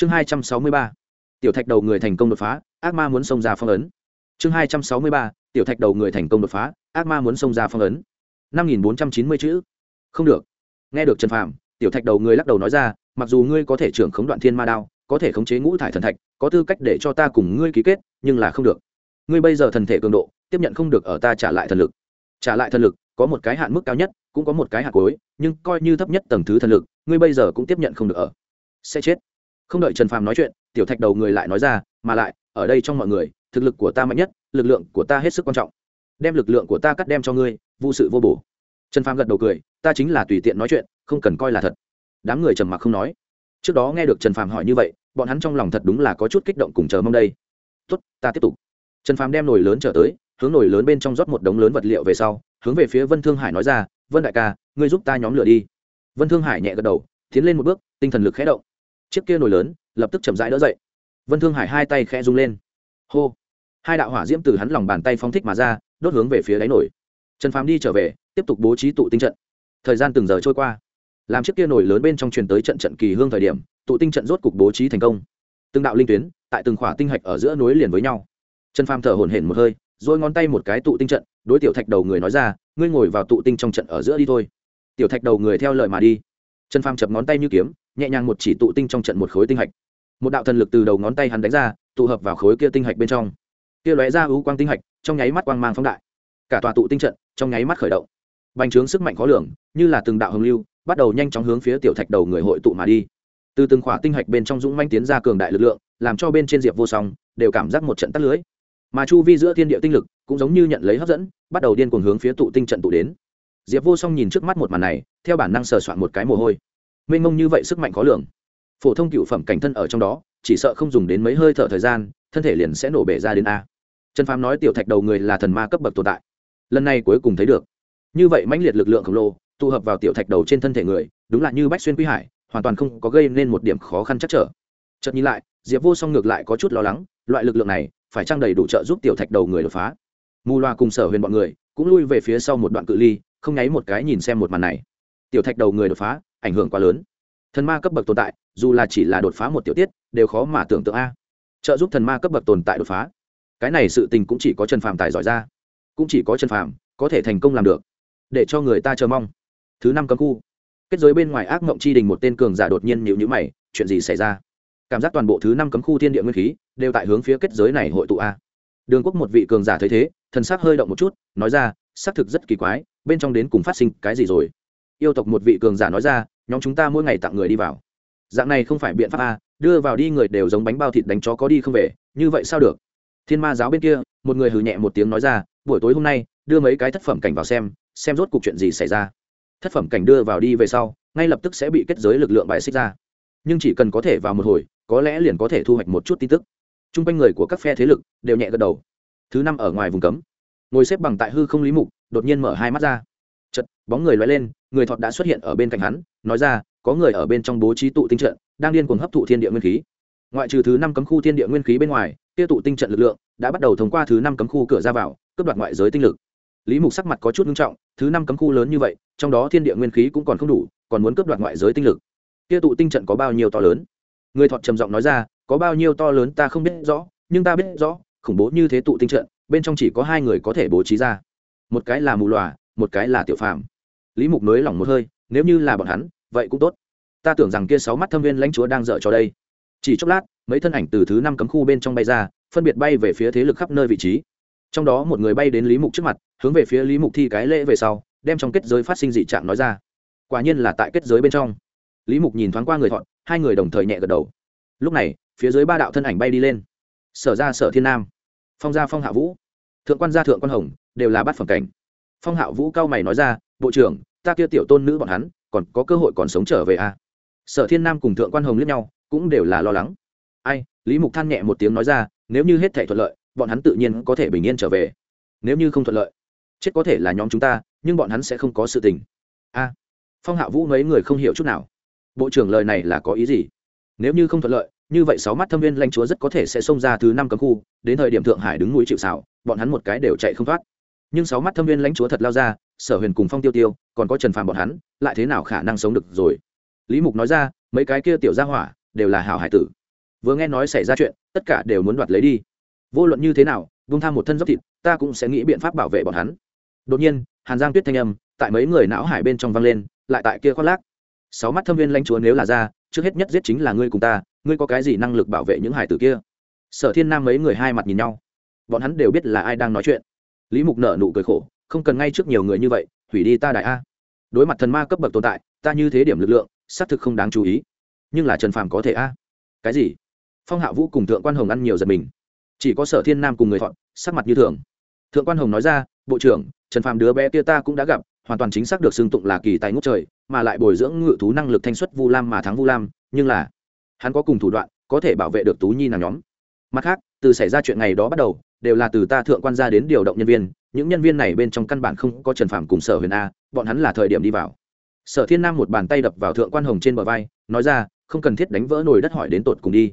chương hai trăm sáu mươi ba, tiểu thạch đầu người thành công đột phá, ác ma muốn xông ra phong ấn. Chương hai trăm sáu mươi ba, tiểu thạch đầu người thành công đột phá, ác ma muốn xông ra phong ấn. Năm nghìn bốn trăm chín mươi chữ. Không được. Nghe được trần phạm tiểu thạch đầu người lắc đầu nói ra, mặc dù ngươi có thể trưởng khống đoạn thiên ma đao, có thể khống chế ngũ thải thần thạch, có tư cách để cho ta cùng ngươi ký kết, nhưng là không được. Ngươi bây giờ thần thể cường độ, tiếp nhận không được ở ta trả lại thần lực. Trả lại thần lực, có một cái hạn mức cao nhất, cũng có một cái hạn cuối, nhưng coi như thấp nhất tầng thứ thần lực, ngươi bây giờ cũng tiếp nhận không được ở. Sẽ chết không đợi trần phàm nói chuyện, tiểu thạch đầu người lại nói ra, mà lại, ở đây trong mọi người, thực lực của ta mạnh nhất, lực lượng của ta hết sức quan trọng. Đem lực lượng của ta cắt đem cho ngươi, vô sự vô bổ. Trần phàm gật đầu cười, ta chính là tùy tiện nói chuyện, không cần coi là thật. Đám người trầm mặc không nói. Trước đó nghe được trần phàm hỏi như vậy, bọn hắn trong lòng thật đúng là có chút kích động cùng chờ mong đây. Tốt, ta tiếp tục. Trần phàm đem nồi lớn trở tới, hướng nồi lớn bên trong rót một đống lớn vật liệu về sau, hướng về phía vân thương hải nói ra, vân đại ca, ngươi giúp ta nhóm lửa đi. Vân thương hải nhẹ gật đầu, tiến lên một bước, tinh thần lực khẽ động chiếc kia nồi lớn, lập tức chậm rãi đỡ dậy. Vân thương hải hai tay khẽ rung lên. Hô! Hai đạo hỏa diễm từ hắn lòng bàn tay phóng thích mà ra, đốt hướng về phía đáy nổi trần phàm đi trở về, tiếp tục bố trí tụ tinh trận. Thời gian từng giờ trôi qua. Làm chiếc kia nổi lớn bên trong truyền tới trận trận kỳ hương thời điểm, tụ tinh trận rốt cục bố trí thành công. Từng đạo linh tuyến, tại từng khỏa tinh hạch ở giữa nối liền với nhau. Trần phàm thở hổn hển một hơi rồi ngón tay một cái tụ tinh trận, đối tiểu thạch đầu người nói ra, ngươi ngồi vào tụ tinh trong trận ở giữa đi thôi. Tiểu thạch đầu người theo lời mà đi trần phàm chập ngón tay như kiếm, nhẹ nhàng một chỉ tụ tinh trong trận một khối tinh hạch. Một đạo thần lực từ đầu ngón tay hắn đánh ra, tụ hợp vào khối kia tinh hạch bên trong. Kia lóe ra ưu quang tinh hạch, trong nháy mắt quang mang phóng đại. Cả tòa tụ tinh trận, trong nháy mắt khởi động. Bành trướng sức mạnh khó lường, như là từng đạo hồng lưu, bắt đầu nhanh chóng hướng phía tiểu thạch đầu người hội tụ mà đi. Từ từng khỏa tinh hạch bên trong dũng manh tiến ra cường đại lực lượng, làm cho bên trên diệp vô song đều cảm giác một trận tắt lưới. Mà chu vi giữa thiên địa tinh lực cũng giống như nhận lấy hấp dẫn, bắt đầu điên cuồng hướng phía tụ tinh trận tụ đến diệp vô song nhìn trước mắt một màn này, theo bản năng sờ soạn một cái mồ hôi. Mênh mông như vậy sức mạnh khó lường. Phổ thông cựu phẩm cảnh thân ở trong đó, chỉ sợ không dùng đến mấy hơi thở thời gian, thân thể liền sẽ nổ bể ra đến a. Trần phàm nói tiểu thạch đầu người là thần ma cấp bậc tồn tại. Lần này cuối cùng thấy được. Như vậy mãnh liệt lực lượng khổng lồ, tụ hợp vào tiểu thạch đầu trên thân thể người, đúng là như bách xuyên quy hải, hoàn toàn không có gây nên một điểm khó khăn chắc trở. Chợt nhìn lại, diệp vô song ngược lại có chút lo lắng, loại lực lượng này phải trang đầy đủ trợ giúp tiểu thạch đầu người đột phá. Mù loa cùng sở huyền bọn người cũng lui về phía sau một đoạn cự ly không nháy một cái nhìn xem một màn này. Tiểu thạch đầu người đột phá, ảnh hưởng quá lớn. Thần ma cấp bậc tồn tại, dù là chỉ là đột phá một tiểu tiết, đều khó mà tưởng tượng a. Trợ giúp thần ma cấp bậc tồn tại đột phá. Cái này sự tình cũng chỉ có trần phàm tài giỏi ra. Cũng chỉ có trần phàm có thể thành công làm được. Để cho người ta chờ mong. Thứ năm cấm khu. Kết giới bên ngoài ác mộng chi đình một tên cường giả đột nhiên nhịu nhữ mày, chuyện gì xảy ra? Cảm giác toàn bộ thứ năm cấm khu thiên địa nguyên khí đều tại hướng phía kết giới này hội tụ a. Đường quốc một vị cường giả thấy thế, thần sắc hơi động một chút, nói ra, xác thực rất kỳ quái bên trong đến cùng phát sinh cái gì rồi? Yêu tộc một vị cường giả nói ra, nhóm chúng ta mỗi ngày tặng người đi vào. Dạng này không phải biện pháp a, đưa vào đi người đều giống bánh bao thịt đánh chó có đi không về, như vậy sao được? Thiên ma giáo bên kia, một người hừ nhẹ một tiếng nói ra, buổi tối hôm nay, đưa mấy cái thất phẩm cảnh vào xem xem rốt cuộc chuyện gì xảy ra. Thất phẩm cảnh đưa vào đi về sau, ngay lập tức sẽ bị kết giới lực lượng bài xích ra. Nhưng chỉ cần có thể vào một hồi, có lẽ liền có thể thu hoạch một chút tin tức. T r u n g quanh người của các phe thế lực đều nhẹ gật đầu. Thứ năm ở ngoài vùng cấm. Ngồi xếp bằng tại hư không lý mục đột nhiên mở hai mắt ra. Chật bóng người loay lên, người thọt đã xuất hiện ở bên cạnh hắn, nói ra, có người ở bên trong bố trí tụ tinh trận, đang điên cuồng hấp thụ thiên địa nguyên khí. Ngoại trừ thứ năm cấm khu thiên địa nguyên khí bên ngoài, tiêu tụ tinh trận lực lượng đã bắt đầu thông qua thứ năm cấm khu cửa ra vào, cướp đoạt ngoại giới tinh lực. Lý mục sắc mặt có chút nghiêm trọng, thứ năm cấm khu lớn như vậy, trong đó thiên địa nguyên khí cũng còn không đủ, còn muốn cướp đoạt ngoại giới tinh lực. Kia tụ tinh trận có bao nhiêu to lớn? Người thọt trầm giọng nói ra, có bao nhiêu to lớn ta không biết rõ, nhưng ta biết rõ, khủng bố như thế tụ tinh trận, bên trong chỉ có hai người có thể bố trí ra một cái là mù lòa, một cái là tiểu phàm. Lý mục nới lỏng một hơi, nếu như là bọn hắn, vậy cũng tốt. Ta tưởng rằng kia sáu mắt thâm viên lãnh chúa đang dở cho đây. Chỉ chốc lát, mấy thân ảnh từ thứ năm cấm khu bên trong bay ra, phân biệt bay về phía thế lực khắp nơi vị trí. Trong đó một người bay đến lý mục trước mặt, hướng về phía lý mục thi cái lễ về sau, đem trong kết giới phát sinh dị trạng nói ra. Quả nhiên là tại kết giới bên trong. Lý mục nhìn thoáng qua người thọn hai người đồng thời nhẹ gật đầu. Lúc này, phía dưới ba đạo thân ảnh bay đi lên. Sở ra sở thiên nam, phong gia phong hạ vũ, thượng quan gia thượng quan hồng đều là bát phẩm cảnh. Phong Hạo vũ cao mày nói ra, bộ trưởng, ta kia tiểu tôn nữ bọn hắn, còn có cơ hội còn sống trở về à? sở thiên nam cùng thượng quan hồng liếc nhau, cũng đều là lo lắng. Ai? Lý mục than nhẹ một tiếng nói ra, nếu như hết thể thuận lợi, bọn hắn tự nhiên có thể bình yên trở về. Nếu như không thuận lợi, chết có thể là nhóm chúng ta, nhưng bọn hắn sẽ không có sự tình. A. Phong hạ vũ mấy người không hiểu chút nào. Bộ trưởng, lời này là có ý gì? Nếu như không thuận lợi, như vậy sáu mắt thâm viên lãnh chúa rất có thể sẽ xông ra thứ năm cấm khu, đến thời điểm thượng hải đứng núi chịu xảo bọn hắn một cái đều chạy không thoát nhưng sáu mắt thâm viên lãnh chúa thật lao ra, sở huyền cùng phong tiêu tiêu, còn có trần phàm bọn hắn, lại thế nào khả năng sống được rồi? Lý mục nói ra, mấy cái kia tiểu gia hỏa, đều là hảo hải tử. Vừa nghe nói xảy ra chuyện, tất cả đều muốn đoạt lấy đi. Vô luận như thế nào, vung tham một thân dốc thịt, ta cũng sẽ nghĩ biện pháp bảo vệ bọn hắn. Đột nhiên, hàn giang tuyết thanh âm, tại mấy người não hải bên trong vang lên, lại tại kia khoác lác. Sáu mắt thâm viên lãnh chúa nếu là ra, trước hết nhất giết chính là ngươi cùng ta, ngươi có cái gì năng lực bảo vệ những hải tử kia? Sở thiên nam mấy người hai mặt nhìn nhau. Bọn hắn đều biết là ai đang nói chuyện lý mục nở nụ cười khổ, không cần ngay trước nhiều người như vậy, hủy đi ta đại a. Đối mặt thần ma cấp bậc tồn tại, ta như thế điểm lực lượng, xác thực không đáng chú ý. Nhưng là trần phàm có thể a. Cái gì? Phong hạ vũ cùng thượng quan hồng ăn nhiều giật mình. Chỉ có sở thiên nam cùng người thọn sắc mặt như thường. Thượng quan hồng nói ra, bộ trưởng, trần phàm đứa bé kia ta cũng đã gặp, hoàn toàn chính xác được xưng tụng là kỳ tài ngút trời, mà lại bồi dưỡng ngự thú năng lực thanh xuất vu lam mà thắng vu lam, nhưng là hắn có cùng thủ đoạn, có thể bảo vệ được tú nhi nàng nhóm. Mặt khác, từ xảy ra chuyện ngày đó bắt đầu đều là từ ta thượng quan ra đến điều động nhân viên, những nhân viên này bên trong căn bản không có trần phạm cùng sở huyền a, bọn hắn là thời điểm đi vào. Sở thiên nam một bàn tay đập vào thượng quan hồng trên bờ vai, nói ra, không cần thiết đánh vỡ nồi đất hỏi đến tột cùng đi.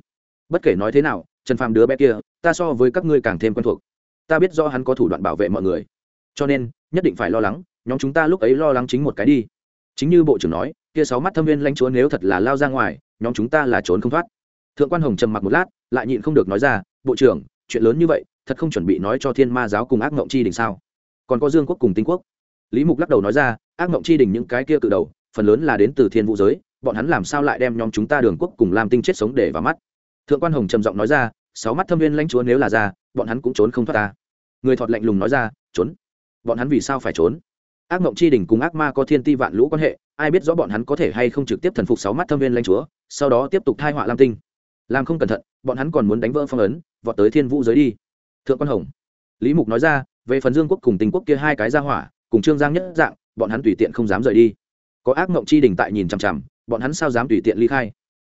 Bất kể nói thế nào, trần phạm đứa bé kia, ta so với các ngươi càng thêm quen thuộc. Ta biết do hắn có thủ đoạn bảo vệ mọi người. Cho nên, nhất định phải lo lắng, nhóm chúng ta lúc ấy lo lắng chính một cái đi. Chính như bộ trưởng nói, kia sáu mắt thâm viên lãnh chúa nếu thật là lao ra ngoài, nhóm chúng ta là trốn không thoát. Thượng quan hồng trầm mặc một lát, lại nhịn không được nói ra, bộ trưởng, chuyện lớn như vậy thật không chuẩn bị nói cho thiên ma giáo cùng ác mộng chi đình sao? Còn có dương quốc cùng tinh quốc. Lý mục lắc đầu nói ra, ác mộng chi đình những cái kia cự đầu, phần lớn là đến từ thiên vũ giới, bọn hắn làm sao lại đem nhóm chúng ta đường quốc cùng làm tinh chết sống để vào mắt? Thượng quan hồng trầm giọng nói ra, sáu mắt thâm viên lãnh chúa nếu là ra, bọn hắn cũng trốn không thoát ta. Người thọt lạnh lùng nói ra, trốn? Bọn hắn vì sao phải trốn? Ác mộng chi đình cùng ác ma có thiên ti vạn lũ quan hệ, ai biết rõ bọn hắn có thể hay không trực tiếp thần phục sáu mắt thâm viên lãnh chúa, sau đó tiếp tục thai họa lam tinh. Làm không cẩn thận, bọn hắn còn muốn đánh vỡ phong ấn, vọt tới thiên vũ giới đi thượng quan hồng. Lý mục nói ra, về phần dương quốc cùng tình quốc kia hai cái ra hỏa, cùng trương giang nhất dạng, bọn hắn tùy tiện không dám rời đi. Có ác mộng chi đình tại nhìn chằm chằm, bọn hắn sao dám tùy tiện ly khai?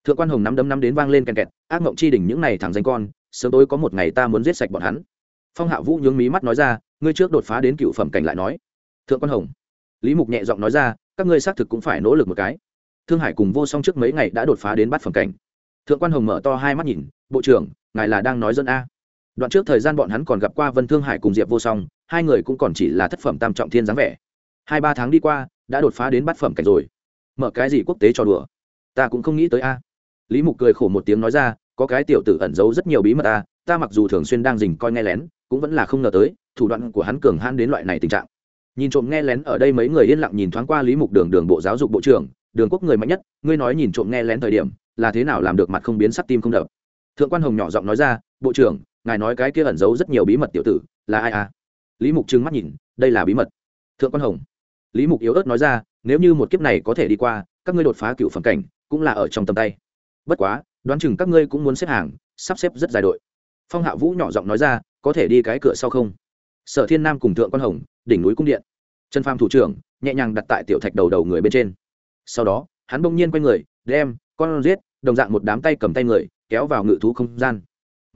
Thượng quan hồng nắm đấm nắm đến vang lên kèn kẹt, ác mộng chi đình những này thẳng danh con, sớm tối có một ngày ta muốn giết sạch bọn hắn. Phong hạ vũ nhướng mí mắt nói ra, ngươi trước đột phá đến cựu phẩm cảnh lại nói. Thượng quan hồng. Lý mục nhẹ giọng nói ra, các ngươi xác thực cũng phải nỗ lực một cái. Thương hải cùng vô song trước mấy ngày đã đột phá đến bát phẩm cảnh. Thượng quan hồng mở to hai mắt nhìn, bộ trưởng, ngài là đang nói dân a đoạn trước thời gian bọn hắn còn gặp qua vân thương hải cùng diệp vô song, hai người cũng còn chỉ là thất phẩm tam trọng thiên dáng vẻ. Hai ba tháng đi qua, đã đột phá đến bát phẩm cảnh rồi. Mở cái gì quốc tế cho đùa? Ta cũng không nghĩ tới a. Lý mục cười khổ một tiếng nói ra, có cái tiểu tử ẩn giấu rất nhiều bí mật a, ta mặc dù thường xuyên đang dình coi nghe lén, cũng vẫn là không ngờ tới, thủ đoạn của hắn cường hãn đến loại này tình trạng. Nhìn trộm nghe lén, ở đây mấy người yên lặng nhìn thoáng qua lý mục đường đường bộ giáo dục bộ trưởng, đường quốc người mạnh nhất, ngươi nói nhìn trộm nghe lén thời điểm, là thế nào làm được mặt không biến sắc tim không đập? Thượng quan hồng nhỏ giọng nói ra, bộ trưởng ngài nói cái kia ẩn giấu rất nhiều bí mật tiểu tử, là ai à? Lý mục trừng mắt nhìn, đây là bí mật. Thượng quan hồng. Lý mục yếu ớt nói ra, nếu như một kiếp này có thể đi qua, các ngươi đột phá cựu phẩm cảnh, cũng là ở trong tầm tay. Bất quá, đoán chừng các ngươi cũng muốn xếp hàng, sắp xếp rất dài đội. Phong hạ vũ nhỏ giọng nói ra, có thể đi cái cửa sau không? Sở thiên nam cùng thượng quan hồng, đỉnh núi cung điện. Trần phàm thủ trưởng, nhẹ nhàng đặt tại tiểu thạch đầu đầu người bên trên. Sau đó, hắn bỗng nhiên quay người, đem con giết, đồng dạng một đám tay cầm tay người, kéo vào ngự thú không gian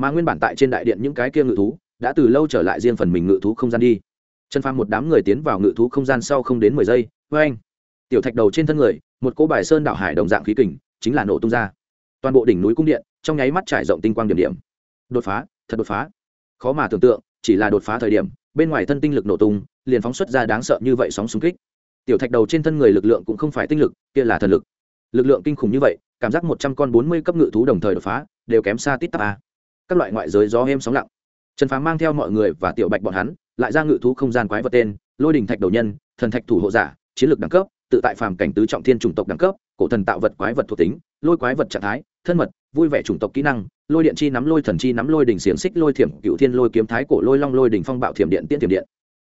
mà nguyên bản tại trên đại điện những cái kia ngự thú đã từ lâu trở lại riêng phần mình ngự thú không gian đi. Trần phàm một đám người tiến vào ngự thú không gian sau không đến mười giây với anh tiểu thạch đầu trên thân người, một cỗ bài sơn đảo hải đồng dạng khí kình, chính là nổ tung ra. Toàn bộ đỉnh núi cung điện, trong nháy mắt trải rộng tinh quang điểm điểm. Đột phá, thật đột phá. Khó mà tưởng tượng, chỉ là đột phá thời điểm, bên ngoài thân tinh lực nổ tung, liền phóng xuất ra đáng sợ như vậy sóng xung kích. Tiểu thạch đầu trên thân người lực lượng cũng không phải tinh lực, kia là thần lực. Lực lượng kinh khủng như vậy, cảm giác một trăm con bốn mươi cấp ngự thú đồng thời đột phá, đều kém xa tít tắc a các loại ngoại giới gió êm sóng lặng. Trần phàm mang theo mọi người và tiểu bạch bọn hắn, lại ra ngự thú không gian quái vật tên lôi đình thạch đầu nhân, thần thạch thủ hộ giả, chiến lược đẳng cấp, tự tại phàm cảnh tứ trọng thiên chủng tộc đẳng cấp, cổ thần tạo vật quái vật thuộc tính, lôi quái vật trạng thái, thân mật, vui vẻ chủng tộc kỹ năng, lôi điện chi nắm, lôi thần chi nắm, lôi đỉnh xiềng xích, lôi thiểm cựu thiên, lôi kiếm thái cổ, lôi long, lôi đỉnh phong bạo thiểm điện tiên thiểm điện.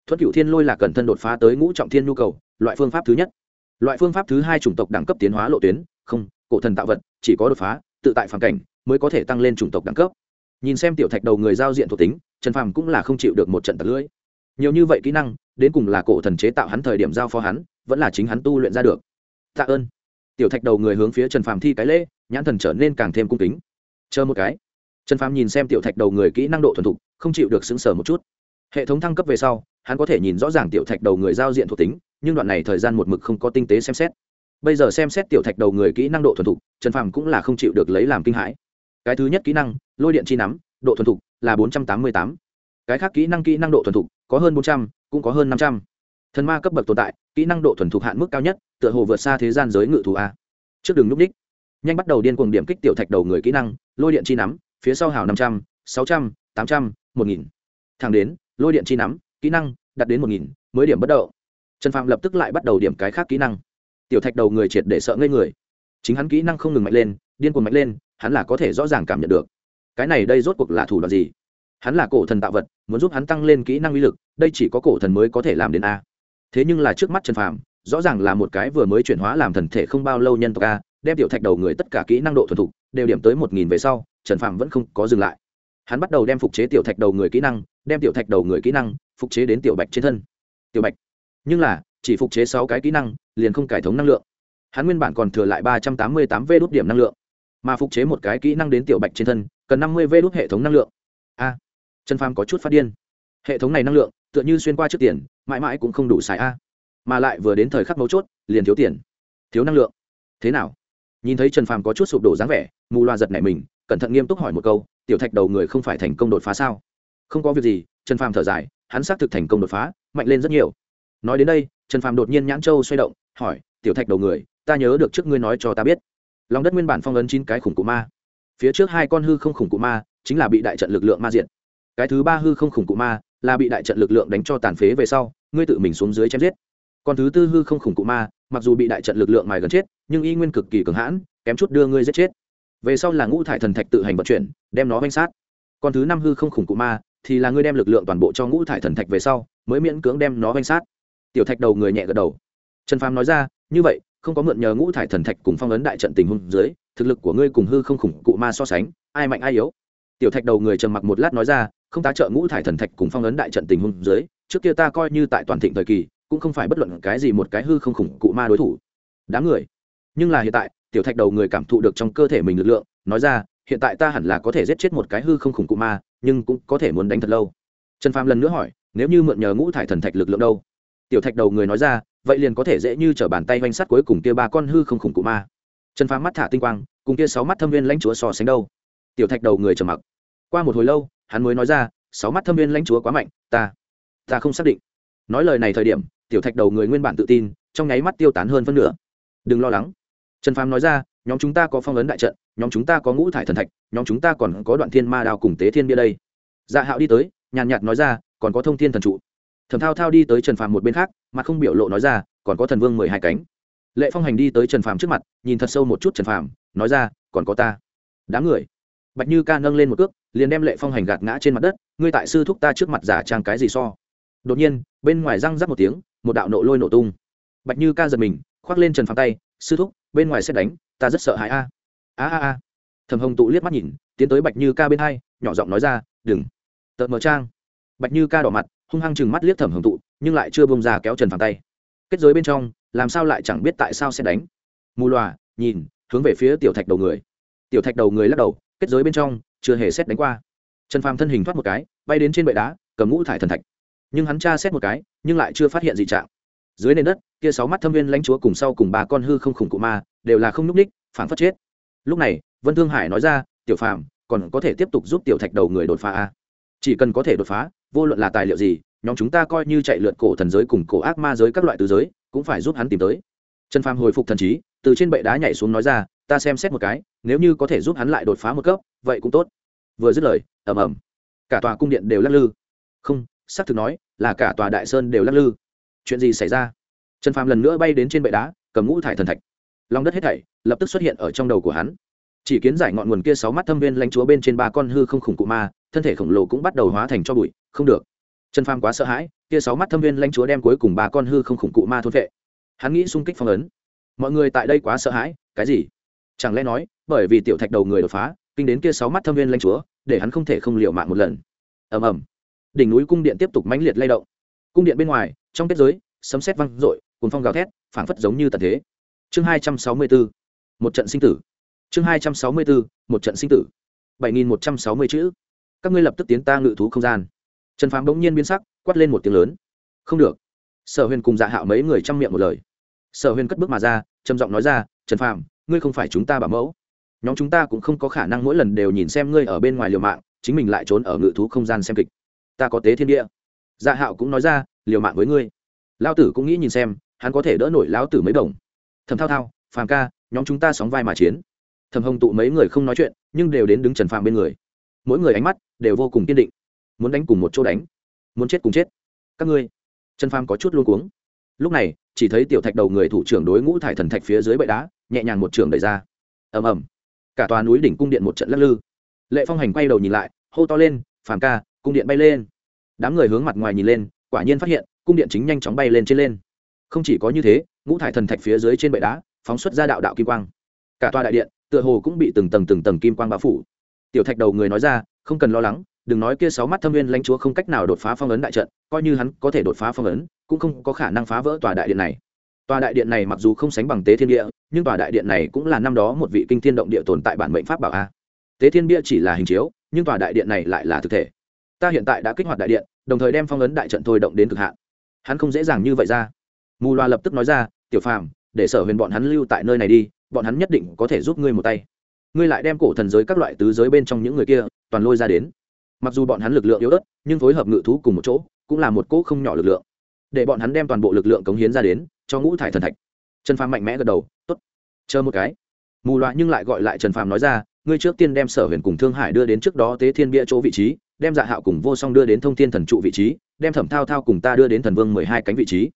Thuật cựu thiên lôi là cần thân đột phá tới ngũ trọng thiên nhu cầu, loại phương pháp thứ nhất. Loại phương pháp thứ hai chủng tộc đẳng cấp tiến hóa lộ tuyến, không, cổ thần tạo vật, chỉ có đột phá, tự tại phàm cảnh, mới có thể tăng lên chủng tộc đẳng cấp nhìn xem tiểu thạch đầu người giao diện thuộc tính, trần phàm cũng là không chịu được một trận tật lưỡi. Nhiều như vậy kỹ năng, đến cùng là cổ thần chế tạo hắn thời điểm giao phó hắn, vẫn là chính hắn tu luyện ra được. Tạ ơn. Tiểu thạch đầu người hướng phía trần phàm thi cái lễ, nhãn thần trở nên càng thêm cung kính. Chờ một cái. Trần phàm nhìn xem tiểu thạch đầu người kỹ năng độ thuần thục, không chịu được xứng sở một chút. Hệ thống thăng cấp về sau, hắn có thể nhìn rõ ràng tiểu thạch đầu người giao diện thuộc tính, nhưng đoạn này thời gian một mực không có tinh tế xem xét. Bây giờ xem xét tiểu thạch đầu người kỹ năng độ thuần thục, trần phàm cũng là không chịu được lấy làm kinh hãi cái thứ nhất kỹ năng, lôi điện chi nắm, độ thuần thục là bốn trăm tám mươi tám. Cái khác kỹ năng kỹ năng độ thuần thục có hơn bốn trăm, cũng có hơn năm trăm. Thần ma cấp bậc tồn tại, kỹ năng độ thuần thục hạn mức cao nhất, tựa hồ vượt xa thế gian giới ngự thù a. Trước đường núp đích nhanh bắt đầu điên cuồng điểm kích tiểu thạch đầu người kỹ năng, lôi điện chi nắm, phía sau hào năm trăm, sáu trăm, tám trăm, một nghìn. Thẳng đến, lôi điện chi nắm, kỹ năng đặt đến một nghìn, mới điểm bất đậu trần phạm lập tức lại bắt đầu điểm cái khác kỹ năng. Tiểu thạch đầu người triệt để sợ ngây người. Chính hắn kỹ năng không ngừng mạnh lên, điên cuồng mạnh lên hắn là có thể rõ ràng cảm nhận được. Cái này đây rốt cuộc là thủ đoạn gì? Hắn là cổ thần tạo vật, muốn giúp hắn tăng lên kỹ năng uy lực, đây chỉ có cổ thần mới có thể làm đến a. Thế nhưng là trước mắt trần phàm, rõ ràng là một cái vừa mới chuyển hóa làm thần thể không bao lâu nhân tộc a, đem tiểu thạch đầu người tất cả kỹ năng độ thuần thục, đều điểm tới một nghìn về sau, trần phàm vẫn không có dừng lại. Hắn bắt đầu đem phục chế tiểu thạch đầu người kỹ năng, đem tiểu thạch đầu người kỹ năng phục chế đến tiểu bạch trên thân. Tiểu bạch. Nhưng là, chỉ phục chế sáu cái kỹ năng, liền không cải thống năng lượng. Hắn nguyên bản còn thừa lại ba trăm tám mươi tám v đốt điểm năng lượng mà phục chế một cái kỹ năng đến tiểu bạch trên thân, cần năm mươi v đốt hệ thống năng lượng. A, trần phàm có chút phát điên. Hệ thống này năng lượng, tựa như xuyên qua trước tiền, mãi mãi cũng không đủ xài a, mà lại vừa đến thời khắc mấu chốt, liền thiếu tiền. Thiếu năng lượng. Thế nào? Nhìn thấy trần phàm có chút sụp đổ dáng vẻ, mù loa giật nảy mình, cẩn thận nghiêm túc hỏi một câu, tiểu thạch đầu người không phải thành công đột phá sao? Không có việc gì, trần phàm thở dài, hắn xác thực thành công đột phá, mạnh lên rất nhiều. Nói đến đây, trần phàm đột nhiên nhãn châu xoay động, hỏi, tiểu thạch đầu người, ta nhớ được trước ngươi nói cho ta biết lòng đất nguyên bản phong ấn chín cái khủng cụ ma. Phía trước hai con hư không khủng cụ ma chính là bị đại trận lực lượng ma diện cái thứ ba hư không khủng cụ ma là bị đại trận lực lượng đánh cho tàn phế về sau, ngươi tự mình xuống dưới chém giết. Còn thứ tư hư không khủng cụ ma, mặc dù bị đại trận lực lượng mài gần chết, nhưng y nguyên cực kỳ cường hãn, kém chút đưa ngươi giết chết. Về sau là ngũ thải thần thạch tự hành vận chuyển, đem nó banh sát. Còn thứ năm hư không khủng cụ ma thì là ngươi đem lực lượng toàn bộ cho ngũ thải thần thạch về sau, mới miễn cưỡng đem nó banh sát. Tiểu thạch đầu người nhẹ gật đầu. Trần phàm nói ra, như vậy không có mượn nhờ ngũ thải thần thạch cùng phong ấn đại trận tình huống dưới, thực lực của ngươi cùng hư không khủng cụ ma so sánh, ai mạnh ai yếu? Tiểu thạch đầu người trầm mặc một lát nói ra, không tá trợ ngũ thải thần thạch cùng phong ấn đại trận tình huống dưới, trước kia ta coi như tại toàn thịnh thời kỳ, cũng không phải bất luận cái gì một cái hư không khủng cụ ma đối thủ. Đáng người. Nhưng là hiện tại, tiểu thạch đầu người cảm thụ được trong cơ thể mình lực lượng, nói ra, hiện tại ta hẳn là có thể giết chết một cái hư không khủng cụ ma, nhưng cũng có thể muốn đánh thật lâu. Trần phàm lần nữa hỏi, nếu như mượn nhờ ngũ thải thần thạch lực lượng đâu? Tiểu thạch đầu người nói ra vậy liền có thể dễ như t bàn tay oanh sắt cuối cùng kia ba con hư không khủng cụ ma. Trần phàm mắt thả tinh quang, cùng kia sáu mắt thâm viên lãnh chúa so sánh đâu. Tiểu thạch đầu người trầm mặc. Qua một hồi lâu, hắn mới nói ra, sáu mắt thâm viên lãnh chúa quá mạnh, ta ta không xác định. Nói lời này thời điểm, tiểu thạch đầu người nguyên bản tự tin, trong nháy mắt tiêu tán hơn phân nửa. Đừng lo lắng. Trần phàm nói ra, nhóm chúng ta có phong ấn đại trận, nhóm chúng ta có ngũ thải thần thạch, nhóm chúng ta còn có đoạn thiên ma đào cùng tế thiên bia đây. Dạ hạo đi tới, nhàn nhạt nói ra, còn có thông thiên thần trụ thẩm thao thao đi tới trần phàm một bên khác mà không biểu lộ nói ra, còn có thần vương mười hai cánh. Lệ phong hành đi tới trần phàm trước mặt, nhìn thật sâu một chút trần phàm, nói ra, còn có ta. Đám người. Bạch như ca nâng lên một cước, liền đem lệ phong hành gạt ngã trên mặt đất, ngươi tại sư thúc ta trước mặt giả trang cái gì so? Đột nhiên, bên ngoài răng rắc một tiếng, một đạo nộ lôi nổ tung. Bạch như ca giật mình, khoác lên trần phàm tay, sư thúc, bên ngoài xét đánh, ta rất sợ hãi a. A a a. Thầm hồng tụ liếc mắt nhìn, tiến tới bạch như ca bên hai, nhỏ giọng nói ra, đừng. Tợt mở trang. Bạch như ca đỏ mặt hung hăng chừng mắt liếc thẩm hồng tụ, nhưng lại chưa bông ra kéo trần phàm tay. Kết giới bên trong, làm sao lại chẳng biết tại sao sẽ đánh? Mù loà, nhìn, hướng về phía tiểu thạch đầu người. Tiểu thạch đầu người lắc đầu, kết giới bên trong, chưa hề xét đánh qua. Trần phàm thân hình thoát một cái, bay đến trên bệ đá, cầm ngũ thải thần thạch. Nhưng hắn tra xét một cái, nhưng lại chưa phát hiện gì trạng. Dưới nền đất, kia sáu mắt thâm viên lãnh chúa cùng sau cùng ba con hư không khủng cụ ma, đều là không n ú c ních phản phát chết. Lúc này, vân thương hải nói ra, tiểu phàm, còn có thể tiếp tục giúp tiểu thạch đầu người đột phá a chỉ cần có thể đột phá vô luận là tài liệu gì, nhóm chúng ta coi như chạy lượt cổ thần giới cùng cổ ác ma giới các loại từ giới, cũng phải giúp hắn tìm tới. Trần phàm hồi phục thần trí, từ trên bệ đá nhảy xuống nói ra, ta xem xét một cái, nếu như có thể giúp hắn lại đột phá một cấp, vậy cũng tốt. Vừa dứt lời, ầm ầm, cả tòa cung điện đều lắc lư. Không, xác thực nói, là cả tòa đại sơn đều lắc lư. Chuyện gì xảy ra? Trần phàm lần nữa bay đến trên bệ đá, cầm ngũ thải thần thạch. Lòng đất hết thảy lập tức xuất hiện ở trong đầu của hắn. Chỉ kiến giải ngọn nguồn kia sáu mắt thâm viên lãnh chúa bên trên ba con hư không khủng cụ ma thân thể khổng lồ cũng bắt đầu hóa thành cho bụi, không được. Trần phàm quá sợ hãi, kia sáu mắt thâm viên lãnh chúa đem cuối cùng ba con hư không khủng cụ ma thôn vệ. Hắn nghĩ xung kích phong ấn. Mọi người tại đây quá sợ hãi, cái gì? Chẳng lẽ nói, bởi vì tiểu thạch đầu người đột phá, kinh đến kia sáu mắt thâm viên lãnh chúa, để hắn không thể không liều mạng một lần. Ầm ầm. Đỉnh núi cung điện tiếp tục mãnh liệt lay động. Cung điện bên ngoài, trong kết giới, sấm sét văng rội cuốn phong gào thét, phảng phất giống như tận thế. Chương hai trăm sáu mươi bốn một trận sinh tử. Chương hai trăm sáu mươi bốn một trận sinh tử. Bảy nghìn một trăm sáu mươi chữ các ngươi lập tức tiến ta ngự thú không gian. Trần phàm bỗng nhiên biến sắc, quát lên một tiếng lớn. Không được. Sở huyền cùng dạ hạo mấy người chăm miệng một lời. Sở huyền cất bước mà ra, trầm giọng nói ra, trần phàm, ngươi không phải chúng ta bảo mẫu. Nhóm chúng ta cũng không có khả năng mỗi lần đều nhìn xem ngươi ở bên ngoài liều mạng, chính mình lại trốn ở ngự thú không gian xem kịch. Ta có tế thiên địa. Dạ hạo cũng nói ra, liều mạng với ngươi. Lao tử cũng nghĩ nhìn xem, hắn có thể đỡ nổi lão tử mấy đồng thầm thao thao, phàm ca, nhóm chúng ta sóng vai mà chiến. Thầm hồng tụ mấy người không nói chuyện, nhưng đều đến đứng trần phàm bên người mỗi người ánh mắt đều vô cùng kiên định. Muốn đánh cùng một chỗ đánh, muốn chết cùng chết. Các ngươi, trần phàm có chút luôn cuống. Lúc này, chỉ thấy tiểu thạch đầu người thủ trưởng đối ngũ thải thần thạch phía dưới bệ đá, nhẹ nhàng một trường đẩy ra. Ầm ầm. Cả tòa núi đỉnh cung điện một trận lắc lư. Lệ phong hành quay đầu nhìn lại, hô to lên, phàm ca, cung điện bay lên. Đám người hướng mặt ngoài nhìn lên, quả nhiên phát hiện, cung điện chính nhanh chóng bay lên trên lên. Không chỉ có như thế, ngũ thải thần thạch phía dưới trên bệ đá, phóng xuất ra đạo đạo kim quang. Cả tòa đại điện, tựa hồ cũng bị từng tầng từng tầng kim quang bao phủ tiểu thạch đầu người nói ra, không cần lo lắng, đừng nói kia sáu mắt thâm viên lãnh chúa không cách nào đột phá phong ấn đại trận, coi như hắn có thể đột phá phong ấn, cũng không có khả năng phá vỡ tòa đại điện này. Tòa đại điện này mặc dù không sánh bằng tế thiên địa nhưng tòa đại điện này cũng là năm đó một vị kinh thiên động địa tồn tại bản mệnh pháp bảo a. Tế thiên bia chỉ là hình chiếu, nhưng tòa đại điện này lại là thực thể. Ta hiện tại đã kích hoạt đại điện, đồng thời đem phong ấn đại trận thôi động đến cực hạn. Hắn không dễ dàng như vậy ra. Mù loa lập tức nói ra, tiểu phàm, để sở huyền bọn hắn lưu tại nơi này đi, bọn hắn nhất định có thể giúp ngươi một tay ngươi lại đem cổ thần giới các loại tứ giới bên trong những người kia toàn lôi ra đến. Mặc dù bọn hắn lực lượng yếu ớt, nhưng phối hợp ngự thú cùng một chỗ, cũng là một cỗ không nhỏ lực lượng. Để bọn hắn đem toàn bộ lực lượng cống hiến ra đến, cho ngũ thải thần thạch. Trần phàm mạnh mẽ gật đầu t ố t chờ một cái. Mù loạ nhưng lại gọi lại trần phàm nói ra, ngươi trước tiên đem sở huyền cùng thương hải đưa đến trước đó tế thiên bia chỗ vị trí, đem dạ hạo cùng vô song đưa đến thông thiên thần trụ vị trí, đem thẩm thao thao cùng ta đưa đến thần vương mười hai cánh vị trí.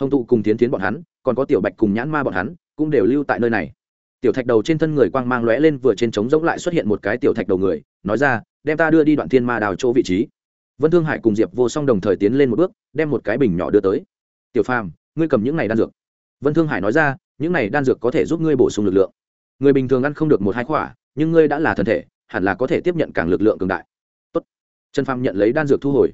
Hồng tụ cùng tiến tiến bọn hắn, còn có tiểu bạch cùng nhãn ma bọn hắn, cũng đều lưu tại nơi này tiểu thạch đầu trên thân người quang mang lóe lên vừa trên trống rỗng lại xuất hiện một cái tiểu thạch đầu người, nói ra, đem ta đưa đi đoạn thiên ma đào chỗ vị trí. Vân thương hải cùng diệp vô song đồng thời tiến lên một bước, đem một cái bình nhỏ đưa tới. Tiểu phàm, ngươi cầm những này đan dược. Vân thương hải nói ra, những này đan dược có thể giúp ngươi bổ sung lực lượng. Người bình thường ăn không được một hai khỏa, nhưng ngươi đã là thân thể, hẳn là có thể tiếp nhận càng lực lượng cường đại. Tốt. trần phàm nhận lấy đan dược thu hồi.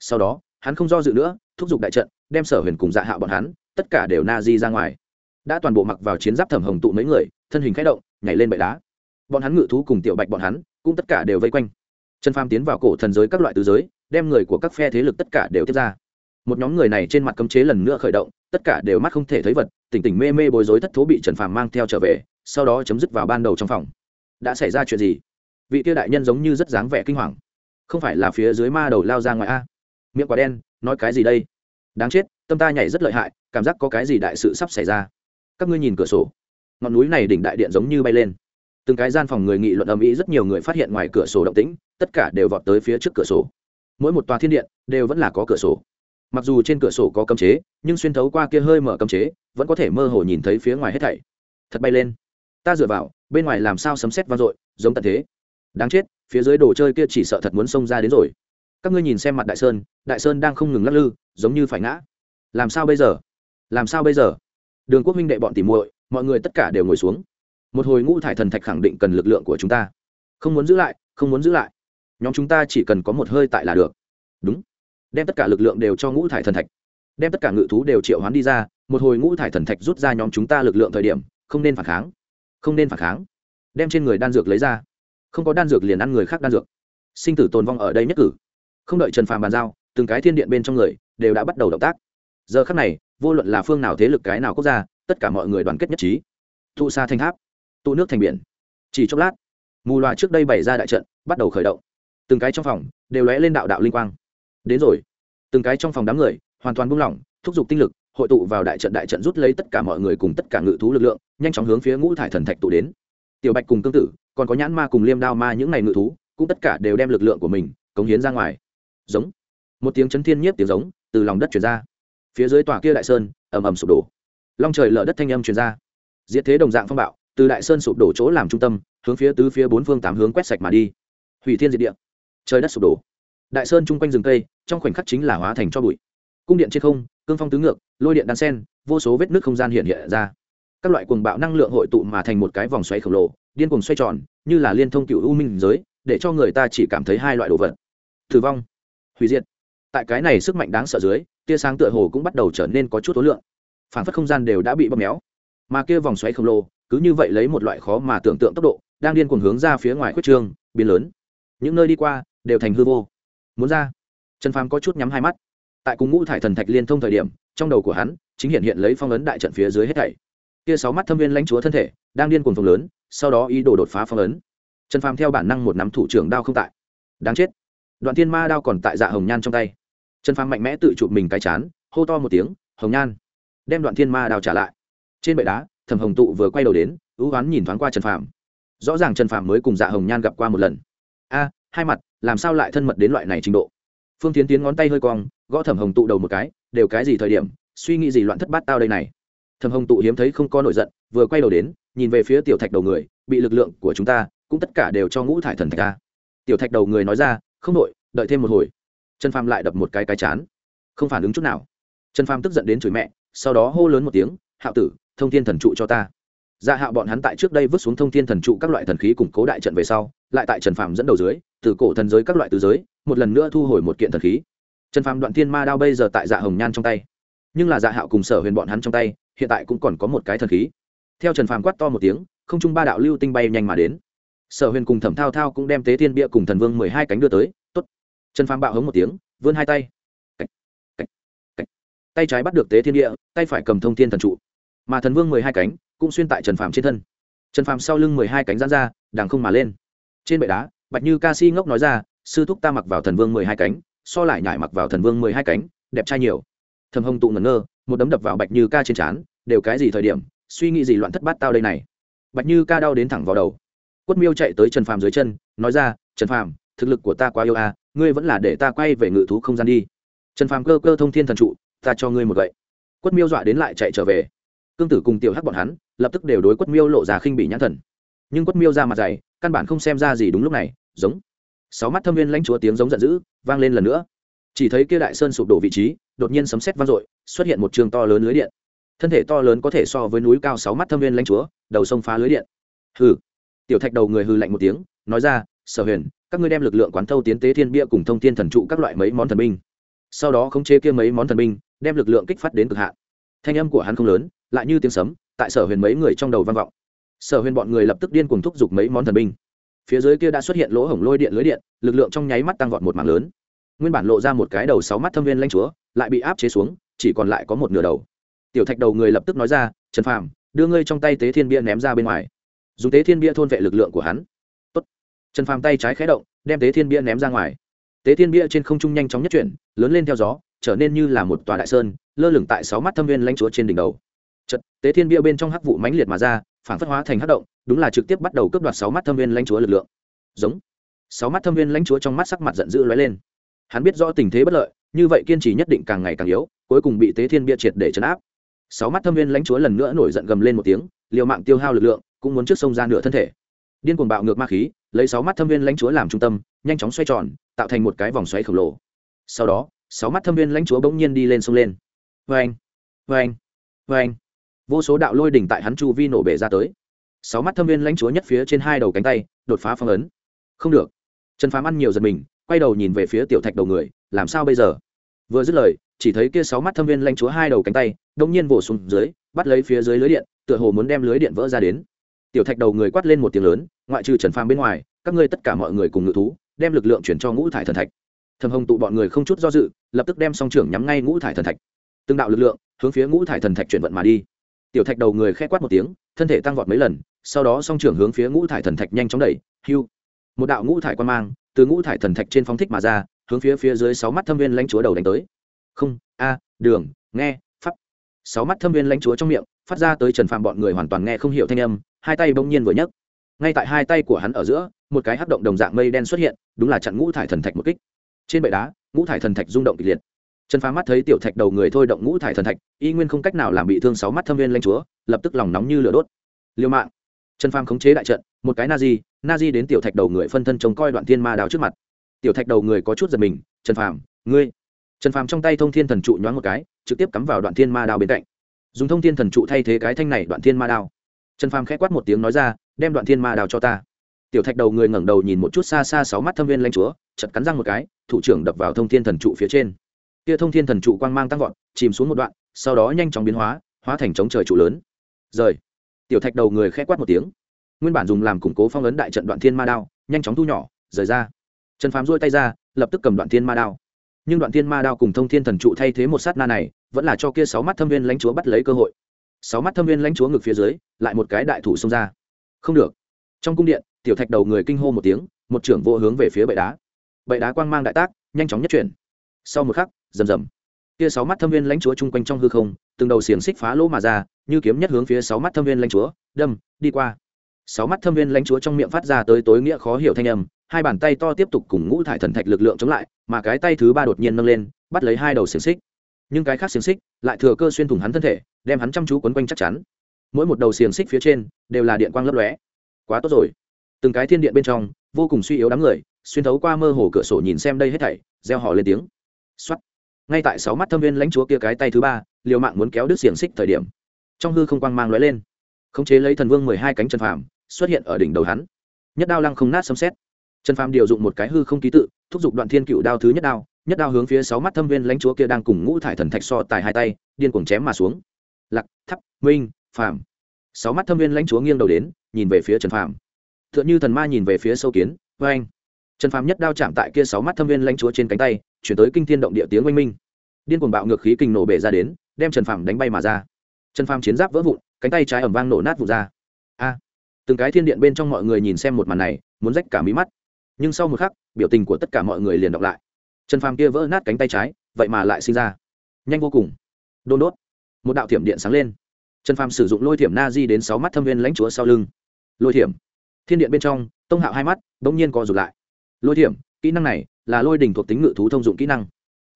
Sau đó, hắn không do dự nữa, thúc giục đại trận, đem sở huyền cùng dạ hạ bọn hắn, tất cả đều na di ra ngoài. Đã toàn bộ mặc vào chiến giáp thẩm hồng tụ mấy người thân hình khẽ động, nhảy lên bệ đá. Bọn hắn ngự thú cùng tiểu bạch bọn hắn, cũng tất cả đều vây quanh. Trần phàm tiến vào cổ thần giới các loại tứ giới, đem người của các phe thế lực tất cả đều tiếp ra. Một nhóm người này trên mặt cấm chế lần nữa khởi động, tất cả đều mắt không thể thấy vật, tỉnh tỉnh mê mê bối rối thất thố bị trần phàm mang theo trở về, sau đó chấm dứt vào ban đầu trong phòng. Đã xảy ra chuyện gì? Vị tiêu đại nhân giống như rất dáng vẻ kinh hoàng. Không phải là phía dưới ma đầu lao ra ngoài a? Miệng quả đen, nói cái gì đây? Đáng chết, tâm ta nhảy rất lợi hại, cảm giác có cái gì đại sự sắp xảy ra. Các ngươi nhìn cửa sổ ngọn núi này đỉnh đại điện giống như bay lên. Từng cái gian phòng người nghị luận âm ý rất nhiều người phát hiện ngoài cửa sổ động tĩnh, tất cả đều vọt tới phía trước cửa sổ. Mỗi một tòa thiên điện đều vẫn là có cửa sổ. Mặc dù trên cửa sổ có cấm chế, nhưng xuyên thấu qua kia hơi mở cấm chế, vẫn có thể mơ hồ nhìn thấy phía ngoài hết thảy. Thật bay lên. Ta dựa vào, bên ngoài làm sao sấm sét vang dội, giống tận thế. Đáng chết, phía dưới đồ chơi kia chỉ sợ thật muốn xông ra đến rồi. Các ngươi nhìn xem mặt đại sơn đại sơn đang không ngừng lắc lư, giống như phải ngã. Làm sao bây giờ? Làm sao bây giờ? Đường quốc minh đệ bọn tỉ muội mọi người tất cả đều ngồi xuống. Một hồi ngũ thải thần thạch khẳng định cần lực lượng của chúng ta. Không muốn giữ lại, không muốn giữ lại. Nhóm chúng ta chỉ cần có một hơi tại là được. Đúng. Đem tất cả lực lượng đều cho ngũ thải thần thạch. Đem tất cả ngự thú đều triệu hoán đi ra, một hồi ngũ thải thần thạch rút ra nhóm chúng ta lực lượng thời điểm, không nên phản kháng. Không nên phản kháng. Đem trên người đan dược lấy ra. Không có đan dược liền ăn người khác đan dược. Sinh tử tồn vong ở đây nhất cử. Không đợi trần phàm bàn giao, từng cái thiên điện bên trong người đều đã bắt đầu động tác. Giờ khắc này, vô luận là phương nào thế lực cái nào quốc gia tất cả mọi người đoàn kết nhất trí. Thụ xa thành tháp, tụ nước thành biển. Chỉ chốc lát, mù loà trước đây bày ra đại trận, bắt đầu khởi động. Từng cái trong phòng đều lóe lên đạo đạo linh quang. Đến rồi, từng cái trong phòng đám người hoàn toàn buông lỏng, thúc giục tinh lực, hội tụ vào đại trận đại trận rút lấy tất cả mọi người cùng tất cả ngự thú lực lượng, nhanh chóng hướng phía ngũ thải thần thạch tụ đến. Tiểu bạch cùng tương tự còn có nhãn ma cùng liêm đao ma những ngày ngự thú, cũng tất cả đều đem lực lượng của mình cống hiến ra ngoài. Giống. Một tiếng chấn thiên nhiếp tiếng giống từ lòng đất chuyển ra. Phía dưới tòa kia đại sơn, ầm ầm sụp đổ long trời lở đất thanh âm truyền ra. Diệt thế đồng dạng phong bạo, từ đại sơn sụp đổ chỗ làm trung tâm, hướng phía tứ phía bốn phương tám hướng quét sạch mà đi. Hủy thiên diệt địa. Trời đất sụp đổ. Đại sơn chung quanh rừng cây, trong khoảnh khắc chính là hóa thành cho bụi. Cung điện trên không, cương phong tứ ngược, lôi điện đan sen, vô số vết nước không gian hiện hiện ra. Các loại cuồng bạo năng lượng hội tụ mà thành một cái vòng xoáy khổng lồ, điên cuồng xoay tròn, như là liên thông cựu u minh giới, để cho người ta chỉ cảm thấy hai loại đồ vật. Tử vong, hủy diệt. Tại cái này sức mạnh đáng sợ dưới, tia sáng tựa hồ cũng bắt đầu trở nên có chút tối lượng phản phất không gian đều đã bị bóp méo. Mà kia vòng xoáy khổng lồ, cứ như vậy lấy một loại khó mà tưởng tượng tốc độ, đang điên cuồng hướng ra phía ngoài khuất trương, biến lớn. Những nơi đi qua, đều thành hư vô. Muốn ra, trần phàm có chút nhắm hai mắt. Tại cùng ngũ thải thần thạch liên thông thời điểm, trong đầu của hắn chính hiện hiện lấy phong ấn đại trận phía dưới hết thảy. Kia sáu mắt thâm viên lãnh chúa thân thể, đang điên cuồng phồng lớn, sau đó ý đồ đột phá phong ấn. Trần phàm theo bản năng một nắm thủ trưởng đao không tại. Đáng chết. Đoạn thiên ma đao còn tại dạ hồng nhan trong tay. Trần phàm mạnh mẽ tự chụp mình cái chán, hô to một tiếng, hồng nhan đem đoạn thiên ma đao trả lại. Trên bệ đá, thẩm hồng tụ vừa quay đầu đến, ưu oán nhìn thoáng qua trần phàm. Rõ ràng trần phạm mới cùng dạ hồng nhan gặp qua một lần. A, hai mặt, làm sao lại thân mật đến loại này trình độ? Phương tiến tiến ngón tay hơi cong, gõ thẩm hồng tụ đầu một cái, đều cái gì thời điểm, suy nghĩ gì loạn thất bát tao đây này? Thẩm hồng tụ hiếm thấy không có nổi giận, vừa quay đầu đến, nhìn về phía tiểu thạch đầu người, bị lực lượng của chúng ta, cũng tất cả đều cho ngũ thải thần thạch ta tiểu thạch đầu người nói ra, không nội đợi thêm một hồi. Trần phàm lại đập một cái cái chán. Không phản ứng chút nào. Trần phàm tức giận đến chửi mẹ sau đó hô lớn một tiếng, hạo tử, thông thiên thần trụ cho ta. Dạ hạo bọn hắn tại trước đây vứt xuống thông thiên thần trụ các loại thần khí củng cố đại trận về sau, lại tại trần phàm dẫn đầu dưới, từ cổ thần giới các loại từ giới, một lần nữa thu hồi một kiện thần khí. Trần phàm đoạn thiên ma đao bây giờ tại dạ hồng nhan trong tay. Nhưng là dạ hạo cùng sở huyền bọn hắn trong tay, hiện tại cũng còn có một cái thần khí. Theo trần phàm quát to một tiếng, không trung ba đạo lưu tinh bay nhanh mà đến. Sở huyền cùng thẩm thao thao cũng đem tế thiên bia cùng thần vương mười hai cánh đưa tới. T ố t trần phàm bạo hống một tiếng, vươn hai tay tay trái bắt được tế thiên địa, tay phải cầm thông thiên thần trụ. Mà thần vương mười hai cánh cũng xuyên tại trần phàm trên thân. Trần phàm sau lưng mười hai cánh dán ra, đằng không mà lên. Trên bệ đá, bạch như ca si ngốc nói ra, sư thúc ta mặc vào thần vương mười hai cánh, so lại nhải mặc vào thần vương mười hai cánh, đẹp trai nhiều. Thầm hồng tụ ngẩn ngơ, một đấm đập vào bạch như ca trên trán, đều cái gì thời điểm, suy nghĩ gì loạn thất bát tao đây này? Bạch như ca đau đến thẳng vào đầu. Quất miêu chạy tới trần phàm dưới chân, nói ra, trần phàm, thực lực của ta quá yêu à ngươi vẫn là để ta quay về ngự thú không gian đi. Trần phàm cơ cơ thông thiên thần trụ ta cho ngươi một gậy. Quất miêu dọa đến lại chạy trở về. Cương tử cùng tiểu hắc bọn hắn, lập tức đều đối quất miêu lộ ra khinh bị nhãn thần. Nhưng quất miêu ra mặt dày, căn bản không xem ra gì đúng lúc này, giống. Sáu mắt thâm viên lãnh chúa tiếng giống giận dữ, vang lên lần nữa. Chỉ thấy kia đại sơn sụp đổ vị trí, đột nhiên sấm sét vang dội, xuất hiện một trường to lớn lưới điện. Thân thể to lớn có thể so với núi cao sáu mắt thâm viên lãnh chúa, đầu sông phá lưới điện. Hừ. Tiểu thạch đầu người hư lạnh một tiếng, nói ra, sở huyền, các ngươi đem lực lượng quán thâu tiến tế thiên bia cùng thông thiên thần trụ các loại mấy món thần binh. Sau đó khống chế kia mấy món thần binh đem lực lượng kích phát đến cực hạn. Thanh âm của hắn không lớn, lại như tiếng sấm, tại sở huyền mấy người trong đầu vang vọng. Sở huyền bọn người lập tức điên cùng thúc giục mấy món thần binh. Phía dưới kia đã xuất hiện lỗ hổng lôi điện lưới điện, lực lượng trong nháy mắt tăng vọt một mảng lớn. Nguyên bản lộ ra một cái đầu sáu mắt thâm viên lanh chúa, lại bị áp chế xuống, chỉ còn lại có một nửa đầu. Tiểu thạch đầu người lập tức nói ra, trần phàm, đưa ngươi trong tay tế thiên bia ném ra bên ngoài. Dùng tế thiên bia thôn vệ lực lượng của hắn. Tốt. trần phàm tay trái khé động, đem tế thiên bia ném ra ngoài. Tế thiên bia trên không trung nhanh chóng nhất chuyển, lớn lên theo gió trở nên như là một tòa đại sơn lơ lửng tại sáu mắt thâm viên lãnh chúa trên đỉnh đầu. Chật, tế thiên bia bên trong hắc vụ mãnh liệt mà ra phản phất hóa thành hắc động đúng là trực tiếp bắt đầu cướp đoạt sáu mắt thâm viên lãnh chúa lực lượng. Giống. Sáu mắt thâm viên lãnh chúa trong mắt sắc mặt giận dữ lóe lên. Hắn biết rõ tình thế bất lợi như vậy kiên trì nhất định càng ngày càng yếu cuối cùng bị tế thiên bia triệt để chấn áp. Sáu mắt thâm viên lãnh chúa lần nữa nổi giận gầm lên một tiếng liều mạng tiêu hao lực lượng cũng muốn trước sông ra nửa thân thể. Điên cuồng bạo ngược ma khí lấy sáu mắt thâm viên lãnh chúa làm trung tâm nhanh chóng xoay tròn tạo thành một cái vòng xoáy khổng lồ. Sau đó sáu mắt thâm viên lãnh chúa bỗng nhiên đi lên sông lên. Vê anh vê anh vê anh vô số đạo lôi đỉnh tại hắn chu vi nổ bể ra tới. Sáu mắt thâm viên lãnh chúa nhất phía trên hai đầu cánh tay, đột phá phong ấn. Không được. Trần phám ăn nhiều giật mình, quay đầu nhìn về phía tiểu thạch đầu người, làm sao bây giờ? Vừa dứt lời, chỉ thấy kia sáu mắt thâm viên lãnh chúa hai đầu cánh tay đông nhiên vỗ xuống dưới, bắt lấy phía dưới lưới điện, tựa hồ muốn đem lưới điện vỡ ra đến. Tiểu thạch đầu người quát lên một tiếng lớn, ngoại trừ trần phàm bên ngoài, các ngươi tất cả mọi người cùng ngự thú, đem lực lượng chuyển cho ngũ thải thần thạch thầm hồng tụ bọn người không chút do dự, lập tức đem song trưởng nhắm ngay ngũ thải thần thạch. Từng đạo lực lượng hướng phía ngũ thải thần thạch chuyển vận mà đi. Tiểu thạch đầu người k h ẽ quát một tiếng, thân thể tăng vọt mấy lần, sau đó song trưởng hướng phía ngũ thải thần thạch nhanh chóng đẩy, hiu. Một đạo ngũ thải quan mang từ ngũ thải thần thạch trên phóng thích mà ra, hướng phía phía dưới sáu mắt thâm viên lãnh chúa đầu đánh tới. Không, a, đường, nghe, pháp. Sáu mắt thâm viên lãnh chúa trong miệng phát ra tới trần phạm bọn người hoàn toàn nghe không hiểu thanh âm, hai tay bỗng nhiên vừa nhấc. Ngay tại hai tay của hắn ở giữa, một cái hắc động đồng dạng mây đen xuất hiện, đúng là chặn ngũ thải thần thạch một kích trên bệ đá, ngũ thải thần thạch rung động kịch liệt. Trần phá mắt thấy tiểu thạch đầu người thôi động ngũ thải thần thạch, y nguyên không cách nào làm bị thương sáu mắt thâm viên lanh chúa, lập tức lòng nóng như lửa đốt. Liêu mạng. Trần phàm khống chế đại trận, một cái na di na di đến tiểu thạch đầu người phân thân trông coi đoạn thiên ma đào trước mặt. Tiểu thạch đầu người có chút giật mình, trần phàm, ngươi? Trần phàm trong tay thông thiên thần trụ nhoáng một cái, trực tiếp cắm vào đoạn thiên ma đao bên cạnh. Dùng thông thiên thần trụ thay thế cái thanh này đoạn thiên ma đao trần phàm k h ẽ quát một tiếng nói ra, đem đoạn thiên ma đao cho ta tiểu thạch đầu người ngẩng đầu nhìn một chút xa xa sáu mắt thâm viên lanh chúa chật cắn răng một cái, thủ trưởng đập vào thông thiên thần trụ phía trên. Kia thông thiên thần trụ quang mang tăng vọt, chìm xuống một đoạn, sau đó nhanh chóng biến hóa hóa thành chống trời trụ lớn. Rời. Tiểu thạch đầu người k h ẽ quát một tiếng. Nguyên bản dùng làm củng cố phong ấn đại trận đoạn thiên ma đao, nhanh chóng thu nhỏ, rời ra. Trần phám rôi tay ra, lập tức cầm đoạn thiên ma đao. Nhưng đoạn thiên ma đao cùng thông thiên thần trụ thay thế một sát na này, vẫn là cho kia sáu mắt thâm viên lãnh chúa bắt lấy cơ hội. Sáu mắt thâm viên lãnh chúa ngực phía dưới, lại một cái đại thủ xông ra. Không được. Trong cung điện tiểu thạch đầu người kinh hô một tiếng, một trưởng vô hướng về phía bệ đá. Bệ đá quang mang đại tác, nhanh chóng nhất chuyển. Sau một khắc, rầm rầm. Kia sáu mắt thâm viên lãnh chúa chung quanh trong hư không, từng đầu xiềng xích phá lỗ mà ra, như kiếm nhất hướng phía sáu mắt thâm viên lãnh chúa, đâm, đi qua. Sáu mắt thâm viên lãnh chúa trong miệng phát ra tới tối nghĩa khó hiểu thanh âm, hai bàn tay to tiếp tục cùng ngũ thải thần thạch lực lượng chống lại, mà cái tay thứ ba đột nhiên nâng lên, bắt lấy hai đầu xiềng xích. Nhưng cái khác xiềng xích lại thừa cơ xuyên thủng hắn thân thể, đem hắn chăm chú quấn quanh chắc chắn. Mỗi một đầu xiềng xích phía trên đều là điện quang lấp lóe. Quá tốt rồi từng cái thiên điện bên trong, vô cùng suy yếu đám người, xuyên thấu qua mơ hồ cửa sổ nhìn xem đây hết thảy gieo họ lên tiếng. Xuất ngay tại sáu mắt thâm viên lãnh chúa kia cái tay thứ ba, liều mạng muốn kéo đứt xiềng xích thời điểm, trong hư không quang mang lóe lên. Khống chế lấy thần vương mười hai cánh chân phàm, xuất hiện ở đỉnh đầu hắn. Nhất đao lăng không nát sấm xét trần phàm điều dụng một cái hư không ký tự, thúc giục đoạn thiên cựu đao thứ nhất đao nhất đao hướng phía sáu mắt thâm viên lãnh chúa kia đang cùng ngũ thải thần thạch so tài hai tay, điên cuồng chém mà xuống. Lặc thắp minh, phàm. Sáu mắt thâm viên lãnh chúa nghiêng đầu đến, nhìn về phía trần phàm t h ư ợ n h ư thần ma nhìn về phía sâu kiến, vê anh. Trần phàm nhất đao chạm tại kia sáu mắt thâm viên lãnh chúa trên cánh tay, chuyển tới kinh thiên động địa tiếng oanh minh. Điên cuồng bạo ngược khí kình nổ bể ra đến, đem trần phàm đánh bay mà ra. Trần phàm chiến giáp vỡ vụn, cánh tay trái ẩm vang nổ nát vụt ra. A! Từng cái thiên điện bên trong mọi người nhìn xem một màn này, muốn rách cả mí mắt. Nhưng sau một khắc, biểu tình của tất cả mọi người liền đọc lại. Trần phàm kia vỡ nát cánh tay trái, vậy mà lại sinh ra. Nhanh vô cùng. Đôn đốt. Một đạo thiểm điện sáng lên. Trần phàm sử dụng lôi thiểm na di đến sáu mắt thâm viên lãnh chúa sau lưng. Lôi thiểm thiên điện bên trong, tông hạo hai mắt đ ỗ n g nhiên co rụt lại. Lôi thiểm, kỹ năng này là lôi đình thuộc tính ngự thú thông dụng kỹ năng.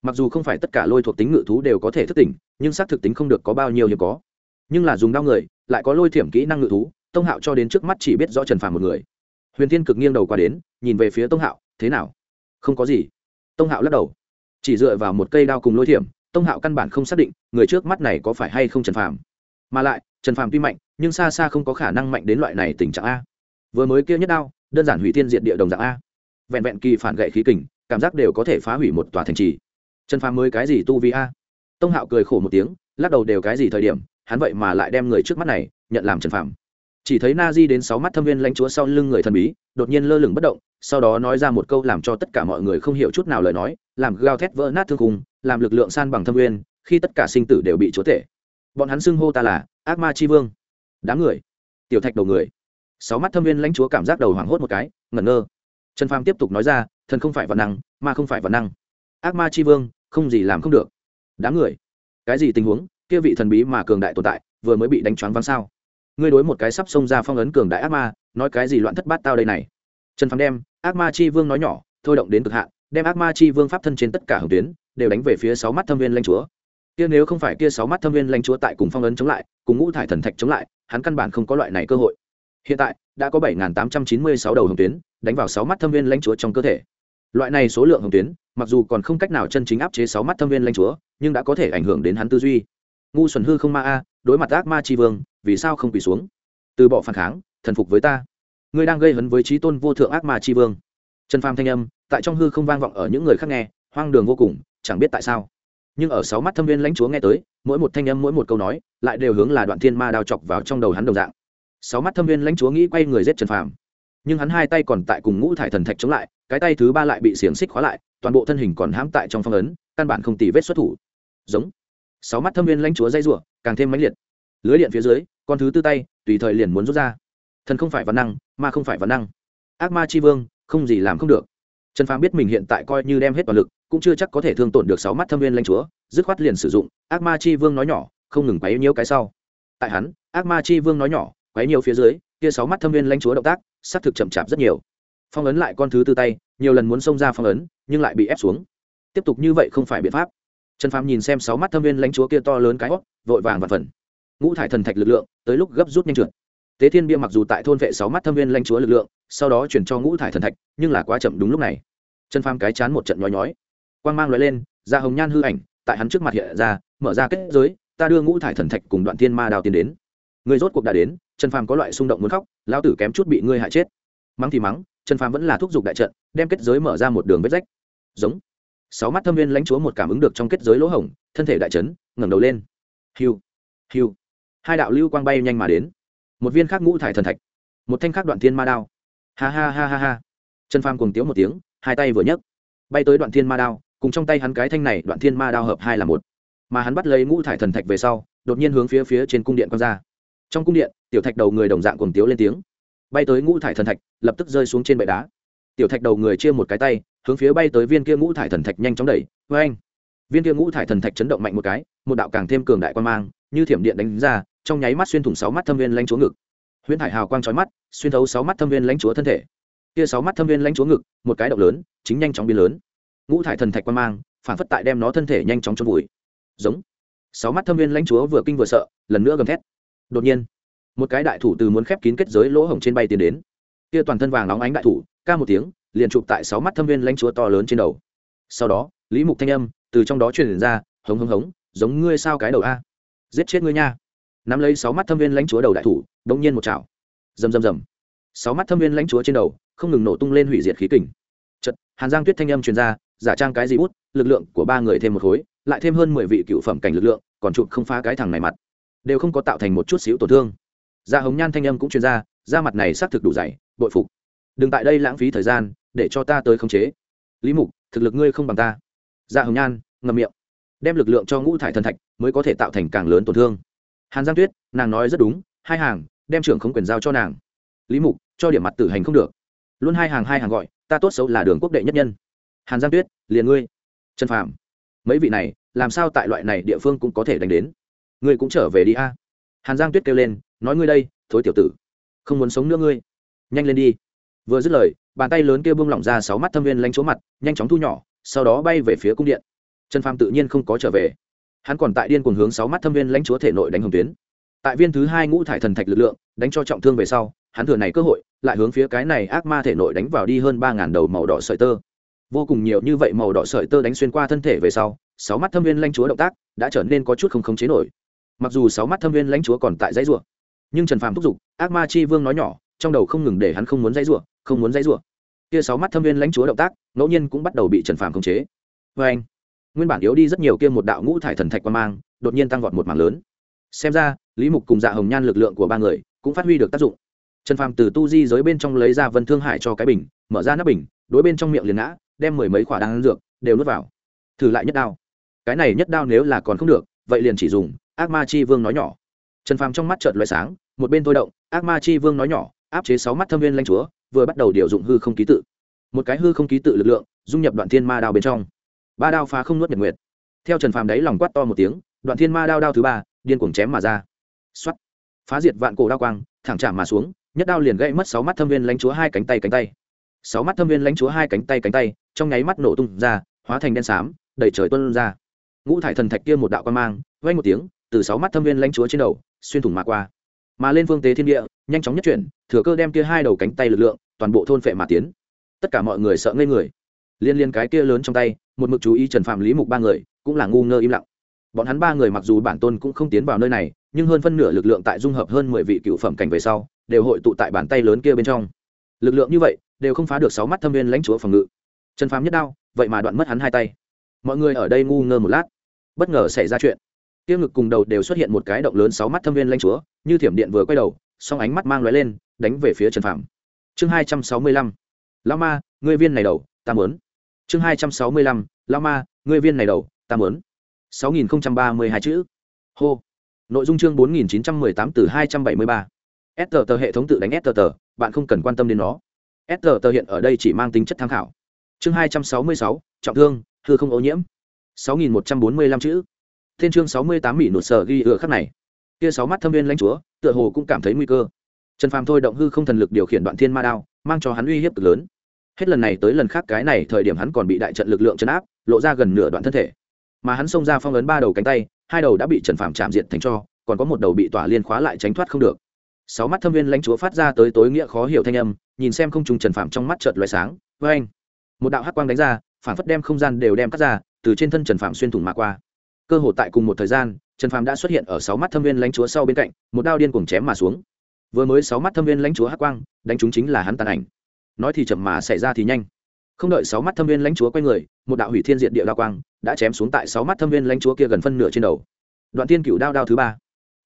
Mặc dù không phải tất cả lôi thuộc tính ngự thú đều có thể thức tỉnh, nhưng xác thực tính không được có bao nhiêu hiếm có. Nhưng là dùng đau người, lại có lôi thiểm kỹ năng ngự thú, tông hạo cho đến trước mắt chỉ biết rõ trần phàm một người. Huyền thiên cực nghiêng đầu qua đến, nhìn về phía tông hạo, thế nào? Không có gì. Tông hạo lắc đầu. Chỉ dựa vào một cây đao cùng lôi thiểm, tông hạo căn bản không xác định người trước mắt này có phải hay không trần phàm. Mà lại, trần phàm tuy mạnh, nhưng xa xa không có khả năng mạnh đến loại này tình trạng a vừa mới kia nhất đao, đơn giản hủy thiên diện địa đồng dạng a. Vẹn vẹn kỳ phản gậy khí kình, cảm giác đều có thể phá hủy một tòa thành trì. Trần phàm mới cái gì tu vi a? Tông hạo cười khổ một tiếng, lắc đầu đều cái gì thời điểm, hắn vậy mà lại đem người trước mắt này nhận làm trần phàm. Chỉ thấy na di đến sáu mắt thâm viên lãnh chúa sau lưng người thần bí, đột nhiên lơ lửng bất động, sau đó nói ra một câu làm cho tất cả mọi người không hiểu chút nào lời nói, làm gao thét vỡ nát thương khung, làm lực lượng san bằng thâm viên khi tất cả sinh tử đều bị chúa tể. Bọn hắn xưng hô ta là ác ma c h i vương. Đám người. Tiểu thạch đầu người sáu mắt thâm viên lãnh chúa cảm giác đầu hoảng hốt một cái, ngẩn ngơ. Trần phàm tiếp tục nói ra, thần không phải văn năng, ma không phải văn năng. Ác ma c h i vương, không gì làm không được. Đám người. Cái gì tình huống? Kia vị thần bí mà cường đại tồn tại, vừa mới bị đánh choáng văng sao? Ngươi đối một cái sắp xông ra phong ấn cường đại ác ma, nói cái gì loạn thất bát tao đây này? Trần phàm đem, ác ma chi vương nói nhỏ, thôi động đến cực hạn, đem ác ma chi vương pháp thân trên tất cả hồng tuyến, đều đánh về phía sáu mắt thâm viên lãnh chúa. Kia nếu không phải kia sáu mắt thâm viên lãnh chúa tại cùng phong ấn chống lại, cùng ngũ thải thần thạch chống lại, hắn căn bản không có loại này cơ hội hiện tại, đã có bảy tám trăm chín mươi sáu đầu hồng tuyến, đánh vào sáu mắt thâm viên lãnh chúa trong cơ thể. Loại này số lượng hồng tuyến, mặc dù còn không cách nào chân chính áp chế sáu mắt thâm viên lãnh chúa, nhưng đã có thể ảnh hưởng đến hắn tư duy. Ngu xuẩn hư không ma a, đối mặt ác ma tri vương, vì sao không quỳ xuống? Từ bỏ phản kháng, thần phục với ta. Ngươi đang gây hấn với trí tôn vô thượng ác ma tri vương. Trần phàm thanh âm, tại trong hư không vang vọng ở những người khác nghe, hoang đường vô cùng, chẳng biết tại sao. Nhưng ở sáu mắt thâm viên lãnh chúa nghe tới, mỗi một thanh âm, mỗi một câu nói, lại đều hướng là đoạn thiên ma đao chọc vào trong đầu hắn đồng dạng sáu mắt thâm viên lãnh chúa nghĩ quay người giết trần phàm. Nhưng hắn hai tay còn tại cùng ngũ thải thần thạch chống lại, cái tay thứ ba lại bị xiềng xích khóa lại, toàn bộ thân hình còn hãm tại trong phong ấn, căn bản không tì vết xuất thủ. Giống. Sáu mắt thâm viên lãnh chúa dây rủa, càng thêm mãnh liệt. Lưới điện phía dưới, con thứ tư tay, tùy thời liền muốn rút ra. Thần không phải văn năng mà không phải văn năng. Ác ma chi vương, không gì làm không được. Trần phàm biết mình hiện tại coi như đem hết toàn lực, cũng chưa chắc có thể thương tổn được sáu mắt thâm viên lãnh chúa, dứt khoát liền sử dụng. Ác ma chi vương nói nhỏ, không ngừng quấy nhiễu cái sau. Tại hắn, ác ma chi vương nói nhỏ quấy nhiều phía dưới, kia sáu mắt thâm viên lãnh chúa động tác, xác thực chậm chạp rất nhiều. Phong ấn lại con thứ tư tay, nhiều lần muốn xông ra phong ấn, nhưng lại bị ép xuống. Tiếp tục như vậy không phải biện pháp. Trần phàm nhìn xem sáu mắt thâm viên lãnh chúa kia to lớn cái hót vội vàng và phần. Ngũ thải thần thạch lực lượng, tới lúc gấp rút nhanh trượt. Tế thiên bia mặc dù tại thôn vệ sáu mắt thâm viên lãnh chúa lực lượng, sau đó chuyển cho ngũ thải thần thạch, nhưng là quá chậm đúng lúc này. Trần phàm cái chán một trận nhói nhói. Quang mang loại lên, ra hồng nhan hư ảnh, tại hắn trước mặt hiện ra, mở ra kết giới, ta đưa ngũ thải thần thạch cùng đoạn thiên ma đào tiến đến. Người rốt cuộc đã đến trần phàm có loại xung động muốn khóc, lão tử kém chút bị ngươi hại chết. Mắng thì mắng, trần phàm vẫn là thúc giục đại trận, đem kết giới mở ra một đường vết rách. Giống. Sáu mắt thâm viên lãnh chúa một cảm ứng được trong kết giới lỗ hổng, thân thể đại trấn, ngẩng đầu lên. Hiu hiu. Hai đạo lưu quang bay nhanh mà đến. Một viên khác ngũ thải thần thạch. Một thanh khác đoạn thiên ma đao. Ha ha ha ha ha. Trần phàm cùng tiếu một tiếng, hai tay vừa nhấc. Bay tới đoạn thiên ma đao, cùng trong tay hắn cái thanh này đoạn thiên ma đao hợp hai là một. Mà hắn bắt lấy ngũ thải thần thạch về sau, đột nhiên hướng phía phía trên cung điện quăng ra trong cung điện, tiểu thạch đầu người đồng dạng cùng tiếu lên tiếng. Bay tới ngũ thải thần thạch, lập tức rơi xuống trên bệ đá. Tiểu thạch đầu người chia một cái tay, hướng phía bay tới viên kia ngũ thải thần thạch nhanh chóng đẩy. Vê anh viên kia ngũ thải thần thạch chấn động mạnh một cái, một đạo càng thêm cường đại quan mang, như thiểm điện đánh ra, trong nháy mắt xuyên thủng sáu mắt thâm viên lãnh chúa ngực. Huyễn thải hào quang trói mắt, xuyên thấu sáu mắt thâm viên lãnh chúa thân thể. Kia sáu mắt thâm viên lãnh chúa ngực, một cái động lớn, chính nhanh chóng biến lớn. Ngũ thải thần thạch quan mang, phản phất tại đem nó thân thể nhanh chóng trôn vùi. Giống. Sáu mắt thâm viên lãnh chúa vừa kinh vừa sợ, lần nữa gầm thét đột nhiên, một cái đại thủ từ muốn khép kín kết giới lỗ hổng trên bay tiến đến. Kia toàn thân vàng nóng ánh đại thủ, ca một tiếng, liền chụp tại sáu mắt thâm viên lãnh chúa to lớn trên đầu. Sau đó, lý mục thanh âm từ trong đó truyền ra, hống hống hống, giống ngươi sao cái đầu a? Giết chết ngươi nha. Nắm lấy sáu mắt thâm viên lãnh chúa đầu đại thủ, đống nhiên một chảo. Rầm rầm rầm. Sáu mắt thâm viên lãnh chúa trên đầu, không ngừng nổ tung lên hủy diệt khí kình. Chật hàn giang tuyết thanh âm truyền ra, giả trang cái gì bút, lực lượng của ba người thêm một khối, lại thêm hơn mười vị cựu phẩm cảnh lực lượng, còn chụp không phá cái thằng này mặt đều không có tạo thành một chút xíu tổn thương. Da hồng nhan thanh âm cũng truyền ra da mặt này xác thực đủ dày bội phục. Đừng tại đây lãng phí thời gian để cho ta tới khống chế. Lý mục thực lực ngươi không bằng ta. Da hồng nhan ngầm miệng. Đem lực lượng cho ngũ thải thần thạch mới có thể tạo thành càng lớn tổn thương. Hàn giang tuyết nàng nói rất đúng hai hàng đem trưởng không quyền giao cho nàng. Lý mục cho điểm mặt tử hành không được. Luôn hai hàng hai hàng gọi ta tốt xấu là đường quốc đệ nhất nhân. Hàn giang tuyết liền ngươi. Trần Phạm, mấy vị này làm sao tại loại này địa phương cũng có thể đánh đến? Ngươi cũng trở về đi a. Hàn giang tuyết kêu lên, nói ngươi đây, thối tiểu tử, không muốn sống nữa ngươi. Nhanh lên đi. Vừa dứt lời, bàn tay lớn kia bung lỏng ra sáu mắt thâm viên lanh chỗ mặt, nhanh chóng thu nhỏ, sau đó bay về phía cung điện. Trần phàm tự nhiên không có trở về. Hắn còn tại điên cuồng hướng sáu mắt thâm viên lãnh chúa thể nội đánh hồng tuyến. Tại viên thứ hai ngũ thải thần thạch lực lượng, đánh cho trọng thương về sau, hắn thừa này cơ hội, lại hướng phía cái này ác ma thể nội đánh vào đi hơn ba ngàn đầu màu đỏ sợi tơ. Vô cùng nhiều như vậy màu đỏ sợi tơ đánh xuyên qua thân thể về sau, sáu mắt thâm viên lãnh chúa động tác đã trở nên có chút không khống chế nổi mặc dù sáu mắt thâm viên lãnh chúa còn tại dãy rủa, nhưng trần phàm thúc giục, ác ma chi vương nói nhỏ, trong đầu không ngừng để hắn không muốn dãy rủa, không muốn dãy rủa. Kia sáu mắt thâm viên lãnh chúa động tác, ngẫu nhiên cũng bắt đầu bị trần phàm khống chế. Vê anh, nguyên bản yếu đi rất nhiều kia một đạo ngũ thải thần thạch qua mang, đột nhiên tăng vọt một mảng lớn. Xem ra, lý mục cùng dạ hồng nhan lực lượng của ba người cũng phát huy được tác dụng. Trần phàm từ tu di giới bên trong lấy ra vân thương hải cho cái bình, mở ra nắp bình, đối bên trong miệng liền ngã, đem mười mấy quả đan dược đều nuốt vào. Thử lại nhất đao. Cái này nhất đao nếu là còn không được, vậy liền chỉ dùng ác ma chi vương nói nhỏ. Trần phàm trong mắt trợt loại sáng, một bên thôi động, ác ma chi vương nói nhỏ, áp chế sáu mắt thâm viên lanh chúa, vừa bắt đầu điều dụng hư không ký tự. Một cái hư không ký tự lực lượng, dung nhập đoạn thiên ma đao bên trong. Ba đao phá không nuốt nhật nguyệt. Theo trần phàm đáy lòng quát to một tiếng, đoạn thiên ma đao đao thứ ba, điên cuồng chém mà ra. X phá diệt vạn cổ đao quang, thẳng chạm mà xuống, nhất đao liền gãy mất sáu mắt thâm viên lãnh chúa hai cánh tay cánh tay. Sáu mắt thâm viên lãnh chúa hai cánh tay cánh tay, trong nháy mắt nổ tung ra, hóa thành đen xám, đẩy trời tuân ra. Ngũ thải thần thạch kia một đạo quan mang vay một tiếng từ sáu mắt thâm viên lãnh chúa trên đầu, xuyên thủng mà qua. Mà lên phương tế thiên địa, nhanh chóng nhất chuyển, thừa cơ đem kia hai đầu cánh tay lực lượng, toàn bộ thôn phệ mà tiến. Tất cả mọi người sợ ngây người. Liên liên cái kia lớn trong tay, một mực chú ý trần phạm lý mục ba người, cũng là ngu ngơ im lặng. Bọn hắn ba người mặc dù bản tôn cũng không tiến vào nơi này, nhưng hơn phân nửa lực lượng tại dung hợp hơn mười vị cựu phẩm cảnh về sau, đều hội tụ tại bàn tay lớn kia bên trong. Lực lượng như vậy, đều không phá được sáu mắt thâm viên lãnh chúa phòng ngự. Trần phạm nhất đao vậy mà đoạn mất hắn hai tay. Mọi người ở đây ngu ngơ một lát. Bất ngờ xảy ra chuyện tiêu ngực cùng đầu đều xuất hiện một cái động lớn sáu mắt thâm viên lanh chúa, như thiểm điện vừa quay đầu, song ánh mắt mang lóe lên, đánh về phía trần phạm chương hai trăm sáu mươi lăm lao ma, ngươi viên này đầu, ta mớn chương hai trăm sáu mươi lăm lao ma, ngươi viên này đầu, ta mớn sáu nghìn ba mươi hai chữ. Hô. Nội dung chương bốn nghìn chín trăm mười tám từ hai trăm bảy mươi ba. S tờ hệ thống tự đánh s tờ bạn không cần quan tâm đến nó. S tờ hiện ở đây chỉ mang tính chất tham khảo. Chương hai trăm sáu mươi sáu, trọng thương, hư không ô nhiễm. Sáu nghìn một trăm bốn mươi lăm chữ thiên chương sáu mươi tám mỹ nụt sở ghi ựa khắc này. Kia sáu mắt thâm viên lãnh chúa, tựa hồ cũng cảm thấy nguy cơ. Trần phàm thôi động hư không thần lực điều khiển đoạn thiên ma đao, mang cho hắn uy hiếp cực lớn. Hết lần này tới lần khác cái này thời điểm hắn còn bị đại trận lực lượng chấn áp, lộ ra gần nửa đoạn thân thể. Mà hắn xông ra phong ấn ba đầu cánh tay, hai đầu đã bị trần phàm chạm diện thành cho, còn có một đầu bị tỏa liên khóa lại tránh thoát không được. Sáu mắt thâm viên lãnh chúa phát ra tới tối nghĩa khó hiểu thanh âm, nhìn xem không trùng trần phạm trong mắt chợt loài sáng. Với anh một đạo hắc quang đánh ra, phản phất đem không gian đều đem cắt ra, từ trên thân trần phạm xuyên thủng mà qua cơ hội tại cùng một thời gian, trần Phàm đã xuất hiện ở sáu mắt thâm viên lãnh chúa sau bên cạnh, một đao điên cuồng chém mà xuống. Vừa mới sáu mắt thâm viên lãnh chúa hắc quang, đánh chúng chính là hắn tàn ảnh. Nói thì chậm mà xảy ra thì nhanh. Không đợi sáu mắt thâm viên lãnh chúa quay người, một đạo hủy thiên diện địa đao quang đã chém xuống tại sáu mắt thâm viên lãnh chúa kia gần phân nửa trên đầu. Đoạn tiên cựu đao đao thứ ba.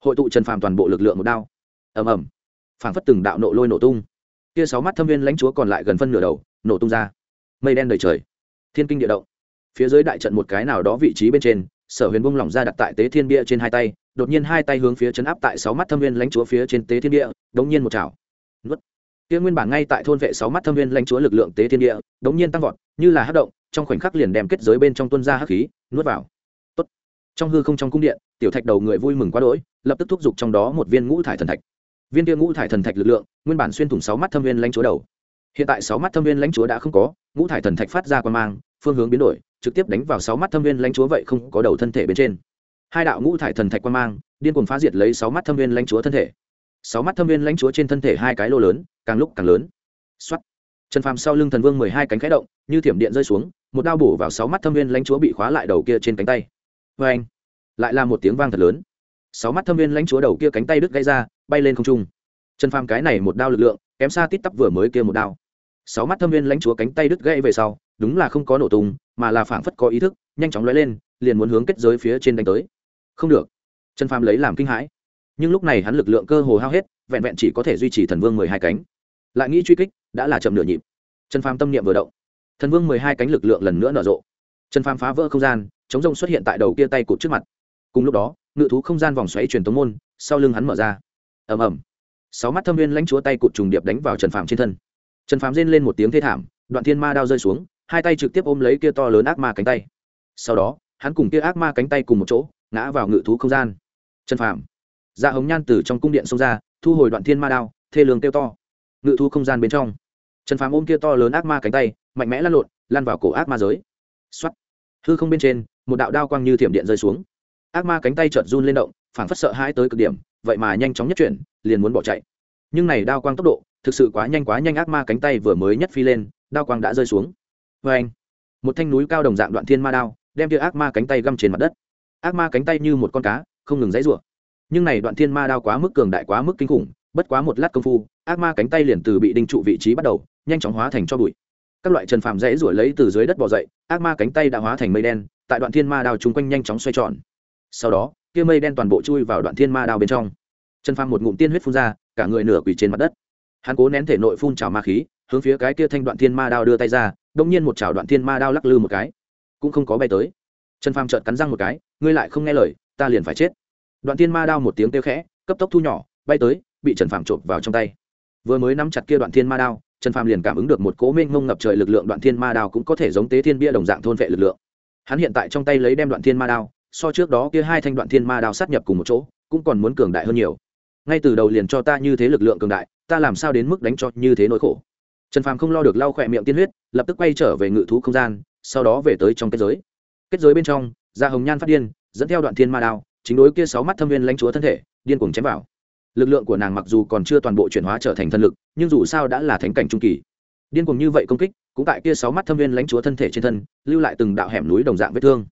Hội tụ trần phàm toàn bộ lực lượng một đao. Ầm ầm. Phảng phất từng đạo nộ lôi nổ tung. Kia sáu mắt thâm viên lãnh chúa còn lại gần phân nửa đầu, nổ tung ra. Mây đen đầy trời. Thiên kinh địa động. Phía dưới đại trận một cái nào đó vị trí bên trên sở huyền bung lỏng ra đặt tại tế thiên bia trên hai tay, đột nhiên hai tay hướng phía chấn áp tại sáu mắt thâm viên lãnh chúa phía trên tế thiên địa đống nhiên một chảo nuốt. Kia nguyên bản ngay tại thôn vệ sáu mắt thâm viên lãnh chúa lực lượng tế thiên địa đống nhiên tăng vọt, như là hất động, trong khoảnh khắc liền đem kết giới bên trong tuân ra hắc khí, nuốt vào. Tốt. trong hư không trong cung điện, tiểu thạch đầu người vui mừng quá đỗi, lập tức thúc giục trong đó một viên ngũ thải thần thạch. Viên kia ngũ thải thần thạch lực lượng, nguyên bản xuyên thủng sáu mắt thâm viên lãnh chúa đầu. Hiện tại sáu mắt thâm viên lãnh chúa đã không có, ngũ thải thần thạch phát ra quan mang, phương hướng biến đổi trực tiếp đánh vào sáu mắt thâm viên lãnh chúa vậy không có đầu thân thể bên trên. Hai đạo ngũ thải thần thạch quan mang, điên cuồng phá diệt lấy sáu mắt thâm viên lãnh chúa thân thể. Sáu mắt thâm viên lãnh chúa trên thân thể hai cái lô lớn, càng lúc càng lớn. Xuất trần phàm sau lưng thần vương mười hai cánh khẽ động, như thiểm điện rơi xuống, một đao bổ vào sáu mắt thâm viên lãnh chúa bị khóa lại đầu kia trên cánh tay. Vê anh, lại là một tiếng vang thật lớn. Sáu mắt thâm viên lãnh chúa đầu kia cánh tay đứt gãy ra, bay lên không trung. Trần phàm cái này một đao lực lượng, kém xa tít tắp vừa mới kia một đao sáu mắt thâm viên lãnh chúa cánh tay đứt gãy về sau, đúng là không có nổ tung, mà là phảng phất có ý thức, nhanh chóng lóe lên, liền muốn hướng kết giới phía trên đánh tới. Không được. Trần phàm lấy làm kinh hãi. Nhưng lúc này hắn lực lượng cơ hồ hao hết, vẹn vẹn chỉ có thể duy trì thần vương mười hai cánh. Lại nghĩ truy kích, đã là chậm nửa nhịp. Trần phàm tâm niệm vừa động. Thần vương mười hai cánh lực lượng lần nữa nở rộ. Trần phàm phá vỡ không gian, chống rông xuất hiện tại đầu kia tay cụt trước mặt. Cùng lúc đó, ngự thú không gian vòng xoáy truyền tống môn, sau lưng hắn mở ra. Ầm ầm. Sáu mắt thâm viên lãnh chúa tay cụt trùng điệp đánh vào trần phàm trên thân trần phàm rên lên một tiếng thê thảm, đoạn thiên ma đao rơi xuống, hai tay trực tiếp ôm lấy kia to lớn ác ma cánh tay. Sau đó, hắn cùng kia ác ma cánh tay cùng một chỗ, ngã vào ngự thú không gian. Trần phàm dạ hồng nhan từ trong cung điện xông ra, thu hồi đoạn thiên ma đao, thê lương kêu to. Ngự thú không gian bên trong, trần phàm ôm kia to lớn ác ma cánh tay, mạnh mẽ lăn lộn, lăn vào cổ ác ma giới. X hư không bên trên, một đạo đao quang như thiểm điện rơi xuống. Ác ma cánh tay chợt run lên động, phảng phất sợ hãi tới cực điểm, vậy mà nhanh chóng nhất chuyển, liền muốn bỏ chạy. Nhưng này đao quang tốc độ thực sự quá nhanh quá nhanh ác ma cánh tay vừa mới nhất phi lên, đao quang đã rơi xuống. Vê anh, một thanh núi cao đồng dạng đoạn thiên ma đao, đem kia ác ma cánh tay găm trên mặt đất. Ác ma cánh tay như một con cá, không ngừng dãy rủa. Nhưng này đoạn thiên ma đao quá mức cường đại quá mức kinh khủng, bất quá một lát công phu, ác ma cánh tay liền từ bị đinh trụ vị trí bắt đầu, nhanh chóng hóa thành cho bụi. Các loại trần phàm dãy rủa lấy từ dưới đất bỏ dậy, ác ma cánh tay đã hóa thành mây đen, tại đoạn thiên ma đao chung quanh nhanh chóng xoay tròn. Sau đó kia mây đen toàn bộ chui vào đoạn thiên ma đao bên trong. Trần phàm một ngụm tiên huyết phun ra, cả người nửa quỳ trên mặt đất hắn cố nén thể nội phun trào ma khí, hướng phía cái kia thanh đoạn thiên ma đao đưa tay ra đông nhiên một chảo đoạn thiên ma đao lắc lư một cái. Cũng không có bay tới. Trần phàm trợt cắn răng một cái, ngươi lại không nghe lời, ta liền phải chết. Đoạn thiên ma đao một tiếng kêu khẽ, cấp tốc thu nhỏ, bay tới, bị trần phàm trộm vào trong tay. Vừa mới nắm chặt kia đoạn thiên ma đao, trần phàm liền cảm ứng được một cố mênh mông ngập trời lực lượng đoạn thiên ma đao cũng có thể giống tế thiên bia đồng dạng thôn vệ lực lượng. Hắn hiện tại trong tay lấy đem đoạn thiên ma đao, so trước đó kia hai thanh đoạn thiên ma đao sát nhập cùng một chỗ, cũng còn muốn cường đại hơn nhiều. Ngay từ đầu liền cho ta như thế lực lượng cường đại ta làm sao đến mức đánh cho như thế nỗi khổ? Trần phàm không lo được lau khỏe miệng tiên huyết, lập tức quay trở về ngự thú không gian, sau đó về tới trong kết giới. Kết giới bên trong da hồng nhan phát điên, dẫn theo đoạn thiên ma đao, chính đối kia sáu mắt thâm viên lãnh chúa thân thể, điên cuồng chém vào. Lực lượng của nàng mặc dù còn chưa toàn bộ chuyển hóa trở thành thân lực, nhưng dù sao đã là thánh cảnh trung kỳ. Điên cuồng như vậy công kích, cũng tại kia sáu mắt thâm viên lãnh chúa thân thể trên thân, lưu lại từng đạo hẻm núi đồng dạng vết thương.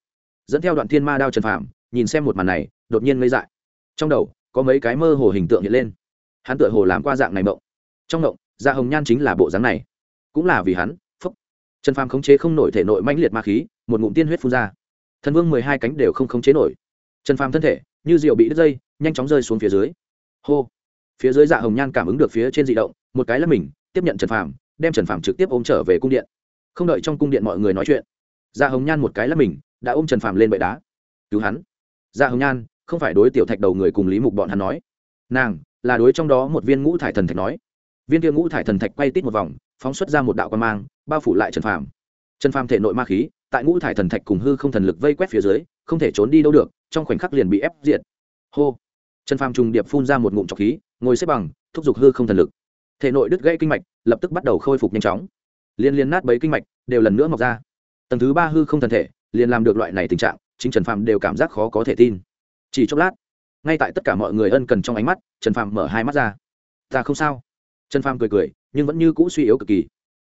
Dẫn theo đoạn thiên ma đao trần phàm, nhìn xem một màn này, đột nhiên ngây dại. Trong đầu, có mấy cái mơ hồ hình tượng hiện lên hắn tựa hồ làm qua dạng này mộng. Trong mộng da hồng nhan chính là bộ dáng này. Cũng là vì hắn, phúc. Trần phàm khống chế không nổi thể nội mãnh liệt ma khí, một ngụm tiên huyết phun ra. Thần vương mười hai cánh đều không khống chế nổi. Trần phàm thân thể, như rượu bị đứt dây, nhanh chóng rơi xuống phía dưới. Hô. Phía dưới dạ hồng nhan cảm ứng được phía trên d ị động, một cái là mình, tiếp nhận trần phàm, đem trần phàm trực tiếp ôm trở về cung điện. Không đợi trong cung điện mọi người nói chuyện dạ hồng nhan một cái là mình, đã ôm trần phàm lên bệ đá. Cứu hắn. Dạ hồng nhan, không phải đối tiểu thạch đầu người cùng lý mục bọn hắn nói. Nàng là đối trong đó một viên ngũ thải thần thạch nói. Viên kia ngũ thải thần thạch quay tít một vòng, phóng xuất ra một đạo quan mang, bao phủ lại trần phàm. Trần phàm thể nội ma khí, tại ngũ thải thần thạch cùng hư không thần lực vây quét phía dưới, không thể trốn đi đâu được, trong khoảnh khắc liền bị ép diệt. Hô! Trần phàm trùng điệp phun ra một ngụm trọc khí, ngồi xếp bằng, thúc giục hư không thần lực. Thể nội đứt gãy kinh mạch, lập tức bắt đầu khôi phục nhanh chóng. Liên liên nát bấy kinh mạch, đều lần nữa mọc ra. Tầng thứ ba hư không thần thể, liền làm được loại này tình trạng, chính trần phàm đều cảm giác khó có thể tin. Chỉ chốc lát ngay tại tất cả mọi người ân cần trong ánh mắt, trần phàm mở hai mắt ra. Ta không sao. Trần phàm cười cười, nhưng vẫn như cũ suy yếu cực kỳ.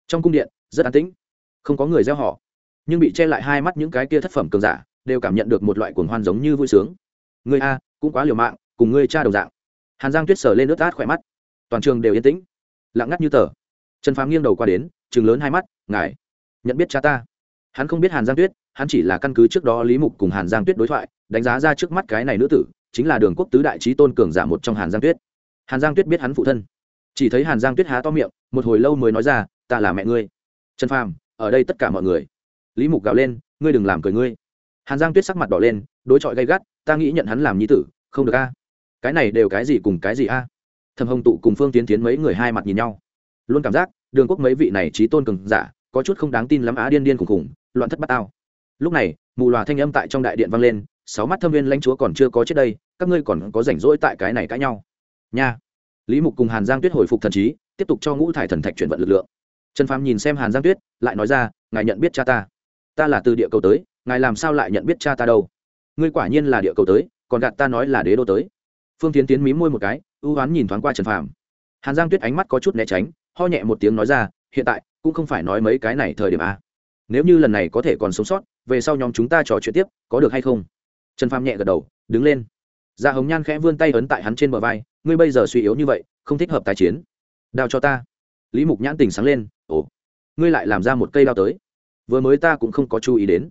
Trong cung điện, rất an tĩnh. Không có người gieo họ. Nhưng bị che lại hai mắt những cái kia thất phẩm cường giả, đều cảm nhận được một loại cuồng hoan giống như vui sướng. Người a, cũng quá liều mạng, cùng ngươi cha đồng dạng. Hàn giang tuyết sờ lên nước át khỏe mắt. Toàn trường đều yên tĩnh. Lặng ngắt như tờ. Trần phàm nghiêng đầu qua đến chừng lớn hai mắt, ngài, nhận biết cha ta? Hắn không biết hàn giang tuyết hắn chỉ là căn cứ trước đó lý mục cùng hàn giang tuyết đối thoại, đánh giá ra trước mắt cái này nữ tử, chính là đường quốc tứ đại trí tôn cường giả một trong hàn giang tuyết. Hàn giang tuyết biết hắn phụ thân. Chỉ thấy hàn giang tuyết há to miệng, một hồi lâu mới nói ra, ta là mẹ ngươi. Trần phàm, ở đây tất cả mọi người. Lý mục gào lên, ngươi đừng làm cười ngươi. Hàn giang tuyết sắc mặt đỏ lên, đối chọi gay gắt, ta nghĩ nhận hắn làm nhi tử, không được a. Cái này đều cái gì cùng cái gì a? À? thầm hồng tụ cùng phương tiến tiến mấy người hai mặt nhìn nhau. Luôn cảm giác, đường quốc mấy vị này trí tôn cường giả, có chút không đáng tin lắm á điên điên khủng khủng, loạn thất bát tao lúc này, mù loà thanh âm tại trong đại điện vang lên, sáu mắt thâm viên lãnh chúa còn chưa có chết đây, các ngươi còn có rảnh rỗi tại cái này cãi nhau. Nha. Lý mục cùng hàn giang tuyết hồi phục thần trí, tiếp tục cho ngũ thải thần thạch chuyển vận lực lượng. Trần phàm nhìn xem hàn giang tuyết, lại nói ra, ngài nhận biết cha ta. Ta là từ địa cầu tới, ngài làm sao lại nhận biết cha ta đâu? Ngươi quả nhiên là địa cầu tới, còn gạt ta nói là đế đô tới. Phương tiến tiến mí môi một cái, ưu oán nhìn thoáng qua trần phàm. Hàn giang tuyết ánh mắt có chút né tránh, ho nhẹ một tiếng nói ra, hiện tại, cũng không phải nói mấy cái này thời điểm a nếu như lần này có thể còn sống sót về sau nhóm chúng ta trò chuyện tiếp, có được hay không? Trần phàm nhẹ gật đầu, đứng lên. Dạ hồng nhan khẽ vươn tay ấn tại hắn trên bờ vai, ngươi bây giờ suy yếu như vậy, không thích hợp tái chiến. Đao cho ta. Lý mục nhãn tình sáng lên, ồ, ngươi lại làm ra một cây đao tới. Vừa mới ta cũng không có chú ý đến.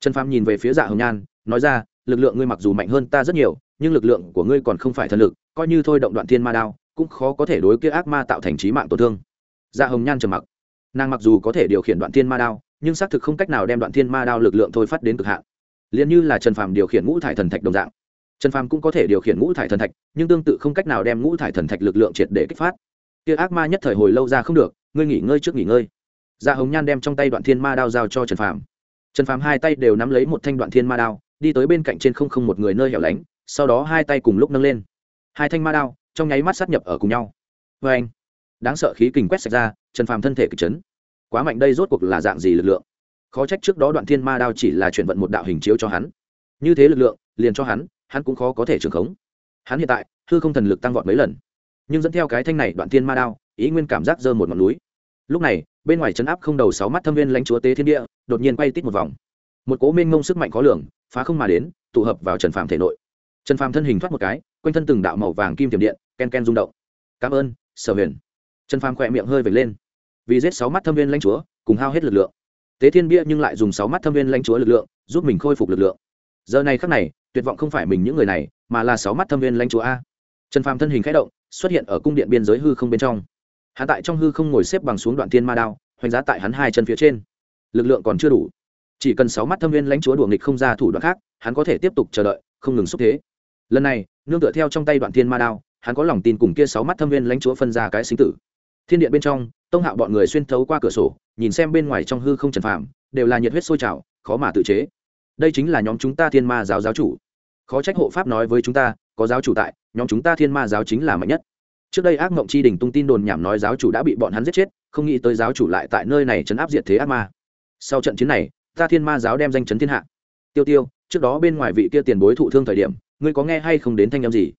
Trần phàm nhìn về phía dạ hồng nhan, nói ra, lực lượng ngươi mặc dù mạnh hơn ta rất nhiều, nhưng lực lượng của ngươi còn không phải thần lực, coi như thôi động đoạn thiên ma đao, cũng khó có thể đối kia ác ma tạo thành trí mạng tổn thương. Dạ hồng nhan trầm mặc. Nàng mặc dù có thể điều khiển đoạn thiên ma đao nhưng xác thực không cách nào đem đoạn thiên ma đao lực lượng thôi phát đến cực hạn. Liền như là trần phàm điều khiển ngũ thải thần thạch đồng dạng. Trần phàm cũng có thể điều khiển ngũ thải thần thạch, nhưng tương tự không cách nào đem ngũ thải thần thạch lực lượng triệt để kích phát. Kia ác ma nhất thời hồi lâu ra không được, ngươi nghỉ ngơi trước nghỉ ngơi. Dạ hồng nhan đem trong tay đoạn thiên ma đao giao cho trần phàm. Trần phàm hai tay đều nắm lấy một thanh đoạn thiên ma đao, đi tới bên cạnh trên không không một người nơi hẻo lánh, sau đó hai tay cùng lúc nâng lên. Hai thanh ma đao, trong nháy mắt sát nhập ở cùng nhau. Vê anh đáng sợ khí kình quét sạch ra, trần phàm thân thể kịch chấn quá mạnh đây rốt cuộc là dạng gì lực lượng? Khó trách trước đó đoạn thiên ma đao chỉ là chuyển vận một đạo hình chiếu cho hắn. Như thế lực lượng, liền cho hắn hắn cũng khó có thể trường khống. Hắn hiện tại, hư không thần lực tăng vọt mấy lần. Nhưng dẫn theo cái thanh này đoạn thiên ma đao, ý nguyên cảm giác dơ một ngọn núi. Lúc này, bên ngoài chấn áp không đầu sáu mắt thâm viên lãnh chúa tế thiên địa, đột nhiên quay tít một vòng. Một cố minh ngông sức mạnh khó lường, phá không mà đến, tụ hợp vào trần phàm thể nội. Trần phàm thân hình thoát một cái, quanh thân từng đạo màu vàng kim tiềm điện, ken ken rung động. Cảm ơn, sở huyền. Trần phàm khỏe miệng hơi vệt lên vì giết sáu mắt thâm viên lãnh chúa, cùng hao hết lực lượng. Tế thiên bia nhưng lại dùng sáu mắt thâm viên lãnh chúa lực lượng, giúp mình khôi phục lực lượng. Giờ này khắc này, tuyệt vọng không phải mình những người này, mà là sáu mắt thâm viên lãnh chúa a. Trần phàm thân hình k h ẽ động, xuất hiện ở cung điện biên giới hư không bên trong. Hắn tại trong hư không ngồi xếp bằng xuống đoạn thiên ma đao, hoành giá tại hắn hai chân phía trên. Lực lượng còn chưa đủ. Chỉ cần sáu mắt thâm viên lãnh chúa đùa nghịch không ra thủ đoạn khác, hắn có thể tiếp tục chờ đợi, không ngừng xúc thế. Lần này, nương tựa theo trong tay đoạn thiên ma đao, hắn có lòng tin cùng kia sáu mắt thâm viên lãnh chúa phân ra cái sinh tử. Thiên điện bên trong tông hạo bọn người xuyên thấu qua cửa sổ, nhìn xem bên ngoài trong hư không trần phạm đều là nhiệt huyết sôi trào, khó mà tự chế. Đây chính là nhóm chúng ta thiên ma giáo giáo chủ. Khó trách hộ pháp nói với chúng ta, có giáo chủ tại, nhóm chúng ta thiên ma giáo chính là mạnh nhất. Trước đây ác mộng chi đình tung tin đồn nhảm nói giáo chủ đã bị bọn hắn giết chết, không nghĩ tới giáo chủ lại tại nơi này chấn áp diệt thế ác ma. Sau trận chiến này, ta thiên ma giáo đem danh chấn thiên hạ. Tiêu tiêu, trước đó bên ngoài vị kia tiền bối thụ thương thời điểm, ngươi có nghe hay không đến thanh â m gì?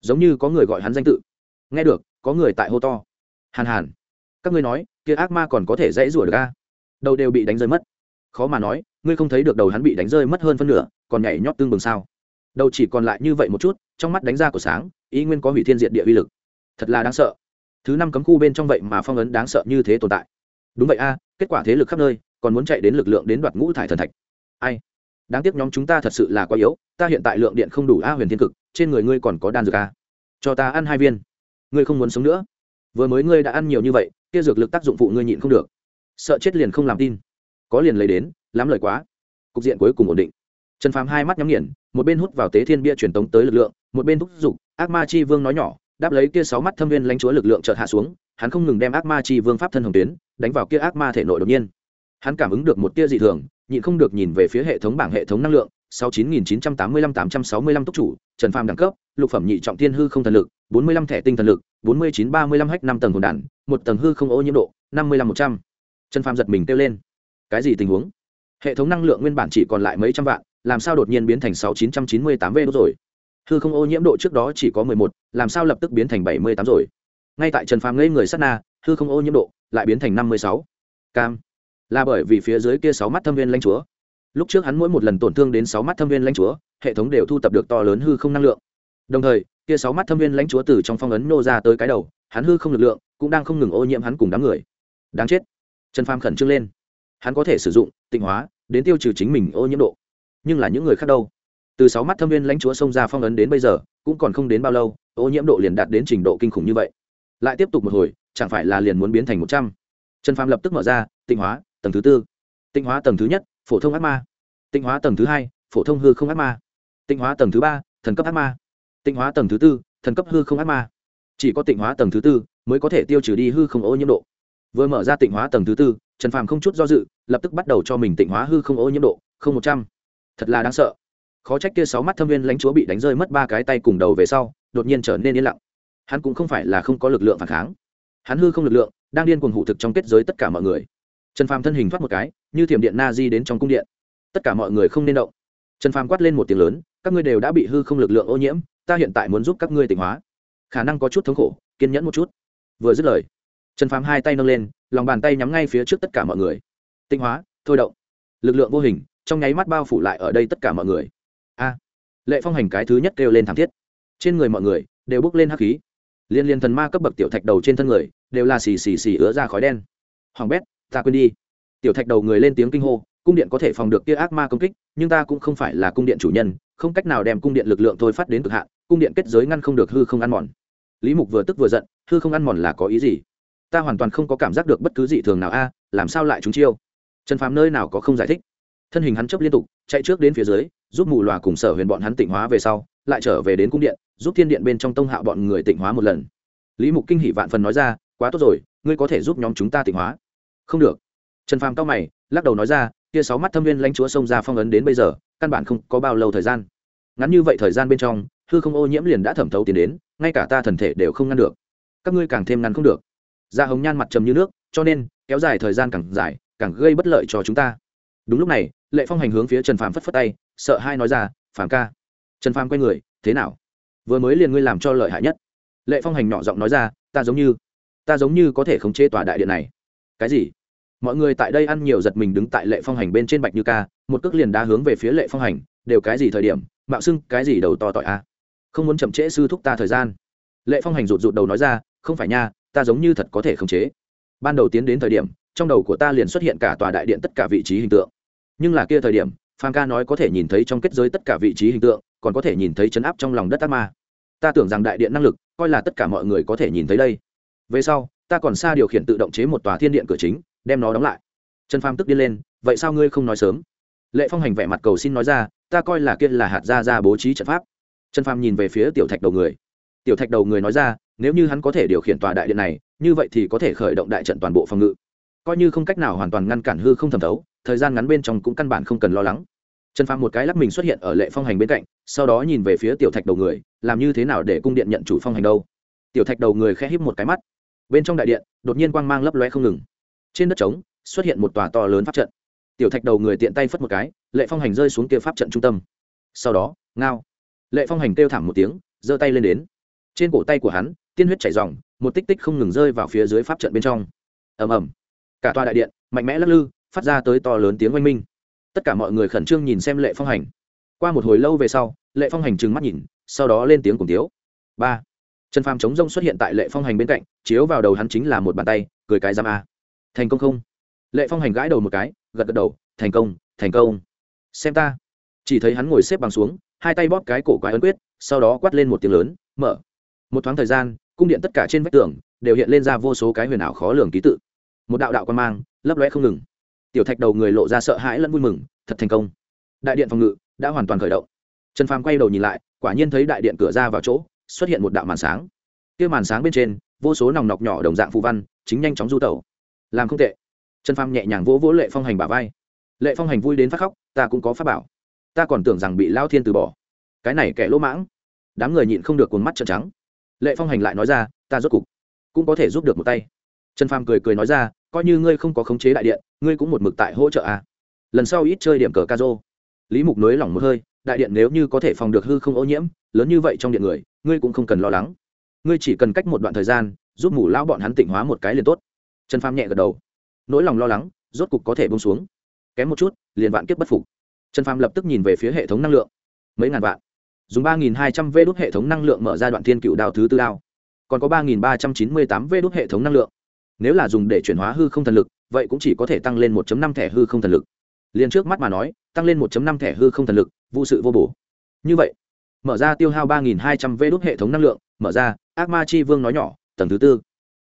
Giống như có người gọi hắn danh tự. Nghe được, có người tại hô to. Hàn hàn các ngươi nói, kia ác ma còn có thể dãy rủa được a? Đầu đều bị đánh rơi mất. Khó mà nói, ngươi không thấy được đầu hắn bị đánh rơi mất hơn phân nửa, còn nhảy nhót tương bừng sao? Đầu chỉ còn lại như vậy một chút, trong mắt đánh ra của sáng, ý nguyên có hủy thiên diện địa uy lực. Thật là đáng sợ. Thứ năm cấm khu bên trong vậy mà phong ấn đáng sợ như thế tồn tại. Đúng vậy a, kết quả thế lực khắp nơi, còn muốn chạy đến lực lượng đến đoạt ngũ thải thần thạch. Ai? Đáng tiếc nhóm chúng ta thật sự là quá yếu, ta hiện tại lượng điện không đủ a huyền thiên cực, trên người ngươi còn có đan dược a. Cho ta ăn hai viên. Ngươi không muốn sống nữa vừa mới ngươi đã ăn nhiều như vậy, kia dược lực tác dụng phụ ngươi nhịn không được. Sợ chết liền không làm tin. Có liền lấy đến, lắm lời quá. Cục diện cuối cùng ổn định. Trần phàm hai mắt nhắm nghiền, một bên hút vào tế thiên bia truyền tống tới lực lượng, một bên thúc giục, ác ma chi vương nói nhỏ, đáp lấy kia sáu mắt thâm viên lãnh chúa lực lượng chợt hạ xuống, hắn không ngừng đem ác ma chi vương pháp thân hồng tuyến, đánh vào kia ác ma thể nội đột nhiên. Hắn cảm ứng được một tia dị thường, nhịn không được nhìn về phía hệ thống bảng hệ thống năng lượng, sáu chín nghìn chín trăm tám mươi lăm tám trăm sáu mươi lăm túc chủ, trần phàm đẳng cấp, lục phẩm nhị trọng thiên hư không thần lực, bốn mươi lăm thẻ tinh thần lực bốn mươi chín ba mươi lăm hách năm tầng hồn đản, một tầng hư không ô nhiễm độ, năm mươi lăm một trăm. Trần phàm giật mình kêu lên. Cái gì tình huống? Hệ thống năng lượng nguyên bản chỉ còn lại mấy trăm vạn, làm sao đột nhiên biến thành sáu chín trăm chín mươi tám v rồi? Hư không ô nhiễm độ trước đó chỉ có mười một, làm sao lập tức biến thành bảy mươi tám rồi? Ngay tại trần phàm ngây người sát na, hư không ô nhiễm độ lại biến thành năm mươi sáu. Cam. Là bởi vì phía dưới kia sáu mắt thâm viên lãnh chúa. Lúc trước hắn mỗi một lần tổn thương đến sáu mắt thâm viên lãnh chúa, hệ thống đều thu tập được to lớn hư không năng lượng. Đồng thời kia sáu mắt thâm viên lãnh chúa từ trong phong ấn nô ra tới cái đầu, hắn hư không lực lượng, cũng đang không ngừng ô nhiễm hắn cùng đám người. Đáng chết. Trần pham khẩn trương lên. Hắn có thể sử dụng, tịnh hóa, đến tiêu trừ chính mình ô nhiễm độ. Nhưng là những người khác đâu? Từ sáu mắt thâm viên lãnh chúa xông ra phong ấn đến bây giờ, cũng còn không đến bao lâu, ô nhiễm độ liền đạt đến trình độ kinh khủng như vậy. Lại tiếp tục một hồi, chẳng phải là liền muốn biến thành một trăm? Trần phàm lập tức mở ra, tịnh hóa, tầng thứ tư. Tịnh hóa tầng thứ nhất, phổ thông ác ma. Tịnh hóa tầng thứ hai, phổ thông hư không ác ma. Tịnh hóa tầng thứ ba, thần cấp ác ma tịnh hóa tầng thứ tư, thần cấp hư không ác ma. Chỉ có tịnh hóa tầng thứ tư mới có thể tiêu trừ đi hư không ô nhiễm độ. Vừa mở ra tịnh hóa tầng thứ tư, trần phàm không chút do dự, lập tức bắt đầu cho mình tịnh hóa hư không ô nhiễm độ, không một trăm. Thật là đáng sợ. Khó trách kia sáu mắt thâm viên lãnh chúa bị đánh rơi mất ba cái tay cùng đầu về sau, đột nhiên trở nên yên lặng. Hắn cũng không phải là không có lực lượng phản kháng. Hắn hư không lực lượng đang điên cuồng hủ thực trong kết giới tất cả mọi người. Trần phàm thân hình thoát một cái, như thiểm điện na di đến trong cung điện. Tất cả mọi người không nên động. Trần phàm quát lên một tiếng lớn, các ngươi đều đã bị hư không lực lượng ô nhiễm ta hiện tại muốn giúp các ngươi tỉnh hóa. Khả năng có chút thống khổ, kiên nhẫn một chút. Vừa dứt lời, trần phàm hai tay nâng lên, lòng bàn tay nhắm ngay phía trước tất cả mọi người. Tinh hóa, thôi động. Lực lượng vô hình, trong nháy mắt bao phủ lại ở đây tất cả mọi người. A. Lệ phong hành cái thứ nhất kêu lên thảm thiết. Trên người mọi người đều bước lên hắc khí. Liên liên thần ma cấp bậc tiểu thạch đầu trên thân người đều là xì xì xì ứa ra khói đen. Hoàng bét, ta quên đi. Tiểu thạch đầu người lên tiếng kinh hô, cung điện có thể phòng được kia ác ma công kích, nhưng ta cũng không phải là cung điện chủ nhân, không cách nào đem cung điện lực lượng thôi phát đến cực hạn cung điện kết giới ngăn không được hư không ăn mòn. Lý mục vừa tức vừa giận, hư không ăn mòn là có ý gì? Ta hoàn toàn không có cảm giác được bất cứ gì thường nào a, làm sao lại chúng chiêu? Trần phàm nơi nào có không giải thích? Thân hình hắn chấp liên tục, chạy trước đến phía dưới, giúp mù loà cùng sở huyền bọn hắn tịnh hóa về sau, lại trở về đến cung điện, giúp thiên điện bên trong tông hạo bọn người tịnh hóa một lần. Lý mục kinh hỷ vạn phần nói ra, quá tốt rồi, ngươi có thể giúp nhóm chúng ta tịnh hóa. Không được. Trần phàm cao mày, lắc đầu nói ra, kia sáu mắt thâm viên lãnh chúa xông ra phong ấn đến bây giờ, căn bản không có bao lâu thời gian. Ngắn như vậy thời gian bên trong hư không ô nhiễm liền đã thẩm thấu tiến đến, ngay cả ta thần thể đều không ngăn được. Các ngươi càng thêm ngăn không được. Da hồng nhan mặt trầm như nước, cho nên, kéo dài thời gian càng dài, càng gây bất lợi cho chúng ta. Đúng lúc này, lệ phong hành hướng phía trần phàm phất phất tay, sợ hai nói ra, phàm ca, trần phàm quay người, thế nào? Vừa mới liền ngươi làm cho lợi hại nhất. Lệ phong hành nhỏ giọng nói ra, ta giống như, ta giống như có thể khống chế tòa đại điện này. Cái gì? Mọi người tại đây ăn nhiều giật mình đứng tại lệ phong hành bên trên bạch như ca, một cước liền đá hướng về phía lệ phong hành, đều cái gì thời điểm, mạo xưng cái gì đầu to tỏi a? Không muốn chậm trễ sư thúc ta thời gian. Lệ phong hành rụt rụt đầu nói ra, không phải nha, ta giống như thật có thể khống chế. Ban đầu tiến đến thời điểm, trong đầu của ta liền xuất hiện cả tòa đại điện tất cả vị trí hình tượng. Nhưng là kia thời điểm, phan ca nói có thể nhìn thấy trong kết giới tất cả vị trí hình tượng, còn có thể nhìn thấy chấn áp trong lòng đất ác ma. Ta tưởng rằng đại điện năng lực, coi là tất cả mọi người có thể nhìn thấy đây. Về sau, ta còn xa điều khiển tự động chế một tòa thiên điện cửa chính, đem nó đóng lại. Trần pham tức đi lên, vậy sao ngươi không nói sớm? Lệ phong hành vẻ mặt cầu xin nói ra, ta coi là kia là hạt ra ra bố trí trận pháp trần Phàm nhìn về phía tiểu thạch đầu người. Tiểu thạch đầu người nói ra, nếu như hắn có thể điều khiển tòa đại điện này, như vậy thì có thể khởi động đại trận toàn bộ phòng ngự. Coi như không cách nào hoàn toàn ngăn cản hư không thẩm thấu, thời gian ngắn bên trong cũng căn bản không cần lo lắng. Trần phàm một cái lắc mình xuất hiện ở lệ phong hành bên cạnh, sau đó nhìn về phía tiểu thạch đầu người, làm như thế nào để cung điện nhận chủ phong hành đâu. Tiểu thạch đầu người khẽ híp một cái mắt. Bên trong đại điện, đột nhiên quang mang lấp loe không ngừng. Trên đất trống, xuất hiện một tòa to lớn pháp trận. Tiểu thạch đầu người tiện tay phất một cái, lệ phong hành rơi xuống kia pháp trận trung tâm. Sau đó, ngao lệ phong hành kêu thảm một tiếng, giơ tay lên đến. Trên cổ tay của hắn, tiên huyết chảy dòng một tích tích không ngừng rơi vào phía dưới pháp trận bên trong. Ầm ầm. Cả tòa đại điện, mạnh mẽ lắc lư, phát ra tới to lớn tiếng oanh minh. Tất cả mọi người khẩn trương nhìn xem lệ phong hành. Qua một hồi lâu về sau, lệ phong hành trừng mắt nhìn, sau đó lên tiếng cùng tiếu. Ba. Trần phàm chống rông xuất hiện tại lệ phong hành bên cạnh, chiếu vào đầu hắn chính là một bàn tay, cười cái giam a. Thành công không? Lệ phong hành gãi đầu một cái, gật gật đầu, thành công thành công. Xem ta. Chỉ thấy hắn ngồi xếp bằng xuống hai tay bóp cái cổ quái ấn quyết, sau đó quát lên một tiếng lớn, mở. Một thoáng thời gian, cung điện tất cả trên vách tường đều hiện lên ra vô số cái huyền ảo khó lường ký tự. Một đạo đạo quan mang, lấp lóe không ngừng. Tiểu thạch đầu người lộ ra sợ hãi lẫn vui mừng, thật thành công. Đại điện phòng ngự đã hoàn toàn khởi động. Trần phàm quay đầu nhìn lại, quả nhiên thấy đại điện cửa ra vào chỗ, xuất hiện một đạo màn sáng. Kia màn sáng bên trên, vô số nòng nọc nhỏ đồng dạng phù văn, chính nhanh chóng du tẩu. Làm không tệ. Trần phàm nhẹ nhàng vỗ vỗ lệ phong hành bà vai. Lệ phong hành vui đến phát khóc, ta cũng có pháp bảo ta còn tưởng rằng bị lao thiên từ bỏ. Cái này kẻ lỗ mãng. Đám người nhịn không được cuốn mắt trợn trắng. Lệ phong hành lại nói ra, ta rốt cục cũng có thể giúp được một tay. Trần phàm cười cười nói ra, coi như ngươi không có khống chế đại điện, ngươi cũng một mực tại hỗ trợ à. lần sau ít chơi điểm cờ ca rô lý mục nới lỏng một hơi, đại điện nếu như có thể phòng được hư không ô nhiễm, lớn như vậy trong điện người, ngươi cũng không cần lo lắng. Ngươi chỉ cần cách một đoạn thời gian, giúp mù lão bọn hắn tỉnh hóa một cái liền tốt. Trần phàm nhẹ gật đầu, nỗi lòng lo lắng rốt cục có thể bông xuống. Kém một chút, liền vạn kiếp bất phục trần phàm lập tức nhìn về phía hệ thống năng lượng. Mấy ngàn vạn. Dùng ba nghìn hai trăm v đốt hệ thống năng lượng mở ra đoạn thiên cựu đao thứ tư đao. Còn có ba nghìn ba trăm chín mươi tám v đốt hệ thống năng lượng. Nếu là dùng để chuyển hóa hư không thần lực, vậy cũng chỉ có thể tăng lên 1 năm thẻ hư không thần lực. Liền trước mắt mà nói, tăng lên 1 năm thẻ hư không thần lực, vô sự vô bổ. Như vậy, mở ra tiêu hao ba nghìn hai trăm v đốt hệ thống năng lượng, mở ra, ác ma chi vương nói nhỏ, tầng thứ tư.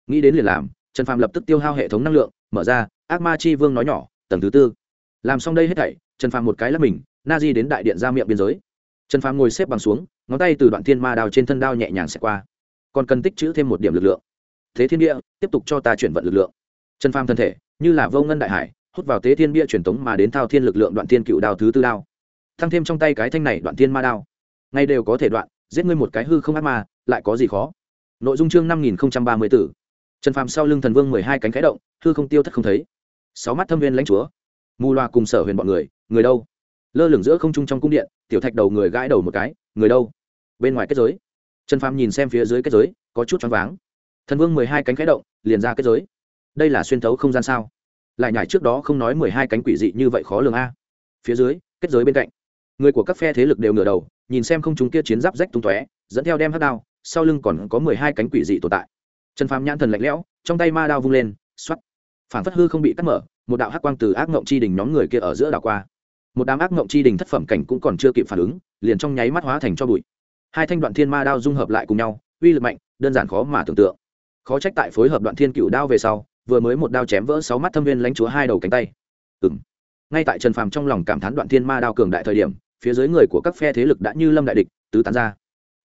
Nghĩ đến liền làm, trần phàm lập tức tiêu hao hệ thống năng lượng, mở ra, ác ma chi vương nói nhỏ, tầng thứ tư. Làm xong đây hết thảy trần phàm một cái lắp mình na di đến đại điện ra miệng biên giới. Trần phàm ngồi xếp bằng xuống, ngón tay từ đoạn thiên ma đào trên thân đao nhẹ nhàng xẹt qua. Còn cần tích chữ thêm một điểm lực lượng. Thế thiên địa, tiếp tục cho ta chuyển vận lực lượng. Trần phàm thân thể, như là vô ngân đại hải, hút vào tế thiên bia truyền tống mà đến thao thiên lực lượng đoạn thiên cựu đao thứ tư đao. Thăng thêm trong tay cái thanh này đoạn thiên ma đao. Ngay đều có thể đoạn, giết ngươi một cái hư không ác ma, lại có gì khó? Nội dung chương năm nghìn ba mươi tử trần phàm sau lưng thần vương mười hai cánh khẽ động, hư không tiêu thất không thấy. Sáu mắt thâm viên lãnh chúa mù loa cùng sở huyền bọn người người đâu? Lơ lửng giữa không trung trong cung điện, tiểu thạch đầu người gãi đầu một cái, người đâu? Bên ngoài kết giới. Trần phàm nhìn xem phía dưới kết giới, có chút choáng váng. Thần vương mười hai cánh khẽ động, liền ra kết giới. Đây là xuyên thấu không gian sao? Lại nhảy trước đó không nói mười hai cánh quỷ dị như vậy khó lường a. Phía dưới, kết giới bên cạnh. Người của các phe thế lực đều ngửa đầu, nhìn xem không chúng kia chiến giáp rách tung tóe, dẫn theo đem hát đao, sau lưng còn có mười hai cánh quỷ dị tồn tại. Trần phàm nhãn thần lạnh lẽo, trong tay ma đao vung lên xoắt phản phất hư không bị cắt mở một đạo hắc quang từ ác ngộng chi đình nhóm người kia ở giữa đảo qua. Một đám ác ngộng chi đình thất phẩm cảnh cũng còn chưa kịp phản ứng, liền trong nháy mắt hóa thành cho bụi. Hai thanh đoạn thiên ma đao dung hợp lại cùng nhau, uy lực mạnh, đơn giản khó mà tưởng tượng. Khó trách tại phối hợp đoạn thiên cựu đao về sau, vừa mới một đao chém vỡ sáu mắt thâm viên lãnh chúa hai đầu cánh tay. Ừ m ngay tại trần phàm trong lòng cảm thán đoạn thiên ma đao cường đại thời điểm, phía dưới người của các phe thế lực đã như lâm đại địch, tứ tán ra.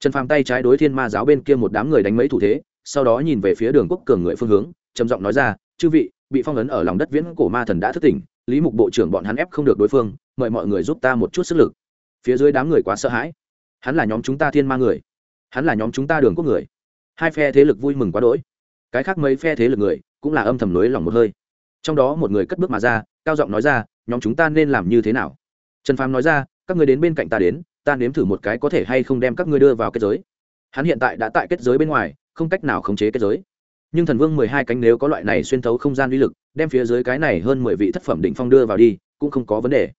Trần phàm tay trái đối thiên ma giáo bên kia một đám người đánh mấy thủ thế, sau đó nhìn về phía đường quốc cường người phương hướng, trầm giọng nói ra, chư vị bị phong ấn ở lòng đất viễn cổ ma thần đã thức tỉnh, lý mục bộ trưởng bọn hắn ép không được đối phương, mời mọi người giúp ta một chút sức lực. Phía dưới đám người quá sợ hãi. Hắn là nhóm chúng ta thiên ma người. Hắn là nhóm chúng ta đường quốc người. Hai phe thế lực vui mừng quá đỗi. Cái khác mấy phe thế lực người cũng là âm thầm lưới lòng một hơi. Trong đó một người cất bước mà ra, cao giọng nói ra, nhóm chúng ta nên làm như thế nào? Trần phàm nói ra, các người đến bên cạnh ta đến, ta nếm thử một cái có thể hay không đem các ngươi đưa vào kết giới. Hắn hiện tại đã tại kết giới bên ngoài, không cách nào khống chế kết giới nhưng thần vương mười hai cánh nếu có loại này xuyên thấu không gian uy lực, đem phía dưới cái này hơn mười vị thất phẩm đỉnh phong đưa vào đi, cũng không có vấn đề.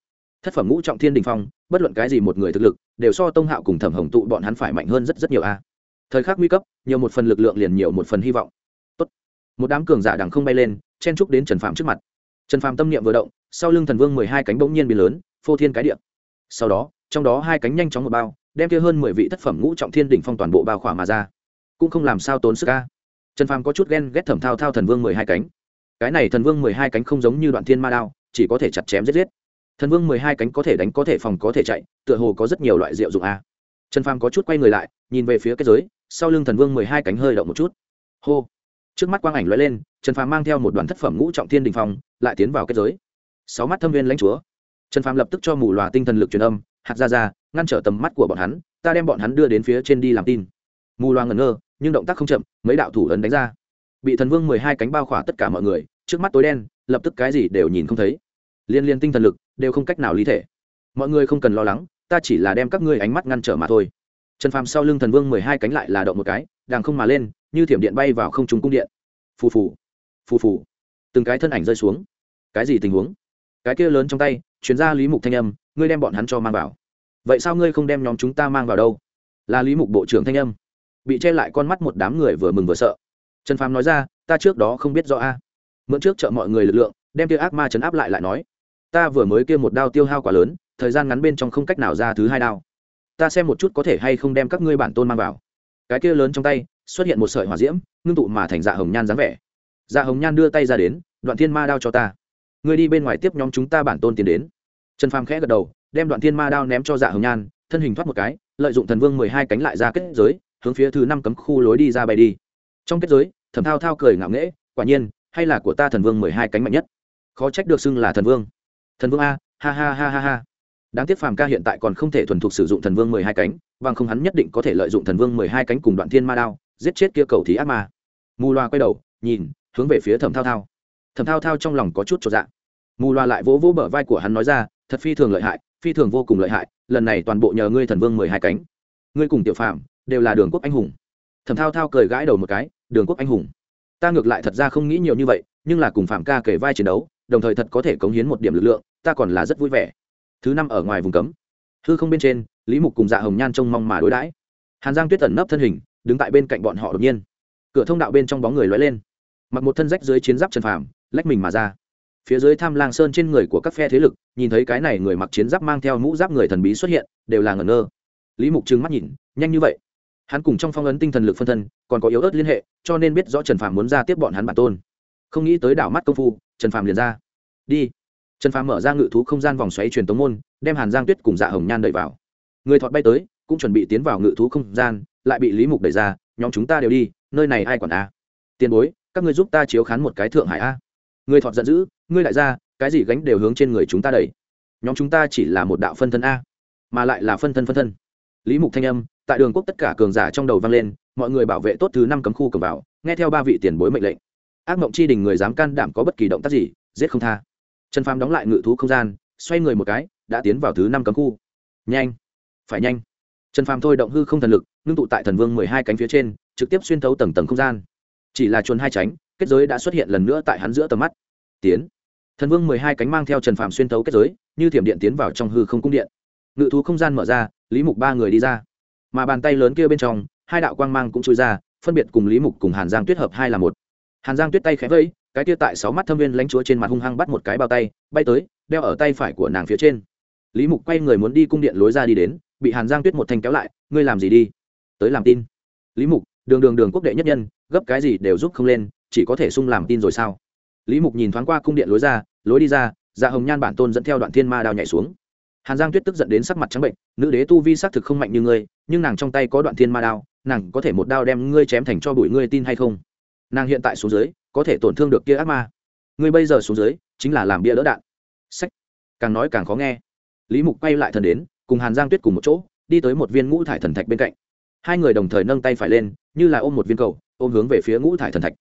Thất phẩm ngũ trọng thiên đỉnh phong, bất luận cái gì một người thực lực, đều so tông hạo cùng thẩm hồng tụ bọn hắn phải mạnh hơn rất rất nhiều a. Thời khắc nguy cấp, nhiều một phần lực lượng liền nhiều một phần hy vọng. Tốt. một đám cường giả đằng không bay lên, chen trúc đến trần phạm trước mặt. Trần phạm tâm niệm vừa động, sau lưng thần vương mười hai cánh bỗng nhiên biến lớn, phô thiên cái điện sau đó, trong đó hai cánh nhanh chóng một bao, đem kia hơn mười vị thất phẩm ngũ trọng thiên đỉnh phong toàn bộ bao khỏa mà ra. Cũng không làm sao tốn sức a trần phàm có chút ghen ghét thẩm thao thao thần vương mười hai cánh. Cái này thần vương mười hai cánh không giống như đoạn thiên ma đao chỉ có thể chặt chém giết giết. Thần vương mười hai cánh có thể đánh có thể phòng có thể chạy tựa hồ có rất nhiều loại diệu dụng a. Trần phàm có chút quay người lại nhìn về phía cái giới sau lưng thần vương mười hai cánh hơi động một chút. Hô. Trước mắt quang ảnh lóe lên trần phàm mang theo một đoàn thất phẩm ngũ trọng thiên đình phòng, lại tiến vào kết giới. Sáu mắt thâm viên lãnh chúa. Trần phàm lập tức cho mù loà tinh thần lực truyền âm hạt ra ra ngăn trở tầm mắt của bọn hắn ta đem bọn hắn đưa đến phía trên đi làm tin. Mù loa ngẩn ngơ nhưng động tác không chậm, mấy đạo thủ ấn đánh ra. Bị thần vương mười hai cánh bao khỏa tất cả mọi người, trước mắt tối đen, lập tức cái gì đều nhìn không thấy. Liên liên tinh thần lực, đều không cách nào lý thể. Mọi người không cần lo lắng, ta chỉ là đem các ngươi ánh mắt ngăn trở mà thôi. Trần phàm sau lưng thần vương mười hai cánh lại là động một cái đàng không mà lên, như thiểm điện bay vào không trúng cung điện. Phù phù phù phù. Từng cái thân ảnh rơi xuống. Cái gì tình huống? Cái kia lớn trong tay chuyên gia lý mục thanh âm, ngươi đem bọn hắn cho mang vào. Vậy sao ngươi không đem nhóm chúng ta mang vào đâu? Là lý mục bộ trưởng thanh âm bị che lại con mắt một đám người vừa mừng vừa sợ. Trần phàm nói ra, ta trước đó không biết rõ a. Mượn trước chợ mọi người lực lượng, đem kia ác ma chấn áp lại lại nói, ta vừa mới kia một đao tiêu hao quá lớn, thời gian ngắn bên trong không cách nào ra thứ hai đao. Ta xem một chút có thể hay không đem các ngươi bản tôn mang vào. Cái kia lớn trong tay, xuất hiện một sợi hỏa diễm, ngưng tụ mà thành dạ hồng nhan dáng vẻ. Dạ hồng nhan đưa tay ra đến, đoạn thiên ma đao cho ta. Ngươi đi bên ngoài tiếp nhóm chúng ta bản tôn tiến đến. Trần phàm khẽ gật đầu, đem đoạn thiên ma đao ném cho dạ hồng nhan, thân hình thoát một cái, lợi dụng thần vương mười hai cánh lại ra kết giới hướng phía thứ năm cấm khu lối đi ra bay đi. Trong kết giới, thẩm thao thao cười ngạo nghễ, quả nhiên, hay là của ta thần vương mười hai cánh mạnh nhất. Khó trách được xưng là thần vương. Thần vương a, ha ha ha ha ha. Đáng tiếc phàm ca hiện tại còn không thể thuần thục sử dụng thần vương mười hai cánh và không hắn nhất định có thể lợi dụng thần vương mười hai cánh cùng đoạn thiên ma đao, giết chết kia cầu thí ác ma. Mù loa quay đầu, nhìn, hướng về phía thẩm thao thao. Thẩm thao thao trong lòng có chút trọn dạ. Mù loa lại vỗ vỗ bờ vai của hắn nói ra, thật phi thường lợi hại, phi thường vô cùng lợi hại, lần này toàn bộ nhờ ngươi thần vương mười hai cánh. Ngươi cùng tiểu phạm đều là đường quốc anh hùng. Thẩm thao thao cười gãi đầu một cái, đường quốc anh hùng. Ta ngược lại thật ra không nghĩ nhiều như vậy, nhưng là cùng phạm ca kể vai chiến đấu, đồng thời thật có thể cống hiến một điểm lực lượng, ta còn là rất vui vẻ. Thứ năm ở ngoài vùng cấm. Hư không bên trên, lý mục cùng dạ hồng nhan trông mong mà đối đãi. Hàn giang tuyết tẩn nấp thân hình, đứng tại bên cạnh bọn họ đột nhiên. Cửa thông đạo bên trong bóng người lóe lên. Mặc một thân rách dưới chiến giáp trần phàm, lách mình mà ra. Phía dưới tham lang sơn trên người của các phe thế lực, nhìn thấy cái này người mặc chiến giáp mang theo mũ giáp người thần bí xuất hiện, đều là ngẩn ngơ. Lý mục trừng mắt nhìn, nhanh như vậy hắn cùng trong phong ấn tinh thần lực phân thân còn có yếu ớt liên hệ, cho nên biết rõ trần phàm muốn ra tiếp bọn hắn bản tôn. Không nghĩ tới đảo mắt công phu, trần phàm liền ra. Đi. Trần phàm mở ra ngự thú không gian vòng xoáy truyền tống môn, đem hàn giang tuyết cùng dạ hồng nhan đợi vào. Người thọt bay tới, cũng chuẩn bị tiến vào ngự thú không gian, lại bị lý mục đẩy ra, nhóm chúng ta đều đi, nơi này ai quản a? Tiền bối, các ngươi giúp ta chiếu khán một cái thượng hải a. Người thọt giận dữ, ngươi lại ra, cái gì gánh đều hướng trên người chúng ta đẩy. Nhóm chúng ta chỉ là một đạo phân thân a, mà lại là phân thân phân thân. Lý mục thanh âm tại đường quốc tất cả cường giả trong đầu vang lên, mọi người bảo vệ tốt thứ năm cấm khu cầm vào, nghe theo ba vị tiền bối mệnh lệnh. Ác mộng chi đình người dám can đảm có bất kỳ động tác gì, giết không tha. Trần phàm đóng lại ngự thú không gian, xoay người một cái, đã tiến vào thứ năm cấm khu. Nhanh! Phải nhanh! Trần phàm thôi động hư không thần lực, ngưng tụ tại thần vương mười hai cánh phía trên, trực tiếp xuyên thấu tầng tầng không gian. Chỉ là chuồn hai tránh, kết giới đã xuất hiện lần nữa tại hắn giữa tầm mắt. Tiến! Thần vương mười hai cánh mang theo trần phàm xuyên thấu kết giới, như thiểm điện tiến vào trong hư không cung điện. Ngự thú không gian mở ra, lý mục ba người đi ra mà bàn tay lớn kia bên trong, hai đạo quang mang cũng trôi ra, phân biệt cùng lý mục cùng hàn giang tuyết hợp hai là một. Hàn giang tuyết tay khẽ vây, cái kia tại sáu mắt thâm viên lãnh chúa trên mặt hung hăng bắt một cái bao tay, bay tới, đeo ở tay phải của nàng phía trên. Lý mục quay người muốn đi cung điện lối ra đi đến, bị hàn giang tuyết một thanh kéo lại, ngươi làm gì đi? Tới làm tin. Lý mục, đường đường đường quốc đệ nhất nhân, gấp cái gì đều giúp không lên, chỉ có thể sung làm tin rồi sao? Lý mục nhìn thoáng qua cung điện lối ra, lối đi ra dạ hồng nhan bản tôn dẫn theo đoạn thiên ma đao nhảy xuống hàn giang tuyết tức giận đến sắc mặt trắng bệnh, nữ đế tu vi xác thực không mạnh như ngươi, nhưng nàng trong tay có đoạn thiên ma đao, nàng có thể một đao đem ngươi chém thành cho bụi ngươi tin hay không? Nàng hiện tại xuống dưới, có thể tổn thương được kia ác ma. Ngươi bây giờ xuống dưới, chính là làm bia đỡ đạn. Sách. Càng nói càng khó nghe. Lý mục quay lại thần đến, cùng hàn giang tuyết cùng một chỗ, đi tới một viên ngũ thải thần thạch bên cạnh. Hai người đồng thời nâng tay phải lên, như là ôm một viên cầu, ôm hướng về phía ngũ thải thần thạch.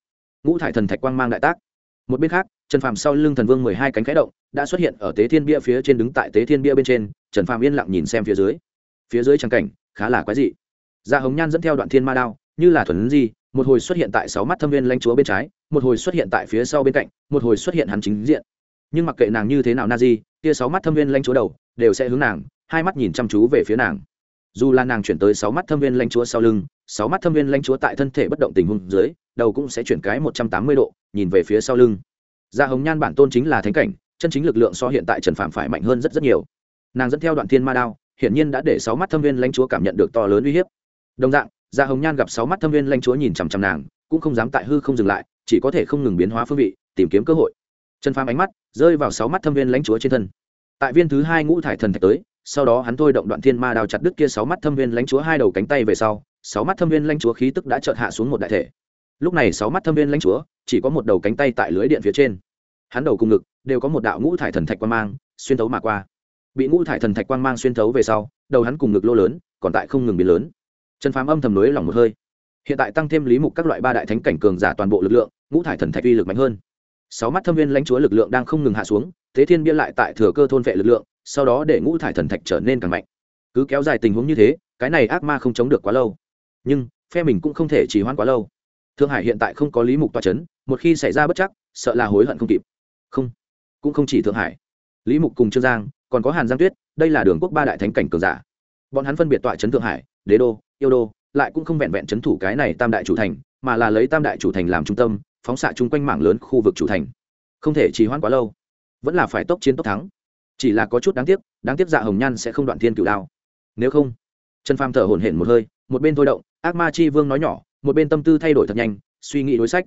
Ngũ thải thần thạch quang mang đại tác. Một bên khác trần phàm sau lưng thần vương mười hai cánh khẽ động, đã xuất hiện ở tế thiên bia phía trên đứng tại tế thiên bia bên trên, trần phàm yên lặng nhìn xem phía dưới. Phía dưới trang cảnh, khá là quái dị. Da hồng nhan dẫn theo đoạn thiên ma đao, như là thuần di, một hồi xuất hiện tại sáu mắt thâm viên lanh chúa bên trái, một hồi xuất hiện tại phía sau bên cạnh, một hồi xuất hiện hắn chính diện. Nhưng mặc kệ nàng như thế nào na di, kia sáu mắt thâm viên lanh chúa đầu đều sẽ hướng nàng, hai mắt nhìn chăm chú về phía nàng. Dù là nàng chuyển tới sáu mắt thâm viên lanh chúa sau lưng, sáu mắt thâm viên lanh chúa tại thân thể bất động tình huống dưới, đầu cũng sẽ chuyển cái một trăm tám mươi độ, nhìn về phía sau lưng. Dạ hồng nhan bản tôn chính là thánh cảnh, chân chính lực lượng so hiện tại trần phạm phải mạnh hơn rất rất nhiều. Nàng dẫn theo đoạn thiên ma đao, hiển nhiên đã để sáu mắt thâm viên lãnh chúa cảm nhận được to lớn uy hiếp. Đồng dạng Dạ hồng nhan gặp sáu mắt thâm viên lãnh chúa nhìn chằm chằm nàng, cũng không dám tại hư không dừng lại, chỉ có thể không ngừng biến hóa phương vị, tìm kiếm cơ hội. Trần phàm ánh mắt rơi vào sáu mắt thâm viên lãnh chúa trên thân. Tại viên thứ hai ngũ thải thần thạch tới, sau đó hắn thôi động đoạn thiên ma đao chặt đứt kia sáu mắt thâm viên lãnh chúa hai đầu cánh tay về sau, sáu mắt thâm viên lãnh chúa khí tức đã chợt hạ xuống một đại thể lúc này sáu mắt thâm viên lãnh chúa, chỉ có một đầu cánh tay tại lưới điện phía trên. Hắn đầu cùng ngực đều có một đạo ngũ thải thần thạch quang mang, xuyên thấu mà qua. Bị ngũ thải thần thạch quang mang xuyên thấu về sau, đầu hắn cùng ngực lô lớn, còn tại không ngừng biến lớn. Trần phám âm thầm nới lòng một hơi. Hiện tại tăng thêm lý mục các loại ba đại thánh cảnh cường giả toàn bộ lực lượng, ngũ thải thần thạch uy lực mạnh hơn. Sáu mắt thâm viên lãnh chúa lực lượng đang không ngừng hạ xuống, thế thiên biên lại tại thừa cơ thôn vệ lực lượng, sau đó để ngũ thải thần thạch trở nên càng mạnh. Cứ kéo dài tình huống như thế, cái này ác ma không chống được quá lâu. Nhưng, phe mình cũng không thể chỉ hoãn quá lâu. Thượng hải hiện tại không có lý mục toa c h ấ n một khi xảy ra bất chắc, sợ là hối hận không kịp. Không, cũng không chỉ thượng hải. Lý mục cùng trương giang, còn có hàn giang tuyết, đây là đường quốc ba đại thánh cảnh cường giả. Bọn hắn phân biệt tọa c thượng hải, đế đô, yêu đô, lại cũng không vẹn vẹn c thủ cái này tam đại chủ thành, mà là lấy tam đại chủ thành làm trung tâm, phóng xạ chung quanh mảng lớn khu vực chủ thành. Không thể trì hoãn quá lâu. Vẫn là phải tốc chiến tốc thắng. Chỉ là có chút đáng tiếc đáng tiếc dạ hồng nhan sẽ không đoạn thiên cựu đao. Nếu không, trần phàm thở hổn hển một hơi, một bên thôi động, ác ma chi vương nói nhỏ một bên tâm tư thay đổi thật nhanh, suy nghĩ đối sách.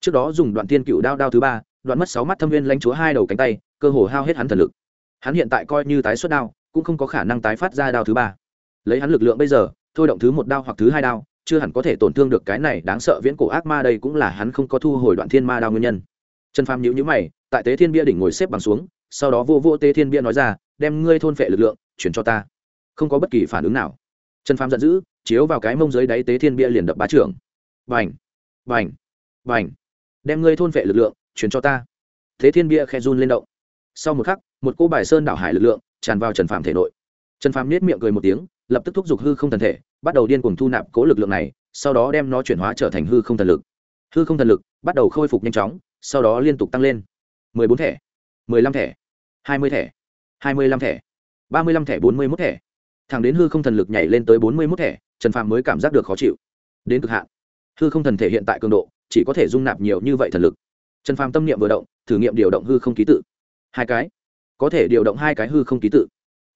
Trước đó dùng đoạn tiên cựu đao đao thứ ba, đoạn mất sáu mắt thâm viên lãnh chúa hai đầu cánh tay, cơ hồ hao hết hắn thần lực. Hắn hiện tại coi như tái xuất đao, cũng không có khả năng tái phát ra đao thứ ba. Lấy hắn lực lượng bây giờ, thôi động thứ một đao hoặc thứ hai đao, chưa hẳn có thể tổn thương được cái này đáng sợ viễn cổ ác ma đây cũng là hắn không có thu hồi đoạn thiên ma đao nguyên nhân. Trần phàm nhữ nhữ mày, tại tế thiên bia đỉnh ngồi xếp bằng xuống, sau đó vô vô tế thiên bia nói ra, đem ngươi thôn phệ lực lượng, chuyển cho ta. Không có bất kỳ phản ứng nào. Trần phàm giận dữ chiếu vào cái mông dưới đáy tế thiên bia liền đập bá trưởng. Vành vành vành đem ngươi thôn vệ lực lượng chuyển cho ta. Thế thiên bia khe run lên động. Sau một khắc, một cô bài sơn đảo hải lực lượng tràn vào trần phàm thể nội. Trần phàm nết miệng cười một tiếng, lập tức thúc giục hư không thần thể, bắt đầu điên cuồng thu nạp cố lực lượng này, sau đó đem nó chuyển hóa trở thành hư không thần lực. Hư không thần lực bắt đầu khôi phục nhanh chóng, sau đó liên tục tăng lên. Mười bốn thẻ mười lăm thẻ hai mươi thẻ hai mươi lăm thẻ ba mươi lăm thẻ bốn mươi mốt thẻ thẳng đến hư không thần lực nhảy lên tới bốn mươi mốt thẻ trần phàm mới cảm giác được khó chịu. Đến cực hạn. Hư không thần thể hiện tại cường độ, chỉ có thể dung nạp nhiều như vậy thần lực. Trần phàm tâm niệm vừa động, thử nghiệm điều động hư không ký tự. Hai cái. Có thể điều động hai cái hư không ký tự.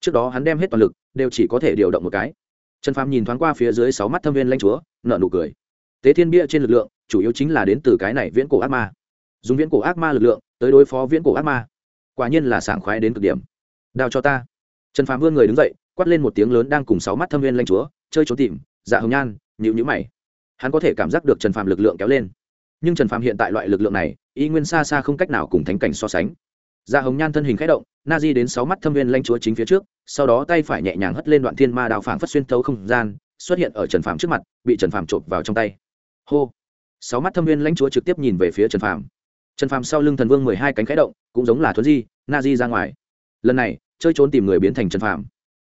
Trước đó hắn đem hết toàn lực, đều chỉ có thể điều động một cái. Trần phàm nhìn thoáng qua phía dưới sáu mắt thâm viên lanh chúa nợ nụ cười. Tế thiên bia trên lực lượng, chủ yếu chính là đến từ cái này viễn cổ ác ma. Dùng viễn cổ ác ma lực lượng, tới đối phó viễn cổ ác ma. Quả nhiên là sảng khoái đến cực điểm. Đào cho ta. Trần phàm vươn người đứng dậy, quát lên một tiếng lớn đang cùng sáu mắt thâm viên lanh chúa chơi trốn tìm dạ hồng nhan nhịu nhữ mày. Hắn có thể cảm giác được trần phàm lực lượng kéo lên. Nhưng trần phàm hiện tại loại lực lượng này, y nguyên xa xa không cách nào cùng thánh cảnh so sánh. Dạ hồng nhan thân hình k h ẽ động, na di đến sáu mắt thâm viên lanh chúa chính phía trước, sau đó tay phải nhẹ nhàng hất lên đoạn thiên ma đào phảng phất xuyên thấu không gian, xuất hiện ở trần phàm trước mặt, bị trần phàm chộp vào trong tay. Hô! Sáu mắt thâm viên lãnh chúa trực tiếp nhìn về phía trần phàm. Trần phàm sau lưng thần vương mười hai cánh khẽ động, cũng giống là thuấn di, na di ra ngoài. Lần này, chơi trốn tìm người biến thành trần phàm.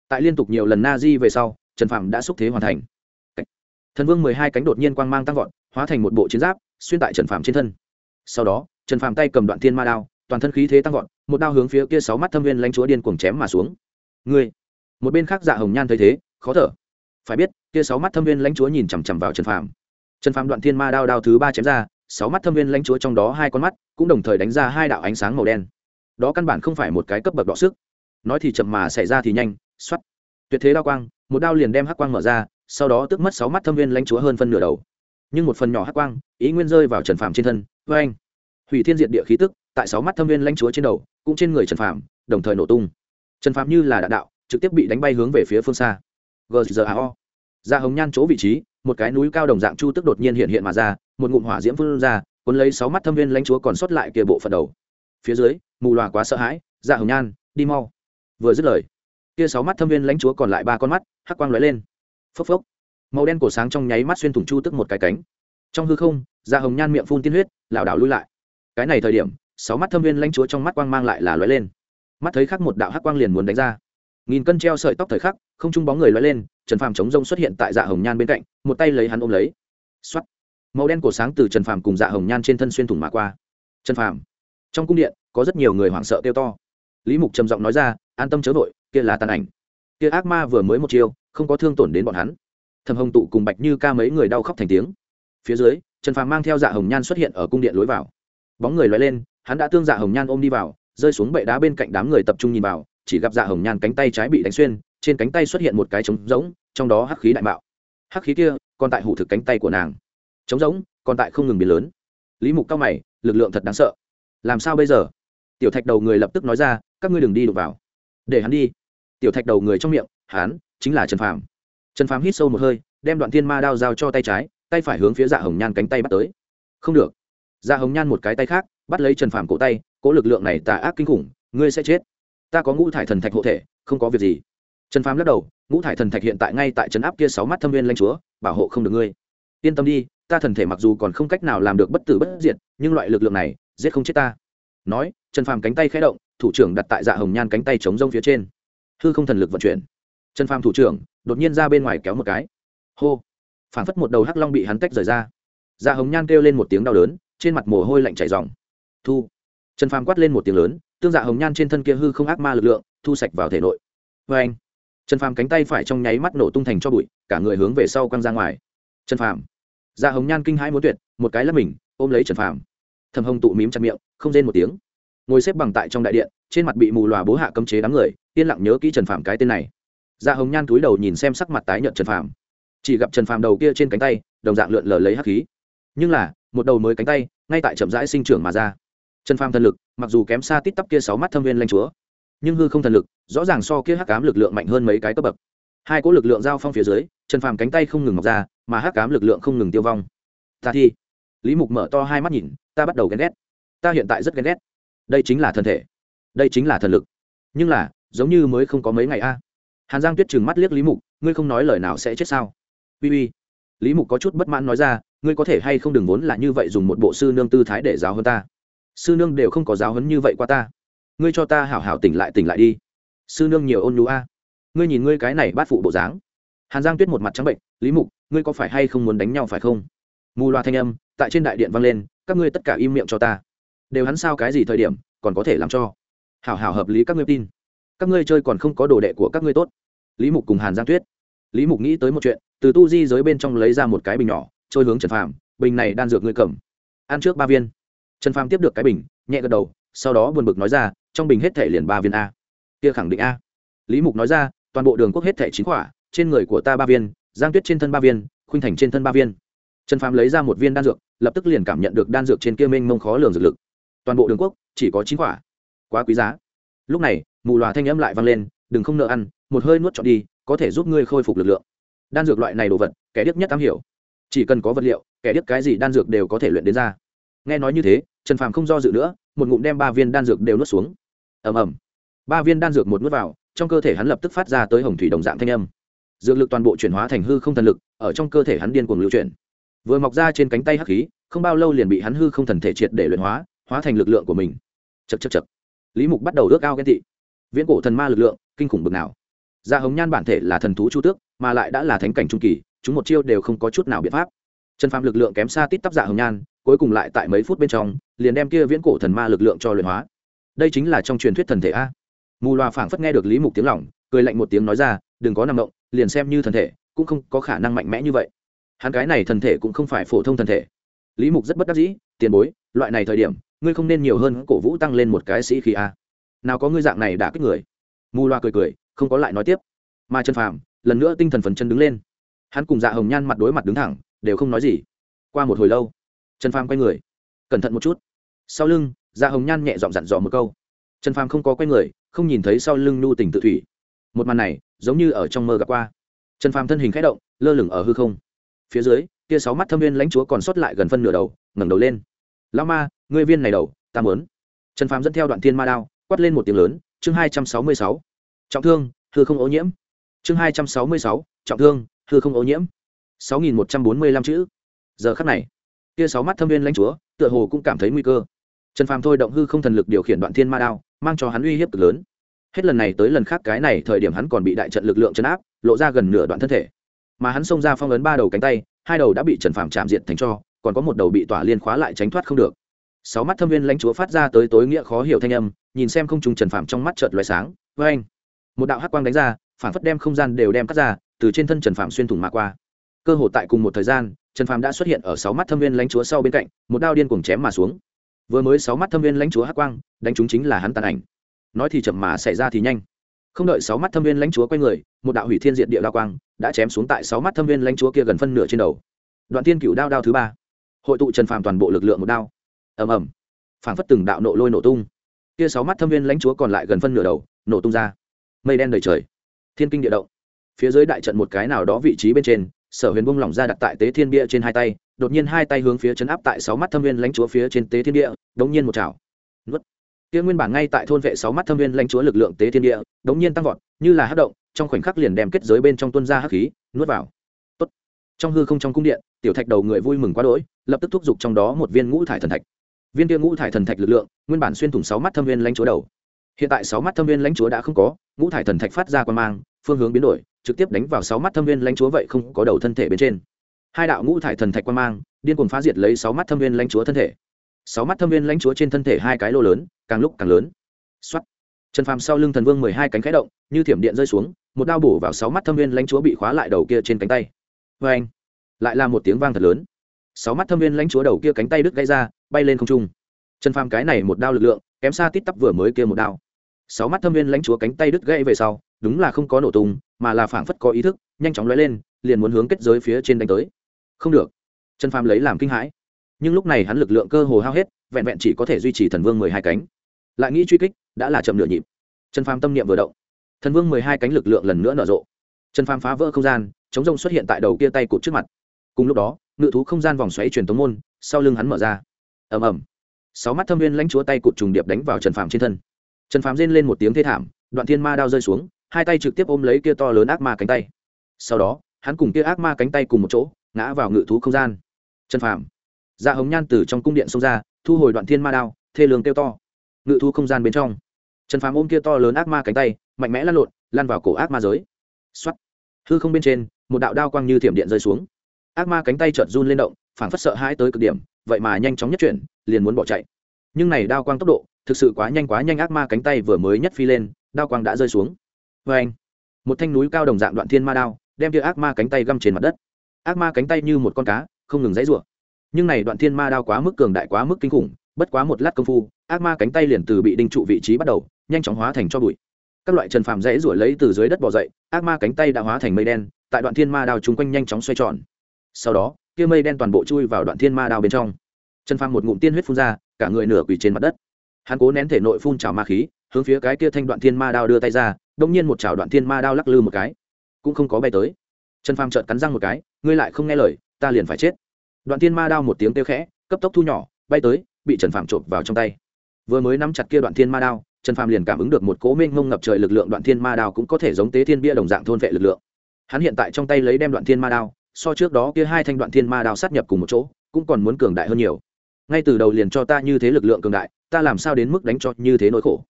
Tại liên tục nhiều lần na di về sau trần phàm đã xúc thế hoàn thành. Thần vương mười hai cánh đột nhiên quang mang tăng vọt, hóa thành một bộ chiến giáp, xuyên tại trần phàm trên thân. Sau đó, trần phàm tay cầm đoạn thiên ma đao, toàn thân khí thế tăng vọt, một đao hướng phía kia sáu mắt thâm viên lãnh chúa điên cuồng chém mà xuống. Ngươi, một bên khác dạ hồng nhan thấy thế, khó thở. Phải biết, kia sáu mắt thâm viên lãnh chúa nhìn chằm chằm vào trần phàm. Trần phàm đoạn thiên ma đao đao thứ ba chém ra, sáu mắt thâm viên lãnh chúa trong đó hai con mắt cũng đồng thời đánh ra hai đạo ánh sáng màu đen. Đó căn bản không phải một cái cấp bậc đọ sức. Nói thì chậm mà xảy ra thì nhanh xoắt tuyệt thế đao quang một đao liền đem hắc quang mở ra, sau đó tước mất sáu mắt thâm viên lãnh chúa hơn phân nửa đầu. Nhưng một phần nhỏ hắc quang, ý nguyên rơi vào trần phàm trên thân vê anh hủy thiên diện địa khí tức, tại sáu mắt thâm viên lãnh chúa trên đầu, cũng trên người trần phàm, đồng thời nổ tung. Trần phàm như là đạn đạo, trực tiếp bị đánh bay hướng về phía phương xa. Gzao ra hồng nhan chỗ vị trí, một cái núi cao đồng dạng chu tức đột nhiên hiện hiện mà ra, một ngụm hỏa diễm phương ra, cuốn lấy sáu mắt thâm viên lãnh chúa còn sót lại kia bộ phận đầu. Phía dưới, mù loà quá sợ hãi, ra hồng nhan, đi mau. Vừa dứt lời kia sáu mắt thâm viên lãnh chúa còn lại ba con mắt, hắc quang lóe lên. Phốc phốc. Màu đen cổ sáng trong nháy mắt xuyên thủng chu tức một cái cánh. Trong hư không dạ hồng nhan miệng phun tiên huyết, lảo đảo lui lại. Cái này thời điểm, sáu mắt thâm viên lãnh chúa trong mắt quang mang lại là lóe lên. Mắt thấy khắc một đạo hắc quang liền muốn đánh ra. Nghìn cân treo sợi tóc thời khắc, không trung bóng người lóe lên, trần phàm chống rông xuất hiện tại dạ hồng nhan bên cạnh, một tay lấy hắn ôm lấy. X màu đen cổ sáng từ trần phàm cùng dạ hồng nhan trên thân xuyên thủng mà qua. Trần phàm. Trong cung điện, có rất nhiều người hoảng sợ kêu to. Lý mục trầm giọng nói ra, an tâm chớ vội kia là tàn ảnh. Kia ác ma vừa mới một chiêu, không có thương tổn đến bọn hắn. Thầm hồng tụ cùng bạch như ca mấy người đau khóc thành tiếng. Phía dưới, trần phàm mang theo dạ hồng nhan xuất hiện ở cung điện lối vào. Bóng người loay lên, hắn đã tương dạ hồng nhan ôm đi vào, rơi xuống bệ đá bên cạnh đám người tập trung nhìn vào, chỉ gặp dạ hồng nhan cánh tay trái bị đánh xuyên, trên cánh tay xuất hiện một cái trống rỗng, trong đó hắc khí đại bạo hắc khí kia còn tại hủ thực cánh tay của nàng. Trống rỗng, còn tại không ngừng biến lớn. Lý mục cao mày, lực lượng thật đáng sợ. Làm sao bây giờ? Tiểu thạch đầu người lập tức nói ra, các ngươi đừng đi đụng vào. Để hắn đi tiểu thạch đầu người trong miệng hắn chính là trần phàm. Trần phàm hít sâu một hơi, đem đoạn thiên ma đao giao cho tay trái, tay phải hướng phía dạ hồng nhan cánh tay bắt tới. Không được. Dạ hồng nhan một cái tay khác, bắt lấy trần phàm cổ tay cỗ lực lượng này tà ác kinh khủng, ngươi sẽ chết. Ta có ngũ thải thần thạch hộ thể, không có việc gì. Trần phàm lắc đầu, ngũ thải thần thạch hiện tại ngay tại trấn áp kia sáu mắt thâm viên lanh chúa, bảo hộ không được ngươi. Yên tâm đi, ta thần thể mặc dù còn không cách nào làm được bất tử bất diệt, nhưng loại lực lượng này, giết không chết ta. Nói, trần phàm cánh tay khẽ động, thủ trưởng đặt tại dạ hồng nhan cánh tay chống rông phía trên hư không thần lực vận chuyển. Trần phàm thủ trưởng, đột nhiên ra bên ngoài kéo một cái. Hô! Phảng phất một đầu hắc long bị hắn tách rời ra. Da hồng nhan kêu lên một tiếng đau đớn, trên mặt mồ hôi lạnh chảy dòng thu! Trần phàm quát lên một tiếng lớn, tương dạ hồng nhan trên thân kia hư không ác ma lực lượng, thu sạch vào thể nội. Vê anh, trần phàm cánh tay phải trong nháy mắt nổ tung thành cho bụi, cả người hướng về sau quăng ra ngoài. Trần phàm! Dạ hồng nhan kinh hãi muốn tuyệt, một cái lắp mình, ôm lấy trần phàm. Thầm hồng tụ mím chặt miệng, không rên một tiếng ngồi xếp bằng tại trong đại điện, trên mặt bị mù lòa bố hạ cấm chế đám người, yên lặng nhớ kỹ trần phàm cái tên này. Dạ hồng nhan túi đầu nhìn xem sắc mặt tái nhợt trần phàm. Chỉ gặp trần phàm đầu kia trên cánh tay, đồng dạng lượn lờ lấy hắc khí. Nhưng là, một đầu mới cánh tay, ngay tại chậm rãi sinh trưởng mà ra. Trần phàm thần lực, mặc dù kém xa tít tắp kia sáu mắt thâm viên lanh chúa, nhưng hư không thần lực, rõ ràng so kia hắc cám lực lượng mạnh hơn mấy cái cấp bậc. Hai cỗ lực lượng giao phong phía dưới, trần phàm cánh tay không ngừng mọc ra, mà hắc cám lực lượng không ngừng tiêu vong. Ta thi. Lý mục mở to hai mắt nhìn, ta bắt đầu ghen ghét. Ta hiện tại rất ghen ghét đây chính là thân thể, đây chính là thần lực. Nhưng là, giống như mới không có mấy ngày a. Hàn giang tuyết trừng mắt liếc lý mục, ngươi không nói lời nào sẽ chết sao? Uy uy. Lý mục có chút bất mãn nói ra, ngươi có thể hay không đừng vốn là như vậy dùng một bộ sư nương tư thái để giáo hơn ta. Sư nương đều không có giáo hấn như vậy qua ta. Ngươi cho ta hảo hảo tỉnh lại tỉnh lại đi. Sư nương nhiều ôn nhu a. Ngươi nhìn ngươi cái này bát phụ bộ dáng. Hàn giang tuyết một mặt trắng bệnh, lý mục, ngươi có phải hay không muốn đánh nhau phải không? Mù loa thanh âm tại trên đại điện vang lên, các ngươi tất cả im miệng cho ta đều hắn sao cái gì thời điểm, còn có thể làm cho. Hảo hảo hợp lý các ngươi tin. Các ngươi chơi còn không có đồ đệ của các ngươi tốt. Lý mục cùng hàn giang tuyết. Lý mục nghĩ tới một chuyện, từ tu di giới bên trong lấy ra một cái bình nhỏ, trôi hướng trần phàm, bình này đan dược ngươi cầm. Ăn trước ba viên. Trần phàm tiếp được cái bình, nhẹ gật đầu, sau đó buồn bực nói ra, trong bình hết thể liền ba viên a. Kia khẳng định a. Lý mục nói ra, toàn bộ đường quốc hết thể chính quả, trên người của ta ba viên, giang tuyết trên thân ba viên, khuynh thành trên thân ba viên. Trần phàm lấy ra một viên đan dược, lập tức liền cảm nhận được đan dược trên kia mênh mông khó lường dược lực toàn bộ đường quốc chỉ có chín quả, quá quý giá. Lúc này, mù loà thanh âm lại vang lên, đừng không nợ ăn, một hơi nuốt trọn đi, có thể giúp ngươi khôi phục lực lượng. Đan dược loại này đồ vật, kẻ điếc nhất am hiểu. Chỉ cần có vật liệu, kẻ điếc cái gì đan dược đều có thể luyện đến ra. Nghe nói như thế, trần phàm không do dự nữa, một ngụm đem ba viên đan dược đều nuốt xuống. Ầm ầm. Ba viên đan dược một nuốt vào, trong cơ thể hắn lập tức phát ra tới hồng thủy đồng dạng thanh âm. Dược lực toàn bộ chuyển hóa thành hư không thần lực, ở trong cơ thể hắn điên cuồng lưu chuyển. Vừa mọc ra trên cánh tay hắc khí, không bao lâu liền bị hắn hư không thần thể triệt để luyện hóa hóa thành lực lượng của mình. Chật chật chật lý mục bắt đầu ước ao ghen tị. Viễn cổ thần ma lực lượng, kinh khủng bực nào. Gia hống nhan bản thể là thần thú chu tước, mà lại đã là thánh cảnh trung kỳ, chúng một chiêu đều không có chút nào biện pháp. Trần phạm lực lượng kém xa tít tắp dạ hồng nhan, cuối cùng lại tại mấy phút bên trong, liền đem kia viễn cổ thần ma lực lượng cho luyện hóa. Đây chính là trong truyền thuyết thần thể a. Mù loà phảng phất nghe được lý mục tiếng lỏng cười lạnh một tiếng nói ra, đừng có nằm động, liền xem như thần thể, cũng không có khả năng mạnh mẽ như vậy. Hắn cái này thần thể cũng không phải phổ thông thần thể. Lý mục rất bất đắc dĩ, tiền bối, loại này thời điểm ngươi không nên nhiều hơn cổ vũ tăng lên một cái sĩ khí a. Nào có ngươi dạng này đã kích người. Mù loa cười cười, không có lại nói tiếp. Mà trần phàm, lần nữa tinh thần phần chân đứng lên. Hắn cùng dạ hồng nhan mặt đối mặt đứng thẳng, đều không nói gì. Qua một hồi lâu trần phàm quay người. Cẩn thận một chút. Sau lưng dạ hồng nhan nhẹ giọng dặn dò một câu. Trần phàm không có quay người, không nhìn thấy sau lưng nhu tình tự thủy. Một màn này, giống như ở trong mơ gặp qua. Trần phàm thân hình k h ẽ động, lơ lửng ở hư không. Phía dưới kia sáu mắt thâm viên lãnh chúa còn sót lại gần phân nửa đầu, ngẩng đầu lên. Lao ma ngươi viên này đầu, ta mớn trần phàm dẫn theo đoạn thiên ma đao, quát lên một tiếng lớn, chương hai trăm sáu mươi sáu. Trọng thương, hư không ô nhiễm. Chương hai trăm sáu mươi sáu, trọng thương, hư không ô nhiễm. Sáu nghìn một trăm bốn mươi lăm chữ. Giờ khắc này kia sáu mắt thâm viên lãnh chúa, tựa hồ cũng cảm thấy nguy cơ. Trần phàm thôi động hư không thần lực điều khiển đoạn thiên ma đao, mang cho hắn uy hiếp cực lớn. Hết lần này tới lần khác cái này thời điểm hắn còn bị đại trận lực lượng chấn áp, lộ ra gần nửa đoạn thân thể. Mà hắn xông ra phong ấn ba đầu cánh tay, hai đầu đã bị trần phàm chạm diện thành cho, còn có một đầu bị tỏa liên khóa lại tránh thoát không được sáu mắt thâm viên lãnh chúa phát ra tới tối nghĩa khó hiểu thanh âm, nhìn xem không trùng trần phạm trong mắt chợt loài sáng. Với anh, một đạo hắc quang đánh ra phản phất đem không gian đều đem cắt ra, từ trên thân trần phạm xuyên thủng mạ qua. Cơ hồ tại cùng một thời gian, trần phạm đã xuất hiện ở sáu mắt thâm viên lãnh chúa sau bên cạnh, một đao điên cuồng chém mà xuống. Vừa mới sáu mắt thâm viên lãnh chúa hắc quang, đánh chúng chính là hắn tàn ảnh. Nói thì chậm mà xảy ra thì nhanh. Không đợi sáu mắt thâm viên lãnh chúa quay người, một đạo hủy thiên diện địa đao quang đã chém xuống tại sáu mắt thâm viên lãnh chúa kia gần phân nửa trên đầu. Đoạn tiên cựu đao đao thứ ba. Hội tụ trần phàm toàn bộ lực lượng một đao ầm ầm, phảng phất từng đạo nộ lôi nổ tung. Kia sáu mắt thâm viên lãnh chúa còn lại gần phân nửa đầu, nổ tung ra. Mây đen đầy trời, thiên kinh địa động. Phía dưới đại trận một cái nào đó vị trí bên trên, sở huyền bông lỏng ra đặt tại tế thiên bia trên hai tay, đột nhiên hai tay hướng phía chấn áp tại sáu mắt thâm viên lãnh chúa phía trên tế thiên địa đống nhiên một chảo nuốt. Kia nguyên bản ngay tại thôn vệ sáu mắt thâm viên lãnh chúa lực lượng tế thiên địa đống nhiên tăng vọt, như là hất động, trong khoảnh khắc liền đem kết giới bên trong tuân ra hắc khí, nuốt vào. Tốt. trong hư không trong cung điện, tiểu thạch đầu người vui mừng quá đỗi, lập tức thúc giục trong đó một viên ngũ thải thần thạch viên kia ngũ thải thần thạch lực lượng, nguyên bản xuyên thủng sáu mắt thâm viên lãnh chúa đầu. Hiện tại sáu mắt thâm viên lãnh chúa đã không có, ngũ thải thần thạch phát ra quan mang, phương hướng biến đổi, trực tiếp đánh vào sáu mắt thâm viên lãnh chúa vậy không có đầu thân thể bên trên. Hai đạo ngũ thải thần thạch quan mang, điên cuồng phá diệt lấy sáu mắt thâm viên lãnh chúa thân thể. Sáu mắt thâm viên lãnh chúa trên thân thể hai cái lô lớn, càng lúc càng lớn. Xuất trần phàm sau lưng thần vương mười hai cánh khẽ động, như thiểm điện rơi xuống, một đao bổ vào sáu mắt thâm viên lãnh chúa bị khóa lại đầu kia trên cánh tay. Vê anh lại là một tiếng vang thật lớn sáu mắt thâm viên lãnh chúa đầu kia cánh tay đứt gãy ra, bay lên không trung. Trần phàm cái này một đao lực lượng, kém xa tít tắp vừa mới kia một đao. Sáu mắt thâm viên lãnh chúa cánh tay đứt gãy về sau, đúng là không có nổ tung, mà là phảng phất có ý thức, nhanh chóng lóe lên, liền muốn hướng kết giới phía trên đánh tới. Không được. Trần phàm lấy làm kinh hãi. Nhưng lúc này hắn lực lượng cơ hồ hao hết, vẹn vẹn chỉ có thể duy trì thần vương mười hai cánh. Lại nghĩ truy kích, đã là chậm nửa nhịp. Trần phàm tâm niệm vừa động. Thần vương mười hai cánh lực lượng lần nữa nở rộ. Trần phàm phá vỡ không gian, chống rông xuất hiện tại đầu kia tay cụt trước mặt cùng lúc đó, ngự thú không gian vòng xoáy truyền tống môn, sau lưng hắn mở ra. Ầm ầm. Sáu mắt thâm viên lãnh chúa tay cụt trùng điệp đánh vào trần phàm trên thân. Trần phàm rên lên một tiếng thê thảm, đoạn thiên ma đao rơi xuống, hai tay trực tiếp ôm lấy kia to lớn ác ma cánh tay. Sau đó, hắn cùng kia ác ma cánh tay cùng một chỗ, ngã vào ngự thú không gian. Trần phàm. Dạ hồng nhan từ trong cung điện xông ra, thu hồi đoạn thiên ma đao, thê lương kêu to. Ngự thú không gian bên trong. Trần phàm ôm kia to lớn ác ma cánh tay, mạnh mẽ lăn lộn lan vào cổ ác ma giới. X hư không bên trên, một đạo đao quang như thiểm điện rơi xuống ác ma cánh tay chợt run lên động, phảng phất sợ hãi tới cực điểm, vậy mà nhanh chóng nhất chuyển, liền muốn bỏ chạy. Nhưng này đao quang tốc độ, thực sự quá nhanh quá nhanh, ác ma cánh tay vừa mới nhất phi lên, đao quang đã rơi xuống. Vê anh, một thanh núi cao đồng dạng đoạn thiên ma đao, đem kia ác ma cánh tay găm trên mặt đất. Ác ma cánh tay như một con cá, không ngừng dãy rủa. Nhưng này đoạn thiên ma đao quá mức cường đại, quá mức kinh khủng, bất quá một lát công phu, ác ma cánh tay liền từ bị đinh trụ vị trí bắt đầu, nhanh chóng hóa thành cho bụi. Các loại trần phàm dãy rủa lấy từ dưới đất bỏ dậy, ác ma cánh tay đã hóa thành mây đen, tại đoạn thiên ma đao chung quanh nhanh chóng xoay tròn sau đó, kia mây đen toàn bộ chui vào đoạn thiên ma đao bên trong. Trần phàm một ngụm tiên huyết phun ra, cả người nửa quỳ trên mặt đất. Hắn cố nén thể nội phun trào ma khí, hướng phía cái kia thanh đoạn thiên ma đao đưa tay ra đông nhiên một trào đoạn thiên ma đao lắc lư một cái. Cũng không có bay tới. Trần phàm trợn cắn răng một cái, ngươi lại không nghe lời, ta liền phải chết. Đoạn thiên ma đao một tiếng kêu khẽ, cấp tốc thu nhỏ, bay tới, bị trần phàm trộm vào trong tay. Vừa mới nắm chặt kia đoạn thiên ma đao, trần phàm liền cảm ứng được một cố minh ngông ngập trời lực lượng đoạn thiên ma đao cũng có thể giống tế thiên bia đồng dạng thôn vệ lực lượng. Hắn hiện tại trong tay lấy đem đoạn thiên ma đao so trước đó kia hai thanh đoạn thiên ma đao sát nhập cùng một chỗ, cũng còn muốn cường đại hơn nhiều. Ngay từ đầu liền cho ta như thế lực lượng cường đại, ta làm sao đến mức đánh cho như thế nỗi khổ?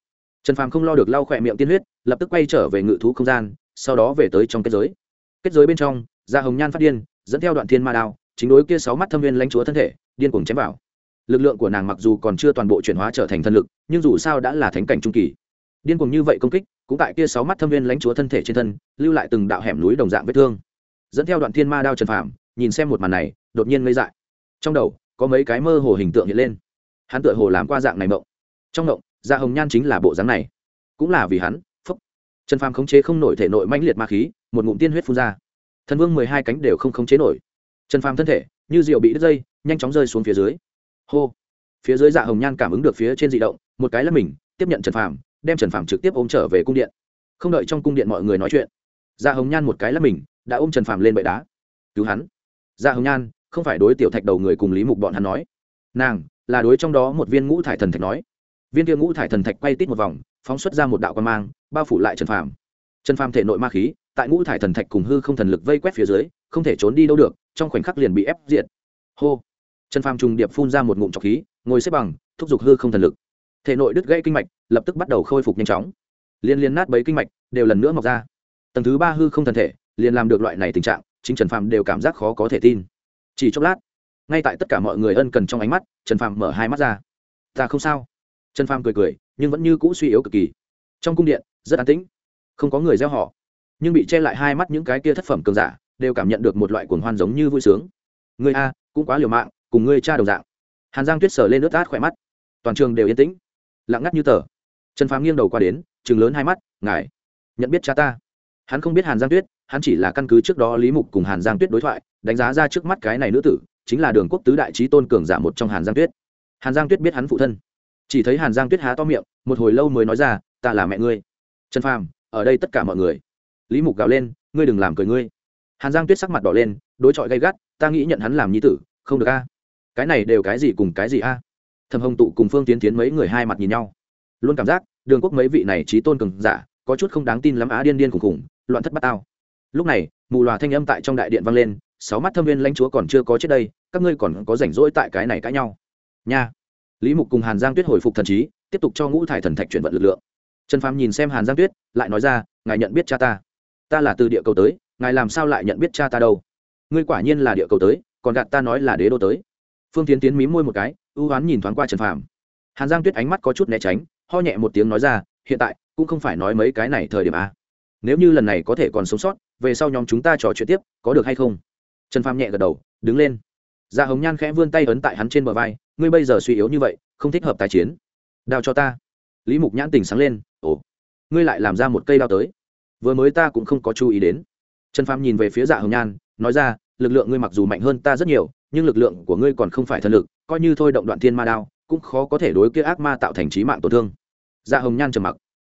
Trần phàm không lo được lau khỏe miệng tiên huyết, lập tức quay trở về ngự thú không gian, sau đó về tới trong kết giới. Kết giới bên trong da hồng nhan phát điên, dẫn theo đoạn thiên ma đao, chính đối kia sáu mắt thâm viên lãnh chúa thân thể, điên cuồng chém vào. Lực lượng của nàng mặc dù còn chưa toàn bộ chuyển hóa trở thành thân lực, nhưng dù sao đã là thánh cảnh trung kỳ. Điên cuồng như vậy công kích, cũng tại kia sáu mắt thâm viên lãnh chúa thân thể trên thân, lưu lại từng đạo hẻm núi đồng dạng vết thương dẫn theo đoạn thiên ma đao trần phàm, nhìn xem một màn này, đột nhiên ngây dại. Trong đầu, có mấy cái mơ hồ hình tượng hiện lên. Hắn tựa hồ làm qua dạng này mộng. Trong mộng da hồng nhan chính là bộ dáng này. Cũng là vì hắn, phúc. Trần phàm khống chế không nổi thể nội mãnh liệt ma khí, một ngụm tiên huyết phun ra. Thần vương mười hai cánh đều không khống chế nổi. Trần phàm thân thể, như rượu bị đứt dây, nhanh chóng rơi xuống phía dưới. Hô. Phía dưới dạ hồng nhan cảm ứng được phía trên d ị động, một cái là mình, tiếp nhận trần phàm, đem trần phàm trực tiếp ôm trở về cung điện. Không đợi trong cung điện mọi người nói chuyện dạ hồng nhan một cái là mình, đã ôm trần phàm lên bệ đá. Cứu hắn. Dạ hồng nhan, không phải đối tiểu thạch đầu người cùng lý mục bọn hắn nói. Nàng, là đối trong đó một viên ngũ thải thần thạch nói. Viên kia ngũ thải thần thạch quay tít một vòng, phóng xuất ra một đạo quan mang, bao phủ lại trần phàm. Trần phàm thể nội ma khí, tại ngũ thải thần thạch cùng hư không thần lực vây quét phía dưới, không thể trốn đi đâu được, trong khoảnh khắc liền bị ép diệt. Hô. Trần phàm trùng điệp phun ra một ngụm trọc khí, ngồi xếp bằng, thúc giục hư không thần lực. Thể nội đứt gãy kinh mạch, lập tức bắt đầu khôi phục nhanh chóng. Liên liên nát bấy kinh mạch, đều lần nữa mọc ra tầng thứ ba hư không thần thể, liền làm được loại này tình trạng, chính trần phàm đều cảm giác khó có thể tin. Chỉ chốc lát, ngay tại tất cả mọi người ân cần trong ánh mắt, trần phàm mở hai mắt ra. Ta không sao. Trần phàm cười cười, nhưng vẫn như cũ suy yếu cực kỳ. Trong cung điện, rất an tĩnh. Không có người gieo họ. Nhưng bị che lại hai mắt những cái kia thất phẩm cường giả, đều cảm nhận được một loại cuồng hoan giống như vui sướng. Người a, cũng quá liều mạng, cùng ngươi cha đồng dạng. Hàn giang tuyết sờ lên nước át khỏe mắt. Toàn trường đều yên tĩnh. Lặng ngắt như tờ. Trần phàm nghiêng đầu qua đến chừng lớn hai mắt, ngài, nhận biết cha ta hắn không biết hàn giang tuyết, hắn chỉ là căn cứ trước đó lý mục cùng hàn giang tuyết đối thoại, đánh giá ra trước mắt cái này nữ tử, chính là đường quốc tứ đại trí tôn cường giả một trong hàn giang tuyết. Hàn giang tuyết biết hắn phụ thân. Chỉ thấy hàn giang tuyết há to miệng, một hồi lâu mới nói ra, ta là mẹ ngươi. Trần phàm, ở đây tất cả mọi người. Lý mục gào lên, ngươi đừng làm cười ngươi. Hàn giang tuyết sắc mặt đỏ lên, đối chọi gay gắt, ta nghĩ nhận hắn làm nhi tử, không được a. Cái này đều cái gì cùng cái gì a? À? thầm hồng tụ cùng phương tiến tiến mấy người hai mặt nhìn nhau. Luôn cảm giác, đường quốc mấy vị này trí tôn cường giả, có chút không đáng tin lắm á, điên điên khủng khủng loạn thất bát tao. Lúc này, mù loà thanh âm tại trong đại điện vang lên, sáu mắt thâm viên lãnh chúa còn chưa có chết đây, các ngươi còn có rảnh rỗi tại cái này cãi nhau. Nha. Lý mục cùng hàn giang tuyết hồi phục thần trí, tiếp tục cho ngũ thải thần thạch chuyển vận lực lượng. Trần phàm nhìn xem hàn giang tuyết, lại nói ra, ngài nhận biết cha ta. Ta là từ địa cầu tới, ngài làm sao lại nhận biết cha ta đâu? Ngươi quả nhiên là địa cầu tới, còn gạt ta nói là đế đô tới. Phương tiến tiến mí môi một cái, ưu oán nhìn thoáng qua trần phàm. Hàn giang tuyết ánh mắt có chút né tránh, ho nhẹ một tiếng nói ra, hiện tại, cũng không phải nói mấy cái này thời điểm a nếu như lần này có thể còn sống sót, về sau nhóm chúng ta trò chuyện tiếp, có được hay không? Trần phàm nhẹ gật đầu, đứng lên. Da hồng nhan khẽ vươn tay ấn tại hắn trên bờ vai, ngươi bây giờ suy yếu như vậy, không thích hợp tài chiến. Đao cho ta. Lý mục nhãn tình sáng lên, ồ, ngươi lại làm ra một cây đao tới. Vừa mới ta cũng không có chú ý đến. Trần phàm nhìn về phía dạ hồng nhan, nói ra, lực lượng ngươi mặc dù mạnh hơn ta rất nhiều, nhưng lực lượng của ngươi còn không phải thần lực, coi như thôi động đoạn thiên ma đao, cũng khó có thể đối kia ác ma tạo thành trí mạng tổn thương. Dạ hồng nhan trầm mặc.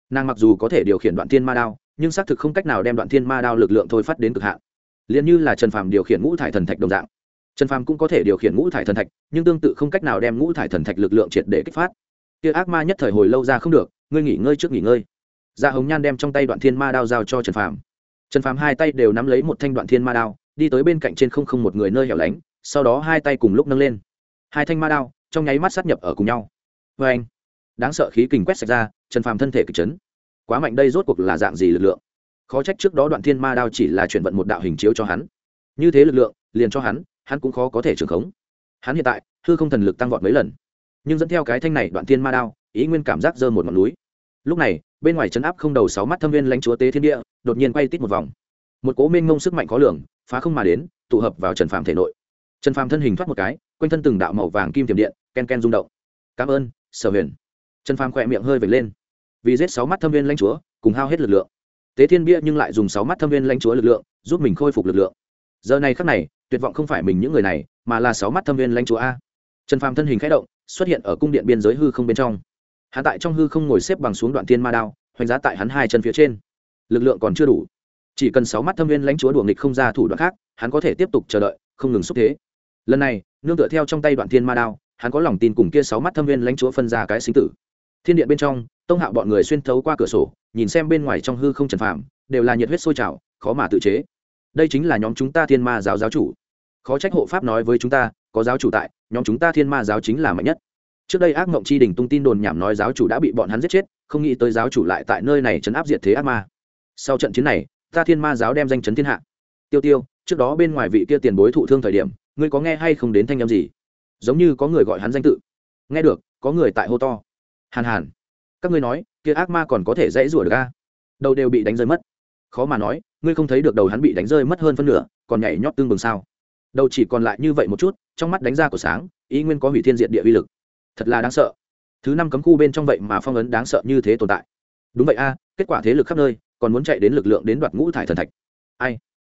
Nàng mặc dù có thể điều khiển đoạn thiên ma đao nhưng xác thực không cách nào đem đoạn thiên ma đao lực lượng thôi phát đến cực hạn. Liền như là trần phàm điều khiển ngũ thải thần thạch đồng dạng. Trần phàm cũng có thể điều khiển ngũ thải thần thạch, nhưng tương tự không cách nào đem ngũ thải thần thạch lực lượng triệt để kích phát. Kia ác ma nhất thời hồi lâu ra không được, ngươi nghỉ ngơi trước nghỉ ngơi. Dạ hồng nhan đem trong tay đoạn thiên ma đao giao cho trần phàm. Trần phàm hai tay đều nắm lấy một thanh đoạn thiên ma đao, đi tới bên cạnh trên không không một người nơi hẻo lánh, sau đó hai tay cùng lúc nâng lên. Hai thanh ma đao, trong nháy mắt sát nhập ở cùng nhau. Vê anh đáng sợ khí kình quét sạch ra, trần phàm thân thể kịch chấn quá mạnh đây rốt cuộc là dạng gì lực lượng? Khó trách trước đó đoạn thiên ma đao chỉ là chuyển vận một đạo hình chiếu cho hắn. Như thế lực lượng, liền cho hắn hắn cũng khó có thể trường khống. Hắn hiện tại, hư không thần lực tăng vọt mấy lần. Nhưng dẫn theo cái thanh này đoạn thiên ma đao, ý nguyên cảm giác dơ một ngọn núi. Lúc này, bên ngoài chấn áp không đầu sáu mắt thâm viên lãnh chúa tế thiên địa, đột nhiên quay tít một vòng. Một cố minh ngông sức mạnh khó lường, phá không mà đến, tụ hợp vào trần phàm thể nội. Trần phàm thân hình thoát một cái, quanh thân từng đạo màu vàng kim tiềm điện, ken ken rung động. Cảm ơn, sở huyền. Trần phàm khỏe miệng hơi vệt lên vì giết sáu mắt thâm viên lãnh chúa, cùng hao hết lực lượng. Tế thiên bia nhưng lại dùng sáu mắt thâm viên lãnh chúa lực lượng, giúp mình khôi phục lực lượng. Giờ này khắc này, tuyệt vọng không phải mình những người này, mà là sáu mắt thâm viên lãnh chúa a. Trần phàm thân hình k h ẽ động, xuất hiện ở cung điện biên giới hư không bên trong. Hạ tại trong hư không ngồi xếp bằng xuống đoạn thiên ma đao, hoành giá tại hắn hai chân phía trên. Lực lượng còn chưa đủ. Chỉ cần sáu mắt thâm viên lãnh chúa đùa nghịch không ra thủ đoạn khác, hắn có thể tiếp tục chờ đợi, không ngừng xúc thế. Lần này, nương tựa theo trong tay đoạn thiên ma đao, hắn có lòng tin cùng kia sáu mắt thâm viên lãnh chúa phân ra cái sinh tử thiên điện bên trong, tông hạo bọn người xuyên thấu qua cửa sổ, nhìn xem bên ngoài trong hư không trần phàm, đều là nhiệt huyết sôi trào, khó mà tự chế. Đây chính là nhóm chúng ta thiên ma giáo giáo chủ. Khó trách hộ pháp nói với chúng ta, có giáo chủ tại, nhóm chúng ta thiên ma giáo chính là mạnh nhất. Trước đây ác mộng chi đình tung tin đồn nhảm nói giáo chủ đã bị bọn hắn giết chết, không nghĩ tới giáo chủ lại tại nơi này chấn áp diệt thế ác ma. Sau trận chiến này, ta thiên ma giáo đem danh chấn thiên hạ. Tiêu tiêu, trước đó bên ngoài vị kia tiền bối thụ thương thời điểm, ngươi có nghe hay không đến thanh â m gì? Giống như có người gọi hắn danh tự. Nghe được, có người tại hô to hàn hàn, các ngươi nói, kia ác ma còn có thể dãy rủa được a? Đầu đều bị đánh rơi mất. Khó mà nói, ngươi không thấy được đầu hắn bị đánh rơi mất hơn phân nửa, còn nhảy nhót tương bừng sao? Đầu chỉ còn lại như vậy một chút, trong mắt đánh ra của sáng, ý nguyên có hủy thiên diện địa uy lực. Thật là đáng sợ. Thứ năm cấm khu bên trong vậy mà phong ấn đáng sợ như thế tồn tại. Đúng vậy a, kết quả thế lực khắp nơi, còn muốn chạy đến lực lượng đến đoạt ngũ thải thần thạch. Ai?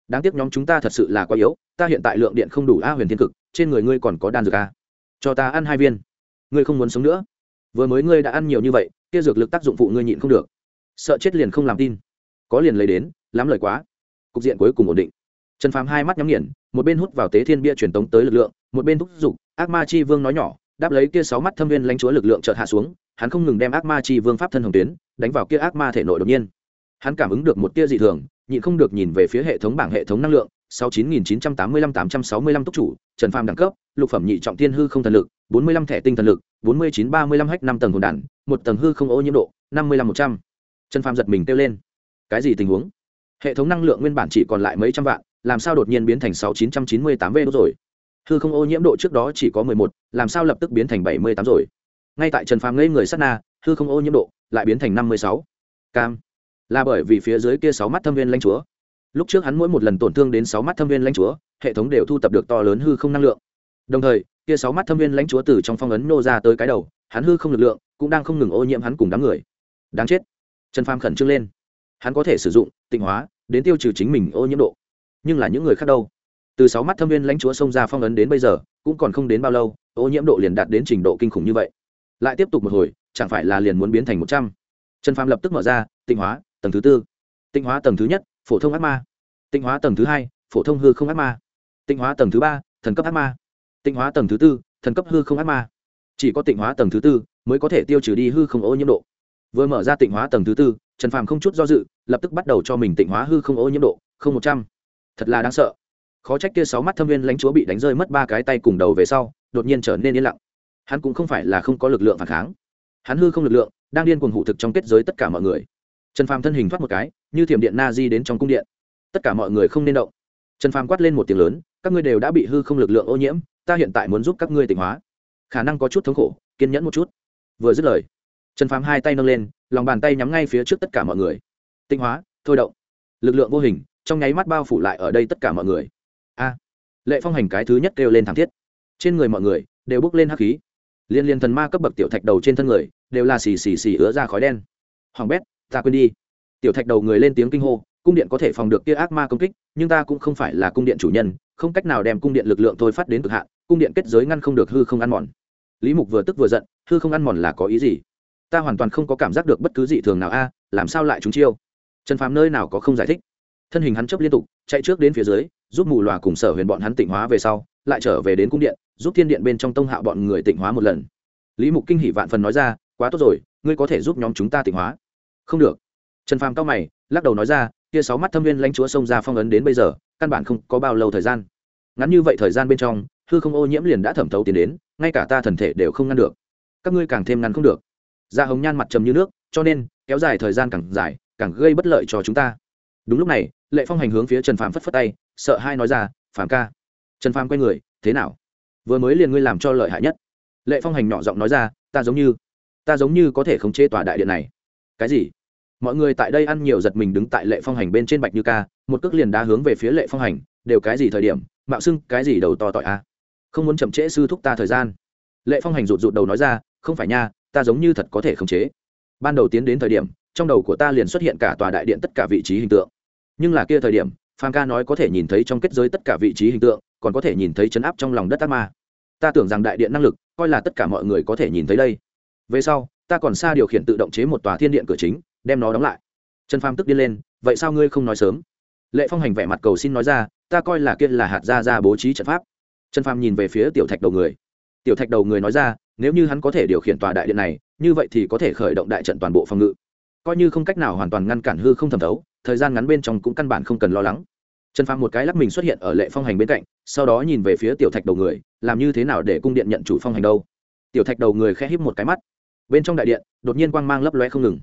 Đáng tiếc nhóm chúng ta thật sự là quá yếu, ta hiện tại lượng điện không đủ a huyền thiên cực, trên người ngươi còn có đan dược a. Cho ta ăn hai viên. Ngươi không muốn sống nữa vừa mới ngươi đã ăn nhiều như vậy, kia dược lực tác dụng phụ ngươi nhịn không được. Sợ chết liền không làm tin. Có liền lấy đến, lắm lời quá. Cục diện cuối cùng ổn định. Trần phàm hai mắt nhắm nghiền, một bên hút vào tế thiên bia truyền tống tới lực lượng, một bên thúc giục, ác ma chi vương nói nhỏ. Đáp lấy kia sáu mắt thâm viên lãnh chúa lực lượng chợt hạ xuống, hắn không ngừng đem ác ma chi vương pháp thân hồng tuyến, đánh vào kia ác ma thể nội đột nhiên. Hắn cảm ứng được một tia dị thường, nhịn không được nhìn về phía hệ thống bảng hệ thống năng lượng, sáu chín nghìn chín trăm tám mươi lăm tám trăm sáu mươi lăm túc chủ, trần phàm đẳng cấp lục phẩm nhị trọng thiên hư không thần lực, bốn mươi lăm thẻ tinh thần lực, bốn mươi chín ba mươi lăm hách năm tầng hồn đản, một tầng hư không ô nhiễm độ, năm mươi lăm một trăm. Trần phàm giật mình kêu lên. Cái gì tình huống? Hệ thống năng lượng nguyên bản chỉ còn lại mấy trăm vạn, làm sao đột nhiên biến thành sáu chín trăm chín mươi tám v rồi? Hư không ô nhiễm độ trước đó chỉ có mười một, làm sao lập tức biến thành bảy mươi tám rồi? Ngay tại trần phàm ngây người sát na, hư không ô nhiễm độ lại biến thành năm mươi sáu. Cam. Là bởi vì phía dưới kia sáu mắt thâm viên lãnh chúa. Lúc trước hắn mỗi một lần tổn thương đến sáu mắt thâm viên lãnh chúa, hệ thống đều thu tập được to lớn hư không năng lượng đồng thời, kia sáu mắt thâm viên lãnh chúa từ trong phong ấn nô ra tới cái đầu, hắn hư không lực lượng, cũng đang không ngừng ô nhiễm hắn cùng đám người. Đáng chết. Trần pham khẩn trương lên. Hắn có thể sử dụng, tịnh hóa, đến tiêu trừ chính mình ô nhiễm độ. Nhưng là những người khác đâu? Từ sáu mắt thâm viên lãnh chúa xông ra phong ấn đến bây giờ, cũng còn không đến bao lâu, ô nhiễm độ liền đạt đến trình độ kinh khủng như vậy. Lại tiếp tục một hồi, chẳng phải là liền muốn biến thành một trăm? Trần phàm lập tức mở ra, tịnh hóa, tầng thứ tư. Tịnh hóa tầng thứ nhất, phổ thông ác ma. Tịnh hóa tầng thứ hai, phổ thông hư không ác ma. Tịnh hóa tầng thứ ba, thần cấp ác ma tịnh hóa tầng thứ tư, thần cấp hư không ác ma. Chỉ có tịnh hóa tầng thứ tư mới có thể tiêu trừ đi hư không ô nhiễm độ. Vừa mở ra tịnh hóa tầng thứ tư, trần phàm không chút do dự, lập tức bắt đầu cho mình tịnh hóa hư không ô nhiễm độ, không một trăm. Thật là đáng sợ. Khó trách kia sáu mắt thâm viên lãnh chúa bị đánh rơi mất ba cái tay cùng đầu về sau, đột nhiên trở nên yên lặng. Hắn cũng không phải là không có lực lượng phản kháng. Hắn hư không lực lượng đang điên cuồng hủ thực trong kết giới tất cả mọi người. Trần phàm thân hình thoát một cái, như thiểm điện na di đến trong cung điện. Tất cả mọi người không nên động. Trần phàm quát lên một tiếng lớn, các ngươi đều đã bị hư không lực lượng ô nhiễm ta hiện tại muốn giúp các ngươi tỉnh hóa. Khả năng có chút thống khổ, kiên nhẫn một chút. Vừa dứt lời, trần phàm hai tay nâng lên, lòng bàn tay nhắm ngay phía trước tất cả mọi người. Tinh hóa, thôi động. Lực lượng vô hình, trong nháy mắt bao phủ lại ở đây tất cả mọi người. A. Lệ phong hành cái thứ nhất kêu lên thảm thiết. Trên người mọi người đều bước lên hắc khí. Liên liên thần ma cấp bậc tiểu thạch đầu trên thân người đều là xì xì xì ứa ra khói đen. Hoàng bét, ta quên đi. Tiểu thạch đầu người lên tiếng kinh hô, cung điện có thể phòng được kia ác ma công kích, nhưng ta cũng không phải là cung điện chủ nhân không cách nào đem cung điện lực lượng thôi phát đến cực hạn, cung điện kết giới ngăn không được hư không ăn mòn. Lý mục vừa tức vừa giận, hư không ăn mòn là có ý gì? Ta hoàn toàn không có cảm giác được bất cứ dị thường nào a, làm sao lại chúng chiêu? Trần phàm nơi nào có không giải thích. Thân hình hắn chấp liên tục, chạy trước đến phía dưới, giúp mù lòa cùng sở huyền bọn hắn tịnh hóa về sau, lại trở về đến cung điện, giúp thiên điện bên trong tông hạo bọn người tịnh hóa một lần. Lý mục kinh hỷ vạn phần nói ra, quá tốt rồi, ngươi có thể giúp nhóm chúng ta tịnh hóa. Không được. Trần phàm cao mày, lắc đầu nói ra kia sáu mắt thâm viên lãnh chúa xông ra phong ấn đến bây giờ, căn bản không có bao lâu thời gian. Ngắn như vậy thời gian bên trong, hư không ô nhiễm liền đã thẩm thấu tiến đến, ngay cả ta thần thể đều không ngăn được. Các ngươi càng thêm ngăn không được. Da hồng nhan mặt trầm như nước, cho nên, kéo dài thời gian càng dài, càng gây bất lợi cho chúng ta. Đúng lúc này, lệ phong hành hướng phía trần phàm phất phất tay, sợ hai nói ra, phàm ca, trần phàm quay người, thế nào? Vừa mới liền ngươi làm cho lợi hại nhất. Lệ phong hành nhỏ giọng nói ra, ta giống như, ta giống như có thể khống chế tòa đại điện này. Cái gì? Mọi người tại đây ăn nhiều giật mình đứng tại lệ phong hành bên trên bạch như ca, một cước liền đá hướng về phía lệ phong hành, đều cái gì thời điểm, mạo xưng cái gì đầu to tỏi a? Không muốn chậm trễ sư thúc ta thời gian. Lệ phong hành rụt rụt đầu nói ra, không phải nha, ta giống như thật có thể khống chế. Ban đầu tiến đến thời điểm, trong đầu của ta liền xuất hiện cả tòa đại điện tất cả vị trí hình tượng. Nhưng là kia thời điểm, phan ca nói có thể nhìn thấy trong kết giới tất cả vị trí hình tượng, còn có thể nhìn thấy chấn áp trong lòng đất ác ma. Ta tưởng rằng đại điện năng lực, coi là tất cả mọi người có thể nhìn thấy đây. Về sau, ta còn xa điều khiển tự động chế một tòa thiên điện cửa chính đem nó đóng lại. Trần phàm tức điên lên, vậy sao ngươi không nói sớm? Lệ phong hành vẻ mặt cầu xin nói ra, ta coi là kia là hạt gia ra bố trí trận pháp. Trần phàm nhìn về phía tiểu thạch đầu người. Tiểu thạch đầu người nói ra, nếu như hắn có thể điều khiển tòa đại điện này, như vậy thì có thể khởi động đại trận toàn bộ phòng ngự. Coi như không cách nào hoàn toàn ngăn cản hư không thẩm thấu, thời gian ngắn bên trong cũng căn bản không cần lo lắng. Trần phàm một cái lắc mình xuất hiện ở lệ phong hành bên cạnh, sau đó nhìn về phía tiểu thạch đầu người, làm như thế nào để cung điện nhận chủ phong hành đâu? Tiểu thạch đầu người khẽ híp một cái mắt. Bên trong đại điện, đột nhiên quang mang lấp loe không ngừng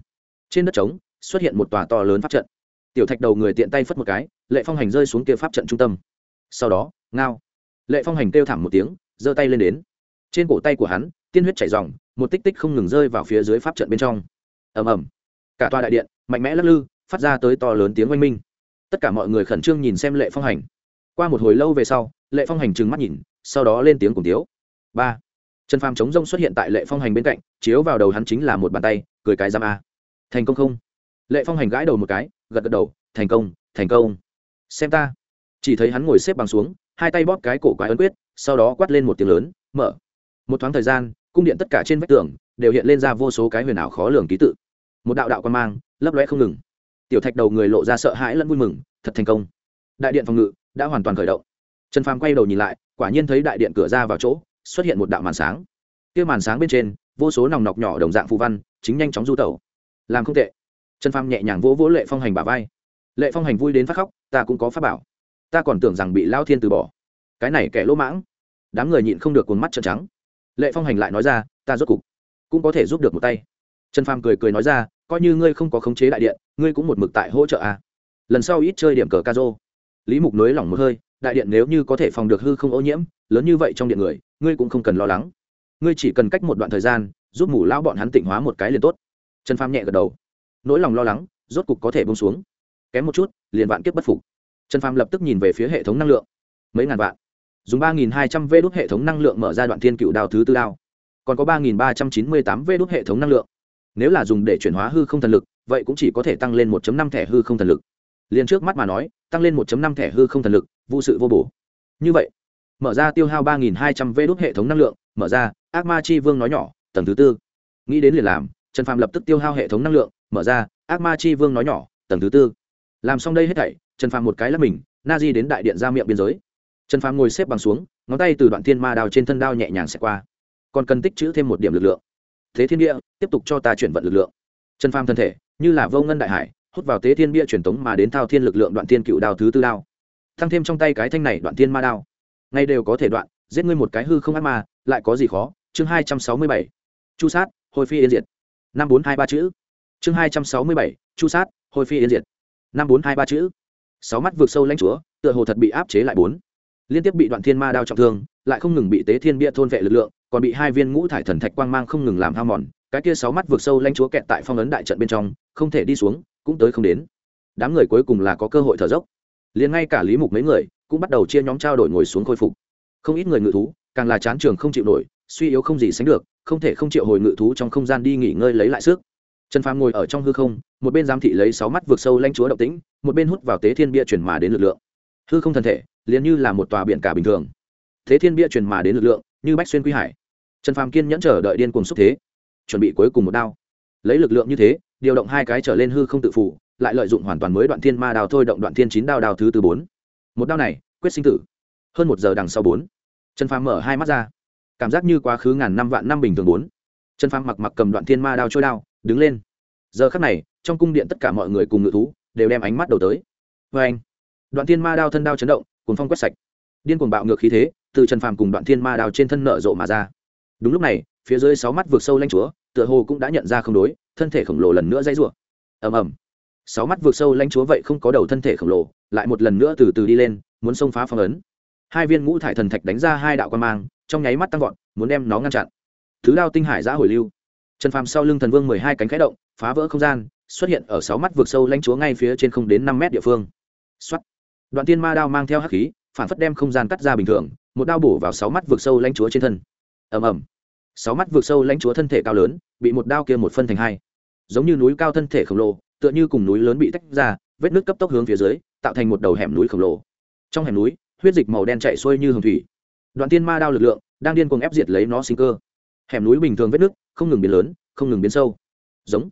trên đất trống xuất hiện một tòa to lớn pháp trận. Tiểu thạch đầu người tiện tay phất một cái, lệ phong hành rơi xuống kia pháp trận trung tâm. Sau đó, ngao. Lệ phong hành kêu thảm một tiếng, giơ tay lên đến. Trên cổ tay của hắn, tiên huyết chảy dòng một tích tích không ngừng rơi vào phía dưới pháp trận bên trong. Ầm ầm. Cả tòa đại điện, mạnh mẽ lắc lư, phát ra tới to lớn tiếng oanh minh. Tất cả mọi người khẩn trương nhìn xem lệ phong hành. Qua một hồi lâu về sau, lệ phong hành trừng mắt nhìn, sau đó lên tiếng cùng tiếu. Ba. Trần phàm chống rông xuất hiện tại lệ phong hành bên cạnh, chiếu vào đầu hắn chính là một bàn tay, cười cái giam a thành công không? Lệ phong hành gãi đầu một cái, gật gật đầu, thành công thành công. Xem ta. Chỉ thấy hắn ngồi xếp bằng xuống, hai tay bóp cái cổ quái ấn quyết, sau đó quát lên một tiếng lớn, mở. Một thoáng thời gian, cung điện tất cả trên vách tường đều hiện lên ra vô số cái huyền ảo khó lường ký tự. Một đạo đạo quan mang, lấp lóe không ngừng. Tiểu thạch đầu người lộ ra sợ hãi lẫn vui mừng, thật thành công. Đại điện phòng ngự đã hoàn toàn khởi động. Trần phàm quay đầu nhìn lại, quả nhiên thấy đại điện cửa ra vào chỗ, xuất hiện một đạo màn sáng. Kia màn sáng bên trên, vô số nòng nọc nhỏ đồng dạng phù văn, chính nhanh chóng du tẩu làm không tệ. Trần phàm nhẹ nhàng vỗ vỗ lệ phong hành bả vai. Lệ phong hành vui đến phát khóc, ta cũng có pháp bảo. Ta còn tưởng rằng bị lao thiên từ bỏ. Cái này kẻ lỗ mãng. Đám người nhịn không được cuốn mắt trợn trắng. Lệ phong hành lại nói ra, ta rốt cục cũng có thể giúp được một tay. Trần phàm cười cười nói ra, coi như ngươi không có khống chế đại điện, ngươi cũng một mực tại hỗ trợ à. lần sau ít chơi điểm cờ ca rô. Lý mục nới lỏng một hơi, đại điện nếu như có thể phòng được hư không ô nhiễm, lớn như vậy trong điện người, ngươi cũng không cần lo lắng. Ngươi chỉ cần cách một đoạn thời gian, giúp mù lão bọn hắn tỉnh hóa một cái liền tốt trần phàm nhẹ gật đầu. Nỗi lòng lo lắng rốt cục có thể bông xuống. Kém một chút, liền vạn kiếp bất phục. Trần phàm lập tức nhìn về phía hệ thống năng lượng. Mấy ngàn vạn. Dùng ba nghìn hai trăm v đốt hệ thống năng lượng mở ra đoạn thiên cựu đao thứ tư đao. Còn có ba nghìn ba trăm chín mươi tám v đốt hệ thống năng lượng. Nếu là dùng để chuyển hóa hư không thần lực, vậy cũng chỉ có thể tăng lên 1 năm thẻ hư không thần lực. Liền trước mắt mà nói, tăng lên 1 năm thẻ hư không thần lực, vô sự vô bổ. Như vậy, mở ra tiêu hao ba nghìn hai trăm v đốt hệ thống năng lượng, mở ra, ác ma chi vương nói nhỏ, tầng thứ tư. Nghĩ đến liền làm trần phàm lập tức tiêu hao hệ thống năng lượng, mở ra, ác ma chi vương nói nhỏ, tầng thứ tư. Làm xong đây hết thảy, trần phàm một cái là mình, na di đến đại điện ra miệng biên giới. Trần phàm ngồi xếp bằng xuống, ngón tay từ đoạn thiên ma đào trên thân đao nhẹ nhàng xẹt qua. Còn cần tích chữ thêm một điểm lực lượng. Thế thiên địa tiếp tục cho ta chuyển vận lực lượng. Trần phàm thân thể, như là vô ngân đại hải, hút vào tế thiên bia truyền tống mà đến thao thiên lực lượng đoạn thiên cựu đao thứ tư đao. Thăng thêm trong tay cái thanh này đoạn thiên ma đao. Ngay đều có thể đoạn, giết ngươi một cái hư không ác ma, lại có gì khó? Chương hai trăm sáu mươi bảy. Chu sát, hồi phi yên diệt năm bốn hai ba chữ. Chương hai trăm sáu mươi bảy, chu sát, hồi phi yên diệt. Năm bốn hai ba chữ. Sáu mắt vượt sâu lãnh chúa, tựa hồ thật bị áp chế lại bốn. Liên tiếp bị đoạn thiên ma đao trọng thương, lại không ngừng bị tế thiên bia thôn vệ lực lượng, còn bị hai viên ngũ thải thần thạch quang mang không ngừng làm hao mòn, cái kia sáu mắt vượt sâu lãnh chúa kẹt tại phong ấn đại trận bên trong, không thể đi xuống, cũng tới không đến. Đám người cuối cùng là có cơ hội thở dốc. Liền ngay cả lý mục mấy người, cũng bắt đầu chia nhóm trao đổi ngồi xuống khôi phục. Không ít người ngự thú, càng là chán trường không chịu nổi, suy yếu không gì sánh được không thể không triệu hồi ngự thú trong không gian đi nghỉ ngơi lấy lại sức. Trần phàm ngồi ở trong hư không, một bên giám thị lấy sáu mắt vượt sâu lãnh chúa động tĩnh, một bên hút vào tế thiên bia chuyển mà đến lực lượng. Hư không thân thể, liền như là một tòa biển cả bình thường. Thế thiên bia truyền mà đến lực lượng, như bách xuyên quy hải. Trần phàm kiên nhẫn chờ đợi điên cuồng xúc thế. Chuẩn bị cuối cùng một đao. Lấy lực lượng như thế, điều động hai cái trở lên hư không tự phủ, lại lợi dụng hoàn toàn mới đoạn thiên ma đào thôi động đoạn thiên chín đao đào thứ tư bốn. Một đao này, quyết sinh tử. Hơn một giờ đằng sau bốn. Trần phàm mở hai mắt ra cảm giác như quá khứ ngàn năm vạn năm bình thường bốn. Trần phàm mặc mặc cầm đoạn thiên ma đao trôi đao, đứng lên. Giờ khắc này, trong cung điện tất cả mọi người cùng ngự thú đều đem ánh mắt đầu tới. Vê anh, đoạn thiên ma đao thân đao chấn động cuốn phong quét sạch. Điên cuồng bạo ngược khí thế, từ trần phàm cùng đoạn thiên ma đao trên thân nợ rộ mà ra. Đúng lúc này, phía dưới sáu mắt vượt sâu lanh chúa, tựa hồ cũng đã nhận ra không đối, thân thể khổng lồ lần nữa dãy rủa. Ầm ầm. Sáu mắt vượt sâu lanh chúa vậy không có đầu thân thể khổng lồ, lại một lần nữa từ từ đi lên, muốn xông phá phong ấn. Hai viên ngũ thải thần thạch đánh ra hai đạo quan mang trong nháy mắt tăng vọt, muốn đem nó ngăn chặn. Thứ đao tinh hải giã hồi lưu. Trần phàm sau lưng thần vương mười hai cánh khẽ động, phá vỡ không gian, xuất hiện ở sáu mắt vực sâu lanh chúa ngay phía trên không đến năm mét địa phương. Xuất đoạn tiên ma đao mang theo hắc khí, phản phất đem không gian cắt ra bình thường, một đao bổ vào sáu mắt vực sâu lãnh chúa trên thân. Ầm ầm. Sáu mắt vực sâu lãnh chúa thân thể cao lớn, bị một đao kia một phân thành hai. Giống như núi cao thân thể khổng lồ, tựa như cùng núi lớn bị tách ra, vết nước cấp tốc hướng phía dưới, tạo thành một đầu hẻm núi khổng lồ. Trong hẻm núi, huyết dịch màu đen chạy xuôi như hồng thủy đoạn tiên ma đao lực lượng đang điên cuồng ép diệt lấy nó sinh cơ. Hẻm núi bình thường vết nước không ngừng biến lớn, không ngừng biến sâu. Giống.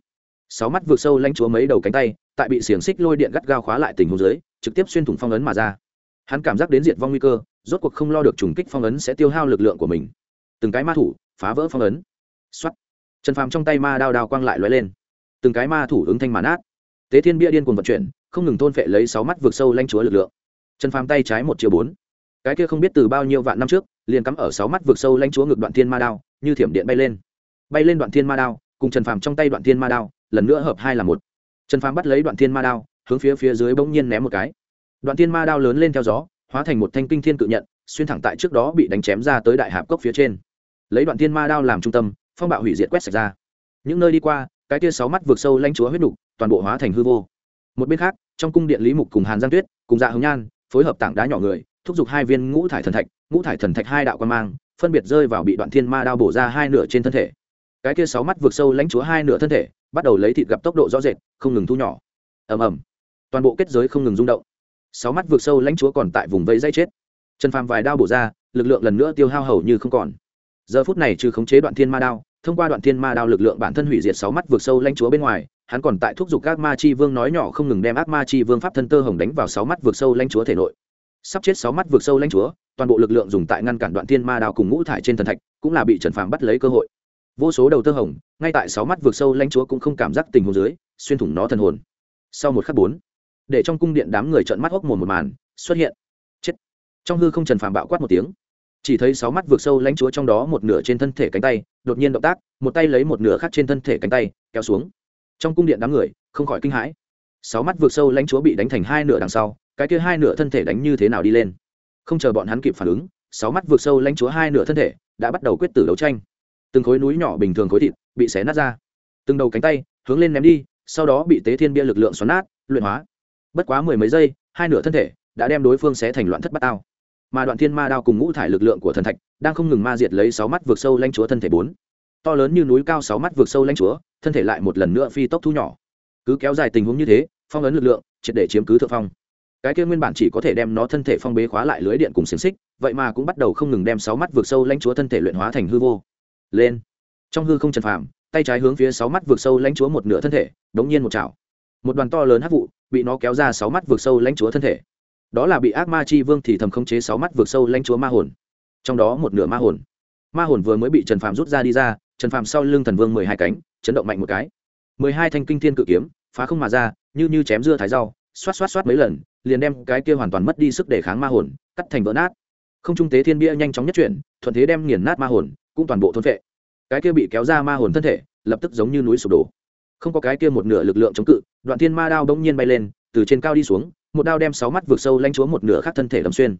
Sáu mắt vượt sâu lãnh chúa mấy đầu cánh tay, tại bị xiềng xích lôi điện gắt gao khóa lại tình huống dưới, trực tiếp xuyên thủng phong ấn mà ra. Hắn cảm giác đến diệt vong nguy cơ, rốt cuộc không lo được trùng kích phong ấn sẽ tiêu hao lực lượng của mình. Từng cái ma thủ phá vỡ phong ấn. X o á t trần phàm trong tay ma đao đao quang lại l lên. Từng cái ma thủ ứng thanh màn át tế thiên bia điên cuồng vận chuyển, không ngừng thôn phệ lấy sáu mắt vượt sâu lanh chúa lực lượng. Trần phàm tay trái một chiều bốn cái kia không biết từ bao nhiêu vạn năm trước, liền cắm ở sáu mắt vực sâu lãnh chúa ngực đoạn thiên ma đao, như thiểm điện bay lên. Bay lên đoạn thiên ma đao, cùng trần phàm trong tay đoạn thiên ma đao, lần nữa hợp hai là một. Trần phàm bắt lấy đoạn thiên ma đao, hướng phía phía dưới bỗng nhiên ném một cái. Đoạn thiên ma đao lớn lên theo gió, hóa thành một thanh kinh thiên cự nhận, xuyên thẳng tại trước đó bị đánh chém ra tới đại hạp cốc phía trên. Lấy đoạn thiên ma đao làm trung tâm, phong bạo hủy diệt quét sạch ra. Những nơi đi qua, cái kia sáu mắt vượt sâu lanh chúa huyết nục, toàn bộ hóa thành hư vô. Một bên khác, trong cung điện lý mục cùng hàn giang tuyết, cùng dạ hồng nhan, phối hợp tảng đá nhỏ người thúc giục hai viên ngũ thải thần thạch, ngũ thải thần thạch hai đạo quan mang, phân biệt rơi vào bị đoạn thiên ma đao bổ ra hai nửa trên thân thể. Cái kia sáu mắt vượt sâu lãnh chúa hai nửa thân thể, bắt đầu lấy thịt gặp tốc độ rõ rệt, không ngừng thu nhỏ. Ầm ầm. Toàn bộ kết giới không ngừng rung động. Sáu mắt vượt sâu lãnh chúa còn tại vùng vây dây chết. Trần phàm vài đao bổ ra, lực lượng lần nữa tiêu hao hầu như không còn. Giờ phút này trừ khống chế đoạn thiên ma đao, thông qua đoạn thiên ma đao lực lượng bản thân hủy diệt sáu mắt vượt sâu lãnh chúa bên ngoài, hắn còn tại thúc giục ác ma chi vương nói nhỏ không ngừng đem ác ma chi vương pháp thân tơ hồng đánh vào sáu mắt vượt sâu lãnh chúa thể nội sắp chết sáu mắt vượt sâu lãnh chúa, toàn bộ lực lượng dùng tại ngăn cản đoạn thiên ma đào cùng ngũ thải trên thần thạch, cũng là bị trần phàm bắt lấy cơ hội. Vô số đầu tơ hồng, ngay tại sáu mắt vượt sâu lãnh chúa cũng không cảm giác tình huống dưới, xuyên thủng nó thần hồn. Sau một khắc bốn, để trong cung điện đám người trợn mắt hốc mồm một màn, xuất hiện. Chết. Trong hư không trần phàm bạo quát một tiếng. Chỉ thấy sáu mắt vượt sâu lãnh chúa trong đó một nửa trên thân thể cánh tay, đột nhiên động tác, một tay lấy một nửa khác trên thân thể cánh tay, kéo xuống. Trong cung điện đám người, không khỏi kinh hãi. Sáu mắt vượt sâu lãnh chúa bị đánh thành hai nửa đằng sau cái kia hai nửa thân thể đánh như thế nào đi lên. Không chờ bọn hắn kịp phản ứng, sáu mắt vượt sâu lãnh chúa hai nửa thân thể đã bắt đầu quyết tử đấu tranh. Từng khối núi nhỏ bình thường khối thịt bị xé nát ra. Từng đầu cánh tay hướng lên ném đi, sau đó bị tế thiên bia lực lượng xoắn nát, luyện hóa. Bất quá mười mấy giây, hai nửa thân thể đã đem đối phương xé thành loạn thất bát tao mà đoạn thiên ma đao cùng ngũ thải lực lượng của thần thạch đang không ngừng ma diệt lấy sáu mắt vượt sâu lanh chúa thân thể bốn. To lớn như núi cao sáu mắt vượt sâu lanh chúa, thân thể lại một lần nữa phi tốc thu nhỏ. Cứ kéo dài tình huống như thế, phong ấn lực lượng triệt để chiếm cứ thượng phong cái kia nguyên bản chỉ có thể đem nó thân thể phong bế khóa lại lưới điện cùng xiềng xích, vậy mà cũng bắt đầu không ngừng đem sáu mắt vượt sâu lãnh chúa thân thể luyện hóa thành hư vô. Lên. Trong hư không trần phàm, tay trái hướng phía sáu mắt vượt sâu lãnh chúa một nửa thân thể, đống nhiên một chảo. Một đoàn to lớn hắc vụ bị nó kéo ra sáu mắt vượt sâu lãnh chúa thân thể. Đó là bị ác ma chi vương thì thầm khống chế sáu mắt vượt sâu lãnh chúa ma hồn. Trong đó một nửa ma hồn. Ma hồn vừa mới bị trần phàm rút ra đi ra, trần phàm sau lưng thần vương mười hai cánh, chấn động mạnh một cái. Mười hai thanh kinh thiên cự kiếm, phá không mà ra, như như chém dưa thái rau xoát xoát xoát mấy lần, liền đem cái kia hoàn toàn mất đi sức đề kháng ma hồn, cắt thành vỡ nát. Không trung tế thiên bia nhanh chóng nhất chuyển, thuận thế đem nghiền nát ma hồn, cũng toàn bộ thôn vệ. Cái kia bị kéo ra ma hồn thân thể, lập tức giống như núi sụp đổ. Không có cái kia một nửa lực lượng chống cự, đoạn thiên ma đao bỗng nhiên bay lên, từ trên cao đi xuống, một đao đem sáu mắt vượt sâu lanh chúa một nửa khác thân thể đâm xuyên.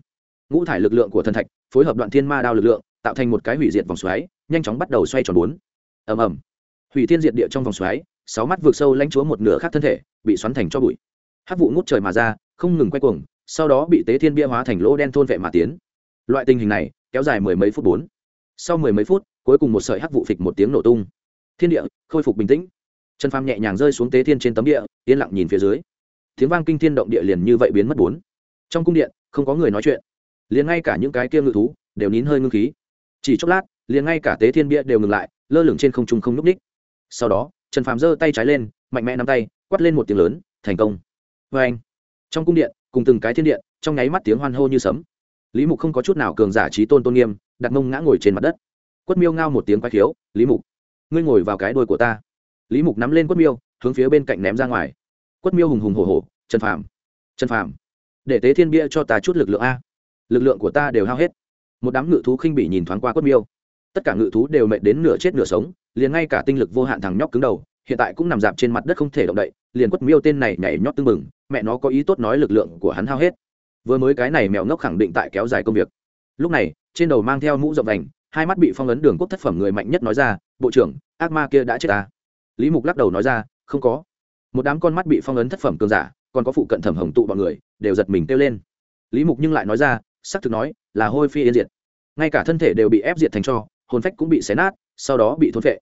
Ngũ thải lực lượng của thần thạch, phối hợp đoạn thiên ma đao lực lượng, tạo thành một cái hủy diệt vòng xoáy, nhanh chóng bắt đầu xoay tròn bốn. Ầm ầm. Hủy thiên diệt địa trong vòng xoáy, sáu mắt vượt sâu lanh chúa một nửa khác thân thể, bị xoắn thành cho bụi hát vụ ngút trời mà ra, không ngừng quay cuồng, sau đó bị tế thiên bia hóa thành lỗ đen thôn vệ mà tiến. Loại tình hình này kéo dài mười mấy phút bốn. Sau mười mấy phút, cuối cùng một sợi hắc vụ phịch một tiếng nổ tung. Thiên địa khôi phục bình tĩnh. Trần phàm nhẹ nhàng rơi xuống tế thiên trên tấm địa, yên lặng nhìn phía dưới. Tiếng vang kinh thiên động địa liền như vậy biến mất bốn. Trong cung điện, không có người nói chuyện. Liền ngay cả những cái kia ngự thú đều nín hơi ngưng khí. Chỉ chốc lát, liền ngay cả tế thiên bia đều ngừng lại, lơ lửng trên không trung không núp ních sau đó trần phàm giơ tay trái lên, mạnh mẽ nắm tay, quát lên một tiếng lớn, thành công! Vê anh. Trong cung điện, cùng từng cái thiên điện, trong nháy mắt tiếng hoan hô như sấm. Lý mục không có chút nào cường giả trí tôn tôn nghiêm, đặt mông ngã ngồi trên mặt đất. Quất miêu ngao một tiếng quay khiếu, lý mục, ngươi ngồi vào cái đuôi của ta. Lý mục nắm lên quất miêu, hướng phía bên cạnh ném ra ngoài. Quất miêu hùng hùng hổ hổ, trần phàm trần phàm, để tế thiên bia cho ta chút lực lượng a. Lực lượng của ta đều hao hết. Một đám ngự thú khinh bị nhìn thoáng qua quất miêu. Tất cả ngự thú đều mệt đến nửa chết nửa sống, liền ngay cả tinh lực vô hạn thằng nhóc cứng đầu hiện tại cũng nằm dạp trên mặt đất không thể động đậy, liền quất miêu tên này nhảy nhót tưng bừng, mẹ nó có ý tốt nói lực lượng của hắn hao hết. Vừa mới cái này mèo ngốc khẳng định tại kéo dài công việc. Lúc này, trên đầu mang theo mũ rộng vành, hai mắt bị phong ấn đường quốc thất phẩm người mạnh nhất nói ra, bộ trưởng, ác ma kia đã chết ta. Lý mục lắc đầu nói ra, không có. Một đám con mắt bị phong ấn thất phẩm cường giả, còn có phụ cận thẩm hồng tụ bọn người, đều giật mình kêu lên. Lý mục nhưng lại nói ra xác thực nói, là hôi phi yên diệt. Ngay cả thân thể đều bị ép diệt thành cho, hồn phách cũng bị xé nát, sau đó bị thôn vệ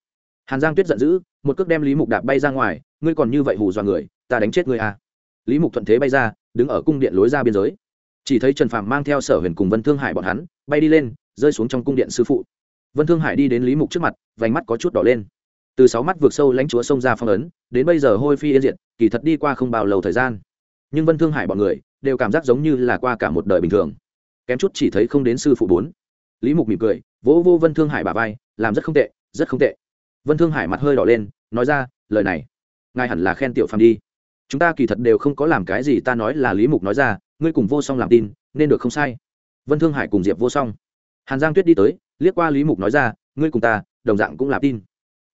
hàn giang tuyết giận dữ, một cước đem lý mục đạp bay ra ngoài, ngươi còn như vậy hù dọa người, ta đánh chết ngươi à. lý mục thuận thế bay ra, đứng ở cung điện lối ra biên giới. Chỉ thấy trần phàm mang theo sở huyền cùng vân thương hải bọn hắn, bay đi lên, rơi xuống trong cung điện sư phụ. Vân thương hải đi đến lý mục trước mặt, vành mắt có chút đỏ lên. Từ sáu mắt vượt sâu lãnh chúa sông ra phong ấn, đến bây giờ hôi phi yên diệt, kỳ thật đi qua không bao lâu thời gian. Nhưng vân thương hải bọn người, đều cảm giác giống như là qua cả một đời bình thường. Kém chút chỉ thấy không đến sư phụ bốn. Lý mục mỉm cười, vỗ vô vân thương hải bà vai, làm rất không tệ, rất không tệ vân thương hải mặt hơi đỏ lên, nói ra, lời này, ngài hẳn là khen tiểu phàm đi. Chúng ta kỳ thật đều không có làm cái gì ta nói là lý mục nói ra, ngươi cùng vô song làm tin, nên được không sai. Vân thương hải cùng diệp vô song. Hàn giang tuyết đi tới, liếc qua lý mục nói ra, ngươi cùng ta, đồng dạng cũng làm tin.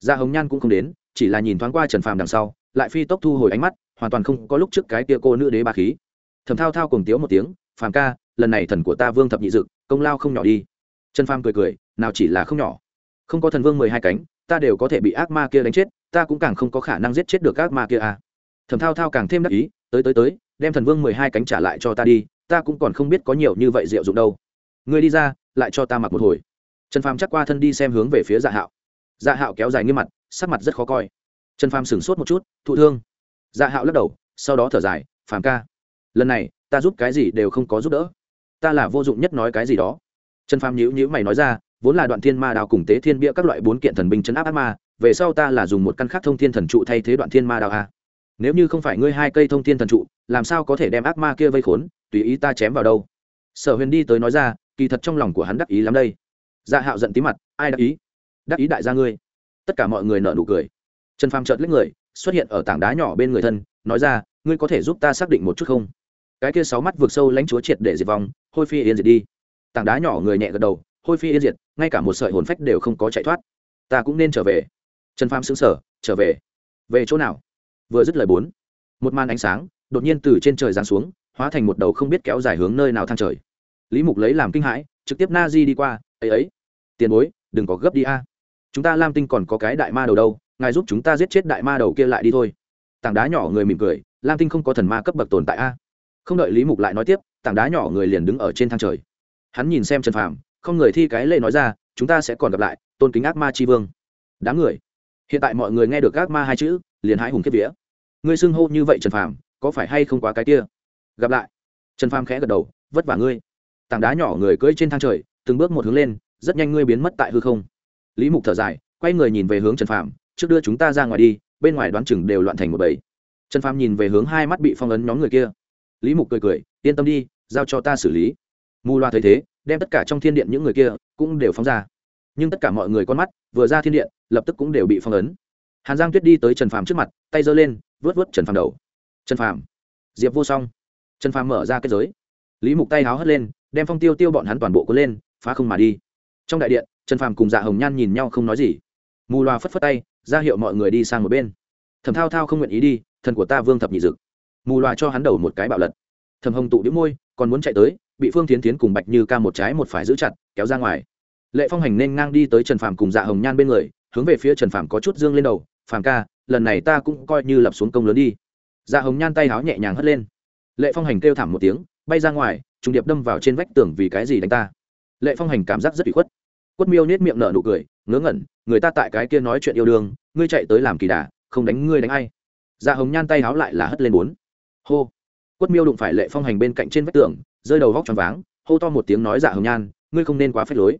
Gia hồng nhan cũng không đến, chỉ là nhìn thoáng qua trần phàm đằng sau, lại phi tốc thu hồi ánh mắt, hoàn toàn không có lúc trước cái tia cô nữ đế ba khí. Thầm thao thao cùng tiếu một tiếng, phàm ca, lần này thần của ta vương thập nhị dực, công lao không nhỏ đi. Trần phàm cười cười, nào chỉ là không nhỏ. Không có thần vương mười hai cánh ta đều có thể bị ác ma kia đánh chết, ta cũng càng không có khả năng giết chết được ác ma kia à. Thầm thao thao càng thêm đắc ý, tới tới tới, đem thần vương mười hai cánh trả lại cho ta đi, ta cũng còn không biết có nhiều như vậy diệu dụng đâu. Ngươi đi ra, lại cho ta mặc một hồi. Trần phàm chắc qua thân đi xem hướng về phía dạ hạo. Dạ hạo kéo dài nghiêm mặt, sắc mặt rất khó coi. Trần phàm sửng sốt một chút, thụ thương. Dạ hạo lắc đầu, sau đó thở dài, phàm ca, lần này, ta giúp cái gì đều không có giúp đỡ. Ta là vô dụng nhất nói cái gì đó. Trần phàm nhữ nhữ mày nói ra vốn là đoạn thiên ma đao cùng tế thiên bia các loại bốn kiện thần binh chấn áp ác ma, về sau ta là dùng một căn khác thông thiên thần trụ thay thế đoạn thiên ma đao a. Nếu như không phải ngươi hai cây thông thiên thần trụ, làm sao có thể đem ác ma kia vây khốn, tùy ý ta chém vào đâu? Sở huyền đi tới nói ra, kỳ thật trong lòng của hắn đắc ý lắm đây. Dạ hạo giận tí mặt, ai đắc ý? Đắc ý đại gia ngươi. Tất cả mọi người nợ nụ cười. Trần phàm chợt lấy người, xuất hiện ở tảng đá nhỏ bên người thân, nói ra, ngươi có thể giúp ta xác định một chút không? Cái kia sáu mắt vượt sâu lãnh chúa triệt để diệt vong, hôi phi yên diệt đi. Tảng đá nhỏ người nhẹ gật đầu hôi phi yên diệt, ngay cả một sợi hồn phách đều không có chạy thoát. Ta cũng nên trở về. Trần phàm xứng sở trở về. Về chỗ nào? Vừa dứt lời bốn, một màn ánh sáng đột nhiên từ trên trời giáng xuống, hóa thành một đầu không biết kéo dài hướng nơi nào thang trời. Lý mục lấy làm kinh hãi, trực tiếp na di đi qua, ấy ấy, tiền bối, đừng có gấp đi a. Chúng ta lam tinh còn có cái đại ma đầu đâu, ngài giúp chúng ta giết chết đại ma đầu kia lại đi thôi. Tảng đá nhỏ người mỉm cười, lam tinh không có thần ma cấp bậc tồn tại a. Không đợi lý mục lại nói tiếp, tảng đá nhỏ người liền đứng ở trên thang trời. Hắn nhìn xem trần phàm không người thi cái lệ nói ra, chúng ta sẽ còn gặp lại, tôn kính ác ma tri vương. Đám người. Hiện tại mọi người nghe được ác ma hai chữ, liền hãi hùng kiếp vía. Ngươi xưng hô như vậy trần phàm, có phải hay không quá cái kia? Gặp lại. Trần phàm khẽ gật đầu, vất vả ngươi. Tảng đá nhỏ người cưỡi trên thang trời, từng bước một hướng lên, rất nhanh ngươi biến mất tại hư không. Lý mục thở dài, quay người nhìn về hướng trần phàm, trước đưa chúng ta ra ngoài đi, bên ngoài đoán chừng đều loạn thành một bầy. Trần phàm nhìn về hướng hai mắt bị phong ấn nhóm người kia. Lý mục cười cười, yên tâm đi, giao cho ta xử lý. Mù loa thấy thế đem tất cả trong thiên điện những người kia cũng đều phóng ra. Nhưng tất cả mọi người con mắt vừa ra thiên điện, lập tức cũng đều bị phong ấn. Hàn giang tuyết đi tới trần phàm trước mặt, tay giơ lên, vớt vớt trần phàm đầu. Trần phàm. Diệp vô song. Trần phàm mở ra kết giới. Lý mục tay háo hất lên, đem phong tiêu tiêu bọn hắn toàn bộ cuốn lên, phá không mà đi. Trong đại điện, trần phàm cùng dạ hồng nhan nhìn nhau không nói gì. Mù loà phất phất tay, ra hiệu mọi người đi sang một bên. Thầm thao thao không nguyện ý đi, thần của ta vương thập nhị dực. Mù loà cho hắn đầu một cái bạo lật. Thầm hồng tụ đĩu môi, còn muốn chạy tới bị phương tiến tiến cùng bạch như ca một trái một phải giữ chặt, kéo ra ngoài. Lệ phong hành nên ngang đi tới trần phàm cùng dạ hồng nhan bên người, hướng về phía trần phàm có chút dương lên đầu, phàm ca, lần này ta cũng coi như lập xuống công lớn đi. Dạ hồng nhan tay háo nhẹ nhàng hất lên. Lệ phong hành kêu thảm một tiếng, bay ra ngoài, trùng điệp đâm vào trên vách tường vì cái gì đánh ta? Lệ phong hành cảm giác rất bị khuất. Quất miêu nết miệng nở nụ cười, ngớ ngẩn, người ta tại cái kia nói chuyện yêu đương, ngươi chạy tới làm kỳ đà, không đánh ngươi đánh ai? Dạ hồng nhan tay háo lại là hất lên bốn. Hô. Quất miêu đụng phải lệ phong hành bên cạnh trên vách tường rơi đầu vóc tròn váng, hô to một tiếng nói dạ hồng nhan, ngươi không nên quá phép lối.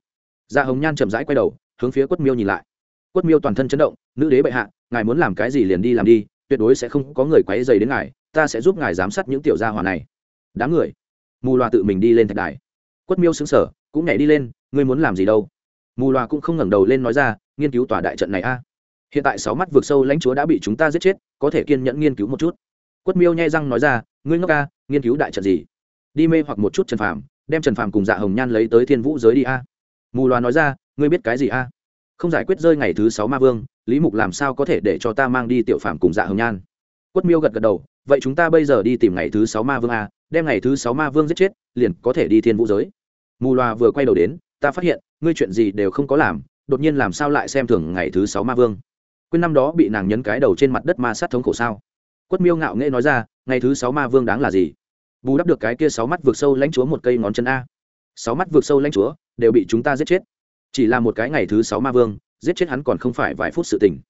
Dạ hồng nhan chậm rãi quay đầu, hướng phía quất miêu nhìn lại. Quất miêu toàn thân chấn động, nữ đế bệ hạ, ngài muốn làm cái gì liền đi làm đi, tuyệt đối sẽ không có người quấy dày đến ngài, ta sẽ giúp ngài giám sát những tiểu gia hỏa này. Đám người? Mù loà tự mình đi lên thạch đài. Quất miêu xứng sở cũng nhảy đi lên, ngươi muốn làm gì đâu? Mù loà cũng không ngẩng đầu lên nói ra, nghiên cứu tòa đại trận này a. Hiện tại sáu mắt vượt sâu lãnh chúa đã bị chúng ta giết chết, có thể kiên nhẫn nghiên cứu một chút. Quất miêu nhai răng nói ra, ngươi ngốc ca nghiên cứu đại trận gì? Đi mê hoặc một chút trần phàm, đem trần phàm cùng dạ hồng nhan lấy tới thiên vũ giới đi a. Mù loà nói ra, ngươi biết cái gì a? Không giải quyết rơi ngày thứ sáu ma vương, lý mục làm sao có thể để cho ta mang đi tiểu phàm cùng dạ hồng nhan? Quất miêu gật gật đầu, vậy chúng ta bây giờ đi tìm ngày thứ sáu ma vương a, đem ngày thứ sáu ma vương giết chết, liền có thể đi thiên vũ giới. Mù loà vừa quay đầu đến, ta phát hiện, ngươi chuyện gì đều không có làm, đột nhiên làm sao lại xem thường ngày thứ sáu ma vương? Quên năm đó bị nàng nhấn cái đầu trên mặt đất ma sát thống khổ sao? Quất miêu ngạo nghễ nói ra, ngày thứ sáu ma vương đáng là gì? Bù đắp được cái kia sáu mắt vượt sâu lãnh chúa một cây ngón chân a. Sáu mắt vượt sâu lãnh chúa, đều bị chúng ta giết chết. Chỉ là một cái ngày thứ sáu ma vương, giết chết hắn còn không phải vài phút sự tình.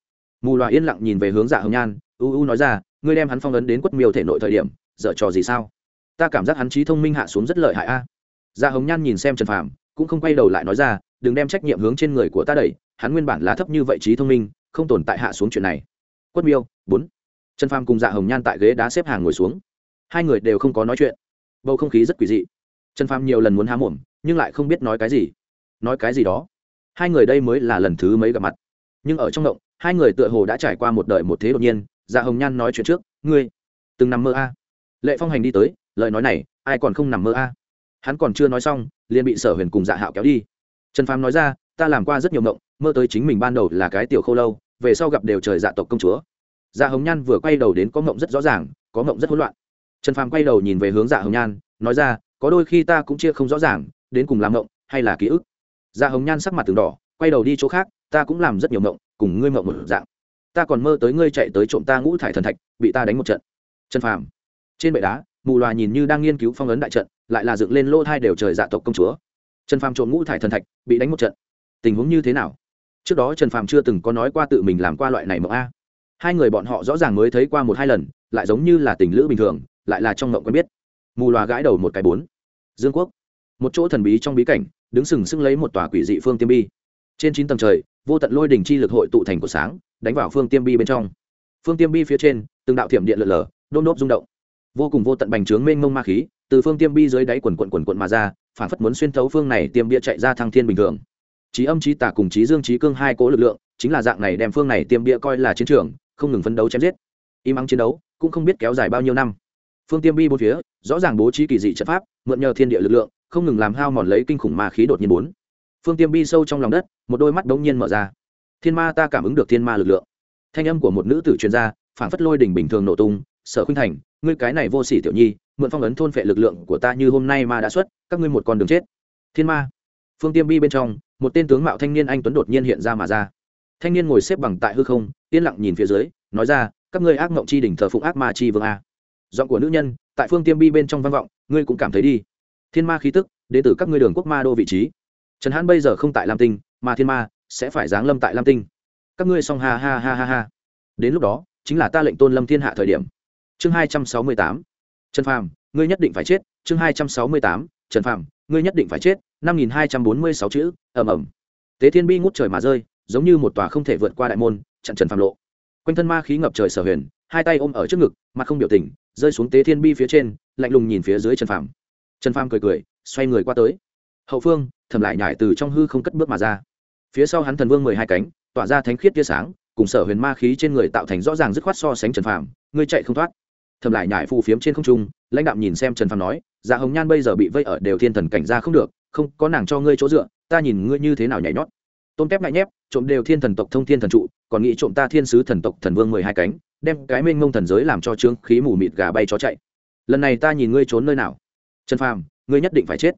Mù loà yên lặng nhìn về hướng dạ hồng nhan, u u nói ra, ngươi đem hắn phong ấn đến quất miêu thể nội thời điểm, dở trò gì sao? Ta cảm giác hắn trí thông minh hạ xuống rất lợi hại a. Dạ hồng nhan nhìn xem trần phàm, cũng không quay đầu lại nói ra, đừng đem trách nhiệm hướng trên người của ta đẩy, hắn nguyên bản là thấp như vậy trí thông minh, không tồn tại hạ xuống chuyện này. Quất miêu, bốn. Trần phàm cùng dạ hồng nhan tại ghế đá xếp hàng ngồi xuống hai người đều không có nói chuyện. Bầu không khí rất quỷ dị. Trần phàm nhiều lần muốn há mồm, nhưng lại không biết nói cái gì. Nói cái gì đó. Hai người đây mới là lần thứ mấy gặp mặt. Nhưng ở trong động, hai người tựa hồ đã trải qua một đời một thế đột nhiên. Dạ hồng nhan nói chuyện trước, ngươi từng nằm mơ a? Lệ phong hành đi tới, lời nói này, ai còn không nằm mơ a? Hắn còn chưa nói xong, liền bị sở huyền cùng dạ hạo kéo đi. Trần phàm nói ra, ta làm qua rất nhiều mộng mơ tới chính mình ban đầu là cái tiểu khâu lâu, về sau gặp đều trời dạ tộc công chúa. Dạ hồng nhan vừa quay đầu đến có mộng rất rõ ràng, có mộng rất hỗn loạn trần phàm quay đầu nhìn về hướng dạ hồng nhan, nói ra, có đôi khi ta cũng chia không rõ ràng, đến cùng làm mộng hay là ký ức. Dạ hồng nhan sắc mặt từng đỏ, quay đầu đi chỗ khác, ta cũng làm rất nhiều mộng cùng ngươi mộng một dạng. Ta còn mơ tới ngươi chạy tới trộm ta ngũ thải thần thạch, bị ta đánh một trận. Trần phàm, trên bệ đá, mù loà nhìn như đang nghiên cứu phong ấn đại trận, lại là dựng lên lỗ thai đều trời dạ tộc công chúa. Trần phàm trộm ngũ thải thần thạch, bị đánh một trận. Tình huống như thế nào? Trước đó trần phàm chưa từng có nói qua tự mình làm qua loại này mộng a. Hai người bọn họ rõ ràng mới thấy qua một hai lần, lại giống như là tình lữ bình thường lại là trong mộng quen biết. Mù loà gãi đầu một cái bốn. Dương quốc. Một chỗ thần bí trong bí cảnh, đứng sừng sững lấy một tòa quỷ dị phương tiêm bi. Trên chín tầng trời, vô tận lôi đỉnh chi lực hội tụ thành của sáng, đánh vào phương tiêm bi bên trong. Phương tiêm bi phía trên, từng đạo thiểm điện lở lở đôn đốt rung động. Vô cùng vô tận bành trướng mênh mông ma khí, từ phương tiêm bi dưới đáy quần quận quần quận mà ra phản phất muốn xuyên thấu phương này tiêm bia chạy ra thăng thiên bình thường. Trí âm trí tả cùng trí dương trí cương hai cố lực lượng, chính là dạng này đem phương này tiêm bia coi là chiến trường, không ngừng phấn đấu chém giết. Im ắng chiến đấu, cũng không biết kéo dài bao nhiêu năm phương tiêm bi bốn phía, rõ ràng bố trí kỳ dị trận pháp, mượn nhờ thiên địa lực lượng, không ngừng làm hao mòn lấy kinh khủng ma khí đột nhiên bốn. Phương tiêm bi sâu trong lòng đất, một đôi mắt đống nhiên mở ra. Thiên ma, ta cảm ứng được thiên ma lực lượng. Thanh âm của một nữ tử chuyên gia phản phất lôi đỉnh bình thường nổ tung, sở khuynh thành, ngươi cái này vô sỉ tiểu nhi, mượn phong ấn thôn phệ lực lượng của ta như hôm nay ma đã xuất, các ngươi một con đường chết. Thiên ma. Phương tiêm bi bên trong, một tên tướng mạo thanh niên anh tuấn đột nhiên hiện ra mà ra. Thanh niên ngồi xếp bằng tại hư không, yên lặng nhìn phía dưới, nói ra, các ngươi ác mộng chi đỉnh thờ phụng ác ma chi vương a giọng của nữ nhân, tại phương tiêm bi bên trong vang vọng, ngươi cũng cảm thấy đi. Thiên ma khí tức, đến từ các ngươi đường quốc ma đô vị trí. Trần hãn bây giờ không tại lam tinh, mà thiên ma sẽ phải giáng lâm tại lam tinh. Các ngươi xong ha ha ha ha ha. Đến lúc đó, chính là ta lệnh tôn lâm thiên hạ thời điểm. Chương hai trăm sáu mươi tám. Trần phàm, ngươi nhất định phải chết. Chương hai trăm sáu mươi tám. Trần phàm, ngươi nhất định phải chết. năm nghìn hai trăm bốn mươi sáu chữ, ầm ầm. Tế thiên bi ngút trời mà rơi, giống như một tòa không thể vượt qua đại môn, chặn trần phàm lộ. Quanh thân ma khí ngập trời sở huyền hai tay ôm ở trước ngực, mặt không biểu tình, rơi xuống tế thiên bi phía trên, lạnh lùng nhìn phía dưới trần phàm. Trần phàm cười cười, xoay người qua tới. Hậu phương thầm lại nhải từ trong hư không cất bước mà ra. Phía sau hắn thần vương mười hai cánh, tỏa ra thánh khiết tia sáng, cùng sở huyền ma khí trên người tạo thành rõ ràng dứt khoát so sánh trần phàm, ngươi chạy không thoát. Thầm lại nhải phù phiếm trên không trung, lãnh đạo nhìn xem trần phàm nói dạ hồng nhan bây giờ bị vây ở đều thiên thần cảnh ra không được, không có nàng cho ngươi chỗ dựa, ta nhìn ngươi như thế nào nhảy nhót tôn tép ngại nhép, trộm đều thiên thần tộc thông thiên thần trụ, còn nghĩ trộm ta thiên sứ thần tộc thần vương mười hai cánh, đem cái mênh ngông thần giới làm cho trướng khí mù mịt gà bay chó chạy. Lần này ta nhìn ngươi trốn nơi nào? Trần phàm, ngươi nhất định phải chết.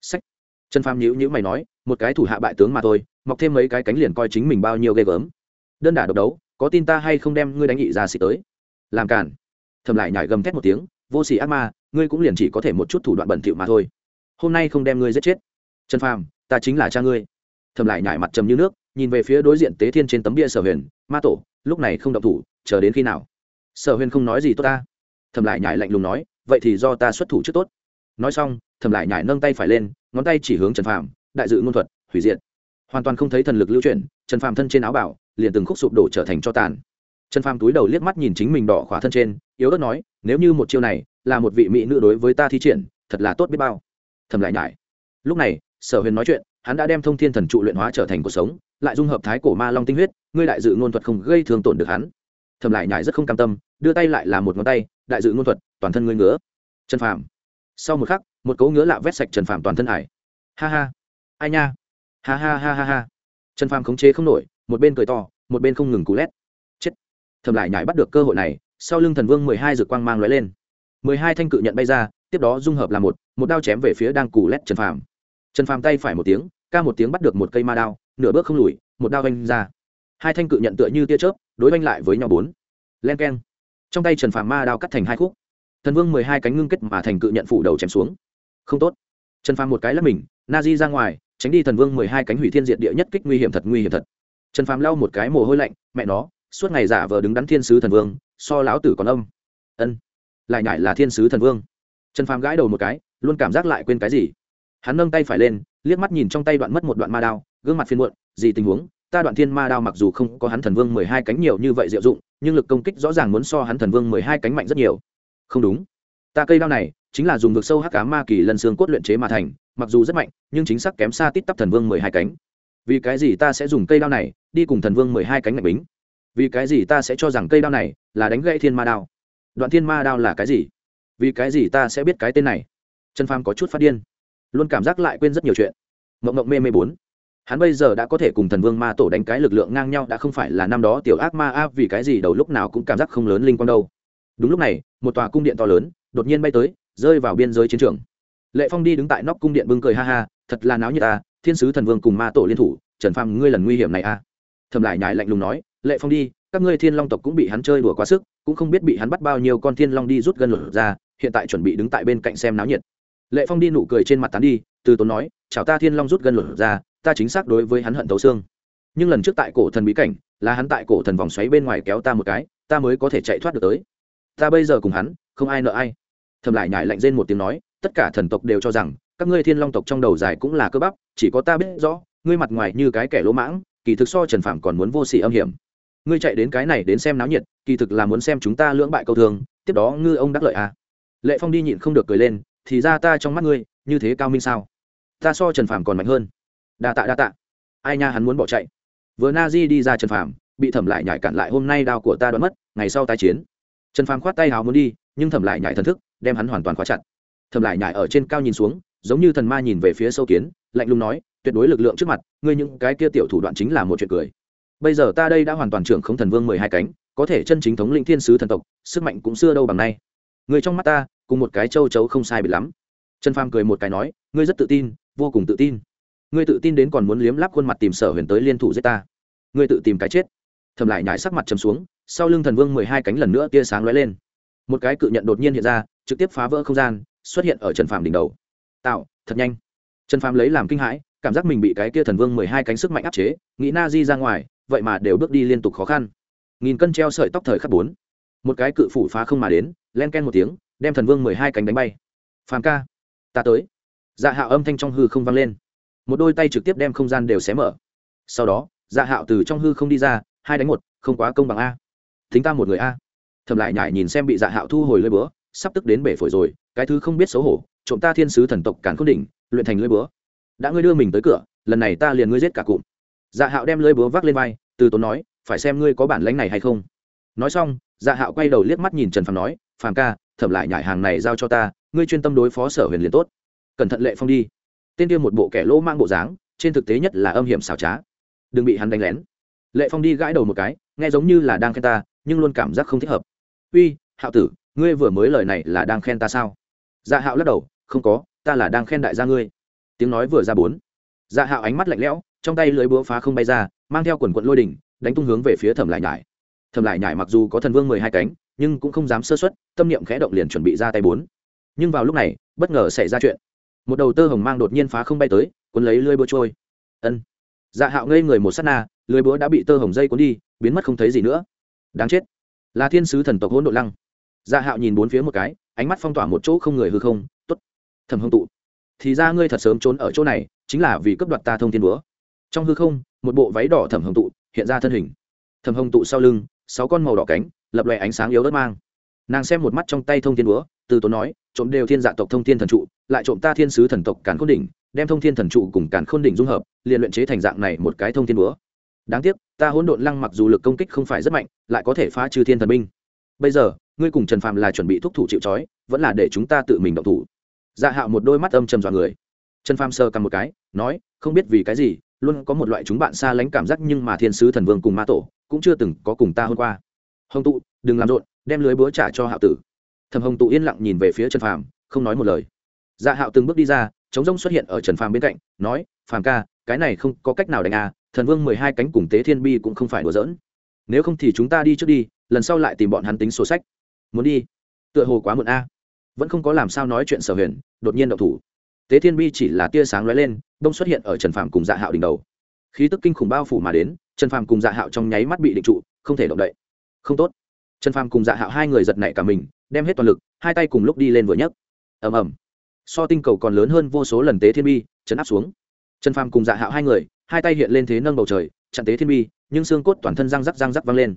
Sách. Trần phàm nhữ nhữ mày nói, một cái thủ hạ bại tướng mà thôi, mọc thêm mấy cái cánh liền coi chính mình bao nhiêu ghê gớm. Đơn đả độc đấu, có tin ta hay không đem ngươi đánh nghị ra xịt tới? Làm cản thầm lại nhảy gầm thét một tiếng, vô xỉ ác ma, ngươi cũng liền chỉ có thể một chút thủ đoạn bẩn thỉu mà thôi. Hôm nay không đem ngươi giết chết. Trần phàm, ta chính là cha ngươi thầm lại nhảy mặt trầm như nước, nhìn về phía đối diện tế thiên trên tấm bia sở huyền, ma tổ, lúc này không động thủ, chờ đến khi nào? Sở huyền không nói gì tốt ta. Thầm lại nhảy lạnh lùng nói, vậy thì do ta xuất thủ trước tốt. Nói xong, thầm lại nhảy nâng tay phải lên, ngón tay chỉ hướng trần phàm, đại dự ngôn thuật, hủy diệt. Hoàn toàn không thấy thần lực lưu chuyển, trần phàm thân trên áo bảo, liền từng khúc sụp đổ trở thành cho tàn. Trần phàm túi đầu liếc mắt nhìn chính mình đỏ khỏa thân trên, yếu ớt nói, nếu như một chiêu này là một vị mỹ nữ đối với ta thi triển, thật là tốt biết bao. Thầm lại nhải, lúc này, sở huyền nói chuyện hắn đã đem thông thiên thần trụ luyện hóa trở thành cuộc sống, lại dung hợp thái cổ ma long tinh huyết, ngươi đại dự ngôn thuật không gây thương tổn được hắn. Thầm lại nhải rất không cam tâm, đưa tay lại là một ngón tay, đại dự ngôn thuật, toàn thân ngươi ngứa. Trần phàm. Sau một khắc, một cấu ngứa lạ vét sạch trần phàm toàn thân hải ha ha. Ai nha. Ha ha ha ha ha. Trần phàm khống chế không nổi, một bên cười to, một bên không ngừng cú lét. Chết. Thầm lại nhảy bắt được cơ hội này, sau lưng thần vương mười hai rực quang mang lóe lên. mười hai thanh cự nhận bay ra, tiếp đó dung hợp là một một đao chém về phía đang cù lét trần phàm trần phàm tay phải một tiếng, ca một tiếng bắt được một cây ma đao, nửa bước không lùi, một đao oanh ra. Hai thanh cự nhận tựa như tia chớp, đối oanh lại với nhau bốn. Len k e n trong tay trần phàm ma đao cắt thành hai khúc. Thần vương mười hai cánh ngưng kết mà thành cự nhận phủ đầu chém xuống. Không tốt. Trần phàm một cái là mình, na di ra ngoài, tránh đi thần vương mười hai cánh hủy thiên diệt địa nhất kích nguy hiểm thật, nguy hiểm thật. Trần phàm lau một cái mồ hôi lạnh, mẹ nó, suốt ngày giả vờ đứng đắn thiên sứ thần vương, so lão tử còn âm. Ân, lại nhải là thiên sứ thần vương. Trần phàm gãi đầu một cái, luôn cảm giác lại quên cái gì hắn nâng tay phải lên, liếc mắt nhìn trong tay đoạn mất một đoạn ma đao, gương mặt phiên muộn, gì tình huống? Ta đoạn thiên ma đao mặc dù không có hắn thần vương mười hai cánh nhiều như vậy diệu dụng, nhưng lực công kích rõ ràng muốn so hắn thần vương mười hai cánh mạnh rất nhiều. Không đúng. Ta cây đao này chính là dùng vực sâu hắc cá ma kỳ lần xương cốt luyện chế mà thành, mặc dù rất mạnh, nhưng chính xác kém xa tít tắp thần vương mười hai cánh. Vì cái gì ta sẽ dùng cây đao này đi cùng thần vương mười hai cánh mạnh bính? Vì cái gì ta sẽ cho rằng cây đao này là đánh gãy thiên ma đao? Đoạn thiên ma đao là cái gì? Vì cái gì ta sẽ biết cái tên này? Trần pham có chút phát điên luôn cảm giác lại quên rất nhiều chuyện. Mộng mộng mê mê bốn. Hắn bây giờ đã có thể cùng thần vương ma tổ đánh cái lực lượng ngang nhau, đã không phải là năm đó tiểu ác ma áp vì cái gì đầu lúc nào cũng cảm giác không lớn linh quang đâu. Đúng lúc này, một tòa cung điện to lớn đột nhiên bay tới, rơi vào biên giới chiến trường. Lệ phong đi đứng tại nóc cung điện bưng cười ha ha, thật là náo như ta à, thiên sứ thần vương cùng ma tổ liên thủ, trần phàm ngươi lần nguy hiểm này a à? thầm lại nhải lạnh lùng nói, lệ phong đi, các ngươi thiên long tộc cũng bị hắn chơi đùa quá sức, cũng không biết bị hắn bắt bao nhiêu con thiên long đi rút gân lửa ra, hiện tại chuẩn bị đứng tại bên cạnh xem náo nhiệt lệ phong đi nụ cười trên mặt tán đi, từ tốn nói, chào ta thiên long rút gân lột ra, ta chính xác đối với hắn hận thấu xương. Nhưng lần trước tại cổ thần bí cảnh, là hắn tại cổ thần vòng xoáy bên ngoài kéo ta một cái, ta mới có thể chạy thoát được tới. Ta bây giờ cùng hắn, không ai nợ ai. Thầm lại nhải lạnh rên một tiếng nói, tất cả thần tộc đều cho rằng, các ngươi thiên long tộc trong đầu dài cũng là cơ bắp, chỉ có ta biết rõ, ngươi mặt ngoài như cái kẻ lỗ mãng, kỳ thực so trần phạm còn muốn vô sỉ âm hiểm. Ngươi chạy đến cái này đến xem náo nhiệt, kỳ thực là muốn xem chúng ta lưỡng bại câu thường tiếp đó ngư ông đắc lợi à. lệ phong đi nhịn không được cười lên thì ra ta trong mắt ngươi, như thế cao minh sao? Ta so trần phạm còn mạnh hơn. Đa tạ đa tạ. Ai nha, hắn muốn bỏ chạy. Vừa na di đi ra trần phạm bị thẩm lại nhảy cản lại, hôm nay đao của ta đoán mất, ngày sau tái chiến. Trần phạm khoát tay hào muốn đi, nhưng thẩm lại nhảy thần thức đem hắn hoàn toàn khóa chặt. Thẩm lại nhảy ở trên cao nhìn xuống, giống như thần ma nhìn về phía sâu kiến, lạnh lùng nói, tuyệt đối lực lượng trước mặt, ngươi những cái kia tiểu thủ đoạn chính là một chuyện cười. Bây giờ ta đây đã hoàn toàn trưởng không thần vương mười hai cánh, có thể chân chính thống lĩnh thiên sứ thần tộc, sức mạnh cũng xưa đâu bằng nay. Người trong mắt ta cùng một cái châu chấu không sai biệt lắm. Trần phàm cười một cái nói, ngươi rất tự tin, vô cùng tự tin. Ngươi tự tin đến còn muốn liếm lắp khuôn mặt tìm sở huyền tới liên thủ giết ta. Ngươi tự tìm cái chết. Thầm lại nhải sắc mặt chầm xuống, sau lưng thần vương mười hai cánh lần nữa tia sáng lóe lên. Một cái cự nhận đột nhiên hiện ra, trực tiếp phá vỡ không gian, xuất hiện ở trần phàm đỉnh đầu. Tạo, thật nhanh. Trần phàm lấy làm kinh hãi, cảm giác mình bị cái kia thần vương mười hai cánh sức mạnh áp chế, nghĩ na di ra ngoài, vậy mà đều bước đi liên tục khó khăn. Nghìn cân treo sợi tóc thời khắc bốn. Một cái cự phủ phá không mà đến, len ken một tiếng đem thần vương mười hai cánh đánh bay. Phàm ca, ta tới. Dạ hạo âm thanh trong hư không vang lên. Một đôi tay trực tiếp đem không gian đều xé mở. Sau đó dạ hạo từ trong hư không đi ra, hai đánh một, không quá công bằng a. Thính ta một người a. Thầm lại nhải nhìn xem bị dạ hạo thu hồi lơi bữa sắp tức đến bể phổi rồi, cái thứ không biết xấu hổ, trộm ta thiên sứ thần tộc cản khôn đỉnh, luyện thành lơi bữa đã ngươi đưa mình tới cửa, lần này ta liền ngươi giết cả cụm. Dạ hạo đem lơi búa vác lên vai, từ tốn nói, phải xem ngươi có bản lánh này hay không. Nói xong dạ hạo quay đầu liếc mắt nhìn trần phàm nói phàm ca, thẩm lại nhải hàng này giao cho ta, ngươi chuyên tâm đối phó sở huyền liền tốt. Cẩn thận lệ phong đi. Tên kia một bộ kẻ lỗ mang bộ dáng, trên thực tế nhất là âm hiểm xảo trá. Đừng bị hắn đánh lén. Lệ phong đi gãi đầu một cái, nghe giống như là đang khen ta, nhưng luôn cảm giác không thích hợp. Uy, hạo tử, ngươi vừa mới lời này là đang khen ta sao? Dạ hạo lắc đầu, không có, ta là đang khen đại gia ngươi. Tiếng nói vừa ra bốn. Dạ hạo ánh mắt lạnh lẽo, trong tay lưới búa phá không bay ra, mang theo quần quận lôi đỉnh, đánh tung hướng về phía thẩm lại nhải thẩm lại nhải mặc dù có thần vương mười hai cánh nhưng cũng không dám sơ xuất tâm niệm khẽ động liền chuẩn bị ra tay bốn. Nhưng vào lúc này, bất ngờ xảy ra chuyện. Một đầu tơ hồng mang đột nhiên phá không bay tới, cuốn lấy lưới búa trôi. Ân. Dạ hạo ngây người một s á t na, lưới búa đã bị tơ hồng dây cuốn đi, biến mất không thấy gì nữa. Đáng chết. Là thiên sứ thần tộc hỗn độ lăng. Dạ hạo nhìn bốn phía một cái, ánh mắt phong tỏa một chỗ không người hư không t ố t thầm hông tụ, thì ra ngươi thật sớm trốn ở chỗ này, chính là vì cấp đoạt ta thông tin búa. Trong hư không, một bộ váy đỏ thẩm hồng tụ hiện ra thân hình. Thẩm hồng tụ sau lưng, sáu con màu đỏ cánh lập loè ánh sáng yếu ớt mang. Nàng xem một mắt trong tay thông thiên búa, từ tốn nói, trộm đều thiên dạ tộc thông thiên thần trụ, lại trộm ta thiên sứ thần tộc càn khôn đỉnh, đem thông thiên thần trụ cùng càn khôn đỉnh dung hợp, liền luyện chế thành dạng này một cái thông thiên búa. Đáng tiếc, ta hỗn độn lăng mặc dù lực công kích không phải rất mạnh, lại có thể phá trừ thiên thần binh. Bây giờ, ngươi cùng trần phàm là chuẩn bị thúc thủ chịu trói, vẫn là để chúng ta tự mình động thủ. Dạ hạo một đôi mắt âm trầm dọa người. Trần phàm sơ cầm một cái, nói, không biết vì cái gì, luôn có một loại chúng bạn xa lánh cảm giác nhưng mà thiên sứ thần vương cùng ma tổ cũng chưa từng có cùng ta hôm qua hồng tụ, đừng làm rộn, đem lưới búa trả cho hạo tử. Thầm hồng tụ yên lặng nhìn về phía trần phàm, không nói một lời. Dạ hạo từng bước đi ra, chống rông xuất hiện ở trần phàm bên cạnh, nói, phàm ca, cái này không có cách nào đánh à thần vương mười hai cánh cùng tế thiên bi cũng không phải đùa giỡn. Nếu không thì chúng ta đi trước đi, lần sau lại tìm bọn hắn tính sổ sách. Muốn đi? Tựa hồ quá muộn a. Vẫn không có làm sao nói chuyện sở huyền, đột nhiên đậu thủ. Tế thiên bi chỉ là tia sáng lóe lên, đông xuất hiện ở trần phàm cùng dạ hạo đỉnh đầu. Khí tức kinh khủng bao phủ mà đến, trần phàm cùng dạ hạo trong nháy mắt bị định trụ, không thể động đậy không tốt. Trần phàm cùng dạ hạo hai người giật nảy cả mình, đem hết toàn lực, hai tay cùng lúc đi lên vừa nhấc. Ầm ầm. So tinh cầu còn lớn hơn vô số lần tế thiên bi, chấn áp xuống. Trần phàm cùng dạ hạo hai người, hai tay hiện lên thế nâng bầu trời, chặn tế thiên bi, nhưng xương cốt toàn thân răng rắc răng rắc văng lên.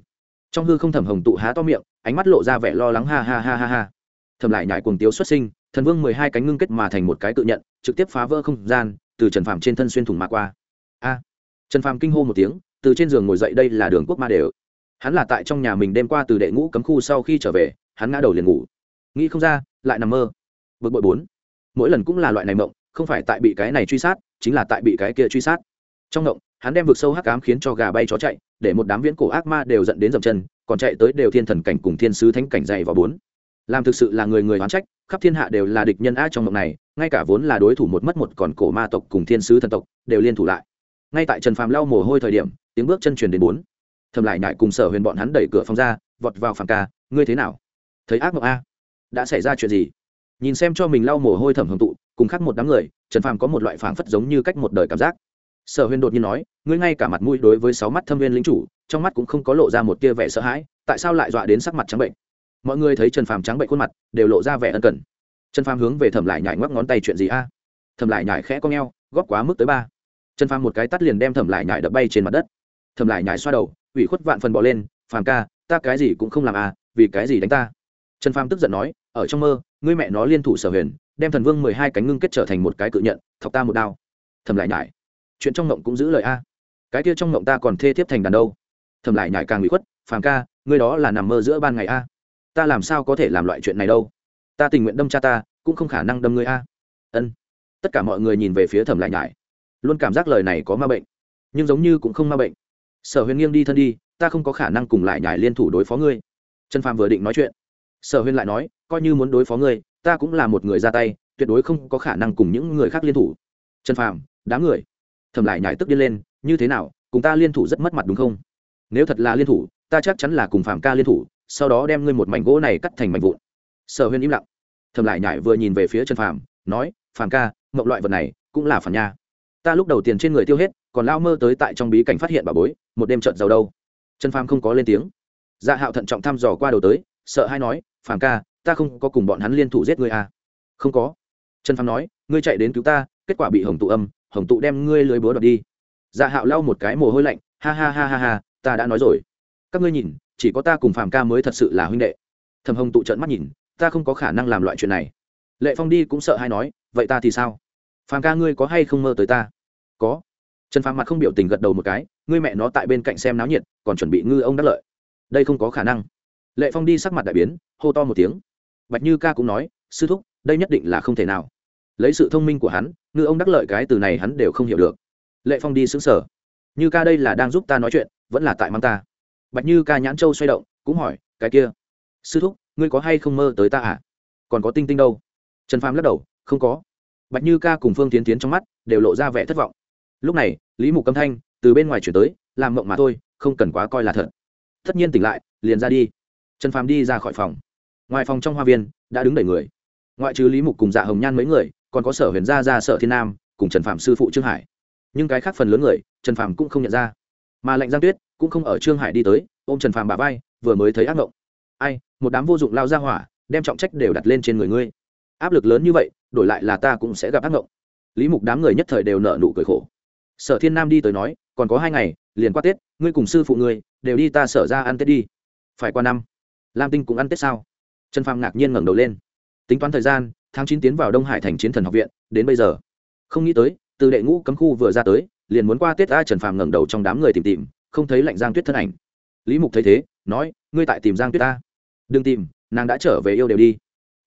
Trong hư không thẩm hồng tụ há to miệng, ánh mắt lộ ra vẻ lo lắng, ha ha ha ha ha. Thầm lại nhải cuồng tiếu xuất sinh, thần vương mười hai cánh ngưng kết mà thành một cái tự nhận, trực tiếp phá vỡ không gian, từ trần phàm trên thân xuyên thủng mà qua. A. Trần phàm kinh hô một tiếng, từ trên giường ngồi dậy, đây là đường quốc ma đều hắn là tại trong nhà mình đêm qua từ đệ ngũ cấm khu sau khi trở về, hắn ngã đầu liền ngủ. Nghĩ không ra, lại nằm mơ. Bực bội bốn. Mỗi lần cũng là loại này mộng, không phải tại bị cái này truy sát, chính là tại bị cái kia truy sát. Trong mộng, hắn đem vực sâu hắc ám khiến cho gà bay chó chạy, để một đám viễn cổ ác ma đều dẫn đến dậm chân, còn chạy tới đều thiên thần cảnh cùng thiên sứ thánh cảnh dày vào bốn. Làm thực sự là người người oán trách, khắp thiên hạ đều là địch nhân a trong mộng này, ngay cả vốn là đối thủ một mất một còn cổ ma tộc cùng thiên sứ thần tộc, đều liên thủ lại. Ngay tại trần phàm lau mồ hôi thời điểm, tiếng bước chân truyền đến bốn thầm lại nhại cùng sở huyền bọn hắn đẩy cửa phòng ra, vọt vào phàm ca, ngươi thế nào? Thấy ác mộng a? Đã xảy ra chuyện gì? Nhìn xem cho mình lau mồ hôi thẩm hưởng tụ, cùng khác một đám người, trần phàm có một loại phảng phất giống như cách một đời cảm giác. Sở huyền đột nhiên nói, ngươi ngay cả mặt mũi đối với sáu mắt thâm viên lính chủ, trong mắt cũng không có lộ ra một tia vẻ sợ hãi, tại sao lại dọa đến sắc mặt trắng bệnh? Mọi người thấy trần phàm trắng bệnh khuôn mặt, đều lộ ra vẻ ân cần. Trần phàm hướng về thẩm lại nhảy ngoắc ngón tay, chuyện gì a? Thẩm lại nhảy khẽ con g góp quá mức tới ba. Trần phàm một cái tắt liền đem thẩm lại nhảy đập bay trên mặt đất thầm lại nhảy xoa đầu, ủy khuất vạn phần bỏ lên, phàm ca, ta cái gì cũng không làm à vì cái gì đánh ta? Trần phàm tức giận nói, ở trong mơ, ngươi mẹ nó liên thủ sở huyền, đem thần vương mười hai cánh ngưng kết trở thành một cái cự nhận, thọc ta một đao. Thầm lại nhải chuyện trong mộng cũng giữ lời a. Cái kia trong mộng ta còn thê thiếp thành đàn đâu? Thầm lại nhải càng bị khuất, phàm ca, ngươi đó là nằm mơ giữa ban ngày a. Ta làm sao có thể làm loại chuyện này đâu? Ta tình nguyện đâm cha ta, cũng không khả năng đâm ngươi a. Ân. Tất cả mọi người nhìn về phía thầm lại nhải luôn cảm giác lời này có ma bệnh, nhưng giống như cũng không ma bệnh sở huyền nghiêng đi thân đi, ta không có khả năng cùng lại nhải liên thủ đối phó ngươi. Trần phàm vừa định nói chuyện, sở huyền lại nói, coi như muốn đối phó ngươi, ta cũng là một người ra tay, tuyệt đối không có khả năng cùng những người khác liên thủ. Trần phàm, đám người, thầm lại nhải tức điên lên, như thế nào, cùng ta liên thủ rất mất mặt đúng không? Nếu thật là liên thủ, ta chắc chắn là cùng phạm ca liên thủ, sau đó đem ngươi một mảnh gỗ này cắt thành mảnh vụn. Sở huyền im lặng, thầm lại nhải vừa nhìn về phía trần phàm, nói, phàm ca, mộng loại vật này cũng là phản nha. Ta lúc đầu tiền trên người tiêu hết còn lao mơ tới tại trong bí cảnh phát hiện bà bối, một đêm trận giàu đâu. Trần phàm không có lên tiếng. Dạ hạo thận trọng thăm dò qua đầu tới, sợ hay nói, phàm ca, ta không có cùng bọn hắn liên thủ giết ngươi à? Không có. Trần phàm nói, ngươi chạy đến cứu ta, kết quả bị hồng tụ âm, hồng tụ đem ngươi lưới búa đập đi. Dạ hạo lau một cái mồ hôi lạnh, ha ha ha ha ha, ta đã nói rồi. Các ngươi nhìn, chỉ có ta cùng phàm ca mới thật sự là huynh đệ. Thầm hồng tụ trợn mắt nhìn, ta không có khả năng làm loại chuyện này. Lệ phong đi cũng sợ hay nói, vậy ta thì sao? Phàm ca ngươi có hay không mơ tới ta? Có trần phàm mặt không biểu tình gật đầu một cái, ngươi mẹ nó tại bên cạnh xem náo nhiệt, còn chuẩn bị ngư ông đắc lợi. Đây không có khả năng. Lệ phong đi sắc mặt đại biến, hô to một tiếng. Bạch như ca cũng nói, sư thúc, đây nhất định là không thể nào. Lấy sự thông minh của hắn, ngư ông đắc lợi cái từ này hắn đều không hiểu được. Lệ phong đi xứng sở như ca đây là đang giúp ta nói chuyện, vẫn là tại mang ta. Bạch như ca nhãn châu xoay động, cũng hỏi, cái kia, sư thúc, ngươi có hay không mơ tới ta à? Còn có tinh tinh đâu? Trần phàm lắc đầu, không có. Bạch như ca cùng phương tiến tiến trong mắt đều lộ ra vẻ thất vọng lúc này, lý mục âm thanh từ bên ngoài chuyển tới, làm mộng mà thôi, không cần quá coi là thật. Tất nhiên tỉnh lại, liền ra đi. Trần phàm đi ra khỏi phòng. Ngoài phòng trong hoa viên, đã đứng đầy người. Ngoại trừ lý mục cùng dạ hồng nhan mấy người, còn có sở huyền gia ra sở thiên nam, cùng trần phạm sư phụ trương hải. Nhưng cái khác phần lớn người, trần phạm cũng không nhận ra. Mà lệnh giang tuyết cũng không ở trương hải đi tới, ôm trần phạm bà vai, vừa mới thấy ác mộng. Ai, một đám vô dụng lao ra hỏa, đem trọng trách đều đặt lên trên người ngươi. Áp lực lớn như vậy, đổi lại là ta cũng sẽ gặp ác mộng. Lý mục đám người nhất thời đều nở nụ cười khổ sở thiên nam đi tới nói, còn có hai ngày, liền qua tết, ngươi cùng sư phụ ngươi, đều đi ta sở ra ăn tết đi. Phải qua năm, lam tinh cũng ăn tết sao? Trần phàm ngạc nhiên ngẩng đầu lên. Tính toán thời gian, tháng chín tiến vào đông hải thành chiến thần học viện, đến bây giờ. Không nghĩ tới, từ đệ ngũ cấm khu vừa ra tới, liền muốn qua tết a trần phàm ngẩng đầu trong đám người tìm tìm, không thấy lạnh giang tuyết thân ảnh. Lý mục thấy thế, nói, ngươi tại tìm giang tuyết ta. Đừng tìm, nàng đã trở về yêu đều đi.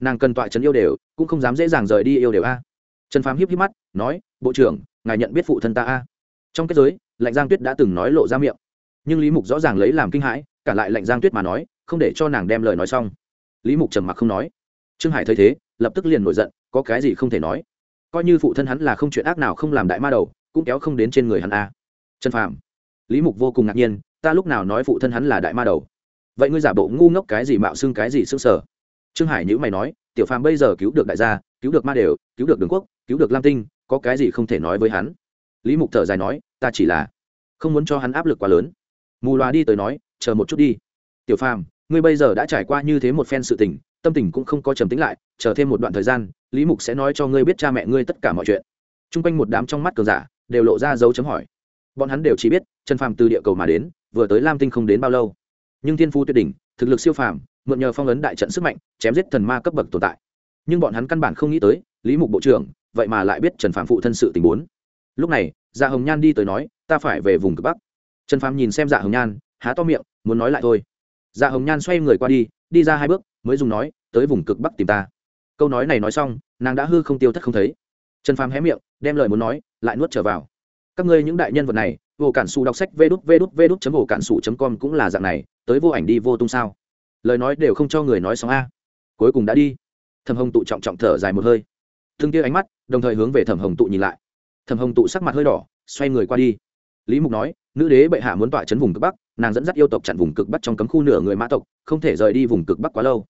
Nàng cần tọa trấn yêu đều, cũng không dám dễ dàng rời đi yêu đều a. Trần phàm hiếp hiếp mắt, nói, bộ trưởng ngài nhận biết phụ thân ta a? Trong kết giới, lạnh giang tuyết đã từng nói lộ ra miệng. Nhưng lý mục rõ ràng lấy làm kinh hãi, cả lại lạnh giang tuyết mà nói, không để cho nàng đem lời nói xong. Lý mục trầm mặc không nói. Trương hải thấy thế, lập tức liền nổi giận, có cái gì không thể nói. Coi như phụ thân hắn là không chuyện ác nào không làm đại ma đầu, cũng kéo không đến trên người hắn a. À. trần phàm. Lý mục vô cùng ngạc nhiên, ta lúc nào nói phụ thân hắn là đại ma đầu? Vậy ngươi giả bộ ngu ngốc cái gì mạo xưng cái gì xưng sở? Trương hải nhữ mày nói tiểu phàm bây giờ cứu được đại gia, cứu được ma đều, cứu được đường quốc, cứu được lam tinh, có cái gì không thể nói với hắn? Lý mục thở dài nói, ta chỉ là không muốn cho hắn áp lực quá lớn. Mù loà đi tới nói, chờ một chút đi. Tiểu phàm, ngươi bây giờ đã trải qua như thế một phen sự tình, tâm tình cũng không có trầm tính lại, chờ thêm một đoạn thời gian, lý mục sẽ nói cho ngươi biết cha mẹ ngươi tất cả mọi chuyện. T r u n g quanh một đám trong mắt cường giả đều lộ ra dấu chấm hỏi. Bọn hắn đều chỉ biết, trần phàm từ địa cầu mà đến, vừa tới lam tinh không đến bao lâu. Nhưng thiên phu tuyệt đỉnh, thực lực siêu phàm mượn nhờ phong ấn đại trận sức mạnh, chém giết thần ma cấp bậc tồn tại. Nhưng bọn hắn căn bản không nghĩ tới, lý mục bộ trưởng, vậy mà lại biết trần phạm phụ thân sự tình bốn. Lúc này dạ hồng nhan đi tới nói, ta phải về vùng cực bắc. Trần phạm nhìn xem dạ hồng nhan, há to miệng, muốn nói lại thôi. Dạ hồng nhan xoay người qua đi đi ra hai bước, mới dùng nói, tới vùng cực bắc tìm ta. Câu nói này nói xong, nàng đã hư không tiêu thất không thấy. Trần phàm hé miệng, đem lời muốn nói, lại nuốt trở vào. Các ngươi những đại nhân vật này, vô cản sủ đọc sách vê đút vê đút vê đút chấm vô cản sủ chấm com cũng là dạng này, tới vô ảnh đi vô tung sao? Lời nói đều không cho người nói xong a. Cuối cùng đã đi. Thầm hồng tụ trọng trọng thở dài một hơi. Thương kia ánh mắt, đồng thời hướng về thẩm hồng tụ nhìn lại. Thẩm hồng tụ sắc mặt hơi đỏ, xoay người qua đi. Lý mục nói, nữ đế bệ hạ muốn tỏa chấn vùng cực bắc, nàng dẫn dắt yêu tộc chặn vùng cực bắc trong cấm khu nửa người mã tộc, không thể rời đi vùng cực bắc quá lâu.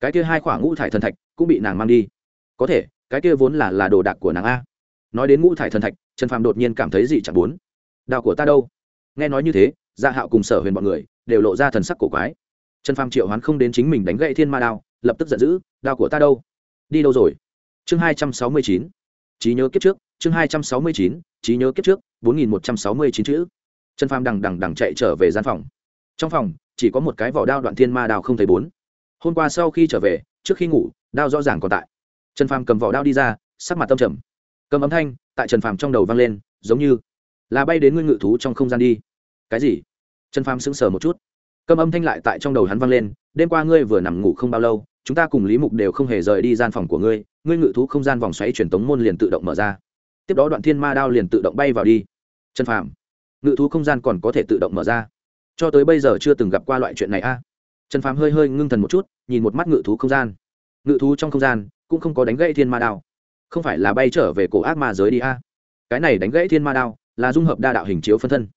Cái kia hai khoảng ngũ thải thần thạch cũng bị nàng mang đi. Có thể, cái kia vốn là là đồ đạc của nàng a. Nói đến ngũ thải thần thạch, trần phàm đột nhiên cảm thấy gì chẳng muốn Đạo của ta đâu? Nghe nói như thế gia hạo cùng sở huyền bọn người đều lộ ra thần sắc cổ quái trần phàm triệu hoán không đến chính mình đánh gậy thiên ma đao, lập tức giận dữ, đao của ta đâu? Đi đâu rồi? Chương hai trăm sáu mươi chín. Trí nhớ kiếp trước, chương hai trăm sáu mươi chín, trí nhớ kiếp trước, bốn nghìn một trăm sáu mươi chín chữ. Trần phàm đằng đằng đằng chạy trở về gian phòng. Trong phòng, chỉ có một cái vỏ đao đoạn thiên ma đao không thấy bốn. Hôm qua sau khi trở về, trước khi ngủ, đao rõ ràng còn tại. Trần phàm cầm vỏ đao đi ra, sắc mặt tâm trầm. Cầm âm thanh, tại trần phàm trong đầu vang lên, giống như là bay đến nguyên ngự thú trong không gian đi. Cái gì? Trần phàm sững sờ một chút cầm âm thanh lại tại trong đầu hắn vang lên, đêm qua ngươi vừa nằm ngủ không bao lâu, chúng ta cùng lý mục đều không hề rời đi gian phòng của ngươi ngươi ngự thú không gian vòng xoáy truyền tống môn liền tự động mở ra. Tiếp đó đoạn thiên ma đao liền tự động bay vào đi. Trần phàm, ngự thú không gian còn có thể tự động mở ra. Cho tới bây giờ chưa từng gặp qua loại chuyện này a. Trần phàm hơi hơi ngưng thần một chút, nhìn một mắt ngự thú không gian. Ngự thú trong không gian cũng không có đánh gãy thiên ma đao. Không phải là bay trở về cổ ác ma giới đi a. Cái này đánh gãy thiên ma đao là dung hợp đa đạo hình chiếu phân thân.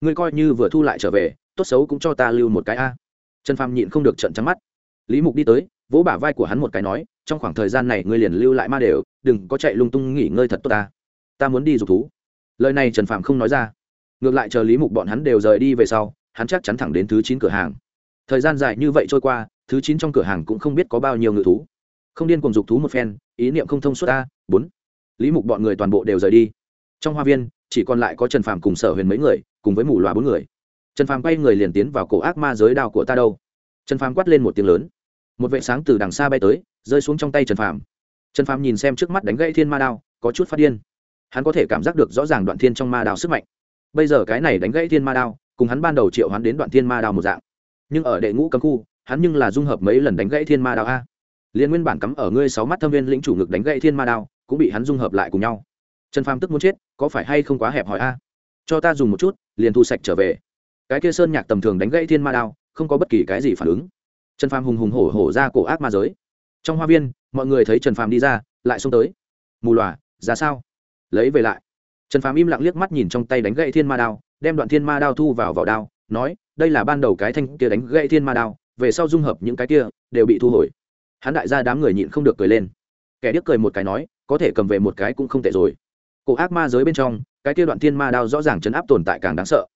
Ngươi coi như vừa thu lại trở về tốt xấu cũng cho ta lưu một cái a. Trần phàm nhịn không được trận trắng mắt. Lý mục đi tới, vỗ bả vai của hắn một cái nói, trong khoảng thời gian này ngươi liền lưu lại ma đều, đừng có chạy lung tung nghỉ ngơi thật tốt ta. Ta muốn đi dục thú. Lời này trần phạm không nói ra. Ngược lại chờ lý mục bọn hắn đều rời đi về sau, hắn chắc chắn thẳng đến thứ chín cửa hàng. Thời gian dài như vậy trôi qua, thứ chín trong cửa hàng cũng không biết có bao nhiêu ngự thú. Không điên cùng dục thú một phen, ý niệm không thông suốt ta bốn. Lý mục bọn người toàn bộ đều rời đi. Trong hoa viên, chỉ còn lại có trần phàm cùng sở huyền mấy người, cùng với mù loà bốn người trần phàm quay người liền tiến vào cổ ác ma giới đao của ta đâu. Trần phàm quát lên một tiếng lớn. Một vệ sáng từ đằng xa bay tới, rơi xuống trong tay trần phàm. Trần phàm nhìn xem trước mắt đánh gãy thiên ma đao, có chút phát điên. Hắn có thể cảm giác được rõ ràng đoạn thiên trong ma đao sức mạnh. Bây giờ cái này đánh gãy thiên ma đao, cùng hắn ban đầu triệu hắn đến đoạn thiên ma đao một dạng. Nhưng ở đệ ngũ cấm khu, hắn nhưng là dung hợp mấy lần đánh gãy thiên ma đao a. Liên nguyên bản cắm ở ngươi sáu mắt thâm viên lĩnh chủ ngực đánh gãy thiên ma đao, cũng bị hắn dung hợp lại cùng nhau. Trần phàm tức muốn chết, có phải hay không quá hẹp hỏi a? Cho ta dùng một chút, liền thu sạch trở về cái kia sơn nhạc tầm thường đánh gãy thiên ma đao, không có bất kỳ cái gì phản ứng. Trần phàm hùng hùng hổ hổ ra cổ ác ma giới. Trong hoa viên, mọi người thấy trần phàm đi ra, lại xông tới. Mù loà ra sao? Lấy về lại. Trần phàm im lặng liếc mắt nhìn trong tay đánh gãy thiên ma đao, đem đoạn thiên ma đao thu vào vỏ đao, nói, đây là ban đầu cái thanh kia đánh gãy thiên ma đao, về sau dung hợp những cái kia, đều bị thu hồi. Hắn đại gia đám người nhịn không được cười lên. Kẻ điếc cười một cái nói, có thể cầm về một cái cũng không tệ rồi. Cổ ác ma giới bên trong, cái kia đoạn thiên ma đao rõ ràng chấn áp tồn tại càng đáng sợ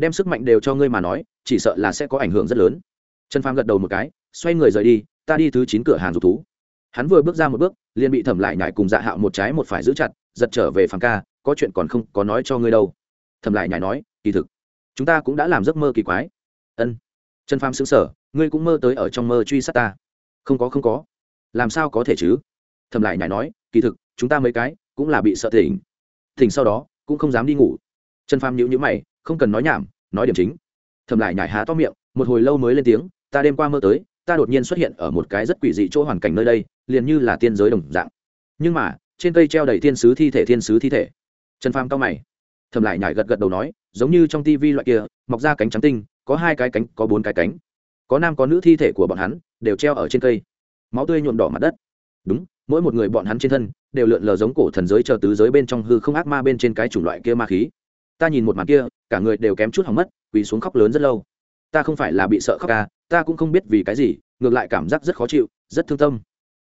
đem sức mạnh đều cho ngươi mà nói, chỉ sợ là sẽ có ảnh hưởng rất lớn. Trần phàm gật đầu một cái, xoay người rời đi, ta đi thứ chín cửa hàng dục thú. Hắn vừa bước ra một bước, liền bị thẩm lại nhải cùng dạ hạo một trái một phải giữ chặt, giật trở về phàm ca, có chuyện còn không có nói cho ngươi đâu. Thẩm lại nhải nói, kỳ thực, chúng ta cũng đã làm giấc mơ kỳ quái. Ân. Trần phàm xứng sở ngươi cũng mơ tới ở trong mơ truy sát ta. Không có không có. Làm sao có thể chứ? Thẩm lại nhải nói, kỳ thực, chúng ta mấy cái cũng là bị sợ thỉnh thỉnh sau đó, cũng không dám đi ngủ. Trần phàm nhữ nhữ mày không cần nói nhảm, nói điểm chính. Thẩm lại nhải há to miệng, một hồi lâu mới lên tiếng, ta đêm qua mơ tới, ta đột nhiên xuất hiện ở một cái rất quỷ dị chỗ hoàn cảnh nơi đây, liền như là tiên giới đồng dạng. Nhưng mà, trên cây treo đầy thiên sứ thi thể, thiên sứ thi thể. Trần phàm cao mày. Thầm lại nhải gật gật đầu nói, giống như trong tivi loại kia, mọc ra cánh trắng tinh, có hai cái cánh, có bốn cái cánh. Có nam, có nữ thi thể của bọn hắn, đều treo ở trên cây. Máu tươi nhuộm đỏ mặt đất. Đúng, mỗi một người bọn hắn trên thân, đều lượn lờ giống cổ thần giới chờ tứ giới bên trong hư không ác ma bên trên cái chủng loại kia ma khí. Ta nhìn một mặt kia cả người đều kém chút hỏng mất, quỳ xuống khóc lớn rất lâu. Ta không phải là bị sợ khóc ca ta cũng không biết vì cái gì, ngược lại cảm giác rất khó chịu, rất thương tâm.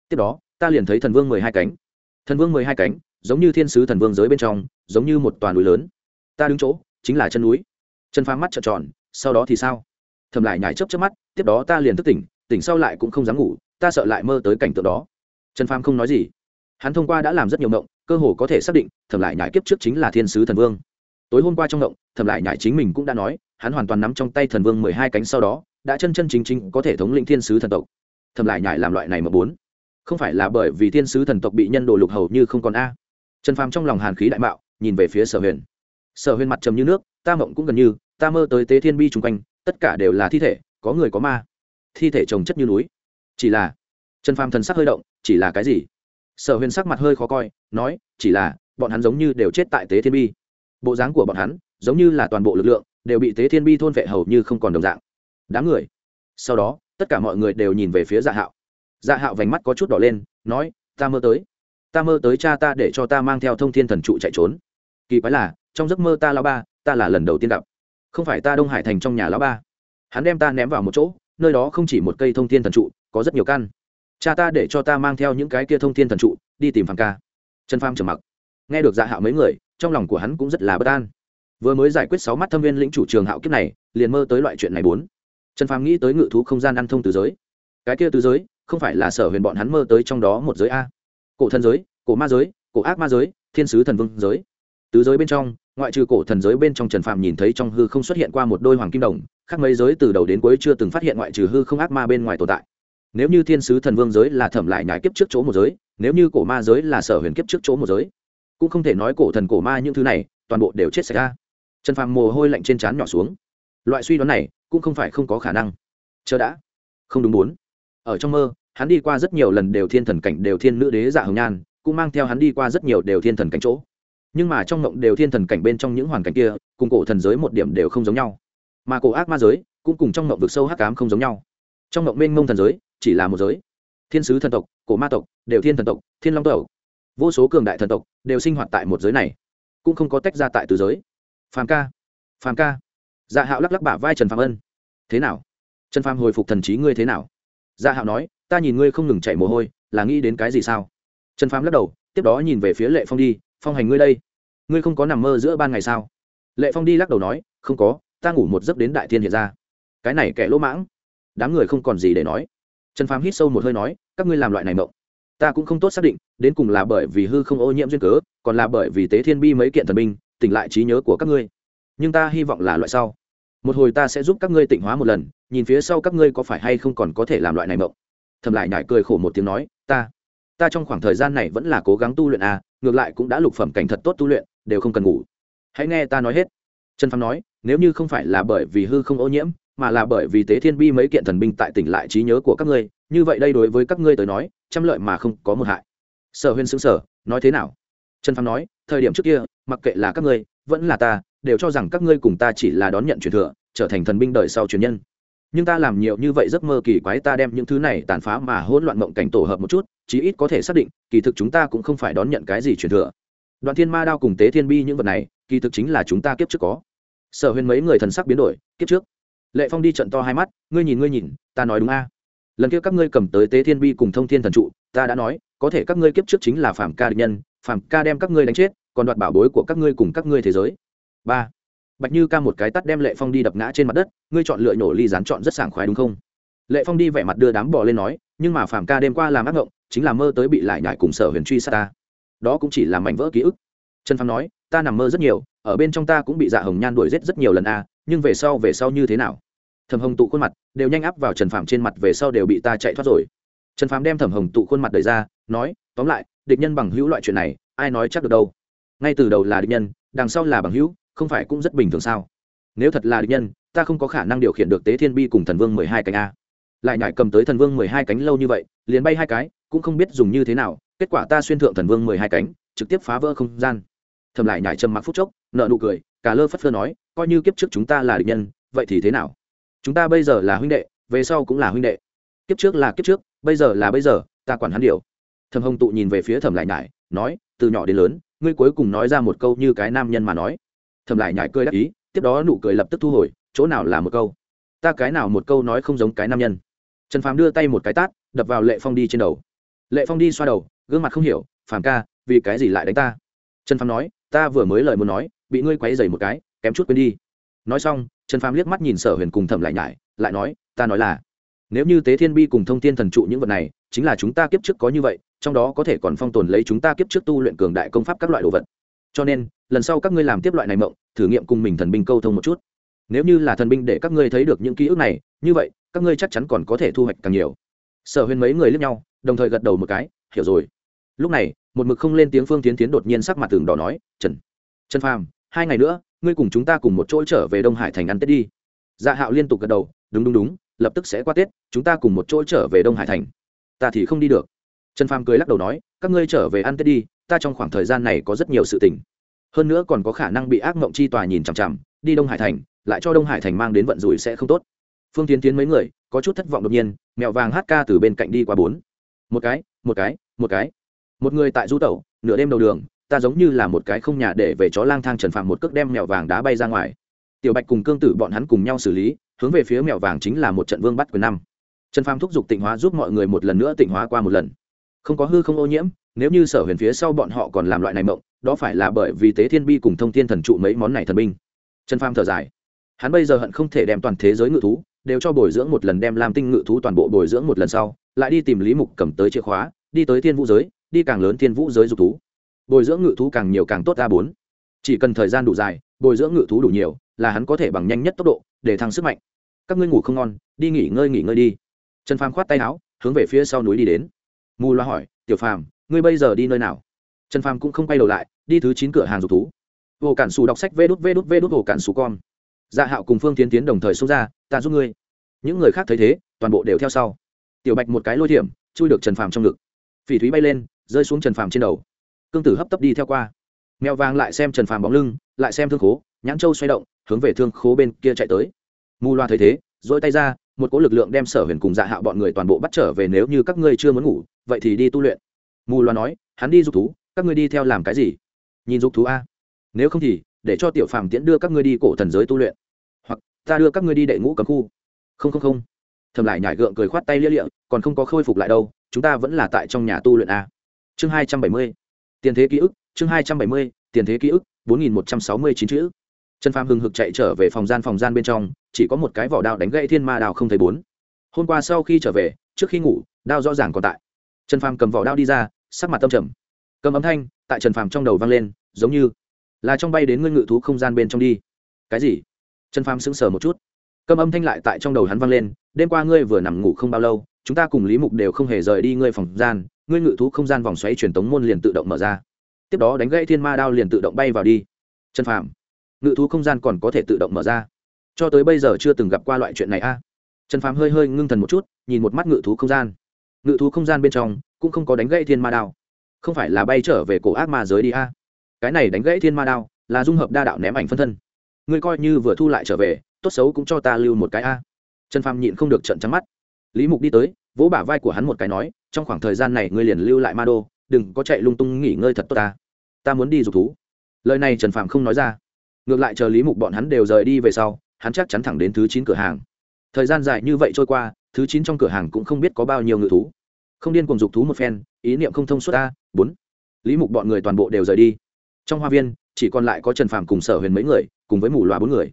Tiếp đó, ta liền thấy thần vương mười hai cánh. Thần vương mười hai cánh, giống như thiên sứ thần vương giới bên trong, giống như một toàn núi lớn. Ta đứng chỗ, chính là chân núi. Chân phá mắt trợn tròn, sau đó thì sao? Thầm lại nhảy chớp chớp mắt, tiếp đó ta liền thức tỉnh tỉnh sau lại cũng không dám ngủ, ta sợ lại mơ tới cảnh tượng đó. Trần phàm không nói gì. Hắn thông qua đã làm rất nhiều mộng, cơ hồ có thể xác định, thầm lại nhảy kiếp trước chính là thiên sứ thần vương tối hôm qua trong động, thầm lại nhải chính mình cũng đã nói hắn hoàn toàn nắm trong tay thần vương mười hai cánh sau đó đã chân chân chính chính có thể thống lĩnh thiên sứ thần tộc. Thầm lại nhải làm loại này mà bốn không phải là bởi vì thiên sứ thần tộc bị nhân đồ lục hầu như không còn a. Trần phàm trong lòng hàn khí đại mạo nhìn về phía sở huyền. Sở huyền mặt trầm như nước ta mộng cũng gần như ta mơ tới tế thiên bi chung quanh tất cả đều là thi thể có người có ma. Thi thể trồng chất như núi. Chỉ là trần phàm thần sắc hơi động chỉ là cái gì? Sở huyền sắc mặt hơi khó coi nói chỉ là bọn hắn giống như đều chết tại tế thiên bi bộ dáng của bọn hắn giống như là toàn bộ lực lượng đều bị tế thiên bi thôn vệ hầu như không còn đồng dạng. Đám người. Sau đó, tất cả mọi người đều nhìn về phía dạ hạo. Dạ hạo vành mắt có chút đỏ lên, nói, ta mơ tới. Ta mơ tới cha ta để cho ta mang theo thông thiên thần trụ chạy trốn. Kỳ quái là, trong giấc mơ ta lao ba, ta là lần đầu tiên gặp. Không phải ta đông hải thành trong nhà lão ba. Hắn đem ta ném vào một chỗ, nơi đó không chỉ một cây thông thiên thần trụ, có rất nhiều căn. Cha ta để cho ta mang theo những cái kia thông thiên thần trụ, đi tìm phàm ca. Trần pham trầm mặc. Nghe được dạ hạo mấy người trong lòng của hắn cũng rất là bất an. Vừa mới giải quyết sáu mắt thâm viên lĩnh chủ trường hạo kiếp này, liền mơ tới loại chuyện này bốn. Trần phàm nghĩ tới ngự thú không gian ăn thông từ giới. Cái kia từ giới, không phải là sở huyền bọn hắn mơ tới trong đó một giới a. Cổ thần giới, cổ ma giới, cổ ác ma giới, thiên sứ thần vương giới. Tứ giới bên trong, ngoại trừ cổ thần giới bên trong trần phàm nhìn thấy trong hư không xuất hiện qua một đôi hoàng kim đồng, khác mấy giới từ đầu đến cuối chưa từng phát hiện ngoại trừ hư không ác ma bên ngoài tồn tại. Nếu như thiên sứ thần vương giới là thẩm lại nhái kiếp trước chỗ một giới, nếu như cổ ma giới là sở huyền kiếp trước chỗ một giới cũng không thể nói cổ thần cổ ma những thứ này, toàn bộ đều chết sạch ra. Trần phàm mồ hôi lạnh trên trán nhỏ xuống. Loại suy đoán này cũng không phải không có khả năng. Chờ đã. Không đúng bốn. Ở trong mơ, hắn đi qua rất nhiều lần đều thiên thần cảnh, đều thiên nữ đế dạ hồng nhan, cũng mang theo hắn đi qua rất nhiều đều thiên thần cảnh chỗ. Nhưng mà trong mộng đều thiên thần cảnh bên trong những hoàn cảnh kia, cùng cổ thần giới một điểm đều không giống nhau. Mà cổ ác ma giới cũng cùng trong mộng vực sâu hắc cám không giống nhau. Trong mộng mênh mông thần giới chỉ là một giới. Thiên sứ thần tộc, cổ ma tộc, đều thiên thần tộc, thiên long tộc vô số cường đại thần tộc đều sinh hoạt tại một giới này, cũng không có tách ra tại từ giới. Phàm ca phàm ca. Dạ hạo lắc lắc bả vai trần phàm ân. Thế nào? Trần phàm hồi phục thần trí ngươi thế nào? Dạ hạo nói, ta nhìn ngươi không ngừng chạy mồ hôi, là nghĩ đến cái gì sao? Trần phàm lắc đầu, tiếp đó nhìn về phía lệ phong đi, phong hành ngươi đây. Ngươi không có nằm mơ giữa ban ngày sao? Lệ phong đi lắc đầu nói, không có, ta ngủ một giấc đến đại thiên hiện ra. Cái này kẻ lỗ mãng. Đám người không còn gì để nói. Trần phàm hít sâu một hơi nói, các ngươi làm loại này mộng ta cũng không tốt xác định, đến cùng là bởi vì hư không ô nhiễm duyên cớ, còn là bởi vì tế thiên bi mấy kiện thần binh, tỉnh lại trí nhớ của các ngươi. Nhưng ta hy vọng là loại sau. Một hồi ta sẽ giúp các ngươi tỉnh hóa một lần, nhìn phía sau các ngươi có phải hay không còn có thể làm loại này mộng. Thầm lại nhải cười khổ một tiếng nói, ta ta trong khoảng thời gian này vẫn là cố gắng tu luyện à ngược lại cũng đã lục phẩm cảnh thật tốt tu luyện, đều không cần ngủ. Hãy nghe ta nói hết. Trần phàm nói, nếu như không phải là bởi vì hư không ô nhiễm, mà là bởi vì tế thiên bi mấy kiện thần binh tại tỉnh lại trí nhớ của các ngươi như vậy đây đối với các ngươi tới nói, trăm lợi mà không có một hại. Sở huyên xứng sở nói thế nào? Trần phàm nói, thời điểm trước kia, mặc kệ là các ngươi, vẫn là ta, đều cho rằng các ngươi cùng ta chỉ là đón nhận truyền thừa, trở thành thần binh đời sau truyền nhân. Nhưng ta làm nhiều như vậy giấc mơ kỳ quái ta đem những thứ này tàn phá mà hỗn loạn mộng cảnh tổ hợp một chút, chí ít có thể xác định, kỳ thực chúng ta cũng không phải đón nhận cái gì truyền thừa. Đoạn thiên ma đao cùng tế thiên bi những vật này, kỳ thực chính là chúng ta kiếp trước có. Sở huyền mấy người thần sắc biến đổi, kiếp trước. Lệ phong đi trận to hai mắt, ngươi nhìn ngươi nhìn, ta nói đúng a lần kia các ngươi cầm tới tế thiên bi cùng thông thiên thần trụ, ta đã nói, có thể các ngươi kiếp trước chính là phạm ca địch nhân phạm ca đem các ngươi đánh chết, còn đoạt bảo bối của các ngươi cùng các ngươi thế giới. Ba. Bạch như ca một cái tắt đem lệ phong đi đập ngã trên mặt đất, ngươi chọn lựa nhổ ly rán chọn rất sảng khoái đúng không? Lệ phong đi vẻ mặt đưa đám bò lên nói, nhưng mà phạm ca đêm qua làm ác ngộng, chính là mơ tới bị lại nhải cùng sở huyền truy sát ta. Đó cũng chỉ là mảnh vỡ ký ức. Trần phàm nói, ta nằm mơ rất nhiều, ở bên trong ta cũng bị dạ hồng nhan đuổi giết rất nhiều lần a, nhưng về sau về sau như thế nào? Thẩm hồng tụ khuôn mặt đều nhanh áp vào trần phàm trên mặt về sau đều bị ta chạy thoát rồi trần phàm đem thẩm hồng tụ khuôn mặt đẩy ra nói tóm lại địch nhân bằng hữu loại chuyện này ai nói chắc được đâu ngay từ đầu là địch nhân đằng sau là bằng hữu không phải cũng rất bình thường sao nếu thật là địch nhân ta không có khả năng điều khiển được tế thiên bi cùng thần vương mười hai cánh a lại nhảy cầm tới thần vương mười hai cánh lâu như vậy liền bay hai cái cũng không biết dùng như thế nào kết quả ta xuyên thượng thần vương mười hai cánh trực tiếp phá vỡ không gian thầm lại nhảy trầm mặc phút chốc nợ nụ cười cả lơ phất phơ nói coi như kiếp trước chúng ta là địch nhân vậy thì thế nào chúng ta bây giờ là huynh đệ, về sau cũng là huynh đệ. Kiếp trước là kiếp trước, bây giờ là bây giờ, ta quản hắn điều. Thầm hồng tụ nhìn về phía thầm lại nhải, nói, từ nhỏ đến lớn, ngươi cuối cùng nói ra một câu như cái nam nhân mà nói. Thầm lại nhải cười đắc ý, tiếp đó nụ cười lập tức thu hồi, chỗ nào là một câu? Ta cái nào một câu nói không giống cái nam nhân. Trần phàm đưa tay một cái tát, đập vào lệ phong đi trên đầu. Lệ phong đi xoa đầu, gương mặt không hiểu, phàm ca, vì cái gì lại đánh ta? Trần phàm nói, ta vừa mới lời muốn nói, bị ngươi quấy dày một cái, kém chút quên đi. Nói xong trần phàm liếc mắt nhìn sở huyền cùng thẩm lại nhải, lại nói, ta nói là, nếu như tế thiên bi cùng thông thiên thần trụ những vật này, chính là chúng ta kiếp trước có như vậy, trong đó có thể còn phong tồn lấy chúng ta kiếp trước tu luyện cường đại công pháp các loại đồ vật. Cho nên, lần sau các ngươi làm tiếp loại này mộng, thử nghiệm cùng mình thần binh câu thông một chút. Nếu như là thần binh để các ngươi thấy được những ký ức này, như vậy, các ngươi chắc chắn còn có thể thu hoạch càng nhiều. Sở huyền mấy người lướt nhau, đồng thời gật đầu một cái, hiểu rồi. Lúc này, một mực không lên tiếng phương tiến tiến đột nhiên sắc mặt tường đỏ nói, trần trần phàm, hai ngày nữa ngươi cùng chúng ta cùng một chỗ trở về đông hải thành ăn tết đi. Dạ hạo liên tục gật đầu, đúng đúng đúng, lập tức sẽ qua tết, chúng ta cùng một chỗ trở về đông hải thành. Ta thì không đi được. Trần phàm cười lắc đầu nói, các ngươi trở về ăn tết đi, ta trong khoảng thời gian này có rất nhiều sự tình. Hơn nữa còn có khả năng bị ác mộng chi tòa nhìn chằm chằm, đi đông hải thành, lại cho đông hải thành mang đến vận rủi sẽ không tốt. Phương tiến tiến mấy người, có chút thất vọng đột nhiên, mèo vàng hát ca từ bên cạnh đi qua bốn. Một cái một cái một cái. Một người tại du tẩu, nửa đêm đầu đường ta giống như là một cái không nhà để về chó lang thang trần phạm một cước đem mèo vàng đá bay ra ngoài. Tiểu bạch cùng cương tử bọn hắn cùng nhau xử lý, hướng về phía mèo vàng chính là một trận vương bắt quyền năm. Trần phạm thúc giục tịnh hóa giúp mọi người một lần nữa tịnh hóa qua một lần. Không có hư không ô nhiễm, nếu như sở huyền phía sau bọn họ còn làm loại này mộng, đó phải là bởi vì tế thiên bi cùng thông thiên thần trụ mấy món này thần binh. Trần phàm thở dài. Hắn bây giờ hận không thể đem toàn thế giới ngự thú, đều cho bồi dưỡng một lần đem làm tinh ngự thú toàn bộ bồi dưỡng một lần sau, lại đi tìm lý mục cầm tới chìa khóa, đi tới thiên vũ giới, đi càng lớn thiên vũ giới dục thú bồi dưỡng ngự thú càng nhiều càng tốt a bốn. Chỉ cần thời gian đủ dài, bồi dưỡng ngự thú đủ nhiều, là hắn có thể bằng nhanh nhất tốc độ, để thăng sức mạnh. Các ngươi ngủ không ngon, đi nghỉ ngơi nghỉ ngơi đi. Trần phàm khoát tay áo, hướng về phía sau núi đi đến. Mù loa hỏi, tiểu phàm, ngươi bây giờ đi nơi nào? Trần phàm cũng không quay đầu lại, đi thứ chín cửa hàng dục thú. Hồ cản xù đọc sách vê đút vê đút vê đút hồ cản xù con dạ hạo cùng phương tiến tiến đồng thời xông ra, ta giúp ngươi. Những người khác thấy thế, toàn bộ đều theo sau. Tiểu bạch một cái lôi thiểm, chui được trần phàm trong ngực. Phỉ thúy bay lên, rơi xuống trần phàm trên đầu cương tử hấp tấp đi theo qua. Mèo vàng lại xem trần phàm bóng lưng, lại xem thương khố, nhãn châu xoay động, hướng về thương khố bên kia chạy tới. Mù loa thấy thế dỗi tay ra, một cỗ lực lượng đem sở huyền cùng dạ hạo bọn người toàn bộ bắt trở về nếu như các ngươi chưa muốn ngủ, vậy thì đi tu luyện. Mù loa nói, hắn đi dục thú, các ngươi đi theo làm cái gì? Nhìn dục thú a. Nếu không thì, để cho tiểu phàm tiễn đưa các ngươi đi cổ thần giới tu luyện. Hoặc, ta đưa các ngươi đi đệ ngũ cấm khu. Không không không. Thầm lại nhải gượng cười khoát tay lia lịa, còn không có khôi phục lại đâu, chúng ta vẫn là tại trong nhà tu luyện a. Chương hai trăm bảy mươi tiền thế ký ức, chương hai trăm bảy mươi, tiền thế ký ức, bốn nghìn một trăm sáu mươi chín chữ. Trần phàm hừng hực chạy trở về phòng gian phòng gian bên trong, chỉ có một cái vỏ đao đánh gãy thiên ma đao không thấy bốn. Hôm qua sau khi trở về, trước khi ngủ, đao rõ ràng còn tại. Trần phàm cầm vỏ đao đi ra, sắc mặt tâm trầm. Cầm âm thanh, tại trần phàm trong đầu vang lên, giống như là trong bay đến ngân ngự thú không gian bên trong đi. Cái gì? Trần phàm sững sờ một chút. Cầm âm thanh lại tại trong đầu hắn vang lên, đêm qua ngươi vừa nằm ngủ không bao lâu, chúng ta cùng lý mục đều không hề rời đi ngươi phòng gian ngươi ngự thú không gian vòng xoáy truyền tống môn liền tự động mở ra. Tiếp đó đánh gãy thiên ma đao liền tự động bay vào đi. Trần Phạm, ngự thú không gian còn có thể tự động mở ra. Cho tới bây giờ chưa từng gặp qua loại chuyện này a. Trần Phạm hơi hơi ngưng thần một chút nhìn một mắt ngự thú không gian. Ngự thú không gian bên trong cũng không có đánh gãy thiên ma đao. Không phải là bay trở về cổ ác ma giới đi a. Cái này đánh gãy thiên ma đao là dung hợp đa đạo ném ảnh phân thân. Ngươi coi như vừa thu lại trở về tốt xấu cũng cho ta lưu một cái a. Trần phàm nhịn không được trận trắng mắt. Lý mục đi tới vỗ bả vai của hắn một cái nói, trong khoảng thời gian này ngươi liền lưu lại ma đô, đừng có chạy lung tung nghỉ ngơi thật tốt ta. Ta muốn đi dục thú. Lời này trần phạm không nói ra. Ngược lại chờ lý mục bọn hắn đều rời đi về sau, hắn chắc chắn thẳng đến thứ chín cửa hàng. Thời gian dài như vậy trôi qua, thứ chín trong cửa hàng cũng không biết có bao nhiêu ngự thú. Không điên cùng dục thú một phen, ý niệm không thông suốt ta, bốn. Lý mục bọn người toàn bộ đều rời đi. Trong hoa viên, chỉ còn lại có trần phàm cùng sở huyền mấy người, cùng với mù loà bốn người.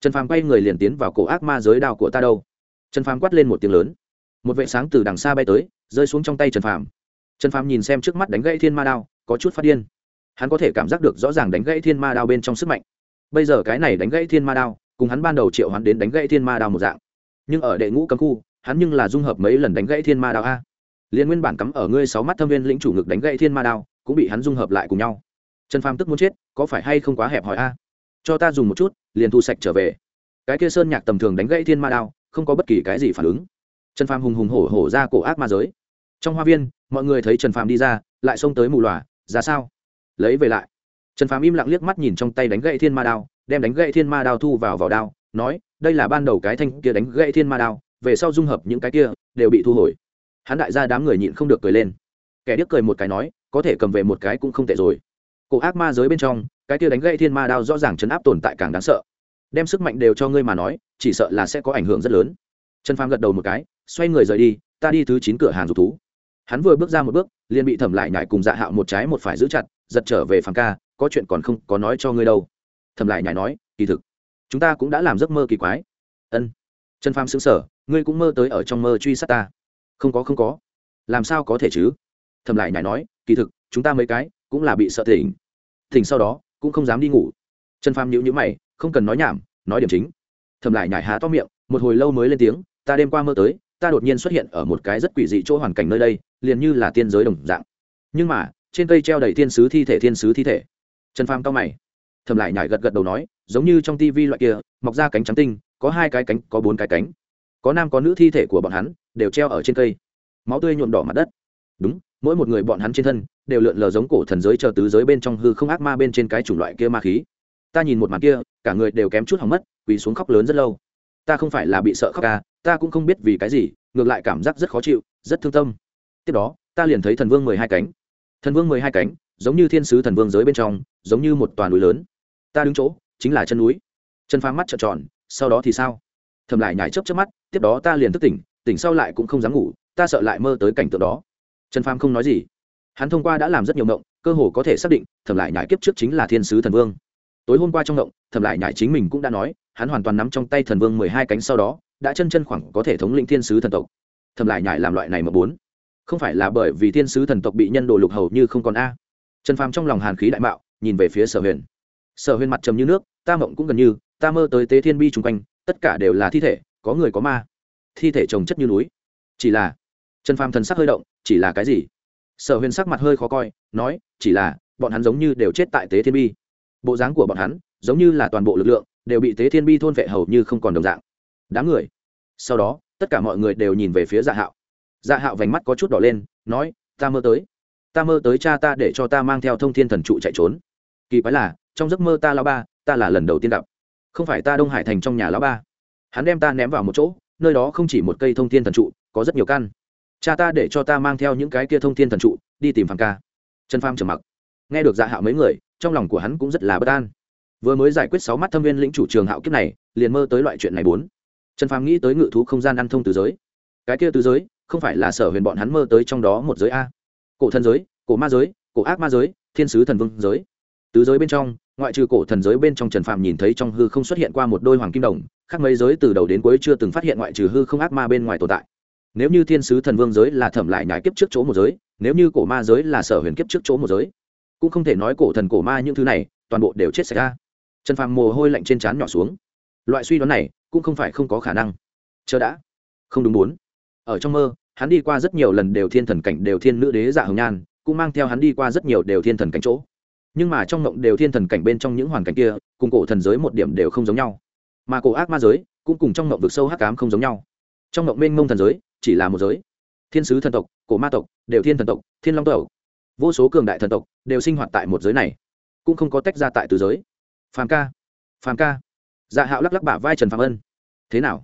Trần phàm quay người liền tiến vào cổ ác ma giới đao của ta đâu. Trần phàm quát lên một tiếng lớn một vệ sáng từ đằng xa bay tới, rơi xuống trong tay trần phàm. Trần phàm nhìn xem trước mắt đánh gãy thiên ma đao, có chút phát điên. Hắn có thể cảm giác được rõ ràng đánh gãy thiên ma đao bên trong sức mạnh. Bây giờ cái này đánh gãy thiên ma đao, cùng hắn ban đầu triệu hắn đến đánh gãy thiên ma đao một dạng. Nhưng ở đệ ngũ cấm khu, hắn nhưng là dung hợp mấy lần đánh gãy thiên ma đao a. Liên nguyên bản cắm ở ngươi sáu mắt thâm viên lĩnh chủ ngực đánh gãy thiên ma đao, cũng bị hắn dung hợp lại cùng nhau. Trần phàm tức muốn chết, có phải hay không quá hẹp hòi a? Cho ta dùng một chút, liền thu sạch trở về. Cái kia sơn nhạc tầm thường đánh gãy thiên ma đao, không có bất kỳ cái gì phản ứng trần phàm hùng hùng hổ hổ ra cổ ác ma giới. Trong hoa viên, mọi người thấy trần phàm đi ra, lại xông tới mù lòa, ra sao? Lấy về lại. Trần phàm im lặng liếc mắt nhìn trong tay đánh gậy thiên ma đao, đem đánh gậy thiên ma đao thu vào vào đao, nói, đây là ban đầu cái thanh kia đánh gậy thiên ma đao, về sau dung hợp những cái kia, đều bị thu hồi. Hắn đại gia đám người nhịn không được cười lên. Kẻ điếc cười một cái nói, có thể cầm về một cái cũng không tệ rồi. Cổ ác ma giới bên trong, cái kia đánh gậy thiên ma đao rõ ràng chấn áp tồn tại càng đáng sợ. Đem sức mạnh đều cho ngươi mà nói, chỉ sợ là sẽ có ảnh hưởng rất lớn trần phàm gật đầu một cái, xoay người rời đi, ta đi thứ chín cửa hàng dục thú. Hắn vừa bước ra một bước, liền bị thẩm lại nhải cùng dạ hạo một trái một phải giữ chặt, giật trở về phàm ca, có chuyện còn không có nói cho ngươi đâu. Thẩm lại nhải nói, kỳ thực, chúng ta cũng đã làm giấc mơ kỳ quái. Ân. Trần phàm xứng sở ngươi cũng mơ tới ở trong mơ truy sát ta. Không có không có. Làm sao có thể chứ? Thẩm lại nhảy nói, kỳ thực, chúng ta mấy cái cũng là bị sợ tỉnh. Thỉnh sau đó, cũng không dám đi ngủ. Trần phàm nhíu nhíu mày, không cần nói nhảm, nói điểm chính. Thẩm lại nhảy há to miệng một hồi lâu mới lên tiếng, ta đêm qua mơ tới, ta đột nhiên xuất hiện ở một cái rất quỷ dị chỗ hoàn cảnh nơi đây, liền như là tiên giới đồng dạng. Nhưng mà, trên cây treo đầy thiên sứ thi thể, thiên sứ thi thể. Trần phàm cao mày, thầm lại nhải gật gật đầu nói, giống như trong tivi loại kia, mọc ra cánh trắng tinh, có hai cái cánh, có bốn cái cánh. Có nam, có nữ thi thể của bọn hắn, đều treo ở trên cây. Máu tươi nhuộm đỏ mặt đất. Đúng, mỗi một người bọn hắn trên thân, đều lượn lờ giống cổ thần giới chờ tứ giới bên trong hư không ác ma bên trên cái chủng loại kia ma khí. Ta nhìn một màn kia, cả người đều kém chút hỏng mất, quỳ xuống khóc lớn rất lâu ta không phải là bị sợ khóc ca, ta cũng không biết vì cái gì, ngược lại cảm giác rất khó chịu, rất thương tâm. Tiếp đó, ta liền thấy thần vương mười hai cánh. Thần vương mười hai cánh, giống như thiên sứ thần vương giới bên trong, giống như một toàn núi lớn. Ta đứng chỗ, chính là chân núi. Chân phá mắt trợn tròn, sau đó thì sao? Thầm lại nhảy chớp chớp mắt, tiếp đó ta liền thức tỉnh tỉnh sau lại cũng không dám ngủ, ta sợ lại mơ tới cảnh tượng đó. Trần phàm không nói gì. Hắn thông qua đã làm rất nhiều mộng, cơ hồ có thể xác định, thầm lại nhải kiếp trước chính là thiên sứ thần vương tối hôm qua trong động thẩm lại nhải chính mình cũng đã nói, hắn hoàn toàn nắm trong tay thần vương mười hai cánh sau đó, đã chân chân khoảng có thể thống lĩnh thiên sứ thần tộc. Thẩm lại nhải làm loại này mà bốn không phải là bởi vì thiên sứ thần tộc bị nhân đồ lục hầu như không còn a. Trần phàm trong lòng hàn khí đại mạo, nhìn về phía sở huyền. Sở huyền mặt trầm như nước, ta mộng cũng gần như, ta mơ tới tế thiên bi chung quanh, tất cả đều là thi thể, có người có ma. Thi thể trồng chất như núi. Chỉ là, trần phàm thần sắc hơi động, chỉ là cái gì? Sở huyền sắc mặt hơi khó coi, nói, chỉ là, bọn hắn giống như đều chết tại tế thiên bi bộ dáng của bọn hắn giống như là toàn bộ lực lượng đều bị tế thiên bi thôn vệ hầu như không còn đồng dạng. Đám người. Sau đó, tất cả mọi người đều nhìn về phía dạ hạo. Dạ hạo vành mắt có chút đỏ lên, nói, ta mơ tới. Ta mơ tới cha ta để cho ta mang theo thông thiên thần trụ chạy trốn. Kỳ quái là, trong giấc mơ ta lao ba, ta là lần đầu tiên gặp. Không phải ta đông hải thành trong nhà lao ba. Hắn đem ta ném vào một chỗ, nơi đó không chỉ một cây thông thiên thần trụ, có rất nhiều căn. Cha ta để cho ta mang theo những cái kia thông thiên thần trụ, đi tìm phàm ca. Trần pham trầm mặc. Nghe được dạ hạo mấy người trong lòng của hắn cũng rất là bất an. Vừa mới giải quyết sáu mắt thâm viên lĩnh chủ trường hạo kiếp này, liền mơ tới loại chuyện này bốn. Trần phàm nghĩ tới ngự thú không gian ăn thông từ giới. Cái kia từ giới, không phải là sở huyền bọn hắn mơ tới trong đó một giới a. Cổ thần giới, cổ ma giới, cổ ác ma giới, thiên sứ thần vương giới. Tứ giới bên trong, ngoại trừ cổ thần giới bên trong trần phàm nhìn thấy trong hư không xuất hiện qua một đôi hoàng kim đồng, khác mấy giới từ đầu đến cuối chưa từng phát hiện ngoại trừ hư không ác ma bên ngoài tồn tại. Nếu như thiên sứ thần vương giới là thẩm lại nhái kiếp trước chỗ một giới, nếu như cổ ma giới là sở huyền kiếp trước chỗ một giới cũng không thể nói cổ thần cổ ma những thứ này, toàn bộ đều chết sạch ra. Trần phàm mồ hôi lạnh trên trán nhỏ xuống. Loại suy đoán này cũng không phải không có khả năng. Chờ đã. Không đúng bốn. Ở trong mơ, hắn đi qua rất nhiều lần đều thiên thần cảnh, đều thiên nữ đế dạ hồng nhan, cũng mang theo hắn đi qua rất nhiều đều thiên thần cảnh chỗ. Nhưng mà trong mộng đều thiên thần cảnh bên trong những hoàn cảnh kia, cùng cổ thần giới một điểm đều không giống nhau. Mà cổ ác ma giới cũng cùng trong mộng vực sâu hắc cám không giống nhau. Trong mộng mênh mông thần giới chỉ là một giới. Thiên sứ thần tộc, cổ ma tộc, đều thiên thần tộc, thiên long tộc vô số cường đại thần tộc đều sinh hoạt tại một giới này, cũng không có tách ra tại từ giới. Phàm ca phàm ca. Dạ hạo lắc lắc bả vai trần phàm ân. Thế nào?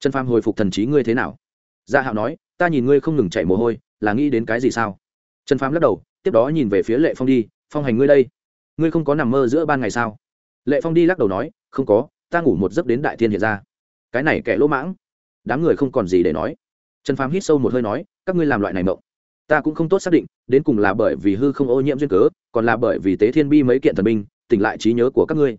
Trần phàm hồi phục thần trí ngươi thế nào? Dạ hạo nói, ta nhìn ngươi không ngừng chạy mồ hôi, là nghĩ đến cái gì sao? Trần phàm lắc đầu, tiếp đó nhìn về phía lệ phong đi, phong hành ngươi đây. Ngươi không có nằm mơ giữa ban ngày sao? Lệ phong đi lắc đầu nói, không có, ta ngủ một giấc đến đại thiên hiện ra. Cái này kẻ lỗ mãng. Đám người không còn gì để nói. Trần phàm hít sâu một hơi nói, các ngươi làm loại này mộng ta cũng không tốt xác định, đến cùng là bởi vì hư không ô nhiễm duyên cớ, còn là bởi vì tế thiên bi mấy kiện thần binh, tỉnh lại trí nhớ của các ngươi.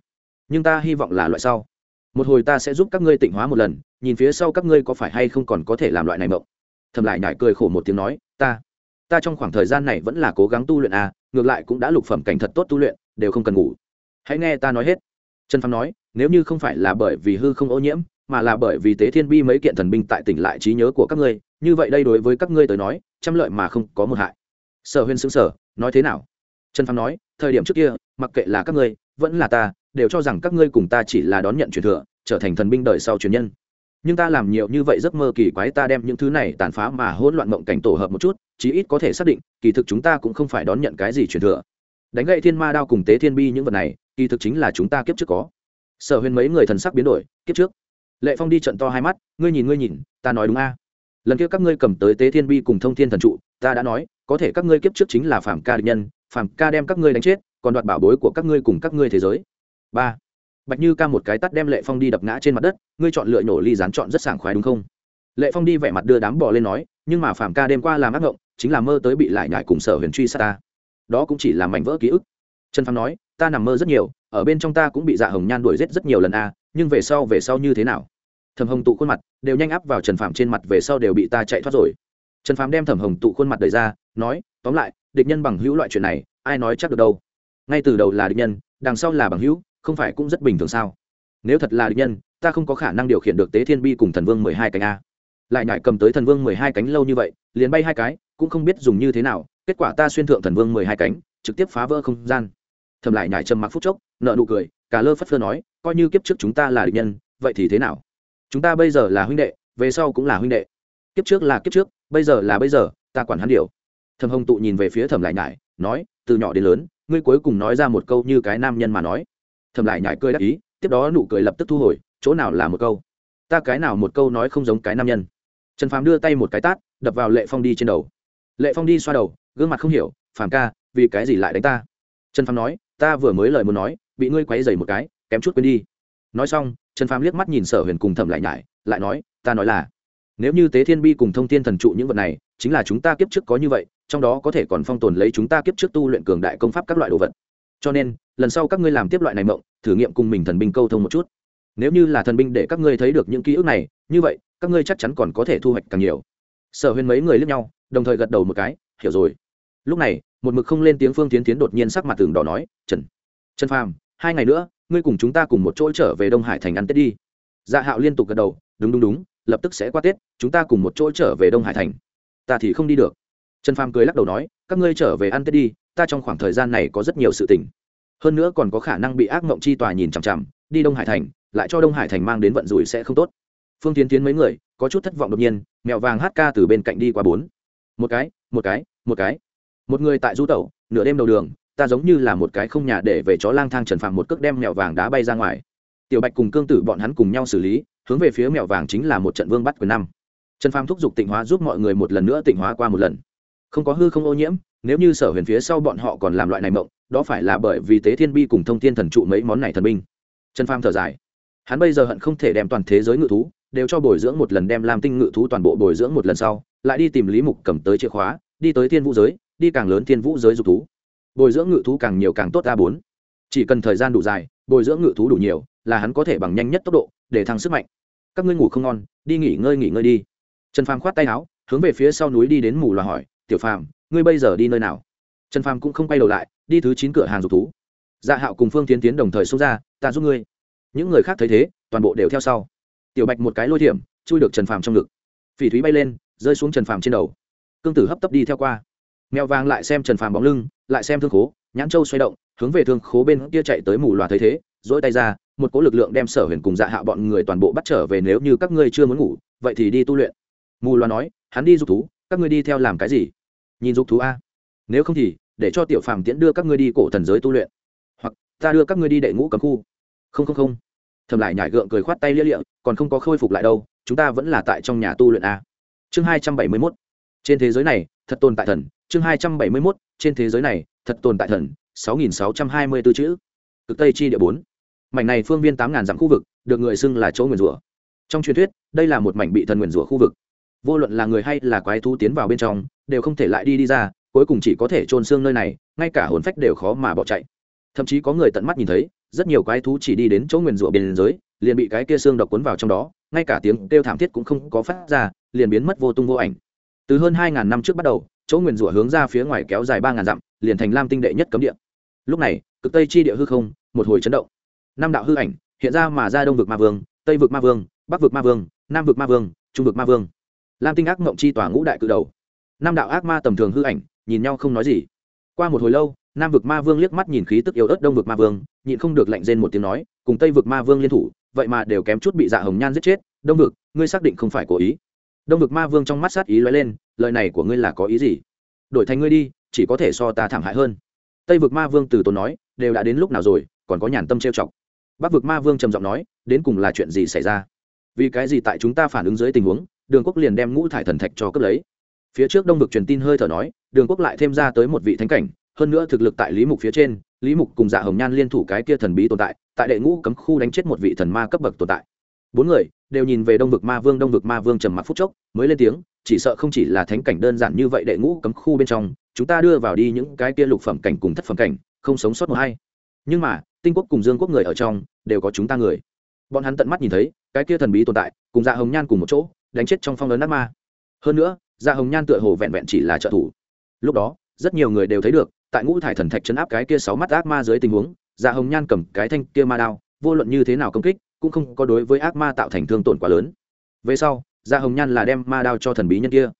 Nhưng ta hy vọng là loại sau. Một hồi ta sẽ giúp các ngươi tỉnh hóa một lần, nhìn phía sau các ngươi có phải hay không còn có thể làm loại này mộng. Thầm lại nhải cười khổ một tiếng nói, ta ta trong khoảng thời gian này vẫn là cố gắng tu luyện à ngược lại cũng đã lục phẩm cảnh thật tốt tu luyện, đều không cần ngủ. Hãy nghe ta nói hết. Trần phàm nói, nếu như không phải là bởi vì hư không ô nhiễm, mà là bởi vì tế thiên bi mấy kiện thần binh tại tỉnh lại trí nhớ của các ngươi, như vậy đây đối với các ngươi tới nói trăm lợi mà không có một hại. Sở huyên xứng sở nói thế nào? Trần phàm nói, thời điểm trước kia, mặc kệ là các ngươi, vẫn là ta, đều cho rằng các ngươi cùng ta chỉ là đón nhận truyền thừa, trở thành thần binh đời sau truyền nhân. Nhưng ta làm nhiều như vậy giấc mơ kỳ quái ta đem những thứ này tàn phá mà hỗn loạn mộng cảnh tổ hợp một chút, chí ít có thể xác định, kỳ thực chúng ta cũng không phải đón nhận cái gì truyền thừa. Đánh gậy thiên ma đao cùng tế thiên bi những vật này, kỳ thực chính là chúng ta kiếp trước có. Sở huyền mấy người thần sắc biến đổi, kiếp trước. Lệ phong đi trận to hai mắt, ngươi nhìn ngươi nhìn, ta nói đúng a lần kia các ngươi cầm tới tế thiên bi cùng thông thiên thần trụ, ta đã nói, có thể các ngươi kiếp trước chính là phạm ca địch nhân phạm ca đem các ngươi đánh chết, còn đoạt bảo bối của các ngươi cùng các ngươi thế giới. Ba. Bạch như ca một cái tắt đem lệ phong đi đập ngã trên mặt đất, ngươi chọn lựa nổ ly rán chọn rất sảng khoái đúng không? Lệ phong đi vẻ mặt đưa đám bò lên nói, nhưng mà phạm ca đêm qua làm ác ngộng, chính là mơ tới bị lại nhải cùng sở huyền truy sát ta. Đó cũng chỉ là mảnh vỡ ký ức. Trần phàm nói, ta nằm mơ rất nhiều, ở bên trong ta cũng bị dạ hồng nhan đuổi giết rất nhiều lần a, nhưng về sau về sau như thế nào? Thẩm hồng tụ khuôn mặt, đều nhanh áp vào trần phạm trên mặt về sau đều bị ta chạy thoát rồi. Trần phạm đem thẩm hồng tụ khuôn mặt đời ra, nói, tóm lại, địch nhân bằng hữu loại chuyện này, ai nói chắc được đâu? Ngay từ đầu là địch nhân, đằng sau là bằng hữu, không phải cũng rất bình thường sao? Nếu thật là địch nhân, ta không có khả năng điều khiển được tế thiên bi cùng thần vương mười hai cánh a. Lại nhải cầm tới thần vương mười hai cánh lâu như vậy, liền bay hai cái, cũng không biết dùng như thế nào, kết quả ta xuyên thượng thần vương mười hai cánh, trực tiếp phá vỡ không gian. Thầm lại nhải trầm mặc phút chốc nợ nụ cười, cả lơ phất phơ nói, coi như kiếp trước chúng ta là địch nhân, vậy thì thế nào? Chúng ta bây giờ là huynh đệ, về sau cũng là huynh đệ. Kiếp trước là kiếp trước, bây giờ là bây giờ, ta quản hắn điều. Thầm hồng tụ nhìn về phía thẩm lại nhải, nói, từ nhỏ đến lớn, ngươi cuối cùng nói ra một câu như cái nam nhân mà nói. Thẩm lại nhải cười đắc ý, tiếp đó nụ cười lập tức thu hồi, chỗ nào là một câu? Ta cái nào một câu nói không giống cái nam nhân? Trần phàm đưa tay một cái tát, đập vào lệ phong đi trên đầu. Lệ phong đi xoa đầu, gương mặt không hiểu, phàm ca, vì cái gì lại đánh ta? Trần phàm nói, ta vừa mới lời muốn nói, bị ngươi quấy dày một cái, kém chút quên đi. Nói xong trần phàm liếc mắt nhìn sở huyền cùng thẩm lại nhải, lại nói, ta nói là, nếu như tế thiên bi cùng thông thiên thần trụ những vật này, chính là chúng ta kiếp trước có như vậy, trong đó có thể còn phong tồn lấy chúng ta kiếp trước tu luyện cường đại công pháp các loại đồ vật. Cho nên, lần sau các ngươi làm tiếp loại này mộng, thử nghiệm cùng mình thần binh câu thông một chút. Nếu như là thần binh để các ngươi thấy được những ký ức này, như vậy, các ngươi chắc chắn còn có thể thu hoạch càng nhiều. Sở huyền mấy người lướt nhau, đồng thời gật đầu một cái, hiểu rồi. Lúc này, một mực không lên tiếng phương tiến tiến đột nhiên sắc mặt tường đỏ nói, trần trần phàm, hai ngày nữa ngươi cùng chúng ta cùng một chỗ trở về đông hải thành ăn tết đi. Dạ hạo liên tục gật đầu, đúng đúng đúng, lập tức sẽ qua tết, chúng ta cùng một chỗ trở về đông hải thành. Ta thì không đi được. Trần phàm cười lắc đầu nói, các ngươi trở về ăn tết đi, ta trong khoảng thời gian này có rất nhiều sự tình. Hơn nữa còn có khả năng bị ác mộng chi tòa nhìn chằm chằm, đi đông hải thành, lại cho đông hải thành mang đến vận rủi sẽ không tốt. Phương tiến tiến mấy người, có chút thất vọng đột nhiên mẹo vàng hát ca từ bên cạnh đi qua bốn. Một cái một cái một cái. Một người tại du tẩu, nửa đêm đầu đường ta giống như là một cái không nhà để về chó lang thang trần phạm một cước đem mèo vàng đá bay ra ngoài. Tiểu bạch cùng cương tử bọn hắn cùng nhau xử lý, hướng về phía mèo vàng chính là một trận vương bắt quyền năm. Trần phạm thúc giục tịnh hóa giúp mọi người một lần nữa tịnh hóa qua một lần. Không có hư không ô nhiễm, nếu như sở huyền phía sau bọn họ còn làm loại này mộng, đó phải là bởi vì tế thiên bi cùng thông thiên thần trụ mấy món này thần binh. Trần phàm thở dài. Hắn bây giờ hận không thể đem toàn thế giới ngự thú, đều cho bồi dưỡng một lần đem làm tinh ngự thú toàn bộ bồi dưỡng một lần sau, lại đi tìm lý mục cầm tới chìa khóa, đi tới thiên vũ giới, đi càng lớn thiên vũ giới dục thú bồi dưỡng ngự thú càng nhiều càng tốt a bốn. Chỉ cần thời gian đủ dài, bồi dưỡng ngự thú đủ nhiều, là hắn có thể bằng nhanh nhất tốc độ, để thăng sức mạnh. Các ngươi ngủ không ngon, đi nghỉ ngơi nghỉ ngơi đi. Trần phàm khoát tay áo, hướng về phía sau núi đi đến mù loà hỏi, tiểu phàm, ngươi bây giờ đi nơi nào? Trần phàm cũng không quay đầu lại, đi thứ chín cửa hàng dục thú. Dạ hạo cùng phương tiến tiến đồng thời xông ra, ta giúp ngươi. Những người khác thấy thế, toàn bộ đều theo sau. Tiểu bạch một cái lôi thiểm, chui được trần phàm trong ngực. Phỉ thúy bay lên, rơi xuống trần phàm trên đầu. Cương tử hấp tấp đi theo qua mèo vàng lại xem trần phàm bóng lưng, lại xem thương khố, nhãn châu xoay động, hướng về thương khố bên kia chạy tới mù loà thấy thế dỗi tay ra, một cỗ lực lượng đem sở huyền cùng dạ hạ bọn người toàn bộ bắt trở về nếu như các ngươi chưa muốn ngủ, vậy thì đi tu luyện. Mù loà nói, hắn đi dục thú, các ngươi đi theo làm cái gì? Nhìn dục thú a. Nếu không thì, để cho tiểu phàm tiễn đưa các ngươi đi cổ thần giới tu luyện. Hoặc, ta đưa các ngươi đi đệ ngũ cấm khu. Không không không. Thầm lại nhải gượng cười khoát tay lia lịa, còn không có khôi phục lại đâu, chúng ta vẫn là tại trong nhà tu luyện a. Chương hai trăm bảy mươi mốt. Trên thế giới này, thật tồn tại thần chương hai trăm bảy mươi mốt, trên thế giới này, thật tồn tại thần, sáu nghìn sáu trăm hai mươi b ố chữ. Cực tây chi địa bốn. Mảnh này phương viên tám ngàn dặm khu vực, được người xưng là chỗ nguyền rủa. Trong truyền thuyết, đây là một mảnh bị thần nguyền rủa khu vực. Vô luận là người hay là quái thú tiến vào bên trong, đều không thể lại đi đi ra, cuối cùng chỉ có thể trôn xương nơi này, ngay cả hồn phách đều khó mà bỏ chạy. Thậm chí có người tận mắt nhìn thấy, rất nhiều quái thú chỉ đi đến chỗ nguyền rủa biên giới liền bị cái kia xương độc cuốn vào trong đó, ngay cả tiếng kêu thảm thiết cũng không có phát ra, liền biến mất vô tung vô ảnh. Từ hơn hai ngàn năm trước bắt đầu chỗ nguyền rủa hướng ra phía ngoài kéo dài ba ngàn dặm, liền thành lam tinh đệ nhất cấm địa. Lúc này, cực tây chi địa hư không, một hồi chấn động. Năm đạo hư ảnh, hiện ra mà ra đông vực ma vương, tây vực ma vương, bắc vực ma vương, nam vực ma vương, trung vực ma vương. Lam tinh ác mộng chi tòa ngũ đại cự đầu. Năm đạo ác ma tầm thường hư ảnh, nhìn nhau không nói gì. Qua một hồi lâu, nam vực ma vương liếc mắt nhìn khí tức yếu ớt đông vực ma vương, nhịn không được lạnh rên một tiếng nói, cùng tây vực ma vương liên thủ, vậy mà đều kém chút bị dạ hồng nhan giết chết. Đông vực, ngươi xác định không phải cố ý. Đông vực ma vương trong mắt sát ý lóe lên lời này của ngươi là có ý gì? Đổi thành ngươi đi, chỉ có thể so ta thảm hại hơn. Tây vực ma vương từ tốn nói, đều đã đến lúc nào rồi, còn có nhàn tâm trêu chọc. Bắc vực ma vương trầm giọng nói, đến cùng là chuyện gì xảy ra? Vì cái gì tại chúng ta phản ứng dưới tình huống, đường quốc liền đem ngũ thải thần thạch cho cướp lấy? Phía trước đông vực truyền tin hơi thở nói, đường quốc lại thêm ra tới một vị thánh cảnh, hơn nữa thực lực tại lý mục phía trên, lý mục cùng dạ hồng nhan liên thủ cái kia thần bí tồn tại tại đệ ngũ cấm khu đánh chết một vị thần ma cấp bậc tồn tại. Bốn người đều nhìn về đông vực ma vương, đông vực ma vương trầm mặc phút chốc, mới lên tiếng chỉ sợ không chỉ là thánh cảnh đơn giản như vậy đệ ngũ cấm khu bên trong, chúng ta đưa vào đi những cái kia lục phẩm cảnh cùng thất phẩm cảnh, không sống sót một hay nhưng mà, tinh quốc cùng dương quốc người ở trong, đều có chúng ta người. Bọn hắn tận mắt nhìn thấy, cái kia thần bí tồn tại, cùng dạ hồng nhan cùng một chỗ, đánh chết trong phong lớn ác ma. Hơn nữa dạ hồng nhan tựa hồ vẹn vẹn chỉ là trợ thủ. Lúc đó, rất nhiều người đều thấy được, tại ngũ thải thần thạch chấn áp cái kia sáu mắt ác ma dưới tình huống dạ hồng nhan cầm cái thanh kia ma đao, vô luận như thế nào công kích, cũng không có đối với ác ma tạo thành thương tổn quá lớn. Về sau dạ hồng nhan là đem ma đao cho thần bí nhân kia.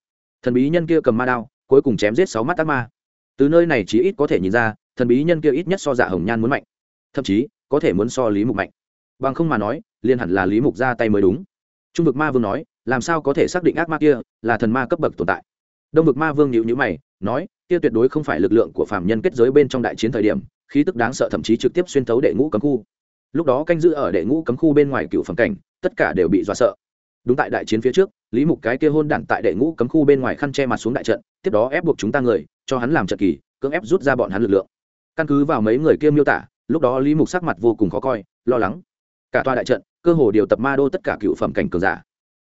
Thần bí nhân kia cầm ma đao, cuối cùng chém giết sáu mắt ác ma. Từ nơi này chỉ ít có thể nhìn ra, thần bí nhân kia ít nhất so dạ hồng nhan muốn mạnh. Thậm chí, có thể muốn so lý mục mạnh. Bằng không mà nói liên hẳn là lý mục ra tay mới đúng. Trung vực ma vương nói, làm sao có thể xác định ác ma kia là thần ma cấp bậc tồn tại? Đông vực ma vương nhịu nhữ mày, nói, kia tuyệt đối không phải lực lượng của phạm nhân kết giới bên trong đại chiến thời điểm, khí tức đáng sợ thậm chí trực tiếp xuyên thấu đệ ngũ cấm khu. Lúc đó canh giữ ở đệ ngũ cấm khu bên ngoài cựu phẩm cảnh, tất cả đều bị dọa sợ đúng tại đại chiến phía trước, lý mục cái kia hôn đản tại đệ ngũ cấm khu bên ngoài khăn che mặt xuống đại trận, tiếp đó ép buộc chúng ta người, cho hắn làm trận kỳ, cưỡng ép rút ra bọn hắn lực lượng. Căn cứ vào mấy người kia miêu tả, lúc đó lý mục sắc mặt vô cùng khó coi, lo lắng. Cả tòa đại trận, cơ hồ điều tập ma đô tất cả cựu phẩm cảnh cường giả.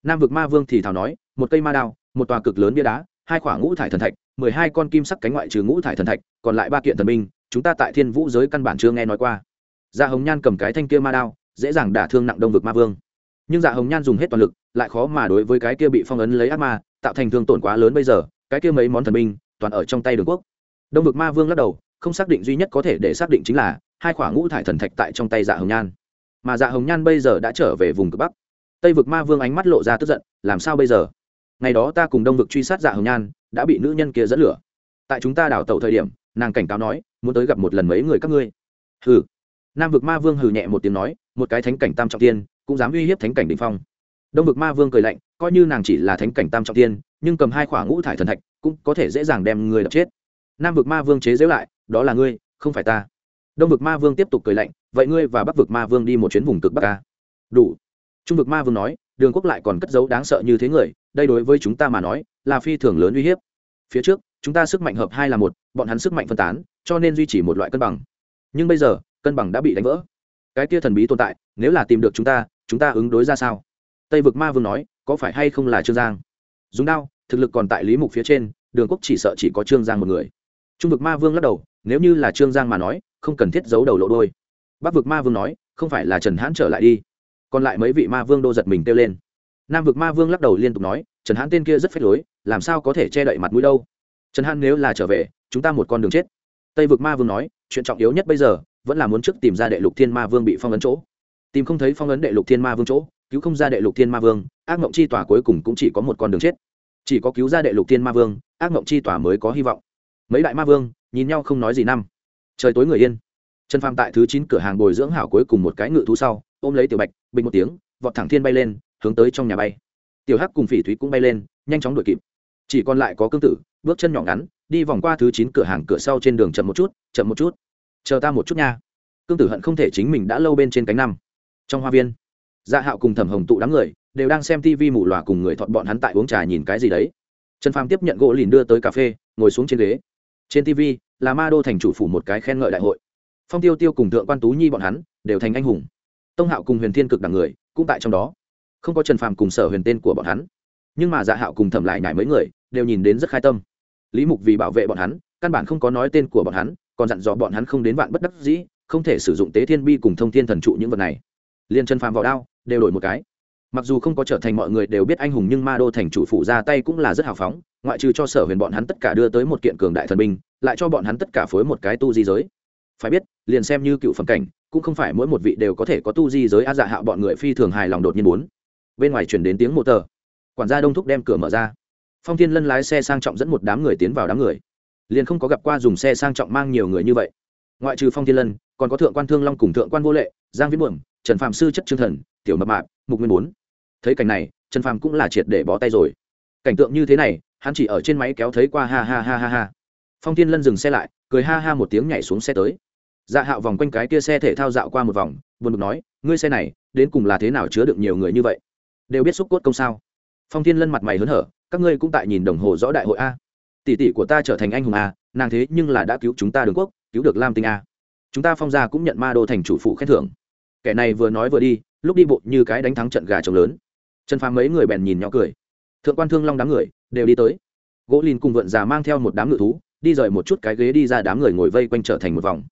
Nam vực ma vương thì thào nói, một cây ma đao, một tòa cực lớn bia đá, hai khoảng ngũ thải thần thạch, mười hai con kim sắc cánh ngoại trừ ngũ thải thần thạch, còn lại ba kiện thần binh, chúng ta tại thiên vũ giới căn bản chưa nghe nói qua. Gia hồng nhan cầm cái thanh kia ma đao, dễ dàng đả thương nặng đông vực ma vương nhưng dạ hồng nhan dùng hết toàn lực, lại khó mà đối với cái kia bị phong ấn lấy ác ma, tạo thành thương tổn quá lớn bây giờ, cái kia mấy món thần binh, toàn ở trong tay đường quốc. Đông vực ma vương lắc đầu, không xác định duy nhất có thể để xác định chính là, hai khoảng ngũ thải thần thạch tại trong tay dạ hồng nhan. Mà dạ hồng nhan bây giờ đã trở về vùng cực bắc. Tây vực ma vương ánh mắt lộ ra tức giận, làm sao bây giờ? Ngày đó ta cùng đông vực truy sát dạ hồng nhan, đã bị nữ nhân kia dẫn lửa. Tại chúng ta đảo tàu thời điểm, nàng cảnh cáo nói, muốn tới gặp một lần mấy người các ngươi. Hừ. Nam vực ma vương hừ nhẹ một tiếng nói, một cái thánh cảnh tam trọng tiên cũng dám uy hiếp thánh cảnh đ ỉ n h phong. Đông vực ma vương cười lạnh, coi như nàng chỉ là thánh cảnh tam trọng tiên nhưng cầm hai khoảng ngũ thải thần thạch cũng có thể dễ dàng đem người đập chết. Nam vực ma vương chế giễu lại, đó là ngươi, không phải ta. Đông vực ma vương tiếp tục cười lạnh, vậy ngươi và bắc vực ma vương đi một chuyến vùng cực bắc ca đủ. Trung vực ma vương nói, đường quốc lại còn cất giấu đáng sợ như thế người, đây đối với chúng ta mà nói là phi thường lớn uy hiếp. Phía trước, chúng ta sức mạnh hợp hai là một, bọn hắn sức mạnh phân tán, cho nên duy trì một loại cân bằng. Nhưng bây giờ, cân bằng đã bị đánh vỡ. Cái tia thần bí tồn tại, nếu là tìm được chúng ta chúng ta ứng đối ra sao? Tây vực ma vương nói, có phải hay không là trương giang? Dùng đao, thực lực còn tại lý mục phía trên, đường quốc chỉ sợ chỉ có trương giang một người. Trung vực ma vương lắc đầu, nếu như là trương giang mà nói, không cần thiết giấu đầu lộ đôi bắc vực ma vương nói, không phải là trần hãn trở lại đi. Còn lại mấy vị ma vương đô giật mình kêu lên. Nam vực ma vương lắc đầu liên tục nói, trần hãn tên kia rất phách lối, làm sao có thể che đậy mặt mũi đâu? Trần hãn nếu là trở về, chúng ta một con đường chết. Tây vực ma vương nói, chuyện trọng yếu nhất bây giờ, vẫn là muốn trước tìm ra đệ lục thiên ma vương bị phong ấn chỗ tìm không thấy phong ấn đệ lục thiên ma vương chỗ, cứu không ra đệ lục thiên ma vương, ác mộng chi tòa cuối cùng cũng chỉ có một con đường chết. Chỉ có cứu ra đệ lục thiên ma vương, ác mộng chi tòa mới có hy vọng. Mấy đại ma vương, nhìn nhau không nói gì năm. Trời tối người yên. Trần phàm tại thứ chín cửa hàng bồi dưỡng hảo cuối cùng một cái ngự thú sau, ôm lấy tiểu bạch, bình một tiếng, vọt thẳng thiên bay lên, hướng tới trong nhà bay. Tiểu hắc cùng phỉ thúy cũng bay lên, nhanh chóng đuổi kịp. Chỉ còn lại có cương tử, bước chân nhỏ ngắn, đi vòng qua thứ chín cửa hàng cửa sau trên đường chậm một chút, chậm một chút. Chờ ta một chút nha. Cương tử hận không thể chính mình đã lâu bên trên cánh năm trong hoa viên. Dạ hạo cùng thẩm hồng tụ đám người đều đang xem tv mù loà cùng người thọn bọn hắn tại uống trà nhìn cái gì đấy. Trần phàm tiếp nhận gỗ lìn đưa tới cà phê, ngồi xuống trên ghế. Trên tv là ma đô thành chủ phủ một cái khen ngợi đại hội. Phong tiêu tiêu cùng thượng quan tú nhi bọn hắn đều thành anh hùng. Tông hạo cùng huyền thiên cực đẳng người cũng tại trong đó. Không có trần phàm cùng sở huyền tên của bọn hắn. Nhưng mà dạ hạo cùng thẩm lại nhải mấy người đều nhìn đến rất khai tâm. Lý mục vì bảo vệ bọn hắn, căn bản không có nói tên của bọn hắn, còn dặn dò bọn hắn không đến vạn bất đắc dĩ, không thể sử dụng tế thiên bi cùng thông thiên thần trụ những vật này liên chân phàm vào đao, đều đổi một cái. Mặc dù không có trở thành mọi người đều biết anh hùng nhưng ma đô thành chủ phụ ra tay cũng là rất hào phóng, ngoại trừ cho sở huyền bọn hắn tất cả đưa tới một kiện cường đại thần binh, lại cho bọn hắn tất cả phối một cái tu di giới. Phải biết, liền xem như cựu phẩm cảnh, cũng không phải mỗi một vị đều có thể có tu di giới a dạ hạo bọn người phi thường hài lòng đột nhiên muốn. Bên ngoài chuyển đến tiếng một tờ. Quản gia đông thúc đem cửa mở ra. Phong thiên lân lái xe sang trọng dẫn một đám người tiến vào đám người. Liền không có gặp qua dùng xe sang trọng mang nhiều người như vậy. Ngoại trừ phong thiên lân, còn có thượng quan thương long cùng thượng quan vô lệ, giang viễn buồm trần phạm sư chất trương thần, tiểu mập mạp, mục nguyên bốn. Thấy cảnh này, trần phạm cũng là triệt để bó tay rồi. Cảnh tượng như thế này, hắn chỉ ở trên máy kéo thấy qua ha ha ha ha ha. Phong thiên lân dừng xe lại, cười ha ha một tiếng nhảy xuống xe tới. Dạ hạo vòng quanh cái kia xe thể thao dạo qua một vòng, buồn bực nói, ngươi xe này, đến cùng là thế nào chứa được nhiều người như vậy? Đều biết xúc cốt công sao? Phong thiên lân mặt mày hớn hở, các ngươi cũng tại nhìn đồng hồ rõ đại hội a. Tỷ tỷ của ta trở thành anh hùng a, nàng thế nhưng là đã cứu chúng ta đường quốc, cứu được lam tinh a. Chúng ta phong gia cũng nhận ma đô thành chủ phụ khen thưởng kẻ này vừa nói vừa đi, lúc đi bộ như cái đánh thắng trận gà trống lớn. Trần phàm mấy người bèn nhìn nhỏ cười. Thượng quan thương long đám người đều đi tới. Gỗ lìn cùng vượn già mang theo một đám ngự thú, đi rời một chút cái ghế đi ra đám người ngồi vây quanh trở thành một vòng.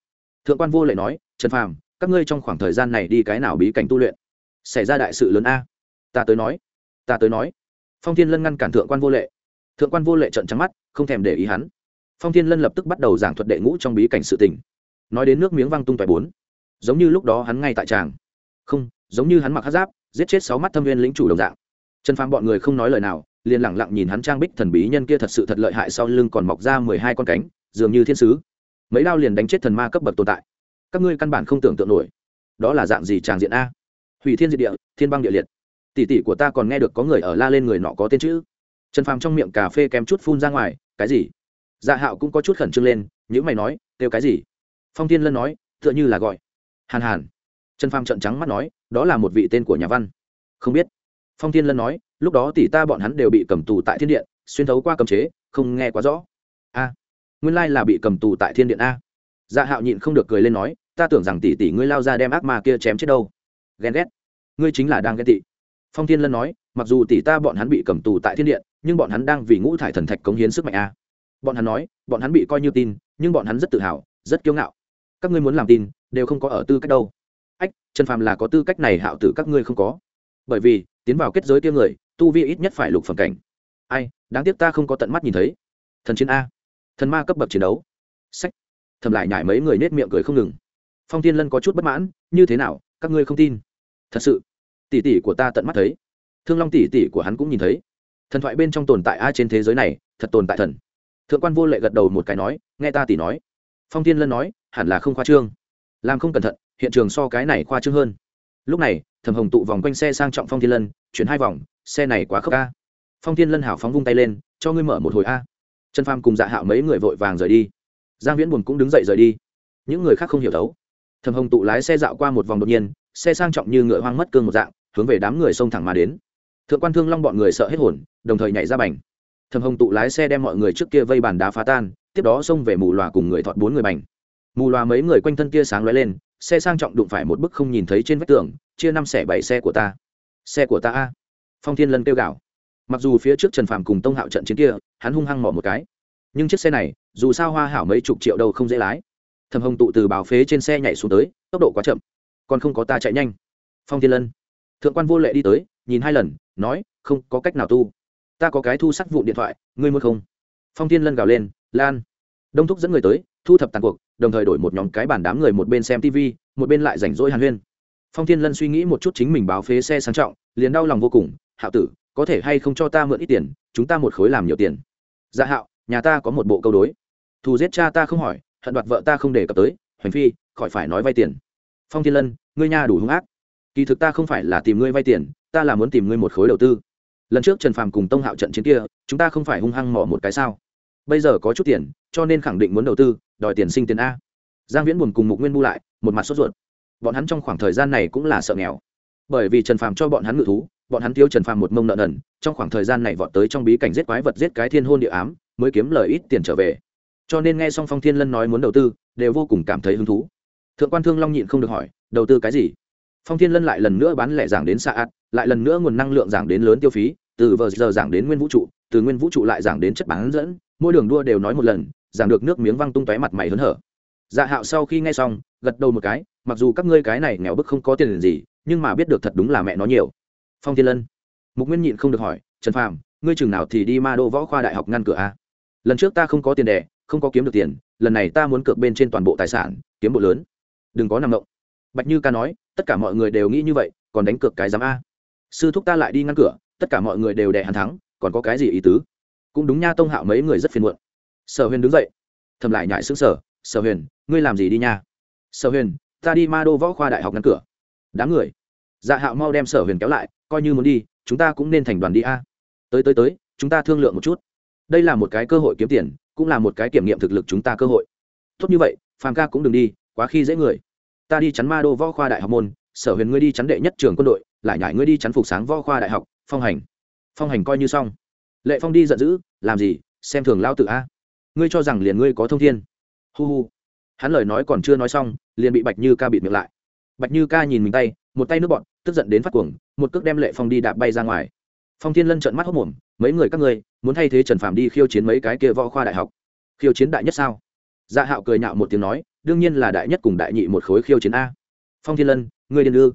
Thượng quan vô lệ nói, trần phàm, các ngươi trong khoảng thời gian này đi cái nào bí cảnh tu luyện? Xảy ra đại sự lớn a. Ta tới nói. Ta tới nói. Phong thiên lân ngăn cản thượng quan vô lệ. Thượng quan vô lệ trận trắng mắt, không thèm để ý hắn. Phong thiên lân lập tức bắt đầu giảng thuật đệ ngũ trong bí cảnh sự tình. Nói đến nước miếng văng tung toài bốn giống như lúc đó hắn ngay tại tràng. Không, giống như hắn mặc hát giáp, giết chết sáu mắt thâm viên lĩnh chủ đồng dạng. Trần phàm bọn người không nói lời nào, liền lẳng lặng nhìn hắn trang bích thần bí nhân kia thật sự thật lợi hại sau lưng còn mọc ra mười hai con cánh, dường như thiên sứ. Mấy đao liền đánh chết thần ma cấp bậc tồn tại. Các ngươi căn bản không tưởng tượng nổi. Đó là dạng gì tràng diện a? Hủy thiên diệt địa, thiên băng địa liệt. Tỷ tỷ của ta còn nghe được có người ở la lên người nọ có tên chữ. Trần phàm trong miệng cà phê kém chút phun ra ngoài, cái gì? Dạ hạo cũng có chút khẩn trương lên những mày nói, kêu cái gì? Phong thiên lân nói, tựa như là gọi hàn hàn. Trần phàm trận trắng mắt nói, đó là một vị tên của nhà văn. Không biết. Phong thiên lân nói, lúc đó tỷ ta bọn hắn đều bị cầm tù tại thiên điện, xuyên thấu qua cầm chế, không nghe quá rõ. A. Nguyên lai là bị cầm tù tại thiên điện a. Dạ hạo nhịn không được cười lên nói, ta tưởng rằng tỷ tỷ ngươi lao ra đem ác ma kia chém chết đâu. Ghen ghét. Ngươi chính là đang ghen tị. Phong thiên lân nói, mặc dù tỷ ta bọn hắn bị cầm tù tại thiên điện, nhưng bọn hắn đang vì ngũ thải thần thạch cống hiến sức mạnh a. Bọn hắn nói, bọn hắn bị coi như tin, nhưng bọn hắn rất tự hào, rất kiêu ngạo các ngươi muốn làm tin, đều không có ở tư cách đâu. Ách, trần phàm là có tư cách này hạo tử các ngươi không có. Bởi vì, tiến vào kết giới kia người, tu vi ít nhất phải lục phẩm cảnh. Ai, đáng tiếc ta không có tận mắt nhìn thấy. Thần chiến a. Thần ma cấp bậc chiến đấu. Sách. Thầm lại nhải mấy người nết miệng cười không ngừng. Phong tiên lân có chút bất mãn, như thế nào, các ngươi không tin? Thật sự, tỷ tỷ của ta tận mắt thấy. Thương long tỷ tỷ của hắn cũng nhìn thấy. Thần thoại bên trong tồn tại a trên thế giới này, thật tồn tại thần. Thượng quan vô lệ gật đầu một cái nói, nghe ta tỷ nói. Phong tiên lân nói hẳn là không khoa trương. Làm không cẩn thận, hiện trường so cái này khoa trương hơn. Lúc này thầm hồng tụ vòng quanh xe sang trọng phong thiên lân, chuyển hai vòng, xe này quá khốc ca phong thiên lân hảo phóng vung tay lên, cho ngươi mở một hồi a. Trần pham cùng dạ hạo mấy người vội vàng rời đi. Giang viễn buồn cũng đứng dậy rời đi. Những người khác không hiểu thấu. Thầm hồng tụ lái xe dạo qua một vòng đột nhiên, xe sang trọng như ngựa hoang mất cương một dạng, hướng về đám người xông thẳng mà đến. Thượng quan thương long bọn người sợ hết hồn, đồng thời nhảy ra bành. Thầm hồng tụ lái xe đem mọi người trước kia vây bàn đá phá tan, tiếp đó xông về mù loà cùng người thọt bốn người bành mù loà mấy người quanh thân kia sáng lóe lên, xe sang trọng đụng phải một bức không nhìn thấy trên vách tường, chia năm xẻ bảy xe của ta. Xe của ta a. Phong thiên lân kêu gào. Mặc dù phía trước trần phàm cùng tông hạo trận chiến kia, hắn hung hăng mỏ một cái. Nhưng chiếc xe này, dù sao hoa hảo mấy chục triệu đâu không dễ lái. Thầm hồng tụ từ bào phế trên xe nhảy xuống tới, tốc độ quá chậm. Còn không có ta chạy nhanh. Phong thiên lân. Thượng quan vô lệ đi tới, nhìn hai lần, nói, không có cách nào tu. Ta có cái thu sắt vụ điện thoại, ngươi muốn không? Phong thiên lân gào lên, lan. Đông thúc dẫn người tới thu thập tàn cuộc, đồng thời đổi một nhóm cái bàn đám người một bên xem tv một bên lại rảnh rỗi hàn huyên. Phong thiên lân suy nghĩ một chút chính mình báo phế xe sang trọng, liền đau lòng vô cùng, hạo tử, có thể hay không cho ta mượn ít tiền, chúng ta một khối làm nhiều tiền? Dạ hạo, nhà ta có một bộ câu đối. Thù giết cha ta không hỏi, hận đoạt vợ ta không đề cập tới, hoành phi, khỏi phải nói vay tiền. Phong thiên lân, ngươi nhà đủ hung ác. Kỳ thực ta không phải là tìm ngươi vay tiền, ta là muốn tìm ngươi một khối đầu tư. Lần trước trần phàm cùng tông hạo trận chiến kia, chúng ta không phải hung hăng mỏ một cái sao? Bây giờ có chút tiền, cho nên khẳng định muốn đầu tư đòi tiền sinh tiền a. Giang viễn buồn cùng mục nguyên bu lại, một mặt sốt ruột. Bọn hắn trong khoảng thời gian này cũng là sợ nghèo. Bởi vì trần phàm cho bọn hắn ngự thú, bọn hắn thiếu trần phàm một mông nợ nần, trong khoảng thời gian này vọt tới trong bí cảnh giết quái vật, giết cái thiên hôn địa ám, mới kiếm lời ít tiền trở về. Cho nên nghe xong phong thiên lân nói muốn đầu tư, đều vô cùng cảm thấy hứng thú. Thượng quan thương long nhịn không được hỏi, đầu tư cái gì? Phong thiên lân lại lần nữa bán lẻ giảng đến xa ạt lại lần nữa nguồn năng lượng giảng đến lớn tiêu phí, từ vờ giờ giảng đến nguyên vũ trụ, từ nguyên vũ trụ lại giảng đến chất bán dẫn, mỗi đường đua đều nói một lần giảng được nước miếng văng tung tóe mặt mày hớn hở. Dạ hạo sau khi nghe xong, gật đầu một cái, mặc dù các ngươi cái này nghèo bức không có tiền gì, nhưng mà biết được thật đúng là mẹ nó nhiều. Phong thiên lân, mục nguyên nhịn không được hỏi, trần phàm, ngươi chừng nào thì đi ma đô võ khoa đại học ngăn cửa a? Lần trước ta không có tiền đẻ, không có kiếm được tiền, lần này ta muốn cược bên trên toàn bộ tài sản, kiếm bộ lớn. Đừng có nằm động. Bạch như ca nói, tất cả mọi người đều nghĩ như vậy, còn đánh cược cái giám a. Sư thúc ta lại đi ngăn cửa, tất cả mọi người đều đẻ hắn thắng, còn có cái gì ý tứ? Cũng đúng nha, tông hạo mấy người rất phiền muộn sở huyền đứng dậy. Thầm lại nhại xứng sở sở huyền, ngươi làm gì đi nha? Sở huyền, ta đi ma đô võ khoa đại học ngăn cửa. Đám người. Dạ hạo mau đem sở huyền kéo lại, coi như muốn đi, chúng ta cũng nên thành đoàn đi a. Tới tới tới, chúng ta thương lượng một chút. Đây là một cái cơ hội kiếm tiền, cũng là một cái kiểm nghiệm thực lực chúng ta cơ hội. Tốt như vậy, phàm ca cũng đừng đi, quá khi dễ người. Ta đi chắn ma đô võ khoa đại học môn, sở huyền ngươi đi chắn đệ nhất trường quân đội, lại nhải ngươi đi chắn phục sáng võ khoa đại học, phong hành. Phong hành coi như xong. Lệ phong đi giận dữ, làm gì, xem thường lao tự a? Ngươi cho rằng liền ngươi có thông thiên. Hu hu. Hắn lời nói còn chưa nói xong, liền bị bạch như ca bịt miệng lại. Bạch như ca nhìn mình tay, một tay nước bọn, tức giận đến phát cuồng, một cước đem lệ phong đi đạp bay ra ngoài. Phong thiên lân trợn mắt hốc mồm mấy người các ngươi, muốn thay thế trần phạm đi khiêu chiến mấy cái kia võ khoa đại học? Khiêu chiến đại nhất sao? Dạ hạo cười nhạo một tiếng nói, đương nhiên là đại nhất cùng đại nhị một khối khiêu chiến a. Phong thiên lân, ngươi điên đưa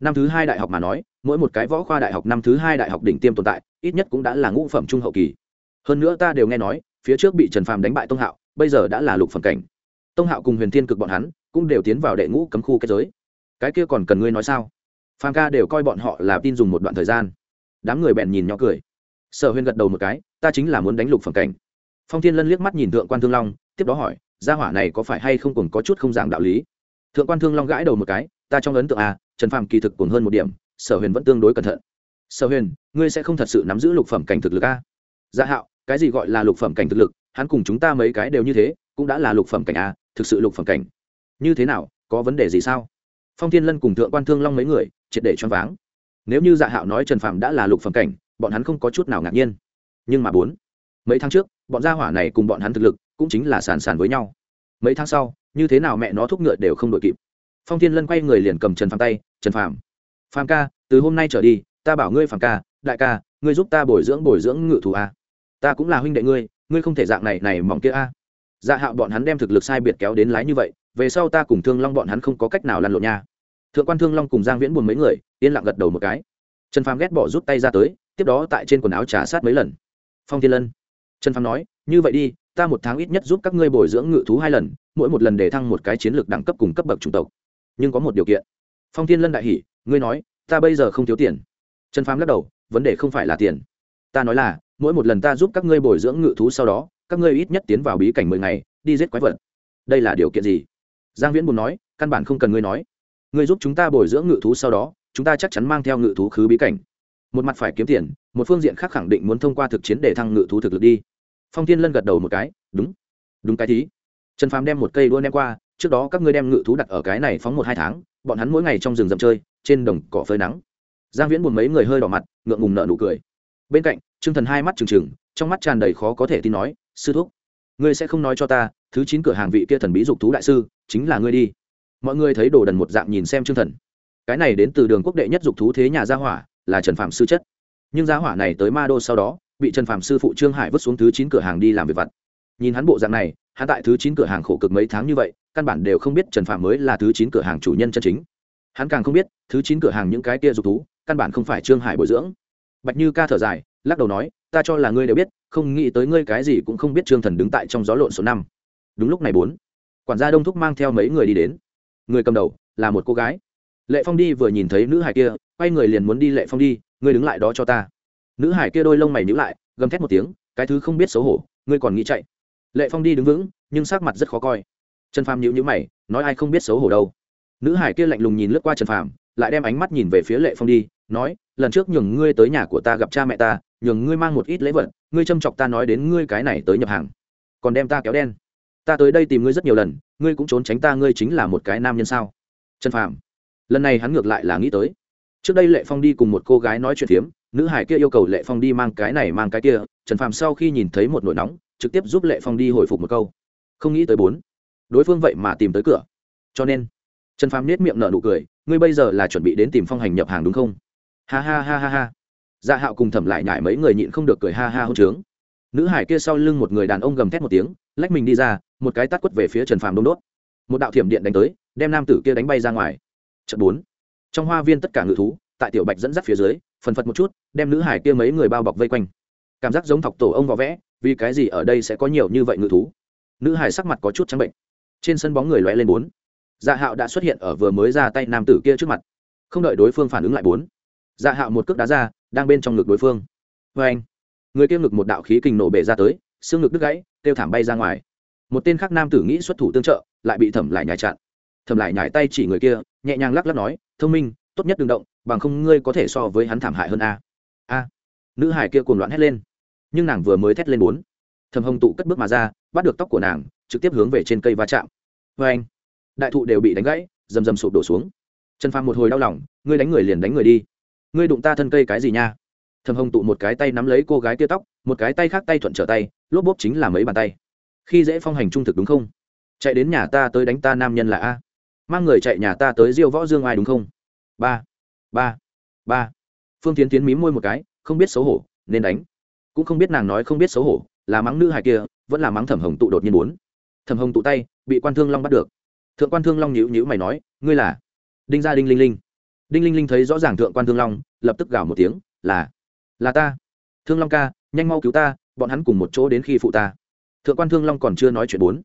năm thứ hai đại học mà nói, mỗi một cái võ khoa đại học năm thứ hai đại học đỉnh tiêm tồn tại, ít nhất cũng đã là ngũ phẩm trung hậu kỳ. Hơn nữa ta đều nghe nói phía trước bị trần phàm đánh bại tông hạo, bây giờ đã là lục phẩm cảnh. Tông hạo cùng huyền thiên cực bọn hắn cũng đều tiến vào đệ ngũ cấm khu kết giới. Cái kia còn cần ngươi nói sao? Phàm ca đều coi bọn họ là tin dùng một đoạn thời gian. Đám người bèn nhìn nhỏ cười. Sở huyền gật đầu một cái, ta chính là muốn đánh lục phẩm cảnh. Phong thiên lân liếc mắt nhìn thượng quan thương long, tiếp đó hỏi, gia hỏa này có phải hay không cùng có chút không giảng đạo lý? Thượng quan thương long gãi đầu một cái, ta trong ấn tượng à trần phàm kỳ thực cùng hơn một điểm, sở huyền vẫn tương đối cẩn thận. Sở huyền, ngươi sẽ không thật sự nắm giữ lục phẩm cảnh thực lực a Gia dạ hạo cái gì gọi là lục phẩm cảnh thực lực, hắn cùng chúng ta mấy cái đều như thế, cũng đã là lục phẩm cảnh à thực sự lục phẩm cảnh. Như thế nào, có vấn đề gì sao? Phong thiên lân cùng thượng quan thương long mấy người, triệt để choáng váng. Nếu như dạ hạo nói trần phạm đã là lục phẩm cảnh, bọn hắn không có chút nào ngạc nhiên. Nhưng mà bốn, mấy tháng trước, bọn gia hỏa này cùng bọn hắn thực lực, cũng chính là sàn sàn với nhau. Mấy tháng sau, như thế nào mẹ nó thúc ngựa đều không đội kịp. Phong thiên lân quay người liền cầm trần phạm tay, trần phạm phạm ca, từ hôm nay trở đi, ta bảo ngươi phạm ca, đại ca, ngươi giúp ta bồi dưỡng bồi dưỡng ngự thù a ta cũng là huynh đệ ngươi ngươi không thể dạng này này mỏng kia a. Dạ hạo bọn hắn đem thực lực sai biệt kéo đến lái như vậy, về sau ta cùng thương long bọn hắn không có cách nào lăn lộn nha. Thượng quan thương long cùng giang viễn buồn mấy người, yên lặng gật đầu một cái. Trần phàm ghét bỏ rút tay ra tới, tiếp đó tại trên quần áo trả sát mấy lần. Phong thiên lân. Trần phàm nói, như vậy đi, ta một tháng ít nhất giúp các ngươi bồi dưỡng ngự thú hai lần, mỗi một lần để thăng một cái chiến lược đẳng cấp cùng cấp bậc chủng tộc. Nhưng có một điều kiện. Phong thiên lân đại hỷ ngươi nói, ta bây giờ không thiếu tiền. Trần phàm lắc đầu, vấn đề không phải là tiền. Ta nói là mỗi một lần ta giúp các ngươi bồi dưỡng ngự thú sau đó, các ngươi ít nhất tiến vào bí cảnh mười ngày, đi giết quái vật. Đây là điều kiện gì? Giang viễn buồn nói, căn bản không cần ngươi nói. Ngươi giúp chúng ta bồi dưỡng ngự thú sau đó, chúng ta chắc chắn mang theo ngự thú khứ bí cảnh. Một mặt phải kiếm tiền, một phương diện khác khẳng định muốn thông qua thực chiến để thăng ngự thú thực lực đi. Phong thiên lân gật đầu một cái, đúng. Đúng cái thí. Trần phàm đem một cây đua ném qua, trước đó các ngươi đem ngự thú đặt ở cái này phóng một hai tháng, bọn hắn mỗi ngày trong rừng rậm chơi, trên đồng cỏ phơi nắng. Giang viễn buồn mấy người hơi đỏ mặt, ngượng ngùng nợ nụ cười. Bên cạnh trương thần hai mắt trừng trừng, trong mắt tràn đầy khó có thể tin nói, sư thúc, ngươi sẽ không nói cho ta, thứ chín cửa hàng vị kia thần bí dục thú đại sư, chính là ngươi đi. Mọi người thấy đồ đần một dạng nhìn xem trương thần. Cái này đến từ đường quốc đệ nhất dục thú thế nhà gia hỏa, là trần phạm sư chất. Nhưng gia hỏa này tới ma đô sau đó, bị trần phạm sư phụ trương hải vứt xuống thứ chín cửa hàng đi làm việc vặt. Nhìn hắn bộ dạng này, hắn tại thứ chín cửa hàng khổ cực mấy tháng như vậy, căn bản đều không biết trần phạm mới là thứ chín cửa hàng chủ nhân chân chính. Hắn càng không biết, thứ chín cửa hàng những cái kia dục thú, căn bản không phải trương hải bồi dưỡng. Bạch như ca thở dài lắc đầu nói, ta cho là ngươi đều biết, không nghĩ tới ngươi cái gì cũng không biết trương thần đứng tại trong gió lộn số năm. Đúng lúc này bốn, quản gia đông thúc mang theo mấy người đi đến. Người cầm đầu là một cô gái. Lệ phong đi vừa nhìn thấy nữ hải kia, quay người liền muốn đi lệ phong đi, ngươi đứng lại đó cho ta. Nữ hải kia đôi lông mày nhữ lại, gầm thét một tiếng, cái thứ không biết xấu hổ, ngươi còn nghĩ chạy. Lệ phong đi đứng vững, nhưng sắc mặt rất khó coi. Trần phàm nhữ nhữ mày, nói ai không biết xấu hổ đâu. Nữ hải kia lạnh lùng nhìn lướt qua trần phàm, lại đem ánh mắt nhìn về phía lệ phong đi, nói, lần trước nhường ngươi tới nhà của ta gặp cha mẹ ta nhường ngươi mang một ít lễ vật, ngươi châm chọc ta nói đến ngươi cái này tới nhập hàng. Còn đem ta kéo đen. Ta tới đây tìm ngươi rất nhiều lần, ngươi cũng trốn tránh ta, ngươi chính là một cái nam nhân sao? Trần phàm. Lần này hắn ngược lại là nghĩ tới. Trước đây lệ phong đi cùng một cô gái nói chuyện phiếm, nữ hải kia yêu cầu lệ phong đi mang cái này mang cái kia. Trần phàm sau khi nhìn thấy một nỗi nóng, trực tiếp giúp lệ phong đi hồi phục một câu. Không nghĩ tới bốn. Đối phương vậy mà tìm tới cửa. Cho nên, trần phàm nết miệng nở nụ cười, ngươi bây giờ là chuẩn bị đến tìm phong hành nhập hàng đúng không? Ha ha ha ha ha dạ hạo cùng thẩm lại nhải mấy người nhịn không được cười ha ha hôn trướng. Nữ hải kia sau lưng một người đàn ông gầm thét một tiếng, lách mình đi ra, một cái tắt quất về phía trần phàm đông đốt. Một đạo thiểm điện đánh tới, đem nam tử kia đánh bay ra ngoài. Trận bốn. Trong hoa viên tất cả ngự thú, tại tiểu bạch dẫn dắt phía dưới, phần phật một chút, đem nữ hải kia mấy người bao bọc vây quanh. Cảm giác giống thọc tổ ông võ vẽ, vì cái gì ở đây sẽ có nhiều như vậy ngự thú? Nữ hải sắc mặt có chút trắng bệnh. Trên sân bóng người lóe lên bốn. Dạ hạo đã xuất hiện ở vừa mới ra tay nam tử kia trước mặt. Không đợi đối phương phản ứng lại bốn. Dạ hạo một cước đá ra đang bên trong ngực đối phương. Vê anh, người kia ngực một đạo khí kình nổ bể ra tới, xương ngực đứt gãy, kêu thảm bay ra ngoài. Một tên khác nam tử nghĩ xuất thủ tương trợ, lại bị thẩm lại nhảy chặn. Thẩm lại nhảy tay chỉ người kia, nhẹ nhàng lắc lắc nói, thông minh, tốt nhất đừng động, bằng không ngươi có thể so với hắn thảm hại hơn a. A, nữ hải kia cuồng loạn hét lên. Nhưng nàng vừa mới thét lên bốn. Thẩm hồng tụ cất bước mà ra, bắt được tóc của nàng, trực tiếp hướng về trên cây va chạm. Vê anh, đại thụ đều bị đánh gãy, rầm rầm sụp đổ xuống. Trần phàm một hồi đau lòng, ngươi đánh người liền đánh người đi ngươi đụng ta thân cây cái gì nha? Thầm hồng tụ một cái tay nắm lấy cô gái tia tóc, một cái tay khác tay thuận trở tay, lốp bốp chính là mấy bàn tay. Khi dễ phong hành trung thực đúng không? Chạy đến nhà ta tới đánh ta nam nhân là a. Mang người chạy nhà ta tới diêu võ dương ai đúng không? Ba ba ba. Phương tiến tiến mím môi một cái, không biết xấu hổ, nên đánh. Cũng không biết nàng nói không biết xấu hổ, là mắng nữ hài kia, vẫn là mắng thẩm hồng tụ đột nhiên bốn thẩm hồng tụ tay, bị quan thương long bắt được. Thượng quan thương long nhữ nhữ mày nói, ngươi là? Đinh gia đinh linh linh đinh linh linh thấy rõ ràng thượng quan thương long, lập tức gào một tiếng, là là ta. Thương long ca, nhanh mau cứu ta, bọn hắn cùng một chỗ đến khi phụ ta. Thượng quan thương long còn chưa nói chuyện bốn,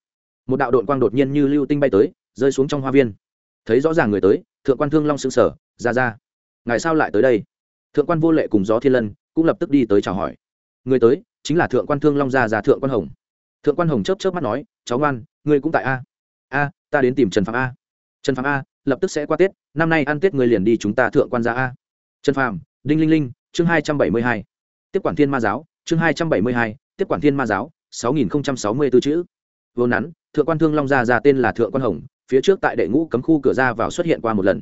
một đạo đội quang đột nhiên như lưu tinh bay tới, rơi xuống trong hoa viên. Thấy rõ ràng người tới, thượng quan thương long sững sờ, ra ra ngày sao lại tới đây? Thượng quan vô lệ cùng gió thiên lân cũng lập tức đi tới chào hỏi. Người tới, chính là thượng quan thương long ra già thượng quan hồng. Thượng quan hồng chớp chớp mắt nói, cháu ngoan, ngươi cũng tại a. A, ta đến tìm trần phạm a. Trần phạm a lập tức sẽ qua tết năm nay ăn tết người liền đi chúng ta thượng quan gia a. Trần Phàm, đinh linh linh chương hai trăm bảy mươi hai. Tiếp quản thiên ma giáo chương hai trăm bảy mươi hai. Tiếp quản thiên ma giáo sáu nghìn sáu mươi b ố chữ. Vô nắn thượng quan thương long gia ra tên là thượng quan hồng phía trước tại đệ ngũ cấm khu cửa ra vào xuất hiện qua một lần.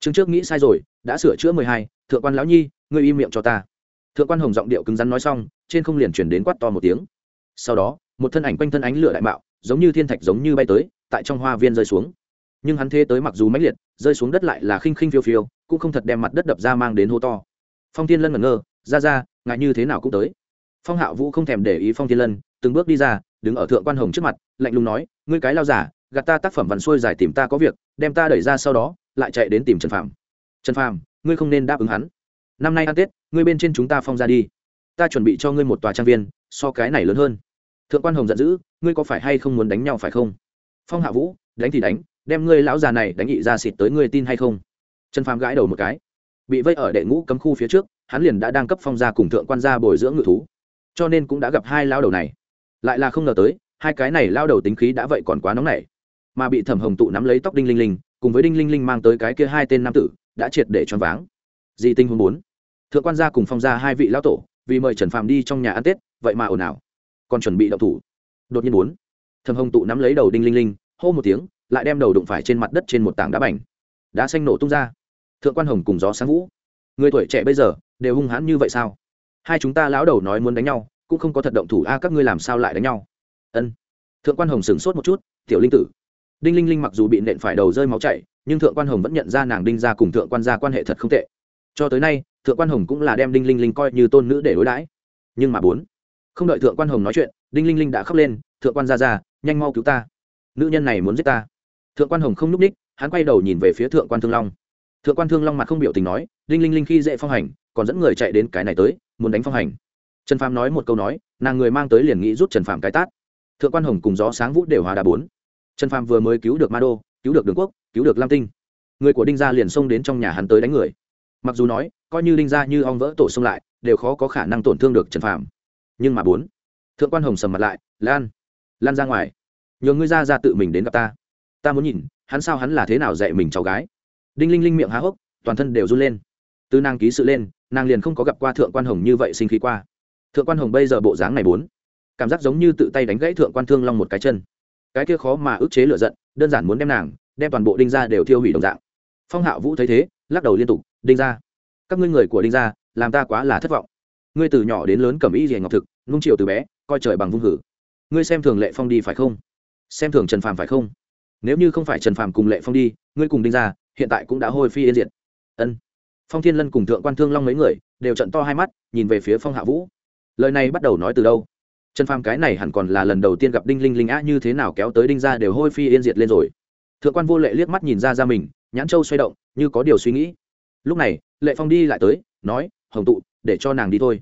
Chương trước nghĩ sai rồi đã sửa chữa mười hai thượng quan lão nhi ngươi im miệng cho ta. Thượng quan hồng giọng điệu cứng rắn nói xong trên không liền chuyển đến quát to một tiếng. Sau đó một thân ảnh quanh thân ánh lửa đại mạo giống như thiên thạch giống như bay tới tại trong hoa viên rơi xuống nhưng hắn thế tới mặc dù mãnh liệt, rơi xuống đất lại là khinh khinh phiêu phiêu, cũng không thật đem mặt đất đập ra mang đến hô to. Phong thiên lân ngẩn ngơ, ra ra ngại như thế nào cũng tới. Phong hạ vũ không thèm để ý phong thiên lân, từng bước đi ra, đứng ở thượng quan hồng trước mặt, lạnh lùng nói, ngươi cái lao giả, gạt ta tác phẩm vằn xuôi giải tìm ta có việc, đem ta đẩy ra sau đó, lại chạy đến tìm trần phàm. Trần phàm, ngươi không nên đáp ứng hắn. Năm nay ăn tết, ngươi bên trên chúng ta phong ra đi. Ta chuẩn bị cho ngươi một tòa trang viên, so cái này lớn hơn. Thượng quan hồng giận dữ, ngươi có phải hay không muốn đánh nhau phải không? Phong hạ vũ, đánh thì đánh đem ngươi lão già này đánh nghị ra xịt tới ngươi tin hay không? Trần phàm gãi đầu một cái. Bị vây ở đệ ngũ cấm khu phía trước, hắn liền đã đang cấp phong gia cùng thượng quan gia bồi dưỡng ngự thú. Cho nên cũng đã gặp hai lao đầu này. Lại là không ngờ tới, hai cái này lao đầu tính khí đã vậy còn quá nóng nảy. Mà bị thẩm hồng tụ nắm lấy tóc đinh linh linh, cùng với đinh linh linh mang tới cái kia hai tên nam tử, đã triệt để choáng váng. Di tinh hôn bốn. Thượng quan gia cùng phong gia hai vị lao tổ, vì mời trần phàm đi trong nhà ăn tết, vậy mà ồn ào. Còn chuẩn bị động thủ. Đột nhiên bốn. Thẩm hồng tụ nắm lấy đầu đinh linh linh, hô một tiếng lại đem đầu đụng phải trên mặt đất trên một tảng đá bành. Đá xanh nổ tung ra. Thượng quan hồng cùng gió sáng vũ. Người tuổi trẻ bây giờ, đều hung hãn như vậy sao? Hai chúng ta lão đầu nói muốn đánh nhau, cũng không có thật động thủ a, các ngươi làm sao lại đánh nhau? Ân. Thượng quan hồng sửng sốt một chút, tiểu linh tử. Đinh linh linh mặc dù bị nện phải đầu rơi máu chảy, nhưng thượng quan hồng vẫn nhận ra nàng đinh ra cùng thượng quan gia quan hệ thật không tệ. Cho tới nay, thượng quan hồng cũng là đem đinh linh linh coi như tôn nữ để đối đãi. Nhưng mà bốn, không đợi thượng quan hồng nói chuyện, đinh linh linh đã khóc lên, thượng quan gia ra nhanh mau cứu ta. Nữ nhân này muốn giết ta thượng quan hồng không n ú c ních, hắn quay đầu nhìn về phía thượng quan thương long. Thượng quan thương long mặt không biểu tình nói, đinh linh linh khi dễ phong hành, còn dẫn người chạy đến cái này tới, muốn đánh phong hành. Trần phàm nói một câu nói, nàng người mang tới liền nghĩ rút trần phàm cái tát. Thượng quan hồng cùng gió sáng vũ đều hòa đà bốn. Trần phàm vừa mới cứu được ma đô, cứu được đường quốc, cứu được lam tinh. Người của đinh gia liền xông đến trong nhà hắn tới đánh người. Mặc dù nói, coi như đinh gia như ong vỡ tổ xông lại, đều khó có khả năng tổn thương được trần phàm. Nhưng mà bốn, thượng quan hồng sầm mặt lại, lan lan ra ngoài. Nhờ ngươi ra ra tự mình đến gặp ta ta muốn nhìn, hắn sao hắn là thế nào dạy mình cháu gái. Đinh linh linh miệng há hốc, toàn thân đều run lên. Từ nàng ký sự lên, nàng liền không có gặp qua thượng quan hồng như vậy sinh khí qua. Thượng quan hồng bây giờ bộ dáng này bốn, cảm giác giống như tự tay đánh gãy thượng quan thương long một cái chân. Cái kia khó mà ức chế lựa giận, đơn giản muốn đem nàng, đem toàn bộ đinh ra đều thiêu hủy đồng dạng. Phong hạo vũ thấy thế, lắc đầu liên tục, đinh ra các ngươi người của đinh ra làm ta quá là thất vọng. Ngươi từ nhỏ đến lớn cầm ý gì ngọc thực, nung chiều từ bé, coi trời bằng vung hử. Ngươi xem thường lệ phong đi phải không? Xem thường trần phàm phải không? Nếu như không phải trần phàm cùng lệ phong đi, ngươi cùng đinh ra hiện tại cũng đã hôi phi yên diện. ân. Phong thiên lân cùng thượng quan thương long mấy người đều trận to hai mắt, nhìn về phía phong hạ vũ. Lời này bắt đầu nói từ đâu? Trần phàm cái này hẳn còn là lần đầu tiên gặp đinh linh linh á như thế nào kéo tới đinh ra đều hôi phi yên diệt lên rồi. Thượng quan vô lệ liếc mắt nhìn ra ra mình, nhãn châu xoay động, như có điều suy nghĩ. Lúc này, lệ phong đi lại tới, nói, hồng tụ, để cho nàng đi thôi.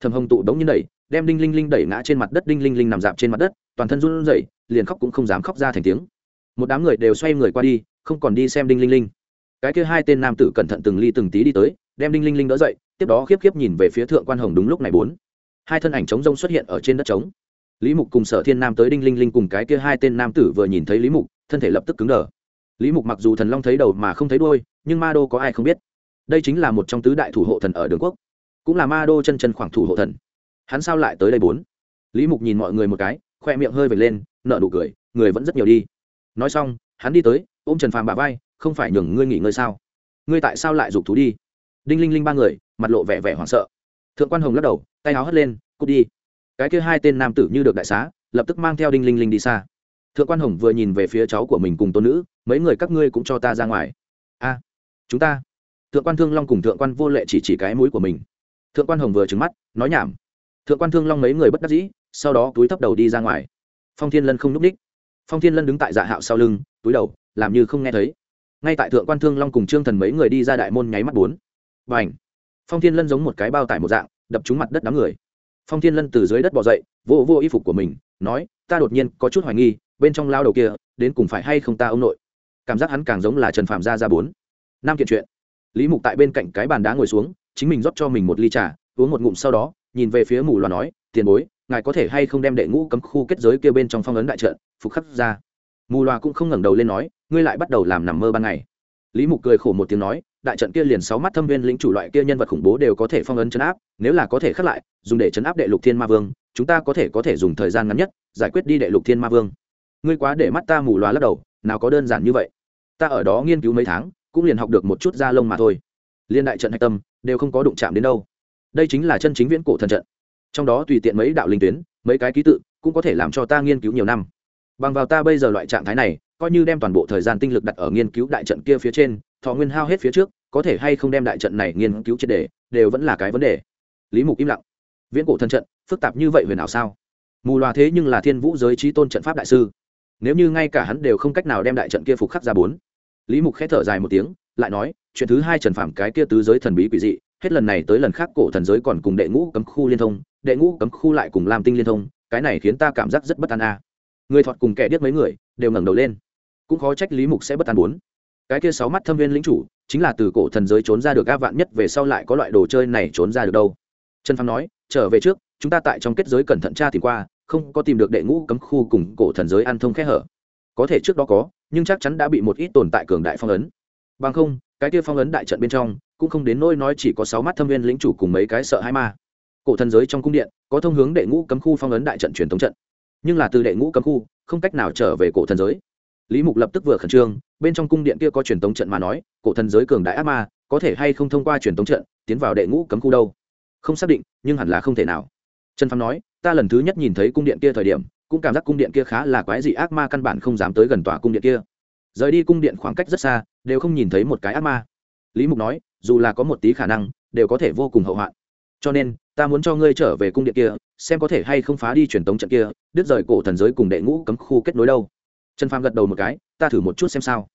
Thầm hồng tụ đống như đẩy, đem đinh linh linh đẩy ngã trên mặt đất, đinh linh linh nằm dạp trên mặt đất, toàn thân run rẩy, liền khóc cũng không dám khóc ra thành tiếng một đám người đều xoay người qua đi, không còn đi xem đinh linh linh. Cái kia hai tên nam tử cẩn thận từng ly từng tí đi tới, đem đinh linh linh đỡ dậy, tiếp đó khiếp khiếp nhìn về phía thượng quan hồng đúng lúc này bốn. Hai thân ảnh trống rông xuất hiện ở trên đất trống. Lý mục cùng sở thiên nam tới đinh linh linh cùng cái kia hai tên nam tử vừa nhìn thấy lý mục, thân thể lập tức cứng đờ. Lý mục mặc dù thần long thấy đầu mà không thấy đôi nhưng ma đô có ai không biết. Đây chính là một trong tứ đại thủ hộ thần ở đường quốc. Cũng là ma đô chân chân khoảng thủ hộ thần. Hắn sao lại tới đây bốn? Lý mục nhìn mọi người một cái, khoe miệng hơi vệt lên nợ nụ cười, người vẫn rất nhiều đi nói xong, hắn đi tới, ôm trần phàm bà vai, không phải nhường ngươi nghỉ ngơi sao? Ngươi tại sao lại giục thú đi? Đinh linh linh ba người, mặt lộ vẻ vẻ hoảng sợ. Thượng quan hồng lắc đầu, tay áo hất lên, cút đi. Cái kia hai tên nam tử như được đại xá, lập tức mang theo đinh linh linh đi xa. Thượng quan hồng vừa nhìn về phía cháu của mình cùng tôn nữ, mấy người các ngươi cũng cho ta ra ngoài. A, chúng ta. Thượng quan thương long cùng thượng quan vô lệ chỉ chỉ cái mũi của mình. Thượng quan hồng vừa trứng mắt, nói nhảm. Thượng quan thương long mấy người bất đắc dĩ, sau đó túi thấp đầu đi ra ngoài. Phong thiên lân không n ú c ních phong thiên lân đứng tại dạ hạo sau lưng, túi đầu, làm như không nghe thấy. Ngay tại thượng quan thương long cùng trương thần mấy người đi ra đại môn nháy mắt bốn. Và ảnh phong thiên lân giống một cái bao tải một dạng, đập trúng mặt đất đám người. Phong thiên lân từ dưới đất bỏ dậy, vô vô y phục của mình, nói, ta đột nhiên có chút hoài nghi, bên trong lao đầu kia, đến cùng phải hay không ta ông nội? Cảm giác hắn càng giống là trần phạm gia ra bốn. Năm kiện chuyện. Lý mục tại bên cạnh cái bàn đá ngồi xuống, chính mình rót cho mình một ly trà, uống một ngụm sau đó, nhìn về phía mù loà nói, tiền bối ngài có thể hay không đem đệ ngũ cấm khu kết giới kia bên trong phong ấn đại trận, phục khắc ra. Mù loà cũng không ngẩng đầu lên nói, ngươi lại bắt đầu làm nằm mơ ban ngày. Lý mục cười khổ một tiếng nói, đại trận kia liền sáu mắt thâm viên lĩnh chủ loại kia nhân vật khủng bố đều có thể phong ấn chấn áp, nếu là có thể khắc lại, dùng để chấn áp đệ lục thiên ma vương, chúng ta có thể có thể dùng thời gian ngắn nhất, giải quyết đi đệ lục thiên ma vương. Ngươi quá để mắt ta, mù loà lắc đầu, nào có đơn giản như vậy. Ta ở đó nghiên cứu mấy tháng, cũng liền học được một chút da lông mà thôi. Liên đại trận hạch tâm, đều không có đụng chạm đến đâu. Đây chính là chân chính viễn cổ thần trận trong đó tùy tiện mấy đạo linh tuyến, mấy cái ký tự cũng có thể làm cho ta nghiên cứu nhiều năm. Bằng vào ta bây giờ loại trạng thái này, coi như đem toàn bộ thời gian tinh lực đặt ở nghiên cứu đại trận kia phía trên, thọ nguyên hao hết phía trước, có thể hay không đem đại trận này nghiên cứu triệt đề đều vẫn là cái vấn đề. Lý mục im lặng. Viễn cổ thần trận, phức tạp như vậy huyền ảo sao? Mù loà thế nhưng là thiên vũ giới trí tôn trận pháp đại sư. Nếu như ngay cả hắn đều không cách nào đem đại trận kia phục khắc ra bốn. Lý mục khẽ thở dài một tiếng, lại nói, chuyện thứ hai trần phạm cái kia tứ giới thần bí quỷ dị hết lần này tới lần khác cổ thần giới còn cùng đệ ngũ cấm khu liên thông, đệ ngũ cấm khu lại cùng lam tinh liên thông, cái này khiến ta cảm giác rất bất an a. Người thọt cùng kẻ điếc mấy người đều ngẩng đầu lên. Cũng khó trách lý mục sẽ bất an bốn. Cái kia sáu mắt thâm viên lĩnh chủ, chính là từ cổ thần giới trốn ra được a vạn nhất về sau lại có loại đồ chơi này trốn ra được đâu. Trần phàm nói, trở về trước, chúng ta tại trong kết giới cẩn thận tra tìm qua, không có tìm được đệ ngũ cấm khu cùng cổ thần giới ăn thông khe hở. Có thể trước đó có, nhưng chắc chắn đã bị một ít tồn tại cường đại phong ấn. Bằng không, cái kia phong ấn đại trận bên trong cũng không đến nỗi nói chỉ có sáu mắt thâm viên lĩnh chủ cùng mấy cái sợ hai ma. Cổ thần giới trong cung điện, có thông hướng đệ ngũ cấm khu phong ấn đại trận truyền thống trận. Nhưng là từ đệ ngũ cấm khu, không cách nào trở về cổ thần giới. Lý mục lập tức vừa khẩn trương, bên trong cung điện kia có truyền thống trận mà nói, cổ thần giới cường đại ác ma, có thể hay không thông qua truyền thống trận, tiến vào đệ ngũ cấm khu đâu? Không xác định, nhưng hẳn là không thể nào. Trần phàm nói, ta lần thứ nhất nhìn thấy cung điện kia thời điểm, cũng cảm giác cung điện kia khá là quái dị, ác ma căn bản không dám tới gần tòa cung điện kia. Rời đi cung điện khoảng cách rất xa, đều không nhìn thấy một cái ác ma. Lý mục nói dù là có một tí khả năng, đều có thể vô cùng hậu hoạn. Cho nên, ta muốn cho ngươi trở về cung điện kia, xem có thể hay không phá đi truyền tống trận kia, đứt rời cổ thần giới cùng đệ ngũ cấm khu kết nối đâu. Trần phàm gật đầu một cái, ta thử một chút xem sao.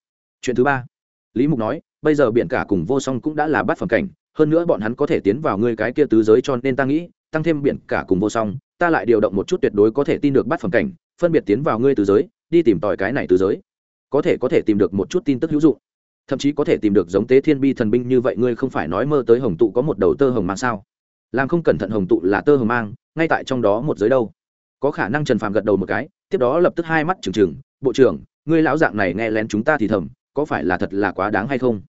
Chuyện thứ ba. Lý mục nói, bây giờ biển cả cùng vô song cũng đã là bát phẩm cảnh, hơn nữa bọn hắn có thể tiến vào ngươi cái kia tứ giới cho nên ta nghĩ, tăng thêm biển cả cùng vô song, ta lại điều động một chút tuyệt đối có thể tin được bát phẩm cảnh, phân biệt tiến vào ngươi tứ giới, đi tìm tòi cái này tứ giới. Có thể có thể tìm được một chút tin tức hữu dụng thậm chí có thể tìm được giống tế thiên bi thần binh như vậy, ngươi không phải nói mơ tới hồng tụ có một đầu tơ hồng mang sao? Làm không cẩn thận hồng tụ là tơ hồng mang, ngay tại trong đó một giới đâu. Có khả năng trần phàm gật đầu một cái, tiếp đó lập tức hai mắt trừng trừng, bộ trưởng, ngươi lão dạng này nghe lén chúng ta thì thầm, có phải là thật là quá đáng hay không?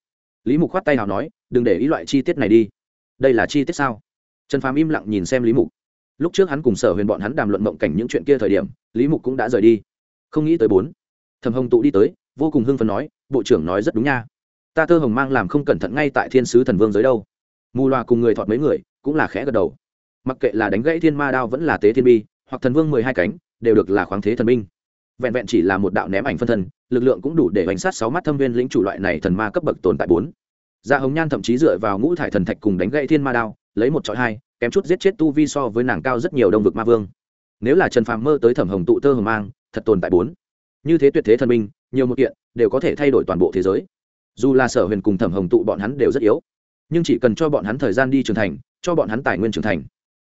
Lý mục khoát tay nào nói, đừng để ý loại chi tiết này đi. Đây là chi tiết sao? Trần phàm im lặng nhìn xem lý mục. Lúc trước hắn cùng sở huyền bọn hắn đàm luận mộng cảnh những chuyện kia thời điểm, lý mục cũng đã rời đi. Không nghĩ tới bốn thầm hồng tụ đi tới, vô cùng hưng phấn nói bộ trưởng nói rất đúng nha. Ta tơ hồng mang làm không cẩn thận ngay tại thiên sứ thần vương giới đâu. Mù loà cùng người thọt mấy người cũng là khẽ gật đầu. Mặc kệ là đánh gãy thiên ma đao vẫn là tế thiên bi, hoặc thần vương mười hai cánh, đều được là khoáng thế thần minh. vẹn vẹn chỉ là một đạo ném ảnh phân thân, lực lượng cũng đủ để bánh sát sáu mắt thâm viên lĩnh chủ loại này thần ma cấp bậc tồn tại bốn. Dạ hồng nhan thậm chí dựa vào ngũ thải thần thạch cùng đánh gãy thiên ma đao, lấy một trọi hai, kém chút giết chết tu vi so với nàng cao rất nhiều đông vực ma vương. Nếu là trần phàm mơ tới thẩm hồng tụ tơ hồng mang, thật tồn tại bốn. Như thế tuyệt thế thần minh nhiều một kiện, đều có thể thay đổi toàn bộ thế giới. Dù là sở huyền cùng thẩm hồng tụ bọn hắn đều rất yếu, nhưng chỉ cần cho bọn hắn thời gian đi trưởng thành, cho bọn hắn tài nguyên trưởng thành,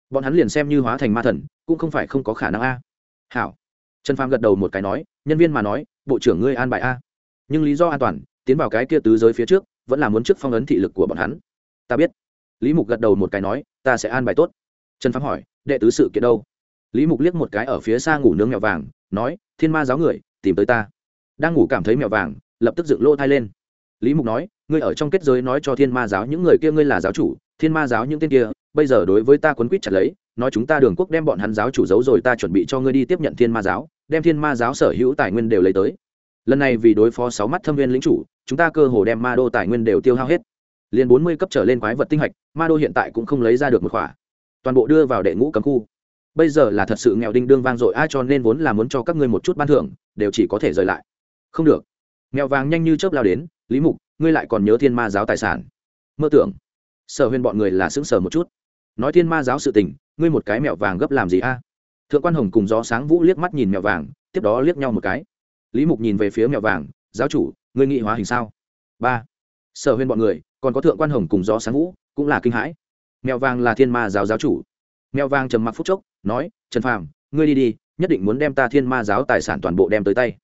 bọn hắn liền xem như hóa thành ma thần, cũng không phải không có khả năng a. Hảo. Trần phàm gật đầu một cái nói, nhân viên mà nói, bộ trưởng ngươi an bài a. Nhưng lý do an toàn, tiến vào cái kia tứ giới phía trước, vẫn là muốn trước phong ấn thị lực của bọn hắn. Ta biết. Lý mục gật đầu một cái nói, ta sẽ an bài tốt. Trần phàm hỏi, đệ tứ sự kiện đâu? Lý mục liếc một cái ở phía xa ngủ nướng mèo vàng, nói, thiên ma giáo người, tìm tới ta đang ngủ cảm thấy mèo vàng, lập tức dựng lô thai lên. Lý mục nói, ngươi ở trong kết giới nói cho thiên ma giáo những người kia ngươi là giáo chủ, thiên ma giáo những tên kia, bây giờ đối với ta quấn quýt chặt lấy, nói chúng ta đường quốc đem bọn hắn giáo chủ giấu rồi ta chuẩn bị cho ngươi đi tiếp nhận thiên ma giáo, đem thiên ma giáo sở hữu tài nguyên đều lấy tới. Lần này vì đối phó sáu mắt thâm viên lính chủ, chúng ta cơ hồ đem ma đô tài nguyên đều tiêu hao hết. Liền bốn mươi cấp trở lên quái vật tinh hạch, ma đô hiện tại cũng không lấy ra được một khỏa. Toàn bộ đưa vào đệ ngũ cấm khu. Bây giờ là thật sự nghèo đinh đương vang dội ai cho nên vốn là muốn cho các ngươi một chút ban thưởng, đều chỉ có thể rời lại không được. Mèo vàng nhanh như chớp lao đến, lý mục, ngươi lại còn nhớ thiên ma giáo tài sản. Mơ tưởng. Sở huyền bọn người là xứng sở một chút. Nói thiên ma giáo sự tình, ngươi một cái mèo vàng gấp làm gì a? Thượng quan hồng cùng gió sáng vũ liếc mắt nhìn mèo vàng, tiếp đó liếc nhau một cái. Lý mục nhìn về phía mèo vàng, giáo chủ, ngươi nghị hóa hình sao? Ba. Sở huyền bọn người, còn có thượng quan hồng cùng gió sáng vũ, cũng là kinh hãi. Mèo vàng là thiên ma giáo giáo chủ. Mèo vàng trầm mặc phúc chốc, nói, trần phàm, ngươi đi đi, nhất định muốn đem ta thiên ma giáo tài sản toàn bộ đem tới tay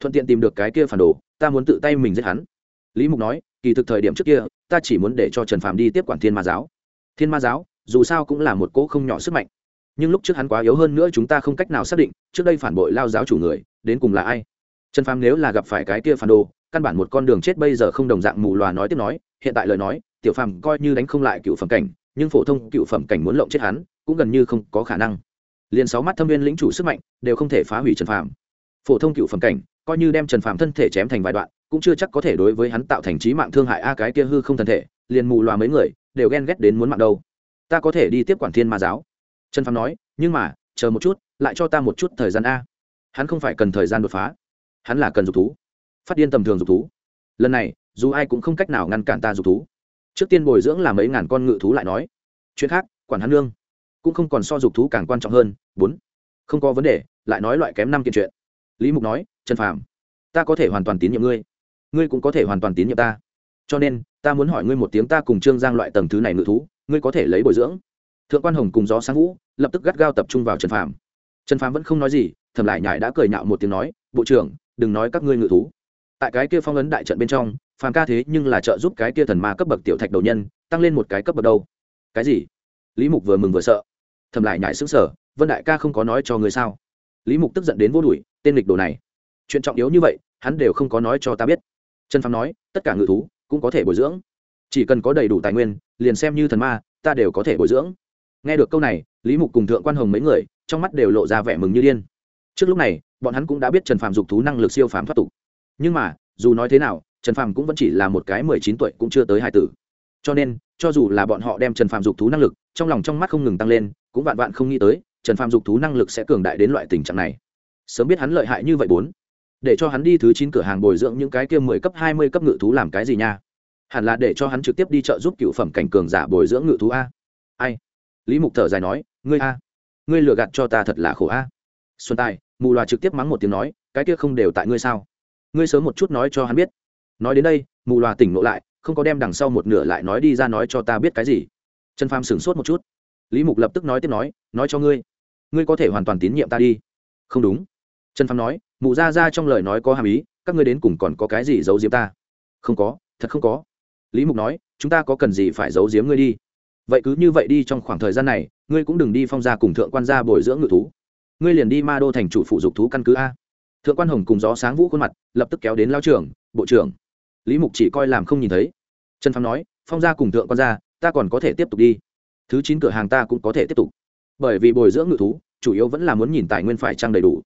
thuận tiện tìm được cái kia phản đồ, ta muốn tự tay mình giết hắn. Lý mục nói, kỳ thực thời điểm trước kia, ta chỉ muốn để cho trần phàm đi tiếp quản thiên ma giáo. Thiên ma giáo, dù sao cũng là một cỗ không nhỏ sức mạnh. Nhưng lúc trước hắn quá yếu hơn nữa chúng ta không cách nào xác định, trước đây phản bội lao giáo chủ người, đến cùng là ai? Trần phàm nếu là gặp phải cái kia phản đồ, căn bản một con đường chết bây giờ không đồng dạng mù loà nói tiếp nói, hiện tại lời nói, tiểu phàm coi như đánh không lại cựu phẩm cảnh, nhưng phổ thông cựu phẩm cảnh muốn lộng chết hắn, cũng gần như không có khả năng. Liền sáu mắt thâm viên lĩnh chủ sức mạnh, đều không thể phá hủy trần phàm. Phổ thông cựu phẩm cảnh coi như đem trần Phạm thân thể chém thành vài đoạn, cũng chưa chắc có thể đối với hắn tạo thành trí mạng thương hại a, cái kia hư không thân thể, liền mù loà mấy người, đều ghen ghét đến muốn mạng đâu. Ta có thể đi tiếp quản thiên ma giáo. Trần Phạm nói, nhưng mà, chờ một chút, lại cho ta một chút thời gian a. Hắn không phải cần thời gian đột phá. Hắn là cần dục thú. Phát điên tầm thường dục thú. Lần này, dù ai cũng không cách nào ngăn cản ta dục thú. Trước tiên bồi dưỡng là mấy ngàn con ngự thú lại nói. Chuyện khác, quản hắn lương cũng không còn so dục thú càng quan trọng hơn. Bốn. Không có vấn đề, lại nói loại kém năm kiện chuyện. Lý mục nói trần phàm, ta có thể hoàn toàn tín nhiệm ngươi. Ngươi cũng có thể hoàn toàn tín nhiệm ta. Cho nên, ta muốn hỏi ngươi một tiếng ta cùng trương giang loại tầng thứ này ngự thú, ngươi có thể lấy bồi dưỡng. Thượng quan hồng cùng gió sáng vũ, lập tức gắt gao tập trung vào trần phàm. Trần phàm vẫn không nói gì, thầm lại nhải đã cười nhạo một tiếng nói, bộ trưởng, đừng nói các ngươi ngự thú. Tại cái kia phong ấn đại trận bên trong, phàm ca thế nhưng là trợ giúp cái kia thần ma cấp bậc tiểu thạch đầu nhân, tăng lên một cái cấp bậc đâu. Cái gì? Lý mục vừa mừng vừa sợ. Thầm lại nhải xứng sở vân đại ca không có nói cho người sao? Lý mục tức giận đến vô đuổi, tên lịch đồ này chuyện trọng yếu như vậy, hắn đều không có nói cho ta biết. Trần phàm nói, tất cả ngự thú cũng có thể bồi dưỡng. Chỉ cần có đầy đủ tài nguyên, liền xem như thần ma, ta đều có thể bồi dưỡng. Nghe được câu này, lý mục cùng thượng quan hồng mấy người, trong mắt đều lộ ra vẻ mừng như điên. Trước lúc này, bọn hắn cũng đã biết trần phàm dục thú năng lực siêu phàm thoát tục. Nhưng mà, dù nói thế nào, trần phàm cũng vẫn chỉ là một cái mười chín tuổi cũng chưa tới hải tử. Cho nên, cho dù là bọn họ đem trần phàm dục thú năng lực, trong lòng trong mắt không ngừng tăng lên, cũng vạn vạn không nghĩ tới, trần phàm dục thú năng lực sẽ cường đại đến loại tình trạng này. Sớm biết hắn lợi hại như vậy bốn để cho hắn đi thứ chín cửa hàng bồi dưỡng những cái kia mười cấp, hai mươi cấp ngự thú làm cái gì nha? Hẳn là để cho hắn trực tiếp đi chợ giúp cựu phẩm cảnh cường giả bồi dưỡng ngự thú a. Ai? Lý mục thở dài nói, ngươi a. Ngươi lừa gạt cho ta thật là khổ a. Xuân tài, mù loà trực tiếp mắng một tiếng nói, cái kia không đều tại ngươi sao? Ngươi sớm một chút nói cho hắn biết. Nói đến đây, mù loà tỉnh ngộ lại, không có đem đằng sau một nửa lại nói đi ra nói cho ta biết cái gì. Trần phàm sửng sốt một chút. Lý mục lập tức nói tiếp nói nói cho ngươi. Ngươi có thể hoàn toàn tín nhiệm ta đi. Không đúng. Trần phàm nói mụ ra ra trong lời nói có hàm ý, các ngươi đến cùng còn có cái gì giấu giếm ta? Không có, thật không có. Lý mục nói, chúng ta có cần gì phải giấu giếm ngươi đi? Vậy cứ như vậy đi trong khoảng thời gian này, ngươi cũng đừng đi phong gia cùng thượng quan gia bồi dưỡng ngự thú. Ngươi liền đi ma đô thành chủ phụ dục thú căn cứ a. Thượng quan hồng cùng gió sáng vũ khuôn mặt, lập tức kéo đến lao trưởng, bộ trưởng. Lý mục chỉ coi làm không nhìn thấy. Trần Phong nói, phong gia cùng thượng quan gia, ta còn có thể tiếp tục đi. Thứ chín cửa hàng ta cũng có thể tiếp tục. Bởi vì bồi dưỡng ngự thú, chủ yếu vẫn là muốn nhìn tài nguyên phải trăng đầy đủ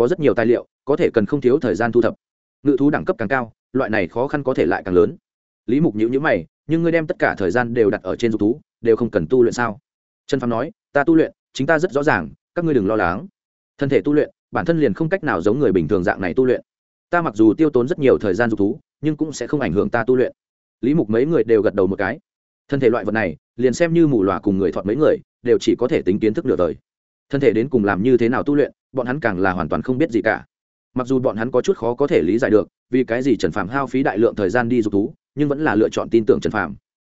có rất nhiều tài liệu, có thể cần không thiếu thời gian thu thập. Ngự thú đẳng cấp càng cao, loại này khó khăn có thể lại càng lớn. Lý mục nhữ nhữ mày, nhưng ngươi đem tất cả thời gian đều đặt ở trên dục thú, đều không cần tu luyện sao? Trần phàm nói, ta tu luyện, chính ta rất rõ ràng, các ngươi đừng lo lắng. Thân thể tu luyện, bản thân liền không cách nào giống người bình thường dạng này tu luyện. Ta mặc dù tiêu tốn rất nhiều thời gian dục thú, nhưng cũng sẽ không ảnh hưởng ta tu luyện. Lý mục mấy người đều gật đầu một cái. Thân thể loại vật này, liền xem như mù loà cùng người thọt mấy người, đều chỉ có thể tính kiến thức nửa đời. Thân thể đến cùng làm như thế nào tu luyện bọn hắn càng là hoàn toàn không biết gì cả. Mặc dù bọn hắn có chút khó có thể lý giải được vì cái gì trần phàm hao phí đại lượng thời gian đi dục thú, nhưng vẫn là lựa chọn tin tưởng trần phàm.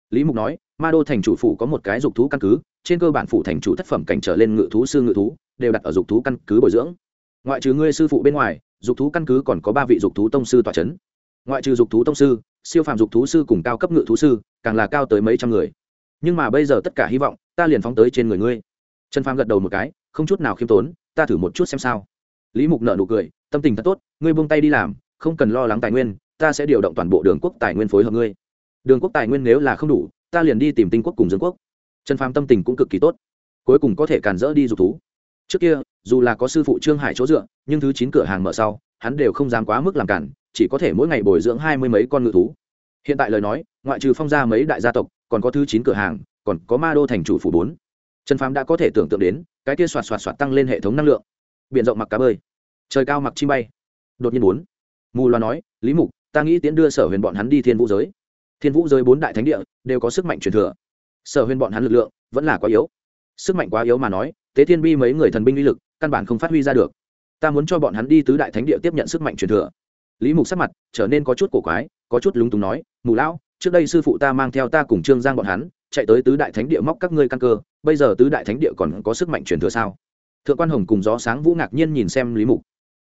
Lý mục nói, ma đô thành chủ phủ có một cái dục thú căn cứ, trên cơ bản phủ thành chủ thất phẩm cảnh trở lên ngự thú, sư ngự thú, đều đặt ở dục thú căn cứ bồi dưỡng. Ngoại trừ ngươi sư phụ bên ngoài, dục thú căn cứ còn có ba vị dục thú tông sư tòa c h ấ n ngoại trừ dục thú tông sư, siêu phàm dục thú sư cùng cao cấp ngự thú sư, càng là cao tới mấy trăm người. Nhưng mà bây giờ tất cả hy vọng, ta liền phóng tới trên người ngươi. Trần phàm gật đầu một cái không chút nào khiêm tốn, ta thử một chút xem sao. Lý mục nợ nụ cười, tâm tình thật tốt, ngươi buông tay đi làm, không cần lo lắng tài nguyên, ta sẽ điều động toàn bộ đường quốc tài nguyên phối hợp ngươi. Đường quốc tài nguyên nếu là không đủ, ta liền đi tìm tinh quốc cùng dương quốc. Trần phàm tâm tình cũng cực kỳ tốt, cuối cùng có thể càn rỡ đi dục thú. Trước kia, dù là có sư phụ trương hải chỗ dựa, nhưng thứ chín cửa hàng mở sau, hắn đều không dám quá mức làm cản, chỉ có thể mỗi ngày bồi dưỡng hai mươi mấy con ngự thú. Hiện tại lời nói, ngoại trừ phong gia mấy đại gia tộc, còn có thứ chín cửa hàng, còn có ma đô thành chủ phủ bốn. Trần Phàm đã có thể tưởng tượng đến cái kia xoạt xoạt xoạt tăng lên hệ thống năng lượng. Biển rộng mặc cá bơi. Trời cao mặc chim bay. Đột nhiên bốn. Mù loa nói, lý mục, ta nghĩ tiến đưa sở huyền bọn hắn đi thiên vũ giới. Thiên vũ giới bốn đại thánh địa đều có sức mạnh truyền thừa. Sở huyền bọn hắn lực lượng vẫn là quá yếu. Sức mạnh quá yếu mà nói, tế thiên bi mấy người thần binh uy lực căn bản không phát huy ra được. Ta muốn cho bọn hắn đi tứ đại thánh địa tiếp nhận sức mạnh truyền thừa. Lý mục sắc mặt trở nên có chút cổ quái, có chút lúng túng nói, mù lão, trước đây sư phụ ta mang theo ta cùng trương giang bọn hắn chạy tới tứ đại thánh địa móc các ngươi căn cơ bây giờ tứ đại thánh địa còn có sức mạnh truyền thừa sao? Thượng quan hồng cùng gió sáng vũ ngạc nhiên nhìn xem lý mục.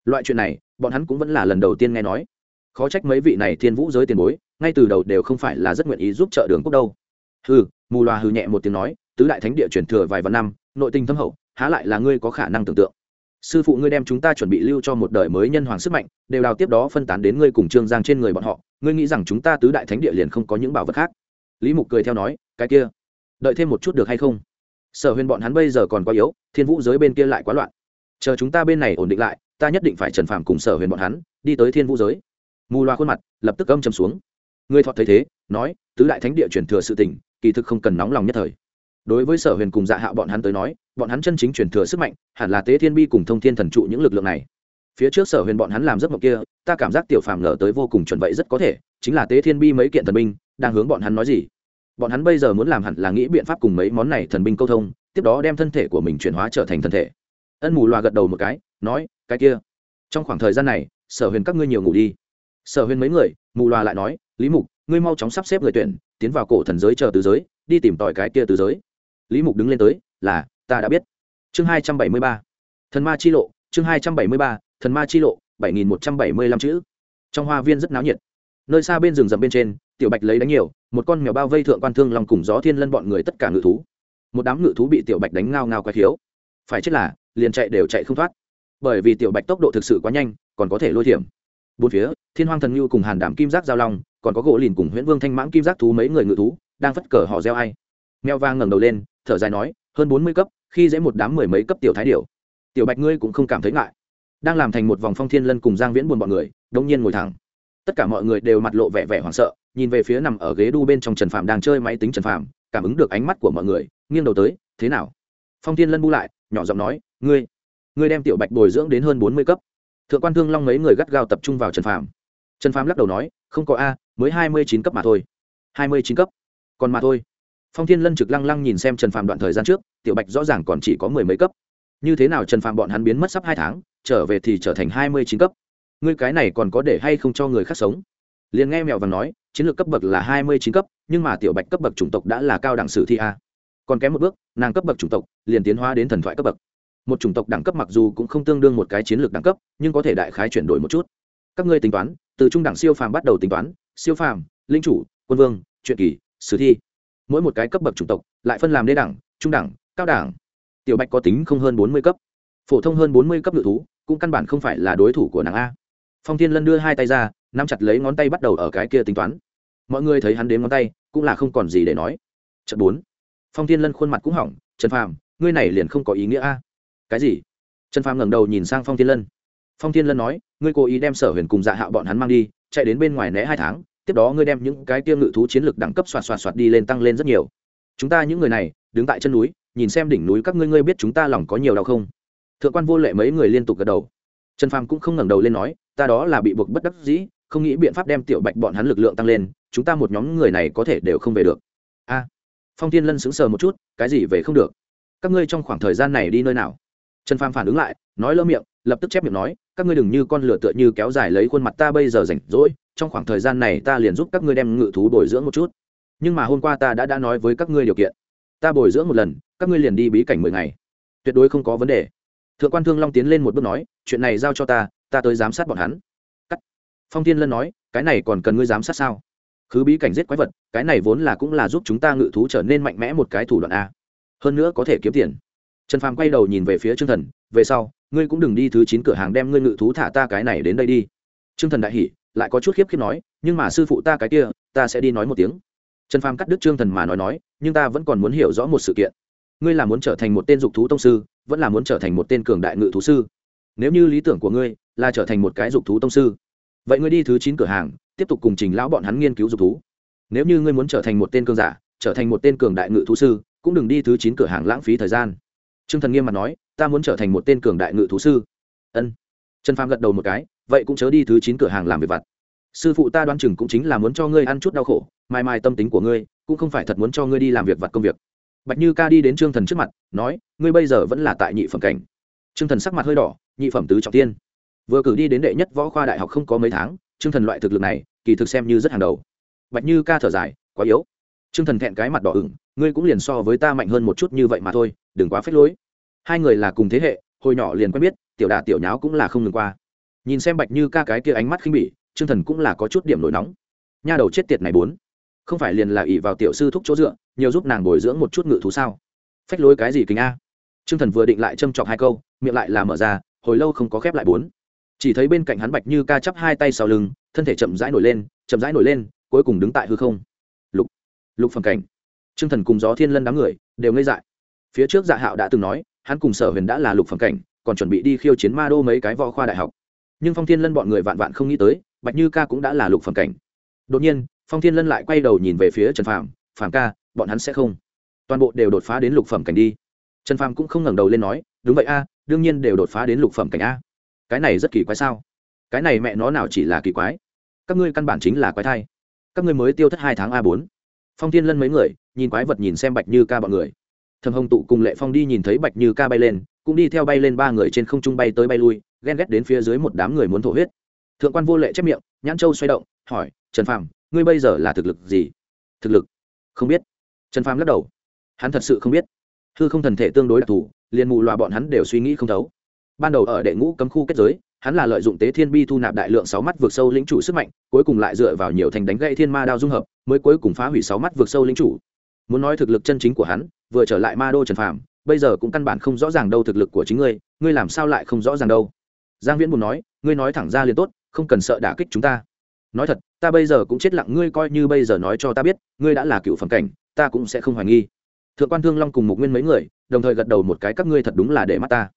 Loại chuyện này, bọn hắn cũng vẫn là lần đầu tiên nghe nói. Khó trách mấy vị này thiên vũ giới tiền bối, ngay từ đầu đều không phải là rất nguyện ý giúp trợ đường quốc đâu. Hừ, mù loà hừ nhẹ một tiếng nói, tứ đại thánh địa truyền thừa vài vạn năm, nội tình thâm hậu, há lại là ngươi có khả năng tưởng tượng. Sư phụ ngươi đem chúng ta chuẩn bị lưu cho một đời mới nhân hoàng sức mạnh, đều đào tiếp đó phân tán đến ngươi cùng trương giang trên người bọn họ, ngươi nghĩ rằng chúng ta tứ đại thánh địa liền không có những bảo vật khác? Lý mục cười theo nói, cái kia, đợi thêm một chút được hay không? Sở huyền bọn hắn bây giờ còn quá yếu, thiên vũ giới bên kia lại quá loạn. Chờ chúng ta bên này ổn định lại, ta nhất định phải trần phàm cùng sở huyền bọn hắn đi tới thiên vũ giới. Mù loa khuôn mặt, lập tức âm chầm xuống. Người thọ thấy thế, nói, tứ đại thánh địa truyền thừa sự tình, kỳ thực không cần nóng lòng nhất thời. Đối với sở huyền cùng dạ hạ bọn hắn tới nói, bọn hắn chân chính truyền thừa sức mạnh, hẳn là tế thiên bi cùng thông thiên thần trụ những lực lượng này. Phía trước sở huyền bọn hắn làm giấc mộng kia, ta cảm giác tiểu phàm lở tới vô cùng chuẩn vậy rất có thể, chính là tế thiên bi mấy kiện thần binh, đang hướng bọn hắn nói gì? Bọn hắn bây giờ muốn làm hẳn là nghĩ biện pháp cùng mấy món này thần binh câu thông, tiếp đó đem thân thể của mình chuyển hóa trở thành thân thể. Ân mù loà gật đầu một cái, nói, cái kia, trong khoảng thời gian này, sở huyền các ngươi nhiều ngủ đi. Sở huyền mấy người, mù loà lại nói, lý mục, ngươi mau chóng sắp xếp người tuyển, tiến vào cổ thần giới chờ từ giới, đi tìm tỏi cái kia từ giới. Lý mục đứng lên tới, là, ta đã biết. Chương hai trăm bảy mươi ba. Thần ma chi lộ, chương hai trăm bảy mươi ba, thần ma chi lộ, bảy nghìn một trăm bảy mươi lăm chữ. Trong hoa viên rất náo nhiệt. Nơi xa bên rừng rậm bên trên, tiểu bạch lấy đánh nhiều một con mèo bao vây thượng quan thương lòng cùng gió thiên lân bọn người tất cả ngự thú. Một đám ngự thú bị tiểu bạch đánh ngao ngao quái thiếu phải chết là, liền chạy đều chạy không thoát. Bởi vì tiểu bạch tốc độ thực sự quá nhanh, còn có thể lôi thiểm. Bốn phía, thiên hoang thần ngưu cùng hàn đảm kim giác giao long, còn có gỗ lìn cùng huyễn vương thanh mãng kim giác thú mấy người ngự thú, đang phất cờ họ gieo ai. Mèo vang ngẩng đầu lên, thở dài nói, hơn bốn mươi cấp, khi dễ một đám mười mấy cấp tiểu thái điểu. Tiểu bạch ngươi cũng không cảm thấy ngại. Đang làm thành một vòng phong thiên lân cùng giang viễn buồn bọn người đông nhiên ngồi thẳng. Tất cả mọi người đều mặt lộ vẻ vẻ hoảng sợ nhìn về phía nằm ở ghế đu bên trong trần phạm đang chơi máy tính trần phạm cảm ứng được ánh mắt của mọi người, nghiêng đầu tới, thế nào? Phong thiên lân bu lại, nhỏ giọng nói, ngươi ngươi đem tiểu bạch bồi dưỡng đến hơn bốn mươi cấp. Thượng quan thương long mấy người gắt gao tập trung vào trần phạm trần phạm lắc đầu nói, không có a, mới hai mươi chín cấp mà thôi. Hai mươi chín cấp? Còn mà thôi. Phong thiên lân trực lăng lăng nhìn xem trần phạm đoạn thời gian trước, tiểu bạch rõ ràng còn chỉ có mười mấy cấp. Như thế nào trần phạm bọn hắn biến mất sắp hai tháng, trở về thì trở thành hai mươi chín cấp? Ngươi cái này còn có để hay không cho người khác sống? Liền nghe mèo vàng nói chiến lược cấp bậc là hai mươi chín cấp, nhưng mà tiểu bạch cấp bậc chủng tộc đã là cao đẳng sử thi a. Còn kém một bước, nàng cấp bậc chủng tộc liền tiến hóa đến thần thoại cấp bậc. Một chủng tộc đẳng cấp mặc dù cũng không tương đương một cái chiến lược đẳng cấp, nhưng có thể đại khái chuyển đổi một chút. Các ngươi tính toán, từ trung đẳng siêu phàm bắt đầu tính toán, siêu phàm, linh chủ, quân vương truyện kỳ, sử thi. Mỗi một cái cấp bậc chủng tộc lại phân làm đê đẳng, trung đẳng, cao đẳng. Tiểu bạch có tính không hơn bốn mươi cấp. Phổ thông hơn bốn mươi cấp ngự thú, cũng căn bản không phải là đối thủ của nàng a. Phong thiên lân đưa hai tay ra, nắm chặt lấy ngón tay bắt đầu ở cái kia tính toán mọi người thấy hắn đếm ngón tay, cũng là không còn gì để nói. Trận bốn. Phong thiên lân khuôn mặt cũng hỏng, trần phàm, ngươi này liền không có ý nghĩa a. Cái gì? Trần phàm ngẩng đầu nhìn sang phong thiên lân. Phong thiên lân nói, ngươi cố ý đem sở huyền cùng dạ hạo bọn hắn mang đi, chạy đến bên ngoài né hai tháng, tiếp đó ngươi đem những cái tiêu ngự thú chiến lược đẳng cấp xoạt xoạt xoạt đi lên tăng lên rất nhiều. Chúng ta những người này, đứng tại chân núi, nhìn xem đỉnh núi các ngươi ngươi biết chúng ta lòng có nhiều đau không? Thượng quan vô lệ mấy người liên tục gật đầu. Trần phàm cũng không ngẩng đầu lên nói, ta đó là bị buộc bất đắc dĩ không nghĩ biện pháp đem tiểu bạch bọn hắn lực lượng tăng lên, chúng ta một nhóm người này có thể đều không về được. A, phong tiên lân sững sờ một chút, cái gì về không được? Các ngươi trong khoảng thời gian này đi nơi nào? Trần phàm phản ứng lại, nói lỡ miệng, lập tức chép miệng nói, các ngươi đừng như con lửa tựa như kéo dài lấy khuôn mặt ta bây giờ rảnh rỗi, trong khoảng thời gian này ta liền giúp các ngươi đem ngự thú bồi dưỡng một chút. Nhưng mà hôm qua ta đã đã nói với các ngươi điều kiện. Ta bồi dưỡng một lần, các ngươi liền đi bí cảnh mười ngày. Tuyệt đối không có vấn đề. Thượng quan thương long tiến lên một bước nói, chuyện này giao cho ta ta tới giám sát bọn hắn phong thiên lân nói, cái này còn cần ngươi giám sát sao? Khứ bí cảnh giết quái vật, cái này vốn là cũng là giúp chúng ta ngự thú trở nên mạnh mẽ một cái thủ đoạn a. Hơn nữa có thể kiếm tiền. Trần phàm quay đầu nhìn về phía trương thần, về sau, ngươi cũng đừng đi thứ chín cửa hàng đem ngươi ngự thú thả ta cái này đến đây đi. Trương thần đại hỉ, lại có chút khiếp khiếp nói, nhưng mà sư phụ ta cái kia, ta sẽ đi nói một tiếng. Trần phàm cắt đứt trương thần mà nói nói, nhưng ta vẫn còn muốn hiểu rõ một sự kiện. Ngươi là muốn trở thành một tên dục thú tông sư, vẫn là muốn trở thành một tên cường đại ngự thú sư? Nếu như lý tưởng của ngươi là trở thành một cái dục thú tông sư vậy ngươi đi thứ chín cửa hàng, tiếp tục cùng trình lão bọn hắn nghiên cứu dục thú. Nếu như ngươi muốn trở thành một tên cường giả, trở thành một tên cường đại ngự thú sư, cũng đừng đi thứ chín cửa hàng lãng phí thời gian. T r ư ơ n g thần nghiêm mặt nói, ta muốn trở thành một tên cường đại ngự thú sư. Ân. Trần phàm gật đầu một cái, vậy cũng chớ đi thứ chín cửa hàng làm việc vặt. Sư phụ ta đoán chừng cũng chính là muốn cho ngươi ăn chút đau khổ, mai mai tâm tính của ngươi cũng không phải thật muốn cho ngươi đi làm việc vặt công việc. Bạch như ca đi đến trương thần trước mặt, nói, ngươi bây giờ vẫn là tại nhị phẩm cảnh. Trương thần sắc mặt hơi đỏ, nhị phẩm tứ trọng tiên vừa cử đi đến đệ nhất võ khoa đại học không có mấy tháng, trương thần loại thực lực này, kỳ thực xem như rất hàng đầu. Bạch như ca thở dài, quá yếu. Trương thần thẹn cái mặt đỏ ửng, ngươi cũng liền so với ta mạnh hơn một chút như vậy mà thôi, đừng quá phết lối. Hai người là cùng thế hệ, hồi nhỏ liền quen biết, tiểu đà tiểu nháo cũng là không ngừng qua. Nhìn xem bạch như ca cái kia ánh mắt khinh bỉ, trương thần cũng là có chút điểm nổi nóng. Nha đầu chết tiệt này bốn, không phải liền là ỷ vào tiểu sư thúc chỗ dựa, nhiều giúp nàng bồi dưỡng một chút ngự thú sao? Phách lối cái gì kính a? Trương thần vừa định lại châm chọc hai câu, miệng lại là mở ra, hồi lâu không có khép lại bốn chỉ thấy bên cạnh hắn bạch như ca chắp hai tay sau lưng, thân thể chậm rãi nổi lên, chậm rãi nổi lên, cuối cùng đứng tại hư không. Lục lục phẩm cảnh. T r ư ơ n g thần cùng gió thiên lân đám người đều ngây dại. Phía trước dạ hạo đã từng nói, hắn cùng sở huyền đã là lục phẩm cảnh, còn chuẩn bị đi khiêu chiến ma đô mấy cái võ khoa đại học. Nhưng phong thiên lân bọn người vạn vạn không nghĩ tới, bạch như ca cũng đã là lục phẩm cảnh. Đột nhiên, phong thiên lân lại quay đầu nhìn về phía trần phàm phàm ca, bọn hắn sẽ không. Toàn bộ đều đột phá đến lục phẩm cảnh đi. Trần phàm cũng không ngẩng đầu lên nói, đúng vậy a, đương nhiên đều đột phá đến lục phẩm cảnh a cái này rất kỳ quái sao? Cái này mẹ nó nào chỉ là kỳ quái? Các ngươi căn bản chính là quái thai. Các ngươi mới tiêu thất hai tháng a bốn. Phong thiên lân mấy người, nhìn quái vật nhìn xem bạch như ca bọn người. Thầm hồng tụ cùng lệ phong đi nhìn thấy bạch như ca bay lên, cũng đi theo bay lên ba người trên không trung bay tới bay lui, ghen ghét đến phía dưới một đám người muốn thổ huyết. Thượng quan vô lệ chép miệng, nhãn châu xoay động, hỏi, trần phàm, ngươi bây giờ là thực lực gì? Thực lực? Không biết. Trần phàm lắc đầu. Hắn thật sự không biết. Hư không thần thể tương đối đặc thù, liền mù loà bọn hắn đều suy nghĩ không thấu ban đầu ở đệ ngũ cấm khu kết giới, hắn là lợi dụng tế thiên bi thu nạp đại lượng sáu mắt vượt sâu lĩnh chủ sức mạnh, cuối cùng lại dựa vào nhiều thành đánh gây thiên ma đao dung hợp, mới cuối cùng phá hủy sáu mắt vượt sâu lĩnh chủ. Muốn nói thực lực chân chính của hắn, vừa trở lại ma đô trần phàm, bây giờ cũng căn bản không rõ ràng đâu thực lực của chính ngươi ngươi làm sao lại không rõ ràng đâu? Giang viễn buồn nói, ngươi nói thẳng ra liền tốt, không cần sợ đả kích chúng ta. Nói thật, ta bây giờ cũng chết lặng, ngươi coi như bây giờ nói cho ta biết, ngươi đã là cựu phẩm cảnh, ta cũng sẽ không hoài nghi. Thượng quan thương long cùng mục nguyên mấy người, đồng thời gật đầu một cái, các ngươi thật đúng là để mắt ta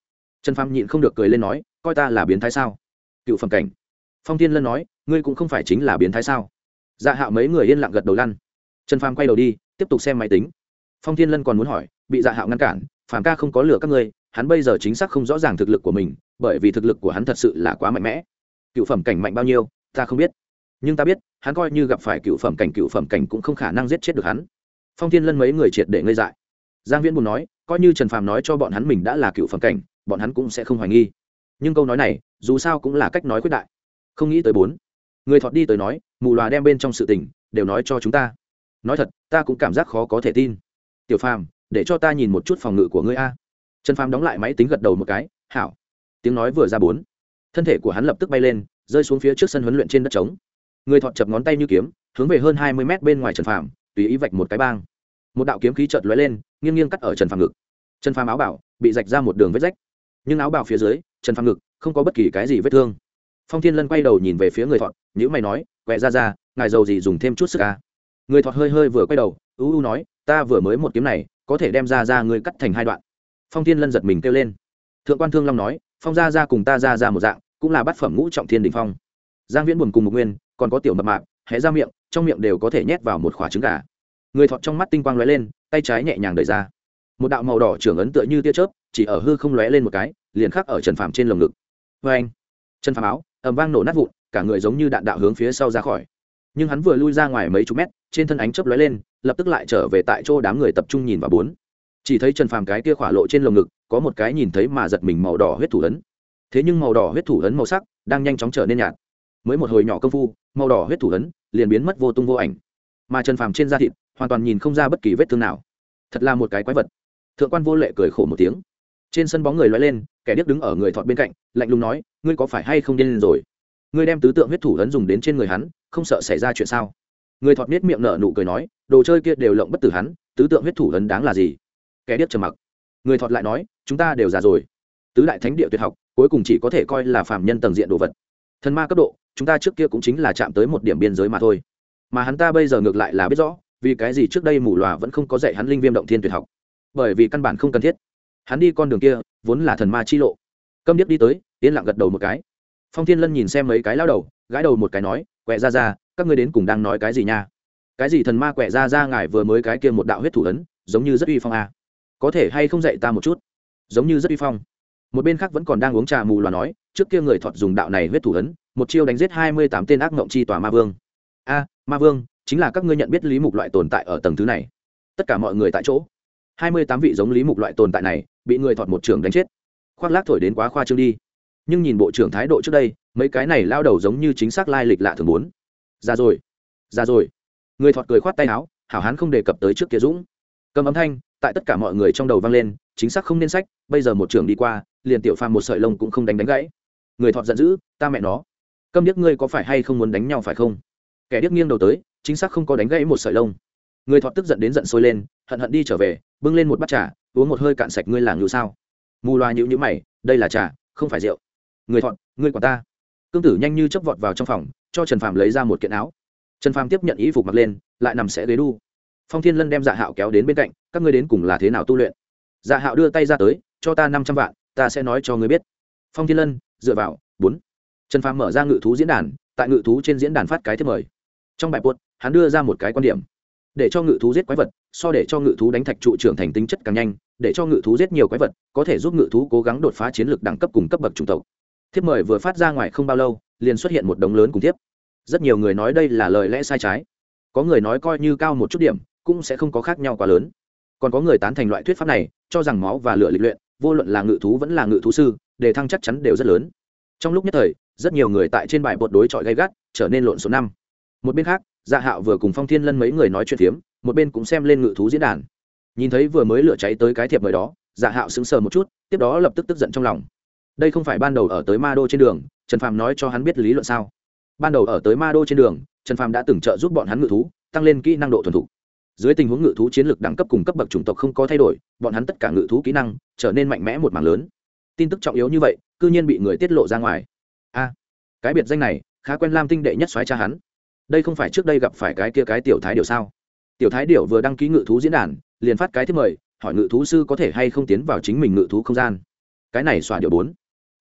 trần phàm nhịn không được cười lên nói, coi ta là biến thái sao? Cựu phẩm cảnh. Phong thiên lân nói, ngươi cũng không phải chính là biến thái sao? Dạ hạo mấy người yên lặng gật đầu lăn. Trần phàm quay đầu đi, tiếp tục xem máy tính. Phong thiên lân còn muốn hỏi, bị dạ hạo ngăn cản, phàm ca không có lừa các ngươi, hắn bây giờ chính xác không rõ ràng thực lực của mình, bởi vì thực lực của hắn thật sự là quá mạnh mẽ. Cựu phẩm cảnh mạnh bao nhiêu, ta không biết. Nhưng ta biết, hắn coi như gặp phải cựu phẩm cảnh, cựu phẩm cảnh cũng không khả năng giết chết được hắn. Phong thiên lân mấy người triệt để ngây dại. Giang viễn buồn nói, coi như trần phàm nói cho bọn hắn mình đã là cựu phẩm cảnh bọn hắn cũng sẽ không hoài nghi. Nhưng câu nói này, dù sao cũng là cách nói quyết đại. Không nghĩ tới bốn. Người thọt đi tới nói, mù loà đem bên trong sự tình, đều nói cho chúng ta. Nói thật, ta cũng cảm giác khó có thể tin. Tiểu phàm, để cho ta nhìn một chút phòng ngự của ngươi a. Trần phàm đóng lại máy tính gật đầu một cái, hảo. Tiếng nói vừa ra bốn. Thân thể của hắn lập tức bay lên, rơi xuống phía trước sân huấn luyện trên đất trống. Người thọt chập ngón tay như kiếm, hướng về hơn hai mươi mét bên ngoài trần phàm, tùy ý vạch một cái bang. Một đạo kiếm khí chợt lóe lên, nghiêng nghiêng cắt ở trần phàm ngực. Trần phàm áo bảo, bị rạch ra một đường vết rách nhưng áo bảo phía dưới, trần phàm ngực, không có bất kỳ cái gì vết thương. Phong thiên lân quay đầu nhìn về phía người thọt nhữ mày nói, quẹ ra ra, ngài giàu gì dùng thêm chút sức à. người thọt hơi hơi vừa quay đầu ưu ưu nói, ta vừa mới một kiếm này, có thể đem ra ra người cắt thành hai đoạn. Phong thiên lân giật mình kêu lên. Thượng quan thương long nói, phong ra ra cùng ta ra ra một dạng, cũng là bát phẩm ngũ trọng thiên đình phong. Giang viễn buồn cùng một nguyên, còn có tiểu mập mạp, hé ra miệng, trong miệng đều có thể nhét vào một khóa trứng gà. Người thọt trong mắt tinh quang lóe lên, tay trái nhẹ nhàng đẩy ra. Một đạo màu đỏ trưởng ấn tựa như tia chớp chỉ ở hư không lóe lên một cái, liền khắc ở trần phàm trên lồng ngực. Vê anh, trần phàm áo, ầm vang nổ nát vụn, cả người giống như đạn đạo hướng phía sau ra khỏi. Nhưng hắn vừa lui ra ngoài mấy chục mét, trên thân ánh chớp lóe lên, lập tức lại trở về tại chỗ đám người tập trung nhìn vào bốn. Chỉ thấy trần phàm cái kia khỏa lộ trên lồng ngực, có một cái nhìn thấy mà giật mình màu đỏ huyết thủ ấn. Thế nhưng màu đỏ huyết thủ ấn màu sắc đang nhanh chóng trở nên nhạt. Mới một hồi nhỏ công phu, màu đỏ huyết thủ ấn liền biến mất vô tung vô ảnh. Mà trần phàm trên da thịt hoàn toàn nhìn không ra bất kỳ vết thương nào. Thật là một cái quái vật. Thượng quan vô lệ cười khổ một tiếng trên sân bóng người loay lên, kẻ điếc đứng ở người thọt bên cạnh, lạnh lùng nói, ngươi có phải hay không điên lên rồi? Ngươi đem tứ tượng huyết thủ ấn dùng đến trên người hắn, không sợ xảy ra chuyện sao? Người thọt miết miệng nở nụ cười nói, đồ chơi kia đều lộng bất tử hắn, tứ tượng huyết thủ ấn đáng là gì? Kẻ điếc trầm mặc. Người thọt lại nói, chúng ta đều già rồi. Tứ đại thánh địa tuyệt học, cuối cùng chỉ có thể coi là phàm nhân tầng diện đồ vật. Thần ma cấp độ, chúng ta trước kia cũng chính là chạm tới một điểm biên giới mà thôi. Mà hắn ta bây giờ ngược lại là biết rõ, vì cái gì trước đây mù lòa vẫn không có dạy hắn linh viêm động thiên tuyệt học. Bởi vì căn bản không cần thiết hắn đi con đường kia, vốn là thần ma chi lộ. Câm điếc đi tới, yên lặng gật đầu một cái. Phong thiên lân nhìn xem mấy cái lao đầu, gãi đầu một cái nói, quẹ ra ra các ngươi đến cùng đang nói cái gì nha? Cái gì thần ma quẹ ra ra ngài vừa mới cái kia một đạo huyết thủ ấn, giống như rất uy phong à. có thể hay không dạy ta một chút? Giống như rất uy phong. Một bên khác vẫn còn đang uống trà mù loà nói, trước kia người thọt dùng đạo này huyết thủ ấn, một chiêu đánh giết hai mươi tám tên ác mộng chi tòa ma vương. A, ma vương, chính là các ngươi nhận biết lý mục loại tồn tại ở tầng thứ này. Tất cả mọi người tại chỗ hai mươi tám vị giống lý mục loại tồn tại này, bị người thọt một trường đánh chết. Khoác lác thổi đến quá khoa trương đi. Nhưng nhìn bộ trưởng thái độ trước đây, mấy cái này lao đầu giống như chính xác lai lịch lạ thường muốn. Ra rồi ra rồi. Người thọt cười khoát tay áo, hảo hán không đề cập tới trước kia dũng. Cầm âm thanh, tại tất cả mọi người trong đầu vang lên, chính xác không nên sách, bây giờ một trường đi qua, liền tiểu phàm một sợi lông cũng không đánh đánh gãy. Người thọt giận dữ, ta mẹ nó, câm điếc ngươi có phải hay không muốn đánh nhau phải không? Kẻ điếc nghiêng đầu tới, chính xác không có đánh gãy một sợi lông. Người thọt tức giận đến giận sôi lên hận hận đi trở về, bưng lên một bát trà, uống một hơi cạn sạch ngươi làng nhũ sao? Mù loà nhũ nhũ mày, đây là trà, không phải rượu. Người thọn ngươi quả ta. Cương tử nhanh như chớp vọt vào trong phòng, cho trần phàm lấy ra một kiện áo. Trần phàm tiếp nhận ý phục mặc lên, lại nằm sẽ ghế đu. Phong thiên lân đem dạ hạo kéo đến bên cạnh, các ngươi đến cùng là thế nào tu luyện? Dạ hạo đưa tay ra tới, cho ta năm trăm vạn, ta sẽ nói cho ngươi biết. Phong thiên lân, dựa vào, bốn. Trần phàm mở ra ngự thú diễn đàn, tại ngự thú trên diễn đàn phát cái thiết mời. Trong bài buốt, hắn đưa ra một cái quan điểm để cho ngự thú giết quái vật, so để cho ngự thú đánh thạch trụ trưởng thành tính chất càng nhanh, để cho ngự thú giết nhiều quái vật, có thể giúp ngự thú cố gắng đột phá chiến lược đẳng cấp cùng cấp bậc chủng tộc. Thiếp mời vừa phát ra ngoài không bao lâu, liền xuất hiện một đống lớn cùng thiếp. Rất nhiều người nói đây là lời lẽ sai trái. Có người nói coi như cao một chút điểm, cũng sẽ không có khác nhau quá lớn. Còn có người tán thành loại thuyết pháp này, cho rằng máu và lửa lịch luyện, vô luận là ngự thú vẫn là ngự thú sư, đề thăng chắc chắn đều rất lớn. Trong lúc nhất thời, rất nhiều người tại trên bài bột đối chọi gay gắt, trở nên lộn số năm. Một bên khác dạ hạo vừa cùng phong thiên lân mấy người nói chuyện phiếm, một bên cũng xem lên ngự thú diễn đàn. Nhìn thấy vừa mới lửa cháy tới cái thiệp mời đó dạ hạo sững sờ một chút, tiếp đó lập tức tức giận trong lòng. Đây không phải ban đầu ở tới ma đô trên đường, trần phàm nói cho hắn biết lý luận sao? Ban đầu ở tới ma đô trên đường, trần phàm đã từng trợ giúp bọn hắn ngự thú, tăng lên kỹ năng độ thuần thục. Dưới tình huống ngự thú chiến lược đẳng cấp cùng cấp bậc chủng tộc không có thay đổi, bọn hắn tất cả ngự thú kỹ năng trở nên mạnh mẽ một mảng lớn. Tin tức trọng yếu như vậy, cư nhiên bị người tiết lộ ra ngoài. A, cái biệt danh này, khá quen lam tinh đệ nhất xoáy cha hắn đây không phải trước đây gặp phải cái kia cái tiểu thái điều sao? Tiểu thái điều vừa đăng ký ngự thú diễn đàn, liền phát cái thiết mời, hỏi ngự thú sư có thể hay không tiến vào chính mình ngự thú không gian. Cái này xóa điều bốn.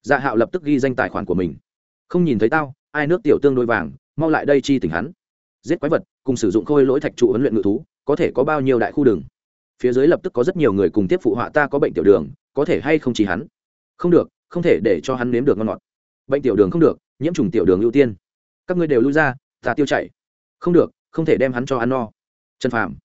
Dạ hạo lập tức ghi danh tài khoản của mình. Không nhìn thấy tao, ai nước tiểu tương đối vàng, mau lại đây chi tỉnh hắn. Giết quái vật, cùng sử dụng khôi lỗi thạch trụ huấn luyện ngự thú, có thể có bao nhiêu đại khu đường? Phía dưới lập tức có rất nhiều người cùng tiếp phụ họa ta có bệnh tiểu đường, có thể hay không chỉ hắn? Không được, không thể để cho hắn nếm được ngon ngọt. Bệnh tiểu đường không được, nhiễm trùng tiểu đường ưu tiên. Các ngươi đều lui ra ta tiêu chảy. Không được, không thể đem hắn cho ăn no. Trần phàm,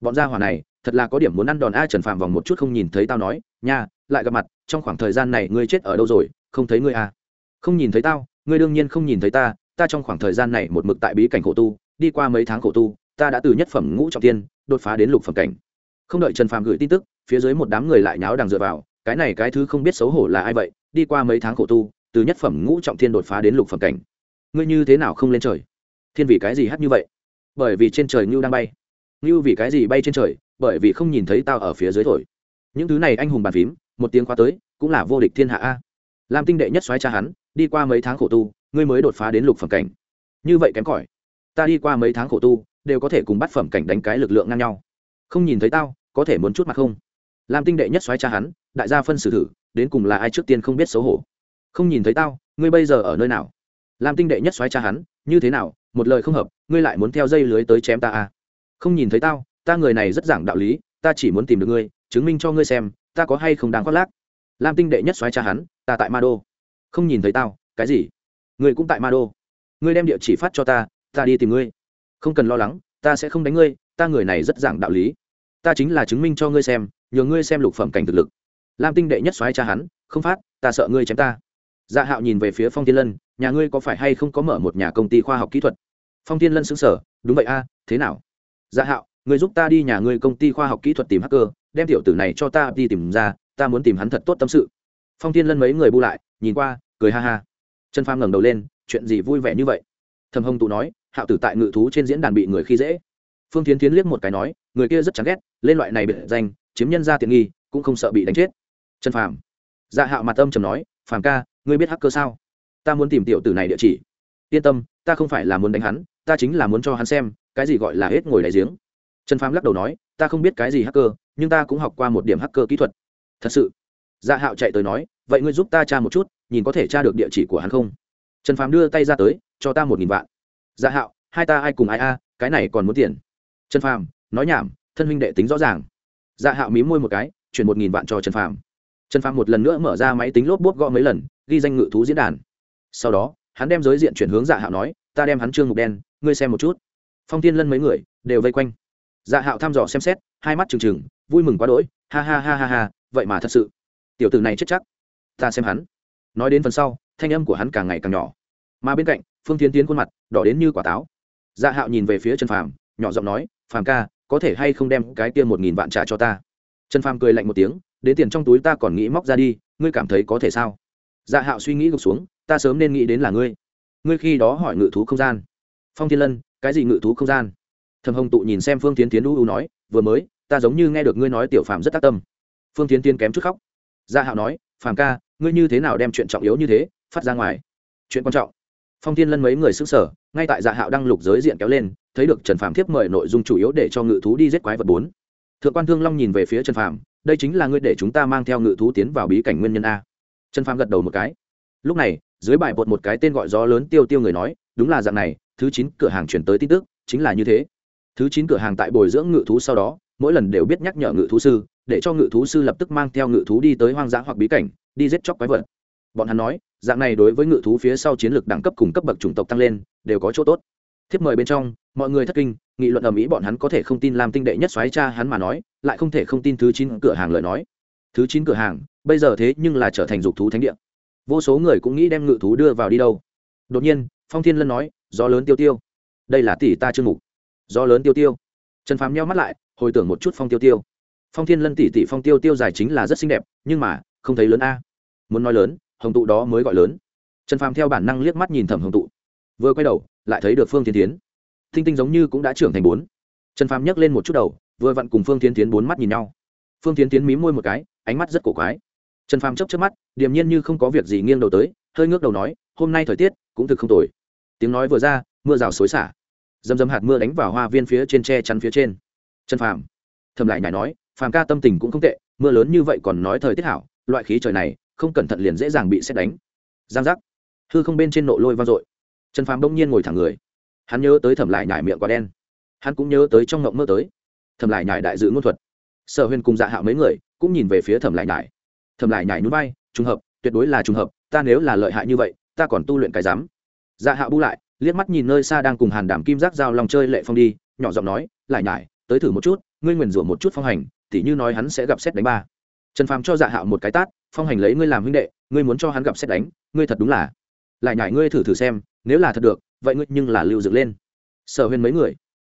bọn gia hỏa này, thật là có điểm muốn ăn đòn a, trần phàm vòng một chút không nhìn thấy tao nói, nha, lại gặp mặt, trong khoảng thời gian này ngươi chết ở đâu rồi, không thấy ngươi à? Không nhìn thấy tao, ngươi đương nhiên không nhìn thấy ta ta trong khoảng thời gian này một mực tại bí cảnh khổ tu, đi qua mấy tháng khổ tu, ta đã từ nhất phẩm ngũ trọng tiên, đột phá đến lục phẩm cảnh. Không đợi trần phàm gửi tin tức, phía dưới một đám người lại nháo đằng dựa vào, cái này cái thứ không biết xấu hổ là ai vậy, đi qua mấy tháng khổ tu, từ nhất phẩm ngũ trọng thiên đột phá đến lục phẩm cảnh. Ngươi như thế nào không lên trời? Thiên vì cái gì hát như vậy? Bởi vì trên trời ngưu đang bay. Ngưu vì cái gì bay trên trời? Bởi vì không nhìn thấy tao ở phía dưới thổi. Những thứ này anh hùng bàn phím, một tiếng khóa tới, cũng là vô địch thiên hạ a. Làm tinh đệ nhất xoáy cha hắn, đi qua mấy tháng khổ tu, ngươi mới đột phá đến lục phẩm cảnh. Như vậy kém cỏi. Ta đi qua mấy tháng khổ tu, đều có thể cùng bắt phẩm cảnh đánh cái lực lượng ngang nhau. Không nhìn thấy tao, có thể muốn chút mặt không? Làm tinh đệ nhất xoáy cha hắn, đại gia phân xử thử, đến cùng là ai trước tiên không biết xấu hổ. Không nhìn thấy tao, ngươi bây giờ ở nơi nào? Làm tinh đệ nhất xoáy cha hắn, như thế nào một lời không hợp, ngươi lại muốn theo dây lưới tới chém ta à? Không nhìn thấy tao, ta người này rất giảng đạo lý, ta chỉ muốn tìm được ngươi, chứng minh cho ngươi xem, ta có hay không đáng khoác lác. Lam tinh đệ nhất xoáy cha hắn, ta tại ma đô. Không nhìn thấy tao, cái gì? Ngươi cũng tại ma đô. Ngươi đem địa chỉ phát cho ta ta đi tìm ngươi. Không cần lo lắng, ta sẽ không đánh ngươi, ta người này rất giảng đạo lý. Ta chính là chứng minh cho ngươi xem, nhờ ngươi xem lục phẩm cảnh thực lực. Lam tinh đệ nhất xoáy cha hắn, không phát, ta sợ ngươi chém ta dạ hạo nhìn về phía phong tiên lân, nhà ngươi có phải hay không có mở một nhà công ty khoa học kỹ thuật? Phong tiên lân xứng sở đúng vậy a, thế nào? Dạ hạo người giúp ta đi nhà ngươi công ty khoa học kỹ thuật tìm hacker, đem tiểu tử này cho ta đi tìm ra, ta muốn tìm hắn thật tốt tâm sự. Phong tiên lân mấy người bu lại, nhìn qua, cười ha ha. Trần pham ngẩng đầu lên, chuyện gì vui vẻ như vậy? Thầm hồng tụ nói, hạo tử tại ngự thú trên diễn đàn bị người khi dễ. Phương tiến tiến liếc một cái nói, người kia rất chán ghét, lên loại này biệt danh, chiếm nhân ra tiện nghi, cũng không sợ bị đánh chết. Trần phàm dạ hạo mặt âm trầm nói, phàm ca ngươi biết hacker sao? Ta muốn tìm tiểu tử này địa chỉ. Yên tâm, ta không phải là muốn đánh hắn, ta chính là muốn cho hắn xem, cái gì gọi là hết ngồi đại giếng. Trần phàm lắc đầu nói, ta không biết cái gì hacker, nhưng ta cũng học qua một điểm hacker kỹ thuật. Thật sự. Dạ hạo chạy tới nói, vậy ngươi giúp ta tra một chút, nhìn có thể tra được địa chỉ của hắn không? Trần phàm đưa tay ra tới, cho ta một nghìn vạn. Dạ hạo, hai ta ai cùng ai a, cái này còn muốn tiền. Trần phàm, nói nhảm, thân huynh đệ tính rõ ràng. Dạ hạo mí môi một cái, chuyển một nghìn vạn cho trần phàm. Trần phàm một lần nữa mở ra máy tính lốp bốp gõ mấy lần ghi danh ngự thú diễn đàn. Sau đó, hắn đem giới diện chuyển hướng dạ hạo nói, ta đem hắn trương mục đen, ngươi xem một chút. Phong tiên lân mấy người đều vây quanh. Dạ hạo thăm dò xem xét, hai mắt trừng trừng, vui mừng quá đỗi, ha ha ha ha ha, vậy mà thật sự. Tiểu tử này chết chắc. Ta xem hắn. Nói đến phần sau, thanh âm của hắn càng ngày càng nhỏ. Mà bên cạnh, phương tiến tiến khuôn mặt đỏ đến như quả táo. Dạ hạo nhìn về phía trần phàm, nhỏ giọng nói, phàm ca, có thể hay không đem cái kia một nghìn vạn trả cho ta? Trần phàm cười lạnh một tiếng, đến tiền trong túi ta còn nghĩ móc ra đi, ngươi cảm thấy có thể sao? Dạ hạo suy nghĩ gục xuống, ta sớm nên nghĩ đến là ngươi. Ngươi khi đó hỏi ngự thú không gian. Phong thiên lân, cái gì ngự thú không gian? Thầm hồng tụ nhìn xem phương tiến tiến u u nói, vừa mới, ta giống như nghe được ngươi nói tiểu phàm rất tác tâm. Phương tiến tiến kém chút khóc. Dạ hạo nói, phàm ca, ngươi như thế nào đem chuyện trọng yếu như thế phát ra ngoài? Chuyện quan trọng. Phong thiên lân mấy người xứng sở ngay tại dạ hạo đang lục giới diện kéo lên, thấy được trần phàm thiếp mời nội dung chủ yếu để cho ngự thú đi giết quái vật bốn. Thượng quan thương long nhìn về phía trần phàm, đây chính là ngươi để chúng ta mang theo ngự thú tiến vào bí cảnh nguyên nhân a trần phàm gật đầu một cái. Lúc này, dưới bài bột một cái tên gọi gió lớn tiêu tiêu người nói, đúng là dạng này, thứ chín cửa hàng chuyển tới tin tức, chính là như thế. Thứ chín cửa hàng tại bồi dưỡng ngự thú sau đó, mỗi lần đều biết nhắc nhở ngự thú sư, để cho ngự thú sư lập tức mang theo ngự thú đi tới hoang dã hoặc bí cảnh, đi giết chóc quái vật. Bọn hắn nói, dạng này đối với ngự thú phía sau chiến lược đẳng cấp cùng cấp bậc chủng tộc tăng lên, đều có chỗ tốt. Thiếp mời bên trong, mọi người thất kinh, nghị luận ầm ĩ bọn hắn có thể không tin làm tinh đệ nhất xoáy cha hắn mà nói, lại không thể không tin thứ chín cửa hàng lời nói thứ chín cửa hàng, bây giờ thế nhưng là trở thành dục thú thánh địa. Vô số người cũng nghĩ đem ngự thú đưa vào đi đâu. Đột nhiên, phong thiên lân nói, gió lớn tiêu tiêu. Đây là tỷ ta chương mục. Gió lớn tiêu tiêu. Trần phàm nheo mắt lại, hồi tưởng một chút phong tiêu tiêu. Phong thiên lân tỷ tỷ phong tiêu tiêu dài chính là rất xinh đẹp, nhưng mà, không thấy lớn a. Muốn nói lớn, hồng tụ đó mới gọi lớn. Trần phàm theo bản năng liếc mắt nhìn thẩm hồng tụ. Vừa quay đầu, lại thấy được phương tiến tiến thinh tinh giống như cũng đã trưởng thành bốn. Trần phàm nhấc lên một chút đầu, vừa vặn cùng phương tiến tiến bốn mắt nhìn nhau. Phương tiến tiến mí môi một cái ánh mắt rất cổ quái. Trần phàm chấp chớp mắt, điềm nhiên như không có việc gì nghiêng đầu tới, hơi ngước đầu nói, hôm nay thời tiết cũng thực không tồi. Tiếng nói vừa ra, mưa rào xối xả. Dầm dầm hạt mưa đánh vào hoa viên phía trên tre chắn phía trên. Trần phàm thầm lại nhảy nói, phàm ca tâm tình cũng không tệ, mưa lớn như vậy còn nói thời tiết hảo, loại khí trời này, không cẩn thận liền dễ dàng bị xét đánh. Giang giác. Hư không bên trên nộ lôi vang dội. Trần phàm đông nhiên ngồi thẳng người. Hắn nhớ tới thẩm lại nhải miệng quá đen. Hắn cũng nhớ tới trong ngộng mơ tới. Thẩm lại nhải đại dự ngôn thuật. Sở huyền cùng dạ hạo mấy người cũng nhìn về phía thẩm lại nhải. Thẩm lại nhải núi bay trùng hợp, tuyệt đối là trùng hợp, ta nếu là lợi hại như vậy, ta còn tu luyện cái dám dạ hạo bu lại, liếc mắt nhìn nơi xa đang cùng hàn đảm kim giác giao lòng chơi lệ phong đi, nhỏ giọng nói, lại nhải, tới thử một chút, ngươi nguyền rủa một chút phong hành, tỉ như nói hắn sẽ gặp xét đánh ba. Trần phàm cho dạ hạo một cái tát, phong hành lấy ngươi làm huynh đệ, ngươi muốn cho hắn gặp xét đánh, ngươi thật đúng là. Lại nhải ngươi thử thử xem, nếu là thật được, vậy ngươi nhưng là lưu dựng lên. Sở huyền mấy người?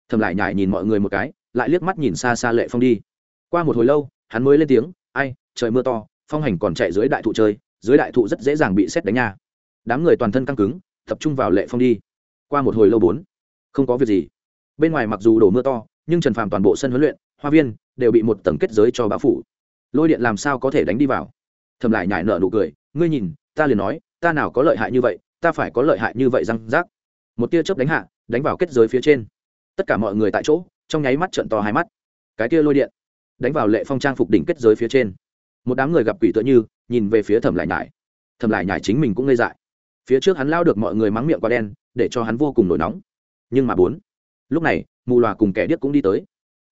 Thầm lại nhải nhìn mọi người một cái, lại liếc mắt nhìn xa xa lệ phong đi. Qua một hồi lâu hắn mới lên tiếng, ai, trời mưa to, phong hành còn chạy dưới đại thụ chơi, dưới đại thụ rất dễ dàng bị xét đánh nha. Đám người toàn thân căng cứng, tập trung vào lệ phong đi. Qua một hồi lâu bốn, không có việc gì. Bên ngoài mặc dù đổ mưa to, nhưng trần phàm toàn bộ sân huấn luyện, hoa viên đều bị một tầng kết giới cho bão phủ. Lôi điện làm sao có thể đánh đi vào? Thầm lại nhải nở nụ cười, ngươi nhìn, ta liền nói, ta nào có lợi hại như vậy, ta phải có lợi hại như vậy răng rác. Một tia chớp đánh hạ, đánh vào kết giới phía trên. Tất cả mọi người tại chỗ, trong nháy mắt trận to hai mắt. Cái tia lôi điện đánh vào lệ phong trang phục đỉnh kết giới phía trên. Một đám người gặp quỷ tựa như, nhìn về phía thẩm lại nhải. Thẩm lại nhải chính mình cũng ngây dại. Phía trước hắn lao được mọi người mắng miệng quá đen, để cho hắn vô cùng nổi nóng. Nhưng mà bốn, lúc này, mù loà cùng kẻ điếc cũng đi tới.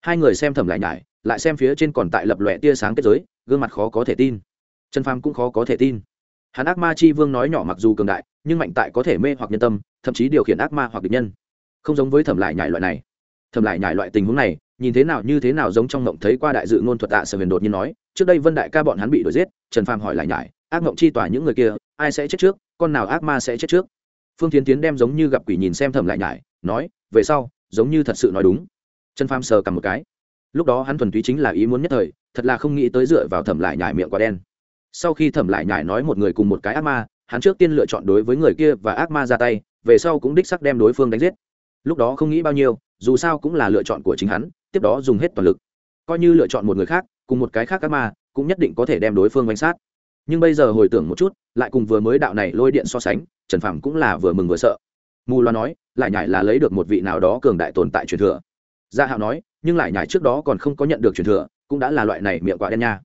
Hai người xem thẩm lại nhải, lại xem phía trên còn tại lập lòe tia sáng kết giới, gương mặt khó có thể tin. Trần phàm cũng khó có thể tin. Hắn ác ma chi vương nói nhỏ mặc dù cường đại, nhưng mạnh tại có thể mê hoặc nhân tâm, thậm chí điều khiển ác ma hoặc địch nhân. Không giống với thẩm lại nhải loại này. Thẩm lại nhải loại tình huống này nhìn thế nào như thế nào giống trong mộng thấy qua đại dự ngôn thuật tạ sở huyền đột nhiên nói, trước đây vân đại ca bọn hắn bị đuổi giết, trần phàm hỏi lại nhải, ác mộng chi tỏa những người kia, ai sẽ chết trước, con nào ác ma sẽ chết trước? Phương tiến tiến đem giống như gặp quỷ nhìn xem thẩm lại nhải, nói, về sau, giống như thật sự nói đúng. Trần phàm sờ cầm một cái. Lúc đó hắn thuần túy chính là ý muốn nhất thời, thật là không nghĩ tới dựa vào thẩm lại nhải miệng quá đen. Sau khi thẩm lại nhải nói một người cùng một cái ác ma, hắn trước tiên lựa chọn đối với người kia và ác ma ra tay, về sau cũng đích sắc đem đối phương đánh giết lúc đó không nghĩ bao nhiêu, dù sao cũng là lựa chọn của chính hắn, tiếp đó dùng hết toàn lực. Coi như lựa chọn một người khác, cùng một cái khác ác ma, cũng nhất định có thể đem đối phương bánh sát. Nhưng bây giờ hồi tưởng một chút, lại cùng vừa mới đạo này lôi điện so sánh, trần phàm cũng là vừa mừng vừa sợ. Mù loa nói, lại nhải là lấy được một vị nào đó cường đại tồn tại truyền thừa. Gia hạo nói, nhưng lại nhải trước đó còn không có nhận được truyền thừa, cũng đã là loại này miệng quả đen nha.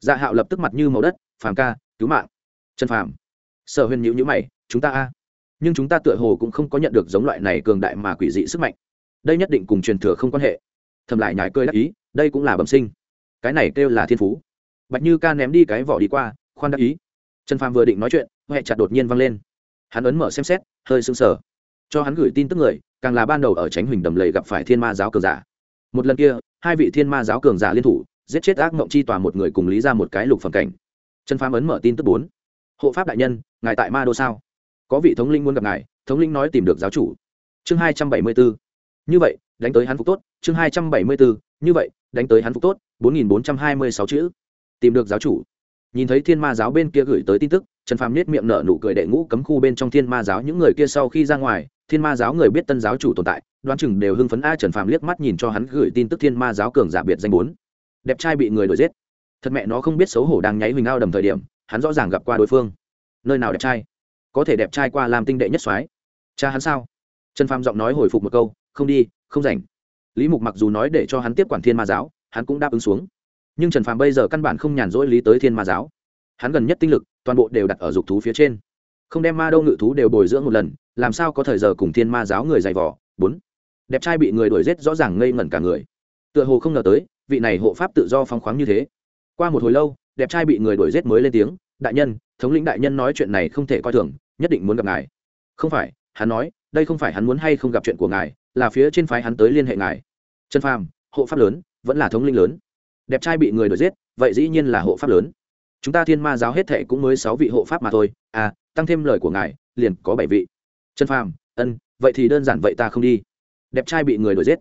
Gia hạo lập tức mặt như màu đất, phàm ca, cứu mạng. Trần phàm, sở huyền nhữ nhữ mày, chúng ta a nhưng chúng ta tựa hồ cũng không có nhận được giống loại này cường đại mà quỷ dị sức mạnh. Đây nhất định cùng truyền thừa không quan hệ. Thầm lại nhải cơi đắc ý, đây cũng là bẩm sinh. Cái này kêu là thiên phú. Bạch như ca ném đi cái vỏ đi qua, khoan đắc ý. Trần phàm vừa định nói chuyện huệ chặt đột nhiên văng lên. Hắn ấn mở xem xét, hơi sưng sờ. Cho hắn gửi tin tức người, càng là ban đầu ở tránh huỳnh đầm lầy gặp phải thiên ma giáo cường giả. Một lần kia, hai vị thiên ma giáo cường giả liên thủ, giết chết ác mộng chi tòa một người cùng lý ra một cái lục phẩm cảnh. Trần phàm ấn mở tin tức bốn. Hộ pháp đại nhân, ngài tại ma đô sao? Có vị thống linh muốn gặp ngài, thống linh nói tìm được giáo chủ. Chương hai trăm bảy mươi bốn. Như vậy, đánh tới hắn phục tốt. Chương hai trăm bảy mươi bốn. Như vậy, đánh tới hắn phục tốt. Bốn nghìn bốn trăm hai mươi sáu chữ. Tìm được giáo chủ. Nhìn thấy thiên ma giáo bên kia gửi tới tin tức, trần phàm nết miệng nở nụ cười đệ ngũ cấm khu bên trong thiên ma giáo những người kia sau khi ra ngoài, thiên ma giáo người biết tân giáo chủ tồn tại, đoán chừng đều hưng phấn a trần phàm liếc mắt nhìn cho hắn gửi tin tức thiên ma giáo cường giả biệt danh bốn. Đẹp trai bị người đuổi giết. Thật mẹ nó không biết xấu hổ đang nháy huỳnh ao đầm thời điểm, hắn rõ ràng gặp qua đối phương. Nơi nào đẹp trai? Có thể đẹp trai qua làm tinh đệ nhất soái. Cha hắn sao? Trần phàm giọng nói hồi phục một câu, không đi, không rảnh. Lý mục mặc dù nói để cho hắn tiếp quản thiên ma giáo, hắn cũng đáp ứng xuống. Nhưng trần phàm bây giờ căn bản không nhàn rỗi lý tới thiên ma giáo. Hắn gần nhất tinh lực, toàn bộ đều đặt ở dục thú phía trên. Không đem ma đâu ngự thú đều bồi dưỡng một lần, làm sao có thời giờ cùng thiên ma giáo người dày vỏ bốn. Đẹp trai bị người đuổi giết rõ ràng ngây ngẩn cả người. Tựa hồ không ngờ tới, vị này hộ pháp tự do phóng khoáng như thế. Qua một hồi lâu, đẹp trai bị người đuổi giết mới lên tiếng đại nhân, thống lĩnh đại nhân nói chuyện này không thể coi thường, nhất định muốn gặp ngài. Không phải, hắn nói, đây không phải hắn muốn hay không gặp chuyện của ngài, là phía trên phái hắn tới liên hệ ngài. Trần phàm, hộ pháp lớn, vẫn là thống linh lớn. Đẹp trai bị người đuổi giết, vậy dĩ nhiên là hộ pháp lớn. Chúng ta thiên ma giáo hết thệ cũng mới sáu vị hộ pháp mà thôi à tăng thêm lời của ngài, liền có bảy vị. Trần phàm, ân, vậy thì đơn giản vậy ta không đi. Đẹp trai bị người đuổi giết.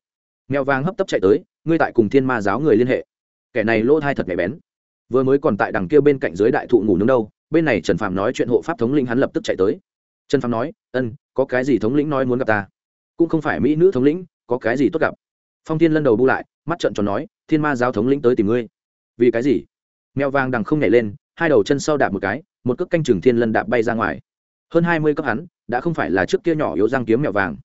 Mèo vàng hấp tấp chạy tới, ngươi tại cùng thiên ma giáo người liên hệ. Kẻ này lỗ thai thật nhạy bén vừa mới còn tại đằng kia bên cạnh dưới đại thụ ngủ nướng đâu, bên này trần phàm nói chuyện hộ pháp thống lĩnh hắn lập tức chạy tới. Trần phàm nói, ân, có cái gì thống lĩnh nói muốn gặp ta? Cũng không phải mỹ nữ thống lĩnh, có cái gì tốt gặp? Phong thiên lân đầu bu lại, mắt trận tròn nói, thiên ma giáo thống lĩnh tới tìm ngươi. Vì cái gì? Mèo vàng đằng không nhảy lên, hai đầu chân sau đạp một cái, một cước canh chừng thiên lân đạp bay ra ngoài. Hơn hai mươi cấp hắn, đã không phải là trước kia nhỏ yếu răng kiếm mèo vàng.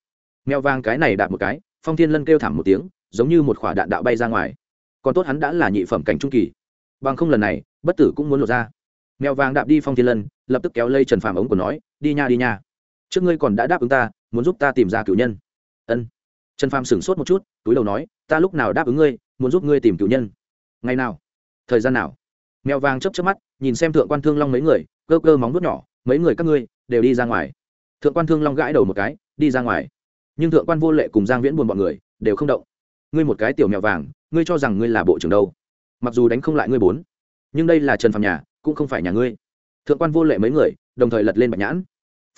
Mèo vàng cái này đạp một cái, phong thiên lân kêu thảm một tiếng, giống như một quả đạn đạo bay ra ngoài. Còn tốt hắn đã là nhị phẩm cảnh trung kỳ bằng không lần này, bất tử cũng muốn lột ra. Mèo vàng đạp đi phong thiên lân, lập tức kéo lây trần phàm ống của nói, đi nha đi nha. Trước ngươi còn đã đáp ứng ta, muốn giúp ta tìm ra cựu nhân. Ân. Trần phàm sửng sốt một chút, túi đầu nói, ta lúc nào đáp ứng ngươi, muốn giúp ngươi tìm cựu nhân? Ngày nào? Thời gian nào? Mèo vàng chấp chấp mắt, nhìn xem thượng quan thương long mấy người, cơ cơ móng vuốt nhỏ, mấy người các ngươi đều đi ra ngoài. Thượng quan thương long gãi đầu một cái, đi ra ngoài. Nhưng thượng quan vô lệ cùng giang viễn buồn bọn người đều không động. Ngươi một cái tiểu mèo vàng, ngươi cho rằng ngươi là bộ trưởng đâu? Mặc dù đánh không lại ngươi bốn, nhưng đây là trần phàm nhà, cũng không phải nhà ngươi. Thượng quan vô lệ mấy người, đồng thời lật lên bạch nhãn.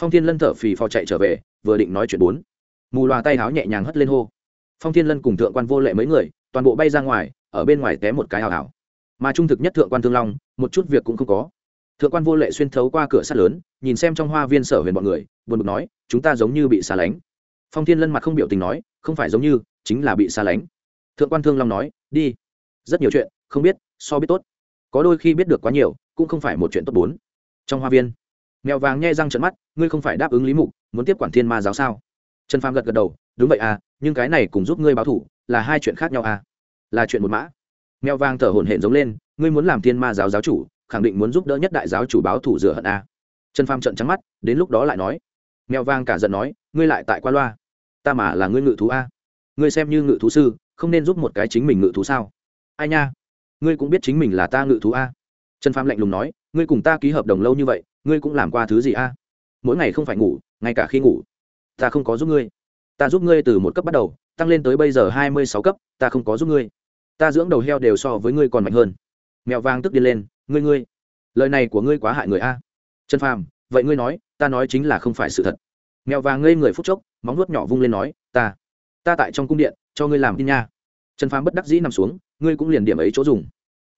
Phong thiên lân thở phì phò chạy trở về, vừa định nói chuyện bốn. Mù loà tay háo nhẹ nhàng hất lên hô. Phong thiên lân cùng thượng quan vô lệ mấy người, toàn bộ bay ra ngoài, ở bên ngoài té một cái hào hào. Mà trung thực nhất thượng quan thương long, một chút việc cũng không có. Thượng quan vô lệ xuyên thấu qua cửa sắt lớn, nhìn xem trong hoa viên sở huyền bọn người, buồn bực nói, chúng ta giống như bị xa lánh. Phong thiên lân mặt không biểu tình nói, không phải giống như, chính là bị xa lánh. Thượng quan thương long nói, đi, rất nhiều chuyện không biết, so biết tốt. Có đôi khi biết được quá nhiều, cũng không phải một chuyện tốt bốn. Trong hoa viên, mèo vàng nhai răng trận mắt, ngươi không phải đáp ứng lý mục, muốn tiếp quản thiên ma giáo sao? Trần phàm gật gật đầu, đúng vậy à nhưng cái này cùng giúp ngươi báo thủ, là hai chuyện khác nhau à. Là chuyện một mã. Mèo vàng thở hổn hển giống lên, ngươi muốn làm thiên ma giáo giáo chủ, khẳng định muốn giúp đỡ nhất đại giáo chủ báo thủ rửa hận à. trần phàm trận trắng mắt, đến lúc đó lại nói. Mèo vàng cả giận nói, ngươi lại tại qua loa. Ta mà là ngươi ngự thú a. Ngươi xem như ngự thú sư, không nên giúp một cái chính mình ngự thú sao? Ai nha? Ngươi cũng biết chính mình là ta ngự thú a. Trần phàm lạnh lùng nói, ngươi cùng ta ký hợp đồng lâu như vậy, ngươi cũng làm qua thứ gì a? Mỗi ngày không phải ngủ, ngay cả khi ngủ, ta không có giúp ngươi. Ta giúp ngươi từ một cấp bắt đầu, tăng lên tới bây giờ hai mươi sáu cấp, ta không có giúp ngươi. Ta dưỡng đầu heo đều so với ngươi còn mạnh hơn. Mèo vang tức điên lên, ngươi ngươi, lời này của ngươi quá hại người a. Trần phàm, vậy ngươi nói, ta nói chính là không phải sự thật. Mèo vàng ngây người phút chốc, móng nuốt nhỏ vung lên nói, ta ta tại trong cung điện, cho ngươi làm tin nha trần phàm bất đắc dĩ nằm xuống, ngươi cũng liền điểm ấy chỗ dùng.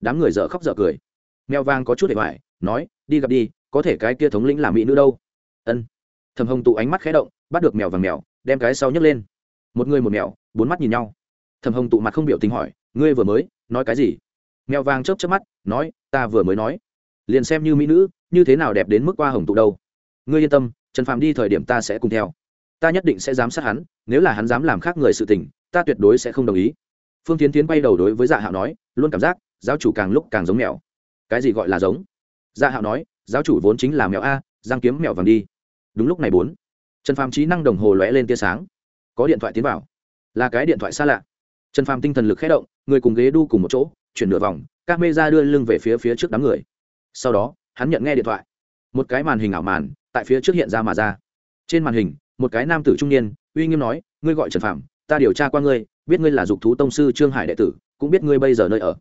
Đám người dở khóc dở cười. Mèo vàng có chút để hoài nói, đi gặp đi, có thể cái kia thống lĩnh là mỹ nữ đâu. Ân. Thầm hồng tụ ánh mắt khẽ động, bắt được mèo vàng mèo, đem cái sau nhấc lên. Một người một mèo, bốn mắt nhìn nhau. Thầm hồng tụ mặt không biểu tình hỏi, ngươi vừa mới nói cái gì? Mèo vàng chớp chớp mắt, nói, ta vừa mới nói. Liền xem như mỹ nữ, như thế nào đẹp đến mức qua hồng tụ đâu. Ngươi yên tâm, trần phàm đi thời điểm ta sẽ cùng theo. Ta nhất định sẽ giám sát hắn, nếu là hắn dám làm khác người sự tình, ta tuyệt đối sẽ không đồng ý phương tiến tiến bay đầu đối với dạ hạo nói luôn cảm giác giáo chủ càng lúc càng giống mèo. Cái gì gọi là giống? Dạ hạo nói giáo chủ vốn chính là mèo a giang kiếm mèo vàng đi. Đúng lúc này bốn trần phàm trí năng đồng hồ lóe lên tia sáng. Có điện thoại tiến vào. Là cái điện thoại xa lạ. Trần phàm tinh thần lực khé động người cùng ghế đu cùng một chỗ chuyển nửa vòng các mê ra đưa lưng về phía phía trước đám người. Sau đó hắn nhận nghe điện thoại. Một cái màn hình ảo màn tại phía trước hiện ra mà ra. Trên màn hình một cái nam tử trung niên uy nghiêm nói ngươi gọi trần Phàm, ta điều tra qua ngươi biết ngươi là dục thú tông sư trương hải đệ tử, cũng biết ngươi bây giờ nơi ở.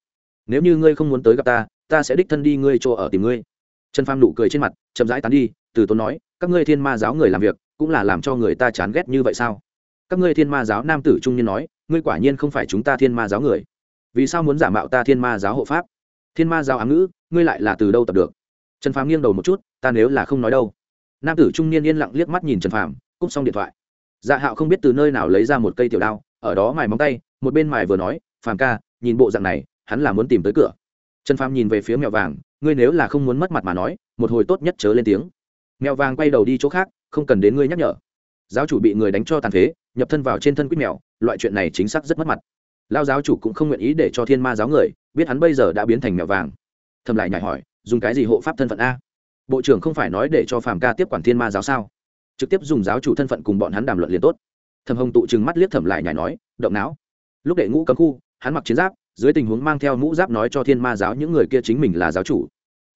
Nếu như ngươi không muốn tới gặp ta ta sẽ đích thân đi ngươi chỗ ở tìm ngươi. Trần pham nụ cười trên mặt, chậm rãi tán đi, từ tốn nói, các ngươi thiên ma giáo người làm việc, cũng là làm cho người ta chán ghét như vậy sao? Các ngươi thiên ma giáo nam tử trung niên nói, ngươi quả nhiên không phải chúng ta thiên ma giáo người. Vì sao muốn giả mạo ta thiên ma giáo hộ pháp? Thiên ma giáo ám ngữ, ngươi lại là từ đâu tập được? Trần phàm nghiêng đầu một chút, ta nếu là không nói đâu. Nam tử trung niên yên lặng liếc mắt nhìn trần phàm, cúp xong điện thoại. Dạ hạo không biết từ nơi nào lấy ra một cây tiểu đao ở đó mài móng tay, một bên mài vừa nói, phàm ca, nhìn bộ dạng này, hắn là muốn tìm tới cửa. Trần phàm nhìn về phía mèo vàng, ngươi nếu là không muốn mất mặt mà nói, một hồi tốt nhất chớ lên tiếng. Mèo vàng quay đầu đi chỗ khác, không cần đến ngươi nhắc nhở. Giáo chủ bị người đánh cho tàn phế, nhập thân vào trên thân quýt mèo, loại chuyện này chính xác rất mất mặt. Lao giáo chủ cũng không nguyện ý để cho thiên ma giáo người, biết hắn bây giờ đã biến thành mèo vàng. Thầm lại nhảy hỏi, dùng cái gì hộ pháp thân phận a? Bộ trưởng không phải nói để cho phàm ca tiếp quản thiên ma giáo sao? Trực tiếp dùng giáo chủ thân phận cùng bọn hắn đàm luận liền tốt thầm hồng tụ trừng mắt liếc thầm lại nhảy nói, động não. Lúc đệ ngũ cấm khu, hắn mặc chiến giáp, dưới tình huống mang theo mũ giáp nói cho thiên ma giáo những người kia chính mình là giáo chủ.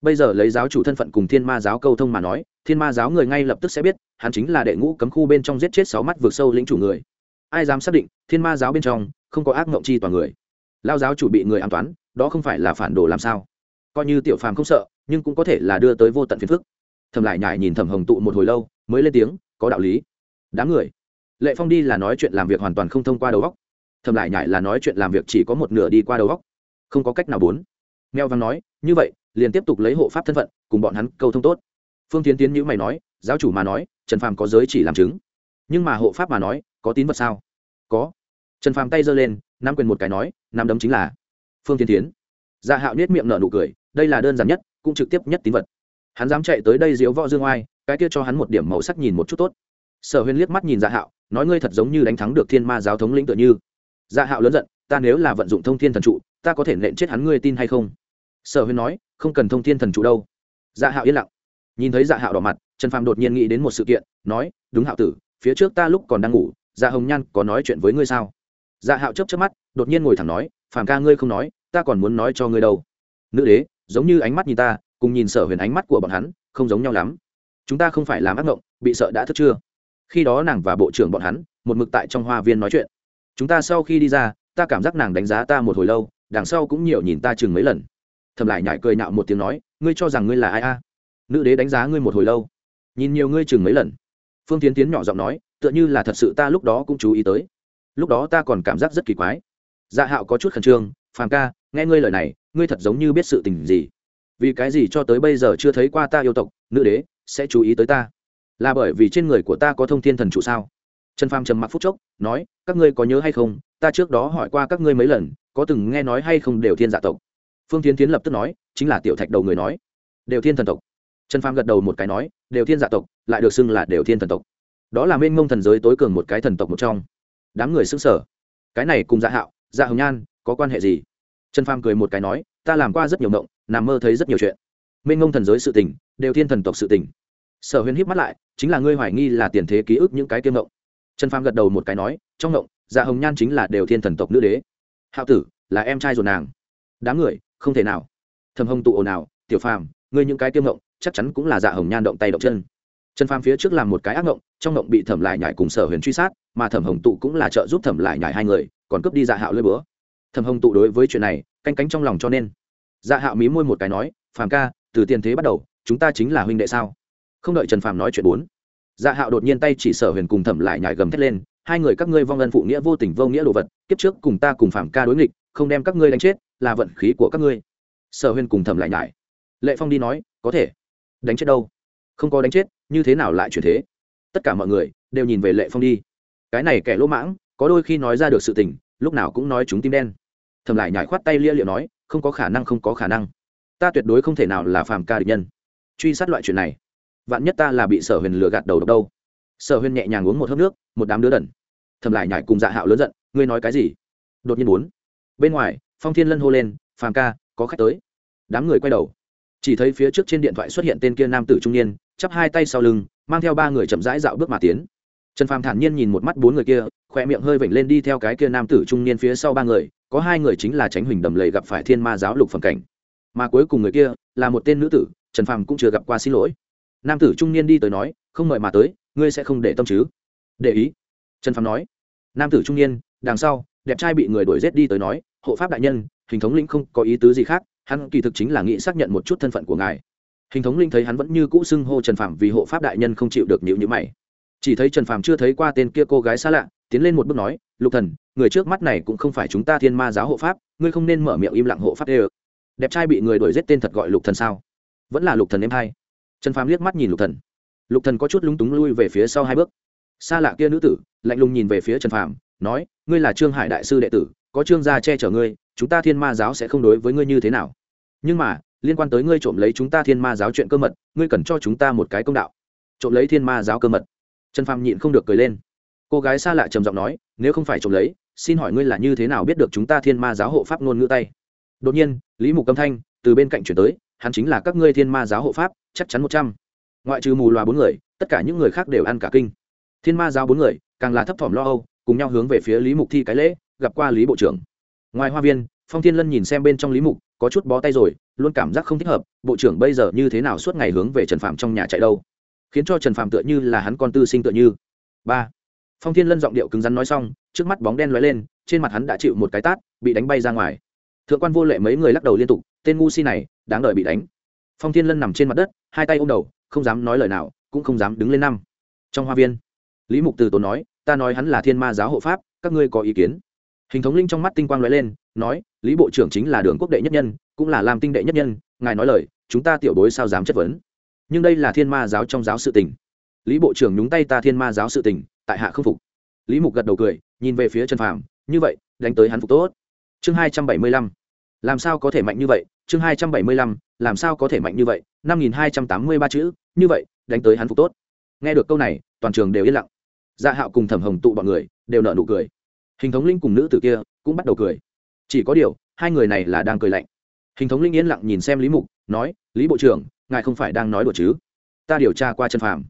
Bây giờ lấy giáo chủ thân phận cùng thiên ma giáo câu thông mà nói, thiên ma giáo người ngay lập tức sẽ biết, hắn chính là đệ ngũ cấm khu bên trong giết chết sáu mắt vượt sâu lĩnh chủ người. Ai dám xác định, thiên ma giáo bên trong không có ác mộng chi toàn người. Lao giáo chủ bị người an toán, đó không phải là phản đồ làm sao? Coi như tiểu phàm không sợ, nhưng cũng có thể là đưa tới vô tận phiền phức. Thầm lại nhải nhìn thầm hồng tụ một hồi lâu, mới lên tiếng, có đạo lý. Đám người lệ phong đi là nói chuyện làm việc hoàn toàn không thông qua đầu góc thầm lại Nhại là nói chuyện làm việc chỉ có một nửa đi qua đầu góc không có cách nào bốn. Mèo văn nói, như vậy, liền tiếp tục lấy hộ pháp thân phận, cùng bọn hắn câu thông tốt. Phương tiến tiến nhữ mày nói, giáo chủ mà nói, trần phàm có giới chỉ làm chứng. Nhưng mà hộ pháp mà nói, có tín vật sao? Có. Trần phàm tay giơ lên, nắm quyền một cái nói, nắm đấm chính là phương tiến tiến. Dạ hạo nết miệng nở nụ cười, đây là đơn giản nhất, cũng trực tiếp nhất tín vật. Hắn dám chạy tới đây diếu võ dương oai, cái kia cho hắn một điểm màu sắc nhìn một chút tốt. Sở huyền liếc mắt nhìn dạ hạo nói ngươi thật giống như đánh thắng được thiên ma giáo thống lĩnh tựa như. Dạ hạo lớn giận, ta nếu là vận dụng thông thiên thần trụ, ta có thể nện chết hắn ngươi tin hay không? Sở huyền nói, không cần thông thiên thần trụ đâu. Dạ hạo yên lặng. Nhìn thấy dạ hạo đỏ mặt, trần phàm đột nhiên nghĩ đến một sự kiện, nói, đúng hạo tử, phía trước ta lúc còn đang ngủ dạ hồng nhan có nói chuyện với ngươi sao? Dạ hạo chấp chấp mắt, đột nhiên ngồi thẳng nói, phàm ca ngươi không nói, ta còn muốn nói cho ngươi đâu. Nữ đế, giống như ánh mắt nhìn ta, cùng nhìn sở huyền ánh mắt của bọn hắn, không giống nhau lắm. Chúng ta không phải làm ác mộng bị sợ đã thức chưa? Khi đó nàng và bộ trưởng bọn hắn, một mực tại trong hoa viên nói chuyện. Chúng ta sau khi đi ra, ta cảm giác nàng đánh giá ta một hồi lâu, đằng sau cũng nhiều nhìn ta chừng mấy lần. Thầm lại nhải cười nạo một tiếng nói, ngươi cho rằng ngươi là ai a? Nữ đế đánh giá ngươi một hồi lâu, nhìn nhiều ngươi chừng mấy lần. Phương tiến tiến nhỏ giọng nói, tựa như là thật sự ta lúc đó cũng chú ý tới. Lúc đó ta còn cảm giác rất kỳ quái. Dạ hạo có chút khẩn trương, phàm ca, nghe ngươi lời này, ngươi thật giống như biết sự tình gì. Vì cái gì cho tới bây giờ chưa thấy qua ta yêu tộc, nữ đế sẽ chú ý tới ta? Là bởi vì trên người của ta có thông thiên thần trụ sao? Trần phàm trầm mặc phút chốc, nói, các ngươi có nhớ hay không, ta trước đó hỏi qua các ngươi mấy lần, có từng nghe nói hay không đều thiên dạ tộc? Phương tiến tiến lập tức nói, chính là tiểu thạch đầu người nói. Đều thiên thần tộc. Trần phàm gật đầu một cái nói, đều thiên dạ tộc, lại được xưng là đều thiên thần tộc. Đó là mênh mông thần giới tối cường một cái thần tộc một trong. Đám người xứng sở cái này cùng dạ hạo dạ hồng nhan, có quan hệ gì? Trần phàm cười một cái nói, ta làm qua rất nhiều mộng, nằm mơ thấy rất nhiều chuyện. Mênh mông thần giới sự tình, đều thiên thần tộc sự tình sở huyền híp mắt lại, chính là ngươi hoài nghi là tiền thế ký ức những cái kiêm ngộng. Trần phàm gật đầu một cái nói, trong ngộng dạ hồng nhan chính là đều thiên thần tộc nữ đế. Hạo tử, là em trai ruột nàng. Đám người, không thể nào. Thầm hồng tụ ồn ào, tiểu phàm, ngươi những cái kiêm ngộng, chắc chắn cũng là dạ hồng nhan động tay động chân. Trần phàm phía trước làm một cái ác ngộng, trong ngộng bị thẩm lại nhải cùng sở huyền truy sát, mà thẩm hồng tụ cũng là trợ giúp thẩm lại nhải hai người, còn cướp đi dạ hạo lơi bữa thẩm hồng tụ đối với chuyện này, canh cánh trong lòng cho nên. Dạ hạo mí môi một cái nói, phàm ca, từ tiền thế bắt đầu, chúng ta chính là huynh đệ sao? Không đợi trần phàm nói chuyện bốn. Dạ hạo đột nhiên tay chỉ sở huyền cùng thẩm lại nhải gầm thét lên, hai người các ngươi vong ân phụ nghĩa vô tình vô nghĩa đồ vật, kiếp trước cùng ta cùng phàm ca đối nghịch, không đem các ngươi đánh chết, là vận khí của các ngươi. Sở huyền cùng thẩm lại nhải lệ phong đi nói, có thể. Đánh chết đâu? Không có đánh chết, như thế nào lại chuyển thế? Tất cả mọi người đều nhìn về lệ phong đi. Cái này kẻ lỗ mãng, có đôi khi nói ra được sự tình, lúc nào cũng nói chúng tim đen. Thầm lại nhải khoát tay lia liệu nói, không có khả năng, không có khả năng. Ta tuyệt đối không thể nào là phàm ca địch nhân. Truy sát loại chuyện này vạn nhất ta là bị sở huyền lừa gạt đầu độc đâu. Sở huyền nhẹ nhàng uống một hớp nước, một đám đứa đần. Thầm lại nhải cùng dạ hạo lớn giận, ngươi nói cái gì? Đột nhiên muốn bên ngoài, phong thiên lân hô lên, phàm ca, có khách tới. Đám người quay đầu. Chỉ thấy phía trước trên điện thoại xuất hiện tên kia nam tử trung niên, chắp hai tay sau lưng, mang theo ba người chậm rãi dạo bước mà tiến. Trần phàm thản nhiên nhìn một mắt bốn người kia khoe miệng hơi vểnh lên đi theo cái kia nam tử trung niên phía sau ba người, có hai người chính là tránh huỳnh đầm lầy gặp phải thiên ma giáo lục phẩm cảnh. Mà cuối cùng người kia là một tên nữ tử, trần phàm cũng chưa gặp qua xin lỗi nam tử trung niên đi tới nói, không mời mà tới, ngươi sẽ không để tâm chứ? Để ý, trần phàm nói. Nam tử trung niên, đằng sau, đẹp trai bị người đuổi g đi tới nói, hộ pháp đại nhân, hình thống linh không có ý tứ gì khác, hắn kỳ thực chính là nghĩ xác nhận một chút thân phận của ngài. Hình thống linh thấy hắn vẫn như cũ xưng hô trần phàm vì hộ pháp đại nhân không chịu được nhịu nhữ mày. Chỉ thấy trần phàm chưa thấy qua tên kia cô gái xa lạ, tiến lên một bước nói, lục thần, người trước mắt này cũng không phải chúng ta thiên ma giáo hộ pháp, ngươi không nên mở miệng im lặng hộ pháp đê ơ. Đẹp trai bị người đuổi giết tên thật gọi lục thần sao? Vẫn là lục thần em hai trần Phàm liếc mắt nhìn lục thần. Lục thần có chút lúng túng lui về phía sau hai bước. Xa lạ kia nữ tử lạnh lùng nhìn về phía trần Phàm, nói ngươi là trương hải đại sư đệ tử có trương gia che chở ngươi chúng ta thiên ma giáo sẽ không đối với ngươi như thế nào. Nhưng mà liên quan tới ngươi trộm lấy chúng ta thiên ma giáo chuyện cơ mật ngươi cần cho chúng ta một cái công đạo. Trộm lấy thiên ma giáo cơ mật? Trần phàm nhịn không được cười lên. Cô gái xa lạ trầm giọng nói nếu không phải trộm lấy xin hỏi ngươi là như thế nào biết được chúng ta thiên ma giáo hộ pháp ngôn ngữ tay? Đột nhiên lý mục âm thanh từ bên cạnh chuyển tới hắn chính là các ngươi thiên ma giáo hộ pháp chắc chắn một trăm. Ngoại trừ mù loà bốn người, tất cả những người khác đều ăn cả kinh. Thiên ma giáo bốn người, càng là thấp thỏm lo âu, cùng nhau hướng về phía lý mục thi cái lễ, gặp qua lý bộ trưởng. Ngoài hoa viên, phong thiên lân nhìn xem bên trong lý mục, có chút bó tay rồi, luôn cảm giác không thích hợp, bộ trưởng bây giờ như thế nào suốt ngày hướng về trần phạm trong nhà chạy đâu? Khiến cho trần phạm tựa như là hắn con tư sinh tựa như. Ba. Phong thiên lân giọng điệu cứng rắn nói xong, trước mắt bóng đen lóe lên, trên mặt hắn đã chịu một cái tát, bị đánh bay ra ngoài. Thượng quan vô lệ mấy người lắc đầu liên tục, tên ngu si này, đáng đợi bị đánh. Phong thiên lân nằm trên mặt đất hai tay ôm đầu, không dám nói lời nào, cũng không dám đứng lên năm. Trong hoa viên, lý mục từ tốn nói, ta nói hắn là thiên ma giáo hộ pháp, các ngươi có ý kiến? Hình thống linh trong mắt tinh quang lóe lên, nói, lý bộ trưởng chính là đường quốc đệ nhất nhân, cũng là làm tinh đệ nhất nhân, ngài nói lời, chúng ta tiểu bối sao dám chất vấn? Nhưng đây là thiên ma giáo trong giáo sự tình. Lý bộ trưởng nhúng tay ta thiên ma giáo sự tình, tại hạ không phục. Lý mục gật đầu cười, nhìn về phía trần phàm, như vậy, đánh tới hắn phục tốt. Chương hai trăm bảy mươi lăm. Làm sao có thể mạnh như vậy? Chương hai trăm bảy mươi lăm làm sao có thể mạnh như vậy, năm nghìn hai trăm tám mươi ba chữ, như vậy, đánh tới hắn phục tốt. Nghe được câu này, toàn trường đều yên lặng. Dạ hạo cùng thẩm hồng tụ bọn người, đều nợ nụ cười. Hình thống linh cùng nữ tử kia cũng bắt đầu cười. Chỉ có điều, hai người này là đang cười lạnh. Hình thống linh yên lặng nhìn xem lý mục, nói, lý bộ trưởng, ngài không phải đang nói đùa chứ? Ta điều tra qua chân phàm.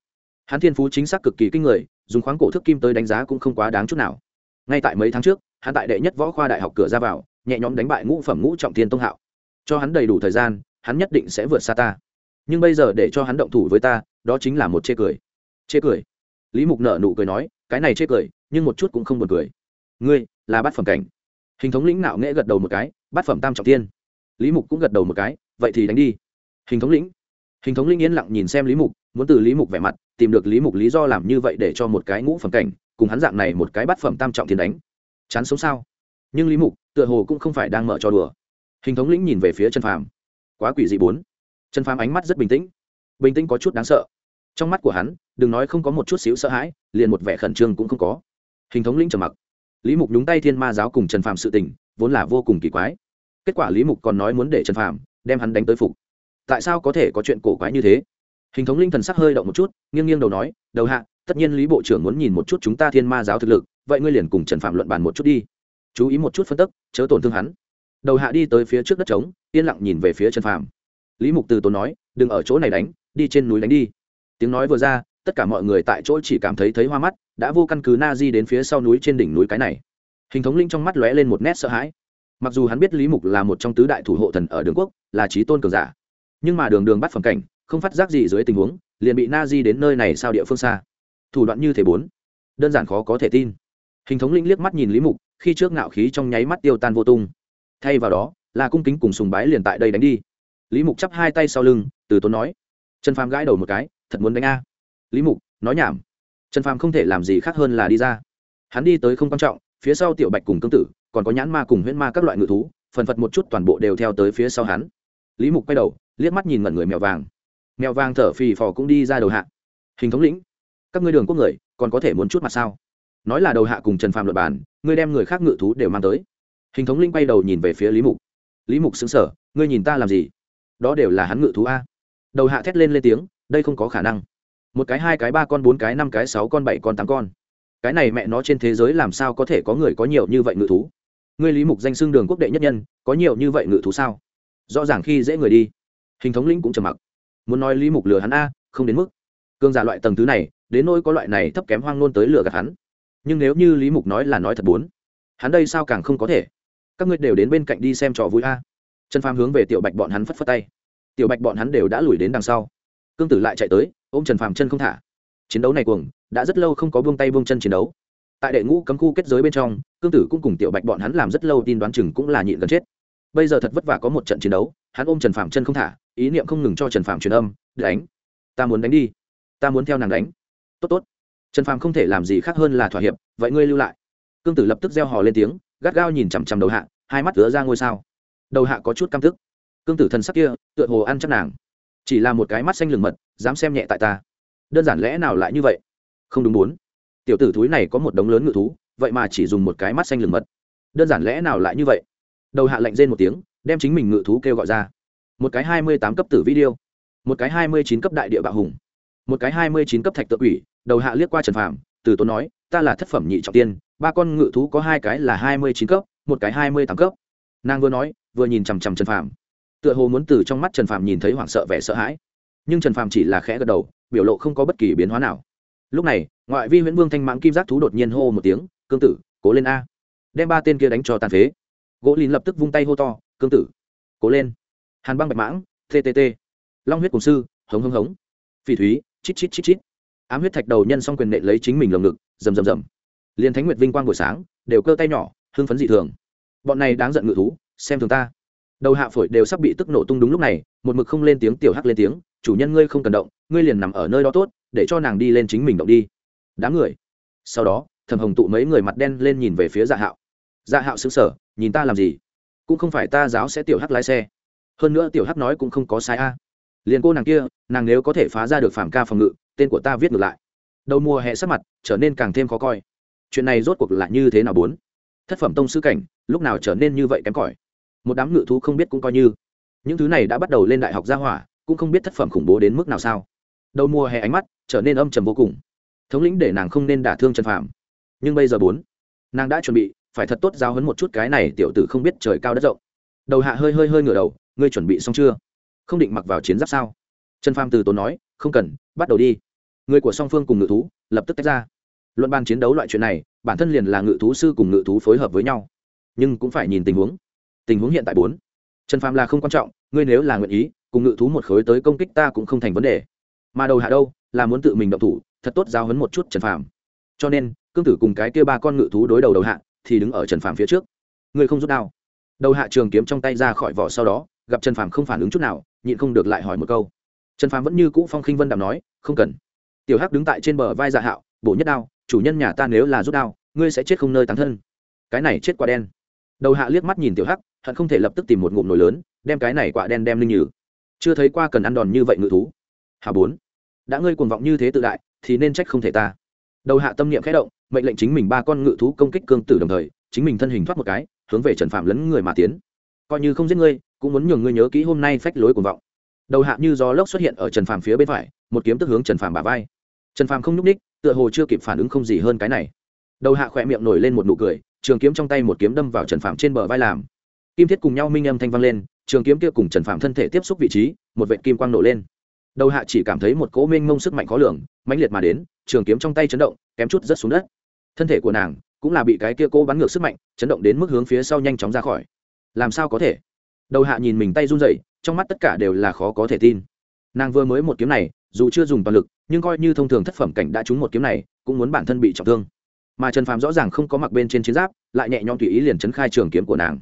Hắn thiên phú chính xác cực kỳ kinh người, dùng khoáng cổ thước kim tới đánh giá cũng không quá đáng chút nào. Ngay tại mấy tháng trước, hắn tại đệ nhất võ khoa đại học cửa ra vào, nhẹ nhõm đánh bại ngũ phẩm ngũ trọng thiên tông hạo. Cho hắn đầy đủ thời gian hắn nhất định sẽ vượt xa ta. Nhưng bây giờ để cho hắn động thủ với ta, đó chính là một chê cười. Chê cười? Lý mục nợ nụ cười nói, cái này chê cười, nhưng một chút cũng không buồn cười. Ngươi, là bát phẩm cảnh. Hình thống lĩnh nạo nghễ gật đầu một cái, bát phẩm tam trọng tiên. Lý mục cũng gật đầu một cái, vậy thì đánh đi. Hình thống lĩnh. Hình thống lĩnh yên lặng nhìn xem lý mục, muốn từ lý mục vẻ mặt, tìm được lý mục lý do làm như vậy để cho một cái ngũ phẩm cảnh, cùng hắn dạng này một cái bát phẩm tam trọng tiên đánh. Chán sống sao? Nhưng lý mục, tựa hồ cũng không phải đang mở cho đùa. Hình thống lĩnh nhìn về phía chân phàm quá quỷ dị bốn. Trần phàm ánh mắt rất bình tĩnh. Bình tĩnh có chút đáng sợ. Trong mắt của hắn, đừng nói không có một chút xíu sợ hãi, liền một vẻ khẩn trương cũng không có. Hình thống lĩnh trầm mặc. Lý mục nhúng tay thiên ma giáo cùng trần phàm sự tình, vốn là vô cùng kỳ quái. Kết quả lý mục còn nói muốn để trần phàm đem hắn đánh tới phục. Tại sao có thể có chuyện cổ quái như thế? Hình thống linh thần sắc hơi động một chút, nghiêng nghiêng đầu nói, đầu hạ, tất nhiên lý bộ trưởng muốn nhìn một chút chúng ta thiên ma giáo thực lực, vậy ngươi liền cùng trần phạm luận bàn một chút đi. Chú ý một chút phân tức, chớ tổn thương hắn đầu hạ đi tới phía trước đất trống, yên lặng nhìn về phía trần phàm. lý mục từ tốn nói, đừng ở chỗ này đánh, đi trên núi đánh đi. Tiếng nói vừa ra, tất cả mọi người tại chỗ chỉ cảm thấy thấy hoa mắt, đã vô căn cứ na di đến phía sau núi trên đỉnh núi cái này. Hình thống linh trong mắt lóe lên một nét sợ hãi. Mặc dù hắn biết lý mục là một trong tứ đại thủ hộ thần ở đường quốc, là trí tôn cường giả, nhưng mà đường đường bắt phẩm cảnh, không phát giác gì dưới tình huống, liền bị na di đến nơi này sao địa phương xa. Thủ đoạn như thế bốn, đơn giản khó có thể tin. Hình thống linh liếc mắt nhìn lý mục, khi trước ngạo khí trong nháy mắt tiêu tan vô tung thay vào đó là cung kính cùng sùng bái liền tại đây đánh đi. Lý mục chắp hai tay sau lưng, từ tốn nói, trần phàm gãi đầu một cái, thật muốn đánh a. Lý mục, nói nhảm. Trần phàm không thể làm gì khác hơn là đi ra. Hắn đi tới không quan trọng, phía sau tiểu bạch cùng cương tử, còn có nhãn ma cùng huyễn ma các loại ngự thú, phần phật một chút toàn bộ đều theo tới phía sau hắn. Lý mục quay đầu, liếc mắt nhìn ngẩn người mèo vàng. Mèo vàng thở phì phò cũng đi ra đầu hạ. Hình thống lĩnh, các ngươi đường quốc người, còn có thể muốn chút mặt sao? Nói là đầu hạ cùng trần phàm luật bản ngươi đem người khác ngự thú đều mang tới hình thống linh quay đầu nhìn về phía lý mục. Lý mục xứng sở ngươi nhìn ta làm gì? Đó đều là hắn ngự thú a. Đầu hạ thét lên lên tiếng, đây không có khả năng. Một cái hai cái ba con bốn cái năm cái sáu con bảy con tám con. Cái này mẹ nó trên thế giới làm sao có thể có người có nhiều như vậy ngự thú? Ngươi lý mục danh xưng đường quốc đệ nhất nhân, có nhiều như vậy ngự thú sao? Rõ ràng khi dễ người đi. Hình thống lĩnh cũng trầm mặc. Muốn nói lý mục lừa hắn a, không đến mức. Cương giả loại tầng thứ này, đến nỗi có loại này thấp kém hoang nôn tới lừa gạt hắn. Nhưng nếu như lý mục nói là nói thật bốn, hắn đây sao càng không có thể? Các ngươi đều đến bên cạnh đi xem trò vui a. Trần phàm hướng về tiểu bạch bọn hắn phất phất tay. Tiểu bạch bọn hắn đều đã lùi đến đằng sau. Cương tử lại chạy tới, ôm trần phàm chân không thả. Chiến đấu này cuồng, đã rất lâu không có buông tay buông chân chiến đấu. Tại đệ ngũ cấm khu kết giới bên trong, cương tử cũng cùng tiểu bạch bọn hắn làm rất lâu tin đoán chừng cũng là nhịn gần chết. Bây giờ thật vất vả có một trận chiến đấu, hắn ôm trần Phàm chân không thả, ý niệm không ngừng cho trần Phàm truyền âm, đánh, ta muốn đánh đi, ta muốn theo nàng đánh. Tốt tốt. Trần Phàm không thể làm gì khác hơn là thỏa hiệp, vậy ngươi lưu lại. Cương tử lập tức gieo hò lên tiếng gắt gao nhìn chằm chằm đầu hạ, hai mắt lứa ra ngôi sao. Đầu hạ có chút căm tức. Cương tử thần sắc kia, tựa hồ ăn chắc nàng. Chỉ là một cái mắt xanh lừng mật, dám xem nhẹ tại ta. Đơn giản lẽ nào lại như vậy? Không đúng bốn. Tiểu tử thúi này có một đống lớn ngự thú, vậy mà chỉ dùng một cái mắt xanh lừng mật. Đơn giản lẽ nào lại như vậy? Đầu hạ lệnh rên một tiếng, đem chính mình ngự thú kêu gọi ra. Một cái hai mươi tám cấp tử video một cái hai mươi chín cấp đại địa bạo hùng. Một cái hai mươi chín cấp thạch tự ủy đầu hạ liếc qua trần phàm, từ tốn nói, ta là thất phẩm nhị trọng tiên ba con ngự thú có hai cái là hai mươi chín cấp, một cái hai mươi tám cấp. Nàng vừa nói, vừa nhìn chằm chằm trần phàm. Tựa hồ muốn từ trong mắt trần phàm nhìn thấy hoảng sợ vẻ sợ hãi. Nhưng trần phàm chỉ là khẽ gật đầu, biểu lộ không có bất kỳ biến hóa nào. Lúc này, ngoại vi nguyễn vương thanh mãng kim giác thú đột nhiên hô một tiếng, cương tử, cố lên a. Đem ba tên kia đánh cho tàn phế. Gỗ lìn lập tức vung tay hô to, cương tử, cố lên. Hàn băng bạch mãng ttt long huyết cùng sư, hống hống hống. Phỉ thúy, chít chít chít chít. Ám huyết thạch đầu nhân s o n g quyền nệ lấy chính mình lồng ngực, rầm rầm rầm liền thánh nguyệt vinh quang buổi sáng đều cơ tay nhỏ, hưng phấn dị thường. Bọn này đáng giận ngự thú, xem thường ta. Đầu hạ phổi đều sắp bị tức nổ tung đúng lúc này, một mực không lên tiếng tiểu hắc lên tiếng, chủ nhân ngươi không cần động, ngươi liền nằm ở nơi đó tốt, để cho nàng đi lên chính mình động đi. Đám người. Sau đó thầm hồng tụ mấy người mặt đen lên nhìn về phía dạ hạo. Dạ hạo xứng sở nhìn ta làm gì? Cũng không phải ta giáo sẽ tiểu hắc lái xe. Hơn nữa tiểu hắc nói cũng không có sai a. Liền cô nàng kia, nàng nếu có thể phá ra được phản ca phòng ngự, tên của ta viết ngược lại. Đầu mùa hè sắc mặt trở nên càng thêm khó coi chuyện này rốt cuộc là như thế nào bốn? Thất phẩm tông sư cảnh, lúc nào trở nên như vậy kém cỏi? Một đám ngự thú không biết cũng coi như. Những thứ này đã bắt đầu lên đại học gia hỏa, cũng không biết thất phẩm khủng bố đến mức nào sao. Đầu mùa hè ánh mắt trở nên âm trầm vô cùng. Thống lĩnh để nàng không nên đả thương trần phạm nhưng bây giờ bốn, nàng đã chuẩn bị, phải thật tốt giáo hấn một chút cái này tiểu tử không biết trời cao đất rộng. Đầu hạ hơi hơi hơi ngửa đầu, ngươi chuẩn bị xong chưa? Không định mặc vào chiến giáp sao? Trần phàm từ tốn nói, không cần, bắt đầu đi. Người của song phương cùng ngự thú, lập tức tách ra luận bàn chiến đấu loại chuyện này, bản thân liền là ngự thú sư cùng ngự thú phối hợp với nhau. Nhưng cũng phải nhìn tình huống. Tình huống hiện tại bốn. Trần phàm là không quan trọng, ngươi nếu là nguyện ý, cùng ngự thú một khối tới công kích ta cũng không thành vấn đề. Mà đầu hạ đâu, là muốn tự mình động thủ, thật tốt giao hấn một chút trần phàm. Cho nên, cương tử cùng cái kia ba con ngự thú đối đầu đầu hạ, thì đứng ở trần phàm phía trước. Ngươi không rút đao. Đầu hạ trường kiếm trong tay ra khỏi vỏ sau đó, gặp trần phàm không phản ứng chút nào, nhịn không được lại hỏi một câu. Trần phàm vẫn như cũ phong khinh vân đàm nói, không cần. Tiểu hắc đứng tại trên bờ vai dạ hạo, bổ nhất đao chủ nhân nhà ta nếu là rút đao, ngươi sẽ chết không nơi tán thân. Cái này chết quả đen. Đầu hạ liếc mắt nhìn tiểu hắc, hận không thể lập tức tìm một ngụm nồi lớn, đem cái này quả đen đem linh nhử. Chưa thấy qua cần ăn đòn như vậy ngự thú. Hà bốn, đã ngươi cuồng vọng như thế tự đại, thì nên trách không thể ta. Đầu hạ tâm niệm khẽ động, mệnh lệnh chính mình ba con ngự thú công kích cương tử đồng thời, chính mình thân hình thoát một cái, hướng về trần phạm lấn người mà tiến. Coi như không giết ngươi, cũng muốn nhường ngươi nhớ kỹ hôm nay phách lối cuồng vọng. Đầu hạ như gió lốc xuất hiện ở trần phạm phía bên phải, một kiếm tức hướng trần phạm bả vai. Trần phạm không nhúc ních tựa hồ chưa kịp phản ứng không gì hơn cái này. Đầu hạ khỏe miệng nổi lên một nụ cười, trường kiếm trong tay một kiếm đâm vào trần phạm trên bờ vai làm. Kim thiết cùng nhau minh âm thanh vang lên, trường kiếm kia cùng trần phạm thân thể tiếp xúc vị trí, một vệ kim quang nổ lên. Đầu hạ chỉ cảm thấy một cỗ minh mông sức mạnh khó lường, mãnh liệt mà đến, trường kiếm trong tay chấn động, kém chút rất xuống đất. Thân thể của nàng cũng là bị cái kia cỗ bắn ngược sức mạnh chấn động đến mức hướng phía sau nhanh chóng ra khỏi. Làm sao có thể? Đầu hạ nhìn mình tay run rẩy, trong mắt tất cả đều là khó có thể tin. Nàng vừa mới một kiếm này dù chưa dùng toàn lực, nhưng coi như thông thường thất phẩm cảnh đã trúng một kiếm này, cũng muốn bản thân bị trọng thương. Mà trần phàm rõ ràng không có mặc bên trên chiến giáp, lại nhẹ nhõm tùy ý liền chấn khai trường kiếm của nàng.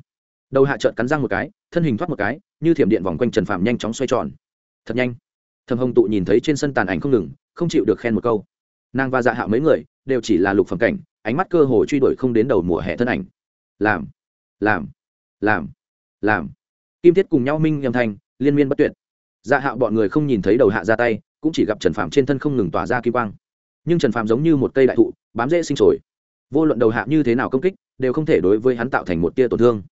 Đầu hạ trợn cắn răng một cái, thân hình thoát một cái, như thiểm điện vòng quanh trần phàm nhanh chóng xoay tròn. Thật nhanh. Thầm hồng tụ nhìn thấy trên sân tàn ảnh không ngừng, không chịu được khen một câu. Nàng và dạ hạ mấy người đều chỉ là lục phẩm cảnh, ánh mắt cơ hồ truy đuổi không đến đầu mùa hè thân ảnh. Làm làm làm làm. Kim thiết cùng nhau minh âm thanh, liên miên bất tuyệt. Dạ hạ bọn người không nhìn thấy đầu hạ ra tay cũng chỉ gặp trần phạm trên thân không ngừng tỏa ra kim quang. Nhưng trần phạm giống như một cây đại thụ, bám dễ sinh sồi vô luận đầu hạ như thế nào công kích, đều không thể đối với hắn tạo thành một tia tổn thương.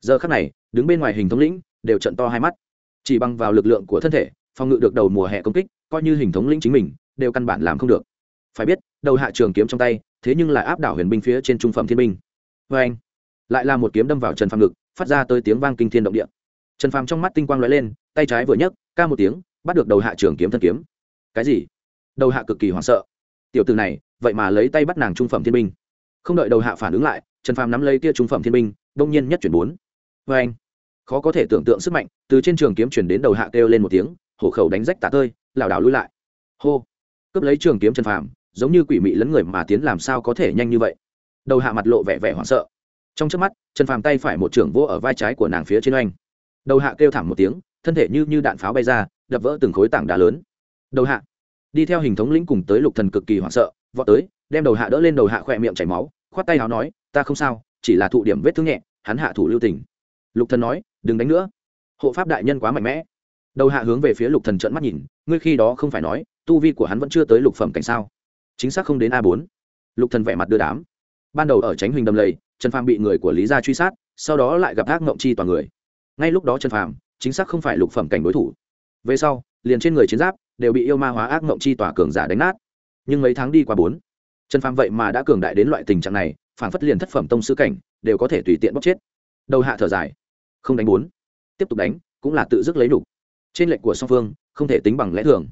Giờ khắc này, đứng bên ngoài hình thống lĩnh, đều trận to hai mắt. Chỉ bằng vào lực lượng của thân thể, phòng ngự được đầu mùa hè công kích, coi như hình thống lĩnh chính mình, đều căn bản làm không được. Phải biết, đầu hạ trường kiếm trong tay, thế nhưng lại áp đảo huyền binh phía trên trung phẩm thiên binh. Vê anh, lại là một kiếm đâm vào trần phàm ngực, phát ra tới tiếng vang kinh thiên động địa. Trần phàm trong mắt tinh quang lóe lên, tay trái vừa nhấc, ca một tiếng, bắt được đầu hạ trường kiếm thân kiếm cái gì? Đầu hạ cực kỳ hoảng sợ. Tiểu từ này, vậy mà lấy tay bắt nàng trung phẩm thiên binh. Không đợi đầu hạ phản ứng lại, trần phàm nắm lấy kia trung phẩm thiên binh, đông nhiên nhất chuyển bốn. Vê anh khó có thể tưởng tượng sức mạnh, từ trên trường kiếm chuyển đến đầu hạ kêu lên một tiếng, hổ khẩu đánh rách tả tơi, lảo đảo lui lại. Hô! Cướp lấy trường kiếm trần phàm, giống như quỷ mị lấn người mà tiến làm sao có thể nhanh như vậy? Đầu hạ mặt lộ vẻ vẻ hoảng sợ. Trong trước mắt, trần phàm tay phải một trưởng vô ở vai trái của nàng phía trên oanh. Đầu hạ kêu thảm một tiếng, thân thể như như đạn pháo bay ra, đập vỡ từng khối tảng đá lớn đầu hạ. Đi theo hình thống lĩnh cùng tới lục thần cực kỳ hoảng sợ, vọt tới, đem đầu hạ đỡ lên đầu hạ khỏe miệng chảy máu, khoát tay áo nói, ta không sao, chỉ là thụ điểm vết thương nhẹ, hắn hạ thủ lưu tình. Lục thần nói, đừng đánh nữa. Hộ pháp đại nhân quá mạnh mẽ. Đầu hạ hướng về phía lục thần trợn mắt nhìn, ngươi khi đó không phải nói, tu vi của hắn vẫn chưa tới lục phẩm cảnh sao? Chính xác không đến a bốn. Lục thần vẻ mặt đưa đám. Ban đầu ở tránh huỳnh đầm lầy, trần phàm bị người của lý gia truy sát, sau đó lại gặp ác ngộng chi toàn người. Ngay lúc đó trần phàm chính xác không phải lục phẩm cảnh đối thủ. Về sau, liền trên người chiến giáp đều bị yêu ma hóa ác mộng chi tỏa cường giả đánh nát. Nhưng mấy tháng đi qua bốn, trần phàm vậy mà đã cường đại đến loại tình trạng này phản phất liền thất phẩm tông sư cảnh, đều có thể tùy tiện bóc chết. Đầu hạ thở dài, không đánh bốn, tiếp tục đánh, cũng là tự dứt lấy đủ. Trên lệnh của song phương, không thể tính bằng lẽ thường.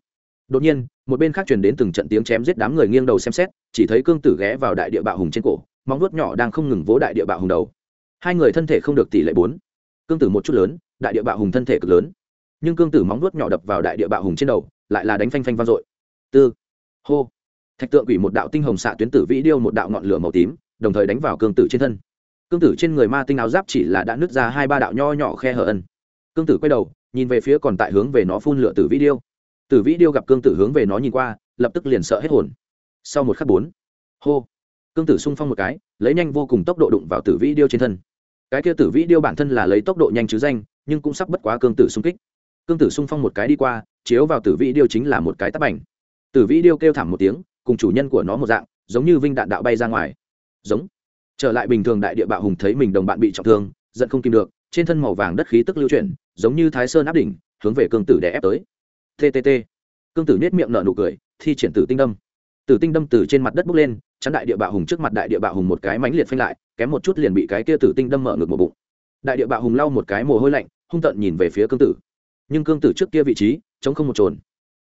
Đột nhiên, một bên khác truyền đến từng trận tiếng chém giết đám người nghiêng đầu xem xét, chỉ thấy cương tử ghé vào đại địa bạo hùng trên cổ, móng vuốt nhỏ đang không ngừng vỗ đại địa bạo hùng đầu. Hai người thân thể không được tỷ lệ bốn. Cương tử một chút lớn, đại địa bạo hùng thân thể cực lớn. Nhưng cương tử móng vuốt nhỏ đập vào đại địa bạo hùng trên đầu lại là đánh phanh phanh vang dội. Tư. Hô. Thạch tượng quỷ một đạo tinh hồng xạ tuyến tử vĩ điêu một đạo ngọn lửa màu tím, đồng thời đánh vào cương tử trên thân. Cương tử trên người ma tinh áo giáp chỉ là đã nứt ra hai ba đạo nho nhỏ khe hở ân. Cương tử quay đầu, nhìn về phía còn tại hướng về nó phun lửa tử vĩ điêu. Tử vĩ điêu gặp cương tử hướng về nó nhìn qua, lập tức liền sợ hết hồn. Sau một khắc bốn, hô. Cương tử xung phong một cái, lấy nhanh vô cùng tốc độ đụng vào tử vĩ điêu trên thân. Cái kia tử vĩ điêu bản thân là lấy tốc độ nhanh chứ danh, nhưng cũng sắp bất quá cương tử xung kích cương tử xung phong một cái đi qua, chiếu vào tử vĩ điêu chính là một cái tắp ảnh tử vĩ điêu kêu thảm một tiếng, cùng chủ nhân của nó một dạng, giống như vinh đạn đạo bay ra ngoài. Giống. Trở lại bình thường đại địa bạo hùng thấy mình đồng bạn bị trọng thương, giận không kìm được, trên thân màu vàng đất khí tức lưu chuyển, giống như thái sơn áp đỉnh, hướng về cương tử đè ép tới. Ttt cương tử nết miệng nở nụ cười, thi triển tử tinh đâm. Tử tinh đâm từ trên mặt đất bốc lên, chắn đại địa bạo hùng trước mặt đại địa bạo hùng một cái mánh liệt phanh lại, kém một chút liền bị cái kia tử tinh đâm mở ngược một bụng. Đại địa bạo hùng lau một cái mồ hôi lạnh, hung tận nhìn về phía cương tử nhưng cương tử trước kia vị trí chống không một trồn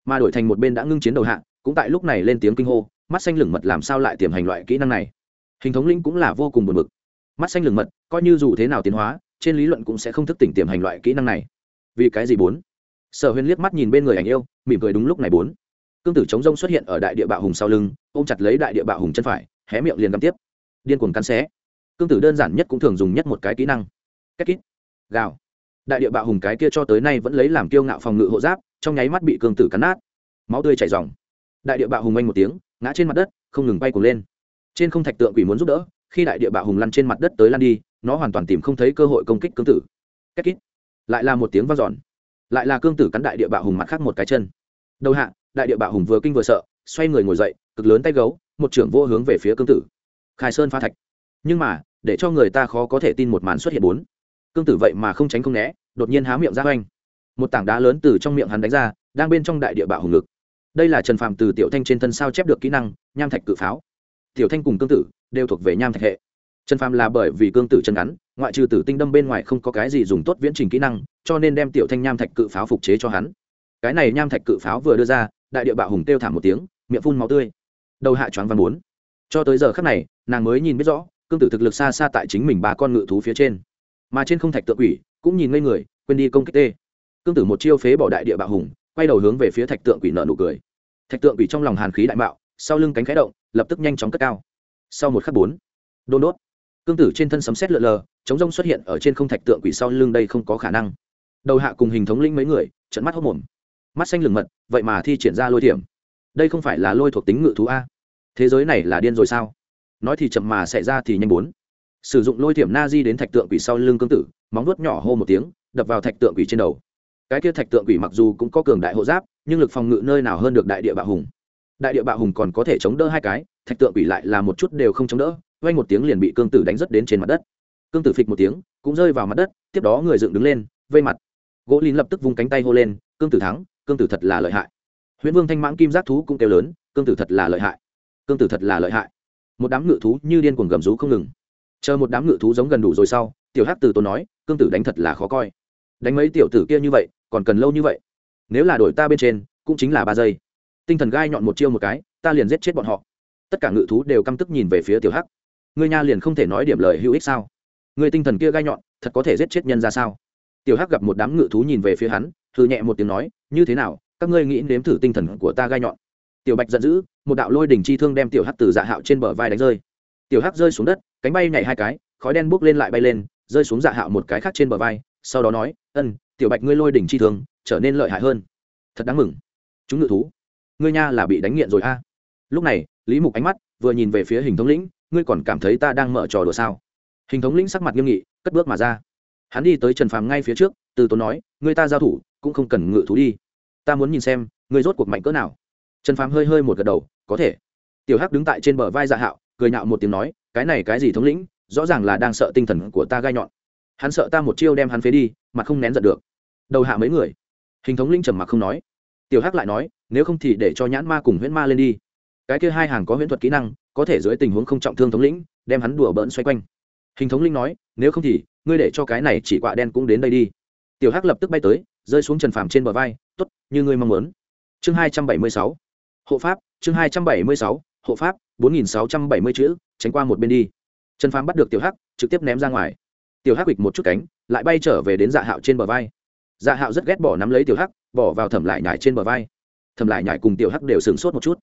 mà đổi thành một bên đã ngưng chiến đầu hạ, cũng tại lúc này lên tiếng kinh hô, mắt xanh lửng mật làm sao lại tiềm hành loại kỹ năng này? Hình thống lĩnh cũng là vô cùng buồn bực. Mắt xanh lửng mật, coi như dù thế nào tiến hóa, trên lý luận cũng sẽ không thức tỉnh tiềm hành loại kỹ năng này. Vì cái gì bốn? Sở huyền liếc mắt nhìn bên người ảnh yêu, mỉm cười đúng lúc này bốn. Cương tử chống rông xuất hiện ở đại địa bạo hùng sau lưng, ôm chặt lấy đại địa bạo hùng chân phải, hé miệng liền găm tiếp. Điên cuồng cắn xé. Cương tử đơn giản nhất cũng thường dùng nhất một cái kỹ năng. Cách kít. Gào đại địa bạo hùng cái kia cho tới nay vẫn lấy làm kiêu ngạo phòng ngự hộ giáp, trong nháy mắt bị cương tử cắn nát. Máu tươi chảy dòng đại địa bạo hùng anh một tiếng, ngã trên mặt đất, không ngừng bay cuồng lên. Trên không thạch tượng quỷ muốn giúp đỡ, khi đại địa bạo hùng lăn trên mặt đất tới lăn đi, nó hoàn toàn tìm không thấy cơ hội công kích cương tử. Cách kít lại là một tiếng vang giòn lại là cương tử cắn đại địa bạo hùng mặt khác một cái chân. Đầu hạ, đại địa bạo hùng vừa kinh vừa sợ, xoay người ngồi dậy, cực lớn tay gấu, một trưởng vô hướng về phía cương tử. Khai sơn pha thạch. Nhưng mà, để cho người ta khó có thể tin một màn xuất hiện bốn cương tử vậy mà không tránh không né, đột nhiên há miệng ra oanh một tảng đá lớn từ trong miệng hắn đánh ra, đang bên trong đại địa bạo hùng ngực. Đây là trần phạm từ tiểu thanh trên thân sao chép được kỹ năng, nham thạch cự pháo. Tiểu thanh cùng cương tử đều thuộc về nham thạch hệ. Trần phạm là bởi vì cương tử chân ngắn, ngoại trừ tử tinh đâm bên ngoài không có cái gì dùng tốt viễn trình kỹ năng, cho nên đem tiểu thanh nham thạch cự pháo phục chế cho hắn. Cái này nham thạch cự pháo vừa đưa ra, đại địa bạo hùng kêu thảm một tiếng, miệng phun máu tươi. Đầu hạ choáng văn bốn. Cho tới giờ khắc này, nàng mới nhìn biết rõ, cương tử thực lực xa xa tại chính mình ba con ngự thú phía trên mà trên không thạch tượng quỷ cũng nhìn ngây người, quên đi công kích tê. Cương tử một chiêu phế bỏ đại địa bạo hùng, quay đầu hướng về phía thạch tượng quỷ nợ nụ cười. Thạch tượng quỷ trong lòng hàn khí đại mạo, sau lưng cánh khẽ động, lập tức nhanh chóng cất cao. Sau một khắc bốn, đôn đốt. Cương tử trên thân sấm xét lượn lờ chống rông xuất hiện ở trên không thạch tượng quỷ sau lưng đây không có khả năng. Đầu hạ cùng hình thống linh mấy người trận mắt hốc mồm mắt xanh lừng mật, vậy mà thi triển ra lôi thiểm. Đây không phải là lôi thuộc tính ngự thú a. Thế giới này là điên rồi sao? Nói thì chậm mà xảy ra thì nhanh bốn sử dụng lôi thiểm na di đến thạch tượng quỷ sau lưng cương tử, móng nuốt nhỏ hô một tiếng, đập vào thạch tượng quỷ trên đầu. Cái kia thạch tượng quỷ mặc dù cũng có cường đại hộ giáp, nhưng lực phòng ngự nơi nào hơn được đại địa bạo hùng. Đại địa bạo hùng còn có thể chống đỡ hai cái, thạch tượng quỷ lại là một chút đều không chống đỡ vay một tiếng liền bị cương tử đánh rất đến trên mặt đất. Cương tử phịch một tiếng, cũng rơi vào mặt đất, tiếp đó người dựng đứng lên, vây mặt. Gỗ lín lập tức vung cánh tay hô lên, cương tử thắng, cương tử thật là lợi hại. Huyễn vương thanh mãng kim giác thú cũng kêu lớn, cương tử thật là lợi hại, cương tử thật là lợi hại. Một đám ngự thú như điên cuồng gầm rú không ngừng chờ một đám ngự thú giống gần đủ rồi sau, tiểu hắc từ tốn nói, cương tử đánh thật là khó coi. Đánh mấy tiểu tử kia như vậy, còn cần lâu như vậy? Nếu là đổi ta bên trên, cũng chính là ba giây. Tinh thần gai nhọn một chiêu một cái, ta liền giết chết bọn họ. Tất cả ngự thú đều căm tức nhìn về phía tiểu hắc. Ngươi nha liền không thể nói điểm lời hữu ích sao? Người tinh thần kia gai nhọn, thật có thể giết chết nhân ra sao? Tiểu hắc gặp một đám ngự thú nhìn về phía hắn thư nhẹ một tiếng nói, như thế nào, các ngươi nghĩ nếm thử tinh thần của ta gai nhọn? Tiểu bạch giận dữ, một đạo lôi đỉnh chi thương đem tiểu hắc từ dạ hạo trên bờ vai đánh rơi tiểu hắc rơi xuống đất cánh bay nhảy hai cái khói đen bốc lên lại bay lên rơi xuống dạ hạo một cái khác trên bờ vai sau đó nói ân tiểu bạch ngươi lôi đỉnh chi thường, trở nên lợi hại hơn. Thật đáng mừng. Chúng ngự thú ngươi nha là bị đánh nghiện rồi a. Lúc này lý mục ánh mắt vừa nhìn về phía hình thống lĩnh ngươi còn cảm thấy ta đang mở trò đùa sao? Hình thống lĩnh sắc mặt nghiêm nghị cất bước mà ra. Hắn đi tới trần phàm ngay phía trước từ tốn nói "Ngươi ta giao thủ cũng không cần ngự thú đi. Ta muốn nhìn xem ngươi rốt cuộc mạnh cỡ nào. Trần phàm hơi hơi một gật đầu có thể. Tiểu hắc đứng tại trên bờ vai dạ hạo cười nhạo một tiếng nói, cái này cái gì thống lĩnh, rõ ràng là đang sợ tinh thần của ta gai nhọn. Hắn sợ ta một chiêu đem hắn phế đi, mà không nén giận được. Đầu hạ mấy người. Hình thống lĩnh trầm mặc không nói. Tiểu hắc lại nói, nếu không thì để cho nhãn ma cùng huyễn ma lên đi. Cái kia hai hàng có huyễn thuật kỹ năng, có thể dưới tình huống không trọng thương thống lĩnh, đem hắn đùa bỡn xoay quanh. Hình thống linh nói, nếu không thì, ngươi để cho cái này chỉ quạ đen cũng đến đây đi. Tiểu hắc lập tức bay tới, rơi xuống trần phàm trên bờ vai t ố t như ngươi mong muốn. Chương hai trăm bảy mươi sáu. Hộ pháp, chương hai trăm bảy mươi sáu. Hộ pháp bốn nghìn sáu trăm bảy mươi chữ, tránh qua một bên đi. Trần phàm bắt được tiểu hắc, trực tiếp ném ra ngoài. Tiểu hắc quịch một chút cánh, lại bay trở về đến dạ hạo trên bờ vai. Dạ hạo rất ghét bỏ nắm lấy tiểu hắc, bỏ vào thẩm lại nhải trên bờ vai. Thẩm lại nhải cùng tiểu hắc đều sửng sốt một chút.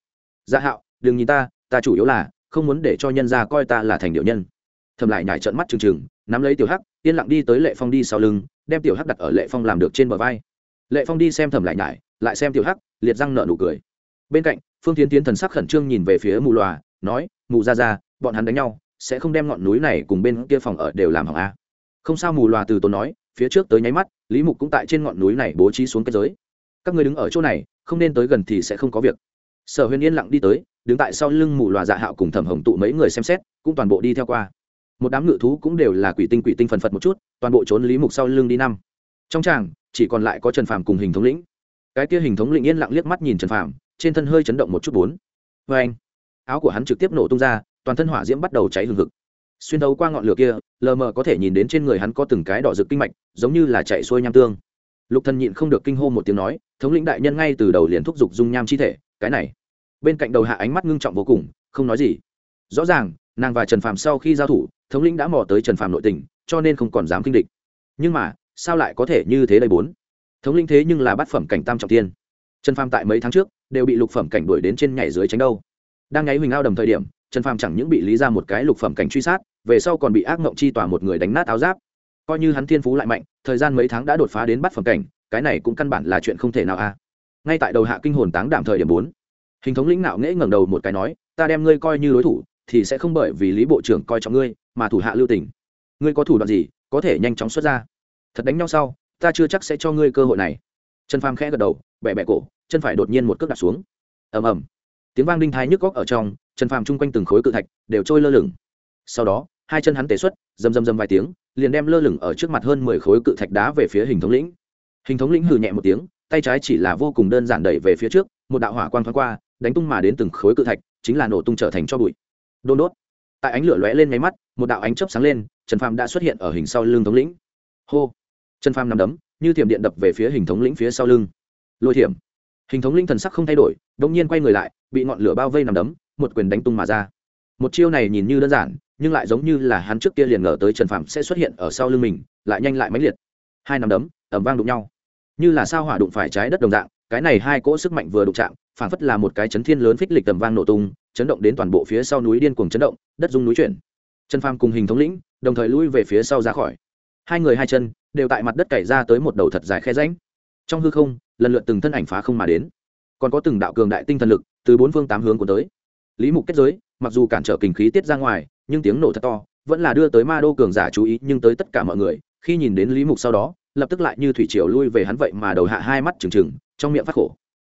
Dạ hạo, đừng nhìn ta ta chủ yếu là không muốn để cho nhân gia coi ta là thành điệu nhân. Thẩm lại nhải trợn mắt trừng trừng, nắm lấy tiểu hắc, yên lặng đi tới lệ phong đi sau lưng, đem tiểu hắc đặt ở lệ phong làm được trên bờ vai. Lệ phong đi xem thẩm lại nhải, lại xem tiểu hắc, liệt răng nợ nụ cười. Bên cạnh, phương tiến tiến thần sắc khẩn trương nhìn về phía mù loà nói, mù ra ra bọn hắn đánh nhau, sẽ không đem ngọn núi này cùng bên kia phòng ở đều làm hỏng a. Không sao, mù loà từ tốn nói, phía trước tới nháy mắt, lý mục cũng tại trên ngọn núi này bố trí xuống cái giới. Các người đứng ở chỗ này, không nên tới gần thì sẽ không có việc. Sở huyền yên lặng đi tới, đứng tại sau lưng mù loà dạ hạo cùng thẩm hồng tụ mấy người xem xét, cũng toàn bộ đi theo qua. Một đám ngự thú cũng đều là quỷ tinh quỷ tinh phần phật một chút, toàn bộ trốn lý mục sau lưng đi năm. Trong tràng, chỉ còn lại có trần phàm cùng hình thống lĩnh. Cái kia hình thống lĩnh yên lặng liếc mắt nhìn trần phàm, trên thân hơi chấn động một chút bốn. Vê anh áo của hắn trực tiếp nổ tung ra, toàn thân hỏa diễm bắt đầu cháy hừng hực. Xuyên thấu qua ngọn lửa kia, lờ mờ có thể nhìn đến trên người hắn có từng cái đỏ rực kinh mạch, giống như là chạy xuôi nham tương. Lục thần nhịn không được kinh hô một tiếng nói, thống lĩnh đại nhân ngay từ đầu liền thúc giục dung nham chi thể, cái này. Bên cạnh đầu hạ ánh mắt ngưng trọng vô cùng, không nói gì. Rõ ràng, nàng và trần phàm sau khi giao thủ, thống lĩnh đã mò tới trần phàm nội tình, cho nên không còn dám kinh địch. Nhưng mà, sao lại có thể như thế đây bốn? Thống lĩnh thế nhưng là bát phẩm cảnh tam trọng tiên trần phàm tại mấy tháng trước, đều bị lục phẩm cảnh đuổi đến trên nhảy dưới tránh đâu đang ngáy huỳnh ao đầm thời điểm, trần phàm chẳng những bị lý ra một cái lục phẩm cảnh truy sát, về sau còn bị ác mộng chi tỏa một người đánh nát áo giáp. Coi như hắn thiên phú lại mạnh, thời gian mấy tháng đã đột phá đến bắt phẩm cảnh, cái này cũng căn bản là chuyện không thể nào a. À. Ngay tại đầu hạ kinh hồn táng đạm thời điểm bốn, hình thống lĩnh nạo nghễ ngẩng đầu một cái nói, ta đem ngươi coi như đối thủ, thì sẽ không bởi vì lý bộ trưởng coi trọng ngươi, mà thủ hạ lưu tình. Ngươi có thủ đoạn gì, có thể nhanh chóng xuất ra. Thật đánh nhau sau, ta chưa chắc sẽ cho ngươi cơ hội này. Trần phàm khẽ gật đầu bẹ bẹ cổ, chân phải đột nhiên một cước đặt xuống. Ầm ầm tiếng vang đinh thái nhức góc ở trong, trần phàm chung quanh từng khối cự thạch đều trôi lơ lửng. Sau đó, hai chân hắn tế xuất, rầm rầm rầm vài tiếng, liền đem lơ lửng ở trước mặt hơn mười khối cự thạch đá về phía hình thống lĩnh. Hình thống lĩnh hừ nhẹ một tiếng, tay trái chỉ là vô cùng đơn giản đẩy về phía trước, một đạo hỏa quang thoáng qua, đánh tung mà đến từng khối cự thạch, chính là nổ tung trở thành cho bụi. Đôn đốt. Tại ánh lửa lóe lên nháy mắt, một đạo ánh chớp sáng lên, trần phàm đã xuất hiện ở hình sau lưng thống lĩnh. Hô. Trần phàm nằm đấm, như thiểm điện đập về phía hình thống lĩnh phía sau lưng. Lôi thiểm. Hình thống lĩnh thần sắc không thay đổi đông nhiên quay người lại bị ngọn lửa bao vây nằm đấm, một quyền đánh tung mà ra. Một chiêu này nhìn như đơn giản, nhưng lại giống như là hắn trước kia liền ngờ tới trần phạm sẽ xuất hiện ở sau lưng mình, lại nhanh lại mãnh liệt. Hai nắm đấm ẩm vang đụng nhau. Như là sao hỏa đụng phải trái đất đồng dạng, cái này hai cỗ sức mạnh vừa đụng chạm phảng phất là một cái chấn thiên lớn phích lịch tầm vang nổ tung, chấn động đến toàn bộ phía sau núi điên cuồng chấn động, đất rung núi chuyển. Trần phàm cùng hình thống lĩnh, đồng thời lui về phía sau ra khỏi. Hai người hai chân đều tại mặt đất cày ra tới một đầu thật dài khe ránh trong hư không, lần lượt từng thân ảnh phá không mà đến. Còn có từng đạo cường đại tinh thần lực từ bốn phương tám hướng của tới. Lý mục kết giới, mặc dù cản trở kinh khí tiết ra ngoài, nhưng tiếng nổ thật to, vẫn là đưa tới ma đô cường giả chú ý, nhưng tới tất cả mọi người, khi nhìn đến lý mục sau đó, lập tức lại như thủy triều lui về hắn vậy mà đầu hạ hai mắt trừng trừng, trong miệng phát khổ.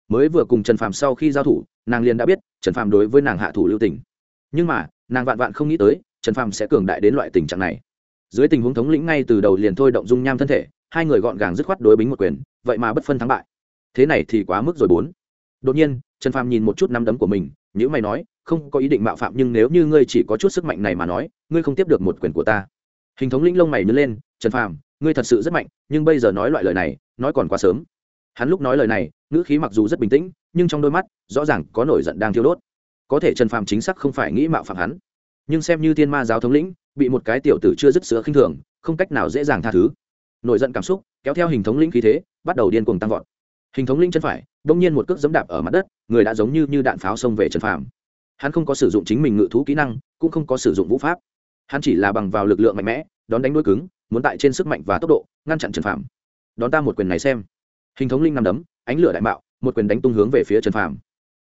Mới vừa cùng trần phàm sau khi giao thủ, nàng liền đã biết, trần phàm đối với nàng hạ thủ lưu tình. Nhưng mà, nàng vạn vạn không nghĩ tới, trần phàm sẽ cường đại đến loại tình trạng này. Dưới tình huống thống lĩnh ngay từ đầu liền thôi động dung nham thân thể, hai người gọn gàng dứt khoát đối bính một quyền, vậy mà bất phân thắng bại. Thế này thì quá mức rồi bốn đột nhiên, trần phàm nhìn một chút năm đấm của mình nhữ mày nói, không có ý định mạo phạm, nhưng nếu như ngươi chỉ có chút sức mạnh này mà nói, ngươi không tiếp được một quyền của ta. Hình thống lĩnh lông mày nhớ lên, trần phàm, ngươi thật sự rất mạnh, nhưng bây giờ nói loại lời này, nói còn quá sớm. Hắn lúc nói lời này, ngữ khí mặc dù rất bình tĩnh, nhưng trong đôi mắt, rõ ràng có nổi giận đang thiêu đốt. Có thể trần phàm chính xác không phải nghĩ mạo phạm hắn. Nhưng xem như thiên ma giáo thống lĩnh, bị một cái tiểu tử chưa dứt sữa khinh thường, không cách nào dễ dàng tha thứ. Nổi giận cảm xúc, kéo theo hình thống lĩnh khí thế, bắt đầu điên cuồng tăng vọt. Hình thống lĩnh chân phải đông nhiên một cước dẫm đạp ở mặt đất, người đã giống như như đạn pháo xông về trần phàm. Hắn không có sử dụng chính mình ngự thú kỹ năng, cũng không có sử dụng vũ pháp. Hắn chỉ là bằng vào lực lượng mạnh mẽ, đón đánh đuôi cứng, muốn tại trên sức mạnh và tốc độ, ngăn chặn trần phàm. Đón ta một quyền này xem. Hình thống linh nằm đấm, ánh lửa đại bạo một quyền đánh tung hướng về phía trần phàm.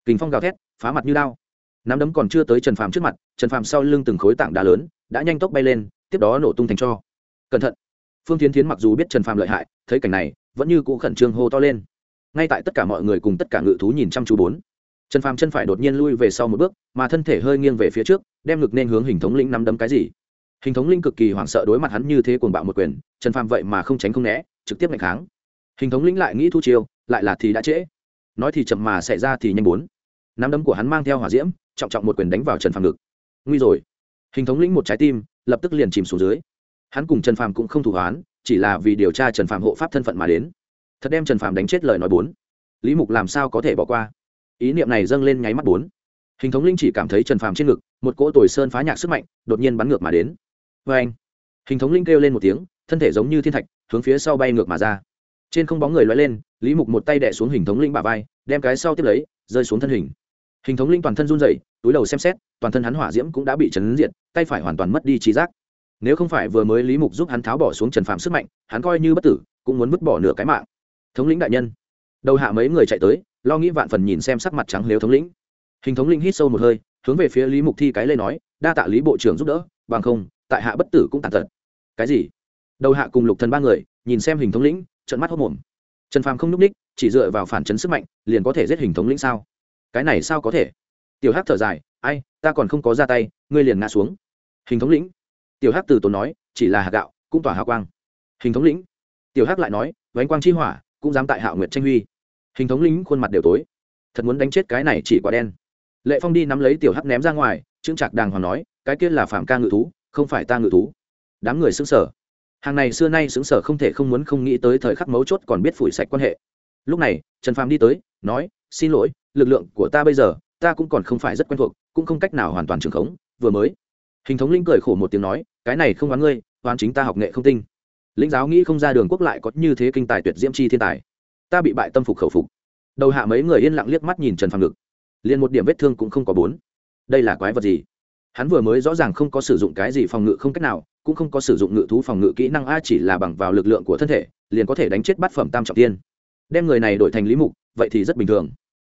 Kình phong gào thét, phá mặt như lao. nắm đấm còn chưa tới trần phàm trước mặt, trần phàm sau lưng từng khối tảng đá lớn, đã nhanh tốc bay lên, tiếp đó nổ tung thành cho. Cẩn thận. Phương tiến tiến mặc dù biết trần phàm lợi hại, thấy cảnh này, vẫn như cũ khẩn trương hô to lên ngay tại tất cả mọi người cùng tất cả ngự thú nhìn chăm chú bốn. Trần phàm chân phải đột nhiên lui về sau một bước, mà thân thể hơi nghiêng về phía trước, đem ngực nên hướng hình thống lĩnh nắm đấm cái gì. Hình thống linh cực kỳ hoảng sợ đối mặt hắn như thế cuồng bạo một quyền, trần phàm vậy mà không tránh không né, trực tiếp ngày kháng. Hình thống lĩnh lại nghĩ thu chiêu, lại là thì đã trễ. Nói thì chậm mà xảy ra thì nhanh bốn. Nắm đấm của hắn mang theo hỏa diễm, trọng trọng một quyền đánh vào trần phàm ngực. Nguy rồi. Hình thống lĩnh một trái tim, lập tức liền chìm xuống dưới. Hắn cùng trần phàm cũng không thủ hoán chỉ là vì điều tra trần phàm hộ pháp thân phận mà đến thật đem trần phàm đánh chết lời nói bốn. Lý mục làm sao có thể bỏ qua? Ý niệm này dâng lên nháy mắt bốn. Hình thống linh chỉ cảm thấy trần phàm trên ngực, một cỗ tồi sơn phá nhạc sức mạnh, đột nhiên bắn ngược mà đến. Vê anh, hình thống linh kêu lên một tiếng, thân thể giống như thiên thạch, hướng phía sau bay ngược mà ra. Trên không bóng người loay lên, lý mục một tay đẻ xuống hình thống linh bả vai, đem cái sau tiếp lấy, rơi xuống thân hình. Hình thống linh toàn thân run dậy túi đầu xem xét, toàn thân hắn hỏa diễm cũng đã bị chấn diệt, tay phải hoàn toàn mất đi trí giác. Nếu không phải vừa mới lý mục giúp hắn tháo bỏ xuống trần phàm sức mạnh, hắn coi như bất tử, cũng muốn vứt bỏ nửa cái mạng thống lĩnh đại nhân. Đầu hạ mấy người chạy tới, lo nghĩ vạn phần nhìn xem sắc mặt trắng nếu thống lĩnh. Hình thống linh hít sâu một hơi, hướng về phía lý mục thi cái lê nói, đa tạ lý bộ trưởng giúp đỡ, bằng không, tại hạ bất tử cũng tàn tật. Cái gì? Đầu hạ cùng lục thần ba người, nhìn xem hình thống lĩnh trận mắt hốt mồm trần phàm không n ú c ních, chỉ dựa vào phản chấn sức mạnh, liền có thể giết hình thống lĩnh sao? Cái này sao có thể? Tiểu hát thở dài, ai, ta còn không có ra tay, ngươi liền ngã xuống. Hình thống lĩnh. Tiểu hát từ tốn nói, chỉ là hạt gạo, cũng tỏa hào quang. Hình thống lĩnh. Tiểu hát lại nói, vánh quang chi hỏa cũng dám tại hạo nguyệt tranh huy. Hình thống lĩnh khuôn mặt đều tối. Thật muốn đánh chết cái này chỉ quả đen. Lệ phong đi nắm lấy tiểu hắc ném ra ngoài, trương trạc đàng hoàng nói, cái kia là phạm ca ngự thú, không phải ta ngự thú. Đám người xứng sở hàng này xưa nay xứng sở không thể không muốn không nghĩ tới thời khắc mấu chốt còn biết phủi sạch quan hệ. Lúc này, trần phạm đi tới, nói, xin lỗi, lực lượng của ta bây giờ, ta cũng còn không phải rất quen thuộc, cũng không cách nào hoàn toàn trường khống, vừa mới. Hình thống linh cười khổ một tiếng nói, cái này không oán ngươi, oán chính ta học nghệ không tinh lĩnh giáo nghĩ không ra đường quốc lại có như thế kinh tài tuyệt diễm chi thiên tài. Ta bị bại tâm phục khẩu phục. Đầu hạ mấy người yên lặng liếc mắt nhìn trần phàm ngực. Liền một điểm vết thương cũng không có bốn. Đây là quái vật gì? Hắn vừa mới rõ ràng không có sử dụng cái gì phòng ngự không cách nào, cũng không có sử dụng ngự thú phòng ngự kỹ năng a, chỉ là bằng vào lực lượng của thân thể, liền có thể đánh chết bát phẩm tam trọng tiên. Đem người này đổi thành lý mục, vậy thì rất bình thường.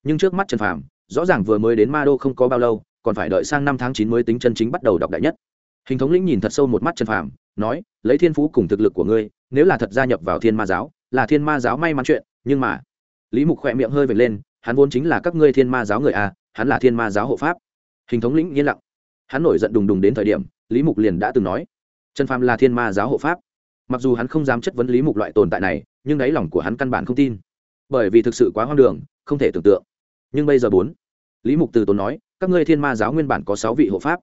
Nhưng trước mắt trần phàm, rõ ràng vừa mới đến ma đô không có bao lâu, còn phải đợi sang năm tháng chín mới tính chân chính bắt đầu đọc đại nhất hình thống lĩnh nhìn thật sâu một mắt trần phàm, nói, lấy thiên phú cùng thực lực của ngươi, nếu là thật gia nhập vào thiên ma giáo, là thiên ma giáo may mắn chuyện, nhưng mà, lý mục khỏe miệng hơi vệt lên, hắn vốn chính là các ngươi thiên ma giáo người a hắn là thiên ma giáo hộ pháp. Hình thống lĩnh yên lặng. Hắn nổi giận đùng đùng đến thời điểm, lý mục liền đã từng nói, trần phàm là thiên ma giáo hộ pháp. Mặc dù hắn không dám chất vấn lý mục loại tồn tại này, nhưng đáy lòng của hắn căn bản không tin. Bởi vì thực sự quá hoang đường, không thể tưởng tượng. Nhưng bây giờ bốn, lý mục từ tốn nói, các ngươi thiên ma giáo nguyên bản có sáu vị hộ pháp.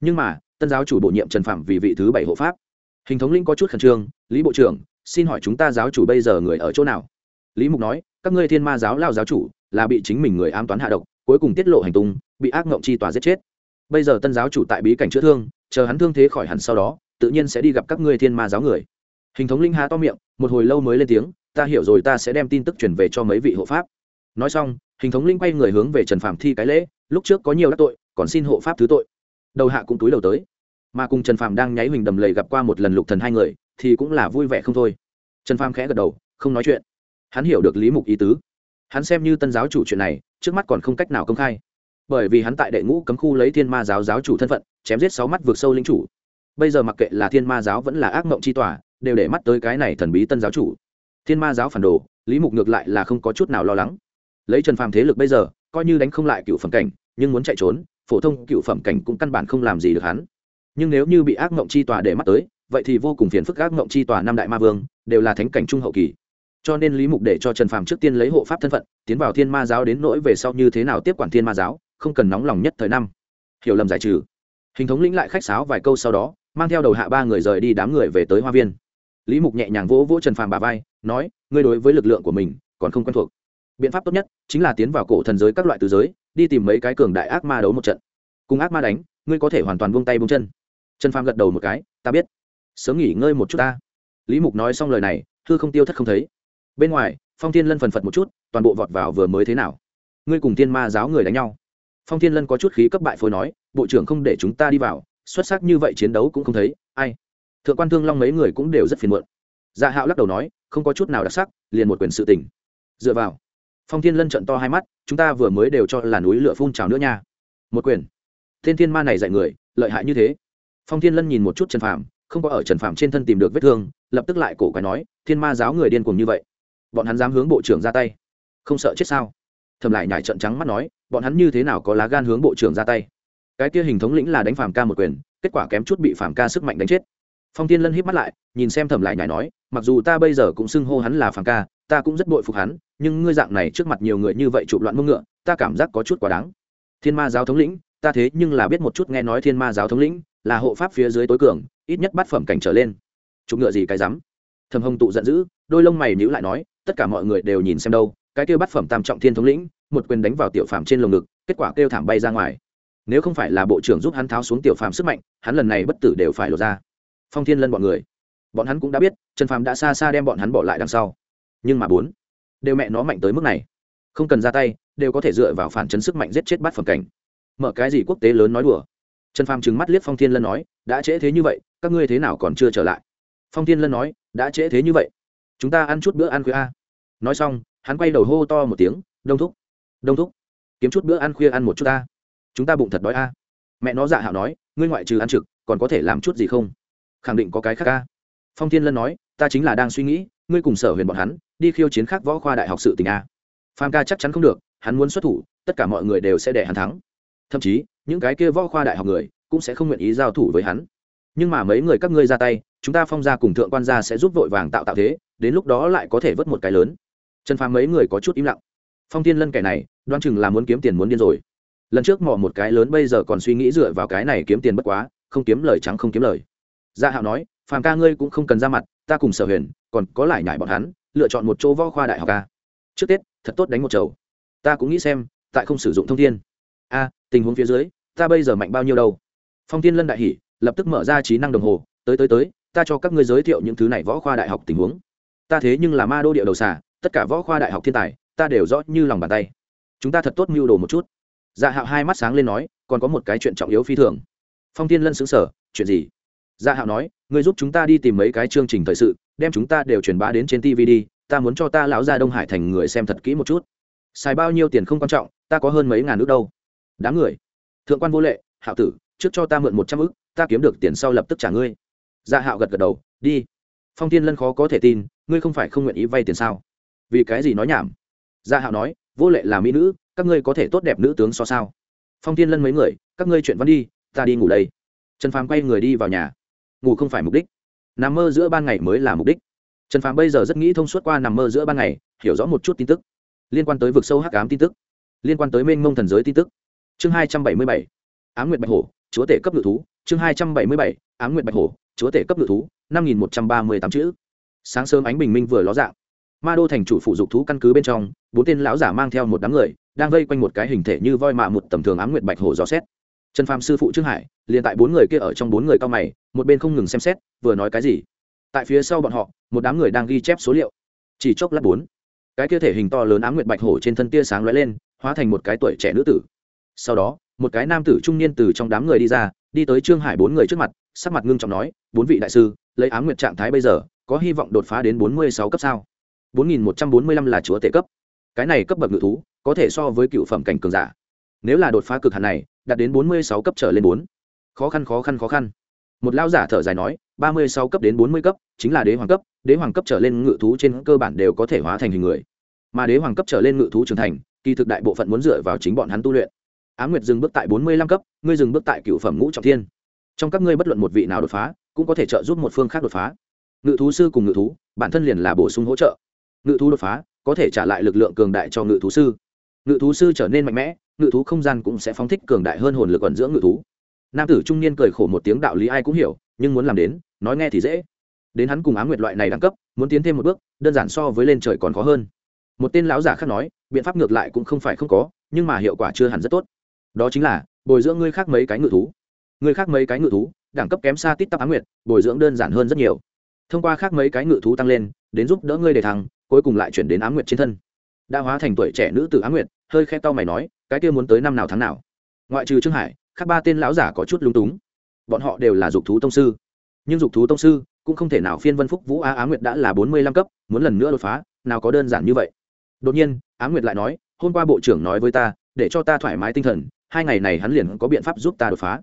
Nhưng mà tân giáo chủ bổ nhiệm trần phạm vì vị thứ bảy hộ pháp. Hình thống linh có chút khẩn trương, lý bộ trưởng, xin hỏi chúng ta giáo chủ bây giờ người ở chỗ nào? Lý mục nói, các ngươi thiên ma giáo lao giáo chủ là bị chính mình người ám toán hạ độc, cuối cùng tiết lộ hành tung, bị ác ngộng chi tòa giết chết. Bây giờ tân giáo chủ tại bí cảnh chữa thương, chờ hắn thương thế khỏi hẳn sau đó, tự nhiên sẽ đi gặp các ngươi thiên ma giáo người. Hình thống linh há to miệng, một hồi lâu mới lên tiếng, ta hiểu rồi, ta sẽ đem tin tức truyền về cho mấy vị hộ pháp. Nói xong, hình thống linh quay người hướng về trần phạm thi cái lễ, lúc trước có nhiều đắc tội, còn xin hộ pháp thứ tội đầu hạ cũng túi đầu tới. Mà cùng trần phàm đang nháy huỳnh đầm lầy gặp qua một lần lục thần hai người, thì cũng là vui vẻ không thôi. Trần phàm khẽ gật đầu, không nói chuyện. Hắn hiểu được lý mục ý tứ. Hắn xem như tân giáo chủ chuyện này, trước mắt còn không cách nào công khai. Bởi vì hắn tại đệ ngũ cấm khu lấy thiên ma giáo giáo chủ thân phận, chém giết sáu mắt vượt sâu lính chủ. Bây giờ mặc kệ là thiên ma giáo vẫn là ác mộng chi tỏa đều để mắt tới cái này thần bí tân giáo chủ. Thiên ma giáo phản đồ, lý mục ngược lại là không có chút nào lo lắng. Lấy trần phàm thế lực bây giờ, coi như đánh không lại cựu phẩm cảnh, nhưng muốn chạy trốn phổ thông cựu phẩm cảnh cũng căn bản không làm gì được hắn. Nhưng nếu như bị ác mộng chi tòa để mắt tới, vậy thì vô cùng phiền phức ác mộng chi tòa năm đại ma vương, đều là thánh cảnh trung hậu kỳ. Cho nên lý mục để cho trần phàm trước tiên lấy hộ pháp thân phận, tiến vào thiên ma giáo đến nỗi về sau như thế nào tiếp quản thiên ma giáo, không cần nóng lòng nhất thời năm. Hiểu lầm giải trừ. Hình thống lĩnh lại khách sáo vài câu sau đó, mang theo đầu hạ ba người rời đi đám người về tới hoa viên. Lý mục nhẹ nhàng vỗ vỗ trần phàm bà vai, nói, ngươi đối với lực lượng của mình, còn không quen thuộc. Biện pháp tốt nhất chính là tiến vào cổ thần giới các loại từ giới đi tìm mấy cái cường đại ác ma đấu một trận. Cùng ác ma đánh, ngươi có thể hoàn toàn buông tay buông chân. Trần phàm gật đầu một cái, ta biết. Sớm nghỉ ngơi một chút ta. Lý mục nói xong lời này, thư không tiêu thất không thấy. Bên ngoài, phong thiên lân phần phật một chút, toàn bộ vọt vào vừa mới thế nào. Ngươi cùng tiên ma giáo người đánh nhau. Phong thiên lân có chút khí cấp bại phối nói, bộ trưởng không để chúng ta đi vào, xuất sắc như vậy chiến đấu cũng không thấy, ai? Thượng quan thương long mấy người cũng đều rất phiền muộn. Dạ hạo lắc đầu nói, không có chút nào đặc sắc, liền một quyền sự tình. Dựa vào phong thiên lân trận to hai mắt, chúng ta vừa mới đều cho là núi lửa phun trào nữa nha. Một quyền. Thiên thiên ma này dạy người, lợi hại như thế. Phong thiên lân nhìn một chút trần phàm, không có ở trần phàm trên thân tìm được vết thương, lập tức lại cổ quái nói, thiên ma giáo người điên cuồng như vậy, bọn hắn dám hướng bộ trưởng ra tay. Không sợ chết sao? Thầm lại nhải trận trắng mắt nói, bọn hắn như thế nào có lá gan hướng bộ trưởng ra tay? Cái kia hình thống lĩnh là đánh phàm ca một quyền, kết quả kém chút bị phàm ca sức mạnh đánh chết. Phong Thiên lân hít mắt lại, nhìn xem thầm lại nhải nói, mặc dù ta bây giờ cũng xưng hô hắn là phàm ca ta cũng rất bội phục hắn, nhưng ngươi dạng này trước mặt nhiều người như vậy chụp loạn mông ngựa, ta cảm giác có chút quá đáng. Thiên ma giáo thống lĩnh, ta thế nhưng là biết một chút nghe nói thiên ma giáo thống lĩnh là hộ pháp phía dưới tối cường, ít nhất bát phẩm cảnh trở lên. Chụp ngựa gì cái rắm? Thầm hồng tụ giận dữ, đôi lông mày nhữ lại nói, tất cả mọi người đều nhìn xem đâu, cái kêu bát phẩm tam trọng thiên thống lĩnh, một quyền đánh vào tiểu phàm trên lồng ngực, kết quả kêu thảm bay ra ngoài. Nếu không phải là bộ trưởng giúp hắn tháo xuống tiểu phàm sức mạnh, hắn lần này bất tử đều phải lột ra. Phong thiên lân bọn người. Bọn hắn cũng đã biết, trần phàm đã xa xa đem bọn hắn bỏ lại đằng sau nhưng mà bốn đều mẹ nó mạnh tới mức này. Không cần ra tay, đều có thể dựa vào phản chấn sức mạnh giết chết bát phẩm cảnh. Mở cái gì quốc tế lớn nói đùa? Trần phàm trừng mắt liếc phong thiên lân nói, đã trễ thế như vậy, các ngươi thế nào còn chưa trở lại? Phong thiên lân nói, đã trễ thế như vậy. Chúng ta ăn chút bữa ăn khuya a. Nói xong, hắn quay đầu hô to một tiếng, đông thúc đông thúc, kiếm chút bữa ăn khuya ăn một chút ta chúng ta bụng thật đói a. Mẹ nó dạ hạo nói, ngươi ngoại trừ ăn trực, còn có thể làm chút gì không? Khẳng định có cái khác a. Phong thiên lân nói ta chính là đang suy nghĩ, ngươi cùng sở huyền bọn hắn, đi khiêu chiến khác võ khoa đại học sự tình a. Phan ca chắc chắn không được, hắn muốn xuất thủ, tất cả mọi người đều sẽ để hắn thắng. Thậm chí, những cái kia võ khoa đại học người, cũng sẽ không nguyện ý giao thủ với hắn. Nhưng mà mấy người các ngươi ra tay, chúng ta phong ra cùng thượng quan gia sẽ giúp vội vàng tạo tạo thế, đến lúc đó lại có thể vớt một cái lớn. Trần phàm mấy người có chút im lặng. Phong tiên lân kẻ này đoan chừng là muốn kiếm tiền muốn điên rồi. Lần trước mò một cái lớn, bây giờ còn suy nghĩ dựa vào cái này kiếm tiền bất quá, không kiếm lời trắng không kiếm lời. Gia hạo nói, phàm ca ngươi cũng không cần ra mặt ta cùng sở huyền còn có lại nhải bọn hắn, lựa chọn một chỗ võ khoa đại học ca trước tết, thật tốt đánh một chầu. Ta cũng nghĩ xem, tại không sử dụng thông tin. A, tình huống phía dưới, ta bây giờ mạnh bao nhiêu đâu? Phong tiên lân đại hỷ lập tức mở ra trí năng đồng hồ, tới tới tới, ta cho các ngươi giới thiệu những thứ này võ khoa đại học tình huống. Ta thế nhưng là ma đô địa đầu xả tất cả võ khoa đại học thiên tài, ta đều rõ như lòng bàn tay. Chúng ta thật tốt mưu đồ một chút. Dạ hạo hai mắt sáng lên nói, còn có một cái chuyện trọng yếu phi thường. Phong tiên lân xứng sở chuyện gì? Dạ hạo nói người giúp chúng ta đi tìm mấy cái chương trình thời sự, đem chúng ta đều truyền bá đến trên tv đi, ta muốn cho ta lão gia đông hải thành người xem thật kỹ một chút. Xài bao nhiêu tiền không quan trọng, ta có hơn mấy ngàn nước đâu. Đáng người, thượng quan vô lệ, hạo tử, trước cho ta mượn một trăm ức ta kiếm được tiền sau lập tức trả ngươi. Dạ hạo gật gật đầu, đi. Phong tiên lân khó có thể tin, ngươi không phải không nguyện ý vay tiền sao? Vì cái gì nói nhảm? Dạ hạo nói, vô lệ là mỹ nữ, các ngươi có thể tốt đẹp nữ tướng so sao? Phong tiên lân mấy người, các ngươi chuyện văn đi, ta đi ngủ đây. Trần phàm quay người đi vào nhà ngủ không phải mục đích. Nằm mơ giữa ban ngày mới là mục đích. Trần phàm bây giờ rất nghĩ thông suốt qua nằm mơ giữa ban ngày, hiểu rõ một chút tin tức. Liên quan tới vực sâu hắc ám tin tức. Liên quan tới mênh mông thần giới tin tức. Chương hai trăm bảy mươi bảy, ám nguyệt bạch hổ, chúa tể cấp ngự thú. Chương hai trăm bảy mươi bảy, ám nguyệt bạch hổ, chúa tể cấp ngự thú, năm nghìn một trăm ba mươi tám chữ. Sáng sớm ánh bình minh vừa ló dạng. Ma đô thành chủ phụ dục thú căn cứ bên trong, bốn tên lão giả mang theo một đám người, đang vây quanh một cái hình thể như voi mạ một tầm thường ám nguyệt bạch hổ dò xét. Trần phàm sư phụ trương hải, liền tại bốn người kia ở trong bốn người cao mày một bên không ngừng xem xét, vừa nói cái gì. Tại phía sau bọn họ, một đám người đang ghi chép số liệu. Chỉ chốc lát bốn, cái kia thể hình to lớn ám nguyệt bạch hổ trên thân tia sáng lóe lên, hóa thành một cái tuổi trẻ nữ tử. Sau đó, một cái nam tử trung niên từ trong đám người đi ra, đi tới trương hải bốn người trước mặt, sắc mặt ngưng trọng nói, bốn vị đại sư, lấy ám nguyệt trạng thái bây giờ, có hy vọng đột phá đến bốn mươi sáu cấp sao? Bốn nghìn một trăm bốn mươi lăm là chúa tể cấp. Cái này cấp bậc ngự thú, có thể so với cựu phẩm cảnh cường giả. Nếu là đột phá cực hạn này, đạt đến bốn mươi sáu cấp trở lên bốn. Khó khăn khó khăn khó khăn một lao giả thở dài nói, ba mươi sáu cấp đến bốn mươi cấp, chính là đế hoàng cấp, đế hoàng cấp trở lên ngự thú trên cơ bản đều có thể hóa thành hình người. Mà đế hoàng cấp trở lên ngự thú trưởng thành, kỳ thực đại bộ phận muốn dựa vào chính bọn hắn tu luyện. Á nguyệt dừng bước tại bốn mươi lăm cấp, ngươi dừng bước tại cựu phẩm ngũ trọng thiên. Trong các ngươi bất luận một vị nào đột phá, cũng có thể trợ giúp một phương khác đột phá. Ngự thú sư cùng ngự thú, bản thân liền là bổ sung hỗ trợ. Ngự thú đột phá, có thể trả lại lực lượng cường đại cho ngự thú sư. Ngự thú sư trở nên mạnh mẽ, ngự thú không gian cũng sẽ phóng thích cường đại hơn hồn lực ẩn dưỡng ngự thú nam tử trung niên cười khổ một tiếng đạo lý ai cũng hiểu, nhưng muốn làm đến, nói nghe thì dễ. Đến hắn cùng á nguyệt loại này đẳng cấp, muốn tiến thêm một bước, đơn giản so với lên trời còn khó hơn. Một tên lão giả khác nói, biện pháp ngược lại cũng không phải không có, nhưng mà hiệu quả chưa hẳn rất tốt. Đó chính là, bồi dưỡng ngươi khác mấy cái ngự thú. Ngươi khác mấy cái ngự thú, đẳng cấp kém xa tít tắp á nguyệt, bồi dưỡng đơn giản hơn rất nhiều. Thông qua khác mấy cái ngự thú tăng lên, đến giúp đỡ ngươi để thăng, cuối cùng lại chuyển đến á nguyệt trên thân. Đã hóa thành tuổi trẻ nữ tử á nguyệt, hơi khe tao mày nói, cái kia muốn tới năm nào tháng nào? Ngoại trừ trương hải khác ba tên lão giả có chút lúng túng. Bọn họ đều là dục thú tông sư. Nhưng dục thú tông sư cũng không thể nào phiên vân phúc vũ á á nguyệt đã là bốn mươi lăm cấp, muốn lần nữa đột phá, nào có đơn giản như vậy. Đột nhiên, á nguyệt lại nói, hôm qua bộ trưởng nói với ta, để cho ta thoải mái tinh thần, hai ngày này hắn liền có biện pháp giúp ta đột phá.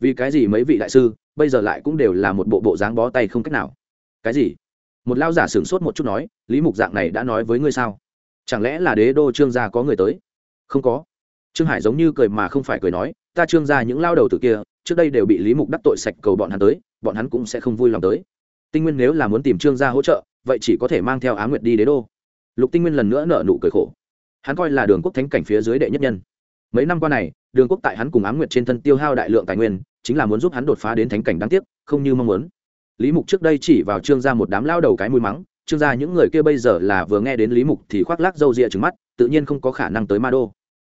Vì cái gì mấy vị đại sư, bây giờ lại cũng đều là một bộ bộ dáng bó tay không cách nào? Cái gì? Một lao giả sửng sốt một chút nói, lý mục dạng này đã nói với ngươi sao? Chẳng lẽ là đế đô trương gia có người tới? Không có. Trương hải giống như cười mà không phải cười nói ta trương gia những lao đầu từ kia, trước đây đều bị lý mục đắc tội sạch cầu bọn hắn tới, bọn hắn cũng sẽ không vui lòng tới. Tinh nguyên nếu là muốn tìm trương gia hỗ trợ, vậy chỉ có thể mang theo á nguyệt đi đế đô. Lục tinh nguyên lần nữa nợ nụ cười khổ. Hắn coi là đường quốc thánh cảnh phía dưới đệ nhất nhân. Mấy năm qua này, đường quốc tại hắn cùng á nguyệt trên thân tiêu hao đại lượng tài nguyên, chính là muốn giúp hắn đột phá đến thánh cảnh đáng tiếc, không như mong muốn. Lý mục trước đây chỉ vào trương gia một đám lao đầu cái mũi mắng, trương gia những người kia bây giờ là vừa nghe đến lý mục thì khoác lác râu rịa trứng mắt, tự nhiên không có khả năng tới ma đô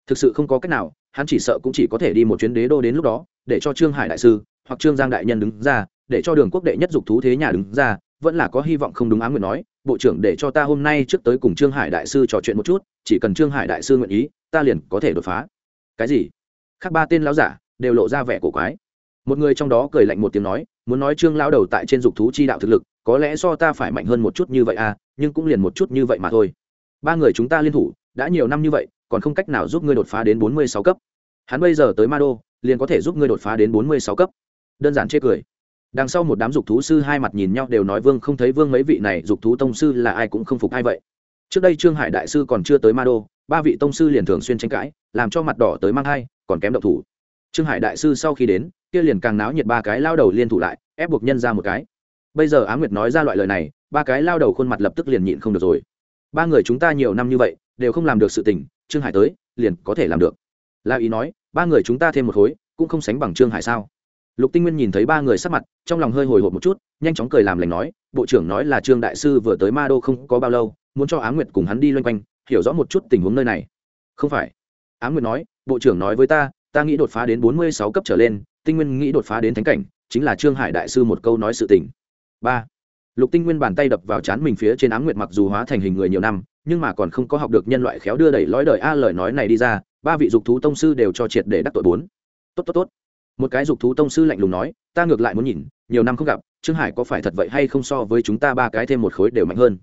thực sự không có cách nào, hắn chỉ sợ cũng chỉ có thể đi một chuyến đế đô đến lúc đó, để cho trương hải đại sư hoặc trương giang đại nhân đứng ra, để cho đường quốc đệ nhất dục thú thế nhà đứng ra, vẫn là có hy vọng không đúng á nguyện nói, bộ trưởng để cho ta hôm nay trước tới cùng trương hải đại sư trò chuyện một chút, chỉ cần trương hải đại sư nguyện ý, ta liền có thể đột phá. Cái gì? Khác ba tên lão giả đều lộ ra vẻ cổ quái. Một người trong đó cười lạnh một tiếng nói, muốn nói trương lão đầu tại trên dục thú chi đạo thực lực, có lẽ do ta phải mạnh hơn một chút như vậy à nhưng cũng liền một chút như vậy mà thôi. Ba người chúng ta liên thủ, đã nhiều năm như vậy còn không cách nào giúp ngươi đột phá đến bốn mươi sáu cấp. Hắn bây giờ tới ma đô, liền có thể giúp ngươi đột phá đến bốn mươi sáu cấp. Đơn giản chê cười. Đằng sau một đám dục thú sư hai mặt nhìn nhau đều nói vương không thấy vương mấy vị này, dục thú tông sư là ai cũng không phục ai vậy. Trước đây trương hải đại sư còn chưa tới ma đô, ba vị tông sư liền thường xuyên tranh cãi, làm cho mặt đỏ tới mang hai còn kém độc thủ. Trương hải đại sư sau khi đến, kia liền càng náo nhiệt ba cái lao đầu liên thủ lại, ép buộc nhân ra một cái. Bây giờ á nguyệt nói ra loại lời này, ba cái lao đầu khuôn mặt lập tức liền nhịn không được rồi. Ba người chúng ta nhiều năm như vậy, đều không làm được sự tình trương hải tới, liền có thể làm được. La ý nói, ba người chúng ta thêm một khối, cũng không sánh bằng trương hải sao? Lục tinh nguyên nhìn thấy ba người sắc mặt, trong lòng hơi hồi hộp một chút, nhanh chóng cười làm lành nói, bộ trưởng nói là trương đại sư vừa tới ma đô không có bao lâu, muốn cho á nguyệt cùng hắn đi loanh quanh, hiểu rõ một chút tình huống nơi này. Không phải. Á nguyệt nói, bộ trưởng nói với ta ta nghĩ đột phá đến bốn mươi sáu cấp trở lên, tinh nguyên nghĩ đột phá đến thánh cảnh, chính là trương hải đại sư một câu nói sự tình. Ba. Lục tinh nguyên bàn tay đập vào chán mình phía trên ám nguyệt mặc dù hóa thành hình người nhiều năm nhưng mà còn không có học được nhân loại khéo đưa đẩy lõi đời a lời nói này đi ra, ba vị dục thú tông sư đều cho triệt để đắc tội bốn. Tốt tốt tốt. Một cái dục thú tông sư lạnh lùng nói, ta ngược lại muốn nhìn, nhiều năm không gặp, trương hải có phải thật vậy hay không so với chúng ta ba cái thêm một khối đều mạnh hơn?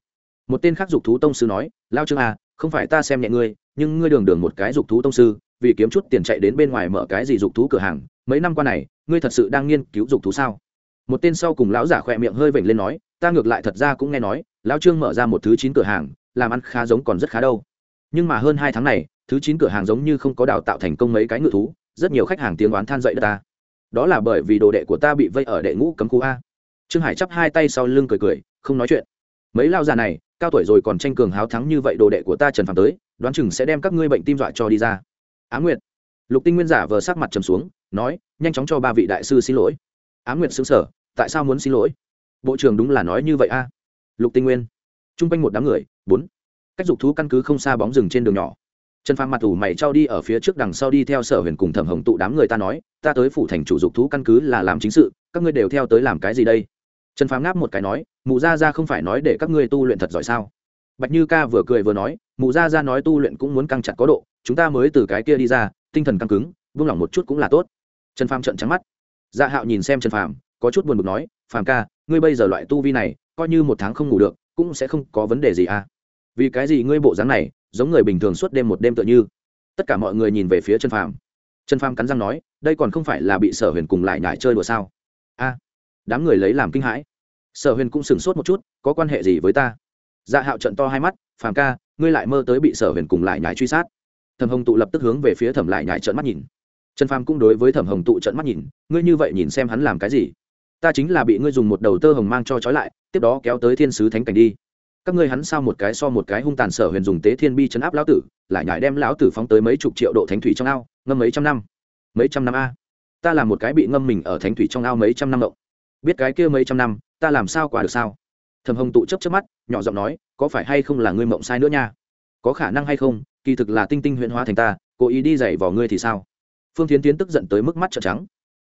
Một tên khác dục thú tông sư nói, lao trương à không phải ta xem nhẹ ngươi, nhưng ngươi đường đường một cái dục thú tông sư, vì kiếm chút tiền chạy đến bên ngoài mở cái gì dục thú cửa hàng, mấy năm qua này, ngươi thật sự đang nghiên cứu dục thú sao? Một tên sau cùng lão giả khỏe miệng hơi vểnh lên nói, ta ngược lại thật ra cũng nghe nói lão trương mở ra một thứ chín cửa hàng làm ăn khá giống còn rất khá đâu. Nhưng mà hơn hai tháng này, thứ chín cửa hàng giống như không có đào tạo thành công mấy cái ngự thú, rất nhiều khách hàng tiếng oán than dậy đất ta. Đó là bởi vì đồ đệ của ta bị vây ở đệ ngũ cấm khu a. Trương hải chắp hai tay sau lưng cười cười, không nói chuyện. Mấy lao già này, cao tuổi rồi còn tranh cường háo thắng như vậy đồ đệ của ta trần phạm tới, đoán chừng sẽ đem các ngươi bệnh tim dọa cho đi ra. Á nguyệt. Lục tinh nguyên giả vờ sắc mặt trầm xuống, nói, nhanh chóng cho ba vị đại sư xin lỗi. Á nguyệt xứng sở tại sao muốn xin lỗi? Bộ trưởng đúng là nói như vậy a. Lục tinh nguyên. T r u n g quanh một đám người bốn. Cách dục thú căn cứ không xa bóng rừng trên đường nhỏ. Trần phàm mặt ủ mày trao đi ở phía trước đằng sau đi theo sở huyền cùng thẩm hồng tụ đám người ta nói, ta tới phủ thành chủ dục thú căn cứ là làm chính sự, các ngươi đều theo tới làm cái gì đây? Trần phàm ngáp một cái nói, mụ gia ra không phải nói để các ngươi tu luyện thật giỏi sao? Bạch như ca vừa cười vừa nói, mụ gia ra nói tu luyện cũng muốn căng chặt có độ, chúng ta mới từ cái kia đi ra, tinh thần căng cứng, vung lòng một chút cũng là tốt. Trần phàm trợn trắng mắt. Dạ hạo nhìn xem trần phàm, có chút buồn bực nói, phàm ca, ngươi bây giờ loại tu vi này, coi như một tháng không ngủ được, cũng sẽ không có vấn đề gì à? Vì cái gì ngươi bộ dáng này, giống người bình thường suốt đêm một đêm tựa như? Tất cả mọi người nhìn về phía chân phàm. Chân phàm cắn răng nói, đây còn không phải là bị sở huyền cùng lại nhải chơi đùa sao? A, đám người lấy làm kinh hãi. Sở huyền cũng sửng sốt một chút, có quan hệ gì với ta? Dạ hạo trận to hai mắt, phàm ca, ngươi lại mơ tới bị sở huyền cùng lại nhải truy sát. Thẩm hồng tụ lập tức hướng về phía thẩm lại nhải trợn mắt nhìn. Trần phàm cũng đối với thẩm hồng tụ trận mắt nhìn, ngươi như vậy nhìn xem hắn làm cái gì? Ta chính là bị ngươi dùng một đầu tơ hồng mang cho trói lại, tiếp đó kéo tới thiên sứ thánh cảnh đi các ngươi hắn sao một cái so một cái hung tàn sở huyền dùng tế thiên bi chấn áp lão tử, lại nhải đem lão tử phóng tới mấy chục triệu độ thánh thủy trong ao, ngâm mấy trăm năm. Mấy trăm năm a? Ta làm một cái bị ngâm mình ở thánh thủy trong ao mấy trăm năm động biết cái kia mấy trăm năm, ta làm sao quả được sao? Thầm hồng tụ chấp chấp mắt, nhỏ giọng nói, có phải hay không là ngươi mộng sai nữa nha? Có khả năng hay không, kỳ thực là tinh tinh huyện hóa thành ta, cố ý đi dày vào ngươi thì sao? Phương tiến tiến tức giận tới mức mắt trợn trắng.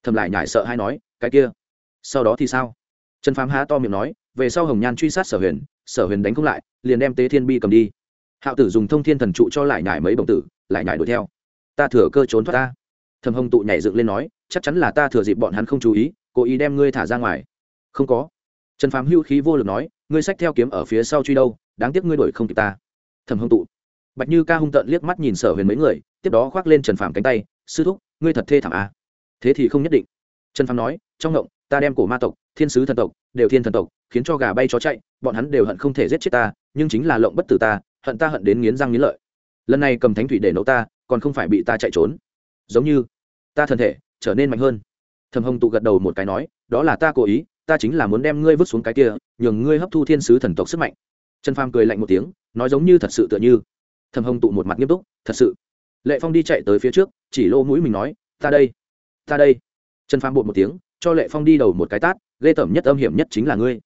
Thầm lại nhải sợ hay nói, cái kia, sau đó thì sao? Trần phám há to miệng nói, về sau hồng nhan truy sát sở huyền sở huyền đánh không lại, liền đem tế thiên bi cầm đi. Hạo tử dùng thông thiên thần trụ cho lại nhải mấy bồng tử, lại nhải đuổi theo. Ta thừa cơ trốn thoát ta. Thầm hồng tụ nhảy dựng lên nói, chắc chắn là ta thừa dịp bọn hắn không chú ý, cố ý đem ngươi thả ra ngoài. Không có. Trần phám hưu khí vô lực nói, ngươi xách theo kiếm ở phía sau truy đâu, đáng tiếc ngươi đuổi không kịp ta. Thầm hồng tụ. Bạch như ca hung tợn liếc mắt nhìn sở huyền mấy người, tiếp đó khoác lên trần phàm cánh tay, sư thúc, ngươi thật thê thảm à. thế thì không nhất định. Trần phàm nói, trong ngộng ta đem cổ ma tộc, thiên sứ thần tộc, đều thiên thần tộc, khiến cho gà bay chó chạy, bọn hắn đều hận không thể giết chết ta, nhưng chính là lộng bất tử ta, hận ta hận đến nghiến răng nghiến lợi. Lần này cầm thánh thủy để nấu ta, còn không phải bị ta chạy trốn. Giống như, ta thân thể trở nên mạnh hơn. Thầm hồng tụ gật đầu một cái nói, đó là ta cố ý, ta chính là muốn đem ngươi vứt xuống cái kia, nhường ngươi hấp thu thiên sứ thần tộc sức mạnh. Trần phàm cười lạnh một tiếng, nói giống như thật sự tựa như. Thầm hồng tụ một mặt nghiêm túc, thật sự. Lệ phong đi chạy tới phía trước, chỉ lô mũi mình nói, ta đây ta đây. Trần phàm bột một tiếng cho lệ phong đi đầu một cái tát, ghê tởm nhất âm hiểm nhất chính là ngươi.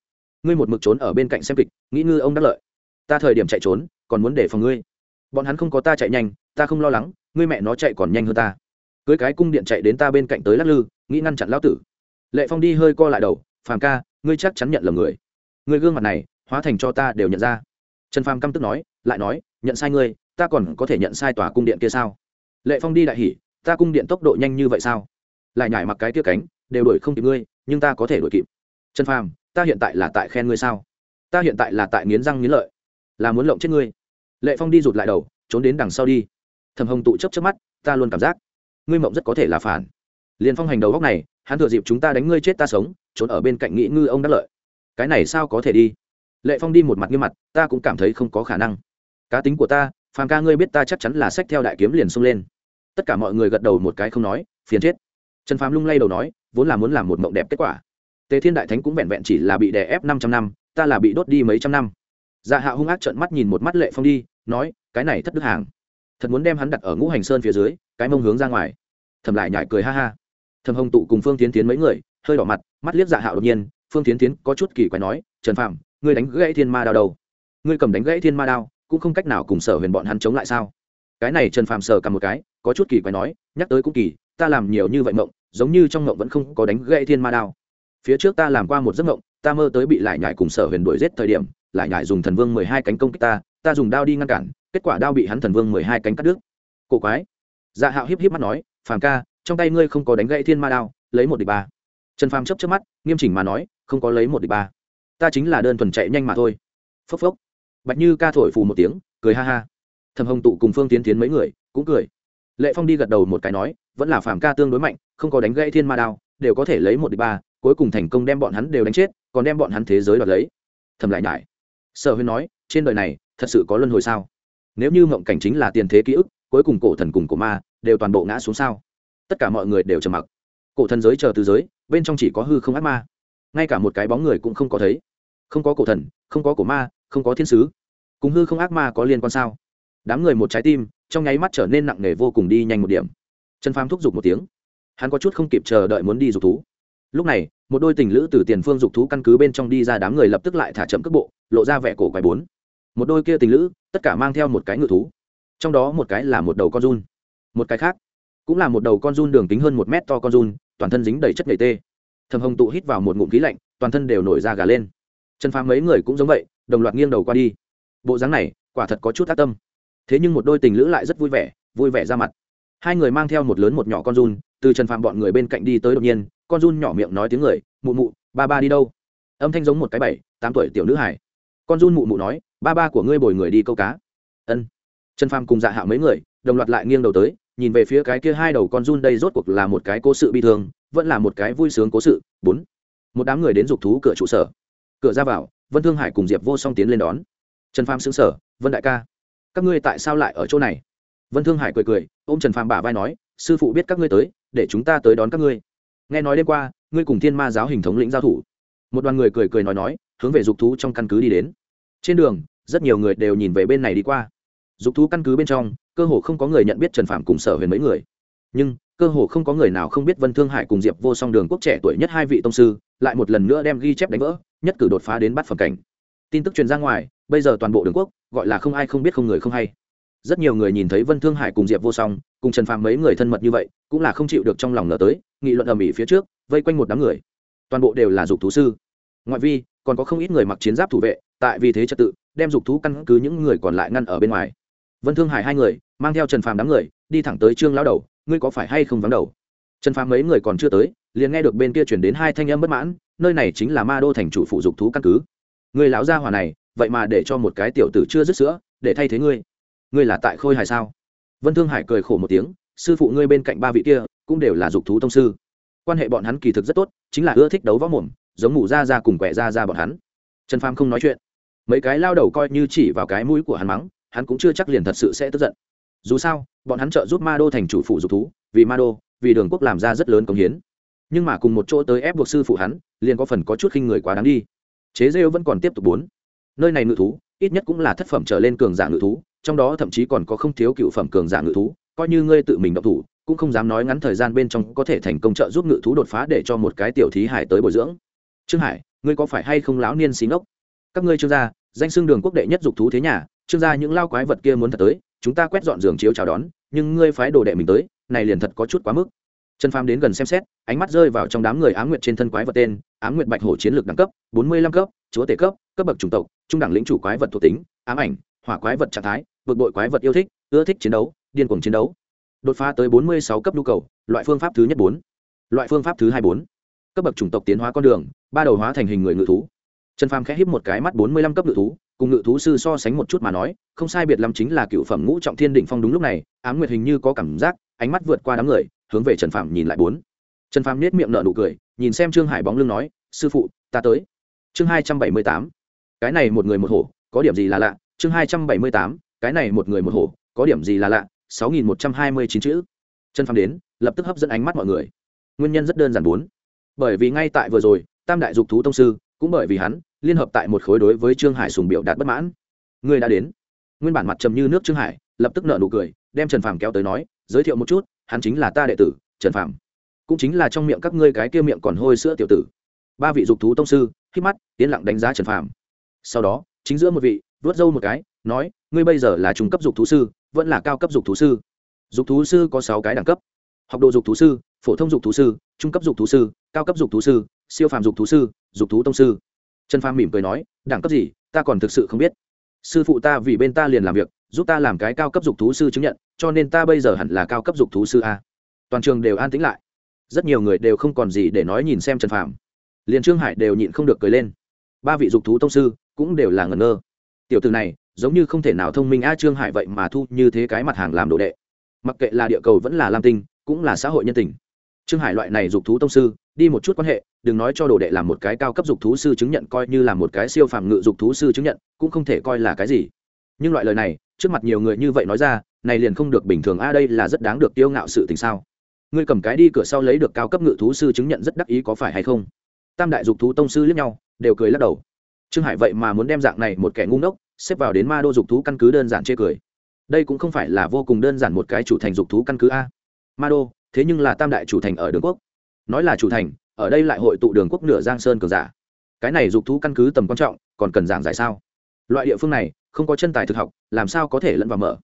Ngươi một mực trốn ở bên cạnh xem kịch, nghĩ ngư ông đắc lợi. Ta thời điểm chạy trốn, còn muốn để phòng ngươi. Bọn hắn không có ta chạy nhanh, ta không lo lắng, ngươi mẹ nó chạy còn nhanh hơn ta. Cưới cái cung điện chạy đến ta bên cạnh tới lắc lư, nghĩ ngăn chặn lão tử. Lệ phong đi hơi co lại đầu, phàm ca, ngươi chắc chắn nhận là người. Người gương mặt này, hóa thành cho ta đều nhận ra. Trần phàm căm tức nói, lại nói, nhận sai ngươi, ta còn có thể nhận sai tòa cung điện kia sao? Lệ phong đi đại hỉ, ta cung điện tốc độ nhanh như vậy sao? Lại nhảy mặc cái kia cánh đều đổi không kịp ngươi, nhưng ta có thể đổi kịp. Trần phàm, ta hiện tại là tại khen ngươi sao? Ta hiện tại là tại nghiến răng nghiến lợi, là muốn lộng chết ngươi. Lệ phong đi rụt lại đầu, trốn đến đằng sau đi. Thầm hồng tụ chấp chấp mắt, ta luôn cảm giác, ngươi mộng rất có thể là phản. Liền phong hành đầu góc này, hắn thừa dịp chúng ta đánh ngươi chết ta sống, trốn ở bên cạnh nghĩ ngư ông đắc lợi. Cái này sao có thể đi? Lệ phong đi một mặt nghiêm mặt, ta cũng cảm thấy không có khả năng. Cá tính của ta, phàm ca ngươi biết ta chắc chắn là sách theo đại kiếm liền xông lên. Tất cả mọi người gật đầu một cái không nói, phiền chết trần phàm lung lay đầu nói, vốn là muốn làm một mộng đẹp kết quả. Tề thiên đại thánh cũng vẹn vẹn chỉ là bị đè ép năm trăm năm, ta là bị đốt đi mấy trăm năm. Dạ hạ hung ác trợn mắt nhìn một mắt lệ phong đi, nói, cái này thất đức hàng. Thật muốn đem hắn đặt ở ngũ hành sơn phía dưới, cái mông hướng ra ngoài. Thầm lại nhải cười ha ha. Thầm hồng tụ cùng phương tiến tiến mấy người, hơi đỏ mặt, mắt liếc dạ hạo đột nhiên, phương tiến tiến có chút kỳ quái nói, trần phạm ngươi đánh gãy thiên ma đao đầu ngươi cầm đánh gãy thiên ma đao, cũng không cách nào cùng sở huyền bọn hắn chống lại sao? Cái này trần phạm sờ cầm một cái, có chút kỳ quái nói, nhắc tới cũng kỳ ta làm nhiều như vậy mộng, giống như trong mộng vẫn không có đánh gãy thiên ma đao. Phía trước ta làm qua một giấc mộng, ta mơ tới bị lại nhải cùng sở huyền đuổi giết thời điểm lại nhải dùng thần vương mười hai cánh công kích ta ta dùng đao đi ngăn cản, kết quả đao bị hắn thần vương mười hai cánh cắt đứt. Cổ quái. Dạ hạo hiếp hiếp mắt nói, phàm ca, trong tay ngươi không có đánh gãy thiên ma đao, lấy một địch ba. Trần phàm chấp chấp mắt, nghiêm chỉnh mà nói, không có lấy một địch ba. Ta chính là đơn thuần chạy nhanh mà thôi. Phốc phốc. Bạch như ca thổi phù một tiếng, cười ha ha. Thầm hồng tụ cùng phương tiến tiến mấy người cũng cười lệ phong đi gật đầu một cái nói, vẫn là phàm ca tương đối mạnh, không có đánh gãy thiên ma đao, đều có thể lấy một địch ba, cuối cùng thành công đem bọn hắn đều đánh chết, còn đem bọn hắn thế giới đoạt lấy. Thầm lại nhải. Sở huyên nói, trên đời này, thật sự có luân hồi sao? Nếu như mộng cảnh chính là tiền thế ký ức, cuối cùng cổ thần cùng cổ ma đều toàn bộ ngã xuống sao? Tất cả mọi người đều trầm mặc. Cổ thần giới chờ từ giới, bên trong chỉ có hư không ác ma. Ngay cả một cái bóng người cũng không có thấy. Không có cổ thần, không có cổ ma, không có thiên sứ. Cùng hư không ác ma có liên quan sao? Đám người một trái tim, trong nháy mắt trở nên nặng nề vô cùng đi nhanh một điểm. Trần phàm thúc giục một tiếng. Hắn có chút không kịp chờ đợi muốn đi dục thú. Lúc này, một đôi tình lữ từ tiền phương dục thú căn cứ bên trong đi ra đám người lập tức lại thả chậm cước bộ, lộ ra vẻ cổ quái bốn. Một đôi kia tình lữ, tất cả mang theo một cái ngự thú. Trong đó một cái là một đầu con run. Một cái khác, cũng là một đầu con run đường kính hơn một mét to con run, toàn thân dính đầy chất nhảy tê. Thầm hồng tụ hít vào một ngụm khí lạnh, toàn thân đều nổi ra gà lên. Trần phàm mấy người cũng giống vậy, đồng loạt nghiêng đầu qua đi. Bộ dáng này, quả thật có chút ác tâm thế nhưng một đôi tình lữ lại rất vui vẻ vui vẻ ra mặt. Hai người mang theo một lớn một nhỏ con run, từ trần phàm bọn người bên cạnh đi tới đột nhiên, con run nhỏ miệng nói tiếng người, mụ mụ, ba ba đi đâu? Âm thanh giống một cái bảy, tám tuổi tiểu nữ hải con run mụ mụ nói, ba ba của ngươi bồi người đi câu cá. Ân. Trần phàm cùng dạ hạ mấy người, đồng loạt lại nghiêng đầu tới, nhìn về phía cái kia hai đầu con run đây rốt cuộc là một cái cố sự bi thương, vẫn là một cái vui sướng cố sự. Bốn. Một đám người đến dục thú cửa trụ sở. Cửa ra vào, vân thương hải cùng diệp vô song tiến lên đón. Trần phàm xứng sở vân đại ca các ngươi tại sao lại ở chỗ này? Vân thương hải cười cười, ôm trần phàm bả vai nói, sư phụ biết các ngươi tới, để chúng ta tới đón các ngươi. Nghe nói đêm qua, ngươi cùng thiên ma giáo hình thống lĩnh giao thủ. Một đoàn người cười cười nói nói, hướng về dục thú trong căn cứ đi đến. Trên đường, rất nhiều người đều nhìn về bên này đi qua. Dục thú căn cứ bên trong, cơ hồ không có người nhận biết trần phạm cùng sở huyền mấy người. Nhưng, cơ hồ không có người nào không biết vân thương hải cùng diệp vô song đường quốc trẻ tuổi nhất hai vị tông sư, lại một lần nữa đem ghi chép đánh vỡ, nhất cử đột phá đến bắt phẩm cảnh. Tin tức truyền ra ngoài bây giờ toàn bộ đường quốc gọi là không ai không biết không người không hay. Rất nhiều người nhìn thấy vân thương hải cùng diệp vô song, cùng trần phàm mấy người thân mật như vậy, cũng là không chịu được trong lòng ngờ tới, nghị luận ầm ĩ phía trước, vây quanh một đám người. Toàn bộ đều là dục thú sư. Ngoại vi, còn có không ít người mặc chiến giáp thủ vệ, tại vì thế trật tự, đem dục thú căn cứ những người còn lại ngăn ở bên ngoài. Vân thương hải hai người, mang theo trần phàm đám người, đi thẳng tới trương lao đầu, ngươi có phải hay không vắng đầu? Trần phàm mấy người còn chưa tới, liền nghe được bên kia chuyển đến hai thanh âm bất mãn, nơi này chính là ma đô thành chủ phụ dục thú căn cứ. Người lão gia hỏa này vậy mà để cho một cái tiểu tử chưa dứt sữa, để thay thế ngươi. Ngươi là tại khôi hài sao? Vân thương hải cười khổ một tiếng, sư phụ ngươi bên cạnh ba vị kia, cũng đều là dục thú tông sư. Quan hệ bọn hắn kỳ thực rất tốt, chính là ưa thích đấu võ mồm, giống ngủ ra ra cùng quẹ ra ra bọn hắn. Trần pham không nói chuyện. Mấy cái lao đầu coi như chỉ vào cái mũi của hắn mắng, hắn cũng chưa chắc liền thật sự sẽ tức giận. Dù sao, bọn hắn trợ giúp ma đô thành chủ phụ dục thú, vì ma đô, vì đường quốc làm ra rất lớn công hiến. Nhưng mà cùng một chỗ tới ép buộc sư phụ hắn, liền có phần có chút khinh người quá đáng đi. Chế rêu vẫn còn tiếp tục bốn nơi này ngự thú, ít nhất cũng là thất phẩm trở lên cường giả ngự thú, trong đó thậm chí còn có không thiếu cựu phẩm cường giả ngự thú, coi như ngươi tự mình động thủ, cũng không dám nói ngắn thời gian bên trong có thể thành công trợ giúp ngự thú đột phá để cho một cái tiểu thí hải tới bồi dưỡng. Trương hải, ngươi có phải hay không lão niên xí ngốc? Các ngươi trương gia, danh xưng đường quốc đệ nhất dục thú thế nhà, trương gia những lao quái vật kia muốn thật tới, chúng ta quét dọn giường chiếu chào đón, nhưng ngươi phái đồ đệ mình tới, này liền thật có chút quá mức. Trần phàm đến gần xem xét, ánh mắt rơi vào trong đám người ám nguyệt trên thân quái vật tên, ám nguyệt bạch hổ chiến lược đẳng cấp, bốn mươi lăm cấp, chúa tể cấp cấp bậc chủng tộc, trung đẳng lĩnh chủ quái vật thuộc tính, ám ảnh, hỏa quái vật trạng thái, vượt bội quái vật yêu thích, ưa thích chiến đấu, điên cuồng chiến đấu. Đột phá tới bốn mươi sáu cấp nhu cầu, loại phương pháp thứ nhất bốn, loại phương pháp thứ hai bốn. Cấp bậc chủng tộc tiến hóa con đường, ba đầu hóa thành hình người ngự thú. Trần phàm khẽ híp một cái mắt bốn mươi lăm cấp ngự thú, cùng ngự thú sư so sánh một chút mà nói, không sai biệt lắm chính là cựu phẩm ngũ trọng thiên đỉnh phong đúng lúc này, ám nguyệt hình như có cảm giác, ánh mắt vượt qua đám người, hướng về trần phàm nhìn lại bốn. Trần phàm nết miệng nở nụ cười, nhìn xem trương hải bóng lưng nói, sư phụ, ta tới. Chương hai trăm bảy mươi tám cái này một người một hổ, có điểm gì là lạ? Chương hai trăm bảy mươi tám, cái này một người một hổ, có điểm gì là lạ? sáu nghìn một trăm hai mươi chín chữ. Trần phàm đến, lập tức hấp dẫn ánh mắt mọi người. Nguyên nhân rất đơn giản bốn. Bởi vì ngay tại vừa rồi, tam đại dục thú tông sư, cũng bởi vì hắn, liên hợp tại một khối đối với trương hải sùng biểu đạt bất mãn. Người đã đến. Nguyên bản mặt trầm như nước trương hải, lập tức nợ nụ cười, đem trần phàm kéo tới nói, giới thiệu một chút, hắn chính là ta đệ tử, trần phàm. Cũng chính là trong miệng các ngươi cái kia miệng còn hôi sữa tiểu tử. Ba vị dục thú tông sư khi mắt tiến lặng đánh giá trần phàm sau đó chính giữa một vị vớt râu một cái nói ngươi bây giờ là trung cấp dục thú sư vẫn là cao cấp dục thú sư dục thú sư có sáu cái đẳng cấp học độ dục thú sư phổ thông dục thú sư trung cấp dục thú sư cao cấp dục thú sư siêu phàm dục thú sư dục thú tông sư trần phàm mỉm cười nói đẳng cấp gì ta còn thực sự không biết sư phụ ta vì bên ta liền làm việc giúp ta làm cái cao cấp dục thú sư chứng nhận cho nên ta bây giờ hẳn là cao cấp dục thú sư a toàn trường đều an tĩnh lại rất nhiều người đều không còn gì để nói nhìn xem trần phàm liền trương hải đều nhịn không được cười lên ba vị dục thú tông sư cũng đều là ngẩn ngơ. Tiểu từ này, giống như không thể nào thông minh a trương hải vậy mà thu như thế cái mặt hàng làm đồ đệ. Mặc kệ là địa cầu vẫn là lam tinh, cũng là xã hội nhân tình. Trương hải loại này dục thú tông sư, đi một chút quan hệ, đừng nói cho đồ đệ làm một cái cao cấp dục thú sư chứng nhận coi như là một cái siêu phàm ngự dục thú sư chứng nhận, cũng không thể coi là cái gì. Nhưng loại lời này, trước mặt nhiều người như vậy nói ra, này liền không được bình thường a, đây là rất đáng được tiêu ngạo sự tình sao? Ngươi cầm cái đi cửa sau lấy được cao cấp ngự thú sư chứng nhận rất đắc ý có phải hay không? Tam đại dục thú tông sư liếc nhau đều cười lắc đầu. Trương hải vậy mà muốn đem dạng này một kẻ ngu ngốc xếp vào đến ma đô dục thú căn cứ đơn giản chê cười. Đây cũng không phải là vô cùng đơn giản một cái chủ thành dục thú căn cứ a. Ma đô, thế nhưng là tam đại chủ thành ở đường quốc. Nói là chủ thành, ở đây lại hội tụ đường quốc nửa giang sơn cường giả. Cái này dục thú căn cứ tầm quan trọng, còn cần giảng giải sao? Loại địa phương này, không có chân tài thực học, làm sao có thể lẫn vào mở?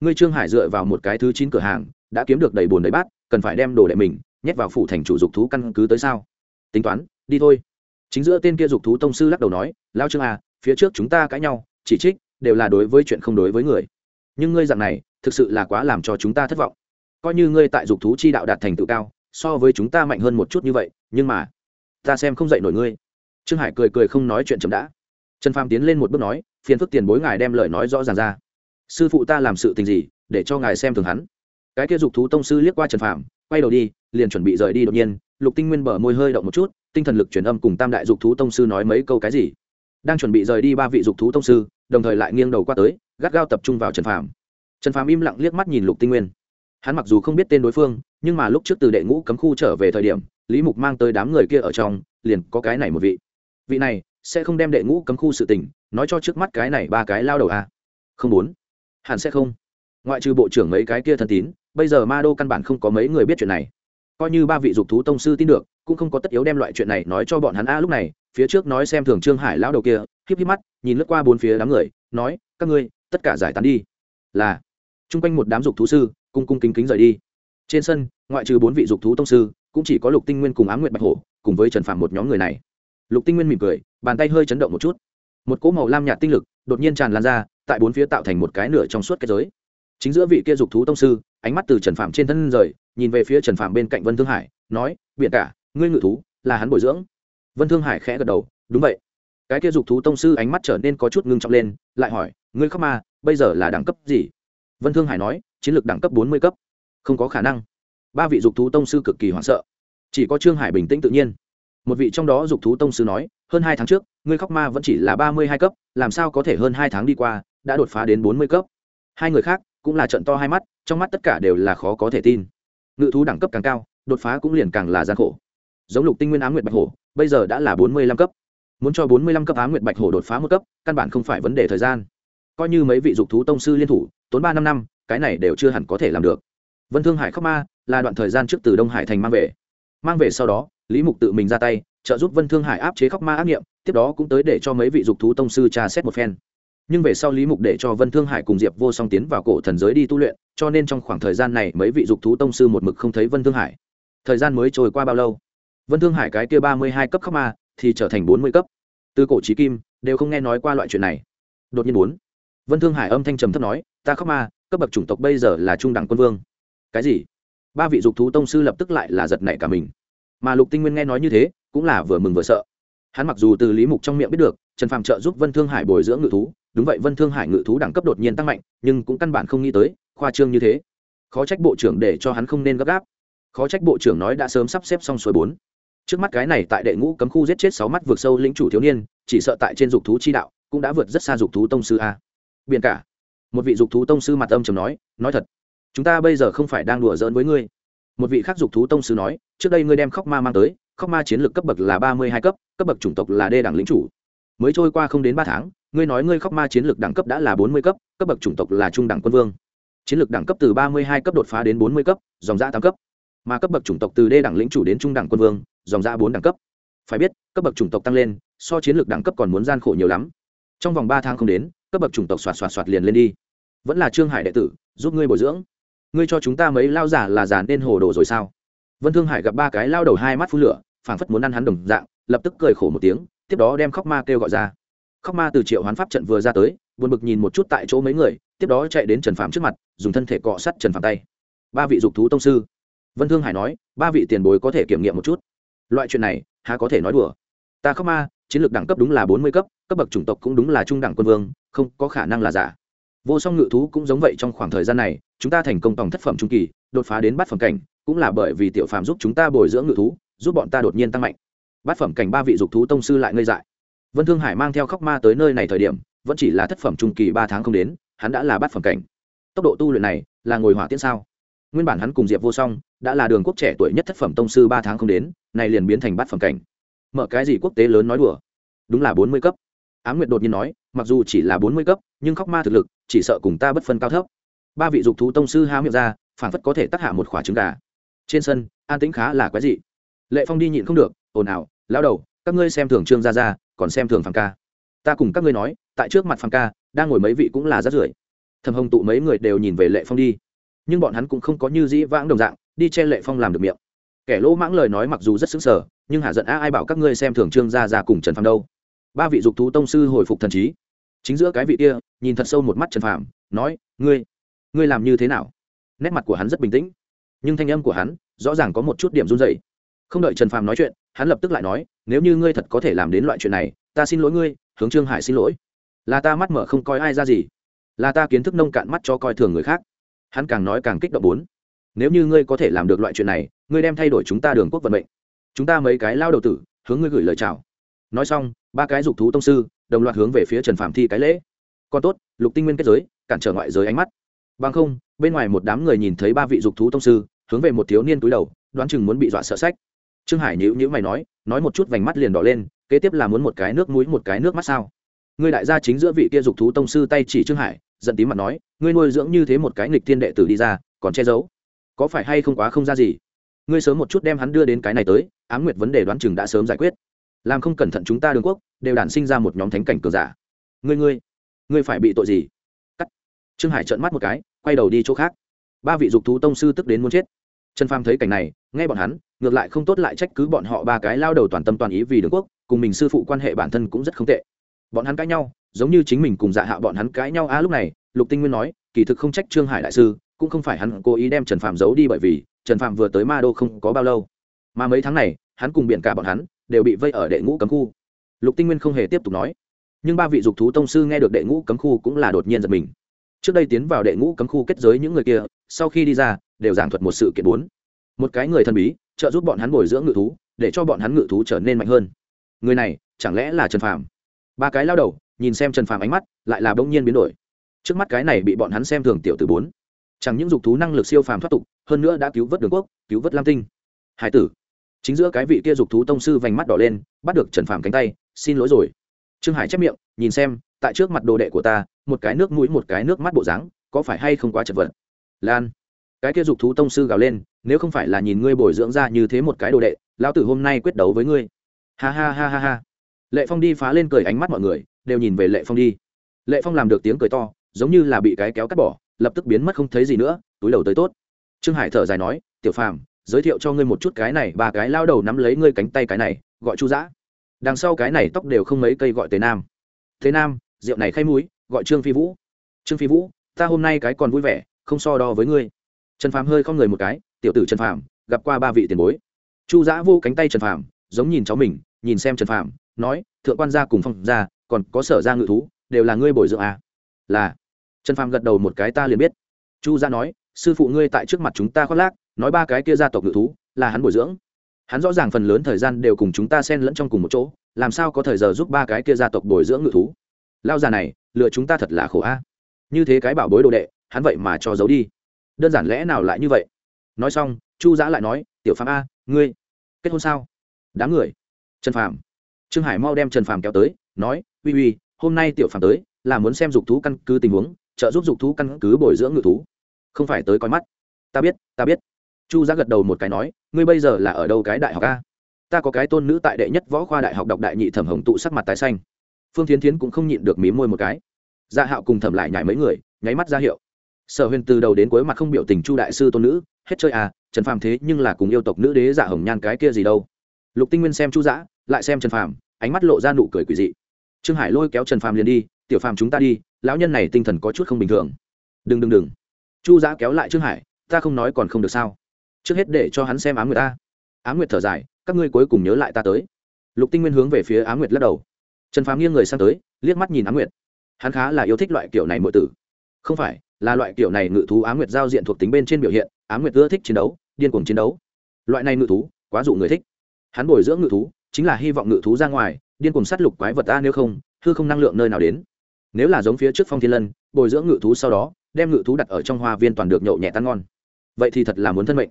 Ngươi trương hải dựa vào một cái thứ chín cửa hàng, đã kiếm được đầy bồn đầy bát, cần phải đem đồ đệ mình nhét vào phủ thành chủ dục thú căn cứ tới sao? Tính toán, đi thôi chính giữa tên kia dục thú tông sư lắc đầu nói, lao trương à phía trước chúng ta cãi nhau, chỉ trích, đều là đối với chuyện không đối với người. Nhưng ngươi dạng này, thực sự là quá làm cho chúng ta thất vọng. Coi như ngươi tại dục thú chi đạo đạt thành tựu cao, so với chúng ta mạnh hơn một chút như vậy, nhưng mà, ta xem không dạy nổi ngươi. Trương hải cười cười không nói chuyện chậm đã. Trần phàm tiến lên một bước nói, phiền phức tiền bối ngài đem lời nói rõ ràng ra. Sư phụ ta làm sự tình gì, để cho ngài xem thường hắn. Cái kia dục thú tông sư liếc qua trần phàm, quay đầu đi, liền chuẩn bị rời đi đột nhiên, lục tinh nguyên bờ môi hơi động một chút tinh thần lực truyền âm cùng tam đại dục thú tông sư nói mấy câu cái gì. Đang chuẩn bị rời đi ba vị dục thú tông sư, đồng thời lại nghiêng đầu qua tới, gắt gao tập trung vào trần phàm. Trần phàm im lặng liếc mắt nhìn lục tinh nguyên. Hắn mặc dù không biết tên đối phương, nhưng mà lúc trước từ đệ ngũ cấm khu trở về thời điểm, lý mục mang tới đám người kia ở trong, liền có cái này một vị. Vị này, sẽ không đem đệ ngũ cấm khu sự tình, nói cho trước mắt cái này ba cái lao đầu à? không muốn. Hẳn sẽ không. Ngoại trừ bộ trưởng mấy cái kia thân tín, bây giờ ma đô căn bản không có mấy người biết chuyện này coi như ba vị dục thú tông sư tin được, cũng không có tất yếu đem loại chuyện này nói cho bọn hắn. A, lúc này, phía trước nói xem thường trương hải lão đầu kia, híp híp mắt, nhìn lướt qua bốn phía đám người, nói, các ngươi, tất cả giải tán đi. Là, chung quanh một đám dục thú sư, cung cung kính kính rời đi. Trên sân, ngoại trừ bốn vị dục thú tông sư, cũng chỉ có lục tinh nguyên cùng á m nguyệt bạch hổ, cùng với trần phạm một nhóm người này. Lục tinh nguyên mỉm cười, bàn tay hơi chấn động một chút. Một cỗ màu lam nhạt tinh lực, đột nhiên tràn lan ra, tại bốn phía tạo thành một cái nửa trong suốt cái giới. Chính giữa vị kia dục thú tông sư, ánh mắt từ trần phạm trên thân rời nhìn về phía trần phạm bên cạnh vân thương hải, nói biện cả, ngươi ngự thú, là hắn bồi dưỡng. Vân thương hải khẽ gật đầu, đúng vậy. Cái kia dục thú tông sư ánh mắt trở nên có chút ngưng trọng lên, lại hỏi, ngươi khóc ma, bây giờ là đẳng cấp gì? Vân thương hải nói, chiến lược đẳng cấp bốn mươi cấp. Không có khả năng. Ba vị dục thú tông sư cực kỳ hoảng sợ. Chỉ có trương hải bình tĩnh tự nhiên. Một vị trong đó dục thú tông sư nói, hơn hai tháng trước, ngươi khóc ma vẫn chỉ là ba mươi hai cấp, làm sao có thể hơn hai tháng đi qua, đã đột phá đến bốn mươi cấp? Hai người khác cũng là trận to hai mắt, trong mắt tất cả đều là khó có thể tin ngự thú đẳng cấp càng cao, đột phá cũng liền càng là gian khổ. Giống lục tinh nguyên á m nguyệt bạch hổ, bây giờ đã là bốn mươi lăm cấp. Muốn cho bốn mươi lăm cấp á m nguyệt bạch hổ đột phá một cấp, căn bản không phải vấn đề thời gian. Coi như mấy vị dục thú tông sư liên thủ, tốn ba năm năm, cái này đều chưa hẳn có thể làm được. Vân thương hải khóc ma, là đoạn thời gian trước từ đông hải thành mang về. Mang về sau đó, lý mục tự mình ra tay, trợ giúp vân thương hải áp chế khóc ma ác nghiệm, tiếp đó cũng tới để cho mấy vị dục thú tông sư tra xét một phen. Nhưng về sau lý mục để cho vân thương hải cùng diệp vô song tiến vào cổ thần giới đi tu luyện cho nên trong khoảng thời gian này mấy vị dục thú tông sư một mực không thấy vân thương hải. Thời gian mới trôi qua bao lâu? Vân thương hải cái kia ba mươi hai cấp khắc ma thì trở thành bốn mươi cấp. Từ cổ trí kim, đều không nghe nói qua loại chuyện này. Đột nhiên bốn, vân thương hải âm thanh trầm thấp nói, ta khắc ma, cấp bậc chủng tộc bây giờ là trung đẳng quân vương. Cái gì? Ba vị dục thú tông sư lập tức lại là giật nảy cả mình. Mà lục tinh nguyên nghe nói như thế, cũng là vừa mừng vừa sợ. Hắn mặc dù từ lý mục trong miệng biết được, trần phạm trợ giúp vân thương hải bồi dưỡng ngự thú, đúng vậy vân thương hải ngự thú đẳng cấp đột nhiên tăng mạnh, nhưng cũng căn bản không nghĩ tới khoa trương như thế. Khó trách bộ trưởng để cho hắn không nên gấp gáp. Khó trách bộ trưởng nói đã sớm sắp xếp xong suối bốn. Trước mắt cái này tại đệ ngũ cấm khu giết chết sáu mắt vượt sâu lĩnh chủ thiếu niên, chỉ sợ tại trên dục thú chi đạo, cũng đã vượt rất xa dục thú tông sư a. Biển cả. Một vị dục thú tông sư mặt âm trầm nói nói thật, chúng ta bây giờ không phải đang đùa giỡn với ngươi. Một vị khác dục thú tông sư nói, trước đây ngươi đem khóc ma mang tới, khóc ma chiến lược cấp bậc là ba mươi hai cấp cấp bậc chủng tộc là đê đẳng lính chủ. Mới trôi qua không đến ba tháng, ngươi nói ngươi khóc ma chiến lược đẳng cấp đã là bốn mươi cấp cấp bậc chủng tộc là trung đẳng quân vương chiến lược đẳng cấp từ ba mươi hai cấp đột phá đến bốn mươi cấp, dòng giã tám cấp. Mà cấp bậc chủng tộc từ đê đẳng lĩnh chủ đến trung đẳng quân vương, dòng giã bốn đẳng cấp. Phải biết, cấp bậc chủng tộc tăng lên, so chiến lược đẳng cấp còn muốn gian khổ nhiều lắm. Trong vòng ba tháng không đến, cấp bậc chủng tộc xoạt xoạt xoạt liền lên đi. Vẫn là trương hải đệ tử, giúp ngươi bồi dưỡng. Ngươi cho chúng ta mấy lao giả là già nên hồ đồ rồi sao? Vân thương hải gặp ba cái lao đầu hai mắt phun lửa, phảng phất muốn ăn hắn đồng dạng, lập tức cười khổ một tiếng, tiếp đó đem khóc ma kêu gọi ra. Khóc ma từ triệu hoán pháp trận vừa ra tới, buồn bực nhìn một chút tại chỗ mấy người tiếp đó chạy đến trần phạm trước mặt, dùng thân thể cọ sắt trần phạm tay. Ba vị dục thú tông sư. Vân thương hải nói, ba vị tiền bối có thể kiểm nghiệm một chút. Loại chuyện này, há có thể nói đùa? Ta khóc ma, chiến lược đẳng cấp đúng là bốn mươi cấp cấp bậc chủng tộc cũng đúng là trung đẳng quân vương, không có khả năng là giả. Vô song ngự thú cũng giống vậy trong khoảng thời gian này, chúng ta thành công tòng thất phẩm trung kỳ, đột phá đến bát phẩm cảnh, cũng là bởi vì tiểu phàm giúp chúng ta bồi dưỡng ngự thú, giúp bọn ta đột nhiên tăng mạnh. Bát phẩm cảnh ba vị dục thú tông sư lại ngây dại. Vân thương hải mang theo khóc ma tới nơi này thời điểm, vẫn chỉ là thất phẩm trung kỳ ba tháng không đến hắn đã là bát phẩm cảnh. Tốc độ tu luyện này là ngồi hỏa tiễn sao? Nguyên bản hắn cùng diệp vô song đã là đường quốc trẻ tuổi nhất thất phẩm tông sư ba tháng không đến này liền biến thành bát phẩm cảnh. Mở cái gì quốc tế lớn nói đùa? Đúng là bốn mươi cấp. Á m nguyệt đột nhiên nói, mặc dù chỉ là bốn mươi cấp, nhưng khóc ma thực lực, chỉ sợ cùng ta bất phân cao thấp. Ba vị dục thú tông sư há miệng ra phản phất có thể tác hạ một khỏa trứng gà. Trên sân, an tĩnh khá là quái dị. Lệ phong đi nhịn không được, ồn ào lao đầu, các ngươi xem thường trương gia gia, còn xem thường phàm ca. Ta cùng các ngươi nói, tại trước mặt phàm ca đang ngồi mấy vị cũng là rất rưởi. Thầm hồng tụ mấy người đều nhìn về lệ phong đi. Nhưng bọn hắn cũng không có như dĩ vãng đồng dạng, đi che lệ phong làm được miệng. Kẻ lỗ mãng lời nói mặc dù rất xứng sở nhưng hạ giận a ai bảo các ngươi xem thường trương gia gia cùng trần phàm đâu? Ba vị dục thú tông sư hồi phục thần trí. Chính giữa cái vị kia, nhìn thật sâu một mắt trần phàm, nói, ngươi ngươi làm như thế nào? Nét mặt của hắn rất bình tĩnh, nhưng thanh âm của hắn rõ ràng có một chút điểm run dày không đợi trần phàm nói chuyện, hắn lập tức lại nói, nếu như ngươi thật có thể làm đến loại chuyện này, ta xin lỗi ngươi, hướng trương hải xin lỗi là ta mắt mở không coi ai ra gì, là ta kiến thức nông cạn mắt cho coi thường người khác. Hắn càng nói càng kích động bốn. Nếu như ngươi có thể làm được loại chuyện này, ngươi đem thay đổi chúng ta đường quốc vận mệnh. Chúng ta mấy cái lao đầu tử, hướng ngươi gửi lời chào. Nói xong, ba cái dục thú tông sư, đồng loạt hướng về phía trần phạm thi cái lễ. Còn tốt, lục tinh nguyên kết giới, cản trở ngoại giới ánh mắt. Bằng không, bên ngoài một đám người nhìn thấy ba vị dục thú tông sư, hướng về một thiếu niên túi đầu, đoán chừng muốn bị dọa sợ sách. Trương hải nhữ nhữ mày nói nói một chút vành mắt liền đỏ lên, kế tiếp là muốn một cái nước mũi, một cái nước mắt sao? Ngươi đại gia chính giữa vị kia dục thú tông sư tay chỉ trương hải, giận tím mặt nói, ngươi nuôi dưỡng như thế một cái nghịch thiên đệ tử đi ra, còn che giấu. Có phải hay không quá không ra gì? Ngươi sớm một chút đem hắn đưa đến cái này tới, ám nguyệt vấn đề đoán chừng đã sớm giải quyết. Làm không cẩn thận chúng ta đường quốc, đều đản sinh ra một nhóm thánh cảnh cường giả. Ngươi ngươi ngươi phải bị tội gì? Cắt. Trương hải trợn mắt một cái, quay đầu đi chỗ khác. Ba vị dục thú tông sư tức đến muốn chết. Trần phàm thấy cảnh này, nghe bọn hắn, ngược lại không tốt lại trách cứ bọn họ ba cái lao đầu toàn tâm toàn ý vì đường quốc, cùng mình sư phụ quan hệ bản thân cũng rất không tệ bọn hắn cãi nhau, giống như chính mình cùng dạ hạ bọn hắn cãi nhau. A, lúc này, lục tinh nguyên nói, kỳ thực không trách trương hải đại sư, cũng không phải hắn cố ý đem trần phạm giấu đi bởi vì trần phạm vừa tới ma đô không có bao lâu. Mà mấy tháng này, hắn cùng biển cả bọn hắn đều bị vây ở đệ ngũ cấm khu. Lục tinh nguyên không hề tiếp tục nói. Nhưng ba vị dục thú tông sư nghe được đệ ngũ cấm khu cũng là đột nhiên giật mình. Trước đây tiến vào đệ ngũ cấm khu kết giới những người kia, sau khi đi ra, đều giảng thuật một sự kiện bốn. Một cái người thần bí, trợ giúp bọn hắn bồi dưỡng ngự thú, để cho bọn hắn ngự thú trở nên mạnh hơn. Người này, chẳng lẽ là trần phạm? Ba cái lao đầu, nhìn xem trần phàm ánh mắt, lại là bỗng nhiên biến đổi. Trước mắt cái này bị bọn hắn xem thường tiểu từ bốn. Chẳng những dục thú năng lực siêu phàm thoát tục, hơn nữa đã cứu vớt đường quốc, cứu vớt lam tinh. Hải tử. Chính giữa cái vị kia dục thú tông sư vành mắt đỏ lên, bắt được trần phàm cánh tay, xin lỗi rồi. Trương hải chép miệng, nhìn xem, tại trước mặt đồ đệ của ta, một cái nước mũi, một cái nước mắt bộ dáng, có phải hay không quá chật vật? Lan. Cái kia dục thú tông sư gào lên, nếu không phải là nhìn ngươi bồi dưỡng ra như thế một cái đồ đệ, lão tử hôm nay quyết đấu với ngươi. Ha ha ha ha ha lệ phong đi phá lên cười ánh mắt mọi người, đều nhìn về lệ phong đi. Lệ phong làm được tiếng cười to, giống như là bị cái kéo cắt bỏ, lập tức biến mất không thấy gì nữa, túi đầu tới tốt. Trương hải thở dài nói, tiểu phàm, giới thiệu cho ngươi một chút cái này, ba cái lao đầu nắm lấy ngươi cánh tay cái này, gọi chu dã. Đằng sau cái này tóc đều không mấy cây gọi tề nam. Thế nam, rượu này khay múi gọi trương phi vũ. Trương phi vũ, ta hôm nay cái còn vui vẻ, không so đo với ngươi. Trần phàm hơi không người một cái, tiểu tử trần phàm, gặp qua ba vị tiền bối. Chu giã vô cánh tay trần phàm, giống nhìn cháu mình, nhìn xem trần phàm nói, thượng quan gia cùng phong gia, còn có sở gia ngự thú, đều là ngươi bồi dưỡng à. là. Trần phàm gật đầu một cái ta liền biết. Chu gia nói, sư phụ ngươi tại trước mặt chúng ta khoác lác, nói ba cái kia gia tộc ngự thú, là hắn bồi dưỡng. Hắn rõ ràng phần lớn thời gian đều cùng chúng ta xen lẫn trong cùng một chỗ, làm sao có thời giờ giúp ba cái kia gia tộc bồi dưỡng ngự thú? Lao già này lựa chúng ta thật là khổ a. Như thế cái bảo bối đồ đệ, hắn vậy mà cho giấu đi. Đơn giản lẽ nào lại như vậy? Nói xong, chu giã lại nói, tiểu phạm a, ngươi kết hôn sao? Đám người. Trần phạm trương hải mau đem trần phạm kéo tới, nói, uy uy, hôm nay tiểu phàm tới, là muốn xem dục thú căn cứ tình huống, trợ giúp dục thú căn cứ bồi dưỡng ngự thú. Không phải tới coi mắt. Ta biết ta biết. Chu giá gật đầu một cái nói, ngươi bây giờ là ở đâu cái đại học a? Ta có cái tôn nữ tại đệ nhất võ khoa đại học đọc đại nhị thẩm hồng tụ sắc mặt tái xanh. Phương tiến tiến cũng không nhịn được mí môi một cái. Gia dạ hạo cùng thẩm lại nhảy mấy người, nháy mắt ra hiệu. Sở huyền từ đầu đến cuối mặt không biểu tình chu đại sư tôn nữ, hết chơi à trần phàm thế nhưng là cùng yêu tộc nữ đế giả dạ hồng nhan cái kia gì đâu? Lục tinh nguyên xem chu dã lại xem trần phàm, ánh mắt lộ ra nụ cười quỷ dị. Trương hải lôi kéo trần phàm liền đi, tiểu phàm chúng ta đi, lão nhân này tinh thần có chút không bình thường. Đừng đừng đừng. Chu dã kéo lại trương hải, ta không nói còn không được sao? Trước hết để cho hắn xem á nguyệt ta á nguyệt thở dài, các ngươi cuối cùng nhớ lại ta tới. Lục tinh nguyên hướng về phía á nguyệt lắc đầu. Trần phàm nghiêng người sang tới, liếc mắt nhìn á nguyệt. Hắn khá là yêu thích loại kiểu này mượn tử. Không phải, là loại kiểu này ngự thú á nguyệt giao diện thuộc tính bên trên biểu hiện, á nguyệt ưa thích chiến đấu, điên cuồng chiến đấu. Loại này ngự thú, quá dụ người thích. Hắn bồi dưỡng ngự thú chính là hy vọng ngự thú ra ngoài, điên cùng sát lục quái vật ta nếu không, hư không năng lượng nơi nào đến. Nếu là giống phía trước phong thiên lân, bồi dưỡng ngự thú sau đó, đem ngự thú đặt ở trong hoa viên toàn được nhậu nhẹ tan ngon. Vậy thì thật là muốn thân mệnh.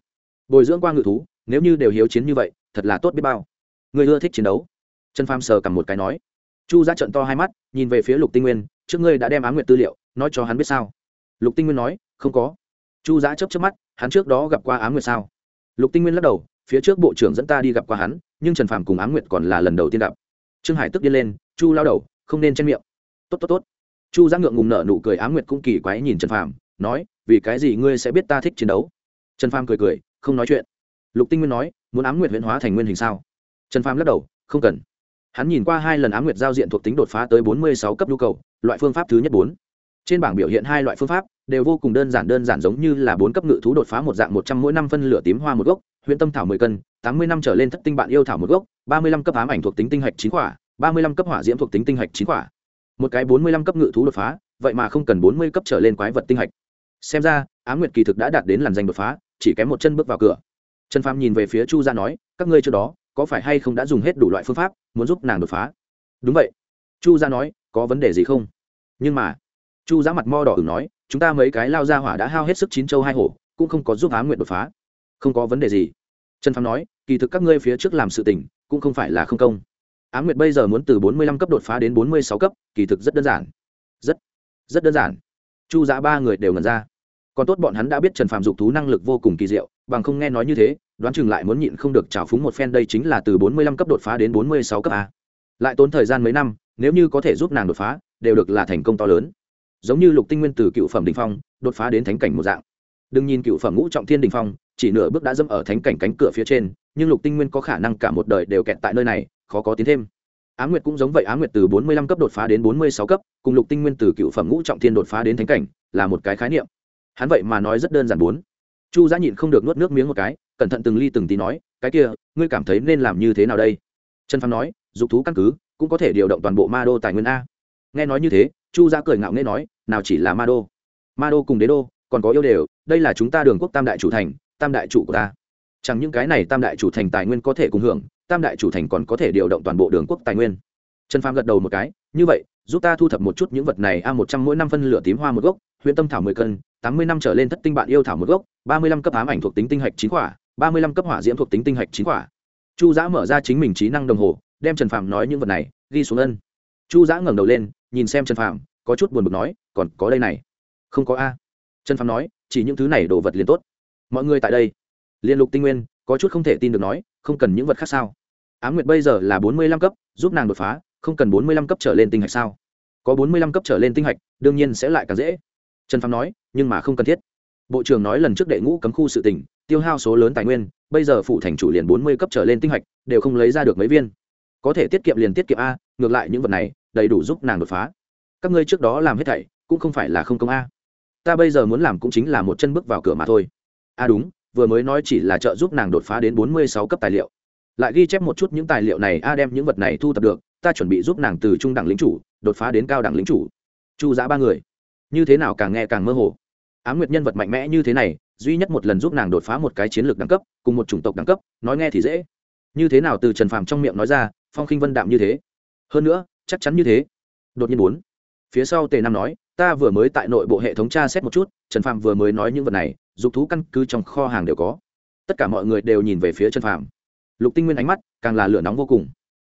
Bồi dưỡng qua ngự thú, nếu như đều hiếu chiến như vậy, thật là tốt biết bao. Người ưa thích chiến đấu. Trần pham sờ cầm một cái nói. Chu ra trận to hai mắt, nhìn về phía lục tinh nguyên, trước ngươi đã đem á nguyện tư liệu, nói cho hắn biết sao? Lục tinh nguyên nói, không có. Chu giã chấp chấp mắt, hắn trước đó gặp qua á nguyệt sao? Lục tinh nguyên lắc đầu, phía trước bộ trưởng dẫn ta đi gặp qua hắn nhưng trần phàm cùng á nguyệt còn là lần đầu tiên gặp trương hải tức điên lên chu lao đầu không nên chen miệng tốt tốt tốt chu giã ngượng ngùng nở nụ cười á nguyệt cũng kỳ quái nhìn trần phàm nói vì cái gì ngươi sẽ biết ta thích chiến đấu trần phàm cười cười không nói chuyện lục tinh nguyên nói muốn ám nguyệt huyễn hóa thành nguyên hình sao trần phàm lắc đầu không cần hắn nhìn qua hai lần ám nguyệt giao diện thuộc tính đột phá tới bốn mươi sáu cấp nhu cầu loại phương pháp thứ nhất bốn trên bảng biểu hiện hai loại phương pháp, đều vô cùng đơn giản đơn giản giống như là bốn cấp ngự thú đột phá một dạng, một trăm mỗi năm phân lửa tím hoa một gốc huyện tâm thảo mười cân, tám mươi năm trở lên thất tinh bạn yêu thảo một gốc, ba mươi lăm cấp ám ảnh thuộc tính tinh hạch chín quả, ba mươi lăm cấp hỏa diễm thuộc tính tinh hạch chín quả. Một cái bốn mươi lăm cấp ngự thú đột phá, vậy mà không cần bốn mươi cấp trở lên quái vật tinh hạch. Xem ra ám nguyệt kỳ thực đã đạt đến làn danh đột phá, chỉ kém một chân bước vào cửa. Trần phàm nhìn về phía chu gia nói, các ngươi trước đó, có phải hay không đã dùng hết đủ loại phương pháp, muốn giúp nàng đột phá? Đúng vậy. Chu gia nói, có vấn đề gì không? Nhưng mà chu giá mặt mo đỏ ửng nói, chúng ta mấy cái lao ra hỏa đã hao hết sức chín châu hai hổ, cũng không có giúp á nguyện đột phá. Không có vấn đề gì. Trần phàm nói, kỳ thực các ngươi phía trước làm sự tình, cũng không phải là không công. Á nguyệt bây giờ muốn từ bốn mươi lăm cấp đột phá đến bốn mươi sáu cấp, kỳ thực rất đơn giản. Rất rất đơn giản. Chu giá ba người đều ngần ra. Còn tốt bọn hắn đã biết trần phàm dục thú năng lực vô cùng kỳ diệu, bằng không nghe nói như thế, đoán chừng lại muốn nhịn không được trào phúng một phen đây chính là từ bốn mươi lăm cấp đột phá đến bốn mươi sáu cấp a. Lại tốn thời gian mấy năm, nếu như có thể giúp nàng đột phá, đều được là thành công to lớn giống như lục tinh nguyên từ cựu phẩm đình phong, đột phá đến thánh cảnh một dạng. Đừng nhìn cựu phẩm ngũ trọng thiên đình phong, chỉ nửa bước đã dâm ở thánh cảnh cánh cửa phía trên, nhưng lục tinh nguyên có khả năng cả một đời đều kẹt tại nơi này, khó có tiến thêm. Á nguyệt cũng giống vậy, á nguyệt từ bốn mươi lăm cấp đột phá đến bốn mươi sáu cấp, cùng lục tinh nguyên từ cựu phẩm ngũ trọng thiên đột phá đến thánh cảnh, là một cái khái niệm. Hắn vậy mà nói rất đơn giản bốn. Chu giã nhịn không được nuốt nước miếng một cái, cẩn thận từng ly từng tí nói, cái kia, ngươi cảm thấy nên làm như thế nào đây? Trần phàm nói, dục thú căn cứ, cũng có thể điều động toàn bộ ma đô tài nguyên a. Nghe nói như thế chu gia cười ngạo nghễ nói, nào chỉ là ma đô. Ma đô cùng đế đô, còn có yêu đều, đây là chúng ta đường quốc tam đại chủ thành, tam đại chủ của ta. Chẳng những cái này tam đại chủ thành tài nguyên có thể cùng hưởng, tam đại chủ thành còn có thể điều động toàn bộ đường quốc tài nguyên. Trần phàm gật đầu một cái, như vậy, giúp ta thu thập một chút những vật này a, một trăm mỗi năm phân lửa tím hoa một gốc huyện tâm thảo mười cân, tám mươi năm trở lên thất tinh bạn yêu thảo một gốc, ba mươi lăm cấp ám ảnh thuộc tính tinh hạch chín quả, ba mươi lăm cấp hỏa diễm thuộc tính tinh hạch chín quả. Chu giã mở ra chính mình trí năng đồng hồ, đem trần phàm nói những vật này ghi xuống ân chu giã ngẩng đầu lên, nhìn xem trần phàm, có chút buồn bực nói, còn có đây này. Không có a. Trần phàm nói, chỉ những thứ này đồ vật liền tốt. Mọi người tại đây. Liên lục tinh nguyên có chút không thể tin được nói, không cần những vật khác sao? Á m nguyệt bây giờ là bốn mươi lăm cấp, giúp nàng đột phá, không cần bốn mươi lăm cấp trở lên tinh hạch sao? Có bốn mươi lăm cấp trở lên tinh hạch, đương nhiên sẽ lại càng dễ. Trần phàm nói, nhưng mà không cần thiết. Bộ trưởng nói lần trước đệ ngũ cấm khu sự tỉnh tiêu hao số lớn tài nguyên, bây giờ phụ thành chủ liền bốn mươi cấp trở lên tinh hạch, đều không lấy ra được mấy viên. Có thể tiết kiệm liền tiết kiệm a, ngược lại những vật này đầy đủ giúp nàng đột phá. Các ngươi trước đó làm hết thảy, cũng không phải là không công a. Ta bây giờ muốn làm cũng chính là một chân bước vào cửa mà thôi. A đúng, vừa mới nói chỉ là trợ giúp nàng đột phá đến bốn mươi sáu cấp tài liệu. Lại ghi chép một chút những tài liệu này a đem những vật này thu thập được, ta chuẩn bị giúp nàng từ trung đẳng lính chủ, đột phá đến cao đẳng lính chủ. Chu giã ba người. Như thế nào càng nghe càng mơ hồ. Á m nguyệt nhân vật mạnh mẽ như thế này, duy nhất một lần giúp nàng đột phá một cái chiến lược đẳng cấp, cùng một chủng tộc đẳng cấp, nói nghe thì dễ. Như thế nào từ trần phàm trong miệng nói ra, phong khinh vân đạm như thế. Hơn nữa chắc chắn như thế. Đột nhiên bốn, phía sau tề nam nói, ta vừa mới tại nội bộ hệ thống tra xét một chút, trần phàm vừa mới nói những vật này, dục thú căn cứ trong kho hàng đều có. Tất cả mọi người đều nhìn về phía trần phàm. Lục tinh nguyên ánh mắt càng là lửa nóng vô cùng.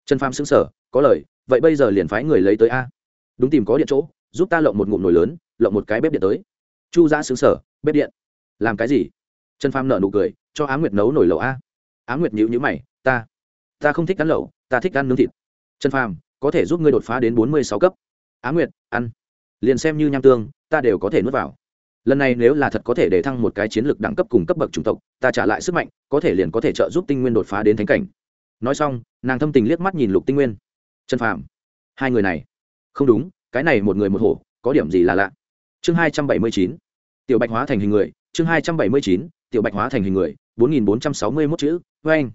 Trần phàm xứng sở có lời, vậy bây giờ liền phái người lấy tới a. Đúng tìm có điện chỗ, giúp ta lộng một ngụm nồi lớn, lộng một cái bếp điện tới. Chu giã xứng sở bếp điện? Làm cái gì? Trần phàm nợ nụ cười, cho á nguyệt nấu nồi lẩu a. Á nguyệt nhữ nhữ mày, ta ta không thích ăn lẩu, ta thích ăn nướng thịt. Trần phàm có thể giúp ngươi đột phá đến bốn mươi sáu cấp. Á nguyệt, ăn. Liền xem như nham tương, ta đều có thể nuốt vào. Lần này nếu là thật có thể để thăng một cái chiến lược đẳng cấp cùng cấp bậc chủng tộc, ta trả lại sức mạnh, có thể liền có thể trợ giúp tinh nguyên đột phá đến thánh cảnh. Nói xong, nàng thâm tình liếc mắt nhìn lục tinh nguyên. Trần phàm, hai người này. Không đúng, cái này một người một hổ, có điểm gì là lạ? Chương hai trăm bảy mươi chín, tiểu bạch hóa thành hình người, chương hai trăm bảy mươi chín, tiểu bạch hóa thành hình người, bốn nghìn bốn trăm sáu mươi mốt chữ vê anh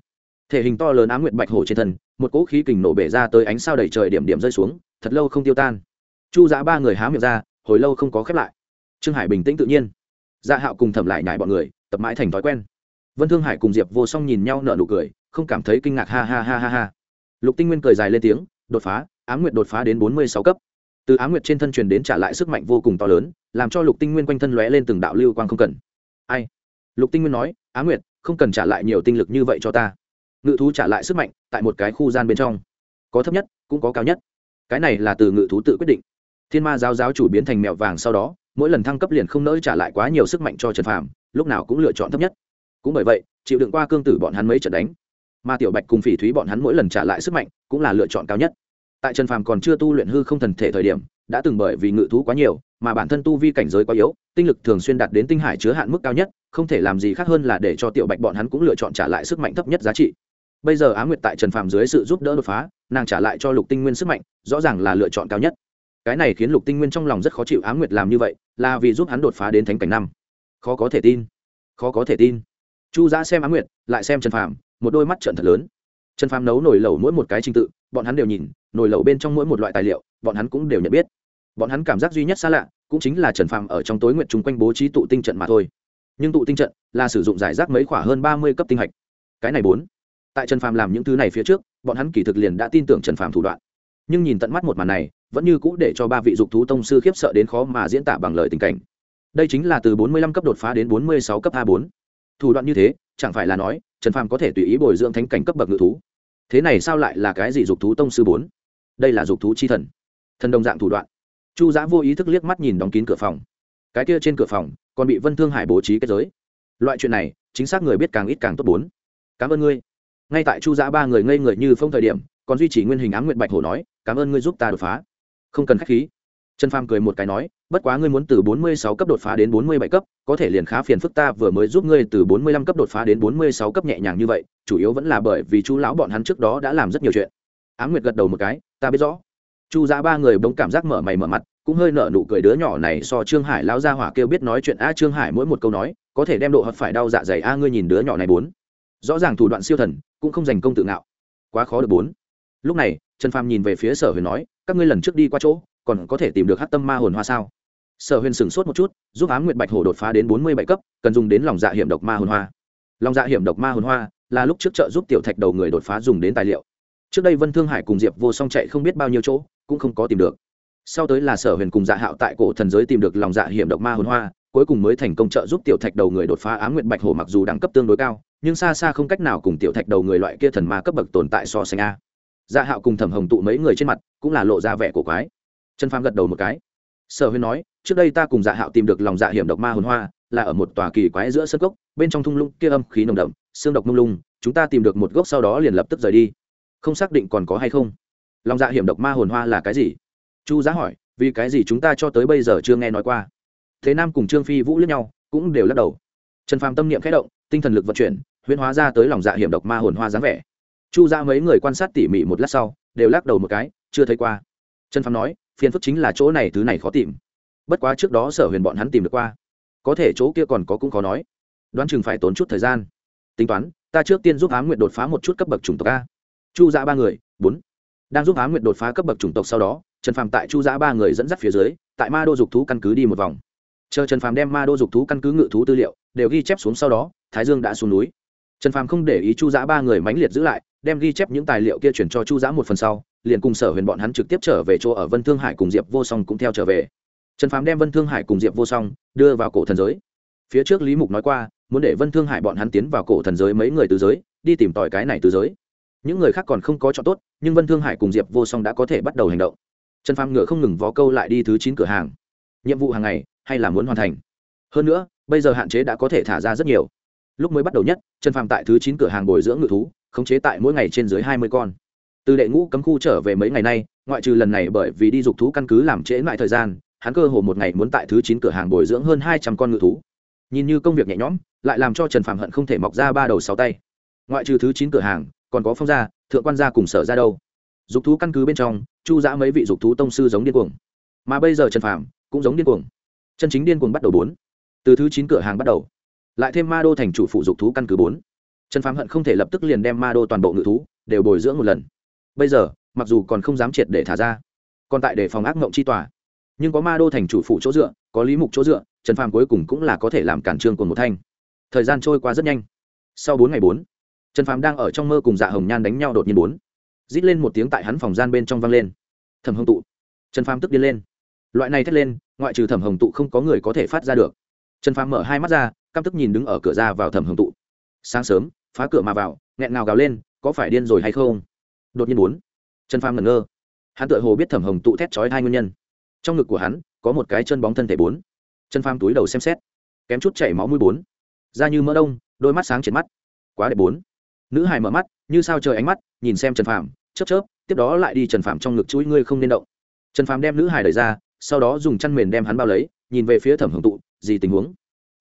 thể hình to lớn á nguyện bạch hổ trên thân, một cỗ khí kình nổ bể ra tới ánh sao đầy trời điểm điểm rơi xuống, thật lâu không tiêu tan. Chu giã ba người há miệng ra, hồi lâu không có khép lại. Trương hải bình tĩnh tự nhiên. Dạ hạo cùng thẩm lại nhải bọn người, tập mãi thành thói quen. Vân thương hải cùng diệp vô song nhìn nhau nở nụ cười, không cảm thấy kinh ngạc, ha ha ha ha ha. Lục tinh nguyên cười dài lên tiếng, đột phá á nguyệt đột phá đến bốn mươi sáu cấp. Từ á nguyệt trên thân truyền đến trả lại sức mạnh vô cùng to lớn, làm cho lục tinh nguyên quanh thân lóe lên từng đạo lưu quang không cần. Ai? Lục tinh nguyên nói á nguyệt, không cần trả lại nhiều tinh lực như vậy cho ta ngự thú trả lại sức mạnh tại một cái khu gian bên trong. Có thấp nhất, cũng có cao nhất. Cái này là từ ngự thú tự quyết định. Thiên ma giáo giáo chủ biến thành mèo vàng sau đó, mỗi lần thăng cấp liền không nỡ trả lại quá nhiều sức mạnh cho trần phàm, lúc nào cũng lựa chọn thấp nhất. Cũng bởi vậy, chịu đựng qua cương tử bọn hắn mấy trận đánh. Mà tiểu bạch cùng phỉ thúy bọn hắn mỗi lần trả lại sức mạnh, cũng là lựa chọn cao nhất. Tại trần phàm còn chưa tu luyện hư không thần thể thời điểm, đã từng bởi vì ngự thú quá nhiều, mà bản thân tu vi cảnh giới quá yếu, tinh lực thường xuyên đạt đến tinh hải chứa hạn mức cao nhất, không thể làm gì khác hơn là để cho tiểu bạch bọn hắn cũng lựa chọn trả lại sức mạnh thấp nhất giá trị bây giờ á nguyệt tại trần phàm dưới sự giúp đỡ đột phá, nàng trả lại cho lục tinh nguyên sức mạnh, rõ ràng là lựa chọn cao nhất. Cái này khiến lục tinh nguyên trong lòng rất khó chịu á nguyệt làm như vậy, là vì giúp hắn đột phá đến thánh cảnh năm. Khó có thể tin. Khó có thể tin. Chu giã xem á nguyệt, lại xem trần phàm, một đôi mắt trận thật lớn. Trần phàm nấu nồi lẩu mỗi một cái trình tự, bọn hắn đều nhìn, nồi lẩu bên trong mỗi một loại tài liệu, bọn hắn cũng đều nhận biết. Bọn hắn cảm giác duy nhất xa lạ, cũng chính là trần phàm ở trong tối nguyện chung quanh bố trí tụ tinh trận mà thôi. Nhưng tụ tinh trận là sử dụng giải rác mấy khoả hơn ba mươi cấp tinh hạch. Cái này bốn tại trần phàm làm những thứ này phía trước, bọn hắn kỳ thực liền đã tin tưởng trần phàm thủ đoạn. Nhưng nhìn tận mắt một màn này, vẫn như cũ để cho ba vị dục thú tông sư khiếp sợ đến khó mà diễn tả bằng lời tình cảnh. Đây chính là từ bốn mươi lăm cấp đột phá đến bốn mươi sáu cấp a bốn. Thủ đoạn như thế, chẳng phải là nói, trần phàm có thể tùy ý bồi dưỡng thánh cảnh cấp bậc ngự thú. Thế này sao lại là cái gì dục thú tông sư bốn? Đây là dục thú chi thần. Thần đồng dạng thủ đoạn. Chu giã vô ý thức liếc mắt nhìn đóng kín cửa phòng. Cái kia trên cửa phòng, còn bị vân thương hải bố trí kết giới. Loại chuyện này, chính xác người biết càng ít càng tốt bốn. Cảm ơn ngươi ngay tại chu giã ba người ngây người như phong thời điểm, còn duy trì nguyên hình ám nguyện bạch hổ nói, cảm ơn ngươi giúp ta đột phá. Không cần k h á c h khí. Trần pham cười một cái nói, bất quá ngươi muốn từ bốn mươi sáu cấp đột phá đến bốn mươi bảy cấp, có thể liền khá phiền phức ta vừa mới giúp ngươi từ bốn mươi lăm cấp đột phá đến bốn mươi sáu cấp nhẹ nhàng như vậy, chủ yếu vẫn là bởi vì chu lão bọn hắn trước đó đã làm rất nhiều chuyện. Á m nguyệt gật đầu một cái, ta biết rõ. Chu giã ba người bỗng cảm giác mở mày mở mặt, cũng hơi nở nụ cười đứa nhỏ này so trương hải lão gia hỏa kêu biết nói chuyện a trương hải mỗi một câu nói, có thể đem độ hợp phải đau dạ dày a ngươi nhìn đứa nhỏ này bốn. Rõ ràng thủ đoạn siêu thần cũng không dành công tự ngạo. Quá khó được bốn. Lúc này, trần phàm nhìn về phía sở huyền nói, các ngươi lần trước đi qua chỗ, còn có thể tìm được hát tâm ma hồn hoa sao? Sở huyền sửng sốt một chút, giúp ám nguyệt bạch hổ đột phá đến bốn mươi bảy cấp, cần dùng đến lòng dạ hiểm độc ma hồn hoa. Lòng dạ hiểm độc ma hồn hoa là lúc trước trợ giúp tiểu thạch đầu người đột phá dùng đến tài liệu. Trước đây vân thương hải cùng diệp vô song chạy không biết bao nhiêu chỗ, cũng không có tìm được. Sau tới là sở huyền cùng dạ hạo tại cổ thần giới tìm được lòng dạ hiểm độc ma hồn hoa, cuối cùng mới thành công trợ giúp tiểu thạch đầu người đột phá ám Nguyện bạch hổ mặc dù đẳng cấp tương đối cao nhưng xa xa không cách nào cùng tiểu thạch đầu người loại kia thần ma cấp bậc tồn tại so sánh a. Dạ hạo cùng thẩm hồng tụ mấy người trên mặt, cũng là lộ ra vẻ của quái. Trần phàm gật đầu một cái. Sở huyên nói, trước đây ta cùng dạ hạo tìm được lòng dạ hiểm độc ma hồn hoa, là ở một tòa kỳ quái giữa sân cốc, bên trong thung lũng kia âm khí nồng đậm, xương độc mông lung, chúng ta tìm được một gốc sau đó liền lập tức rời đi. Không xác định còn có hay không. Lòng dạ hiểm độc ma hồn hoa là cái gì? Chu giá hỏi, vì cái gì chúng ta cho tới bây giờ chưa nghe nói qua? Thế nam cùng trương phi vũ lướt nhau, cũng đều lắc đầu. Trần phàm tâm niệm khẽ động tinh thần lực vận chuyển, huyễn hóa ra tới lòng dạ hiểm độc ma hồn hoa dáng vẻ. Chu ra mấy người quan sát tỉ mỉ một lát sau, đều lắc đầu một cái, chưa thấy qua. Trần phàm nói, phiền phức chính là chỗ này thứ này khó tìm. Bất quá trước đó sở huyền bọn hắn tìm được qua. Có thể chỗ kia còn có cũng khó nói. Đoán chừng phải tốn chút thời gian. Tính toán, ta trước tiên giúp á m nguyện đột phá một chút cấp bậc chủng tộc a. Chu giã ba người, bốn. Đang giúp á m nguyện đột phá cấp bậc chủng tộc sau đó, trần phàm tại chu giã ba người dẫn dắt phía dưới, tại ma đô dục thú căn cứ đi một vòng. Chờ trần phàm đem ma đô dục thú căn cứ ngự thú tư liệu đều ghi chép xuống sau đó, thái dương đã xuống núi. Trần phàm không để ý chu giã ba người mãnh liệt giữ lại, đem ghi chép những tài liệu kia chuyển cho chu giã một phần sau, liền cùng sở huyền bọn hắn trực tiếp trở về chỗ ở vân thương hải cùng diệp vô song cũng theo trở về. Trần phàm đem vân thương hải cùng diệp vô song đưa vào cổ thần giới. Phía trước lý mục nói qua, muốn để vân thương hải bọn hắn tiến vào cổ thần giới mấy người từ giới, đi tìm tòi cái này từ giới. Những người khác còn không có chọn tốt, nhưng vân thương hải cùng diệp vô song đã có thể bắt đầu hành động. Trần phàm ngựa không ngừng vó câu lại đi thứ chín cửa hàng. Nhiệm vụ hàng ngày hay là muốn hoàn thành? Hơn nữa bây giờ hạn chế đã có thể thả ra rất nhiều. Lúc mới bắt đầu nhất, trần phàm tại thứ chín cửa hàng bồi dưỡng ngự thú, khống chế tại mỗi ngày trên dưới hai mươi con. Từ đệ ngũ cấm khu trở về mấy ngày nay, ngoại trừ lần này bởi vì đi dục thú căn cứ làm trễ lại thời gian, hắn cơ hồ một ngày muốn tại thứ chín cửa hàng bồi dưỡng hơn hai trăm con ngự thú. Nhìn như công việc nhẹ nhõm, lại làm cho trần phàm hận không thể mọc ra ba đầu sáu tay. Ngoại trừ thứ chín cửa hàng, còn có phong gia, thượng quan gia cùng sở ra đâu. Dục thú căn cứ bên trong, chu giã mấy vị dục thú tông sư giống điên cuồng. Mà bây giờ trần phàm cũng giống điên cuồng. Chân chính điên cuồng bắt đầu bốn từ thứ chín cửa hàng bắt đầu. Lại thêm ma đô thành chủ phụ dục thú căn cứ bốn. Trần phàm hận không thể lập tức liền đem ma đô toàn bộ ngự thú đều bồi dưỡng một lần. Bây giờ, mặc dù còn không dám triệt để thả ra, còn tại để phòng ác mộng chi tòa. Nhưng có ma đô thành chủ phụ chỗ dựa, có lý mục chỗ dựa, trần phàm cuối cùng cũng là có thể làm cản trương của một thanh. Thời gian trôi qua rất nhanh. Sau bốn ngày bốn, trần phàm đang ở trong mơ cùng dạ hồng nhan đánh nhau đột nhiên bốn. Rít lên một tiếng tại hắn phòng gian bên trong vang lên. Thẩm hồng tụ. Trần phàm tức điên lên. Loại này thét lên, ngoại trừ thẩm hồng tụ không có người có thể phát ra được trần phàm mở hai mắt ra, căm tức nhìn đứng ở cửa ra vào thẩm hồng tụ. Sáng sớm, phá cửa mà vào, nghẹn ngào gào lên, có phải điên rồi hay không? Đột nhiên bốn, trần phàm ngẩn ngơ. Hắn tự hồ biết thẩm hồng tụ thét chói hai nguyên nhân. Trong ngực của hắn, có một cái chân bóng thân thể bốn. Chân pham túi đầu xem xét, kém chút chảy máu mũi bốn. Da như mỡ đông, đôi mắt sáng trên mắt. Quá đẹp bốn. Nữ hài mở mắt, như sao trời ánh mắt, nhìn xem trần phàm, chớp chớp, tiếp đó lại đi trần phàm trong ngực chuỗi ngươi không nên động. Trần phàm đem nữ hài đẩy ra, sau đó dùng chăn mền đem hắn bao lấy nhìn về phía thẩm hồng tụ, gì tình huống?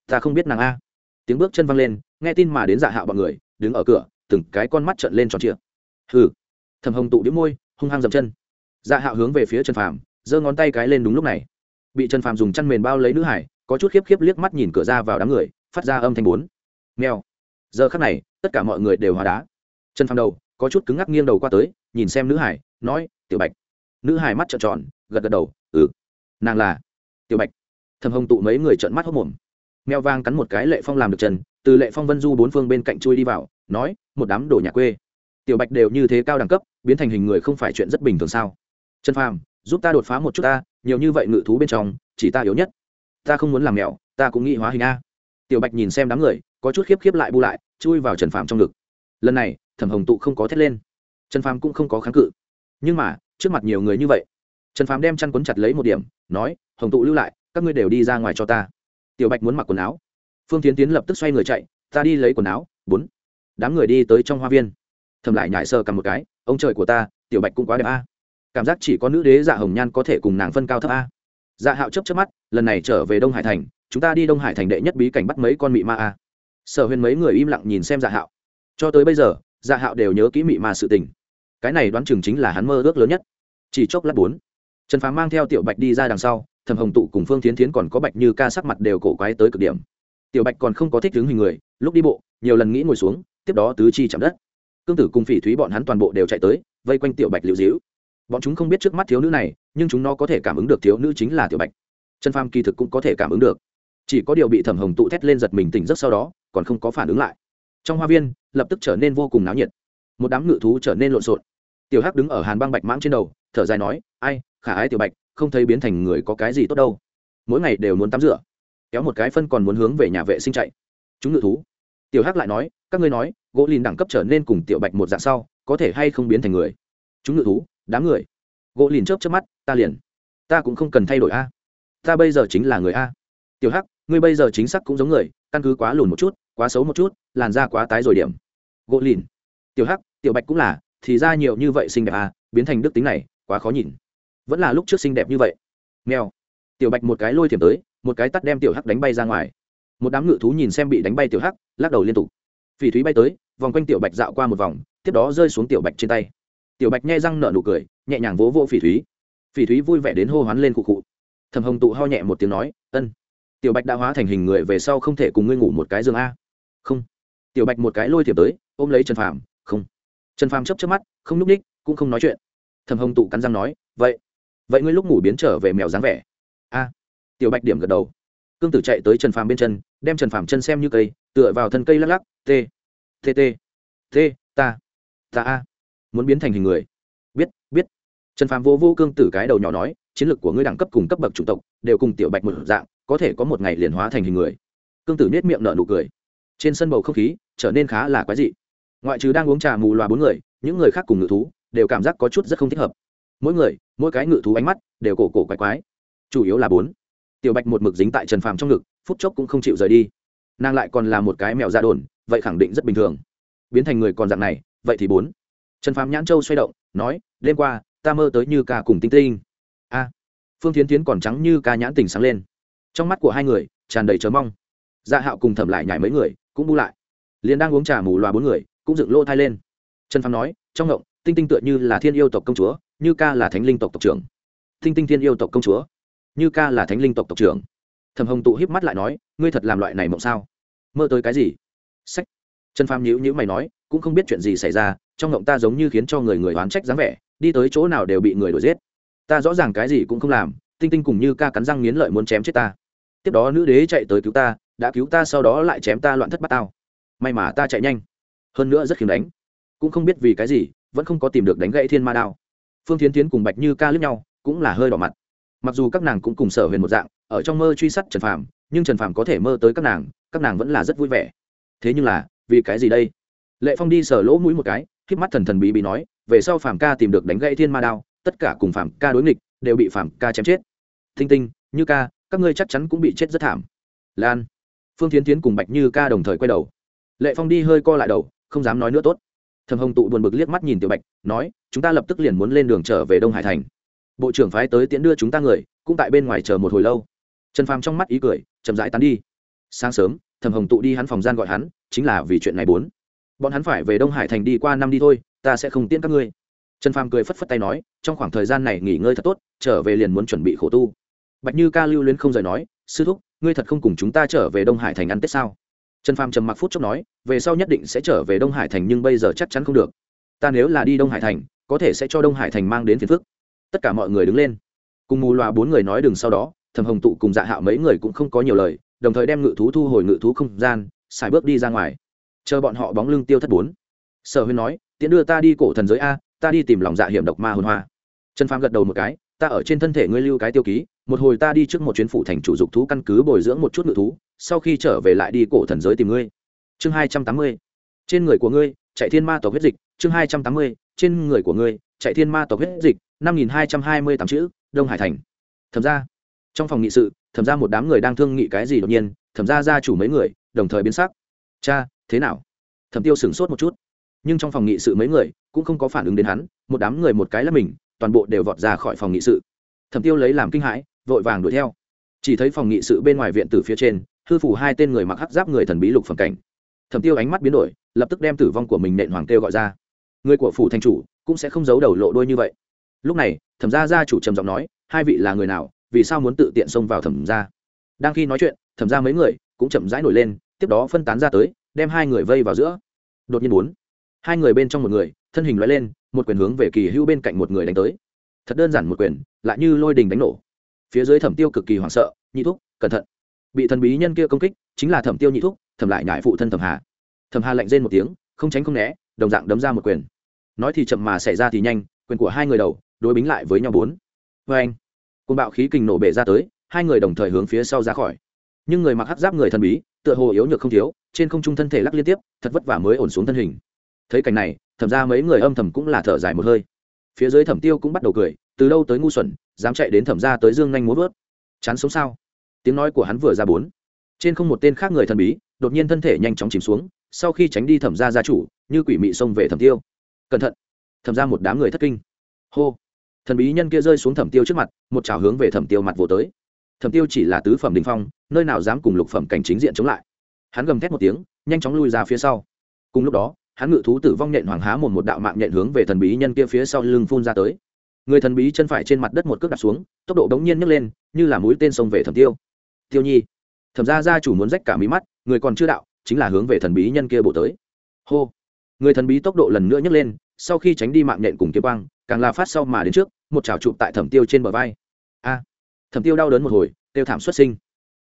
Ta không biết nàng a. Tiếng bước chân văng lên, nghe tin mà đến dạ hạo bọn người, đứng ở cửa, từng cái con mắt trợn lên tròn trịa. Hừ. Thẩm hồng tụ đĩu môi, hung hăng dậm chân. Dạ hạo hướng về phía trần phàm, giơ ngón tay cái lên đúng lúc này. Bị trần phàm dùng chăn mền bao lấy nữ hải, có chút khiếp khiếp liếc mắt nhìn cửa ra vào đám người, phát ra âm thanh bốn. Mèo. Giờ khắc này, tất cả mọi người đều hóa đá. Trần phàm đầu, có chút cứng ngắc nghiêng đầu qua tới, nhìn xem nữ hải, nói, tiểu bạch. Nữ hải mắt trợn tròn, gật gật đầu ừ. Nàng là tiểu bạch thầm hồng tụ mấy người trợn mắt hốc mồm. Mèo vang cắn một cái lệ phong làm được trần, từ lệ phong vân du bốn phương bên cạnh chui đi vào, nói, một đám đồ nhà quê. Tiểu bạch đều như thế cao đẳng cấp, biến thành hình người không phải chuyện rất bình thường sao? Trần phàm, giúp ta đột phá một chút ta, nhiều như vậy ngự thú bên trong, chỉ ta yếu nhất. Ta không muốn làm mèo, ta cũng nghĩ hóa hình a. Tiểu bạch nhìn xem đám người, có chút khiếp khiếp lại bu lại, chui vào trần phàm trong ngực. Lần này thẩm hồng tụ không có thét lên. Trần phàm cũng không có kháng cự. Nhưng mà, trước mặt nhiều người như vậy. Trần phàm đem chăn quấn chặt lấy một điểm, nói, hồng tụ lưu lại các ngươi đều đi ra ngoài cho ta. Tiểu bạch muốn mặc quần áo. Phương tiến tiến lập tức xoay người chạy, ta đi lấy quần áo, bốn. Đám người đi tới trong hoa viên. Thầm lại nhải sơ cầm một cái, ông trời của ta, tiểu bạch cũng quá đẹp a. Cảm giác chỉ có nữ đế dạ hồng nhan có thể cùng nàng phân cao thấp a. Dạ hạo chấp chấp mắt, lần này trở về đông hải thành, chúng ta đi đông hải thành đệ nhất bí cảnh bắt mấy con mị ma a? Sở huyền mấy người im lặng nhìn xem dạ hạo. Cho tới bây giờ dạ hạo đều nhớ kỹ mị ma sự tình. Cái này đoán chừng chính là hắn mơ ước lớn nhất. Chỉ chốc lát bốn, trần phá mang theo tiểu bạch đi ra đằng sau Thẩm hồng tụ cùng phương tiến tiến còn có bạch như ca sắc mặt đều cổ quái tới cực điểm. Tiểu bạch còn không có thích đứng hình người, lúc đi bộ, nhiều lần nghĩ ngồi xuống, tiếp đó tứ chi chạm đất. Cương tử cùng phỉ thúy bọn hắn toàn bộ đều chạy tới, vây quanh tiểu bạch liệu dĩu bọn chúng không biết trước mắt thiếu nữ này, nhưng chúng nó có thể cảm ứng được thiếu nữ chính là tiểu bạch. Trần pham kỳ thực cũng có thể cảm ứng được. Chỉ có điều bị thẩm hồng tụ thét lên giật mình tỉnh giấc sau đó, còn không có phản ứng lại. Trong hoa viên, lập tức trở nên vô cùng náo nhiệt. Một đám ngự thú trở nên lộn xộn. Tiểu hắc đứng ở hàn băng bạch mãng trên đầu, thở dài nói, ai, khả ái tiểu bạch không thấy biến thành người có cái gì tốt đâu. Mỗi ngày đều muốn tắm rửa. Kéo một cái phân còn muốn hướng về nhà vệ sinh chạy. Chúng ngự thú. Tiểu hắc lại nói, các ngươi nói, gỗ lìn đẳng cấp trở nên cùng tiểu bạch một dạng sau, có thể hay không biến thành người? Chúng ngự thú, đám người. Gỗ lìn chớp chớp mắt, ta liền. Ta cũng không cần thay đổi a. Ta bây giờ chính là người a. Tiểu hắc, ngươi bây giờ chính xác cũng giống người, căn cứ quá lùn một chút, quá xấu một chút, làn da quá tái rồi điểm. Gỗ lìn. Tiểu hắc, tiểu bạch cũng là, thì ra nhiều như vậy xinh đẹp à biến thành đức tính này, quá khó nhìn vẫn là lúc trước xinh đẹp như vậy. Nghèo. tiểu bạch một cái lôi thiểm tới, một cái tắt đem tiểu hắc đánh bay ra ngoài. Một đám ngự thú nhìn xem bị đánh bay tiểu hắc, lắc đầu liên tục. Phỉ thúy bay tới, vòng quanh tiểu bạch dạo qua một vòng, tiếp đó rơi xuống tiểu bạch trên tay. Tiểu bạch nhai răng nở nụ cười, nhẹ nhàng vỗ vỗ phỉ thúy. Phỉ thúy vui vẻ đến hô hoán lên cụ cụ thầm hồng tụ ho nhẹ một tiếng nói, ân. Tiểu bạch đã hóa thành hình người về sau không thể cùng ngươi ngủ một cái giường a. Không. Tiểu bạch một cái lôi thiệp tới, ôm lấy trần phàm, không. Trần phàm chấp chấp mắt, không nhúc ních, cũng không nói chuyện. Thầm hồng tụ cắn răng nói, vậy vậy ngươi lúc ngủ biến trở về mèo dáng vẻ. A. Tiểu bạch điểm gật đầu. Cương tử chạy tới trần phàm bên chân, đem trần phàm chân xem như cây, tựa vào thân cây lắc lắc, t t t t, ta ta a. Muốn biến thành hình người. Biết biết. Trần phàm vô vô cương tử cái đầu nhỏ nói, chiến lược của ngươi đẳng cấp cùng cấp bậc chủng tộc đều cùng tiểu bạch một dạng, có thể có một ngày liền hóa thành hình người. Cương tử nết miệng nở nụ cười. Trên sân bầu không khí trở nên khá là quái dị. Ngoại trừ đang uống trà mù loà bốn người, những người khác cùng ngự thú đều cảm giác có chút rất không thích hợp mỗi người, mỗi cái ngự thú ánh mắt đều cổ cổ quái quái. Chủ yếu là bốn. Tiểu bạch một mực dính tại trần phàm trong ngực, phút chốc cũng không chịu rời đi. Nàng lại còn là một cái mèo da đồn, vậy khẳng định rất bình thường. Biến thành người còn dạng này, vậy thì bốn. Trần phàm nhãn châu xoay động, nói, đêm qua, ta mơ tới như ca cùng tinh tinh. A. Phương tiến tiến còn trắng như ca nhãn tình sáng lên. Trong mắt của hai người, tràn đầy chờ mong. Dạ hạo cùng thẩm lại nhảy mấy người, cũng bu lại. Liền đang uống trà mù loà bốn người, cũng dựng lô thai lên. Trần phàm nói, trong ngộng, tinh tinh tựa như là thiên yêu tộc công chúa như ca là thánh linh tộc tộc trưởng. Thinh tinh thiên yêu tộc công chúa. Như ca là thánh linh tộc tộc trưởng. Thầm hồng tụ híp mắt lại nói, ngươi thật làm loại này mộng sao? Mơ tới cái gì? Sách. Trần phàm nhữ nhữ mày nói, cũng không biết chuyện gì xảy ra, trong mộng ta giống như khiến cho người người oán trách dáng vẻ, đi tới chỗ nào đều bị người đuổi giết. Ta rõ ràng cái gì cũng không làm, tinh tinh cùng như ca cắn răng nghiến lợi muốn chém chết ta. Tiếp đó nữ đế chạy tới cứu ta, đã cứu ta sau đó lại chém ta loạn thất bát tao. May mà ta chạy nhanh. Hơn nữa rất khiếm đánh. Cũng không biết vì cái gì, vẫn không có tìm được đánh gãy thiên ma đao phương tiến tiến cùng bạch như ca lướt nhau, cũng là hơi đỏ mặt. Mặc dù các nàng cũng cùng sở huyền một dạng, ở trong mơ truy sát trần phàm, nhưng trần phàm có thể mơ tới các nàng các nàng vẫn là rất vui vẻ. Thế nhưng là, vì cái gì đây? Lệ phong đi sở lỗ mũi một cái k mắt thần thần bí bí nói, về sau phàm ca tìm được đánh gãy thiên ma đao, tất cả cùng phàm ca đối nghịch, đều bị phàm ca chém chết. Thinh tinh, như ca, các ngươi chắc chắn cũng bị chết rất thảm. Lan. Phương tiến tiến cùng bạch như ca đồng thời quay đầu. Lệ phong đi hơi co lại đầu, không dám nói nữa tốt thầm hồng tụ buồn bực liếc mắt nhìn tiểu bạch, nói, chúng ta lập tức liền muốn lên đường trở về đông hải thành. Bộ trưởng phái tới tiễn đưa chúng ta người, cũng tại bên ngoài chờ một hồi lâu. Trần phàm trong mắt ý cười, chậm rãi tán đi. Sáng sớm thầm hồng tụ đi hắn phòng gian gọi hắn, chính là vì chuyện này bốn. Bọn hắn phải về đông hải thành đi qua năm đi thôi, ta sẽ không tiễn các ngươi. Trần phàm cười phất phất tay nói, trong khoảng thời gian này nghỉ ngơi thật tốt, trở về liền muốn chuẩn bị khổ tu. Bạch như ca lưu luyến không rời nói, sư thúc, ngươi thật không cùng chúng ta trở về đông hải thành ăn tết sao? Trần phàm trầm mặc phút chốc nói, về sau nhất định sẽ trở về đông hải thành, nhưng bây giờ chắc chắn không được. Ta nếu là đi đông hải thành, có thể sẽ cho đông hải thành mang đến phiền phức. Tất cả mọi người đứng lên. Cùng mù loà bốn người nói đừng sau đó thầm hồng tụ cùng dạ hạo mấy người cũng không có nhiều lời, đồng thời đem ngự thú thu hồi ngự thú không gian, xài bước đi ra ngoài. Chờ bọn họ bóng lưng tiêu thất bốn. Sở huyên nói, tiễn đưa ta đi cổ thần giới a, ta đi tìm lòng dạ hiểm độc ma hồn hoa. Trần phàm gật đầu một cái, ta ở trên thân thể ngươi lưu cái tiêu ký, một hồi ta đi trước một chuyến phụ thành chủ dục thú căn cứ bồi dưỡng một chút ngự thú sau khi trở về lại đi cổ thần giới tìm ngươi. Chương hai trăm tám mươi. Trên người của ngươi, chạy thiên ma tộc huyết dịch. Chương hai trăm tám mươi. Trên người của ngươi, chạy thiên ma tộc huyết dịch. Năm nghìn hai trăm hai mươi tám chữ, đông hải thành. Thẩm ra trong phòng nghị sự, thẩm ra một đám người đang thương nghị cái gì đột nhiên, thẩm ra gia chủ mấy người, đồng thời biến sắc. Cha, thế nào? Thẩm tiêu sửng sốt một chút. Nhưng trong phòng nghị sự mấy người, cũng không có phản ứng đến hắn, một đám người một cái là mình, toàn bộ đều vọt ra khỏi phòng nghị sự. Thẩm tiêu lấy làm kinh hãi, vội vàng đuổi theo. Chỉ thấy phòng nghị sự bên ngoài viện từ phía trên hư phủ hai tên người mặc hắc giáp người thần bí lục phẩm cảnh. Thẩm tiêu ánh mắt biến đổi, lập tức đem tử vong của mình nện hoàng kêu gọi ra. Người của phủ thành chủ cũng sẽ không giấu đầu lộ đôi như vậy. Lúc này, thẩm gia gia chủ trầm giọng nói, hai vị là người nào, vì sao muốn tự tiện xông vào thẩm gia? Đang khi nói chuyện, thẩm gia mấy người cũng chậm rãi nổi lên, tiếp đó phân tán ra tới, đem hai người vây vào giữa. Đột nhiên bốn, hai người bên trong một người, thân hình loại lên, một quyền hướng về kỳ hữu bên cạnh một người đánh tới. Thật đơn giản một quyền, lại như lôi đình đánh nổ. Phía dưới thẩm tiêu cực kỳ hoảng sợ, nhị thúc, cẩn thận bị thần bí nhân kia công kích, chính là thẩm tiêu nhị thúc, thẩm lại nhại phụ thân thẩm hà. Thẩm hà lạnh rên một tiếng, không tránh không né, đồng dạng đấm ra một quyền. Nói thì chậm mà xảy ra thì nhanh, quyền của hai người đầu, đối bính lại với nhau bốn. Vê anh côn bạo khí kình nổ bể ra tới, hai người đồng thời hướng phía sau ra khỏi. Nhưng người mặc hắc giáp người thần bí, tựa hồ yếu nhược không thiếu, trên không trung thân thể lắc liên tiếp, thật vất vả mới ổn xuống thân hình. Thấy cảnh này, thẩm ra mấy người âm thầm cũng là thở dài một hơi. Phía dưới thẩm tiêu cũng bắt đầu cười, từ đâu tới ngu xuẩn, dám chạy đến thẩm ra tới dương nhanh muốn vớt chán sống sao? Tiếng nói của hắn vừa ra bốn. Trên không một tên khác người thần bí, đột nhiên thân thể nhanh chóng chìm xuống, sau khi tránh đi thẩm ra gia chủ, như quỷ mị xông về thẩm tiêu. Cẩn thận, thẩm ra một đám người thất kinh. Hô! Thần bí nhân kia rơi xuống thẩm tiêu trước mặt, một trào hướng về thẩm tiêu mặt vô tới. Thẩm tiêu chỉ là tứ phẩm đình phong, nơi nào dám cùng lục phẩm cảnh chính diện chống lại. Hắn gầm thét một tiếng, nhanh chóng lui ra phía sau. Cùng lúc đó, hắn ngự thú tử vong nhện hoàng há một một đạo mạng nhện hướng về thần bí nhân kia phía sau lưng phun ra tới. Người thần bí chân phải trên mặt đất một cước đặt xuống, tốc độ đống nhiên nhấc lên, như là mũi tên xông về thẩm tiêu tiêu nhi. Thẩm ra gia chủ muốn rách cả mí mắt, người còn chưa đạo, chính là hướng về thần bí nhân kia bổ tới. Hô. Người thần bí tốc độ lần nữa nhấc lên, sau khi tránh đi mạng nhện cùng kiếm quang, càng là phát sau mà đến trước, một chảo chụp tại thẩm tiêu trên bờ vai. A. Thẩm tiêu đau đớn một hồi, tiêu thảm xuất sinh.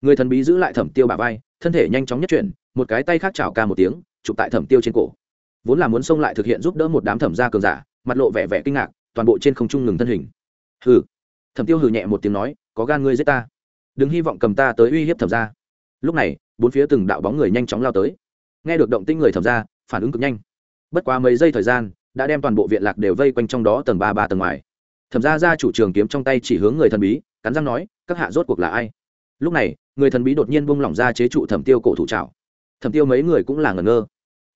Người thần bí giữ lại thẩm tiêu bà vai, thân thể nhanh chóng nhất chuyển, một cái tay khác chảo ca một tiếng, chụp tại thẩm tiêu trên cổ. Vốn là muốn xông lại thực hiện giúp đỡ một đám thẩm gia cường giả, mặt lộ vẻ vẻ kinh ngạc, toàn bộ trên không trung ngừng thân hình. Hừ. Thẩm tiêu hừ nhẹ một tiếng nói, có gan ngươi giết ta đừng hy vọng cầm ta tới uy hiếp thẩm gia. Lúc này, bốn phía từng đạo bóng người nhanh chóng lao tới. Nghe được động tĩnh người thẩm gia, phản ứng cực nhanh. Bất quá mấy giây thời gian, đã đem toàn bộ viện lạc đều vây quanh trong đó tầng ba ba tầng ngoài. Thẩm gia ra chủ trường kiếm trong tay chỉ hướng người thần bí, cắn răng nói, các hạ rốt cuộc là ai? Lúc này, người thần bí đột nhiên buông lỏng ra chế trụ thẩm tiêu cổ thủ trào thẩm tiêu mấy người cũng là ngẩn ngơ.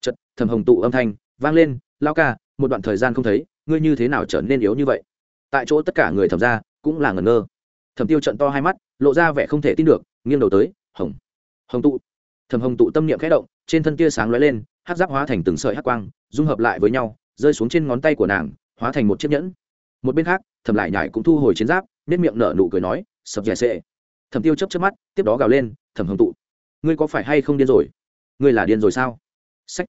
Chật thẩm hồng tụ âm thanh vang lên, lao ca, một đoạn thời gian không thấy, ngươi như thế nào trở nên yếu như vậy? Tại chỗ tất cả người thẩm ra cũng là ngẩn ngơ. Thẩm tiêu trận to hai mắt lộ ra vẻ không thể tin được, nghiêng đầu tới, hồng hồng tụ. Thầm hồng tụ tâm niệm khẽ động, trên thân tia sáng lóe lên hát giáp hóa thành từng sợi hát quang, dung hợp lại với nhau, rơi xuống trên ngón tay của nàng, hóa thành một chiếc nhẫn. Một bên khác thầm lại nhải cũng thu hồi chiến giáp nếp miệng nở nụ cười nói, sập dẻ sệ. Thầm tiêu chấp chấp mắt, tiếp đó gào lên thầm hồng tụ, ngươi có phải hay không điên rồi? Ngươi là điên rồi sao? Sách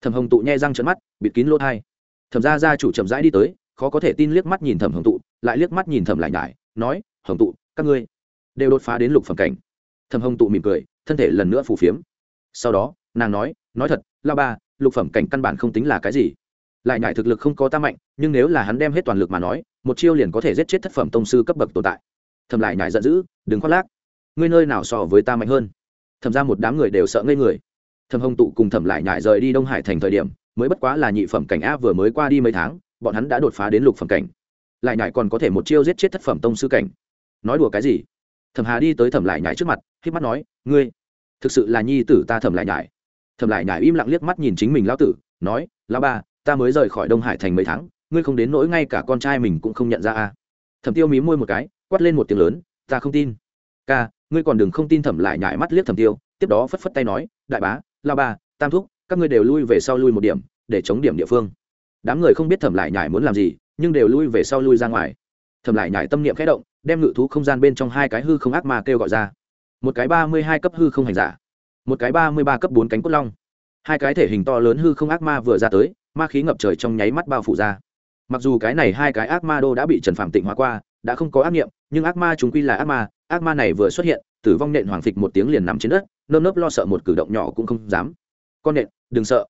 thầm hồng tụ nhai răng trận mắt, bịt kín lỗ thai. Thầm ra ra chủ chậm rãi đi tới, khó có thể tin liếc mắt nhìn thầm hồng tụ, lại liếc mắt nhìn thầm lại nhải, nói, hồng tụ, các ngươi đều đột phá đến lục phẩm cảnh. Thẩm hồng tụ mỉm cười, thân thể lần nữa phủ phiếm. Sau đó, nàng nói nói thật lao ba lục phẩm cảnh căn bản không tính là cái gì. Lại nhại thực lực không có ta mạnh, nhưng nếu là hắn đem hết toàn lực mà nói, một chiêu liền có thể giết chết thất phẩm tông sư cấp bậc tồn tại. Thầm lại nhại giận dữ, đừng khoác lác. Ngươi nơi nào so với ta mạnh hơn? Thầm ra một đám người đều sợ ngây người. Thầm hồng tụ cùng thầm lại nhại rời đi đông hải thành thời điểm, mới bất quá là nhị phẩm cảnh a vừa mới qua đi mấy tháng, bọn hắn đã đột phá đến lục phẩm cảnh. Lại nhại còn có thể một chiêu giết chết thất phẩm tông sư cảnh. Nói đùa cái gì? Thẩm hà đi tới thẩm lại nhải trước mặt k mắt nói, ngươi, thực sự là nhi tử ta thẩm lại nhải. Thẩm lại nhải im lặng liếc mắt nhìn chính mình lão tử, nói, lão ba, ta mới rời khỏi đông hải thành mấy tháng, ngươi không đến nỗi ngay cả con trai mình cũng không nhận ra a thẩm tiêu mí môi một cái, quát lên một tiếng lớn, ta không tin. Ca, ngươi còn đừng không tin. Thẩm lại nhải mắt liếc thẩm tiêu, tiếp đó phất phất tay nói, đại bá lao ba, tam thúc, các ngươi đều lui về sau lui một điểm, để chống điểm địa phương. Đám người không biết thẩm lại nhải muốn làm gì, nhưng đều lui về sau lui ra ngoài. Thẩm lại nhải tâm niệm khẽ động đem ngự thú không gian bên trong hai cái hư không ác ma kêu gọi ra. Một cái ba mươi hai cấp hư không hành giả, một cái ba mươi ba cấp bốn cánh cốt long. Hai cái thể hình to lớn hư không ác ma vừa ra tới, ma khí ngập trời trong nháy mắt bao phủ ra. Mặc dù cái này hai cái ác ma đô đã bị trần phạm tịnh hóa qua, đã không có ác nghiệm, nhưng ác ma chúng quy là ác ma ác ma này vừa xuất hiện, tử vong nện hoàng phịch một tiếng liền nằm trên đất, nơm nớp lo sợ một cử động nhỏ cũng không dám. Con nện, đừng sợ.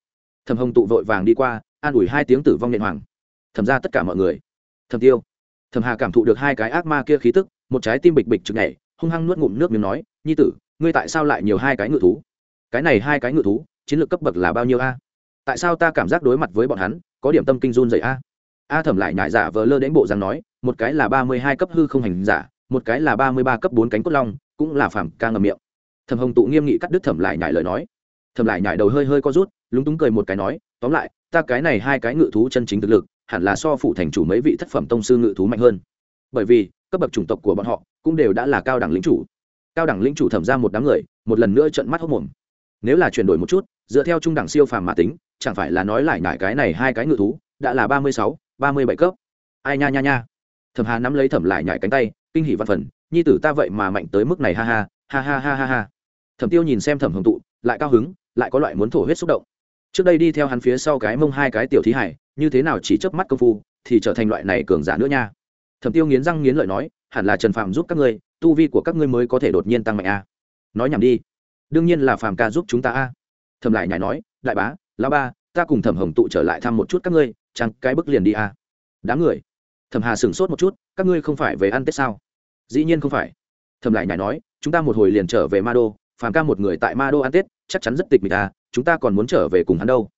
Thầm hồng tụ vội vàng đi qua, an ủi hai tiếng tử vong nện hoàng. Thầm ra tất cả mọi người. Thầm tiêu thầm hà cảm thụ được hai cái ác ma kia khí tức, một trái tim bịch bịch chực nhảy, hung hăng nuốt ngụm nước miếng nói, nhi tử, ngươi tại sao lại nhiều hai cái ngự thú? Cái này hai cái ngự thú, chiến lược cấp bậc là bao nhiêu a? Tại sao ta cảm giác đối mặt với bọn hắn, có điểm tâm kinh run dậy a? A thẩm lại nhại dạ giả vờ lơ đến bộ rằng nói, một cái là ba mươi hai cấp hư không hành giả, một cái là ba mươi ba cấp bốn cánh cốt long, cũng là phàm ca ngầm miệng. Thẩm hồng tụ nghiêm nghị cắt đứt thẩm lại nhại lời nói. Thẩm lại nhại đầu hơi hơi co rút, lúng túng cười một cái nói, tóm lại, ta cái này hai cái ngự thú chân chính thực lực hẳn là so phụ thành chủ mấy vị thất phẩm tông sư ngự thú mạnh hơn. Bởi vì, cấp bậc chủng tộc của bọn họ cũng đều đã là cao đẳng lĩnh chủ. Cao đẳng lĩnh chủ thẩm ra một đám người, một lần nữa trận mắt hốc mồm nếu là chuyển đổi một chút, dựa theo trung đẳng siêu phàm mà tính, chẳng phải là nói lại ngại cái này hai cái ngự thú, đã là ba mươi sáu, ba mươi bảy cấp. Ai nha nha nha. Thẩm hà nắm lấy thẩm lại nhải cánh tay, kinh hỷ văn phần, nhi tử ta vậy mà mạnh tới mức này, ha ha ha ha ha ha ha. Thẩm tiêu nhìn xem thẩm hồng tụ, lại cao hứng, lại có loại muốn thổ huyết xúc động. Trước đây đi theo hắn phía sau cái mông hai cái tiểu thí hải như thế nào chỉ chớp mắt công phu, thì trở thành loại này cường giả nữa nha. Thẩm tiêu nghiến răng nghiến lợi nói, hẳn là trần phạm giúp các ngươi, tu vi của các ngươi mới có thể đột nhiên tăng mạnh a. Nói nhảm đi. Đương nhiên là phàm ca giúp chúng ta a. Thẩm lại nhảy nói, đại bá, lão ba, ta cùng thẩm hồng tụ trở lại thăm một chút các ngươi, chẳng cái bức liền đi a. Đám người. Thẩm hà sửng sốt một chút, các ngươi không phải về ăn tết sao? Dĩ nhiên không phải. Thẩm lại nhảy nói, chúng ta một hồi liền trở về ma đô, phàm ca một người tại ma đô ăn tết, chắc chắn rất tịch mịch à chúng ta còn muốn trở về cùng hắn đâu.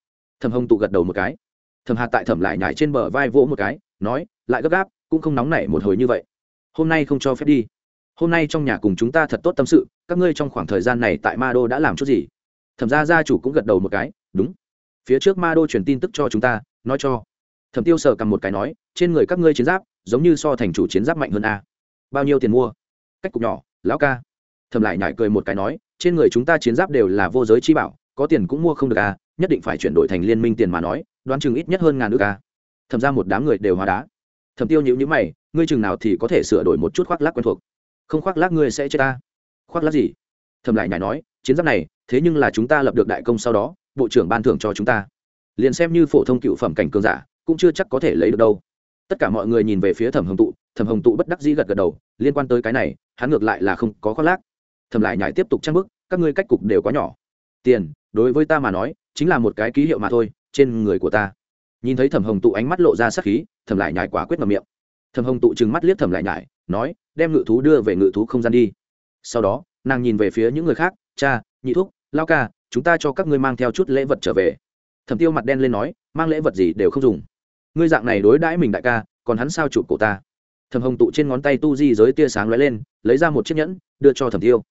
Thẩm hồng tụ gật đầu một cái thẩm hà tại thẩm lại nhảy trên bờ vai vỗ một cái, nói, lại gấp gáp, cũng không nóng nảy một hồi như vậy. Hôm nay không cho phép đi. Hôm nay trong nhà cùng chúng ta thật tốt tâm sự, các ngươi trong khoảng thời gian này tại ma đô đã làm chút gì? Thẩm gia gia chủ cũng gật đầu một cái, đúng. Phía trước ma đô truyền tin tức cho chúng ta, nói cho. Thẩm tiêu sở cầm một cái nói, trên người các ngươi chiến giáp, giống như so thành chủ chiến giáp mạnh hơn a. Bao nhiêu tiền mua? Cách cục nhỏ, lão ca. Thẩm lại nhải cười một cái nói, trên người chúng ta chiến giáp đều là vô giới chi bảo, có tiền cũng mua không được a, nhất định phải chuyển đổi thành liên minh tiền mà nói đoán chừng ít nhất hơn ngàn nước a. Thẩm ra một đám người đều hóa đá. Thẩm tiêu nhữ nhữ mày, ngươi chừng nào thì có thể sửa đổi một chút khoác lác quen thuộc. Không khoác lác ngươi sẽ chết ta. Khoác lác gì? Thẩm lại nhảy nói, chiến giáp này, thế nhưng là chúng ta lập được đại công sau đó, bộ trưởng ban thưởng cho chúng ta. Liền xem như phổ thông cựu phẩm cảnh cường giả, cũng chưa chắc có thể lấy được đâu. Tất cả mọi người nhìn về phía thẩm hồng tụ, thẩm hồng tụ bất đắc dĩ gật gật đầu, liên quan tới cái này, hắn ngược lại là không có khoác lác. Thẩm lại nhảy tiếp tục trang bức, các ngươi cách cục đều quá nhỏ. Tiền, đối với ta mà nói, chính là một cái ký hiệu mà thôi trên người của ta. Nhìn thấy thẩm hồng tụ ánh mắt lộ ra sắc khí, thẩm lại nhải quả quyết mầm miệng. Thẩm hồng tụ trừng mắt liếc thẩm lại nhải, nói, đem ngự thú đưa về ngự thú không gian đi. Sau đó, nàng nhìn về phía những người khác, cha, nhị thúc, lao ca, chúng ta cho các ngươi mang theo chút lễ vật trở về. Thẩm tiêu mặt đen lên nói, mang lễ vật gì đều không dùng. Ngươi dạng này đối đãi mình đại ca, còn hắn sao chụp cổ ta? Thẩm hồng tụ trên ngón tay tu di giới tia sáng lóe lên, lấy ra một chiếc nhẫn, đưa cho thẩm tiêu.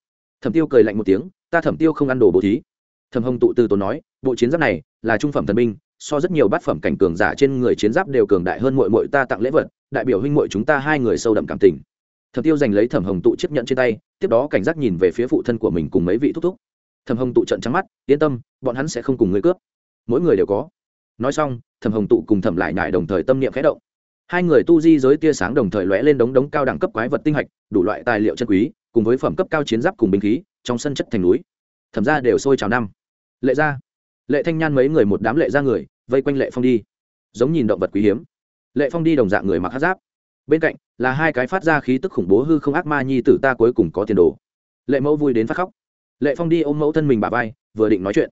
Thẩm tiêu cười lạnh một tiếng, ta thẩm tiêu không ăn đồ bố thí thẩm hồng tụ từ tốn nói, bộ chiến giáp này là trung phẩm thần binh, so rất nhiều bát phẩm cảnh cường giả trên người chiến giáp đều cường đại hơn mội mội ta tặng lễ vật, đại biểu huynh mội chúng ta hai người sâu đậm cảm tình. Thẩm tiêu giành lấy thẩm hồng tụ chiếc nhận trên tay, tiếp đó cảnh giác nhìn về phía phụ thân của mình cùng mấy vị thúc thúc. Thẩm hồng tụ trận trắng mắt, yên tâm, bọn hắn sẽ không cùng người cướp. Mỗi người đều có. Nói xong, thẩm hồng tụ cùng thẩm lại nhải đồng thời tâm niệm khẽ động. Hai người tu di giới tia sáng đồng thời lóe lên đống đống cao đẳng cấp quái vật tinh hạch, đủ loại tài liệu chân quý, cùng với phẩm cấp cao chiến giáp cùng binh khí, trong sân chất thành núi. Thẩm ra đều sôi trào năm lệ ra lệ thanh nhan mấy người một đám lệ ra người, vây quanh lệ phong đi. Giống nhìn động vật quý hiếm. Lệ phong đi đồng dạng người mặc hát giáp. Bên cạnh là hai cái phát ra khí tức khủng bố hư không ác ma nhi tử ta cuối cùng có tiền đồ. Lệ mẫu vui đến phát khóc. Lệ phong đi ôm mẫu thân mình bà vai, vừa định nói chuyện.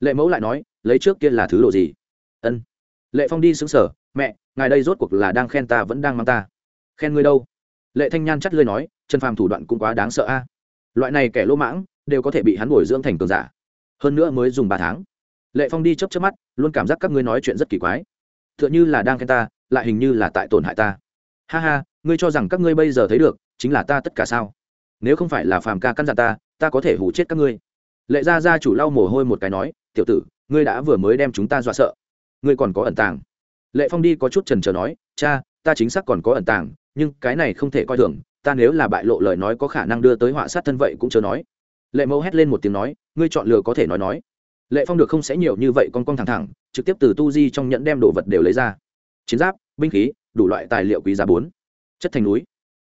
Lệ mẫu lại nói, lấy trước kia là thứ đồ gì? Ân. Lệ phong đi xứng sở mẹ, ngài đây rốt cuộc là đang khen ta vẫn đang mang ta. Khen ngươi đâu? Lệ thanh nhan chắt lơi nói chân phàm thủ đoạn cũng quá đáng sợ a. Loại này kẻ lỗ mãng, đều có thể bị hắn bồi dưỡng thành cường giả hơn nữa mới dùng ba tháng. Lệ phong đi chấp chấp mắt, luôn cảm giác các ngươi nói chuyện rất kỳ quái. T h ư ợ n h ư là đang khen ta, lại hình như là tại tổn hại ta. Ha ha, ngươi cho rằng các ngươi bây giờ thấy được, chính là ta tất cả sao? Nếu không phải là phàm ca căn dặn ta ta có thể hủ chết các ngươi. Lệ gia gia chủ lau mồ hôi một cái nói, tiểu tử, ngươi đã vừa mới đem chúng ta dọa sợ. Ngươi còn có ẩn tàng. Lệ phong đi có chút trần trờ nói, cha, ta chính xác còn có ẩn tàng, nhưng cái này không thể coi thường, ta nếu là bại lộ lời nói có khả năng đưa tới họa sát thân vậy cũng chưa nói lệ mẫu hét lên một tiếng nói, ngươi chọn lựa có thể nói nói. Lệ phong được không sẽ nhiều như vậy con con thẳng thẳng, trực tiếp từ tu di trong nhẫn đem đồ vật đều lấy ra. Chiến giáp, binh khí, đủ loại tài liệu quý giá bốn. Chất thành núi.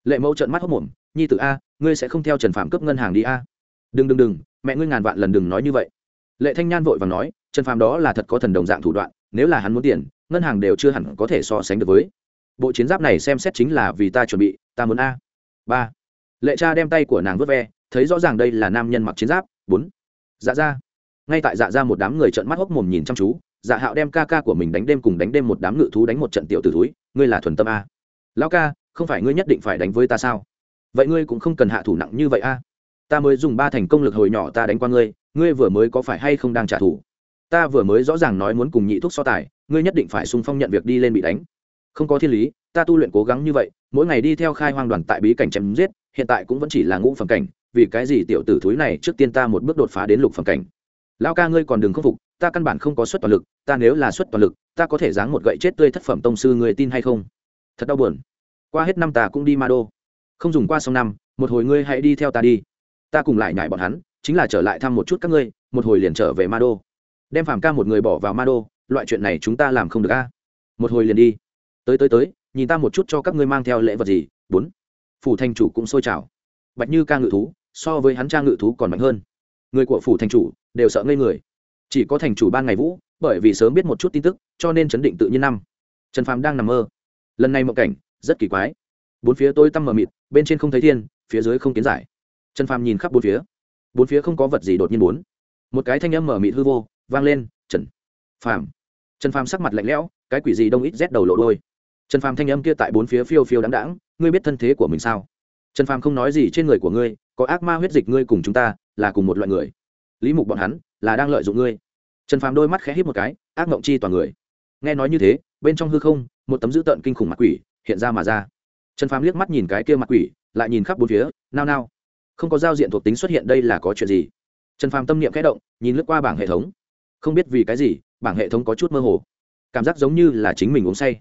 Lệ mẫu trợn mắt hốc mồm, nhi tử a, ngươi sẽ không theo trần phạm cướp ngân hàng đi a? Đừng đừng đừng, mẹ ngươi ngàn vạn lần đừng nói như vậy. Lệ thanh nhan vội và nói, trần phạm đó là thật có thần đồng dạng thủ đoạn, nếu là hắn muốn tiền, ngân hàng đều chưa hẳn có thể so sánh được với. Bộ chiến giáp này xem xét chính là vì ta chuẩn bị, ta muốn a. Ba. Lệ cha đem tay của nàng vớt ve thấy rõ ràng đây là nam nhân mặc chiến giáp, bốn. Dạ ra ngay tại dạ ra một đám người trợn mắt hốc mồm nhìn chăm chú dạ hạo đem ca ca của mình đánh đêm cùng đánh đêm một đám ngự thú đánh một trận tiểu tử túi ngươi là thuần tâm a. Lão ca, không phải ngươi nhất định phải đánh với ta sao? Vậy ngươi cũng không cần hạ thủ nặng như vậy a. Ta mới dùng ba thành công lực hồi nhỏ ta đánh qua ngươi ngươi vừa mới có phải hay không đang trả thù? Ta vừa mới rõ ràng nói muốn cùng nhị thuốc so tài, ngươi nhất định phải sung phong nhận việc đi lên bị đánh. Không có thiên lý, ta tu luyện cố gắng như vậy, mỗi ngày đi theo khai hoang đoàn tại bí cảnh chém giết, hiện tại cũng vẫn chỉ là ngũ phẩm cảnh vì cái gì tiểu tử thúi này trước tiên ta một bước đột phá đến lục phẩm cảnh? Lão ca ngươi còn đừng khâm phục, ta căn bản không có suất toàn lực, ta nếu là suất toàn lực, ta có thể giáng một gậy chết tươi thất phẩm tông sư người tin hay không? Thật đau buồn. Qua hết năm ta cũng đi ma đô. Không dùng qua xong năm, một hồi ngươi hãy đi theo ta đi. Ta cùng lại nhảy bọn hắn, chính là trở lại thăm một chút các ngươi, một hồi liền trở về ma đô. Đem phàm ca một người bỏ vào ma đô, loại chuyện này chúng ta làm không được a. Một hồi liền đi. Tới tới tới, nhìn ta một chút cho các ngươi mang theo lễ vật gì, bốn. Phủ thanh chủ cũng sôi trào bạch như ca ngự thú so với hắn cha ngự thú còn mạnh hơn. Người của phủ thành chủ đều sợ ngây người. Chỉ có thành chủ ban ngày vũ, bởi vì sớm biết một chút tin tức, cho nên chấn định tự nhiên năm. Trần phàm đang nằm mơ. Lần này mộng cảnh, rất kỳ quái. Bốn phía tôi tăm mờ mịt, bên trên không thấy thiên, phía dưới không kiến giải. Trần phàm nhìn khắp bốn phía. Bốn phía không có vật gì đột nhiên bốn. Một cái thanh âm mở mịt hư vô, vang lên, trần phàm. Trần phàm sắc mặt lạnh lẽo, cái quỷ gì đông ít rét đầu lộ đôi trần phàm thanh âm kia tại bốn phía phiêu phiêu đáng đáng ngươi biết thân thế của mình sao? Trần phàm không nói gì trên người của ngươi, có ác ma huyết dịch ngươi cùng chúng ta, là cùng một loại người. Lý mục bọn hắn, là đang lợi dụng ngươi. Trần phàm đôi mắt khẽ hít một cái, ác mộng chi toàn người. Nghe nói như thế, bên trong hư không, một tấm dữ tợn kinh khủng mặt quỷ hiện ra mà ra. Trần phàm liếc mắt nhìn cái kia mặt quỷ, lại nhìn khắp bốn phía, nao nao. Không có giao diện thuộc tính xuất hiện đây là có chuyện gì? Trần phàm tâm niệm khẽ động, nhìn lướt qua bảng hệ thống. Không biết vì cái gì, bảng hệ thống có chút mơ hồ. Cảm giác giống như là chính mình uống say.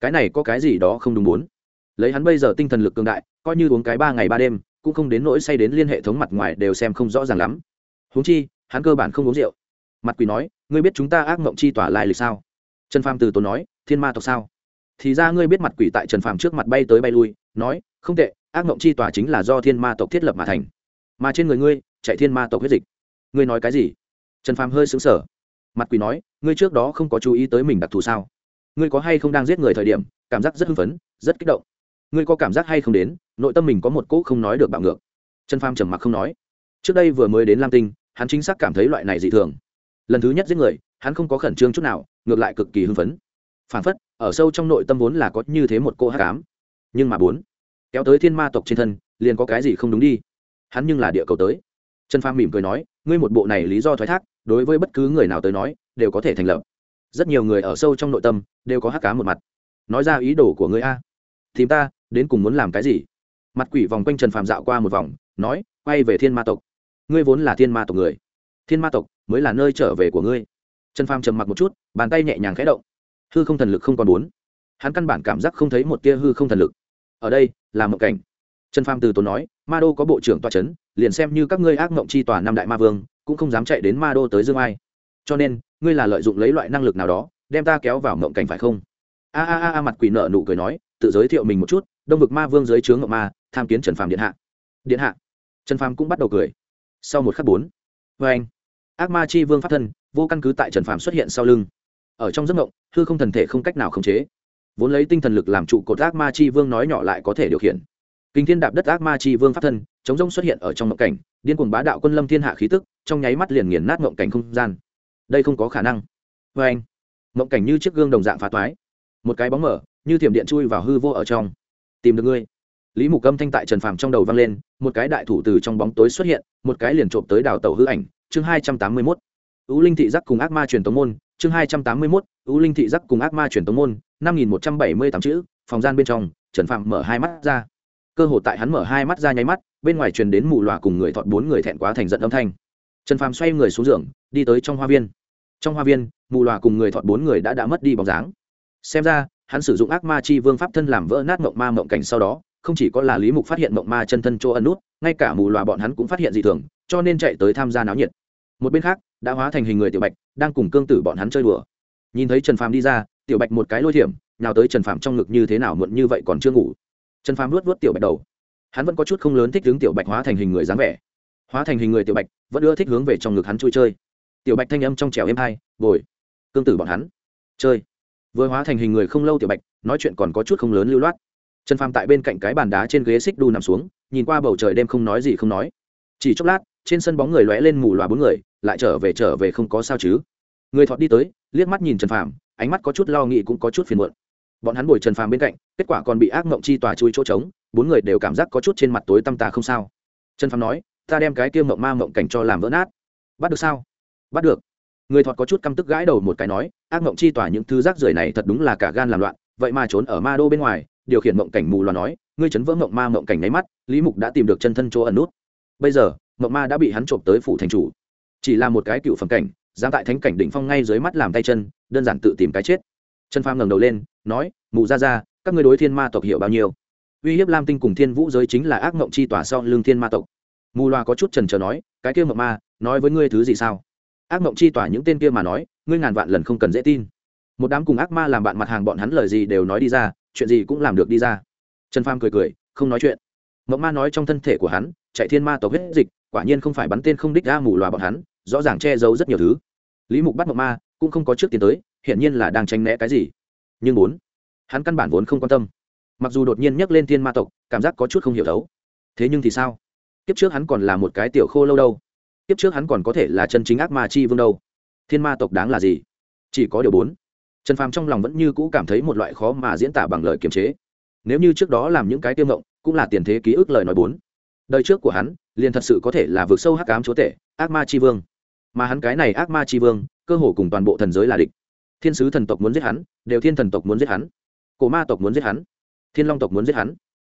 Cái này có cái gì đó không đúng muốn lấy hắn bây giờ tinh thần lực cường đại, coi như uống cái ba ngày ba đêm, cũng không đến nỗi say đến liên hệ thống mặt ngoài đều xem không rõ ràng lắm. Huống chi, hắn cơ bản không uống rượu. Mặt quỷ nói, ngươi biết chúng ta ác mộng chi tỏa lai lịch sao? Trần phàm từ tốn nói, thiên ma tộc sao? Thì ra ngươi biết mặt quỷ tại trần phàm trước mặt bay tới bay lui, nói, không tệ, ác mộng chi tỏa chính là do thiên ma tộc thiết lập mà thành. Mà trên người ngươi, chạy thiên ma tộc huyết dịch. Ngươi nói cái gì? Trần phàm hơi xứng sở mặt quỷ nói, ngươi trước đó không có chú ý tới mình đặc thù sao? Ngươi có hay không đang giết người thời điểm, cảm giác rất hưng phấn, rất kích động ngươi có cảm giác hay không đến, nội tâm mình có một cỗ không nói được bạo ngược. Trần pham trầm mặc không nói. Trước đây vừa mới đến lam tinh, hắn chính xác cảm thấy loại này dị thường. Lần thứ nhất giết người, hắn không có khẩn trương chút nào, ngược lại cực kỳ hưng phấn. Phản phất, ở sâu trong nội tâm vốn là có như thế một cô hát cám nhưng mà bốn, kéo tới thiên ma tộc trên thân, liền có cái gì không đúng đi? Hắn nhưng là địa cầu tới. Trần pham mỉm cười nói, ngươi một bộ này lý do thoái thác, đối với bất cứ người nào tới nói, đều có thể thành lập. Rất nhiều người ở sâu trong nội tâm, đều có hát cá một mặt. Nói ra ý đồ của ngươi a. Thì ta đến cùng muốn làm cái gì? Mặt quỷ vòng quanh trần phàm dạo qua một vòng, nói, quay về thiên ma tộc. Ngươi vốn là thiên ma tộc người. Thiên ma tộc mới là nơi trở về của ngươi. Trần phàm trầm mặc một chút, bàn tay nhẹ nhàng khẽ động. Hư không thần lực không còn bốn hắn căn bản cảm giác không thấy một tia hư không thần lực. Ở đây, là một cảnh. Trần phàm từ tốn nói, ma đô có bộ trưởng tòa c h ấ n liền xem như các ngươi ác mộng chi tòa năm đại ma vương, cũng không dám chạy đến ma đô tới dương ai. Cho nên, ngươi là lợi dụng lấy loại năng lực nào đó, đem ta kéo vào mộng cảnh phải không? A a a a, mặt quỷ nợ nụ cười nói, tự giới thiệu mình một chút đông vực ma vương dưới trướng ngọc ma, tham kiến trần phàm điện hạ. Điện hạ. Trần phàm cũng bắt đầu cười. Sau một khắc bốn vê anh. Ác ma chi vương pháp thân, vô căn cứ tại trần phàm xuất hiện sau lưng. Ở trong giấc ngộng hư không thần thể không cách nào khống chế. Vốn lấy tinh thần lực làm trụ cột ác ma chi vương nói nhỏ lại có thể điều khiển. Kinh thiên đạp đất ác ma chi vương pháp thân, chống rông xuất hiện ở trong ngộng cảnh, điên cuồng bá đạo quân lâm thiên hạ khí tức, trong nháy mắt liền nghiền nát ngộng cảnh không gian. Đây không có khả năng. Vê anh. Ngộng cảnh như chiếc gương đồng dạng phá toái. Một cái bóng mở, như thiểm điện chui vào hư vô ở trong tìm được ngươi. Lý mục âm thanh tại trần phàm trong đầu vang lên, một cái đại thủ từ trong bóng tối xuất hiện, một cái liền trộm tới đào tàu hư ảnh, chương hai trăm tám mươi mốt. Ưu linh thị giác cùng ác ma truyền tống môn, chương hai trăm tám mươi mốt. Ưu linh thị giác cùng ác ma truyền tống môn, năm nghìn một trăm bảy mươi tám chữ, phòng gian bên trong, trần phạm mở hai mắt ra. Cơ hội tại hắn mở hai mắt ra nháy mắt, bên ngoài truyền đến mù loà cùng người thọt bốn người thẹn quá thành giận âm thanh. Trần phạm xoay người xuống giường, đi tới trong hoa viên. Trong hoa viên, mù loà cùng người thọt bốn người đã đã mất đi bóng dáng. Xem ra hắn sử dụng ác ma chi vương pháp thân làm vỡ nát mộng ma mộng cảnh sau đó, không chỉ có là lý mục phát hiện mộng ma chân thân chỗ ẩn nút, ngay cả mù loà bọn hắn cũng phát hiện dị thường, cho nên chạy tới tham gia náo nhiệt. Một bên khác, đã hóa thành hình người tiểu bạch, đang cùng cương tử bọn hắn chơi đùa. Nhìn thấy trần phàm đi ra, tiểu bạch một cái lôi thiểm nào tới trần phàm trong ngực như thế nào muộn như vậy còn chưa ngủ. Trần phàm luốt vớt tiểu bạch đầu. Hắn vẫn có chút không lớn thích hướng tiểu bạch hóa thành hình người dáng vẻ. Hóa thành hình người tiểu bạch, vẫn ưa thích hướng về trong ngực hắn chui chơi. Tiểu bạch thanh âm trong trèo êm hai bồi. Cương tử bọn hắn, chơi vừa hóa thành hình người không lâu tiểu bạch, nói chuyện còn có chút không lớn lưu loát. Trần phàm tại bên cạnh cái bàn đá trên ghế xích đu nằm xuống, nhìn qua bầu trời đêm không nói gì không nói. Chỉ chốc lát, trên sân bóng người lóe lên mù loà bốn người, lại trở về trở về không có sao chứ. Người thọt đi tới, liếc mắt nhìn trần phàm, ánh mắt có chút lo nghĩ cũng có chút phiền muộn. Bọn hắn bồi trần phàm bên cạnh, kết quả còn bị ác mộng chi tòa chui chỗ trống, bốn người đều cảm giác có chút trên mặt tối tăm tà không sao. Trần phàm nói, ta đem cái kia mộng ma mộng cảnh cho làm vỡ nát. Bắt được sao? Bắt được người thọt có chút căm tức gãi đầu một cái nói, ác mộng chi tỏa những thứ rác rưởi này thật đúng là cả gan làm loạn, vậy mà trốn ở ma đô bên ngoài. Điều khiển mộng cảnh mù loà nói, ngươi chấn vỡ mộng ma mộng cảnh nháy mắt, lý mục đã tìm được chân thân chỗ ẩn nút. Bây giờ, mộng ma đã bị hắn trộm tới phủ thành chủ. Chỉ là một cái cựu phẩm cảnh giam tại thánh cảnh đỉnh phong ngay dưới mắt làm tay chân, đơn giản tự tìm cái chết. Chân pham ngẩng đầu lên, nói mù ra ra, các ngươi đối thiên ma tộc hiểu bao nhiêu? Uy hiếp lam tinh cùng thiên vũ giới chính là ác mộng chi tỏa sau lương thiên ma tộc. Mù loa có chút trần trờ nói, cái kia mộng ma, nói với ngươi thứ gì sao? Ác mộng chi tỏa những tên kia mà nói, ngươi ngàn vạn lần không cần dễ tin. Một đám cùng ác ma làm bạn mặt hàng bọn hắn lời gì đều nói đi ra, chuyện gì cũng làm được đi ra. Trần pham cười cười, không nói chuyện. Mộng ma nói trong thân thể của hắn, chạy thiên ma tộc huyết dịch, quả nhiên không phải bắn tên không đích ra mù loà bọn hắn, rõ ràng che giấu rất nhiều thứ. Lý mục bắt mộng ma, cũng không có trước tiến tới, hiển nhiên là đang tránh né cái gì. Nhưng bốn hắn căn bản vốn không quan tâm. Mặc dù đột nhiên nhắc lên thiên ma tộc, cảm giác có chút không hiểu thấu. Thế nhưng thì sao? Kiếp trước hắn còn là một cái tiểu khô lâu đâu kiếp trước hắn còn có thể là chân chính ác ma chi vương đâu. Thiên ma tộc đáng là gì? Chỉ có điều bốn. Trần phàm trong lòng vẫn như cũ cảm thấy một loại khó mà diễn tả bằng lời kiềm chế. Nếu như trước đó làm những cái tiêu ngộng, cũng là tiền thế ký ức lời nói bốn. Đời trước của hắn, liền thật sự có thể là vượt sâu hắc ám chúa tể, ác ma chi vương. Mà hắn cái này ác ma chi vương, cơ hồ cùng toàn bộ thần giới là địch. Thiên sứ thần tộc muốn giết hắn, đều thiên thần tộc muốn giết hắn. Cổ ma tộc muốn giết hắn, thiên long tộc muốn giết hắn.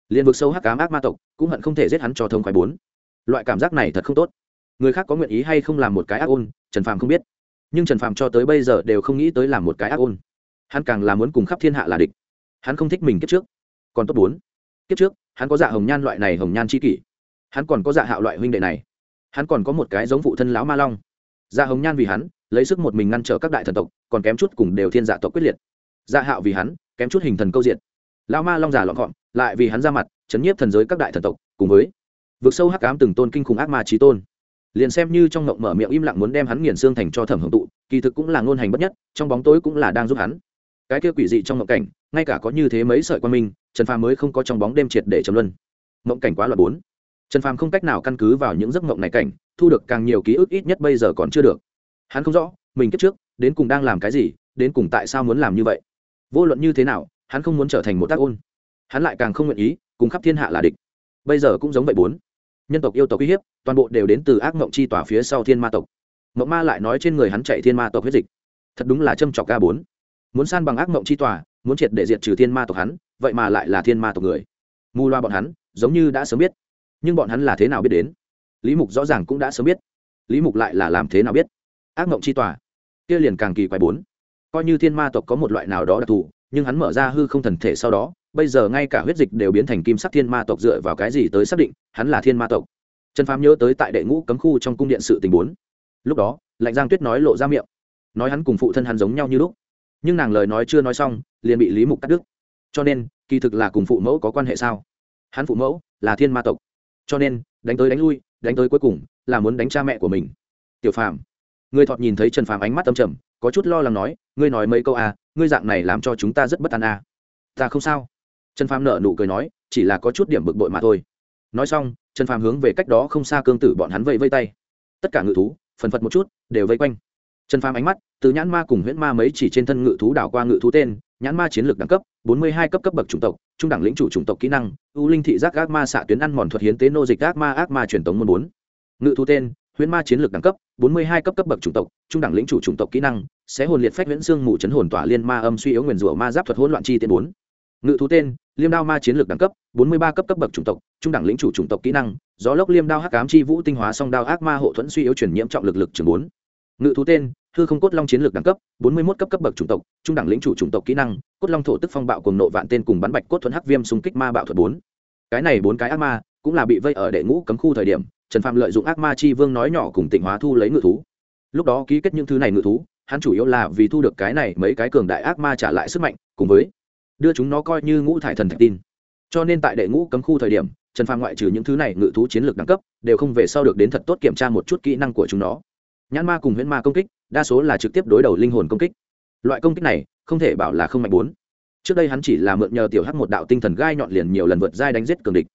Liền vượt sâu hắc ám ác ma tộc, cũng hận không thể giết hắn cho thông khoái bốn. Loại cảm giác này thật không tốt người khác có nguyện ý hay không làm một cái ác ôn, trần phàm không biết. Nhưng trần phàm cho tới bây giờ đều không nghĩ tới làm một cái ác ôn. Hắn càng là muốn cùng khắp thiên hạ là địch. Hắn không thích mình kiếp trước, còn tốt bốn. Kiếp trước, hắn có dạ hồng nhan loại này hồng nhan c h i kỷ. Hắn còn có dạ hạo loại huynh đệ này. Hắn còn có một cái giống phụ thân lão ma long. Dạ hồng nhan vì hắn, lấy sức một mình ngăn trở các đại thần tộc, còn kém chút cùng đều thiên dạ tộc quyết liệt. Dạ hạo vì hắn, kém chút hình thần câu diện lão ma long già lọn gọn, lại vì hắn ra mặt, chấn nhiếp thần giới các đại thần tộc, cùng với vượt sâu hắc cám từng tôn kinh khủng ác ma trí tôn liền xem như trong ngộng mở miệng im lặng muốn đem hắn nghiền xương thành cho thẩm hưởng tụ, kỳ thực cũng là ngôn hành bất nhất, trong bóng tối cũng là đang giúp hắn. Cái kia quỷ dị trong ngộng cảnh, ngay cả có như thế mấy sợi quan minh, trần phàm mới không có trong bóng đêm triệt để chấm luân. Ngộng cảnh quá là bốn. Trần phàm không cách nào căn cứ vào những giấc ngộng này cảnh, thu được càng nhiều ký ức ít nhất bây giờ còn chưa được. Hắn không rõ, mình kết trước, đến cùng đang làm cái gì, đến cùng tại sao muốn làm như vậy. Vô luận như thế nào, hắn không muốn trở thành một tác ôn. Hắn lại càng không nguyện ý, cùng khắp thiên hạ là địch. Bây giờ cũng giống vậy bốn nhân tộc yêu tộc uy hiếp, toàn bộ đều đến từ ác mộng chi tỏa phía sau thiên ma tộc. Mộng ma lại nói trên người hắn chạy thiên ma tộc huyết dịch. Thật đúng là châm trọc ca bốn. Muốn san bằng ác mộng chi tỏa muốn triệt để diệt trừ thiên ma tộc hắn, vậy mà lại là thiên ma tộc người. Mù loa bọn hắn, giống như đã sớm biết. Nhưng bọn hắn là thế nào biết đến? Lý mục rõ ràng cũng đã sớm biết. Lý mục lại là làm thế nào biết? Ác mộng chi tòa. Kia liền càng kỳ quái bốn. Coi như thiên ma tộc có một loại nào đó đặc thù, nhưng hắn mở ra hư không thần thể sau đó bây giờ ngay cả huyết dịch đều biến thành kim sắc thiên ma tộc dựa vào cái gì tới xác định hắn là thiên ma tộc? Trần phàm nhớ tới tại đệ ngũ cấm khu trong cung điện sự tình bốn. Lúc đó, lạnh giang tuyết nói lộ ra miệng. Nói hắn cùng phụ thân hắn giống nhau như lúc. Nhưng nàng lời nói chưa nói xong, liền bị lý mục cắt đứt. Cho nên, kỳ thực là cùng phụ mẫu có quan hệ sao? Hắn phụ mẫu là thiên ma tộc. Cho nên, đánh tới đánh lui, đánh tới cuối cùng là muốn đánh cha mẹ của mình. Tiểu phàm người thọt nhìn thấy trần phàm ánh mắt tâm trầm, có chút lo lắng nói, ngươi nói mấy câu à ngươi dạng này làm cho chúng ta rất bất an à. Ta không sao trần phàm nợ nụ cười nói, chỉ là có chút điểm bực bội mà thôi. Nói xong, trần phàm hướng về cách đó không xa cương tử bọn hắn vây vây tay. Tất cả ngự thú, phần phật một chút, đều vây quanh. Trần phàm ánh mắt, từ nhãn ma cùng huyễn ma mấy chỉ trên thân ngự thú đảo qua ngự thú tên, nhãn ma chiến lược đẳng cấp, bốn mươi hai cấp cấp bậc chủng tộc, trung đẳng lĩnh chủ chủng tộc kỹ năng, u linh thị giác ác ma xạ tuyến ăn mòn thuật hiến tế nô dịch ác ma ác ma truyền tống môn bốn. Ngự thú tên, huyễn ma chiến lược đẳng cấp, bốn mươi hai cấp cấp bậc chủng tộc, trung đẳng lĩnh chủ chủng tộc kỹ năng sẽ hồn liệt phách huyễn xương mù chấn hồn tỏa liên ma âm suy yếu nguyền rủa ma giáp thuật hỗn loạn chi tiến bốn ngự thú tên, liêm đao ma chiến lược đẳng cấp, bốn mươi ba cấp cấp bậc chủng tộc, trung đẳng lĩnh chủ chủng tộc kỹ năng, gió lốc liêm đao hắc ám chi vũ tinh hóa song đao ác ma hộ thuẫn suy yếu chuyển nhiễm trọng lực lực trường bốn. Ngự thú tên, hư không cốt long chiến lược đẳng cấp, bốn mươi một cấp cấp bậc chủng tộc, trung đẳng lĩnh chủ chủng tộc kỹ năng, cốt long thổ tức phong bạo cùng nộ vạn tên cùng bắn bạch cốt thuẫn hắc viêm xung kích ma bạo thuật bốn. Cái này bốn cái ác ma, cũng là bị vây ở đệ ngũ cấm khu thời điểm, trần phạm lợi dụng ác ma chi vương nói nhỏ cùng tịnh hóa thu lấy ngự thú. Lúc đó ký kết những thứ này ngự thú, hắn chủ yếu là vì thu được cái này mấy cái cường đại ác ma trả lại sức mạnh, cùng với đưa chúng nó coi như ngũ thải thần thạch tin. Cho nên tại đệ ngũ cấm khu thời điểm, trần phàm ngoại trừ những thứ này ngự thú chiến lược đẳng cấp, đều không về sau được đến thật tốt kiểm tra một chút kỹ năng của chúng nó. Nhãn ma cùng huyễn ma công kích, đa số là trực tiếp đối đầu linh hồn công kích. Loại công kích này, không thể bảo là không mạnh bốn. Trước đây hắn chỉ là mượn nhờ tiểu hắc một đạo tinh thần gai nhọn liền nhiều lần vượt giai đánh giết cường địch.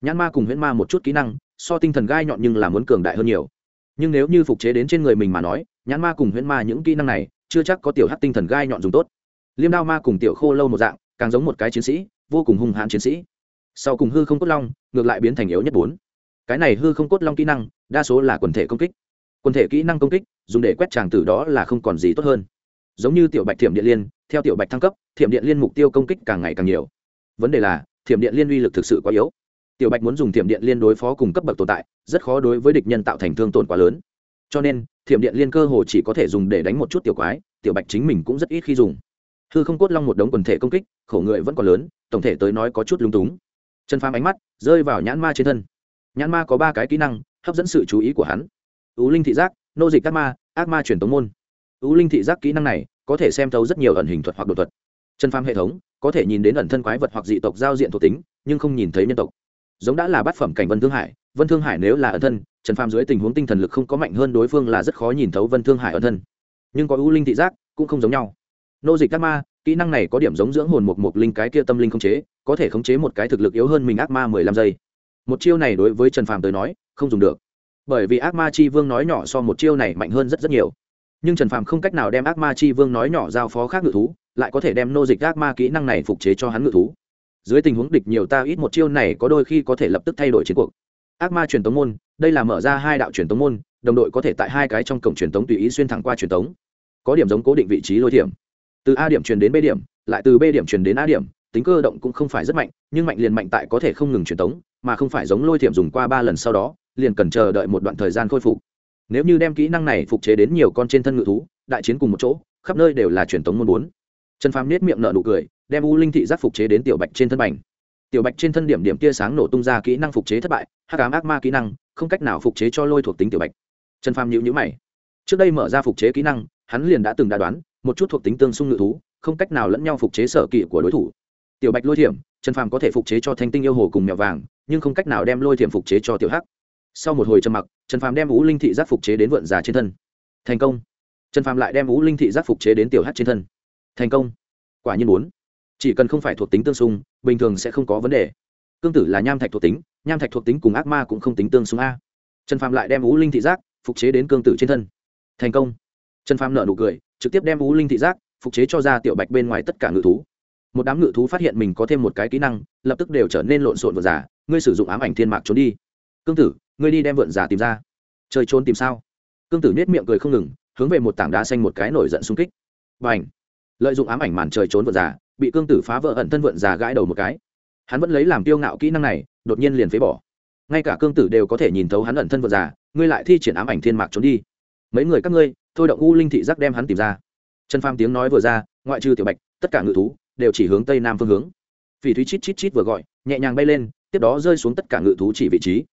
Nhãn ma cùng huyễn ma một chút kỹ năng, so tinh thần gai nhọn nhưng là muốn cường đại hơn nhiều. Nhưng nếu như phục chế đến trên người mình mà nói, nhãn ma cùng huyễn ma những kỹ năng này, chưa chắc có tiểu hắc tinh thần gai nhọn dùng tốt. Liêm đao ma cùng tiểu khô lâu một dạng càng giống một cái chiến sĩ, vô cùng hung hãn chiến sĩ. Sau cùng hư không cốt long, ngược lại biến thành yếu nhất bốn. Cái này hư không cốt long kỹ năng, đa số là quần thể công kích. Quần thể kỹ năng công kích, dùng để quét tràng tử đó là không còn gì tốt hơn. Giống như tiểu bạch thiểm điện liên, theo tiểu bạch thăng cấp, thiểm điện liên mục tiêu công kích càng ngày càng nhiều. Vấn đề là, thiểm điện liên uy lực thực sự quá yếu. Tiểu bạch muốn dùng thiểm điện liên đối phó cùng cấp bậc tồn tại, rất khó đối với địch nhân tạo thành thương tổn quá lớn. Cho nên, thiểm điện liên cơ hồ chỉ có thể dùng để đánh một chút tiểu quái, tiểu bạch chính mình cũng rất ít khi dùng hư không cốt long một đống quần thể công kích, khổ người vẫn còn lớn, tổng thể tới nói có chút lung túng. Trần phàm ánh mắt rơi vào nhãn ma trên thân. Nhãn ma có ba cái kỹ năng, hấp dẫn sự chú ý của hắn. Ú linh thị giác, nô dịch các ma, ác ma truyền tống môn. Ú linh thị giác kỹ năng này có thể xem thấu rất nhiều ẩn hình thuật hoặc đột thuật. Trần phàm hệ thống có thể nhìn đến ẩn thân quái vật hoặc dị tộc giao diện thuộc tính, nhưng không nhìn thấy nhân tộc. Giống đã là bát phẩm cảnh vân thương hải, vân thương hải nếu là ẩn thân, trần phàm dưới tình huống tinh thần lực không có mạnh hơn đối phương là rất khó nhìn thấu vân thương hải ẩn thân. Nhưng có ưu linh thị giác cũng không giống nhau nô dịch ác ma, kỹ năng này có điểm giống dưỡng hồn một mục linh cái kia tâm linh không chế, có thể khống chế một cái thực lực yếu hơn mình ác ma mười lăm giây. Một chiêu này đối với trần phàm tới nói, không dùng được. Bởi vì ác ma chi vương nói nhỏ so một chiêu này mạnh hơn rất rất nhiều. Nhưng trần phàm không cách nào đem ác ma chi vương nói nhỏ giao phó khác ngự thú, lại có thể đem nô dịch ác ma kỹ năng này phục chế cho hắn ngự thú. Dưới tình huống địch nhiều ta ít một chiêu này có đôi khi có thể lập tức thay đổi chiến cuộc. Ác ma truyền tống môn, đây là mở ra hai đạo truyền tống môn, đồng đội có thể tại hai cái trong cổng truyền tống tùy ý xuyên thẳng qua truyền tống. Có điểm giống cố định vị trí lôi điểm từ a điểm truyền đến b điểm, lại từ b điểm truyền đến a điểm, tính cơ động cũng không phải rất mạnh, nhưng mạnh liền mạnh tại có thể không ngừng truyền tống, mà không phải giống lôi thiểm dùng qua ba lần sau đó, liền cần chờ đợi một đoạn thời gian khôi phục. Nếu như đem kỹ năng này phục chế đến nhiều con trên thân ngự thú, đại chiến cùng một chỗ, khắp nơi đều là truyền tống môn bốn trần phàm nết miệng nở nụ cười, đem u linh thị giác phục chế đến tiểu bạch trên thân bành. Tiểu bạch trên thân điểm điểm tia sáng nổ tung ra kỹ năng phục chế thất bại hát cám ác ma kỹ năng, không cách nào phục chế cho lôi thuộc tính tiểu bạch. Trần phàm nhịu nhữ mày. Trước đây mở ra phục chế kỹ năng, hắn liền đã từng đã đoán một chút thuộc tính tương xung ngự thú, không cách nào lẫn nhau phục chế sở kỵ của đối thủ. Tiểu bạch lôi thiểm, trần phàm có thể phục chế cho thanh tinh yêu hồ cùng mèo vàng, nhưng không cách nào đem lôi thiểm phục chế cho tiểu hắc. Sau một hồi trầm mặc, trần phàm đem vũ linh thị giác phục chế đến vượn già trên thân. Thành công. Trần phàm lại đem vũ linh thị giác phục chế đến tiểu hắc trên thân. Thành công. Quả nhiên bốn chỉ cần không phải thuộc tính tương xung, bình thường sẽ không có vấn đề. Cương tử là nham thạch thuộc tính, nham thạch thuộc tính cùng ác ma cũng không tính tương xung a. Trần phàm lại đem vũ linh thị giác phục chế đến cương tử trên thân. Thành công. Trần phàm nợ nụ cười trực tiếp đem u linh thị giác, phục chế cho ra tiểu bạch bên ngoài tất cả ngự thú. Một đám ngự thú phát hiện mình có thêm một cái kỹ năng, lập tức đều trở nên lộn xộn vượt giả ngươi sử dụng ám ảnh thiên mạc trốn đi. Cương tử, ngươi đi đem vượn giả tìm ra. Chơi trốn tìm sao? Cương tử nết miệng cười không ngừng, hướng về một tảng đá xanh một cái nổi giận xung kích. B à ảnh lợi dụng ám ảnh màn trời trốn vượn giả bị cương tử phá vỡ ẩn thân vượn giả gãi đầu một cái. Hắn vẫn lấy làm tiêu ngạo kỹ năng này, đột nhiên liền phế bỏ. Ngay cả cương tử đều có thể nhìn thấu hắn ẩn thân vượn giả ngươi lại thi triển ám ảnh thiên mạc trốn đi. Mấy người các ngươi thôi động u linh thị giác đem hắn tìm ra. Trần pham tiếng nói vừa ra, ngoại trừ tiểu bạch, tất cả ngự thú đều chỉ hướng tây nam phương hướng. Phỉ thúy chít chít chít vừa gọi, nhẹ nhàng bay lên, tiếp đó rơi xuống tất cả ngự thú chỉ vị trí.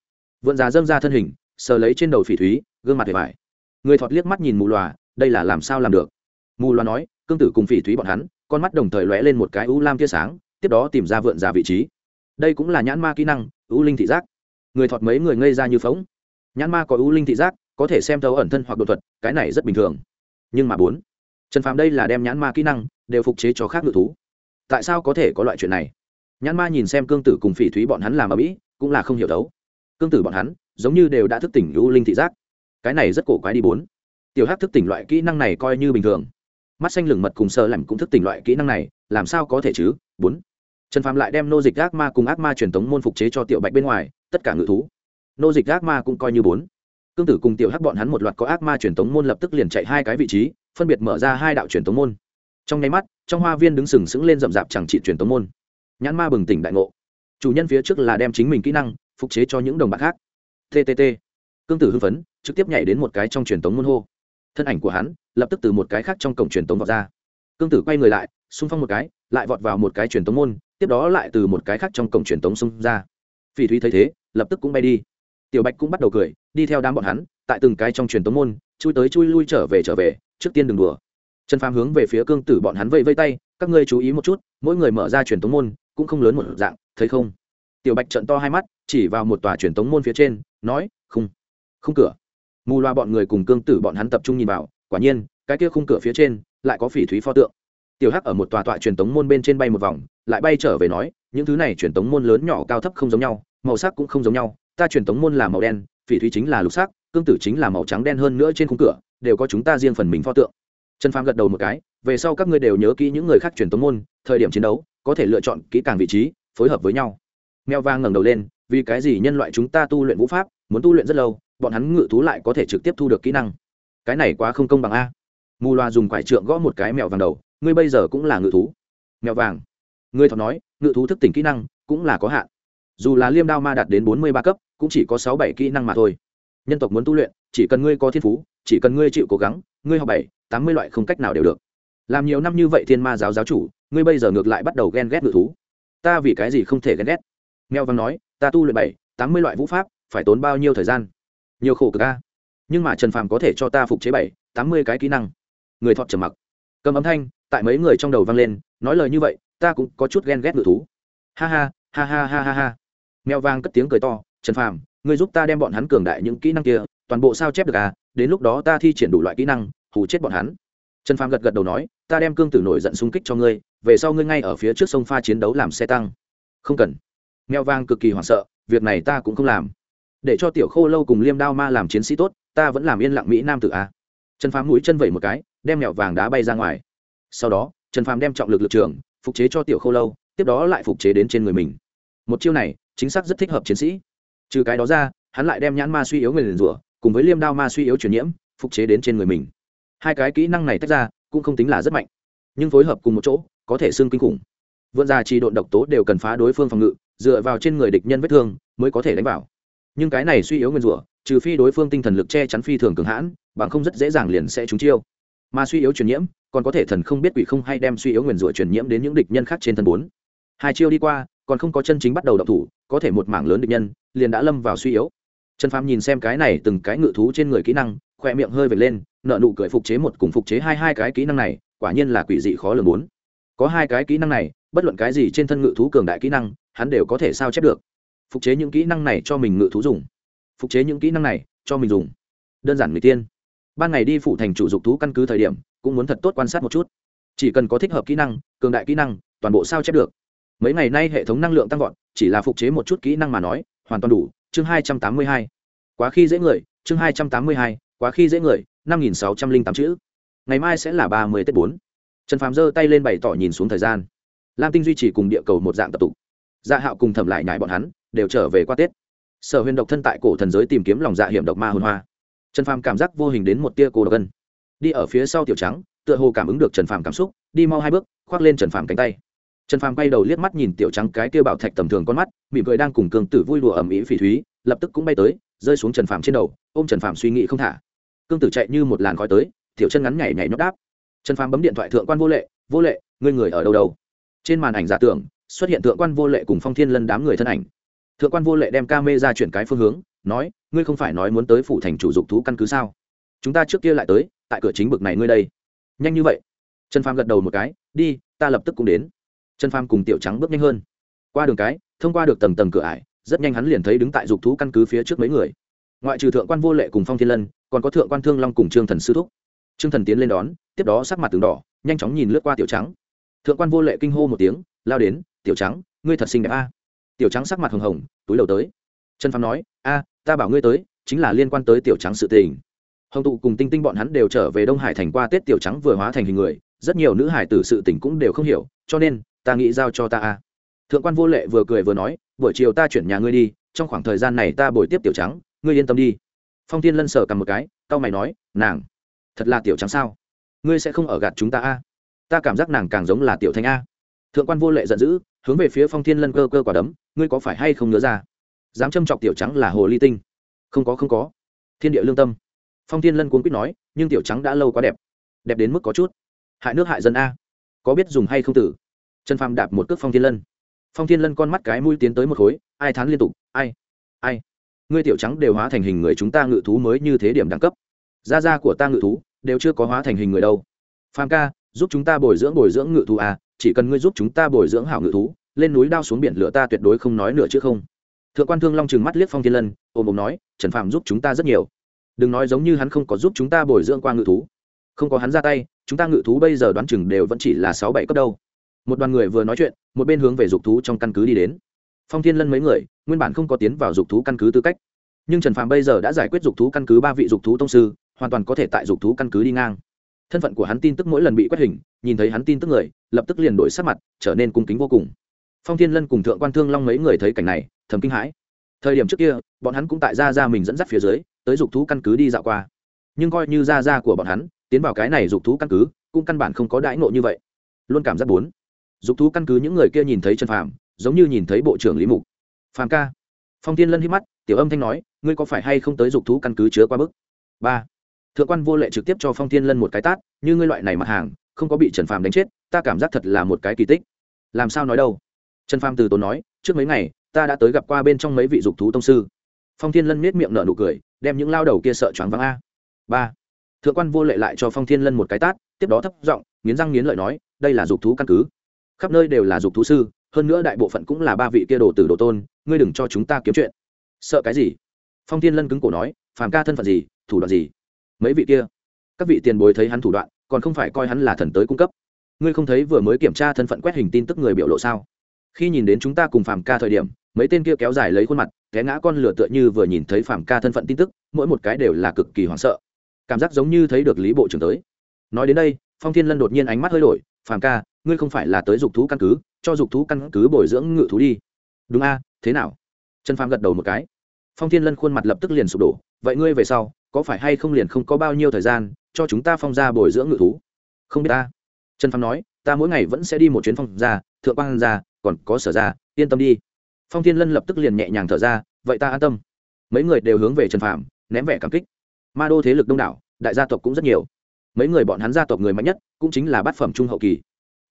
Vượn già dâng ra thân hình, sờ lấy trên đầu phỉ thúy, gương mặt hề vải người thọt liếc mắt nhìn mù loà, đây là làm sao làm được? Mù loà nói, cương tử cùng phỉ thúy bọn hắn, con mắt đồng thời lóe lên một cái u lam tia sáng, tiếp đó tìm ra vượn già vị trí. Đây cũng là nhãn ma kỹ năng, u linh thị giác. Người thọt mấy người ngây ra như phóng nhãn ma có u linh thị giác có thể xem thấu ẩn thân hoặc đột thuật, cái này rất bình thường. Nhưng mà bốn, trần phàm đây là đem nhãn ma kỹ năng đều phục chế cho khác ngự thú. Tại sao có thể có loại chuyện này? Nhãn ma nhìn xem cương tử cùng phỉ thúy bọn hắn làm ở mỹ cũng là không hiểu đấu cương tử bọn hắn giống như đều đã thức tỉnh u linh thị giác. Cái này rất cổ quái đi bốn. Tiểu hát thức tỉnh loại kỹ năng này coi như bình thường. Mắt xanh lửng mật cùng sơ lạnh cũng thức tỉnh loại kỹ năng này, làm sao có thể chứ? Bốn. Trần phàm lại đem nô dịch ác ma cùng ác ma truyền thống môn phục chế cho tiểu bạch bên ngoài, tất cả ngự thú. Nô dịch ác ma cũng coi như bốn cương tử cùng tiểu hắc bọn hắn một loạt có ác ma truyền tống môn lập tức liền chạy hai cái vị trí, phân biệt mở ra hai đạo truyền tống môn. Trong nháy mắt, trong hoa viên đứng sừng sững lên rậm rạp chẳng trị truyền tống môn. Nhãn ma bừng tỉnh đại ngộ. Chủ nhân phía trước là đem chính mình kỹ năng, phục chế cho những đồng bạc khác. Ttt cương tử hưng phấn, trực tiếp nhảy đến một cái trong truyền tống môn hô. Thân ảnh của hắn, lập tức từ một cái khác trong cổng truyền tống vọt ra. Cương tử quay người lại, xung phong một cái, lại vọt vào một cái truyền tống môn, tiếp đó lại từ một cái khác trong cổng truyền tống xung ra. Phỉ thúy thấy thế, lập tức cũng bay đi tiểu bạch cũng bắt đầu cười, đi theo đám bọn hắn, tại từng cái trong truyền tống môn, chui tới chui lui trở về trở về, trước tiên đừng đùa. Trần phàm hướng về phía cương tử bọn hắn vây vây tay, các ngươi chú ý một chút, mỗi người mở ra truyền tống môn, cũng không lớn một dạng, thấy không? Tiểu bạch trận to hai mắt, chỉ vào một tòa truyền tống môn phía trên, nói không không cửa. Mù loa bọn người cùng cương tử bọn hắn tập trung nhìn vào, quả nhiên, cái kia khung cửa phía trên lại có phỉ thúy pho tượng. Tiểu hắc ở một tòa tọa truyền tống môn bên trên bay một vòng, lại bay trở về nói, những thứ này truyền tống môn lớn nhỏ cao thấp không giống nhau, màu sắc cũng không giống nhau ta truyền tống môn là màu đen, phỉ thúy chính là lục sắc, cương tử chính là màu trắng đen hơn nữa trên khung cửa, đều có chúng ta riêng phần mình pho tượng. Trần phàm gật đầu một cái, về sau các ngươi đều nhớ kỹ những người khác truyền tống môn, thời điểm chiến đấu, có thể lựa chọn kỹ càng vị trí, phối hợp với nhau. Mèo vang ngẩng đầu lên, vì cái gì nhân loại chúng ta tu luyện vũ pháp, muốn tu luyện rất lâu, bọn hắn ngự thú lại có thể trực tiếp thu được kỹ năng. Cái này quá không công bằng a. Mù loa dùng quải trượng gõ một cái mèo vàng đầu, ngươi bây giờ cũng là ngự thú. Mèo vàng, ngươi thọ nói, ngự thú thức tỉnh kỹ năng cũng là có hạn. Dù là liêm đao ma đạt đến bốn mươi ba cấp cũng chỉ có sáu bảy kỹ năng mà thôi. Nhân tộc muốn tu luyện, chỉ cần ngươi có thiên phú, chỉ cần ngươi chịu cố gắng, ngươi học bảy, tám mươi loại không cách nào đều được. Làm nhiều năm như vậy thiên ma giáo giáo chủ, ngươi bây giờ ngược lại bắt đầu ghen ghét ngự thú. Ta vì cái gì không thể ghen ghét? Mèo vàng nói, ta tu luyện bảy, tám mươi loại vũ pháp, phải tốn bao nhiêu thời gian? Nhiều khổ cực ca nhưng mà trần phàm có thể cho ta phục chế bảy, tám mươi cái kỹ năng. Người thọt trầm mặc. Cầm âm thanh, tại mấy người trong đầu vang lên, nói lời như vậy, ta cũng có chút ghen ghét ngự thú. Ha ha ha ha ha ha ha. Mèo vang cất tiếng cười to trần phàm người giúp ta đem bọn hắn cường đại những kỹ năng kia, toàn bộ sao chép được à? Đến lúc đó ta thi triển đủ loại kỹ năng, hù chết bọn hắn. Trần phàm gật gật đầu nói, ta đem cương tử nổi giận xung kích cho ngươi, về sau ngươi ngay ở phía trước sông pha chiến đấu làm xe tăng. Không cần. Mèo vang cực kỳ hoảng sợ, việc này ta cũng không làm. Để cho tiểu khô lâu cùng liêm đao ma làm chiến sĩ tốt, ta vẫn làm yên lặng mỹ nam tử a trần phàm mũi chân vẩy một cái, đem mèo vàng đá bay ra ngoài. Sau đó, trần phàm đem trọng lực lực trường, phục chế cho tiểu khô lâu, tiếp đó lại phục chế đến trên người mình. Một chiêu này, chính xác rất thích hợp chiến sĩ trừ cái đó ra, hắn lại đem nhãn ma suy yếu người liền rủa, cùng với liêm đao ma suy yếu truyền nhiễm, phục chế đến trên người mình. Hai cái kỹ năng này tách ra, cũng không tính là rất mạnh, nhưng phối hợp cùng một chỗ, có thể xương kinh khủng. Vượn ra trì độn độc tố đều cần phá đối phương phòng ngự, dựa vào trên người địch nhân vết thương mới có thể đánh vào. Nhưng cái này suy yếu nguyên rủa, trừ phi đối phương tinh thần lực che chắn phi thường cường hãn, bằng không rất dễ dàng liền sẽ trúng chiêu. Mà suy yếu truyền nhiễm, còn có thể thần không biết quỷ không hay đem suy yếu nguyên rủa truyền nhiễm đến những địch nhân khác trên thân bốn. Hai chiêu đi qua, còn không có chân chính bắt đầu độc thủ có thể một mảng lớn địch nhân, liền đã lâm vào suy yếu. Trần phàm nhìn xem cái này từng cái ngự thú trên người kỹ năng khoe miệng hơi vệt lên nợ nụ cười phục chế một cùng phục chế hai hai cái kỹ năng này, quả nhiên là quỷ dị khó lường bốn. Có hai cái kỹ năng này, bất luận cái gì trên thân ngự thú cường đại kỹ năng, hắn đều có thể sao chép được. Phục chế những kỹ năng này cho mình ngự thú dùng. Phục chế những kỹ năng này cho mình dùng. Đơn giản người tiên. Ban ngày đi phụ thành chủ dục thú căn cứ thời điểm, cũng muốn thật tốt quan sát một chút. Chỉ cần có thích hợp kỹ năng, cường đại kỹ năng, toàn bộ sao chép được. Mấy ngày nay hệ thống năng lượng tăng vọt chỉ là phục chế một chút kỹ năng mà nói, hoàn toàn đủ, chương hai trăm tám mươi hai. Quá khi dễ người, chương hai trăm tám mươi hai, quá khi dễ người, năm nghìn sáu trăm linh tám chữ. Ngày mai sẽ là ba mươi tết bốn. Trần phàm giơ tay lên bày tỏ nhìn xuống thời gian. Lam tinh duy trì cùng địa cầu một dạng tập tục. Dạ hạo cùng thẩm lại nhải bọn hắn đều trở về qua tết. Sở huyền độc thân tại cổ thần giới tìm kiếm lòng dạ hiểm độc ma hồn hoa. Trần phàm cảm giác vô hình đến một tia cô độc cân đi ở phía sau tiểu trắng, tựa hồ cảm ứng được trần phàm cảm xúc, đi mau hai bước, khoác lên trần phàm cánh tay trần phàm quay đầu liếc mắt nhìn tiểu trắng cái kia bảo thạch tầm thường con mắt, mỉm cười đang cùng cương tử vui đùa ẩm ý phỉ thúy, lập tức cũng bay tới, rơi xuống trần phàm trên đầu, ôm trần phàm suy nghĩ không thả. Cương tử chạy như một làn khói tới, tiểu chân ngắn nhảy nhảy nhót đáp. Trần phàm bấm điện thoại thượng quan vô lệ vô lệ, ngươi người ở đâu đâu? Trên màn ảnh giả tưởng, xuất hiện thượng quan vô lệ cùng phong thiên lân đám người thân ảnh. Thượng quan vô lệ đem ca mê ra chuyển cái phương hướng, nói, ngươi không phải nói muốn tới phủ thành chủ dục thú căn cứ sao? Chúng ta trước kia lại tới, tại cửa chính bực này ngươi đây. Nhanh như vậy. Trần phàm gật đầu một cái, đi, ta lập tức cũng đến trần phàm cùng tiểu trắng bước nhanh hơn. Qua đường cái, thông qua được tầng tầng cửa ải, rất nhanh hắn liền thấy đứng tại dục thú căn cứ phía trước mấy người. Ngoại trừ thượng quan vô lệ cùng phong thiên lân, còn có thượng quan thương long cùng trương thần sư thúc. Trương thần tiến lên đón, tiếp đó sắc mặt tường đỏ, nhanh chóng nhìn lướt qua tiểu trắng. Thượng quan vô lệ kinh hô một tiếng, lao đến, tiểu trắng, ngươi thật xinh đẹp a. Tiểu trắng sắc mặt hồng hồng, túi đầu tới. Trần phàm nói, a, ta bảo ngươi tới, chính là liên quan tới tiểu trắng sự tình. Hồng tụ cùng tinh tinh bọn hắn đều trở về đông hải thành qua tết tiểu trắng vừa hóa thành hình người, rất nhiều nữ hải tử sự tình cũng đều không hiểu, cho nên ta nghĩ giao cho ta a thượng quan vô lệ vừa cười vừa nói, buổi chiều ta chuyển nhà ngươi đi, trong khoảng thời gian này ta bồi tiếp tiểu trắng, ngươi yên tâm đi. Phong tiên lân sở cầm một cái tao mày nói, nàng, thật là tiểu trắng sao? Ngươi sẽ không ở gạt chúng ta a ta cảm giác nàng càng giống là tiểu thanh a. Thượng quan vô lệ giận dữ, hướng về phía phong thiên lân cơ cơ quả đấm, ngươi có phải hay không nhớ ra? Dám châm chọc tiểu trắng là hồ ly tinh. Không có không có. Thiên địa lương tâm. Phong thiên lân cuốn quýt nói, nhưng tiểu trắng đã lâu quá đẹp đẹp đến mức có chút. Hại nước hại dân a. Có biết dùng hay không tử? Trần phàm đạp một cước phong thiên lân. Phong thiên lân con mắt cái mũi tiến tới một khối, ai thán liên tục, ai ai. Ngươi tiểu trắng đều hóa thành hình người chúng ta ngự thú mới như thế điểm đẳng cấp. Gia gia của ta ngự thú đều chưa có hóa thành hình người đâu. Phàm ca, giúp chúng ta bồi dưỡng bồi dưỡng ngự thú à chỉ cần ngươi giúp chúng ta bồi dưỡng hảo ngự thú, lên núi đao xuống biển lửa ta tuyệt đối không nói nửa chứ không. Thượng quan thương long chừng mắt liếc phong thiên lân ôm ôm nói, trần phàm giúp chúng ta rất nhiều. Đừng nói giống như hắn không có giúp chúng ta bồi dưỡng qua ngự thú. Không có hắn ra tay, chúng ta ngự thú bây giờ đoán chừng đều vẫn chỉ là sáu bảy cấp đâu một đoàn người vừa nói chuyện, một bên hướng về dục thú trong căn cứ đi đến. Phong thiên lân mấy người, nguyên bản không có tiến vào dục thú căn cứ tư cách. Nhưng trần phạm bây giờ đã giải quyết dục thú căn cứ ba vị dục thú tông sư, hoàn toàn có thể tại dục thú căn cứ đi ngang. Thân phận của hắn tin tức mỗi lần bị quét hình, nhìn thấy hắn tin tức người, lập tức liền đổi sắc mặt, trở nên cung kính vô cùng. Phong thiên lân cùng thượng quan thương long mấy người thấy cảnh này, thầm kinh hãi. Thời điểm trước kia, bọn hắn cũng tại ra ra mình dẫn dắt phía dưới, tới dục thú căn cứ đi dạo qua. Nhưng coi như ra ra của bọn hắn, tiến vào cái này dục thú căn cứ, cũng căn bản không có đãi ngộ như vậy. Luôn cảm giác bốn dục thú căn cứ những người kia nhìn thấy trần phàm, giống như nhìn thấy bộ trưởng lý mục. Phàm ca. Phong thiên lân hít mắt, tiểu âm thanh nói, ngươi có phải hay không tới dục thú căn cứ chứa qua bức? Ba. Thượng quan vô lệ trực tiếp cho phong thiên lân một cái tát, như ngươi loại này mặt hàng, không có bị trần phàm đánh chết, ta cảm giác thật là một cái kỳ tích. Làm sao nói đâu? Trần phàm từ tốn nói, trước mấy ngày, ta đã tới gặp qua bên trong mấy vị dục thú tông sư. Phong thiên lân miết miệng nở nụ cười, đem những lao đầu kia sợ choáng váng a. Ba. Thượng quan vô lệ lại cho phong thiên lân một cái tát, tiếp đó thấp giọng, nghiến răng nghiến lợi nói, đây là dục thú căn cứ khắp nơi đều là dục thú sư, hơn nữa đại bộ phận cũng là ba vị kia đồ tử đồ tôn, ngươi đừng cho chúng ta kiếm chuyện. Sợ cái gì? Phong thiên lân cứng cổ nói, phàm ca thân phận gì, thủ đoạn gì? Mấy vị kia? Các vị tiền bối thấy hắn thủ đoạn, còn không phải coi hắn là thần tới cung cấp. Ngươi không thấy vừa mới kiểm tra thân phận quét hình tin tức người biểu lộ sao? Khi nhìn đến chúng ta cùng phàm ca thời điểm, mấy tên kia kéo dài lấy khuôn mặt, té ngã con lửa tựa như vừa nhìn thấy phàm ca thân phận tin tức, mỗi một cái đều là cực kỳ hoảng sợ. Cảm giác giống như thấy được lý bộ trưởng tới. Nói đến đây, phong thiên lân đột nhiên ánh mắt hơi đổi, phàm ca ngươi không phải là tới dục thú căn cứ cho dục thú căn cứ bồi dưỡng ngự thú đi. Đúng a thế nào? Trần phàm gật đầu một cái. Phong thiên lân khuôn mặt lập tức liền sụp đổ. Vậy ngươi về sau có phải hay không liền không có bao nhiêu thời gian cho chúng ta phong ra bồi dưỡng ngự thú? Không biết ta. Trần phàm nói ta mỗi ngày vẫn sẽ đi một chuyến phong ra thượng quan gia còn có sở gia yên tâm đi. Phong thiên lân lập tức liền nhẹ nhàng thở ra vậy ta an tâm. Mấy người đều hướng về trần Phàm, ném vẻ cảm kích. Ma đô thế lực đông đảo đại gia tộc cũng rất nhiều. Mấy người bọn hắn gia tộc người mạnh nhất cũng chính là bát phẩm trung hậu kỳ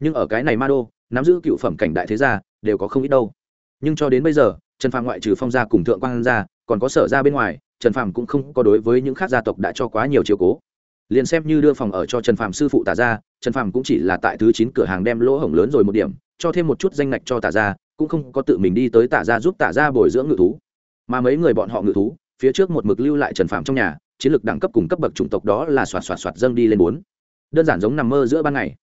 nhưng ở cái này ma đô, nắm giữ cựu phẩm cảnh đại thế gia đều có không ít đâu. Nhưng cho đến bây giờ, trần Phàm ngoại trừ phong gia cùng thượng quan gia, còn có sở gia bên ngoài, trần Phàm cũng không có đối với những khác gia tộc đã cho quá nhiều chiều cố. Liền xem như đưa phòng ở cho trần Phàm sư phụ tả ra trần Phàm cũng chỉ là tại thứ chín cửa hàng đem lỗ hổng lớn rồi một điểm, cho thêm một chút danh ngạch cho tả ra cũng không có tự mình đi tới tả ra giúp tả ra bồi dưỡng ngự thú. Mà mấy người bọn họ ngự thú, phía trước một mực lưu lại trần Phàm trong nhà, chiến lược đẳng cấp cùng cấp bậc chủng tộc đó là xoạt xoạt xoạt dâng đi lên bốn. Đơn giản giống nằm mơ giữa ban ngày.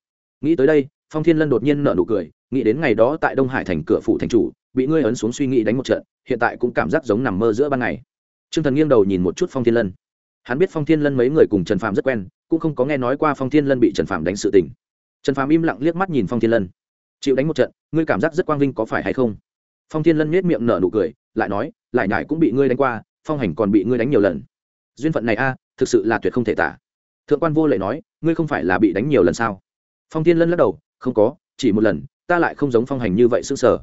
Nghĩ tới đây phong thiên lân đột nhiên nở nụ cười, nghĩ đến ngày đó tại đông hải thành cửa phủ thành chủ, bị ngươi ấn xuống suy nghĩ đánh một trận, hiện tại cũng cảm giác giống nằm mơ giữa ban ngày. T r ư ơ n g thần nghiêng đầu nhìn một chút phong thiên lân. Hắn biết phong thiên lân mấy người cùng trần phạm rất quen, cũng không có nghe nói qua phong thiên lân bị trần phạm đánh sự tình. Trần phạm im lặng liếc mắt nhìn phong thiên lân. Chịu đánh một trận, ngươi cảm giác rất quang vinh có phải hay không? Phong thiên lân nhét miệng nở nụ cười, lại nói, lại nhải cũng bị ngươi đánh qua, phong hành còn bị ngươi đánh nhiều lần. Duyên phận này a, thực sự là tuyệt không thể tả. Thượng quan vô lệ nói, ngươi không phải là bị đánh nhiều lần sao? Phong thiên lân lắc đầu không có, chỉ một lần, ta lại không giống phong hành như vậy s ư sở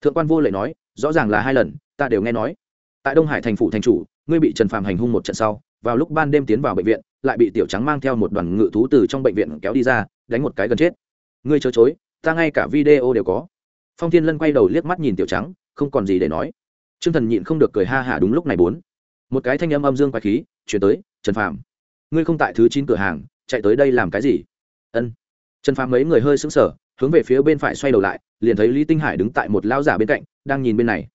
thượng quan vô lệ nói, rõ ràng là hai lần, ta đều nghe nói. Tại đông hải thành phủ thành chủ, ngươi bị trần phàm hành hung một trận sau, vào lúc ban đêm tiến vào bệnh viện, lại bị tiểu trắng mang theo một đoàn ngự thú từ trong bệnh viện kéo đi ra, đánh một cái gần chết. Ngươi chớ chối, ta ngay cả video đều có. Phong thiên lân quay đầu liếc mắt nhìn tiểu trắng, không còn gì để nói. T r ư ơ n g thần nhịn không được cười ha hả đúng lúc này bốn. Một cái thanh âm âm dương quái khí, chuyển tới, trần phàm, ngươi không tại thứ chín cửa hàng, chạy tới đây làm cái gì? Ân trần phàm mấy người hơi sững sờ, hướng về phía bên phải xoay đầu lại, liền thấy lý tinh hải đứng tại một lao giả bên cạnh, đang nhìn bên này.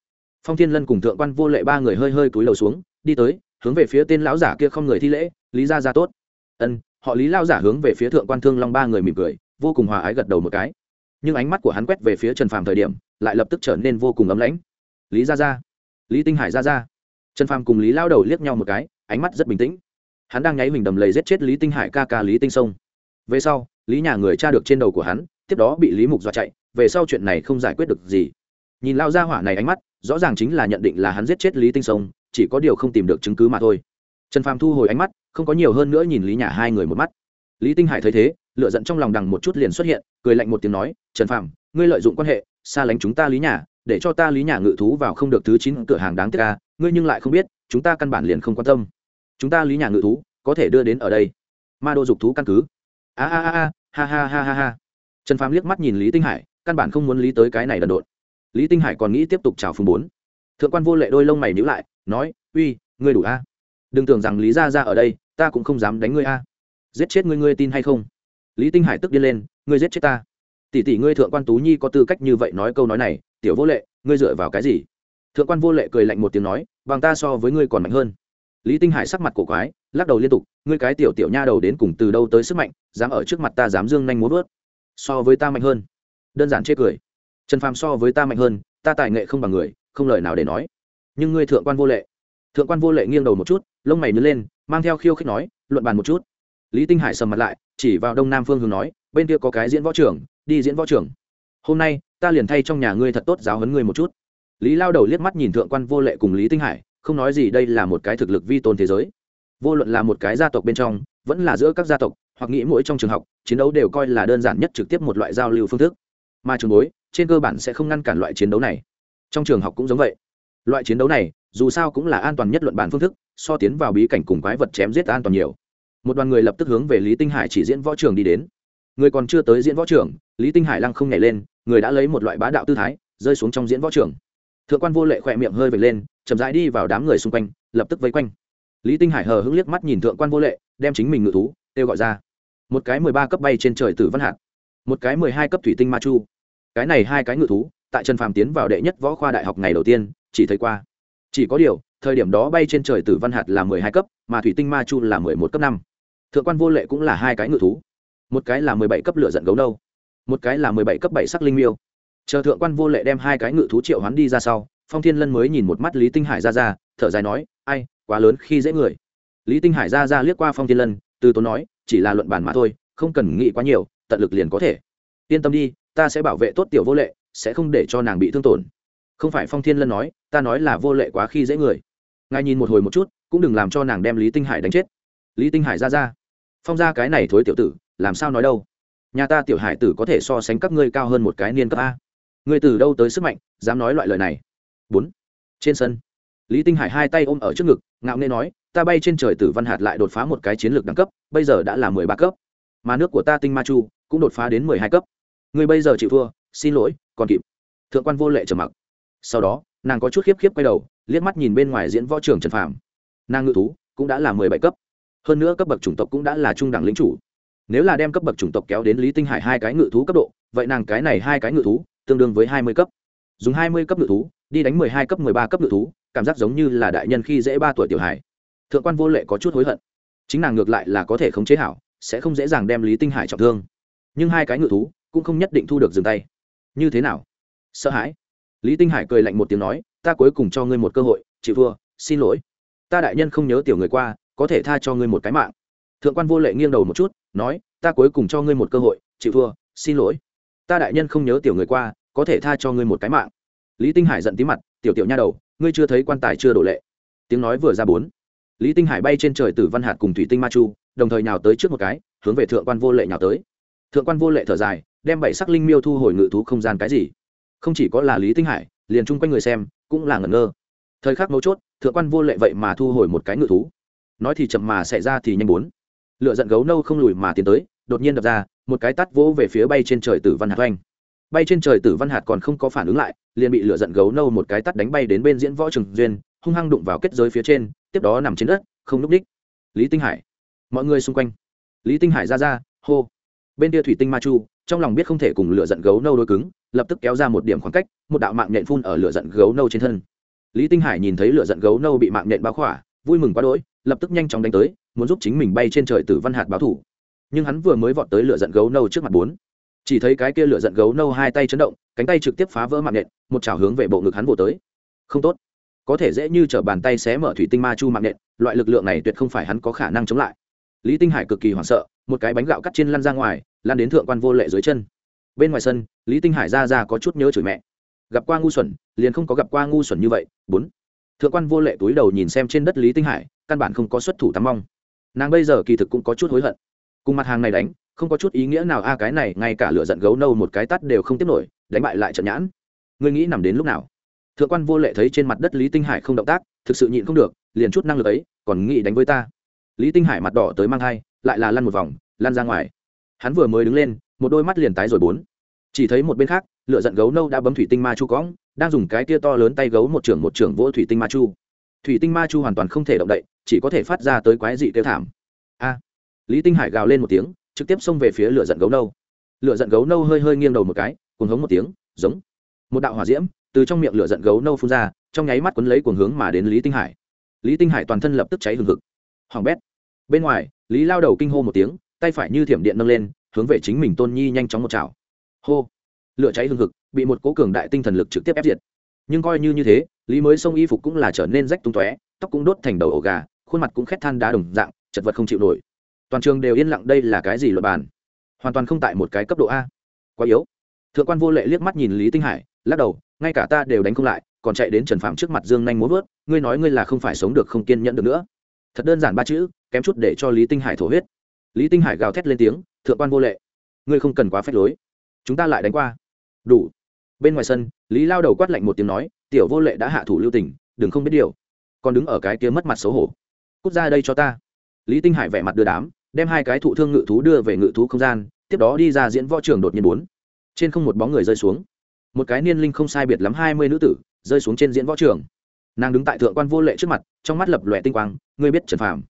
Phong thiên lân cùng thượng quan vô lệ ba người hơi hơi cúi đầu xuống, đi tới, hướng về phía tên lão giả kia không người thi lễ, lý ra ra tốt. Ân, họ lý lao giả hướng về phía thượng quan thương long ba người mỉm cười, vô cùng hòa ái gật đầu một cái. Nhưng ánh mắt của hắn quét về phía trần phàm thời điểm, lại lập tức trở nên vô cùng ấm lãnh. Lý ra ra lý tinh hải ra ra trần phàm cùng lý lao đầu liếc nhau một cái, ánh mắt rất bình tĩnh. Hắn đang nháy mình đầm lầy giết chết lý tinh hải ca ca lý tinh sông về sau, lý nhà người cha được trên đầu của hắn, tiếp đó bị lý mục dọa chạy, về sau chuyện này không giải quyết được gì. Nhìn lao ra hỏa này ánh mắt, rõ ràng chính là nhận định là hắn giết chết lý tinh sông, chỉ có điều không tìm được chứng cứ mà thôi. Trần phàm thu hồi ánh mắt, không có nhiều hơn nữa nhìn lý nhà hai người một mắt. Lý tinh hải thấy thế lựa giận trong lòng đằng một chút liền xuất hiện, cười lạnh một tiếng nói, trần phàm, ngươi lợi dụng quan hệ, xa lánh chúng ta lý nhà, để cho ta lý nhà ngự thú vào không được thứ chín cửa hàng đáng tiếc ca ngươi nhưng lại không biết, chúng ta căn bản liền không quan tâm. Chúng ta lý nhà ngự thú, có thể đưa đến ở đây. Ma đô dục thú căn cứ a a a ha ha ha ha ha. Trần phàm liếc mắt nhìn lý tinh hải, căn bản không muốn lý tới cái này đần độn. Lý tinh hải còn nghĩ tiếp tục chào phùng bốn. Thượng quan vô lệ đôi lông mày nhữ lại, nói, uy, ngươi đủ a. Đừng tưởng rằng lý ra ra ở đây, ta cũng không dám đánh ngươi a. Giết chết ngươi ngươi tin hay không? Lý tinh hải tức điên lên, ngươi giết chết ta. Tỷ tỷ ngươi thượng quan tú nhi có tư cách như vậy nói câu nói này, tiểu vô lệ, ngươi dựa vào cái gì? Thượng quan vô lệ cười lạnh một tiếng nói, bằng ta so với ngươi còn mạnh hơn lý tinh hải sắc mặt cổ quái, lắc đầu liên tục, ngươi cái tiểu tiểu nha đầu đến cùng từ đâu tới sức mạnh, dám ở trước mặt ta dám dương nhanh muốn vớt. So với ta mạnh hơn. Đơn giản chê cười. Trần phàm so với ta mạnh hơn, ta tài nghệ không bằng người, không lời nào để nói. Nhưng ngươi thượng quan vô lệ. Thượng quan vô lệ nghiêng đầu một chút, lông mày nứt lên, mang theo khiêu khích nói, luận bàn một chút. Lý tinh hải sầm mặt lại, chỉ vào đông nam phương hướng nói, bên kia có cái diễn võ trưởng, đi diễn võ trưởng. Hôm nay, ta liền thay trong nhà ngươi thật tốt giáo huấn ngươi một chút. Lý lao đầu liếc mắt nhìn thượng quan vô lệ cùng lý tinh hải không nói gì đây là một cái thực lực vi tôn thế giới. Vô luận là một cái gia tộc bên trong, vẫn là giữa các gia tộc, hoặc nghĩ mỗi trong trường học, chiến đấu đều coi là đơn giản nhất trực tiếp một loại giao lưu phương thức. Mà trường bối, trên cơ bản sẽ không ngăn cản loại chiến đấu này. Trong trường học cũng giống vậy. Loại chiến đấu này, dù sao cũng là an toàn nhất luận bản phương thức, so tiến vào bí cảnh cùng quái vật chém giết an toàn nhiều. Một đoàn người lập tức hướng về lý tinh hải chỉ diễn võ trường đi đến. Người còn chưa tới diễn võ trường, lý tinh hải lăng không nhảy lên, người đã lấy một loại bá đạo tư thái, rơi xuống trong diễn võ trường. Thượng quan vô lệ khỏe miệng hơi vệt lên chậm rãi đi vào đám người xung quanh, lập tức vây quanh. Lý tinh hải hờ hững liếc mắt nhìn thượng quan vô lệ, đem chính mình ngự thú, kêu gọi ra. Một cái mười ba cấp bay trên trời tử văn hạt, một cái mười hai cấp thủy tinh ma chu. Cái này hai cái ngự thú, tại trần phàm tiến vào đệ nhất võ khoa đại học ngày đầu tiên, chỉ thấy qua. Chỉ có điều, thời điểm đó bay trên trời tử văn hạt là mười hai cấp, mà thủy tinh ma chu là mười một cấp năm. Thượng quan vô lệ cũng là hai cái ngự thú. Một cái là mười bảy cấp lửa giận gấu đâu một cái là mười bảy cấp bảy sắc linh miêu. Chờ thượng quan vô lệ đem hai cái ngự thú triệu hoán đi ra sau phong thiên lân mới nhìn một mắt lý tinh hải ra ra, thở dài nói, ai, quá lớn khi dễ người. Lý tinh hải ra ra liếc qua phong thiên lân, từ tốn nói, chỉ là luận bản mà thôi, không cần nghĩ quá nhiều, tận lực liền có thể. Yên tâm đi, ta sẽ bảo vệ tốt tiểu vô lệ, sẽ không để cho nàng bị thương tổn. Không phải phong thiên lân nói, ta nói là vô lệ quá khi dễ người. Ngài nhìn một hồi một chút, cũng đừng làm cho nàng đem lý tinh hải đánh chết. Lý tinh hải ra ra, phong ra cái này thối tiểu tử, làm sao nói đâu? Nhà ta tiểu hải tử có thể so sánh các ngươi cao hơn một cái niên cấp a. Ngươi từ đâu tới sức mạnh, dám nói loại lời này? Bốn. Trên sân, lý tinh hải hai tay ôm ở trước ngực, ngạo nghê nói, ta bay trên trời tử văn hạt lại đột phá một cái chiến lược đẳng cấp, bây giờ đã là mười ba cấp. Mà nước của ta tinh ma chu cũng đột phá đến mười hai cấp. Người bây giờ chịu thua, xin lỗi, còn kịp. Thượng quan vô lệ trầm mặc. Sau đó, nàng có chút khiếp khiếp quay đầu, liếc mắt nhìn bên ngoài diễn võ trường trần phàm. Nàng ngự thú cũng đã là mười bảy cấp. Hơn nữa cấp bậc chủng tộc cũng đã là trung đẳng lính chủ. Nếu là đem cấp bậc chủng tộc kéo đến lý tinh hải hai cái ngự thú cấp độ, vậy nàng cái này hai cái ngự thú tương đương với hai mươi cấp. Dùng hai mươi cấp ngự thú đi đánh mười hai cấp mười ba cấp ngự thú, cảm giác giống như là đại nhân khi dễ ba tuổi tiểu hải thượng quan vô lệ có chút hối hận. Chính nàng ngược lại là có thể khống chế hảo, sẽ không dễ dàng đem lý tinh hải trọng thương. Nhưng hai cái ngự thú cũng không nhất định thu được dừng tay. Như thế nào? Sợ hãi. Lý tinh hải cười lạnh một tiếng nói, ta cuối cùng cho ngươi một cơ hội chị vua xin lỗi. Ta đại nhân không nhớ tiểu người qua, có thể tha cho ngươi một cái mạng. Thượng quan vô lệ nghiêng đầu một chút, nói, ta cuối cùng cho ngươi một cơ hội chị vua xin lỗi. Ta đại nhân không nhớ tiểu người qua, có thể tha cho ngươi một cái mạng lý tinh hải giận tí mặt, tiểu tiểu nha đầu, ngươi chưa thấy quan tài chưa đổ lệ. Tiếng nói vừa ra bốn. Lý tinh hải bay trên trời từ văn hạt cùng thủy tinh ma chu, đồng thời nhào tới trước một cái, hướng về thượng quan vô lệ nhào tới. Thượng quan vô lệ thở dài, đem bảy sắc linh miêu thu hồi ngự thú không gian cái gì. Không chỉ có là lý tinh hải, liền chung quanh người xem, cũng là ngẩn ngơ. Thời khắc mấu chốt, thượng quan vô lệ vậy mà thu hồi một cái ngự thú. Nói thì chậm mà xảy ra thì nhanh bốn. Lựa giận gấu nâu không lùi mà tiến tới, đột nhiên đập ra, một cái tắt vỗ về phía bay trên trời tử văn hạt oanh bay trên trời tử văn hạt còn không có phản ứng lại, liền bị lửa giận gấu nâu một cái tắt đánh bay đến bên diễn võ trường duyên, hung hăng đụng vào kết giới phía trên, tiếp đó nằm trên đất, không núp đích. Lý tinh hải. Mọi người xung quanh. Lý tinh hải ra ra, hô. Bên kia thủy tinh ma chu, trong lòng biết không thể cùng lửa giận gấu nâu đôi cứng, lập tức kéo ra một điểm khoảng cách, một đạo mạng nhện phun ở lửa giận gấu nâu trên thân. Lý tinh hải nhìn thấy lửa giận gấu nâu bị mạng nhện bao khỏa, vui mừng quá đỗi, lập tức nhanh chóng đánh tới, muốn giúp chính mình bay trên trời tử văn hạt báo thủ. Nhưng hắn vừa mới vọt tới lửa giận gấu nâu trước mặt bốn chỉ thấy cái kia lửa giận gấu nâu hai tay chấn động, cánh tay trực tiếp phá vỡ mạng nện, một chảo hướng về bộ ngực hắn vồ tới. Không tốt. Có thể dễ như t bàn tay xé mở thủy tinh ma chu mạng nện, loại lực lượng này tuyệt không phải hắn có khả năng chống lại. Lý tinh hải cực kỳ hoảng sợ, một cái bánh gạo cắt trên lăn ra ngoài lan đến thượng quan vô lệ dưới chân. Bên ngoài sân, lý tinh hải ra ra có chút nhớ chửi mẹ. Gặp qua ngu xuẩn, liền không có gặp qua ngu xuẩn như vậy. Bốn. Thượng quan vô lệ túi đầu nhìn xem trên đất lý tinh hải, căn bản không có xuất thủ tắm mong. Nàng bây giờ kỳ thực cũng có chút hối hận. Cùng mặt hàng này đánh không có chút ý nghĩa nào, a, cái này, ngay cả lửa giận gấu nâu một cái tắt đều không tiếp nổi, đánh bại lại trận nhãn. Ngươi nghĩ nằm đến lúc nào? Thượng quan vô lệ thấy trên mặt đất lý tinh hải không động tác, thực sự nhịn không được, liền chút năng lực ấy, còn nghĩ đánh với ta. Lý tinh hải mặt đỏ tới mang thai, lại là lăn một vòng, lăn ra ngoài. Hắn vừa mới đứng lên, một đôi mắt liền tái rồi bốn. Chỉ thấy một bên khác lựa giận gấu nâu đã bấm thủy tinh ma chu cõng, đang dùng cái tia to lớn tay gấu một trưởng một trưởng vỗ thủy tinh ma chu. Thủy tinh ma chu hoàn toàn không thể động đậy, chỉ có thể phát ra tới quái dị kêu thảm. A. Lý tinh hải gào lên một tiếng trực tiếp xông về phía lửa giận gấu nâu. Lửa giận gấu nâu hơi hơi nghiêng đầu một cái, cuồng hống một tiếng, giống một đạo hỏa diễm từ trong miệng lửa giận gấu nâu phun ra, trong nháy mắt quấn lấy cuồng hướng mà đến lý tinh hải. Lý tinh hải toàn thân lập tức cháy hừng hực. Hoàng bét. Bên ngoài, lý lao đầu kinh hô một tiếng, tay phải như thiểm điện nâng lên, hướng về chính mình tôn nhi nhanh chóng một chảo. Hô. Lửa cháy hừng hực, bị một cố cường đại tinh thần lực trực tiếp ép diệt. Nhưng coi như như thế, lý mới xông y phục cũng là trở nên rách tung tóe, tóc cũng đốt thành đầu ổ gà, khuôn mặt cũng khét than đá đồng dạng, chật vật không chịu nổi toàn trường đều yên lặng đây là cái gì luật bàn hoàn toàn không tại một cái cấp độ a. Quá yếu. Thượng quan vô lệ liếc mắt nhìn lý tinh hải, lắc đầu, ngay cả ta đều đánh không lại, còn chạy đến trần phạm trước mặt dương nhanh muốn vớt, ngươi nói ngươi là không phải sống được không kiên nhẫn được nữa. Thật đơn giản ba chữ, kém chút để cho lý tinh hải thổ huyết. Lý tinh hải gào thét lên tiếng, thượng quan vô lệ, ngươi không cần quá phép lối. Chúng ta lại đánh qua. Đủ. Bên ngoài sân, lý lao đầu quát lạnh một tiếng nói, tiểu vô lệ đã hạ thủ lưu tình, đừng không biết điều. Còn đứng ở cái kia mất mặt xấu hổ. Cút ra đây cho ta. Lý tinh hải vẻ mặt đưa đám đem hai cái thụ thương ngự thú đưa về ngự thú không gian, tiếp đó đi ra diễn võ trường đột nhiên bốn. Trên không một bóng người rơi xuống. Một cái niên linh không sai biệt lắm hai mươi nữ tử, rơi xuống trên diễn võ trường. Nàng đứng tại thượng quan vô lệ trước mặt, trong mắt lập lòe tinh quang, ngươi biết trần phàm.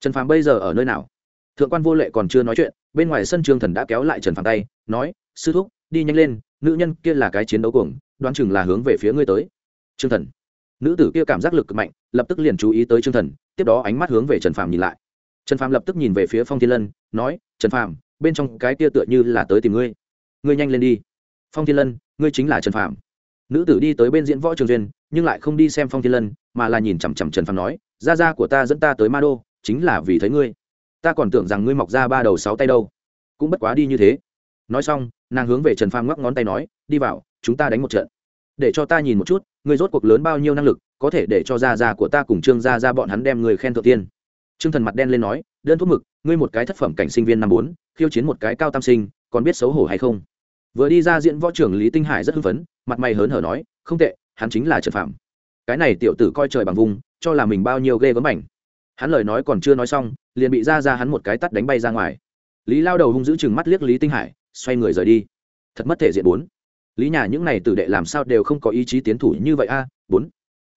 Trần phàm bây giờ ở nơi nào? Thượng quan vô lệ còn chưa nói chuyện, bên ngoài sân trương thần đã kéo lại trần phàm tay, nói, sư thúc, đi nhanh lên, nữ nhân kia là cái chiến đấu cuồng, đoán chừng là hướng về phía ngươi tới. Trương thần. Nữ tử kia cảm giác lực mạnh, lập tức liền chú ý tới trương thần, tiếp đó ánh mắt hướng về trần phàm nhìn lại trần phàm lập tức nhìn về phía phong thiên lân, nói, trần phàm, bên trong cái kia tựa như là tới tìm ngươi. Ngươi nhanh lên đi. Phong thiên lân, ngươi chính là trần phàm. Nữ tử đi tới bên diễn võ trường duyên, nhưng lại không đi xem phong thiên lân, mà là nhìn chằm chằm trần phàm nói, gia gia của ta dẫn ta tới ma đô, chính là vì thấy ngươi. Ta còn tưởng rằng ngươi mọc ra ba đầu sáu tay đâu. Cũng bất quá đi như thế. Nói xong, nàng hướng về trần phàm ngoắc ngón tay nói, đi vào, chúng ta đánh một trận. Để cho ta nhìn một chút, ngươi rốt cuộc lớn bao nhiêu năng lực, có thể để cho gia gia của ta cùng trương gia gia bọn hắn đem người khen thượng tiên trương thần mặt đen lên nói, đơn thuốc mực, ngươi một cái thất phẩm cảnh sinh viên năm bốn, khiêu chiến một cái cao tam sinh, còn biết xấu hổ hay không? Vừa đi ra diễn võ trưởng lý tinh hải rất hưng phấn, mặt mày hớn hở nói, không tệ, hắn chính là trần phạm. Cái này tiểu tử coi trời bằng vùng, cho là mình bao nhiêu ghê gớm mảnh hắn lời nói còn chưa nói xong, liền bị ra ra hắn một cái tát đánh bay ra ngoài. Lý lao đầu hung dữ chừng mắt liếc lý tinh hải, xoay người rời đi. Thật mất thể diện bốn. Lý nhà những này tử đệ làm sao đều không có ý chí tiến thủ như vậy a, bốn.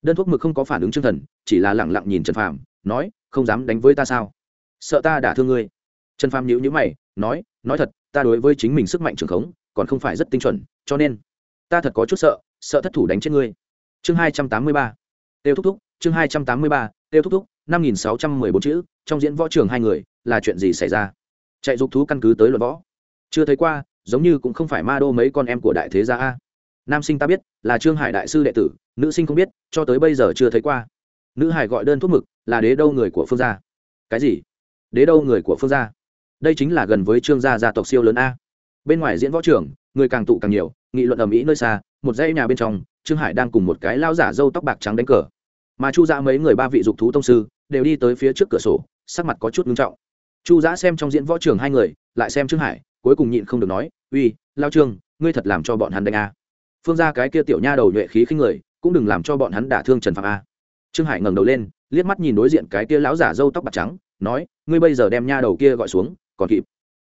Đơn thuốc mực không có phản ứng trương thần, chỉ là lẳng lặng nhìn trần phàm, nói không dám đánh với ta sao? Sợ ta đả thương ngươi. Trần phàm nhữ nhữ mày, nói nói thật, ta đối với chính mình sức mạnh trường khống, còn không phải rất tinh chuẩn, cho nên ta thật có chút sợ sợ thất thủ đánh chết ngươi. Chương hai trăm tám mươi ba. Tiêu thúc thúc, chương hai trăm tám mươi ba. Tiêu thúc thúc, năm nghìn sáu trăm mười bốn chữ, trong diễn võ trường hai người, là chuyện gì xảy ra? Chạy dục thú căn cứ tới luật võ. Chưa thấy qua, giống như cũng không phải ma đô mấy con em của đại thế gia a. Nam sinh ta biết, là trương hải đại sư đệ tử, nữ sinh không biết, cho tới bây giờ chưa thấy qua nữ hải gọi đơn thuốc mực, là đế đâu người của phương gia. Cái gì? Đế đâu người của phương gia? Đây chính là gần với trương gia gia tộc siêu lớn a. Bên ngoài diễn võ trưởng, người càng tụ càng nhiều, nghị luận ầm ĩ nơi xa, một dãy nhà bên trong, trương hải đang cùng một cái lao giả râu tóc bạc trắng đánh cờ. Mà chu Dã mấy người ba vị dục thú tông sư, đều đi tới phía trước cửa sổ, sắc mặt có chút ngưng trọng. Chu Dã xem trong diễn võ trường hai người, lại xem trương hải, cuối cùng nhịn không được nói, uy lao trương, ngươi thật làm cho bọn hắn đánh a. Phương ra cái kia tiểu nha đầu nhuệ khí khinh người, cũng đừng làm cho bọn hắn đả thương trần phạm a trương hải ngẩng đầu lên, liếc mắt nhìn đối diện cái kia lão giả râu tóc bạc trắng, nói, ngươi bây giờ đem nha đầu kia gọi xuống, còn kịp.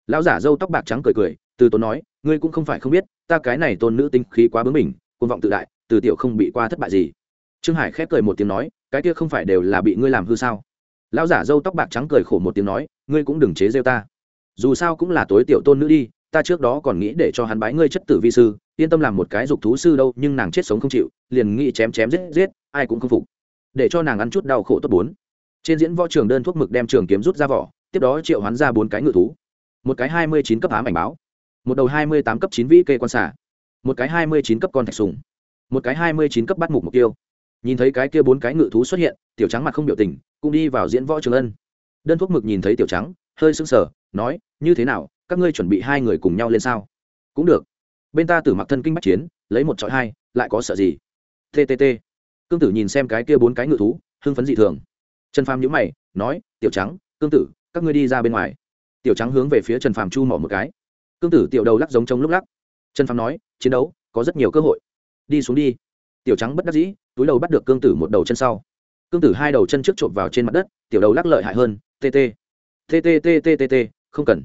Lão giả râu tóc bạc trắng cười cười, từ tốn nói, ngươi cũng không phải không biết, ta cái này tôn nữ tinh khí quá bướng mình côn vọng tự đại, từ tiểu không bị qua thất bại gì. Trương hải khép cười một tiếng nói, cái kia không phải đều là bị ngươi làm hư sao? Lão giả râu tóc bạc trắng cười khổ một tiếng nói, ngươi cũng đừng chế rêu ta. Dù sao cũng là tối tiểu tôn nữ đi, ta trước đó còn nghĩ để cho hắn bái ngươi chất tử vi sư, yên tâm làm một cái dục thú sư đâu, nhưng nàng chết sống không chịu, liền nghĩ chém chém giết giết, ai cũng không phục để cho nàng ăn chút đau khổ tốt bốn. Trên diễn võ trường đơn thuốc mực đem trường kiếm rút ra vỏ, tiếp đó triệu hoán ra bốn cái ngự thú. Một cái hai mươi chín cấp ám ảnh báo. Một đầu hai mươi tám cấp chín vĩ kê quan xả một cái hai mươi chín cấp con thạch sùng. Một cái hai mươi chín cấp bắt mục mục tiêu. Nhìn thấy cái kia bốn cái ngự thú xuất hiện, tiểu trắng mặt không biểu tình, cũng đi vào diễn võ trường ân. Đơn thuốc mực nhìn thấy tiểu trắng, hơi sững sờ, nói, như thế nào, các ngươi chuẩn bị hai người cùng nhau lên sao? Cũng được. Bên ta tử mặc thân kinh bách chiến, lấy một trọi hai, lại có sợ gì? Ttt cương tử nhìn xem cái kia bốn cái ngự thú, hưng phấn dị thường. Trần phàm nhữ mày, nói, tiểu trắng, cương tử, các ngươi đi ra bên ngoài. Tiểu trắng hướng về phía trần phàm chu mỏ một cái. Cương tử tiểu đầu lắc giống trống lúc lắc. Trần phàm nói, chiến đấu, có rất nhiều cơ hội. Đi xuống đi. Tiểu trắng bất đắc dĩ, túi đầu bắt được cương tử một đầu chân sau. Cương tử hai đầu chân trước trộm vào trên mặt đất, tiểu đầu lắc lợi hại hơn tt tt tt tt không cần.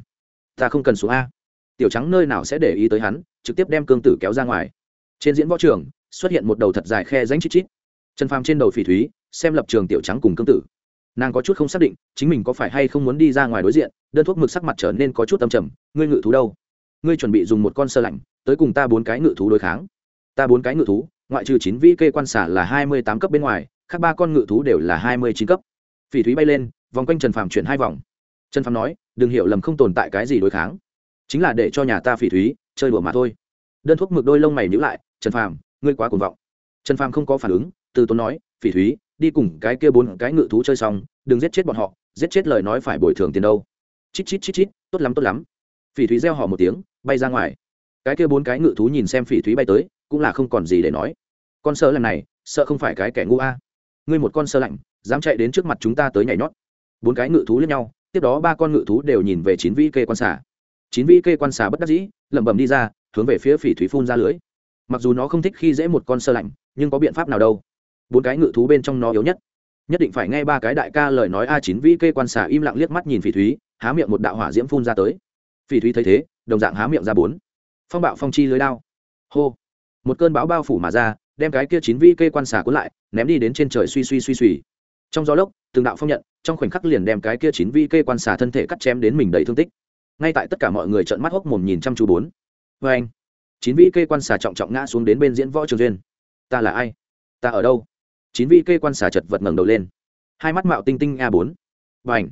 Ta không cần xuống a. Tiểu trắng nơi nào sẽ để ý tới hắn, trực tiếp đem cương tử kéo ra ngoài. Trên diễn võ trường, xuất hiện một đầu thật dài khe ránh chít chít trần phàm trên đầu phỉ thúy, xem lập trường tiểu trắng cùng cương tử. Nàng có chút không xác định, chính mình có phải hay không muốn đi ra ngoài đối diện, đơn thuốc mực sắc mặt trở nên có chút tâm trầm, ngươi ngự thú đâu? Ngươi chuẩn bị dùng một con sơ lạnh, tới cùng ta bốn cái ngự thú đối kháng. Ta bốn cái ngự thú, ngoại trừ chín vĩ kê quan xả là hai mươi tám cấp bên ngoài, khác ba con ngự thú đều là hai mươi chín cấp. Phỉ thúy bay lên, vòng quanh trần phàm chuyển hai vòng. Trần phàm nói, đừng hiểu lầm không tồn tại cái gì đối kháng, chính là để cho nhà ta phỉ thúy chơi đùa mà thôi. Đơn thuốc mực đôi lông mày nhữ lại, trần phàm, ngươi quá cuồng vọng. Trần phàm không có phản ứng từ tốn nói, phỉ thúy, đi cùng cái kia bốn cái ngự thú chơi xong, đừng giết chết bọn họ, giết chết lời nói phải bồi thường tiền đâu. Chít chít chít chít, tốt lắm tốt lắm. Phỉ thúy reo họ một tiếng, bay ra ngoài. Cái kia bốn cái ngự thú nhìn xem phỉ thúy bay tới, cũng là không còn gì để nói. Con sơ lạnh này, sợ không phải cái kẻ ngu a. Ngươi một con sơ lạnh, dám chạy đến trước mặt chúng ta tới nhảy nhót. Bốn cái ngự thú lẫn nhau, tiếp đó ba con ngự thú đều nhìn về chín vĩ kê quan xả chín vĩ kê quan xả bất đắc dĩ, lẩm bẩm đi ra, hướng về phía phỉ thúy phun ra lưới. Mặc dù nó không thích khi dễ một con sơ lạnh, nhưng có biện pháp nào đâu? Bốn cái ngự thú bên trong nó yếu nhất. Nhất định phải nghe ba cái đại ca lời nói a chín vĩ kê quan xả im lặng liếc mắt nhìn phỉ thúy, há miệng một đạo hỏa diễm phun ra tới. Phỉ thúy thấy thế, đồng dạng há miệng ra bốn. Phong bạo phong chi lưới đao. Hô. Một cơn bão bao phủ mà ra, đem cái kia chín vĩ kê quan xả cuốn lại, ném đi đến trên trời suy suy suy suy. Trong gió lốc, từng đạo phong nhận, trong khoảnh khắc liền đem cái kia chín vi kê quan xả thân thể cắt chém đến mình đầy thương tích. Ngay tại tất cả mọi người trợn mắt hốc mồm nhìn chăm chú bốn. Vê anh chín vi kê quan xả trọng trọng ngã xuống đến bên diễn võ trường duyên. Ta là ai? Ta ở đâu? Chín vị kê quan xả chật vật ngẩng đầu lên. Hai mắt mạo tinh tinh a bốn. Và ảnh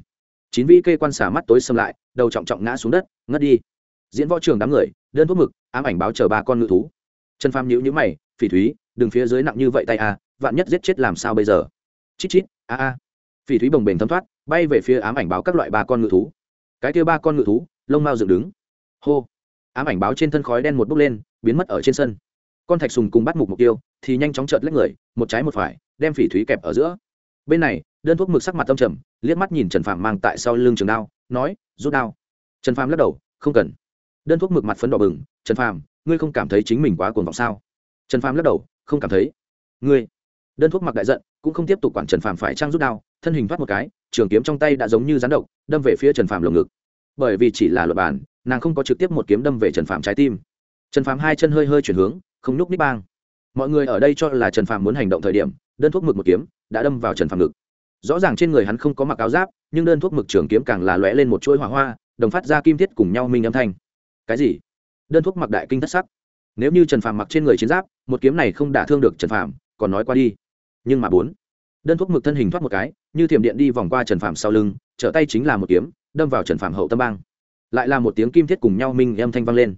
chín vị kê quan xả mắt tối xâm lại, đầu trọng trọng ngã xuống đất, ngất đi. Diễn võ trường đám người, đơn thuốc mực, ám ảnh báo chờ ba con ngự thú. Trần pham nhữ nhữ mày, phỉ thúy, đừng phía dưới nặng như vậy tay a, vạn nhất giết chết làm sao bây giờ? Chít chít, a a. Phỉ thúy bồng bềnh thấm thoát, bay về phía ám ảnh báo các loại ba con ngự thú. Cái kia ba con ngự thú, lông mao dựng đứng. Hô. Ám ảnh báo trên thân khói đen một bốc lên, biến mất ở trên sân. Con thạch sùng cùng bắt mục mục tiêu, thì nhanh chóng trợt lấy người, một trái một phải đem phỉ thúy kẹp ở giữa. Bên này, đơn thuốc mực sắc mặt tâm trầm, liếc mắt nhìn trần phàm mang tại sau lưng trường đao, nói, rút đao. Trần phàm lắc đầu, không cần. Đơn thuốc mực mặt phấn đỏ bừng, trần phàm, ngươi không cảm thấy chính mình quá cuồng vọng sao? Trần phàm lắc đầu, không cảm thấy. Ngươi? Đơn thuốc mặc đại giận, cũng không tiếp tục quản trần phàm phải trang rút đao, thân hình thoát một cái, trường kiếm trong tay đã giống như rắn độc, đâm về phía trần phàm lồng ngực. Bởi vì chỉ là luật bản, nàng không có trực tiếp một kiếm đâm về trần phàm trái tim. Trần phàm hai chân hơi hơi chuyển hướng, không nhúc nít bang. Mọi người ở đây cho là trần phàm muốn hành động thời điểm đơn thuốc mực một kiếm, đã đâm vào trần phàm ngực. Rõ ràng trên người hắn không có mặc áo giáp, nhưng đơn thuốc mực trường kiếm càng là lóe lên một chuỗi hỏa hoa, đồng phát ra kim thiết cùng nhau minh âm thanh. Cái gì? Đơn thuốc mặc đại kinh thất sắc. Nếu như trần phàm mặc trên người chiến giáp, một kiếm này không đả thương được trần phàm, còn nói qua đi. Nhưng mà bốn. Đơn thuốc mực thân hình thoát một cái, như thiểm điện đi vòng qua trần phàm sau lưng, trở tay chính là một kiếm, đâm vào trần phàm hậu tâm bang. Lại là một tiếng kim thiết cùng nhau minh âm thanh vang lên.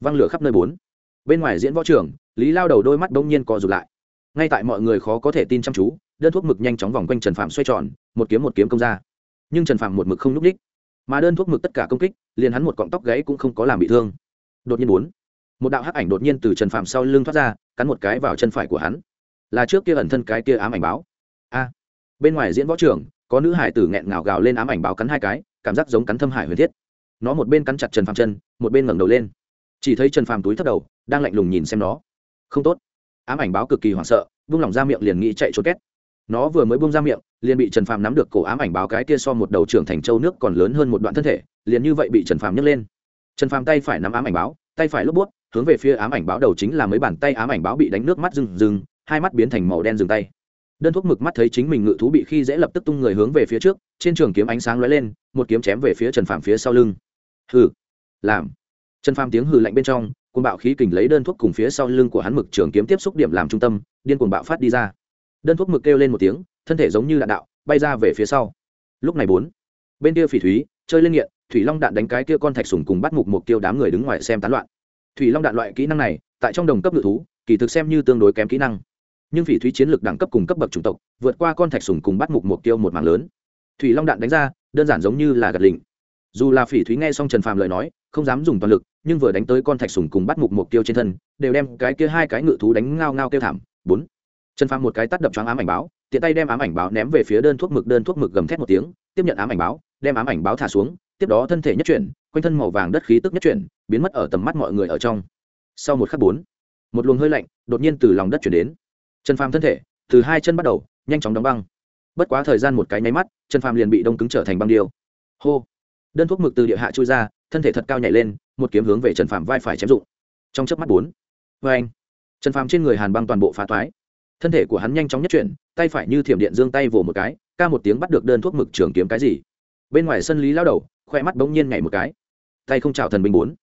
Vang lửa khắp nơi bốn. Bên ngoài diễn võ trưởng, lý lao đầu đôi mắt đông nhiên co rụt lại ngay tại mọi người khó có thể tin chăm chú, đơn thuốc mực nhanh chóng vòng quanh trần phạm xoay tròn, một kiếm một kiếm công ra. Nhưng trần phạm một mực không n ú c ních mà đơn thuốc mực tất cả công kích, liền hắn một cọng tóc gãy cũng không có làm bị thương. Đột nhiên bốn, một đạo hắc ảnh đột nhiên từ trần phạm sau lưng thoát ra, cắn một cái vào chân phải của hắn. Là trước kia ẩn thân cái kia ám ảnh báo. A. Bên ngoài diễn võ trưởng, có nữ hải tử nghẹn ngào gào lên ám ảnh báo cắn hai cái, cảm giác giống cắn thâm hải huyền thiết. Nó một bên cắn chặt trần phạm chân, một bên ngẩng đầu lên. Chỉ thấy trần phạm túi thấp đầu, đang lạnh lùng nhìn xem nó. Không tốt ám ảnh báo cực kỳ hoảng sợ vung lỏng ra miệng liền nghĩ chạy trốn két nó vừa mới bung ra miệng, liền bị trần phàm nắm được cổ ám ảnh báo cái kia so một đầu trưởng thành châu nước còn lớn hơn một đoạn thân thể, liền như vậy bị trần phàm nhấc lên. Trần phàm tay phải nắm ám ảnh báo, tay phải lốp bút, hướng về phía ám ảnh báo đầu chính là mấy bàn tay ám ảnh báo bị đánh nước mắt rừng rừng, hai mắt biến thành màu đen dừng tay. Đơn thuốc mực mắt thấy chính mình ngự thú bị khi dễ lập tức tung người hướng về phía trước, trên trường kiếm ánh sáng lóe lên, một kiếm chém về phía trần phàm phía sau lưng. Hừ, làm. Trần phàm tiếng hừ lạnh bên trong cuồng bạo khí kình lấy đơn thuốc cùng phía sau lưng của hắn mực trường kiếm tiếp xúc điểm làm trung tâm, điên cuồng bạo phát đi ra. Đơn thuốc mực kêu lên một tiếng, thân thể giống như đạn đạo, bay ra về phía sau. Lúc này bốn, bên kia phỉ thúy, chơi lên nghiện, thủy long đạn đánh cái kia con thạch sùng cùng bắt mục mục tiêu đám người đứng ngoài xem tán loạn. Thủy long đạn loại kỹ năng này, tại trong đồng cấp ngự thú, kỳ thực xem như tương đối kém kỹ năng. Nhưng phỉ thúy chiến lược đẳng cấp cùng cấp bậc chủng tộc, vượt qua con thạch sùng cùng bắt mục mục tiêu một mảng lớn. Thủy long đạn đánh ra, đơn giản giống như là gật lình dù là phỉ thúy nghe xong trần phàm lời nói, không dám dùng toàn lực, nhưng vừa đánh tới con thạch sùng cùng bắt mục mục tiêu trên thân, đều đem cái kia hai cái ngự thú đánh ngao ngao kêu thảm. Bốn. Trần phàm một cái tắt đập choáng ám ảnh báo, tiện tay đem ám ảnh báo ném về phía đơn thuốc mực, đơn thuốc mực gầm thét một tiếng, tiếp nhận ám ảnh báo, đem ám ảnh báo thả xuống, tiếp đó thân thể nhất chuyển, quanh thân màu vàng đất khí tức nhất chuyển, biến mất ở tầm mắt mọi người ở trong. Sau một khắc bốn, một luồng hơi lạnh đột nhiên từ lòng đất chuyển đến. Trần phàm thân thể từ hai chân bắt đầu, nhanh chóng đóng băng. Bất quá thời gian một cái nháy mắt, trần phàm liền bị đông cứng trở thành băng điêu. Hô đơn thuốc mực từ địa hạ chui ra, thân thể thật cao nhảy lên, một kiếm hướng về trần Phàm vai phải chém dụng. Trong chớp mắt bốn vê anh. Trần Phàm trên người hàn băng toàn bộ phá toái. Thân thể của hắn nhanh chóng nhất chuyển, tay phải như thiểm điện giương tay vồ một cái, ca một tiếng bắt được đơn thuốc mực trường kiếm cái gì. Bên ngoài sân lý lao đầu khoe mắt bỗng nhiên nhảy một cái. Tay không chào thần binh bốn.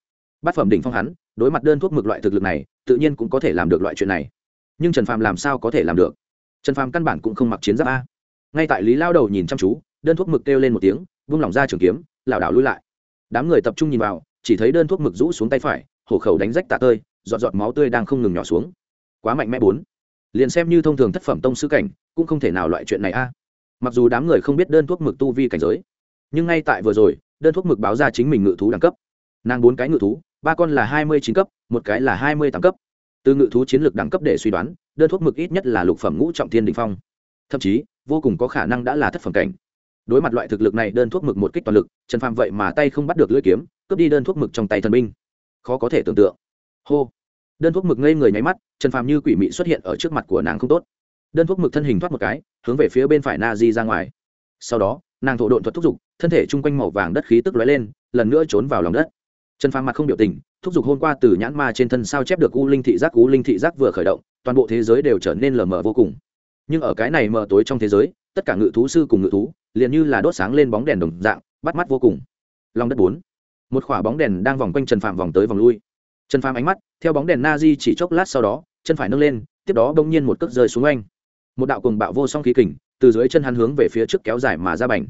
Bát phẩm đỉnh phong hắn, đối mặt đơn thuốc mực loại thực lực này, tự nhiên cũng có thể làm được loại chuyện này. Nhưng trần phàm làm sao có thể làm được? Trần phàm căn bản cũng không mặc chiến giáp a. Ngay tại lý lao đầu nhìn chăm chú, đơn thuốc mực kêu lên một tiếng vung lỏng ra trường kiếm, lảo đảo lui lại. Đám người tập trung nhìn vào, chỉ thấy đơn thuốc mực rũ xuống tay phải, hổ khẩu đánh rách tạ tơi, giọt giọt máu tươi đang không ngừng nhỏ xuống. Quá mạnh mẽ bốn. Liền xem như thông thường thất phẩm tông sư cảnh, cũng không thể nào loại chuyện này a. Mặc dù đám người không biết đơn thuốc mực tu vi cảnh giới, nhưng ngay tại vừa rồi, đơn thuốc mực báo ra chính mình ngự thú đẳng cấp. Nàng bốn cái ngự thú, ba con là hai mươi chín cấp, một cái là hai mươi tám cấp. Từ ngự thú chiến lược đẳng cấp để suy đoán, đơn thuốc mực ít nhất là lục phẩm ngũ trọng thiên đình phong. Thậm chí, vô cùng có khả năng đã là thất phẩm cảnh đối mặt loại thực lực này, đơn thuốc mực một kích toàn lực, trần phàm vậy mà tay không bắt được lưỡi kiếm, cướp đi đơn thuốc mực trong tay thần binh. Khó có thể tưởng tượng. Hô. Đơn thuốc mực ngây người nháy mắt, trần phàm như quỷ mị xuất hiện ở trước mặt của nàng không tốt. Đơn thuốc mực thân hình thoát một cái, hướng về phía bên phải na di ra ngoài. Sau đó, nàng thổ độn thuật thúc giục, thân thể chung quanh màu vàng đất khí tức lóe lên, lần nữa trốn vào lòng đất. Trần phàm mặt không biểu tình, thúc giục hôm qua từ nhãn ma trên thân sao chép được u linh thị giác, u linh thị giác vừa khởi động, toàn bộ thế giới đều trở nên lờ mờ vô cùng. Nhưng ở cái này mờ tối trong thế giới, tất cả ngự thú sư cùng ngự thú liền như là đốt sáng lên bóng đèn đồng dạng, bắt mắt vô cùng. Lòng đất bốn. Một khỏa bóng đèn đang vòng quanh trần phạm vòng tới vòng lui. Trần phạm ánh mắt theo bóng đèn na di chỉ chốc lát sau đó, chân phải nâng lên, tiếp đó bỗng nhiên một cước rơi xuống anh một đạo cùng bạo vô song khí kình từ dưới chân hắn hướng về phía trước kéo dài mà ra bành.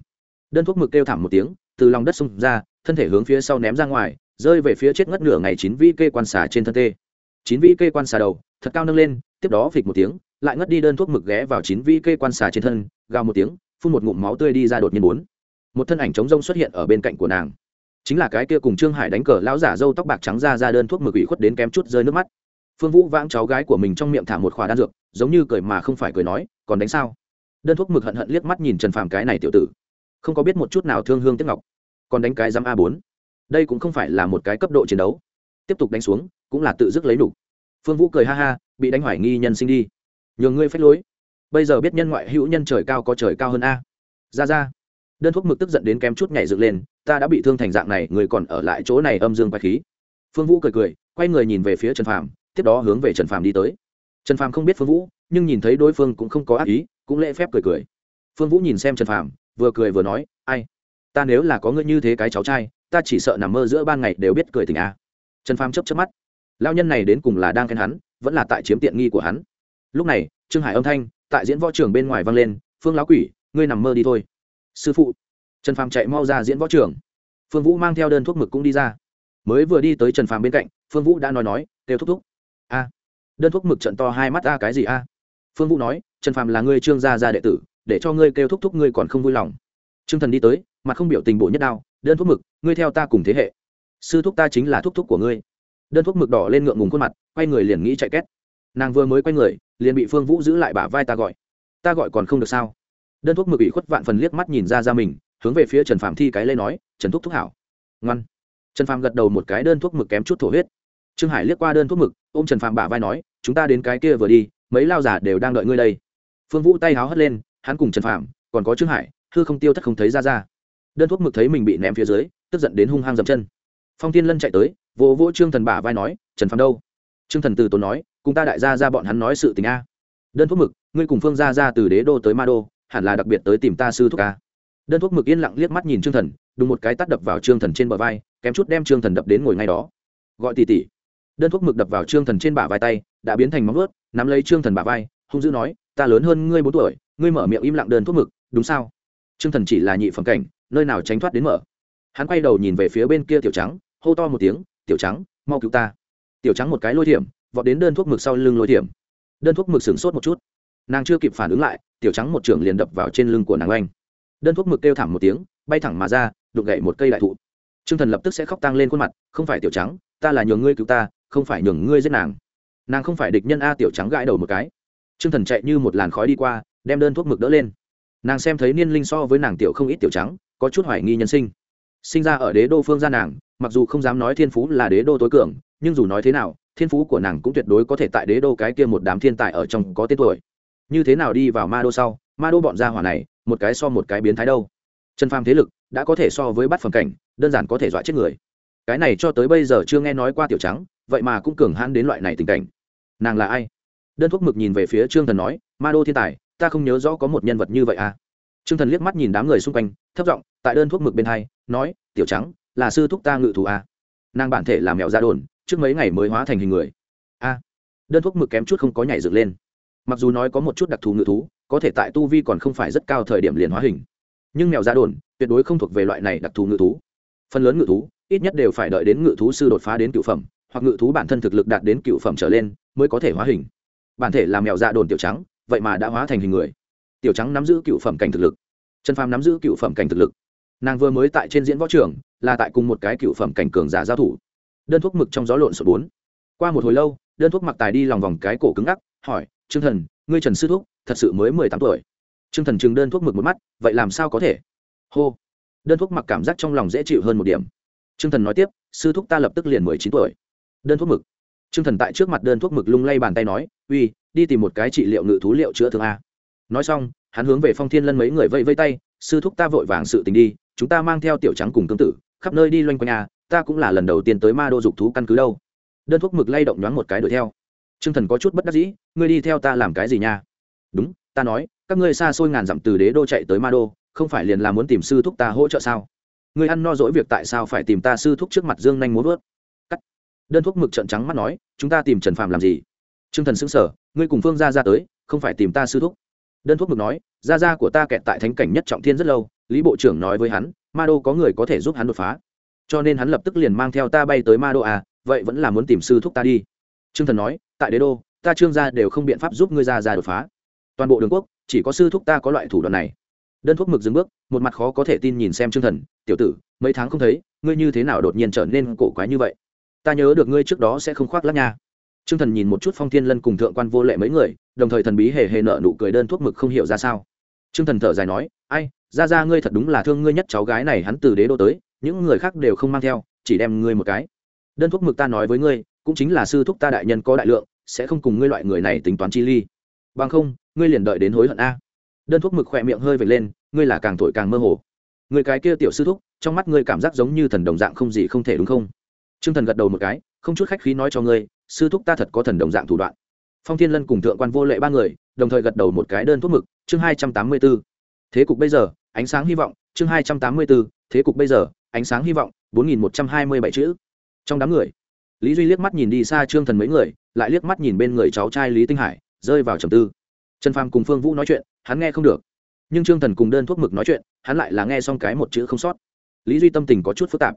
Đơn thuốc mực kêu thảm một tiếng, từ lòng đất xông ra, thân thể hướng phía sau ném ra ngoài, rơi về phía chết ngất nửa ngày chín vi kê quan xà trên thân tê. Chín vi kê quan xà đầu, thật cao nâng lên, tiếp đó phịch một tiếng, lại ngất đi đơn thuốc mực ghé vào chín vi kê quan xà trên thân, gào một tiếng phun một ngụm máu tươi đi ra đột nhiên bốn. Một thân ảnh trống rông xuất hiện ở bên cạnh của nàng. Chính là cái kia cùng trương hải đánh cờ lão giả dâu tóc bạc trắng ra ra đơn thuốc mực ủy khuất đến kém chút rơi nước mắt. Phương vũ vãng cháu gái của mình trong miệng thả một khỏa đan dược, giống như cười mà không phải cười nói, còn đánh sao? Đơn thuốc mực hận hận liếc mắt nhìn trần phàm cái này tiểu tử. Không có biết một chút nào thương hương tiếc ngọc. Còn đánh cái giam a bốn. Đây cũng không phải là một cái cấp độ chiến đấu. Tiếp tục đánh xuống, cũng là tự dứt lấy đủ. Phương vũ cười ha ha, bị đánh hoài nghi nhân sinh đi. Nhường ngươi phép lối bây giờ biết nhân ngoại hữu nhân trời cao có trời cao hơn a. Ra ra. Đơn thuốc mực tức giận đến kém chút nhảy dựng lên, ta đã bị thương thành dạng này, người còn ở lại chỗ này âm dương quay khí. Phương vũ cười cười, quay người nhìn về phía trần phàm, tiếp đó hướng về trần phàm đi tới. Trần phàm không biết phương vũ, nhưng nhìn thấy đối phương cũng không có ác ý, cũng lễ phép cười cười. Phương vũ nhìn xem trần phàm, vừa cười vừa nói, ai, ta nếu là có ngươi như thế cái cháu trai, ta chỉ sợ nằm mơ giữa ban ngày đều biết cười tình a. Trần phàm chấp chấp mắt. Lao nhân này đến cùng là đang khen hắn, vẫn là tại chiếm tiện nghi của hắn. Lúc này, trương hải âm thanh tại diễn võ trường bên ngoài vang lên, phương lão quỷ, ngươi nằm mơ đi thôi. Sư phụ. Trần phàm chạy mau ra diễn võ trường. Phương vũ mang theo đơn thuốc mực cũng đi ra. Mới vừa đi tới trần phàm bên cạnh, phương vũ đã nói nói kêu thúc thúc. A. Đơn thuốc mực trận to hai mắt a cái gì a? Phương vũ nói, trần phàm là ngươi trương gia gia đệ tử, để cho ngươi kêu thúc thúc ngươi còn không vui lòng. Trương thần đi tới, mặt không biểu tình bộ nhất đao, đơn thuốc mực, ngươi theo ta cùng thế hệ. Sư thúc ta chính là thúc thúc của ngươi. Đơn thuốc mực đỏ lên ngượng ngùng khuôn mặt, quay người liền nghĩ chạy két. Nàng vừa mới quay người liền bị phương vũ giữ lại bả vai ta gọi. Ta gọi còn không được sao? Đơn thuốc mực ủy khuất vạn phần liếc mắt nhìn ra ra mình, hướng về phía trần phạm thi cái lê nói, trần thúc thúc hảo. Ngoan. Trần phạm gật đầu một cái đơn thuốc mực kém chút thổ huyết. Trương hải liếc qua đơn thuốc mực, ôm trần phạm bả vai nói, chúng ta đến cái kia vừa đi, mấy lao giả đều đang đợi ngươi đây. Phương vũ tay háo hất lên, hắn cùng trần phạm còn có trương hải hư không tiêu thất không thấy ra ra. Đơn thuốc mực thấy mình bị ném phía dưới, tức giận đến hung hăng dậm chân. Phong tiên lân chạy tới, vỗ vỗ trương thần bả vai nói, trần phạm đâu? Trương thần từ tốn nói, cùng ta đại gia ra bọn hắn nói sự tình a. Đơn thuốc mực, ngươi cùng phương gia ra từ đế đô tới ma đô, hẳn là đặc biệt tới tìm ta sư thúc a. Đơn thuốc mực yên lặng liếc mắt nhìn trương thần đùng một cái tắt đập vào trương thần trên bờ vai, kém chút đem trương thần đập đến ngồi ngay đó. Gọi tỉ tỉ đơn thuốc mực đập vào trương thần trên bả vai tay, đã biến thành móng ướt nắm lấy trương thần bả vai, hung dữ nói, ta lớn hơn ngươi bốn tuổi, ngươi mở miệng im lặng đơn thuốc mực, đúng sao? Trương thần chỉ là nhị phẩm cảnh, nơi nào tránh thoát đến mở. Hắn quay đầu nhìn về phía bên kia tiểu trắng, hô to một tiếng, tiểu trắng, mau cứu ta tiểu trắng một cái lôi thiểm, vọt đến đơn thuốc mực sau lưng lôi thiểm. Đơn thuốc mực sửng sốt một chút. Nàng chưa kịp phản ứng lại, tiểu trắng một trường liền đập vào trên lưng của nàng oanh. Đơn thuốc mực kêu thảm một tiếng, bay thẳng mà ra đục gậy một cây đại thụ. T r ư ơ n g thần lập tức sẽ khóc tăng lên khuôn mặt, không phải tiểu trắng, ta là nhường ngươi cứu ta, không phải nhường ngươi giết nàng. Nàng không phải địch nhân a, tiểu trắng gãi đầu một cái. T r ư ơ n g thần chạy như một làn khói đi qua, đem đơn thuốc mực đỡ lên. Nàng xem thấy niên linh so với nàng tiểu không ít tiểu trắng, có chút hoài nghi nhân sinh. Sinh ra ở đế đô phương gia nàng, mặc dù không dám nói thiên phú là đế đô tối cường nhưng dù nói thế nào, thiên phú của nàng cũng tuyệt đối có thể tại đế đô cái kia một đám thiên tài ở trong có tên tuổi. Như thế nào đi vào ma đô sau, ma đô bọn gia hỏa này, một cái so một cái biến thái đâu. Trần phàm thế lực đã có thể so với bắt phẩm cảnh, đơn giản có thể dọa chết người. Cái này cho tới bây giờ chưa nghe nói qua tiểu trắng, vậy mà cũng cường hãn đến loại này tình cảnh. Nàng là ai? Đơn thuốc mực nhìn về phía trương thần nói, ma đô thiên tài, ta không nhớ rõ có một nhân vật như vậy à? Trương thần liếc mắt nhìn đám người xung quanh, thấp giọng, tại đơn thuốc mực bên hai, nói, tiểu trắng, là sư thúc ta ngự thù à. nàng bản thể làm mẹo ra đồn trước mấy ngày mới hóa thành hình người. A, đơn thuốc mực kém chút không có nhảy dựng lên. Mặc dù nói có một chút đặc thù ngự thú, có thể tại tu vi còn không phải rất cao thời điểm liền hóa hình. Nhưng mèo ra đồn, tuyệt đối không thuộc về loại này đặc thù ngự thú. Phần lớn ngự thú, ít nhất đều phải đợi đến ngự thú sư đột phá đến cựu phẩm, hoặc ngự thú bản thân thực lực đạt đến cựu phẩm trở lên, mới có thể hóa hình. Bản thể là mèo dạ đồn tiểu trắng, vậy mà đã hóa thành hình người. Tiểu trắng nắm giữ cựu phẩm cảnh thực lực. Trần phàm nắm giữ cựu phẩm cảnh thực lực. Nàng vừa mới tại trên diễn võ trường, là tại cùng một cái cựu phẩm cảnh cường giả giao thủ đơn thuốc mực trong gió lộn sổ bốn. Qua một hồi lâu, đơn thuốc mặc tài đi lòng vòng cái cổ cứng ngắc, hỏi, trương thần, ngươi trần sư thuốc thật sự mới mười tám tuổi? Trương thần chừng đơn thuốc mực một mắt, vậy làm sao có thể? Hô. Đơn thuốc mặc cảm giác trong lòng dễ chịu hơn một điểm. Trương thần nói tiếp, sư thúc ta lập tức liền mười chín tuổi. Đơn thuốc mực. Trương thần tại trước mặt đơn thuốc mực lung lay bàn tay nói, uy, đi tìm một cái trị liệu ngự thú liệu chữa thương a. Nói xong, hắn hướng về phong thiên lân mấy người vây vây tay, sư thúc ta vội vàng sự tình đi, chúng ta mang theo tiểu trắng cùng tương tự khắp nơi đi loanh quanh nhà ta cũng là lần đầu tiên tới ma đô dục thú căn cứ đâu. Đơn thuốc mực lay động nhoáng một cái đuổi theo. T r ư ơ n g thần có chút bất đắc dĩ, ngươi đi theo ta làm cái gì nha? Đúng, ta nói, các ngươi xa xôi ngàn dặm từ đế đô chạy tới ma đô, không phải liền là muốn tìm sư thúc ta hỗ trợ sao? Ngươi ăn no dỗi việc tại sao phải tìm ta sư thúc trước mặt dương nhanh muốn vớt cắt. Đơn thuốc mực trận trắng mắt nói, chúng ta tìm trần phàm làm gì? T r ư ơ n g thần xứng sở ngươi cùng phương gia ra tới, không phải tìm ta sư thúc. Đơn thuốc mực nói, gia gia của ta kẹt tại thánh cảnh nhất trọng thiên rất lâu, lý bộ trưởng nói với hắn, ma đô có người có thể giúp hắn đột phá cho nên hắn lập tức liền mang theo ta bay tới ma đô à vậy vẫn là muốn tìm sư thúc ta đi. Trương thần nói, tại đế đô, ta trương gia đều không biện pháp giúp ngươi ra ra đột phá. Toàn bộ đường quốc, chỉ có sư thúc ta có loại thủ đoạn này. Đơn thuốc mực dừng bước, một mặt khó có thể tin nhìn xem Trương thần, tiểu tử, mấy tháng không thấy, ngươi như thế nào đột nhiên trở nên cổ quái như vậy? Ta nhớ được ngươi trước đó sẽ không khoác lắc nha. Trương thần nhìn một chút phong thiên lân cùng thượng quan vô lệ mấy người, đồng thời thần bí hề hề nợ nụ cười đơn thuốc mực không hiểu ra sao. Trương thần thở dài nói, ai, ra ra ngươi thật đúng là thương ngươi nhất cháu gái này, hắn từ đế đô tới những người khác đều không mang theo, chỉ đem ngươi một cái. Đơn thuốc mực ta nói với ngươi, cũng chính là sư thúc ta đại nhân có đại lượng, sẽ không cùng ngươi loại người này tính toán chi ly. Bằng không, ngươi liền đợi đến hối hận a. Đơn thuốc mực khỏe miệng hơi vệt lên, ngươi là càng thổi càng mơ hồ. Người cái kia tiểu sư thúc, trong mắt ngươi cảm giác giống như thần đồng dạng không gì không thể đúng không? T r ư ơ n g thần gật đầu một cái, không chút khách khí nói cho ngươi, sư thúc ta thật có thần đồng dạng thủ đoạn. Phong thiên lân cùng thượng quan vô lệ ba người, đồng thời gật đầu một cái đơn thuốc mực, chương hai trăm tám mươi b ố thế cục bây giờ, ánh sáng hy vọng, chương hai trăm tám mươi b ố thế cục bây giờ ánh sáng hy vọng, bốn nghìn một trăm hai mươi bảy chữ. Trong đám người, lý duy liếc mắt nhìn đi xa trương thần mấy người, lại liếc mắt nhìn bên người cháu trai lý tinh hải, rơi vào trầm tư. Trần phàm cùng phương vũ nói chuyện, hắn nghe không được. Nhưng trương thần cùng đơn thuốc mực nói chuyện, hắn lại là nghe xong cái một chữ không sót. Lý duy tâm tình có chút phức tạp.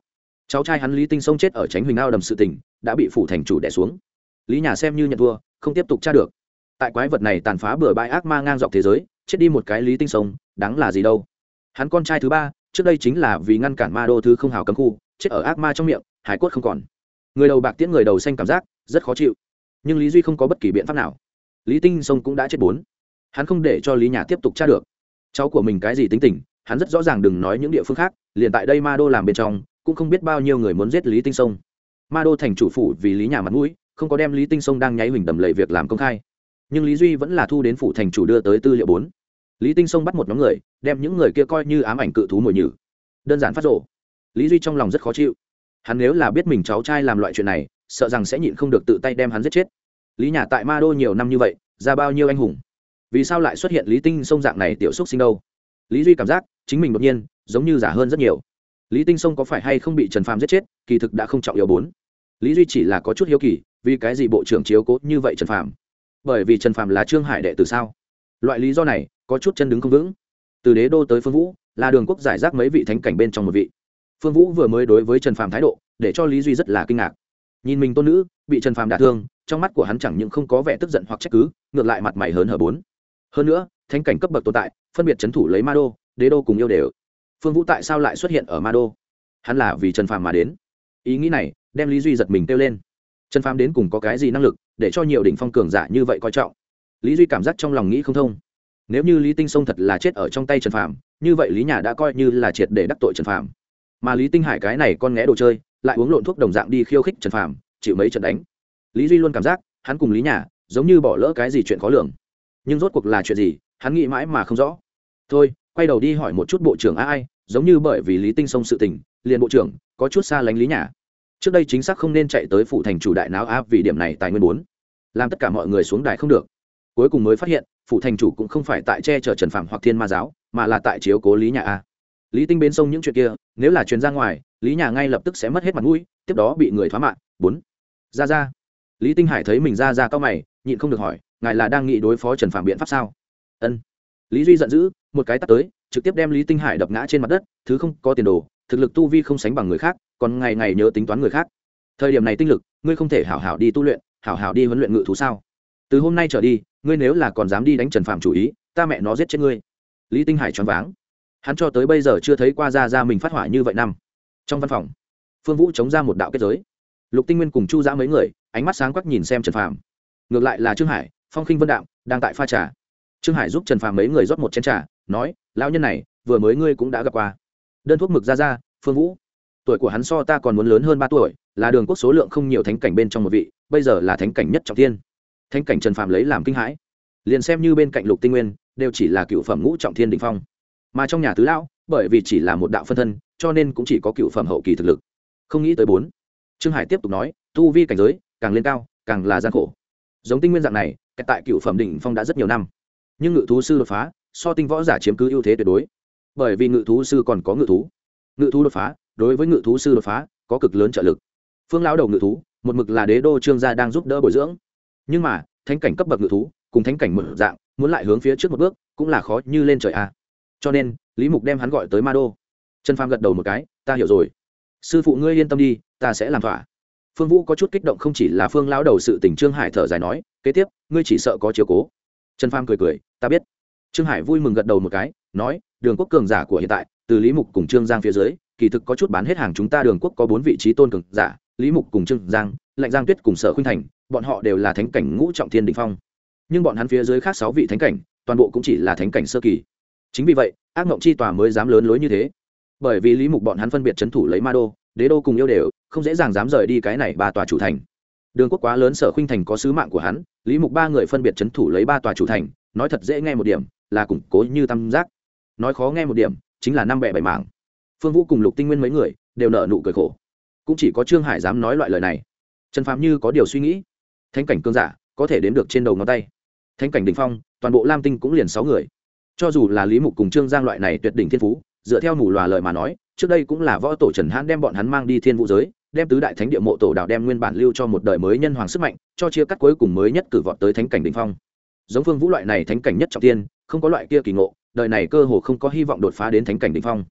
Cháu trai hắn lý tinh sông chết ở tránh huỳnh ao đầm sự tình, đã bị phủ thành chủ đẻ xuống. Lý nhà xem như nhận thua, không tiếp tục tra được. Tại quái vật này tàn phá bừa bãi ác ma ngang dọc thế giới, chết đi một cái lý tinh sông đáng là gì đâu? Hắn con trai thứ ba trước đây chính là vì ngăn cản ma đô thứ không hào cấm khu, chết ở ác ma trong miệng, hải cốt không còn. Người đầu bạc tiễn người đầu xanh cảm giác, rất khó chịu. Nhưng lý duy không có bất kỳ biện pháp nào. Lý tinh sông cũng đã chết bốn. Hắn không để cho lý nhà tiếp tục tra được. Cháu của mình cái gì tính tình, hắn rất rõ ràng đừng nói những địa phương khác, liền tại đây ma đô làm bên trong, cũng không biết bao nhiêu người muốn giết lý tinh sông. Ma đô thành chủ phủ vì lý nhà mặt mũi, không có đem lý tinh sông đang nháy huỳnh đầm lầy việc làm công khai. Nhưng lý duy vẫn là thu đến phủ thành chủ đưa tới tư liệu bốn lý tinh sông bắt một nhóm người, đem những người kia coi như ám ảnh cự thú mồi nhử. Đơn giản phát rộ lý duy trong lòng rất khó chịu. Hắn nếu là biết mình cháu trai làm loại chuyện này, sợ rằng sẽ nhịn không được tự tay đem hắn giết chết. Lý nhà tại ma đô nhiều năm như vậy, ra bao nhiêu anh hùng? Vì sao lại xuất hiện lý tinh sông dạng này tiểu xúc sinh đâu? Lý duy cảm giác, chính mình đột nhiên, giống như giả hơn rất nhiều. Lý tinh sông có phải hay không bị trần phàm giết chết, kỳ thực đã không trọng yếu bốn. Lý duy chỉ là có chút hiếu kỳ, vì cái gì bộ trưởng chiếu cố như vậy trần phàm? Bởi vì trần phàm là trương hải đệ từ sao? Loại lý do này có chút chân đứng không vững. Từ đế đô tới phương vũ, là đường quốc giải rác mấy vị thánh cảnh bên trong một vị. Phương vũ vừa mới đối với trần phàm thái độ, để cho lý duy rất là kinh ngạc. Nhìn mình tôn nữ, bị trần phàm đả thương, trong mắt của hắn chẳng những không có vẻ tức giận hoặc trách cứ, ngược lại mặt mày hớn hở bốn. Hơn nữa, thánh cảnh cấp bậc tồn tại, phân biệt c h ấ n thủ lấy ma đô, đế đô cùng yêu đều. Phương vũ tại sao lại xuất hiện ở ma đô? Hắn là vì trần phàm mà đến. Ý nghĩ này, đem lý duy giật mình kêu lên. Trần phàm đến cùng có cái gì năng lực, để cho nhiều đỉnh phong cường giả như vậy coi trọng? Lý duy cảm giác trong lòng nghĩ không thông nếu như lý tinh sông thật là chết ở trong tay trần phàm, như vậy lý nhà đã coi như là triệt để đắc tội trần phàm. mà lý tinh hải cái này con nghé đồ chơi, lại uống lộn thuốc đồng dạng đi khiêu khích trần phàm, chịu mấy trận đánh. lý duy luôn cảm giác, hắn cùng lý nhà, giống như bỏ lỡ cái gì chuyện khó lường. nhưng rốt cuộc là chuyện gì, hắn nghĩ mãi mà không rõ. thôi, quay đầu đi hỏi một chút bộ trưởng ai giống như bởi vì lý tinh sông sự tình, liền bộ trưởng, có chút xa lánh lý nhà. trước đây chính xác không nên chạy tới phụ thành chủ đại não a vì điểm này tài nguyên bốn. làm tất cả mọi người xuống đài không được. cuối cùng mới phát hiện phụ thành chủ cũng không phải tại che chở trần phạm hoặc thiên ma giáo, mà là tại chiếu cố lý nhà a. Lý tinh bên sông những chuyện kia, nếu là chuyến ra ngoài, lý nhà ngay lập tức sẽ mất hết mặt mũi, tiếp đó bị người thoá mạng. Bốn. Ra ra. Lý tinh hải thấy mình ra ra cao mày, nhịn không được hỏi, ngài là đang nghĩ đối phó trần phạm biện pháp sao? Ân. Lý duy giận dữ, một cái tắt tới, trực tiếp đem lý tinh hải đập ngã trên mặt đất, thứ không có tiền đồ, thực lực tu vi không sánh bằng người khác, còn ngày ngày nhớ tính toán người khác. Thời điểm này tinh lực, ngươi không thể hảo hảo đi tu luyện, hảo hảo đi huấn luyện ngự thú sao? Từ hôm nay trở đi ngươi nếu là còn dám đi đánh trần phạm chủ ý, ta mẹ nó giết chết ngươi. Lý tinh hải choáng váng. Hắn cho tới bây giờ chưa thấy qua ra ra mình phát hỏa như vậy năm. Trong văn phòng, phương vũ chống ra một đạo kết giới. Lục tinh nguyên cùng chu giã mấy người, ánh mắt sáng quắc nhìn xem trần phàm. Ngược lại là trương hải, phong khinh vân đạm, đang tại pha trà. Trương hải giúp trần phàm mấy người rót một chén trà, nói, lão nhân này, vừa mới ngươi cũng đã gặp qua. Đơn thuốc mực ra ra phương vũ. Tuổi của hắn so ta còn muốn lớn hơn ba tuổi, là đường quốc số lượng không nhiều thánh cảnh bên trong một vị, bây giờ là thánh cảnh nhất trọng thiên thánh cảnh trần phàm lấy làm kinh hãi. Liền xem như bên cạnh lục tinh nguyên, đều chỉ là cựu phẩm ngũ trọng thiên đình phong. Mà trong nhà tứ lão, bởi vì chỉ là một đạo phân thân, cho nên cũng chỉ có cựu phẩm hậu kỳ thực lực. Không nghĩ tới bốn. Trương hải tiếp tục nói, tu vi cảnh giới càng lên cao, càng là gian khổ. Giống tinh nguyên dạng này tại cựu phẩm đỉnh phong đã rất nhiều năm. Nhưng ngự thú sư đột phá, so tinh võ giả chiếm cứ ưu thế tuyệt đối. Bởi vì ngự thú sư còn có ngự thú. Ngự thú đột phá, đối với ngự thú sư đột phá, có cực lớn trợ lực. Phương lão đầu ngự thú, một mực là đế đô trương gia đang giúp đỡ bồi dưỡng nhưng mà, thánh cảnh cấp bậc ngự thú, cùng thánh cảnh mở dạng, muốn lại hướng phía trước một bước, cũng là khó như lên trời a cho nên, lý mục đem hắn gọi tới ma đô. Trần phàm gật đầu một cái, ta hiểu rồi. Sư phụ ngươi yên tâm đi, ta sẽ làm thỏa. Phương vũ có chút kích động không chỉ là phương lão đầu sự tỉnh trương hải thở dài nói, kế tiếp, ngươi chỉ sợ có chiều cố. Trần pham cười cười, ta biết. Trương hải vui mừng gật đầu một cái, nói, đường quốc cường giả của hiện tại, từ lý mục cùng trương giang phía dưới, kỳ thực có chút bán hết hàng chúng ta đường quốc có bốn vị trí tôn cường giả, lý mục cùng trương giang lạnh giang tuyết cùng sở khuynh thành bọn họ đều là thánh cảnh ngũ trọng thiên đình phong. Nhưng bọn hắn phía dưới khác sáu vị thánh cảnh, toàn bộ cũng chỉ là thánh cảnh sơ kỳ. Chính vì vậy, ác mộng chi tòa mới dám lớn lối như thế. Bởi vì lý mục bọn hắn phân biệt c h ấ n thủ lấy ma đô, đế đô cùng yêu đều, không dễ dàng dám rời đi cái này ba tòa chủ thành. Đường quốc quá lớn sở khuynh thành có sứ mạng của hắn, lý mục ba người phân biệt c h ấ n thủ lấy ba tòa chủ thành, nói thật dễ nghe một điểm, là củng cố như tam giác. Nói khó nghe một điểm, chính là năm bẹ bảy mảng. Phương vũ cùng lục tinh nguyên mấy người, đều nợ nụ cười khổ. Cũng chỉ có trương hải dám nói loại lời này. Trần phạm như có điều suy nghĩ thánh cảnh cương giả, có thể đến được trên đầu ngón tay. Thánh cảnh đình phong, toàn bộ lam tinh cũng liền sáu người. Cho dù là lý mục cùng trương giang loại này tuyệt đỉnh thiên phú, dựa theo mù lòa lời mà nói, trước đây cũng là võ tổ trần hãn đem bọn hắn mang đi thiên vũ giới, đem tứ đại thánh địa mộ tổ đạo đem nguyên bản lưu cho một đời mới nhân hoàng sức mạnh, cho chia cắt cuối cùng mới nhất cử vọt tới thánh cảnh đình phong. Giống phương vũ loại này thánh cảnh nhất trọng tiên, không có loại kia kỳ ngộ, đời này cơ hồ không có hy vọng đột phá đến thánh cảnh đình phong.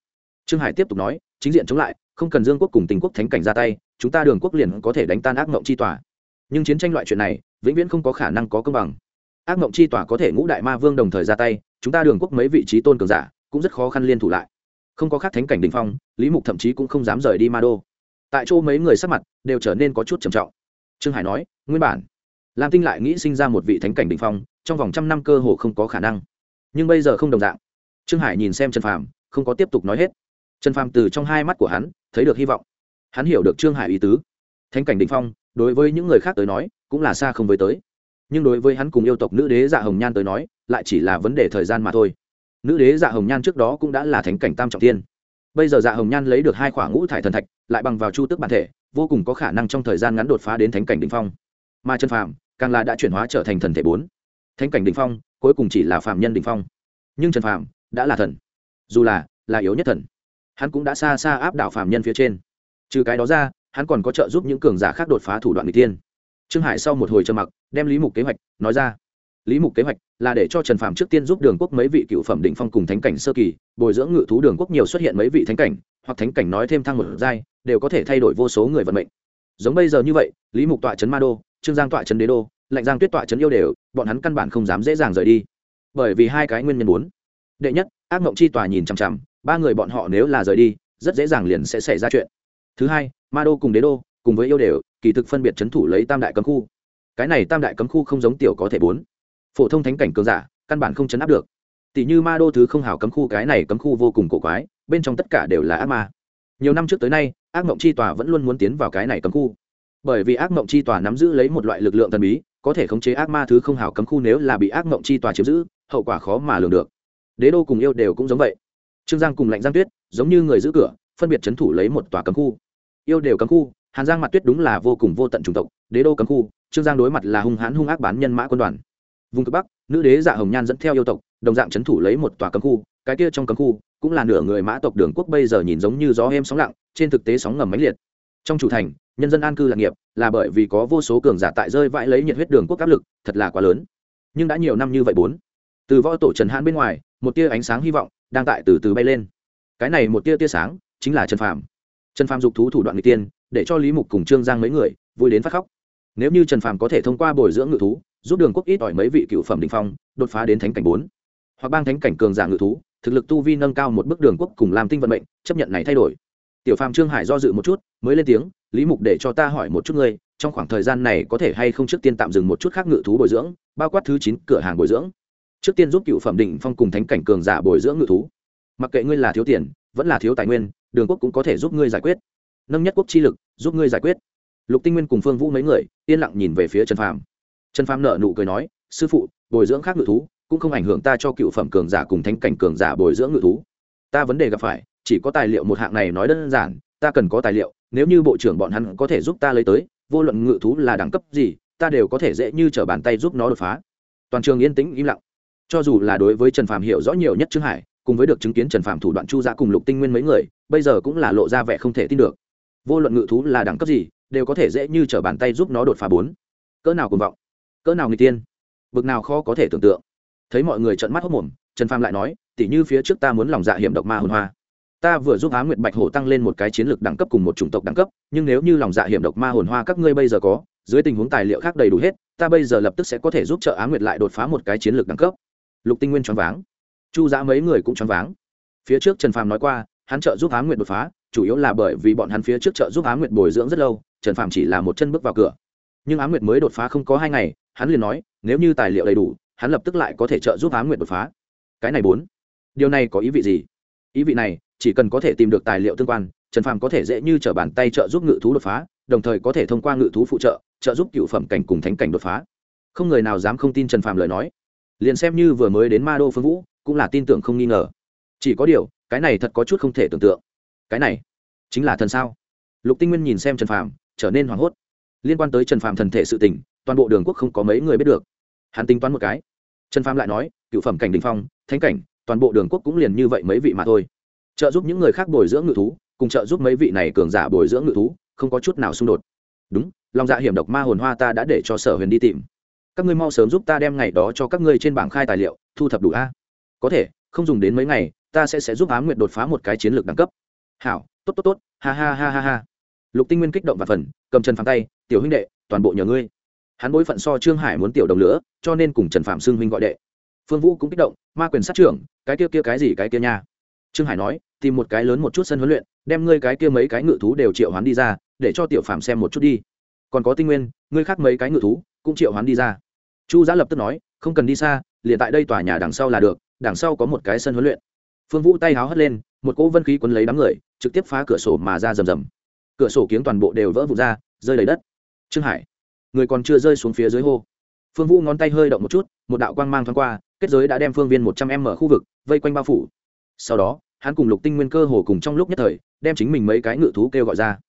Trương hải tiếp tục nói, chính diện chống lại, không cần dương quốc cùng tình quốc thánh cảnh ra tay, chúng ta đường quốc liền có thể đánh tan ác mộng chi tòa nhưng chiến tranh loại chuyện này vĩnh viễn không có khả năng có công bằng. Ác mộng chi tỏa có thể ngũ đại ma vương đồng thời ra tay, chúng ta đường quốc mấy vị trí tôn cường giả cũng rất khó khăn liên thủ lại. Không có khác thánh cảnh đình phong, lý mục thậm chí cũng không dám rời đi ma đô. Tại chỗ mấy người sắc mặt đều trở nên có chút trầm trọng. Trương hải nói, nguyên bản, lam tinh lại nghĩ sinh ra một vị thánh cảnh đình phong, trong vòng trăm năm cơ hồ không có khả năng. Nhưng bây giờ không đồng dạng. Trương hải nhìn xem trần phàm, không có tiếp tục nói hết. Trần phàm từ trong hai mắt của hắn, thấy được hy vọng. Hắn hiểu được trương hải ý tứ thánh cảnh đ ỉ n h phong, đối với những người khác tới nói, cũng là xa không với tới. Nhưng đối với hắn cùng yêu tộc nữ đế dạ hồng nhan tới nói, lại chỉ là vấn đề thời gian mà thôi. Nữ đế dạ hồng nhan trước đó cũng đã là thánh cảnh tam trọng tiên bây giờ dạ hồng nhan lấy được hai khoảng ngũ thải thần thạch, lại bằng vào chu tước bản thể, vô cùng có khả năng trong thời gian ngắn đột phá đến thánh cảnh đ ỉ n h phong. Mà chân phàm, càng là đã chuyển hóa trở thành thần thể bốn. Thánh cảnh đ ỉ n h phong, cuối cùng chỉ là phạm nhân đ ỉ n h phong. Nhưng trần phàm, đã là thần. Dù là là yếu nhất thần. Hắn cũng đã xa xa áp đảo phạm nhân phía trên. Trừ cái đó ra hắn còn có trợ giúp những cường giả khác đột phá thủ đoạn người tiên trương hải sau một hồi trầm mặc, đem lý mục kế hoạch, nói ra. Lý mục kế hoạch là để cho trần phạm trước tiên giúp đường quốc mấy vị cựu phẩm định phong cùng thánh cảnh sơ kỳ, bồi dưỡng ngự thú đường quốc nhiều xuất hiện mấy vị thánh cảnh, hoặc thánh cảnh nói thêm thăng một giai, đều có thể thay đổi vô số người vận mệnh. Giống bây giờ như vậy, lý mục tọa trấn ma đô, trương giang tọa trấn đế đô, lạnh giang tuyết tọa trấn yêu đều, bọn hắn căn bản không dám dễ dàng rời đi. Bởi vì hai cái nguyên nhân bốn. Đệ nhất, ác mộng chi tòa nhìn chằm chằm, ba người bọn họ nếu là rời đi, rất dễ dàng liền sẽ xảy ra chuyện. Thứ hai ma đô cùng đế đô, cùng với yêu đều, kỳ thực phân biệt c thủ lấy tam đại cấm khu. Cái này tam đại cấm khu không giống tiểu có thể bốn. Phổ thông thánh cảnh cường giả, căn bản không chấn áp được. Tỷ như ma đô thứ không hào cấm khu, cái này cấm khu vô cùng cổ quái, bên trong tất cả đều là ác ma. Nhiều năm trước tới nay, ác mộng chi tòa vẫn luôn muốn tiến vào cái này cấm khu. Bởi vì ác mộng chi tòa nắm giữ lấy một loại lực lượng thần bí, có thể khống chế ác ma thứ không hào cấm khu nếu là bị ác mộng chi tòa chiếm giữ, hậu quả khó mà lường được. Đế đô cùng yêu đều cũng giống vậy. Trương giang cùng lạnh giang tuyết, giống như người giữ cửa, phân biệt c h ấ n thủ lấy một tòa cấm khu yêu đều cấm khu, hàn giang mặt tuyết đúng là vô cùng vô tận chủng tộc, đế đô cấm khu, trương giang đối mặt là hung hãn hung ác bán nhân mã quân đoàn. Vùng cực bắc, nữ đế dạ hồng nhan dẫn theo yêu tộc, đồng dạng c h ấ n thủ lấy một tòa cấm khu, cái kia trong cấm khu cũng là nửa người mã tộc đường quốc bây giờ nhìn giống như gió êm sóng lặng, trên thực tế sóng ngầm máy liệt. Trong chủ thành, nhân dân an cư lạc nghiệp, là bởi vì có vô số cường giả tại rơi vãi lấy nhiệt huyết đường quốc áp lực, thật là quá lớn. Nhưng đã nhiều năm như vậy bốn, từ võ tổ trần hãn bên ngoài, một tia ánh sáng hy vọng đang tại từ từ bay lên. Cái này một tia tia sáng chính là trần phàm trần phàm dục thú thủ đoạn người tiên, để cho lý mục cùng trương giang mấy người vui đến phát khóc. Nếu như trần phàm có thể thông qua bồi dưỡng ngự thú, giúp đường quốc ít ỏi mấy vị cựu phẩm đình phong, đột phá đến thánh cảnh bốn, hoặc bang thánh cảnh cường giả ngự thú, thực lực tu vi nâng cao một bước đường quốc cùng làm tinh vận mệnh, chấp nhận này thay đổi. Tiểu phàm trương hải do dự một chút, mới lên tiếng, lý mục để cho ta hỏi một chút ngươi, trong khoảng thời gian này có thể hay không trước tiên tạm dừng một chút khác ngự thú bồi dưỡng, bao quát thứ chín cửa hàng bồi dưỡng. Trước tiên giúp cựu phẩm định phong cùng thánh cảnh cường giả bồi dưỡng ngự thú. Mặc kệ ngươi là thiếu tiền vẫn là thiếu tài nguyên, đường quốc cũng có thể giúp ngươi giải quyết. Nâng nhất quốc chi lực, giúp ngươi giải quyết. Lục tinh nguyên cùng phương vũ mấy người, yên lặng nhìn về phía trần phàm. Trần phàm nợ nụ cười nói, sư phụ, bồi dưỡng khác ngự thú, cũng không ảnh hưởng ta cho cựu phẩm cường giả cùng thánh cảnh cường giả bồi dưỡng ngự thú. Ta vấn đề gặp phải, chỉ có tài liệu một hạng này nói đơn giản, ta cần có tài liệu, nếu như bộ trưởng bọn hắn có thể giúp ta lấy tới, vô luận ngự thú là đẳng cấp gì, ta đều có thể dễ như t r ở bàn tay giúp nó đột phá. Toàn trường yên tĩnh im lặng. Cho dù là đối với trần phàm hiểu rõ nhiều nhất trương hải cùng với được chứng kiến trần Phạm thủ đoạn chu gia cùng lục tinh nguyên mấy người, bây giờ cũng là lộ ra vẻ không thể tin được. Vô luận ngự thú là đẳng cấp gì, đều có thể dễ như t r ở bàn tay giúp nó đột phá bốn. Cỡ nào cùng vọng, cỡ nào người tiên, bực nào khó có thể tưởng tượng. Thấy mọi người trợn mắt hốc mồm, trần phàm lại nói tỉ như phía trước ta muốn lòng dạ hiểm độc ma hồn hoa. Ta vừa giúp á nguyệt bạch hổ tăng lên một cái chiến lược đẳng cấp cùng một chủng tộc đẳng cấp, nhưng nếu như lòng dạ hiểm độc ma hồn hoa các ngươi bây giờ có, dưới tình huống tài liệu khác đầy đủ hết, ta bây giờ lập tức sẽ có thể giúp trợ á nguyệt lại đột phá một cái chiến lược đẳng cấp. Lục tinh nguyên choáng váng chu giã mấy người cũng choáng váng. Phía trước trần phàm nói qua, hắn trợ giúp á nguyệt đột phá, chủ yếu là bởi vì bọn hắn phía trước trợ giúp á nguyệt bồi dưỡng rất lâu, trần phàm chỉ là một chân bước vào cửa. Nhưng á nguyệt mới đột phá không có hai ngày, hắn liền nói, nếu như tài liệu đầy đủ, hắn lập tức lại có thể trợ giúp á nguyệt đột phá. Cái này bốn. Điều này có ý vị gì? Ý vị này, chỉ cần có thể tìm được tài liệu tương quan, trần phàm có thể dễ như t r ở bàn tay trợ giúp ngự thú đột phá, đồng thời có thể thông qua ngự thú phụ trợ trợ giúp cựu phẩm cảnh cùng thánh cảnh đột phá. Không người nào dám không tin trần phàm lời nói. Liền xem như vừa mới đến ma đô phương vũ cũng là tin tưởng không nghi ngờ. Chỉ có điều, cái này thật có chút không thể tưởng tượng. Cái này, chính là thần sao? Lục tinh nguyên nhìn xem trần phàm, trở nên hoảng hốt. Liên quan tới trần phàm thần thể sự tình, toàn bộ đường quốc không có mấy người biết được. Hắn tính toán một cái. Trần phàm lại nói, cựu phẩm cảnh đình phong, thánh cảnh, toàn bộ đường quốc cũng liền như vậy mấy vị mà thôi. Trợ giúp những người khác bồi dưỡng ngự thú, cùng trợ giúp mấy vị này cường giả bồi dưỡng ngự thú, không có chút nào xung đột. Đúng lòng dạ hiểm độc ma hồn hoa ta đã để cho sở huyền đi tìm. Các ngươi mau sớm giúp ta đem ngày đó cho các ngươi trên bảng khai tài liệu, thu thập đủ a có thể, không dùng đến mấy ngày, ta sẽ sẽ giúp á m nguyệt đột phá một cái chiến lược đẳng cấp. Hảo, tốt tốt tốt, ha ha ha ha ha. Lục tinh nguyên kích động và phần, cầm trần phàm tay, tiểu huynh đệ, toàn bộ nhờ ngươi. Hắn bối phận so trương hải muốn tiểu đồng lửa, cho nên cùng trần phạm xưng huynh gọi đệ. Phương vũ cũng kích động, ma quyền sát trưởng, cái kia kia cái gì, cái kia nha. Trương hải nói, tìm một cái lớn một chút sân huấn luyện, đem ngươi cái kia mấy cái ngự thú đều triệu hoán đi ra, để cho tiểu phạm xem một chút đi. Còn có tinh nguyên, ngươi khác mấy cái ngự thú, cũng triệu hoán đi ra. Chu giã lập tức nói, không cần đi xa, liền tại đây tòa nhà đằng sau là được đằng sau có một cái sân huấn luyện. Phương vũ tay háo hất lên, một cỗ vân khí quấn lấy đám người, trực tiếp phá cửa sổ mà ra rầm rầm. Cửa sổ kiếng toàn bộ đều vỡ vụt ra, rơi lấy đất. Trương hải, người còn chưa rơi xuống phía dưới hô. Phương vũ ngón tay hơi động một chút, một đạo quang mang thoáng qua, kết giới đã đem phương viên một trăm m khu vực vây quanh bao phủ. Sau đó, hắn cùng lục tinh nguyên cơ hồ cùng trong lúc nhất thời, đem chính mình mấy cái ngự thú kêu gọi ra.